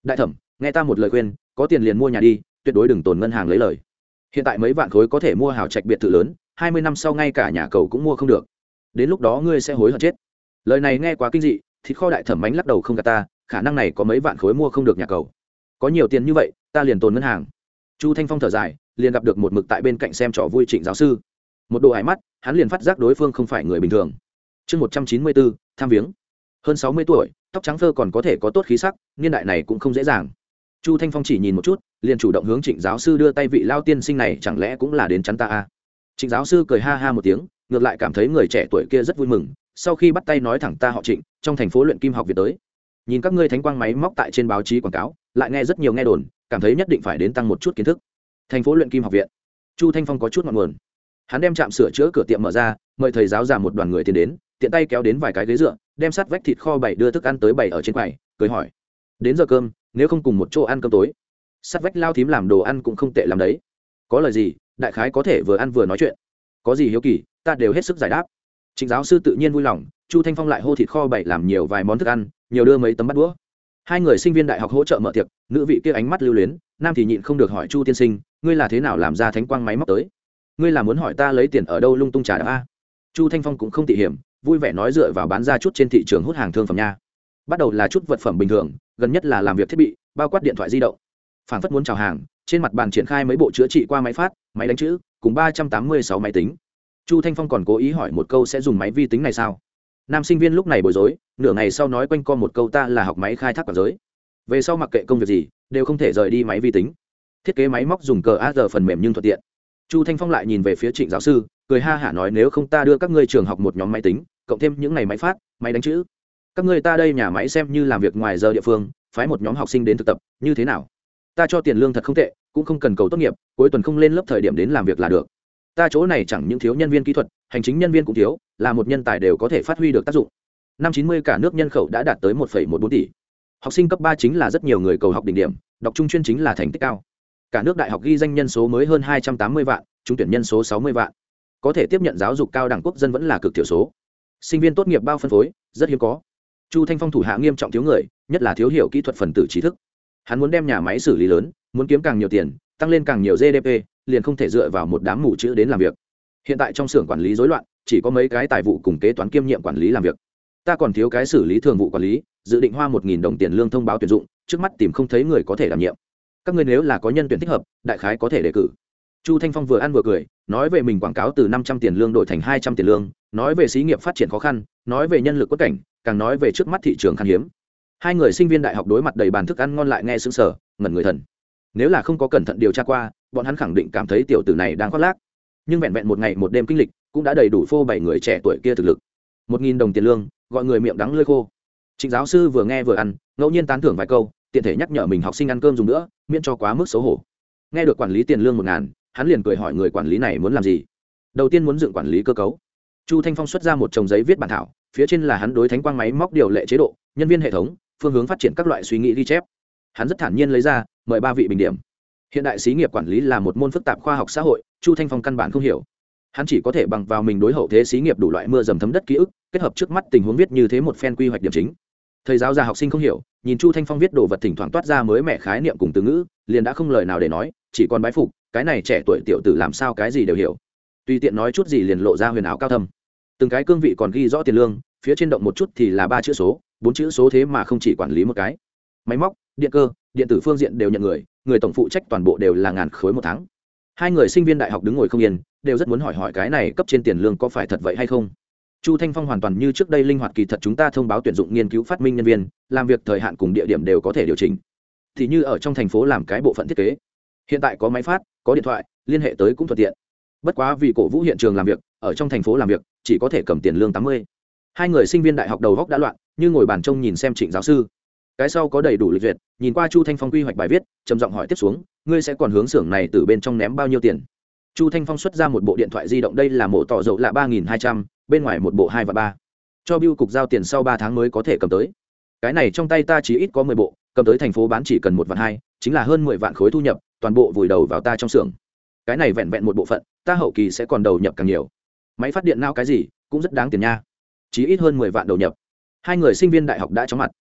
Đại thẩm, nghe ta một lời khuyên, có tiền liền mua nhà đi, tuyệt đối đừng tồn ngân hàng lấy lời. Hiện tại mấy vạn khối có thể mua hào trạch biệt thự lớn hai mươi năm sau ngay cả nhà cầu cũng mua không được. Đến lúc đó ngươi sẽ hối hận chết. Lời này nghe quá kinh dị, thịt kho đại thẩm mánh lắc đầu không gạt ta, khả năng này có mấy vạn khối mua không được nhà cầu. Có nhiều tiền như vậy, ta liền tồn ngân hàng. Chu thanh phong thở dài, liền gặp được một mực tại bên cạnh xem trò vui trịnh giáo sư. Một đồ ải mắt, hắn liền phát giác đối phương không phải người bình thường. Chương một trăm chín mươi bốn, tham viếng. Hơn sáu mươi tuổi, tóc trắng phơ còn có thể có tốt khí sắc, niên đại này cũng không dễ dàng. Chu thanh phong chỉ nhìn một chút, liền chủ động hướng trịnh giáo sư đưa tay vị lao tiên sinh này, chẳng lẽ cũng là đến chắn ta à? Trịnh giáo sư cười ha ha một tiếng, ngược lại cảm thấy người trẻ tuổi kia rất vui mừng, sau khi bắt tay nói thẳng ta họ trịnh, trong thành phố luyện kim học viện tới. Nhìn các ngươi thánh quang máy móc tại trên báo chí quảng cáo, lại nghe rất nhiều nghe đồn, cảm thấy nhất định phải đến tăng một chút kiến thức. Thành phố luyện kim học viện. Chu thanh phong có chút ngọn nguồn. Hắn đem trạm sửa chữa cửa tiệm mở ra, mời thầy giáo già một đoàn người tiến đến, tiện tay kéo đến vài cái ghế dựa, đem sắt vách thịt kho bảy đưa thức ăn tới bảy ở trên quầy, cười hỏi. Đến giờ cơm, nếu không cùng một chỗ ăn cơm tối. Sắt vách lao thím làm đồ ăn cũng không tệ làm đấy. Có lời gì đại khái có thể vừa ăn vừa nói chuyện. Có gì hiếu kỳ, ta đều hết sức giải đáp. Trịnh giáo sư tự nhiên vui lòng, chu thanh phong lại hô thịt kho bậy làm nhiều vài món thức ăn, nhiều đưa mấy tấm bắt đũa. Hai người sinh viên đại học hỗ trợ mở tiệc, nữ vị kia ánh mắt lưu luyến, nam thì nhịn không được hỏi chu tiên sinh, ngươi là thế nào làm ra thánh quang máy móc tới? Ngươi là muốn hỏi ta lấy tiền ở đâu lung tung trả đ a? Chu thanh phong cũng không tỉ hiểm, vui vẻ nói dựa vào bán ra chút trên thị trường hút hàng thương phẩm nha. Bắt đầu là chút vật phẩm bình thường, gần nhất là làm việc thiết bị, bao quát điện thoại di động. Phản phất muốn chào hàng trên mặt bàn triển khai mấy bộ chữa trị qua máy phát, máy đánh chữ, cùng ba trăm tám mươi sáu máy tính. Chu thanh phong còn cố ý hỏi một câu sẽ dùng máy vi tính này sao? Nam sinh viên lúc này bối rối, nửa ngày sau nói quanh co một câu ta là học máy khai thác quản giới. Về sau mặc kệ công việc gì, đều không thể rời đi máy vi tính. Thiết kế máy móc dùng cờ a giờ phần mềm nhưng thuận tiện. Chu thanh phong lại nhìn về phía trịnh giáo sư, cười ha hả nói nếu không ta đưa các ngươi trường học một nhóm máy tính, cộng thêm những ngày máy phát, máy đánh chữ. Các ngươi ta đây nhà máy xem như làm việc ngoài giờ địa phương, phái một nhóm học sinh đến thực tập, như thế nào? Ta cho tiền lương thật không tệ, cũng không cần cầu tốt nghiệp, cuối tuần không lên lớp thời điểm đến làm việc là được. Ta chỗ này chẳng những thiếu nhân viên kỹ thuật, hành chính nhân viên cũng thiếu, là một nhân tài đều có thể phát huy được tác dụng. Năm chín mươi cả nước nhân khẩu đã đạt tới một một bốn tỷ. Học sinh cấp ba chính là rất nhiều người cầu học đỉnh điểm, đọc trung chuyên chính là thành tích cao. Cả nước đại học ghi danh nhân số mới hơn hai trăm tám mươi vạn, trúng tuyển nhân số sáu mươi vạn. Có thể tiếp nhận giáo dục cao đẳng quốc dân vẫn là cực thiểu số. Sinh viên tốt nghiệp bao phân phối, rất hiếm có. Chu thanh phong thủ hạ nghiêm trọng thiếu người, nhất là thiếu hiểu kỹ thuật phần tử trí thức hắn muốn đem nhà máy xử lý lớn, muốn kiếm càng nhiều tiền, tăng lên càng nhiều gdp liền không thể dựa vào một đám mù chữ đến làm việc. Hiện tại trong xưởng quản lý rối loạn, chỉ có mấy cái tài vụ cùng kế toán kiêm nhiệm quản lý làm việc. Ta còn thiếu cái xử lý thường vụ quản lý, dự định hoa một nghìn đồng tiền lương thông báo tuyển dụng, trước mắt tìm không thấy người có thể đảm nhiệm. Các ngươi nếu là có nhân tuyển thích hợp, đại khái có thể đề cử. Chu thanh phong vừa ăn vừa cười, nói về mình quảng cáo từ năm trăm tiền lương đổi thành hai trăm tiền lương, nói về xí nghiệp phát triển khó khăn, nói về nhân lực quất cảnh, càng nói về trước mắt thị trường khan hiếm hai người sinh viên đại học đối mặt đầy bàn thức ăn ngon lại nghe sững sở ngẩn người thần. Nếu là không có cẩn thận điều tra qua, bọn hắn khẳng định cảm thấy tiểu tử này đang khoác lác. Nhưng vẹn vẹn một ngày, một đêm kinh lịch, cũng đã đầy đủ phô bảy người trẻ tuổi kia thực lực. Một nghìn đồng tiền lương, gọi người miệng đắng lơi khô. Trịnh giáo sư vừa nghe vừa ăn, ngẫu nhiên tán thưởng vài câu, tiện thể nhắc nhở mình học sinh ăn cơm dùng nữa, miễn cho quá mức xấu hổ. Nghe được quản lý tiền lương một ngàn, hắn liền cười hỏi người quản lý này muốn làm gì. Đầu tiên muốn dựng quản lý cơ cấu. Chu thanh phong xuất ra một chồng giấy viết bản thảo, phía trên là hắn đối thánh quang máy móc điều lệ chế độ, nhân viên hệ thống phương hướng phát triển các loại suy nghĩ ghi chép. Hắn rất thản nhiên lấy ra, mời ba vị bình điểm. Hiện đại xí nghiệp quản lý là một môn phức tạp khoa học xã hội, chu thanh phong căn bản không hiểu. Hắn chỉ có thể bằng vào mình đối hậu thế xí nghiệp đủ loại mưa dầm thấm đất ký ức, kết hợp trước mắt tình huống viết như thế một phen quy hoạch điểm chính. Thầy giáo già học sinh không hiểu, nhìn chu thanh phong viết đồ vật thỉnh thoảng toát ra mới mẻ khái niệm cùng từ ngữ, liền đã không lời nào để nói, chỉ còn bái phục, cái này trẻ tuổi tiểu tử làm sao cái gì đều hiểu. Tùy tiện nói chút gì liền lộ ra huyền ảo cao thâm. Từng cái cương vị còn ghi rõ tiền lương, phía trên động một chút thì là ba chữ số bốn chữ số thế mà không chỉ quản lý một cái. Máy móc, điện cơ, điện tử phương diện đều nhận người người tổng phụ trách toàn bộ đều là ngàn khối một tháng. Hai người sinh viên đại học đứng ngồi không yên, đều rất muốn hỏi hỏi cái này cấp trên tiền lương có phải thật vậy hay không. Chu thanh phong hoàn toàn như trước đây linh hoạt kỳ thật chúng ta thông báo tuyển dụng nghiên cứu phát minh nhân viên, làm việc thời hạn cùng địa điểm đều có thể điều chỉnh. Thì như ở trong thành phố làm cái bộ phận thiết kế. Hiện tại có máy phát, có điện thoại, liên hệ tới cũng thuận tiện. Bất quá vì cổ vũ hiện trường làm việc, ở trong thành phố làm việc, chỉ có thể cầm tiền lương tám mươi. Hai người sinh viên đại học đầu góc đã loạn như ngồi bàn trông nhìn xem trịnh giáo sư. Cái sau có đầy đủ lịch duyệt, nhìn qua chu thanh phong quy hoạch bài viết, trầm giọng hỏi tiếp xuống, ngươi sẽ còn hướng xưởng này từ bên trong ném bao nhiêu tiền? Chu thanh phong xuất ra một bộ điện thoại di động, đây là mộ tỏ dầu là ba nghìn hai trăm, bên ngoài một bộ hai và ba. Cho biêu cục giao tiền sau ba tháng mới có thể cầm tới. Cái này trong tay ta chỉ ít có mười bộ, cầm tới thành phố bán chỉ cần một vạn hai, chính là hơn mười vạn khối thu nhập, toàn bộ vùi đầu vào ta trong xưởng. Cái này vẹn vẹn một bộ phận, ta hậu kỳ sẽ còn đầu nhập càng nhiều. Máy phát điện nao cái gì, cũng rất đáng tiền nha. Chỉ ít hơn mười vạn đầu nhập hai người sinh viên đại học đã chóng mặt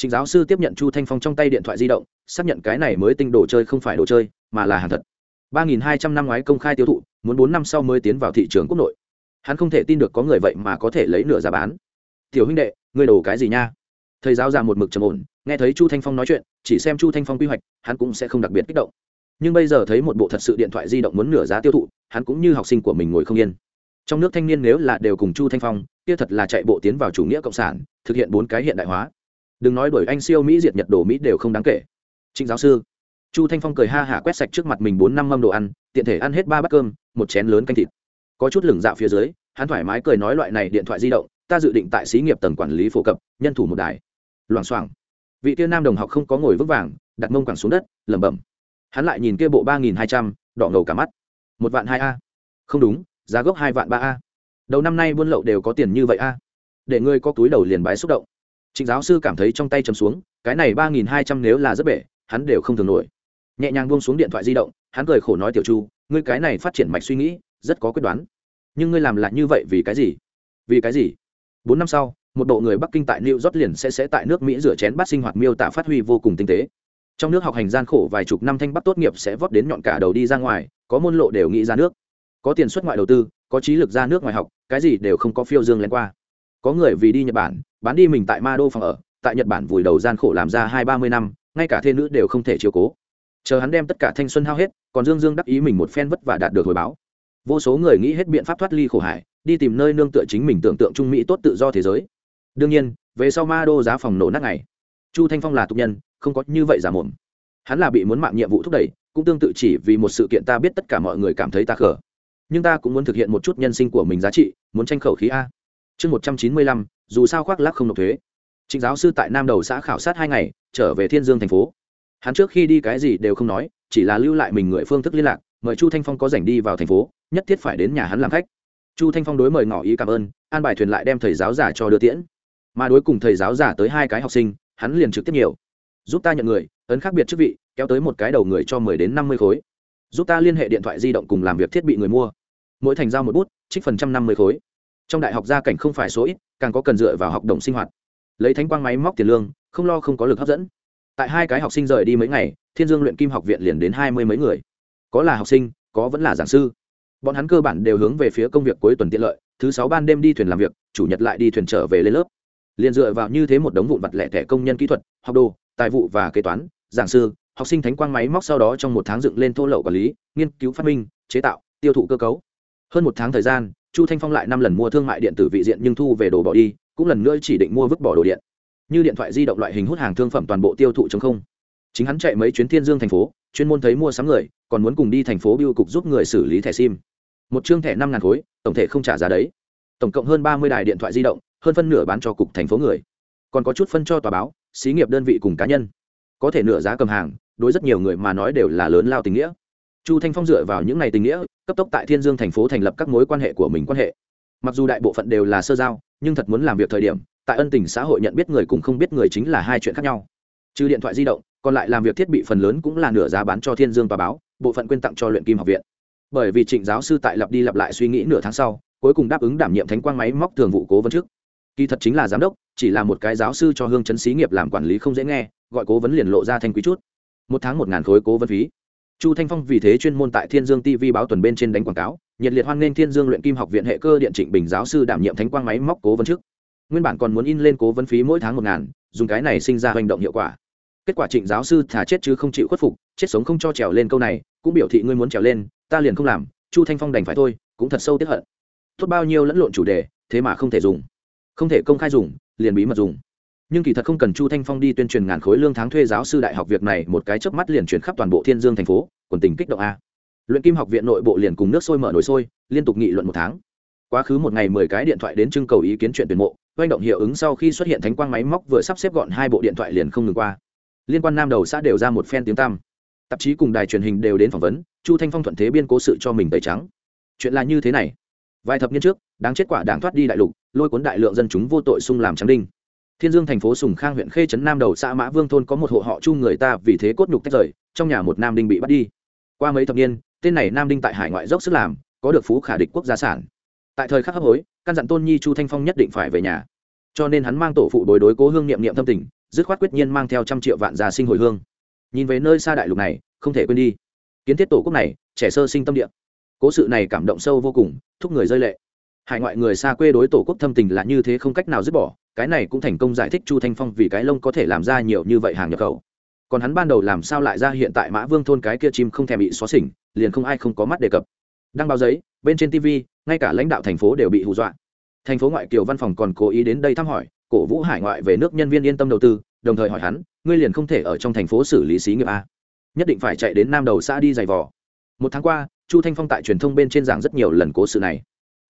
Trịnh giáo sư tiếp nhận Chu Thanh Phong trong tay điện thoại di động, xác nhận cái này mới tinh đồ chơi không phải đồ chơi, mà là hàng thật. 3200 năm ngoái công khai tiêu thụ, muốn bốn năm sau mới tiến vào thị trường quốc nội. Hắn không thể tin được có người vậy mà có thể lấy nửa giá bán. "Tiểu huynh đệ, ngươi đồ cái gì nha?" Thầy giáo già một mực trầm ổn, nghe thấy Chu Thanh Phong nói chuyện, chỉ xem Chu Thanh Phong quy hoạch, hắn cũng sẽ không đặc biệt kích động. Nhưng bây giờ thấy một bộ thật sự điện thoại di động muốn nửa giá tiêu thụ, hắn cũng như học sinh của mình ngồi không yên. Trong nước thanh niên nếu là đều cùng Chu Thanh Phong, kia thật là chạy bộ tiến vào chủ nghĩa cộng sản, thực hiện bốn cái hiện đại hóa. Đừng nói đuổi anh siêu mỹ, diệt nhật, đồ mỹ đều không đáng kể. Trịnh giáo sư, chu thanh phong cười ha hả quét sạch trước mặt mình bốn năm mâm đồ ăn, tiện thể ăn hết ba bát cơm, một chén lớn canh thịt. Có chút lửng dạo phía dưới, hắn thoải mái cười nói loại này điện thoại di động, ta dự định tại xí nghiệp tầng quản lý phổ cập, nhân thủ một đài. Loảng xoảng. Vị tiên nam đồng học không có ngồi vững vàng, đặt mông quẳng xuống đất, lẩm bẩm. Hắn lại nhìn kia bộ ba nghìn hai trăm, đỏ ngầu cả mắt. Một vạn hai a. Không đúng, giá gốc hai vạn ba a. Đầu năm nay buôn lậu đều có tiền như vậy a để ngươi có túi đầu liền bái xúc động. Trịnh giáo sư cảm thấy trong tay chầm xuống, cái này ba nghìn hai trăm nếu là rất bể, hắn đều không thường nổi. Nhẹ nhàng buông xuống điện thoại di động, hắn cười khổ nói, tiểu chu, ngươi cái này phát triển mạch suy nghĩ, rất có quyết đoán. Nhưng ngươi làm lại như vậy vì cái gì? Vì cái gì? Bốn năm sau, một bộ người bắc kinh tại new york liền sẽ sẽ tại nước mỹ rửa chén bát sinh hoạt miêu tả phát huy vô cùng tinh tế. Trong nước học hành gian khổ vài chục năm thanh bắc tốt nghiệp sẽ vót đến nhọn cả đầu đi ra ngoài, có môn lộ đều nghĩ ra nước, có tiền xuất ngoại đầu tư, có trí lực ra nước ngoài học, cái gì đều không có phiêu dương lên qua có người vì đi nhật bản, bán đi mình tại ma đô phòng ở, tại nhật bản vùi đầu gian khổ làm ra hai ba mươi năm, ngay cả thê nữ đều không thể chiều cố. Chờ hắn đem tất cả thanh xuân hao hết, còn dương dương đắc ý mình một phen vất và đạt được hồi báo. Vô số người nghĩ hết biện pháp thoát ly khổ hải, đi tìm nơi nương tựa chính mình tưởng tượng trung mỹ tốt tự do thế giới. Đương nhiên, về sau ma đô giá phòng nổ nát này chu thanh phong là tục nhân, không có như vậy giả mồm. Hắn là bị muốn mạng nhiệm vụ thúc đẩy, cũng tương tự chỉ vì một sự kiện ta biết tất cả mọi người cảm thấy ta khở nhưng ta cũng muốn thực hiện một chút nhân sinh của mình giá trị, muốn tranh khẩu khí a chương một trăm chín mươi lăm, dù sao khoác lắc không nộp thuế. Trịnh giáo sư tại nam đầu xã khảo sát hai ngày, trở về thiên dương thành phố. Hắn trước khi đi cái gì đều không nói, chỉ là lưu lại mình người phương thức liên lạc, mời chu thanh phong có rảnh đi vào thành phố, nhất thiết phải đến nhà hắn làm khách. Chu thanh phong đối mời ngỏ ý cảm ơn, an bài thuyền lại đem thầy giáo giả cho đưa tiễn. Mà đối cùng thầy giáo giả tới hai cái học sinh, hắn liền trực tiếp nhiều. Giúp ta nhận người, ấn khác biệt chức vị, kéo tới một cái đầu người cho mười đến năm mươi khối. Giúp ta liên hệ điện thoại di động cùng làm việc thiết bị người mua. Mỗi thành giao một bút, trích phần trăm năm mươi khối trong đại học gia cảnh không phải số ít, càng có cần dựa vào học đồng sinh hoạt. Lấy thánh quang máy móc tiền lương, không lo không có lực hấp dẫn. Tại hai cái học sinh rời đi mấy ngày, thiên dương luyện kim học viện liền đến hai mươi mấy người. Có là học sinh, có vẫn là giảng sư. Bọn hắn cơ bản đều hướng về phía công việc cuối tuần tiện lợi, thứ sáu ban đêm đi thuyền làm việc, chủ nhật lại đi thuyền trở về lên lớp. Liền dựa vào như thế một đống vụn vặt lẻ tẻ công nhân kỹ thuật, học đồ, tài vụ và kế toán, giảng sư, học sinh thánh quang máy móc sau đó trong một tháng dựng lên thô lậu quản lý, nghiên cứu phát minh, chế tạo, tiêu thụ cơ cấu. Hơn một tháng thời gian chu thanh phong lại năm lần mua thương mại điện tử vị diện nhưng thu về đồ bỏ đi, cũng lần nữa chỉ định mua vứt bỏ đồ điện. Như điện thoại di động loại hình hút hàng thương phẩm toàn bộ tiêu thụ chống không. Chính hắn chạy mấy chuyến thiên dương thành phố, chuyên môn thấy mua sắm người, còn muốn cùng đi thành phố biêu cục giúp người xử lý thẻ sim. Một chương thẻ năm ngàn khối, tổng thể không trả giá đấy. Tổng cộng hơn ba mươi đài điện thoại di động, hơn phân nửa bán cho cục thành phố người. Còn có chút phân cho tòa báo, xí nghiệp đơn vị cùng cá nhân. Có thể nửa giá cầm hàng, đối rất nhiều người mà nói đều là lớn lao tình nghĩa. Chu thanh phong dựa vào những ngày tình nghĩa cấp tốc tại thiên dương thành phố thành lập các mối quan hệ của mình quan hệ. Mặc dù đại bộ phận đều là sơ giao, nhưng thật muốn làm việc thời điểm, tại ân tình xã hội nhận biết người cùng không biết người chính là hai chuyện khác nhau. Trừ điện thoại di động, còn lại làm việc thiết bị phần lớn cũng là nửa giá bán cho thiên dương và báo, bộ phận quyên tặng cho luyện kim học viện. Bởi vì trịnh giáo sư tại lặp đi lặp lại suy nghĩ nửa tháng sau, cuối cùng đáp ứng đảm nhiệm thánh quang máy móc thường vụ cố vấn trước. Kỳ thật chính là giám đốc, chỉ là một cái giáo sư cho hương chấn xí nghiệp làm quản lý không dễ nghe, gọi cố vấn liền lộ ra thanh quý chút. Một tháng một ngàn khối cố vấn phí chu thanh phong vì thế chuyên môn tại thiên dương tv báo tuần bên trên đánh quảng cáo, nhiệt liệt hoan nghênh thiên dương luyện kim học viện hệ cơ điện trịnh bình giáo sư đảm nhiệm thánh quang máy móc cố vấn trước. Nguyên bản còn muốn in lên cố vấn phí mỗi tháng một ngàn, dùng cái này sinh ra hành động hiệu quả. Kết quả trịnh giáo sư thả chết chứ không chịu khuất phục, chết sống không cho trèo lên câu này, cũng biểu thị ngươi muốn trèo lên, ta liền không làm, chu thanh phong đành phải thôi, cũng thật sâu tiếp hận. Tốt bao nhiêu lẫn lộn chủ đề, thế mà không thể dùng. Không thể công khai dùng, liền bí mật dùng nhưng kỳ thật không cần chu thanh phong đi tuyên truyền ngàn khối lương tháng thuê giáo sư đại học việc này, một cái chớp mắt liền chuyển khắp toàn bộ thiên dương thành phố, quần tình kích động a. Luyện kim học viện nội bộ liền cùng nước sôi mở nồi sôi, liên tục nghị luận một tháng. Quá khứ một ngày mười cái điện thoại đến trưng cầu ý kiến chuyện tuyển mộ doanh động hiệu ứng sau khi xuất hiện thánh quang máy móc vừa sắp xếp gọn hai bộ điện thoại liền không ngừng qua. Liên quan nam đầu xã đều ra một phen tiếng tăm. Tạp chí cùng đài truyền hình đều đến phỏng vấn, chu thanh phong thuận thế biên cố sự cho mình tẩy trắng. Chuyện là như thế này. Vài thập niên trước, đáng chết quả đảng thoát đi đại lục, lôi cuốn đại lượng dân chúng vô tội xung làm trắng đinh thiên dương thành phố sùng khang huyện khê trấn nam đầu xã mã vương thôn có một hộ họ chu người ta vì thế cốt nhục tách rời, trong nhà một nam đinh bị bắt đi. Qua mấy thập niên, tên này nam đinh tại hải ngoại dốc sức làm, có được phú khả địch quốc gia sản. Tại thời khắc hấp hối, căn dặn tôn nhi chu thanh phong nhất định phải về nhà. Cho nên hắn mang tổ phụ đối đối cố hương niệm niệm thâm tình, dứt khoát quyết nhiên mang theo trăm triệu vạn gia sinh hồi hương. Nhìn về nơi xa đại lục này, không thể quên đi. Kiến thiết tổ quốc này, trẻ sơ sinh tâm địa. Cố sự này cảm động sâu vô cùng, thúc người rơi lệ. Hải ngoại người xa quê đối tổ quốc thâm tình là như thế không cách nào dứt bỏ cái này cũng thành công giải thích chu thanh phong vì cái lông có thể làm ra nhiều như vậy hàng nhập khẩu. Còn hắn ban đầu làm sao lại ra hiện tại mã vương thôn cái kia chim không thèm bị xóa xỉnh liền không ai không có mắt đề cập. Đăng báo giấy, bên trên tv ngay cả lãnh đạo thành phố đều bị hù dọa. Thành phố ngoại kiều văn phòng còn cố ý đến đây thăm hỏi, cổ vũ hải ngoại về nước nhân viên yên tâm đầu tư, đồng thời hỏi hắn, ngươi liền không thể ở trong thành phố xử lý xí nghiệp a nhất định phải chạy đến nam đầu xã đi giày vò. Một tháng qua, chu thanh phong tại truyền thông bên trên giảng rất nhiều lần cố sự này.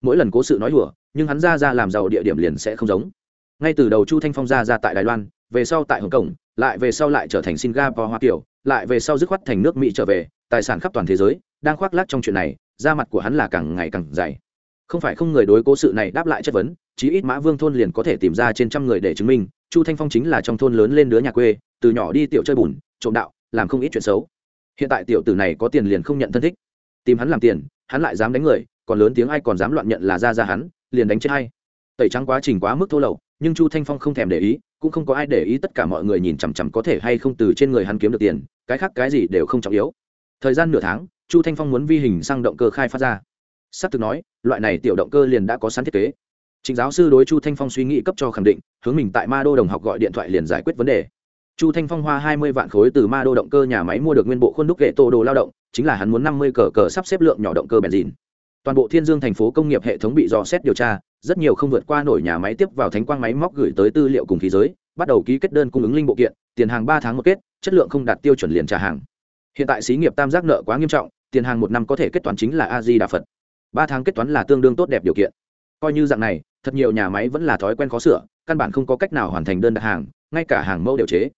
Mỗi lần cố sự nói đùa, nhưng hắn ra ra làm giàu địa điểm liền sẽ không giống ngay từ đầu chu thanh phong ra ra tại đài loan, về sau tại hồng kông, lại về sau lại trở thành singapore hoa kiểu lại về sau dứt khoát thành nước mỹ trở về, tài sản khắp toàn thế giới, đang khoác lác trong chuyện này, da mặt của hắn là càng ngày càng dày. Không phải không người đối cố sự này đáp lại chất vấn, chí ít mã vương thôn liền có thể tìm ra trên trăm người để chứng minh, chu thanh phong chính là trong thôn lớn lên đứa nhà quê, từ nhỏ đi tiểu chơi bùn, trộm đạo, làm không ít chuyện xấu. Hiện tại tiểu tử này có tiền liền không nhận thân thích. Tìm hắn làm tiền, hắn lại dám đánh người, còn lớn tiếng ai còn dám loạn nhận là ra ra hắn, liền đánh chết hay tẩy trắng quá trình quá mức thô lậu nhưng chu thanh phong không thèm để ý, cũng không có ai để ý tất cả mọi người nhìn chằm chằm có thể hay không từ trên người hắn kiếm được tiền, cái khác cái gì đều không trọng yếu. Thời gian nửa tháng, chu thanh phong muốn vi hình sang động cơ khai phát ra. S ắ c thực nói, loại này tiểu động cơ liền đã có sẵn thiết kế. Chính giáo sư đối chu thanh phong suy nghĩ cấp cho khẳng định, hướng mình tại ma đô đồng học gọi điện thoại liền giải quyết vấn đề. Chu thanh phong hoa hai mươi vạn khối từ ma đô động cơ nhà máy mua được nguyên bộ khuôn đúc ghệ tô đồ lao động, chính là hắn muốn năm mươi cờ cờ sắp xếp lượng nhỏ động cơ benzin toàn bộ thiên dương thành phố công nghiệp hệ thống bị dò xét điều tra, rất nhiều không vượt qua nổi nhà máy tiếp vào thánh quang máy móc gửi tới tư liệu cùng khí giới, bắt đầu ký kết đơn cung ứng linh bộ kiện, tiền hàng ba tháng một kết, chất lượng không đạt tiêu chuẩn liền trả hàng. Hiện tại xí nghiệp tam giác nợ quá nghiêm trọng, tiền hàng một năm có thể kết toán chính là a di đà phật. Ba tháng kết toán là tương đương tốt đẹp điều kiện. Coi như dạng này, thật nhiều nhà máy vẫn là thói quen khó sửa, căn bản không có cách nào hoàn thành đơn đặt hàng, ngay cả hàng mẫu đều chế.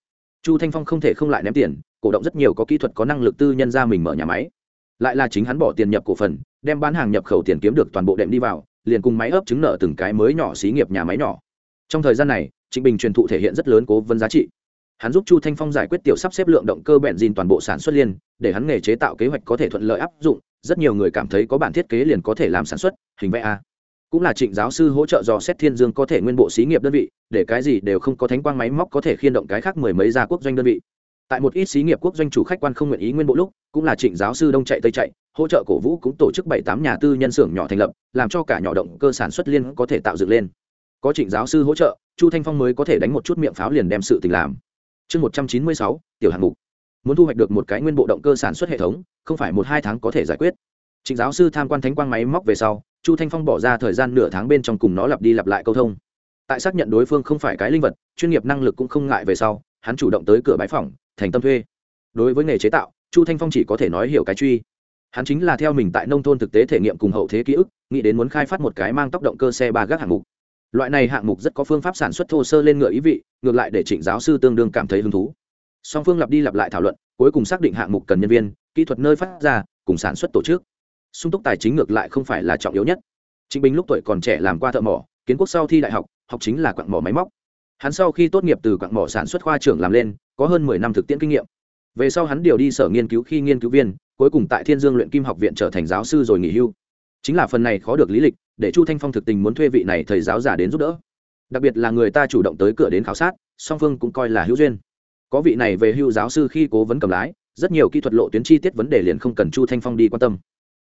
Chu thanh phong không thể không lại ném tiền, cổ động rất nhiều có kỹ thuật có năng lực tư nhân ra mình mở nhà máy. Lại là chính hắn bỏ tiền nhập cổ phần đem bán hàng nhập khẩu tiền kiếm được toàn bộ đệm đi vào, liền cùng máy ấp chứng nợ từng cái mới nhỏ xí nghiệp nhà máy nhỏ. Trong thời gian này, trịnh bình truyền thụ thể hiện rất lớn cố vấn giá trị. Hắn giúp chu thanh phong giải quyết tiểu sắp xếp lượng động cơ bẹn dìn toàn bộ sản xuất liên, để hắn nghề chế tạo kế hoạch có thể thuận lợi áp dụng, rất nhiều người cảm thấy có bản thiết kế liền có thể làm sản xuất, hình vẽ a. Cũng là trịnh giáo sư hỗ trợ dò xét thiên dương có thể nguyên bộ xí nghiệp đơn vị, để cái gì đều không có thánh quang máy móc có thể khiên động cái khác mười mấy gia quốc doanh đơn vị tại một ít xí nghiệp quốc doanh chủ khách quan không nguyện ý nguyên bộ lúc, cũng là trịnh giáo sư đông chạy tây chạy, hỗ trợ cổ vũ cũng tổ chức bảy tám nhà tư nhân xưởng nhỏ thành lập, làm cho cả nhỏ động cơ sản xuất liên có thể tạo dựng lên. Có trịnh giáo sư hỗ trợ, chu thanh phong mới có thể đánh một chút miệng pháo liền đem sự tình làm. Chương một trăm chín mươi sáu, tiểu hạng mục. Muốn thu hoạch được một cái nguyên bộ động cơ sản xuất hệ thống, không phải một hai tháng có thể giải quyết. Trịnh giáo sư tham quan thánh quang máy móc về sau, chu thanh phong bỏ ra thời gian nửa tháng bên trong cùng nó lặp đi lặp lại câu thông. Tại xác nhận đối phương không phải cái linh vật, chuyên nghiệp năng lực cũng không ngại về sau, hắn chủ động tới cửa bãi phòng thành tâm thuê. Đối với nghề chế tạo, chu thanh phong chỉ có thể nói hiểu cái truy. Hắn chính là theo mình tại nông thôn thực tế thể nghiệm cùng hậu thế ký ức, nghĩ đến muốn khai phát một cái mang tốc động cơ xe ba gác hạng mục. Loại này hạng mục rất có phương pháp sản xuất thô sơ lên ngựa ý vị, ngược lại để trịnh giáo sư tương đương cảm thấy hứng thú. Song phương lặp đi lặp lại thảo luận, cuối cùng xác định hạng mục cần nhân viên, kỹ thuật nơi phát ra, cùng sản xuất tổ chức. Sung túc tài chính ngược lại không phải là trọng yếu nhất. Trịnh bình lúc tuổi còn trẻ làm qua thợ mỏ, kiến quốc sau thi đại học học chính là quặng mỏ máy móc. Hắn sau khi tốt nghiệp từ quặng mỏ sản xuất khoa trưởng làm lên có hơn mười năm thực tiễn kinh nghiệm. Về sau hắn điều đi sở nghiên cứu khi nghiên cứu viên, cuối cùng tại thiên dương luyện kim học viện trở thành giáo sư rồi nghỉ hưu. Chính là phần này khó được lý lịch, để chu thanh phong thực tình muốn thuê vị này thầy giáo giả đến giúp đỡ. Đặc biệt là người ta chủ động tới cửa đến khảo sát, song phương cũng coi là hữu duyên. Có vị này về hưu giáo sư khi cố vấn cầm lái, rất nhiều kỹ thuật lộ tuyến chi tiết vấn đề liền không cần chu thanh phong đi quan tâm.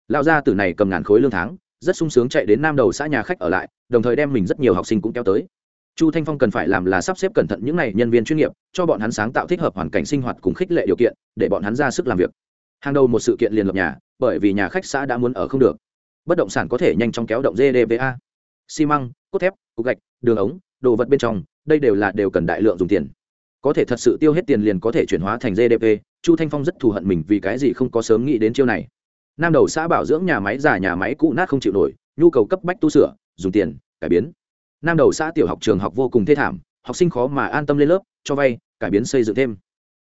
Lão gia tử này cầm ngàn khối lương tháng, rất sung sướng chạy đến nam đầu xã nhà khách ở lại, đồng thời đem mình rất nhiều học sinh cũng kéo tới chu thanh phong cần phải làm là sắp xếp cẩn thận những n à y nhân viên chuyên nghiệp, cho bọn hắn sáng tạo thích hợp hoàn cảnh sinh hoạt cùng khích lệ điều kiện, để bọn hắn ra sức làm việc. Hàng đầu một sự kiện liền lập nhà, bởi vì nhà khách xã đã muốn ở không được. Bất động sản có thể nhanh chóng kéo động gdpa xi măng, cốt thép, cục gạch, đường ống, đồ vật bên trong, đây đều là đều cần đại lượng dùng tiền. Có thể thật sự tiêu hết tiền liền có thể chuyển hóa thành gdp chu thanh phong rất thù hận mình vì cái gì không có sớm nghĩ đến chiêu này. Nam đầu xã bảo dưỡng nhà máy già nhà máy cũ nát không chịu nổi, nhu cầu cấp bách tu sửa, dùng tiền, cải biến nam đầu xã tiểu học trường học vô cùng thê thảm, học sinh khó mà an tâm lên lớp, cho vay, cải biến xây dựng thêm.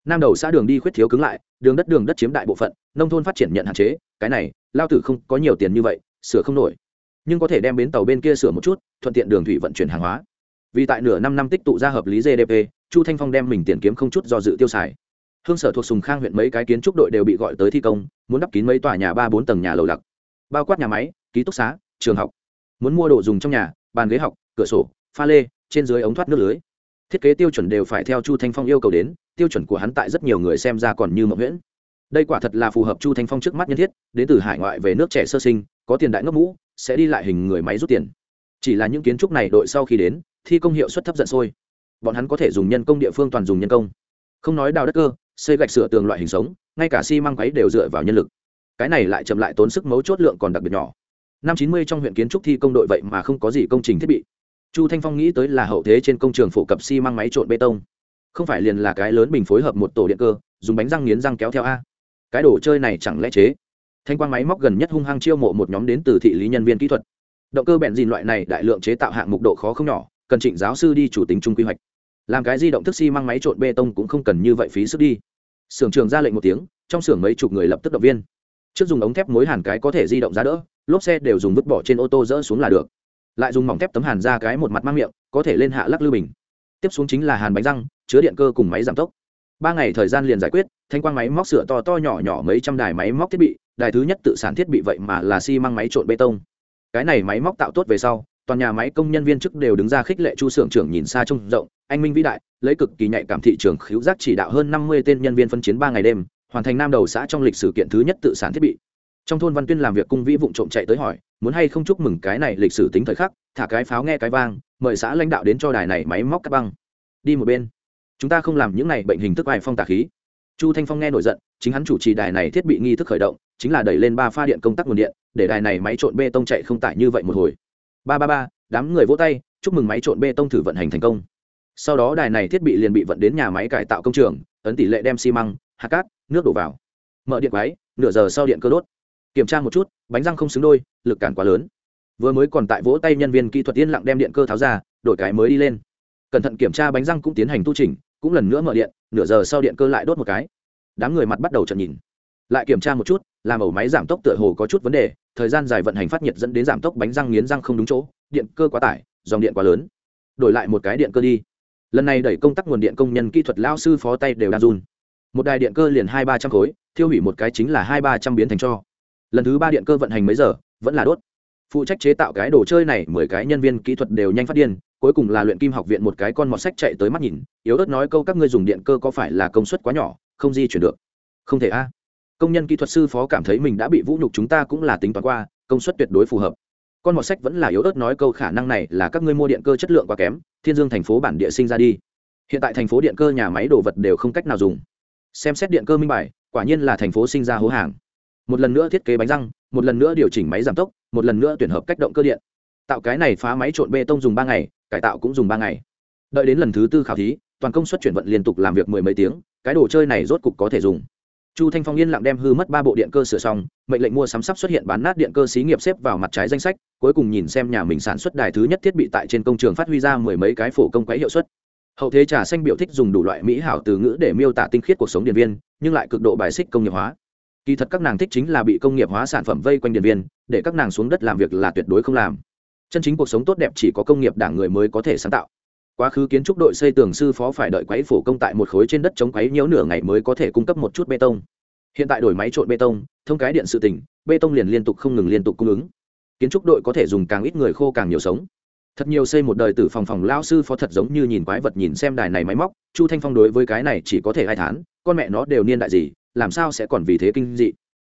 Nam đầu xã đường đi khuyết thiếu cứng lại, đường đất đường đất chiếm đại bộ phận, nông thôn phát triển nhận hạn chế, cái này, lao tử không có nhiều tiền như vậy, sửa không nổi. Nhưng có thể đem bến tàu bên kia sửa một chút, thuận tiện đường thủy vận chuyển hàng hóa. Vì tại nửa năm năm tích tụ ra hợp lý gdp chu thanh phong đem mình tiền kiếm không chút do dự tiêu xài. Hương sở thuộc sùng khang huyện mấy cái kiến trúc đội đều bị gọi tới thi công, muốn đắp kín mấy tòa nhà ba bốn tầng nhà lầu lặc. Bao quát nhà máy, ký túc xá, trường học. Muốn mua đồ dùng trong nhà, bàn ghế học cửa sổ, pha lê, trên dưới ống thoát nước lưới. Thiết kế tiêu chuẩn đều phải theo chu thanh phong yêu cầu đến, tiêu chuẩn của hắn tại rất nhiều người xem ra còn như mộng nguyễn đây quả thật là phù hợp chu thanh phong trước mắt nhân thiết, đến từ hải ngoại về nước trẻ sơ sinh, có tiền đại ngốc mũ, sẽ đi lại hình người máy rút tiền. Chỉ là những kiến trúc này đội sau khi đến, thi công hiệu suất thấp giận sôi. Bọn hắn có thể dùng nhân công địa phương toàn dùng nhân công. Không nói đào đất cơ, xây gạch sửa tường loại hình sống, ngay cả xi măng quấy đều dựa vào nhân lực. Cái này lại chậm lại tốn sức mấu chốt lượng còn đặc biệt nhỏ. Năm chín mươi trong huyện kiến trúc thi công đội vậy mà không có gì công trình thiết bị chu thanh phong nghĩ tới là hậu thế trên công trường phổ cập xi、si、măng máy trộn bê tông. Không phải liền là cái lớn bình phối hợp một tổ điện cơ, dùng bánh răng nghiến răng kéo theo a. Cái đồ chơi này chẳng lẽ chế? Thanh quan máy móc gần nhất hung hăng chiêu mộ một nhóm đến từ thị lý nhân viên kỹ thuật. Động cơ bẹn dìn loại này đại lượng chế tạo hạng mục độ khó không nhỏ, cần trịnh giáo sư đi chủ tính chung quy hoạch. Làm cái di động thức xi、si、măng máy trộn bê tông cũng không cần như vậy phí sức đi. Xưởng trường ra lệnh một tiếng, trong xưởng mấy chục người lập tức động viên. Trước dùng ống thép mối hàn cái có thể di động ra đỡ, lốp xe đều dùng vứt bỏ trên ô tô dỡ xuống là được lại dùng mỏng thép tấm hàn ra cái một mặt mang miệng, có thể lên hạ lắc lưu bình. Tiếp xuống chính là hàn bánh răng, chứa điện cơ cùng máy giảm tốc. Ba ngày thời gian liền giải quyết, thanh quang máy móc sửa to to nhỏ nhỏ mấy trăm đài máy móc thiết bị, đài thứ nhất tự sản thiết bị vậy mà là xi máy trộn bê tông. Cái này máy móc tạo tốt về sau, toàn nhà máy công nhân viên chức đều đứng ra khích lệ chu xưởng trưởng nhìn xa trông rộng, anh minh vĩ đại, lấy cực kỳ nhạy cảm thị trường khiếu giác chỉ đạo hơn năm mươi tên nhân viên phân chiến ba ngày đêm, hoàn thành nam đầu xã trong lịch sử kiện thứ nhất tự sản thiết bị trong thôn văn tuyên làm việc cung vĩ vụng trộm chạy tới hỏi muốn hay không chúc mừng cái này lịch sử tính thời khắc thả cái pháo nghe cái vang mời xã lãnh đạo đến cho đài này máy móc cắt băng. Đi một bên. Chúng ta không làm những này bệnh hình thức bài phong tà khí. Chu thanh phong nghe nổi giận chính hắn chủ trì đài này thiết bị nghi thức khởi động chính là đẩy lên ba pha điện công tác nguồn điện để đài này máy trộn bê tông chạy không tải như vậy một hồi. Ba ba ba đám người vỗ tay chúc mừng máy trộn bê tông thử vận hành thành công. Sau đó đài này thiết bị liền bị vận đến nhà máy cải tạo công trường ấn tỷ lệ đem xi măng hạt cát nước đổ vào. Mở điện máy, nửa giờ sau điện cơ đốt kiểm tra một chút, bánh răng không xứng đôi, lực cản quá lớn. Vừa mới còn tại vỗ tay nhân viên kỹ thuật yên lặng đem điện cơ tháo ra, đổi cái mới đi lên. Cẩn thận kiểm tra bánh răng cũng tiến hành tu trình cũng lần nữa mở điện, nửa giờ sau điện cơ lại đốt một cái. Đám người mặt bắt đầu chậm nhìn. Lại kiểm tra một chút, làm ẩu máy giảm tốc tựa hồ có chút vấn đề, thời gian dài vận hành phát nhiệt dẫn đến giảm tốc bánh răng nghiến răng không đúng chỗ, điện cơ quá tải, dòng điện quá lớn. Đổi lại một cái điện cơ đi. Lần này đẩy công tắc nguồn điện công nhân kỹ thuật lao sư phó tay đều đang run. Một đài điện cơ liền hai ba trăm khối, thiêu hủy một cái chính là hai ba trăm biến thành cho lần thứ ba điện cơ vận hành mấy giờ, vẫn là đốt. Phụ trách chế tạo cái đồ chơi này mười cái nhân viên kỹ thuật đều nhanh phát điên, cuối cùng là luyện kim học viện một cái con mọt sách chạy tới mắt nhìn, yếu ớt nói câu các ngươi dùng điện cơ có phải là công suất quá nhỏ, không di chuyển được. Không thể a. Công nhân kỹ thuật sư phó cảm thấy mình đã bị vũ nhục chúng ta cũng là tính toán qua, công suất tuyệt đối phù hợp. Con mọt sách vẫn là yếu ớt nói câu khả năng này là các ngươi mua điện cơ chất lượng quá kém, thiên dương thành phố bản địa sinh ra đi. Hiện tại thành phố điện cơ nhà máy đồ vật đều không cách nào dùng. Xem xét điện cơ minh bài, quả nhiên là thành phố sinh ra hố hàng một lần nữa thiết kế bánh răng, một lần nữa điều chỉnh máy giảm tốc, một lần nữa tuyển hợp cách động cơ điện. Tạo cái này phá máy trộn bê tông dùng ba ngày, cải tạo cũng dùng ba ngày. Đợi đến lần thứ tư khảo thí, toàn công suất chuyển vận liên tục làm việc mười mấy tiếng, cái đồ chơi này rốt cục có thể dùng. Chu thanh phong yên lặng đem hư mất ba bộ điện cơ sửa xong, mệnh lệnh mua sắm sắp xuất hiện bán nát điện cơ xí nghiệp xếp vào mặt trái danh sách, cuối cùng nhìn xem nhà mình sản xuất đài thứ nhất thiết bị tại trên công trường phát huy ra mười mấy cái phổ công quái hiệu suất. Hậu thế trà xanh biểu thích dùng đủ loại mỹ hảo từ ngữ để miêu tả tinh khiết cuộc sống điện viên, nhưng lại cực độ bài xích công nghiệp hóa kỳ thật các nàng thích chính là bị công nghiệp hóa sản phẩm vây quanh điện viên để các nàng xuống đất làm việc là tuyệt đối không làm. Chân chính cuộc sống tốt đẹp chỉ có công nghiệp đảng người mới có thể sáng tạo. Quá khứ kiến trúc đội xây tường sư phó phải đợi quấy phổ công tại một khối trên đất chống quấy nhiễu nửa ngày mới có thể cung cấp một chút bê tông. Hiện tại đổi máy trộn bê tông, thông cái điện sự tỉnh, bê tông liền liên tục không ngừng liên tục cung ứng. Kiến trúc đội có thể dùng càng ít người khô càng nhiều sống. Thật nhiều xây một đời tử phòng phòng lao sư phó thật giống như nhìn quái vật nhìn xem đài này máy móc, chu thanh phong đối với cái này chỉ có thể hai tháng con mẹ nó đều niên đại gì làm sao sẽ còn vì thế kinh dị?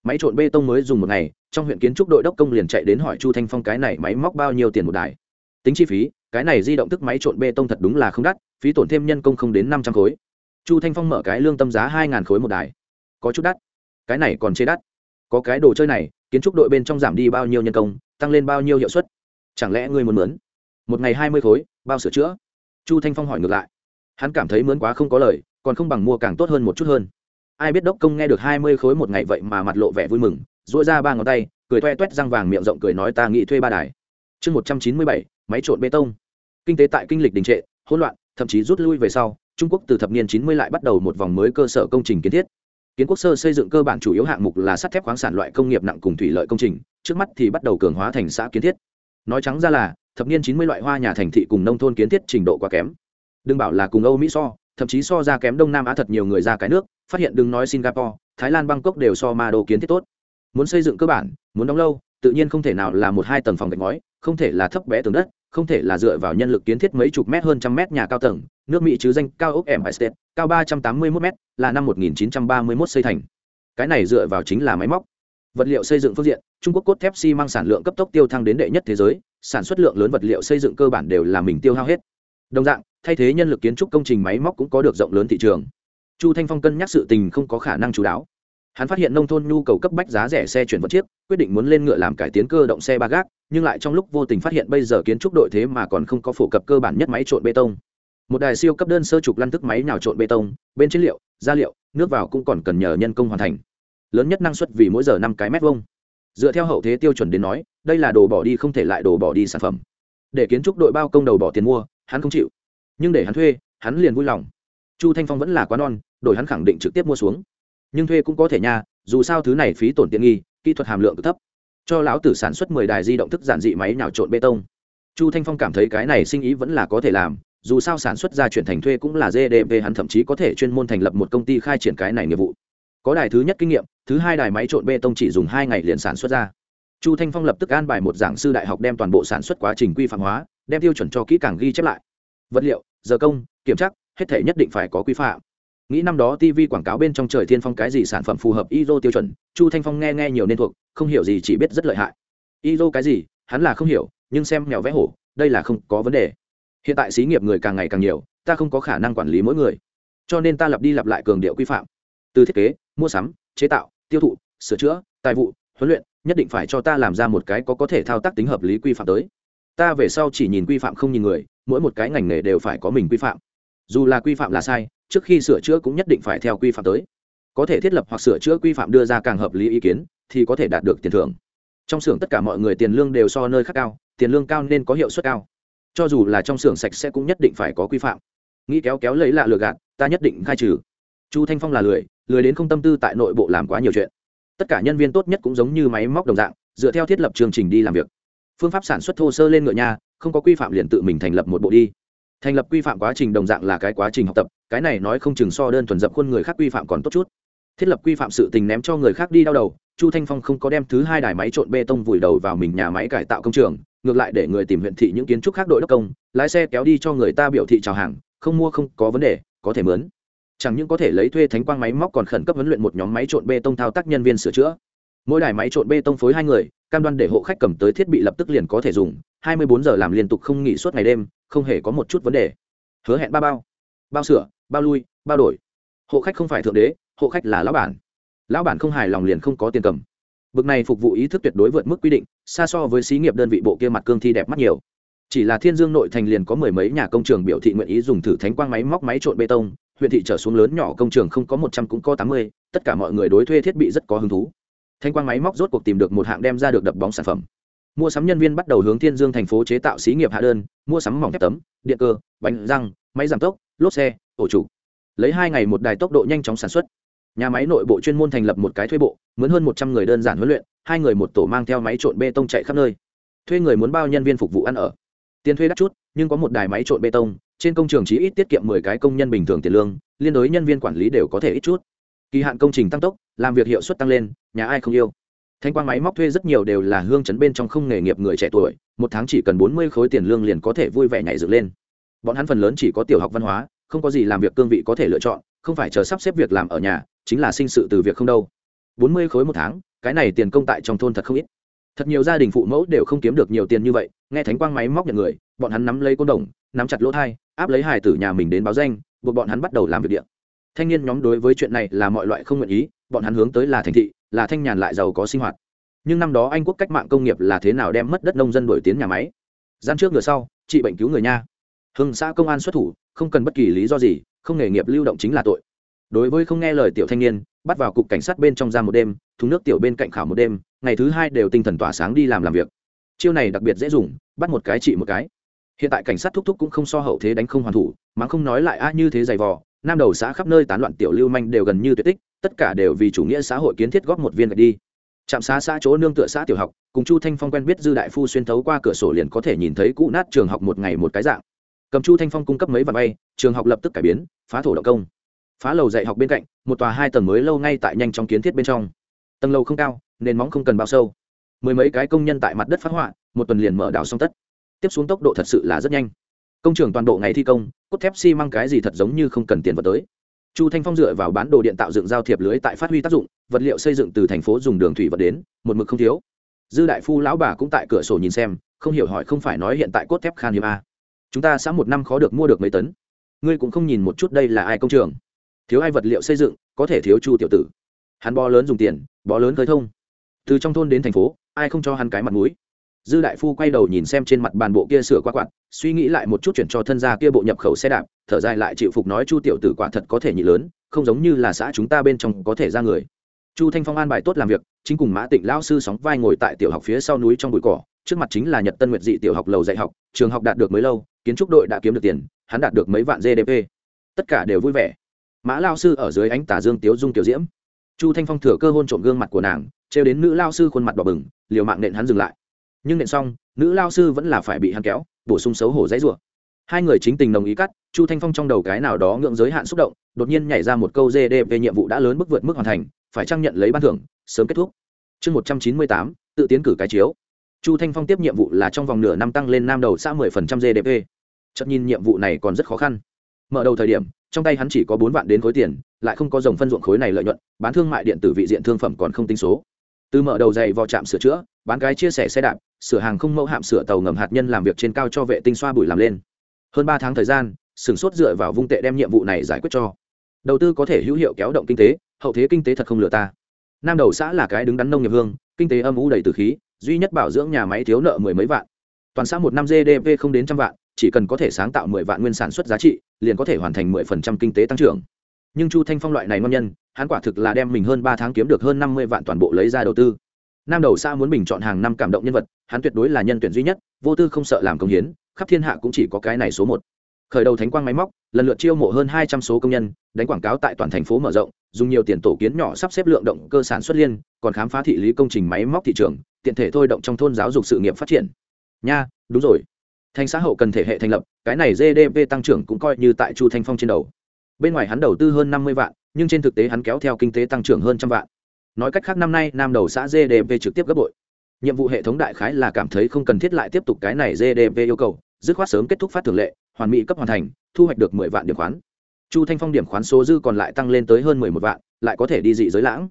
Máy trộn bê tông mới dùng một ngày, trong huyện kiến trúc đội đốc công liền chạy đến hỏi chu thanh phong cái này máy móc bao nhiêu tiền một đài. Tính chi phí, cái này di động thức máy trộn bê tông thật đúng là không đắt, phí tổn thêm nhân công không đến năm trăm khối. Chu thanh phong mở cái lương tâm giá hai khối một đài. Có chút đắt, cái này còn chê đắt. Có cái đồ chơi này, kiến trúc đội bên trong giảm đi bao nhiêu nhân công, tăng lên bao nhiêu hiệu suất? Chẳng lẽ ngươi muốn mướn? Một ngày hai mươi khối, bao sửa chữa? Chu thanh phong hỏi ngược lại. Hắn cảm thấy mướn quá không có lời, còn không bằng mua càng tốt hơn một chút hơn ai biết đốc công nghe được hai mươi khối một ngày vậy mà mặt lộ vẻ vui mừng dỗi ra ba ngón tay, cười toe toét răng vàng miệng rộng cười nói ta nghĩ thuê ba đài. Chương một trăm chín mươi bảy, máy trộn bê tông. Kinh tế tại kinh lịch đình trệ, hỗn loạn, thậm chí rút lui về sau, trung quốc từ thập niên chín mươi lại bắt đầu một vòng mới cơ sở công trình kiến thiết. Kiến quốc sơ xây dựng cơ bản chủ yếu hạng mục là sắt thép khoáng sản loại công nghiệp nặng cùng thủy lợi công trình, trước mắt thì bắt đầu cường hóa thành xã kiến thiết. Nói trắng ra là, thập niên chín mươi loại hoa nhà thành thị cùng nông thôn kiến thiết trình độ quá kém. Đừng bảo là cùng âu mỹ so, thậm chí so ra kém đông nam á thật nhiều người ra cái nước phát hiện đừng nói singapore, thái lan, bangkok đều so ma đồ kiến thiết tốt. Muốn xây dựng cơ bản, muốn đóng lâu, tự nhiên không thể nào là một hai tầng phòng gạch ngói, không thể là thấp bé tường đất, không thể là dựa vào nhân lực kiến thiết mấy chục mét hơn trăm mét nhà cao tầng, nước mỹ chứ danh cao ốc empire state, cao ba trăm tám mươi mốt mét, là năm một nghìn chín trăm ba mươi mốt xây thành. Cái này dựa vào chính là máy móc. Vật liệu xây dựng phương diện, trung quốc cốt thép xi măng sản lượng cấp tốc tiêu thăng đến đệ nhất thế giới, sản xuất lượng lớn vật liệu xây dựng cơ bản đều là mình tiêu hao hết. Đồng dạng, thay thế nhân lực kiến trúc công trình máy móc cũng có được rộng lớn thị trường chu thanh phong cân nhắc sự tình không có khả năng chú đáo. Hắn phát hiện nông thôn nhu cầu cấp bách giá rẻ xe chuyển vận chiếc, quyết định muốn lên ngựa làm cải tiến cơ động xe ba gác, nhưng lại trong lúc vô tình phát hiện bây giờ kiến trúc đội thế mà còn không có phổ cập cơ bản nhất máy trộn bê tông. Một đài siêu cấp đơn sơ trục lăn tức máy nào trộn bê tông, bên chất liệu gia liệu, nước vào cũng còn cần nhờ nhân công hoàn thành. Lớn nhất năng suất vì mỗi giờ năm cái mét vuông. Dựa theo hậu thế tiêu chuẩn đến nói, đây là đồ bỏ đi không thể lại đồ bỏ đi sản phẩm. Để kiến trúc đội bao công đầu bỏ tiền mua, hắn không chịu. Nhưng để hắn thuê, hắn liền vui lòng chu thanh phong vẫn là quá non, đổi hắn khẳng định trực tiếp mua xuống. Nhưng thuê cũng có thể nha, dù sao thứ này phí tổn tiện nghi, kỹ thuật hàm lượng cực thấp. Cho lão tử sản xuất mười đài di động thức giản dị máy nhào trộn bê tông. Chu thanh phong cảm thấy cái này sinh ý vẫn là có thể làm, dù sao sản xuất ra chuyển thành thuê cũng là gdp hắn thậm chí có thể chuyên môn thành lập một công ty khai triển cái này nghiệp vụ. Có đài thứ nhất kinh nghiệm, thứ hai đài máy trộn bê tông chỉ dùng hai ngày liền sản xuất ra. Chu thanh phong lập tức an bài một giảng sư đại học đem toàn bộ sản xuất quá trình quy phạm hóa, đem tiêu chuẩn cho kỹ càng ghi chép lại. Vật liệu, giờ công, kiểm tra hết thể nhất định phải có quy phạm. Nghĩ năm đó tv quảng cáo bên trong trời thiên phong cái gì sản phẩm phù hợp iso tiêu chuẩn, chu thanh phong nghe nghe nhiều nên thuộc, không hiểu gì chỉ biết rất lợi hại. Iso cái gì, hắn là không hiểu, nhưng xem mèo vẽ hổ, đây là không có vấn đề. Hiện tại xí nghiệp người càng ngày càng nhiều, ta không có khả năng quản lý mỗi người. Cho nên ta lặp đi lặp lại cường điệu quy phạm. Từ thiết kế, mua sắm, chế tạo, tiêu thụ, sửa chữa, tài vụ, huấn luyện, nhất định phải cho ta làm ra một cái có có thể thao tác tính hợp lý quy phạm tới. Ta về sau chỉ nhìn quy phạm không nhìn người, mỗi một cái ngành nghề đều phải có mình quy phạm dù là quy phạm là sai, trước khi sửa chữa cũng nhất định phải theo quy phạm tới. Có thể thiết lập hoặc sửa chữa quy phạm đưa ra càng hợp lý ý kiến, thì có thể đạt được tiền thưởng. Trong xưởng tất cả mọi người tiền lương đều so nơi khác cao, tiền lương cao nên có hiệu suất cao. Cho dù là trong xưởng sạch sẽ cũng nhất định phải có quy phạm. Nghĩ kéo kéo lấy lạ lừa gạt, ta nhất định khai trừ. Chu thanh phong là lười lười đến không tâm tư tại nội bộ làm quá nhiều chuyện. Tất cả nhân viên tốt nhất cũng giống như máy móc đồng dạng, dựa theo thiết lập chương trình đi làm việc. Phương pháp sản xuất thô sơ lên ngựa nhà không có quy phạm liền tự mình thành lập một bộ đi thành lập quy phạm quá trình đồng dạng là cái quá trình học tập, cái này nói không chừng so đơn thuần dập khuôn người khác quy phạm còn tốt chút. Thiết lập quy phạm sự tình ném cho người khác đi đau đầu, chu thanh phong không có đem thứ hai đài máy trộn bê tông vùi đầu vào mình nhà máy cải tạo công trường, ngược lại để người tìm huyện thị những kiến trúc khác đội đốc công, lái xe kéo đi cho người ta biểu thị chào hàng, không mua không có vấn đề, có thể mướn. Chẳng những có thể lấy thuê thánh quang máy móc còn khẩn cấp huấn luyện một nhóm máy trộn bê tông thao tác nhân viên sửa chữa. Mỗi đài máy trộn bê tông phối hai người cam đoan để hộ khách cầm tới thiết bị lập tức liền có thể dùng, hai mươi bốn giờ làm liên tục không nghỉ suốt ngày đêm, không hề có một chút vấn đề. Hứa hẹn ba bao. Bao sửa bao lui, bao đổi. Hộ khách không phải thượng đế, hộ khách là lão bản. Lão bản không hài lòng liền không có tiền cầm. Bực này phục vụ ý thức tuyệt đối vượt mức quy định, xa so với xí nghiệp đơn vị bộ kia mặt cương thi đẹp mắt nhiều. Chỉ là thiên dương nội thành liền có mười mấy nhà công trường biểu thị nguyện ý dùng thử thánh quang máy móc máy trộn bê tông, huyện thị trở xuống lớn nhỏ công trường không có một trăm cũng có tám mươi, tất cả mọi người đối thuê thiết bị rất có hứng thú thanh quang máy móc rốt cuộc tìm được một hạng đem ra được đập bóng sản phẩm. Mua sắm nhân viên bắt đầu hướng thiên dương thành phố chế tạo xí nghiệp hạ đơn, mua sắm mỏng thép tấm, điện cơ, bánh răng, máy giảm tốc, lốp xe, ổ chủ lấy hai ngày một đài tốc độ nhanh chóng sản xuất. Nhà máy nội bộ chuyên môn thành lập một cái thuê bộ, mướn hơn một trăm người đơn giản huấn luyện, hai người một tổ mang theo máy trộn bê tông chạy khắp nơi. Thuê người muốn bao nhân viên phục vụ ăn ở. Tiền thuê đắt chút, nhưng có một đài máy trộn bê tông, trên công trường chỉ ít tiết kiệm mười cái công nhân bình thường tiền lương, liên đối nhân viên quản lý đều có thể ít chút kỳ hạn công trình tăng tốc, làm việc hiệu suất tăng lên, nhà ai không yêu. Thanh quang máy móc thuê rất nhiều đều là hương chấn bên trong không nghề nghiệp người trẻ tuổi, một tháng chỉ cần bốn mươi khối tiền lương liền có thể vui vẻ nhảy dựng lên. Bọn hắn phần lớn chỉ có tiểu học văn hóa, không có gì làm việc cương vị có thể lựa chọn, không phải chờ sắp xếp việc làm ở nhà, chính là sinh sự từ việc không đâu. Bốn mươi khối một tháng, cái này tiền công tại trong thôn thật không ít. Thật nhiều gia đình phụ mẫu đều không kiếm được nhiều tiền như vậy, nghe thánh quang máy móc nhận người, bọn hắn nắm lấy côn đồng, nắm chặt lỗ thai, áp lấy hài tử nhà mình đến báo danh, buộc bọn hắn bắt đầu làm việc điện thanh niên nhóm đối với chuyện này là mọi loại không nguyện ý, bọn hắn hướng tới là thành thị, là thanh nhàn lại giàu có sinh hoạt. Nhưng năm đó anh quốc cách mạng công nghiệp là thế nào đem mất đất nông dân đổi tiến nhà máy? Gian trước ngựa sau, trị bệnh cứu người nha. Hưng xã công an xuất thủ, không cần bất kỳ lý do gì, không nghề nghiệp lưu động chính là tội. Đối với không nghe lời tiểu thanh niên, bắt vào cục cảnh sát bên trong ra một đêm thúng nước tiểu bên cạnh khảo một đêm, ngày thứ hai đều tinh thần tỏa sáng đi làm làm việc. Chiêu này đặc biệt dễ dùng, bắt một cái trị một cái. Hiện tại cảnh sát thúc thúc cũng không so hậu thế đánh không hoàn thủ, mà không nói lại a như thế dày vò nam đầu xã khắp nơi tán loạn tiểu lưu manh đều gần như tuyệt tích, tất cả đều vì chủ nghĩa xã hội kiến thiết góp một viên gạch đi. Trạm xá xã chỗ nương tựa xã tiểu học, cùng chu thanh phong quen biết dư đại phu xuyên thấu qua cửa sổ liền có thể nhìn thấy cũ nát trường học một ngày một cái dạng. Cầm chu thanh phong cung cấp mấy vạn bay trường học lập tức cải biến, phá thổ động công. Phá lầu dạy học bên cạnh, một tòa hai tầng mới lâu ngay tại nhanh trong kiến thiết bên trong. Tầng lầu không cao, nền móng không cần bao sâu. Mười mấy cái công nhân tại mặt đất phát họa, một tuần liền mở đảo xong tất. Tiếp xuống tốc độ thật sự là rất nhanh công trường toàn bộ ngày thi công, cốt thép xi măng cái gì thật giống như không cần tiền vật tới. Chu thanh phong dựa vào bán đồ điện tạo dựng giao thiệp lưới tại phát huy tác dụng, vật liệu xây dựng từ thành phố dùng đường thủy vật đến, một mực không thiếu. Dư đại phu lão bà cũng tại cửa sổ nhìn xem, không hiểu hỏi không phải nói hiện tại cốt thép khan hiếm a. Chúng ta xã một năm khó được mua được mấy tấn. Ngươi cũng không nhìn một chút đây là ai công trường. Thiếu ai vật liệu xây dựng, có thể thiếu chu tiểu tử. Hắn bó lớn dùng tiền, bó lớn khơi thông. Từ trong thôn đến thành phố, ai không cho hắn cái mặt mũi? Dư đại phu quay đầu nhìn xem trên mặt bàn bộ kia sửa qua quạt, suy nghĩ lại một chút chuyển cho thân gia kia bộ nhập khẩu xe đạp, thở dài lại chịu phục nói chu tiểu tử quả thật có thể nhị lớn, không giống như là xã chúng ta bên trong có thể ra người. Chu thanh phong an bài tốt làm việc, chính cùng mã tịnh Lão sư sóng vai ngồi tại tiểu học phía sau núi trong bụi cỏ, trước mặt chính là nhật tân nguyệt dị tiểu học lầu dạy học, trường học đạt được mới lâu, kiến trúc đội đã kiếm được tiền, hắn đạt được mấy vạn gdp tất cả đều vui vẻ. Mã lao sư ở dưới ánh tà dương tiếu dung tiểu diễm. Chu thanh phong thừa cơ hôn trộm gương mặt của nàng, trêu đến nữ lao sư khuôn mặt đỏ bừng, liều mạng nện hắn dừng lại nhưng nện xong, nữ lao sư vẫn là phải bị hắn kéo, bổ sung xấu hổ dãy rủa. Hai người chính tình đồng ý cắt, chu thanh phong trong đầu cái nào đó ngưỡng giới hạn xúc động, đột nhiên nhảy ra một câu gdp nhiệm vụ đã lớn mức vượt mức hoàn thành, phải trang nhận lấy ban thưởng, sớm kết thúc. Chương một trăm chín mươi tám, tự tiến cử cái chiếu. Chu thanh phong tiếp nhiệm vụ là trong vòng nửa năm tăng lên nam đầu xã mười phần trăm gdp chất nhìn nhiệm vụ này còn rất khó khăn. Mở đầu thời điểm, trong tay hắn chỉ có bốn vạn đến khối tiền, lại không có dòng phân ruộng khối này lợi nhuận, bán thương mại điện tử vị diện thương phẩm còn không tính số từ mở đầu dày vào trạm sửa chữa, bán cái chia sẻ xe đạp, sửa hàng không mẫu hạm sửa tàu ngầm hạt nhân làm việc trên cao cho vệ tinh xoa bụi làm lên. Hơn ba tháng thời gian sửng sốt dựa vào vung tệ đem nhiệm vụ này giải quyết cho. Đầu tư có thể hữu hiệu kéo động kinh tế, hậu thế kinh tế thật không lừa ta. Nam đầu xã là cái đứng đắn nông nghiệp hương, kinh tế âm u đầy từ khí, duy nhất bảo dưỡng nhà máy thiếu nợ mười mấy vạn. Toàn xã một năm gdp không đến trăm vạn, chỉ cần có thể sáng tạo mười vạn nguyên sản xuất giá trị, liền có thể hoàn thành mười phần trăm kinh tế tăng trưởng. Nhưng chu thanh phong loại này ngon nhân hắn quả thực là đem mình hơn ba tháng kiếm được hơn năm mươi vạn toàn bộ lấy ra đầu tư. Nam đầu xã muốn bình chọn hàng năm cảm động nhân vật, hắn tuyệt đối là nhân tuyển duy nhất, vô tư không sợ làm công hiến, khắp thiên hạ cũng chỉ có cái này số một. Khởi đầu thánh quang máy móc, lần lượt chiêu mộ hơn hai trăm số công nhân, đánh quảng cáo tại toàn thành phố mở rộng, dùng nhiều tiền tổ kiến nhỏ sắp xếp lượng động cơ sản xuất liên, còn khám phá thị lý công trình máy móc thị trường, tiện thể thôi động trong thôn giáo dục sự nghiệp phát triển. Nha, đúng rồi. Thành xã hậu cần thể hệ thành lập, cái này gdp tăng trưởng cũng coi như tại chu thanh phong trên đầu. Bên ngoài hắn đầu tư hơn năm mươi vạn nhưng trên thực tế hắn kéo theo kinh tế tăng trưởng hơn trăm vạn. Nói cách khác năm nay, nam đầu xã gdp trực tiếp gấp bội. Nhiệm vụ hệ thống đại khái là cảm thấy không cần thiết lại tiếp tục cái này gdp yêu cầu, dứt khoát sớm kết thúc phát thường lệ, hoàn mỹ cấp hoàn thành, thu hoạch được mười vạn điểm khoán. Chu thanh phong điểm khoán số dư còn lại tăng lên tới hơn mười một vạn, lại có thể đi dị giới lãng.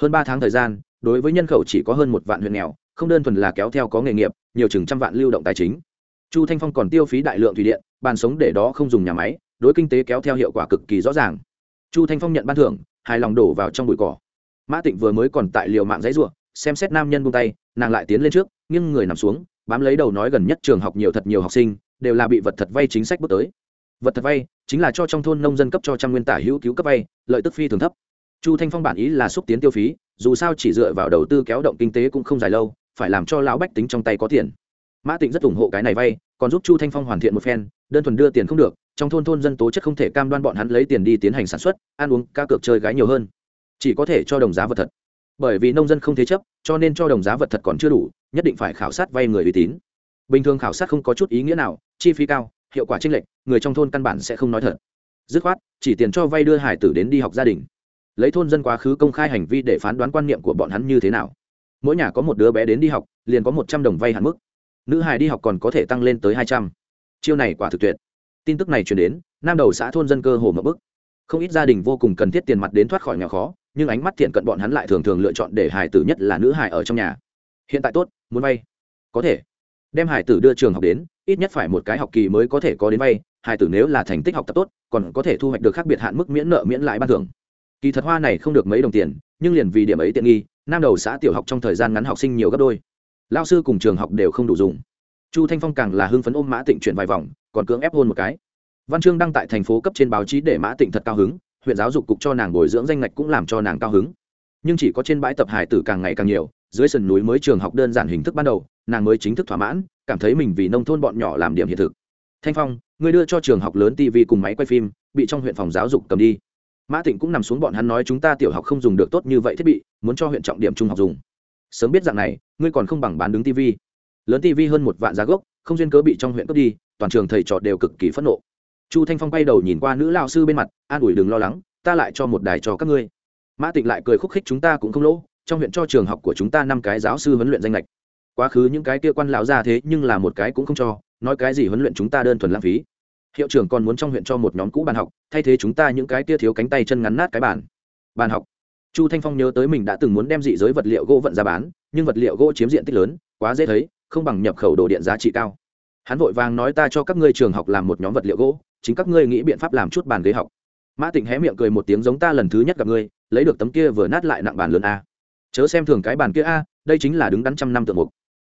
Hơn ba tháng thời gian, đối với nhân khẩu chỉ có hơn một vạn huyện nghèo, không đơn thuần là kéo theo có nghề nghiệp, nhiều chừng trăm vạn lưu động tài chính. Chu thanh phong còn tiêu phí đại lượng thủy điện, bàn sống để đó không dùng nhà máy, đối kinh tế kéo theo hiệu quả cực kỳ rõ ràng chu thanh phong nhận ban thưởng, hài lòng đổ vào trong bụi cỏ. Mã tịnh vừa mới còn tại liều mạng giấy ruộng xem xét nam nhân buông tay, nàng lại tiến lên trước, nghiêng người nằm xuống, bám lấy đầu nói gần nhất trường học nhiều thật nhiều học sinh, đều là bị vật thật vay chính sách bước tới. Vật thật vay chính là cho trong thôn nông dân cấp cho trăm nguyên tả hữu cứu cấp vay, lợi tức phi thường thấp. Chu thanh phong bản ý là xúc tiến tiêu phí, dù sao chỉ dựa vào đầu tư kéo động kinh tế cũng không dài lâu, phải làm cho lão bách tính trong tay có tiền. Mã tịnh rất ủng hộ cái này vay, còn giúp chu thanh phong hoàn thiện một phen, đơn thuần đưa tiền không được trong thôn thôn dân tố chất không thể cam đoan bọn hắn lấy tiền đi tiến hành sản xuất, ăn uống, ca cược chơi gái nhiều hơn. Chỉ có thể cho đồng giá vật thật. Bởi vì nông dân không thế chấp, cho nên cho đồng giá vật thật còn chưa đủ, nhất định phải khảo sát vay người uy tín. Bình thường khảo sát không có chút ý nghĩa nào, chi phí cao, hiệu quả chênh lệch, người trong thôn căn bản sẽ không nói thật. Dứt khoát, chỉ tiền cho vay đưa hải tử đến đi học gia đình. Lấy thôn dân quá khứ công khai hành vi để phán đoán quan niệm của bọn hắn như thế nào? Mỗi nhà có một đứa bé đến đi học, liền có một trăm đồng vay hạn mức. Nữ hài đi học còn có thể tăng lên tới hai trăm. Chiêu này quả thực tuyệt tin tức này chuyển đến, nam đầu xã thôn dân cơ hồ mập bức. Không ít gia đình vô cùng cần thiết tiền mặt đến thoát khỏi nghèo khó, nhưng ánh mắt thiện cận bọn hắn lại thường thường lựa chọn để hải tử nhất là nữ hải ở trong nhà. Hiện tại tốt, muốn vay. Có thể. Đem hải tử đưa trường học đến, ít nhất phải một cái học kỳ mới có thể có đến vay. Hải tử nếu là thành tích học tập tốt, còn có thể thu hoạch được khác biệt hạn mức miễn nợ miễn lãi ban thưởng. Kỳ thật hoa này không được mấy đồng tiền, nhưng liền vì điểm ấy tiện nghi, nam đầu xã tiểu học trong thời gian ngắn học sinh nhiều gấp đôi. Lao sư cùng trường học đều không đủ dùng. Chu thanh phong càng là hưng phấn ôm mã tịnh chuyển vài vòng còn cưỡng ép hôn một cái. Văn chương đăng tại thành phố cấp trên báo chí để mã tịnh thật cao hứng, huyện giáo dục cục cho nàng bồi dưỡng danh ngạch cũng làm cho nàng cao hứng. Nhưng chỉ có trên bãi tập hải tử càng ngày càng nhiều, dưới sườn núi mới trường học đơn giản hình thức ban đầu, nàng mới chính thức thỏa mãn, cảm thấy mình vì nông thôn bọn nhỏ làm điểm hiện thực. Thanh phong người đưa cho trường học lớn tv cùng máy quay phim, bị trong huyện phòng giáo dục cầm đi. Mã tịnh cũng nằm xuống bọn hắn nói chúng ta tiểu học không dùng được tốt như vậy thiết bị, muốn cho huyện trọng điểm trung học dùng. Sớm biết dạng này, ngươi còn không bằng bán đứng tv lớn tv hơn một vạn giá gốc, không duyên cớ bị trong huyện cướp đi toàn trường thầy trò đều cực kỳ phẫn nộ. Chu thanh phong quay đầu nhìn qua nữ lao sư bên mặt, an ủi đừng lo lắng, ta lại cho một đài cho các ngươi. Mã tịnh lại cười khúc khích chúng ta cũng không lỗ, trong huyện cho trường học của chúng ta năm cái giáo sư huấn luyện danh lệch. Quá khứ những cái kia quan lão ra thế nhưng là một cái cũng không cho, nói cái gì huấn luyện chúng ta đơn thuần lãng phí. Hiệu trưởng còn muốn trong huyện cho một nhóm cũ bàn học, thay thế chúng ta những cái kia thiếu cánh tay chân ngắn nát cái bàn. Bàn học. Chu thanh phong nhớ tới mình đã từng muốn đem dị giới vật liệu gỗ vận ra bán, nhưng vật liệu gỗ chiếm diện tích lớn, quá dễ thấy, không bằng nhập khẩu đồ điện giá trị cao hắn vội vàng nói ta cho các ngươi trường học làm một nhóm vật liệu gỗ, chính các ngươi nghĩ biện pháp làm chút bàn ghế học. Mã tịnh hé miệng cười một tiếng giống ta lần thứ nhất gặp ngươi, lấy được tấm kia vừa nát lại nặng bàn lớn a. Chớ xem thường cái bàn kia a, đây chính là đứng đắn trăm năm tượng mục.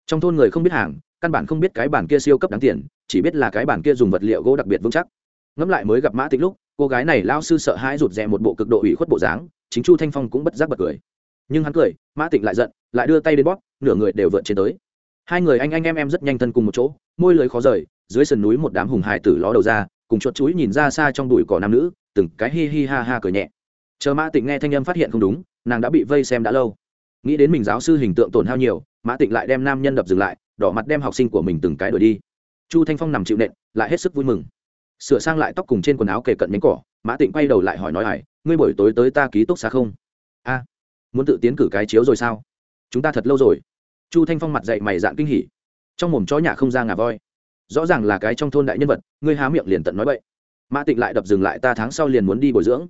Trong thôn người không biết hàng, căn bản không biết cái bàn kia siêu cấp đáng tiền, chỉ biết là cái bàn kia dùng vật liệu gỗ đặc biệt vững chắc. Ngẫm lại mới gặp mã tịnh lúc, cô gái này lao sư sợ hãi rụt rè một bộ cực độ ủy khuất bộ dáng, chính chu thanh phong cũng bất giác bật cười. Nhưng hắn cười, mã tịnh lại giận, lại đưa tay đến bóp, nửa người đều vượt trên tới. Hai người anh anh em em rất nhanh thân cùng một chỗ môi lưới khó rời, dưới sườn núi một đám hùng hải tử ló đầu ra, cùng chuột chuối nhìn ra xa trong đùi cỏ nam nữ, từng cái hi hi ha ha cười nhẹ. Chờ mã tịnh nghe thanh âm phát hiện không đúng, nàng đã bị vây xem đã lâu. Nghĩ đến mình giáo sư hình tượng tổn hao nhiều, mã tịnh lại đem nam nhân đập dừng lại, đỏ mặt đem học sinh của mình từng cái đuổi đi. Chu thanh phong nằm chịu nện, lại hết sức vui mừng. Sửa sang lại tóc cùng trên quần áo kề cận nhánh cỏ, mã tịnh quay đầu lại hỏi nói hải, ngươi buổi tối tới ta ký túc xá không? A, muốn tự tiến cử cái chiếu rồi sao? Chúng ta thật lâu rồi. Chu thanh phong mặt dậy mày dạn kinh hỉ trong mồm chó nhà không ra ngà voi. Rõ ràng là cái trong thôn đại nhân vật, ngươi há miệng liền tận nói vậy mã tịnh lại đập dừng lại, ta tháng sau liền muốn đi bồi dưỡng.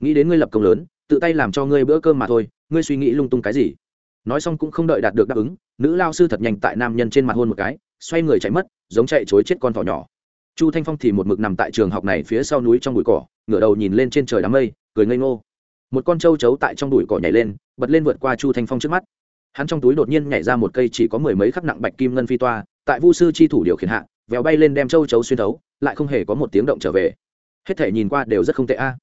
Nghĩ đến ngươi lập công lớn, tự tay làm cho ngươi bữa cơm mà thôi, ngươi suy nghĩ lung tung cái gì? Nói xong cũng không đợi đạt được đáp ứng, nữ lao sư thật nhanh tại nam nhân trên mặt hôn một cái, xoay người chạy mất, giống chạy chối chết con thỏ nhỏ. Chu thanh phong thì một mực nằm tại trường học này phía sau núi trong bụi cỏ, ngửa đầu nhìn lên trên trời đám mây, cười ngây ngô. Một con trâu chấu tại trong bụi cỏ nhảy lên, bật lên vượt qua chu thanh phong trước mắt hắn trong túi đột nhiên nhảy ra một cây chỉ có mười mấy khắc nặng bạch kim ngân phi toa, tại vu sư chi thủ điều khiển hạ véo bay lên đem châu chấu xuyên thấu, lại không hề có một tiếng động trở về. Hết thể nhìn qua đều rất không tệ a.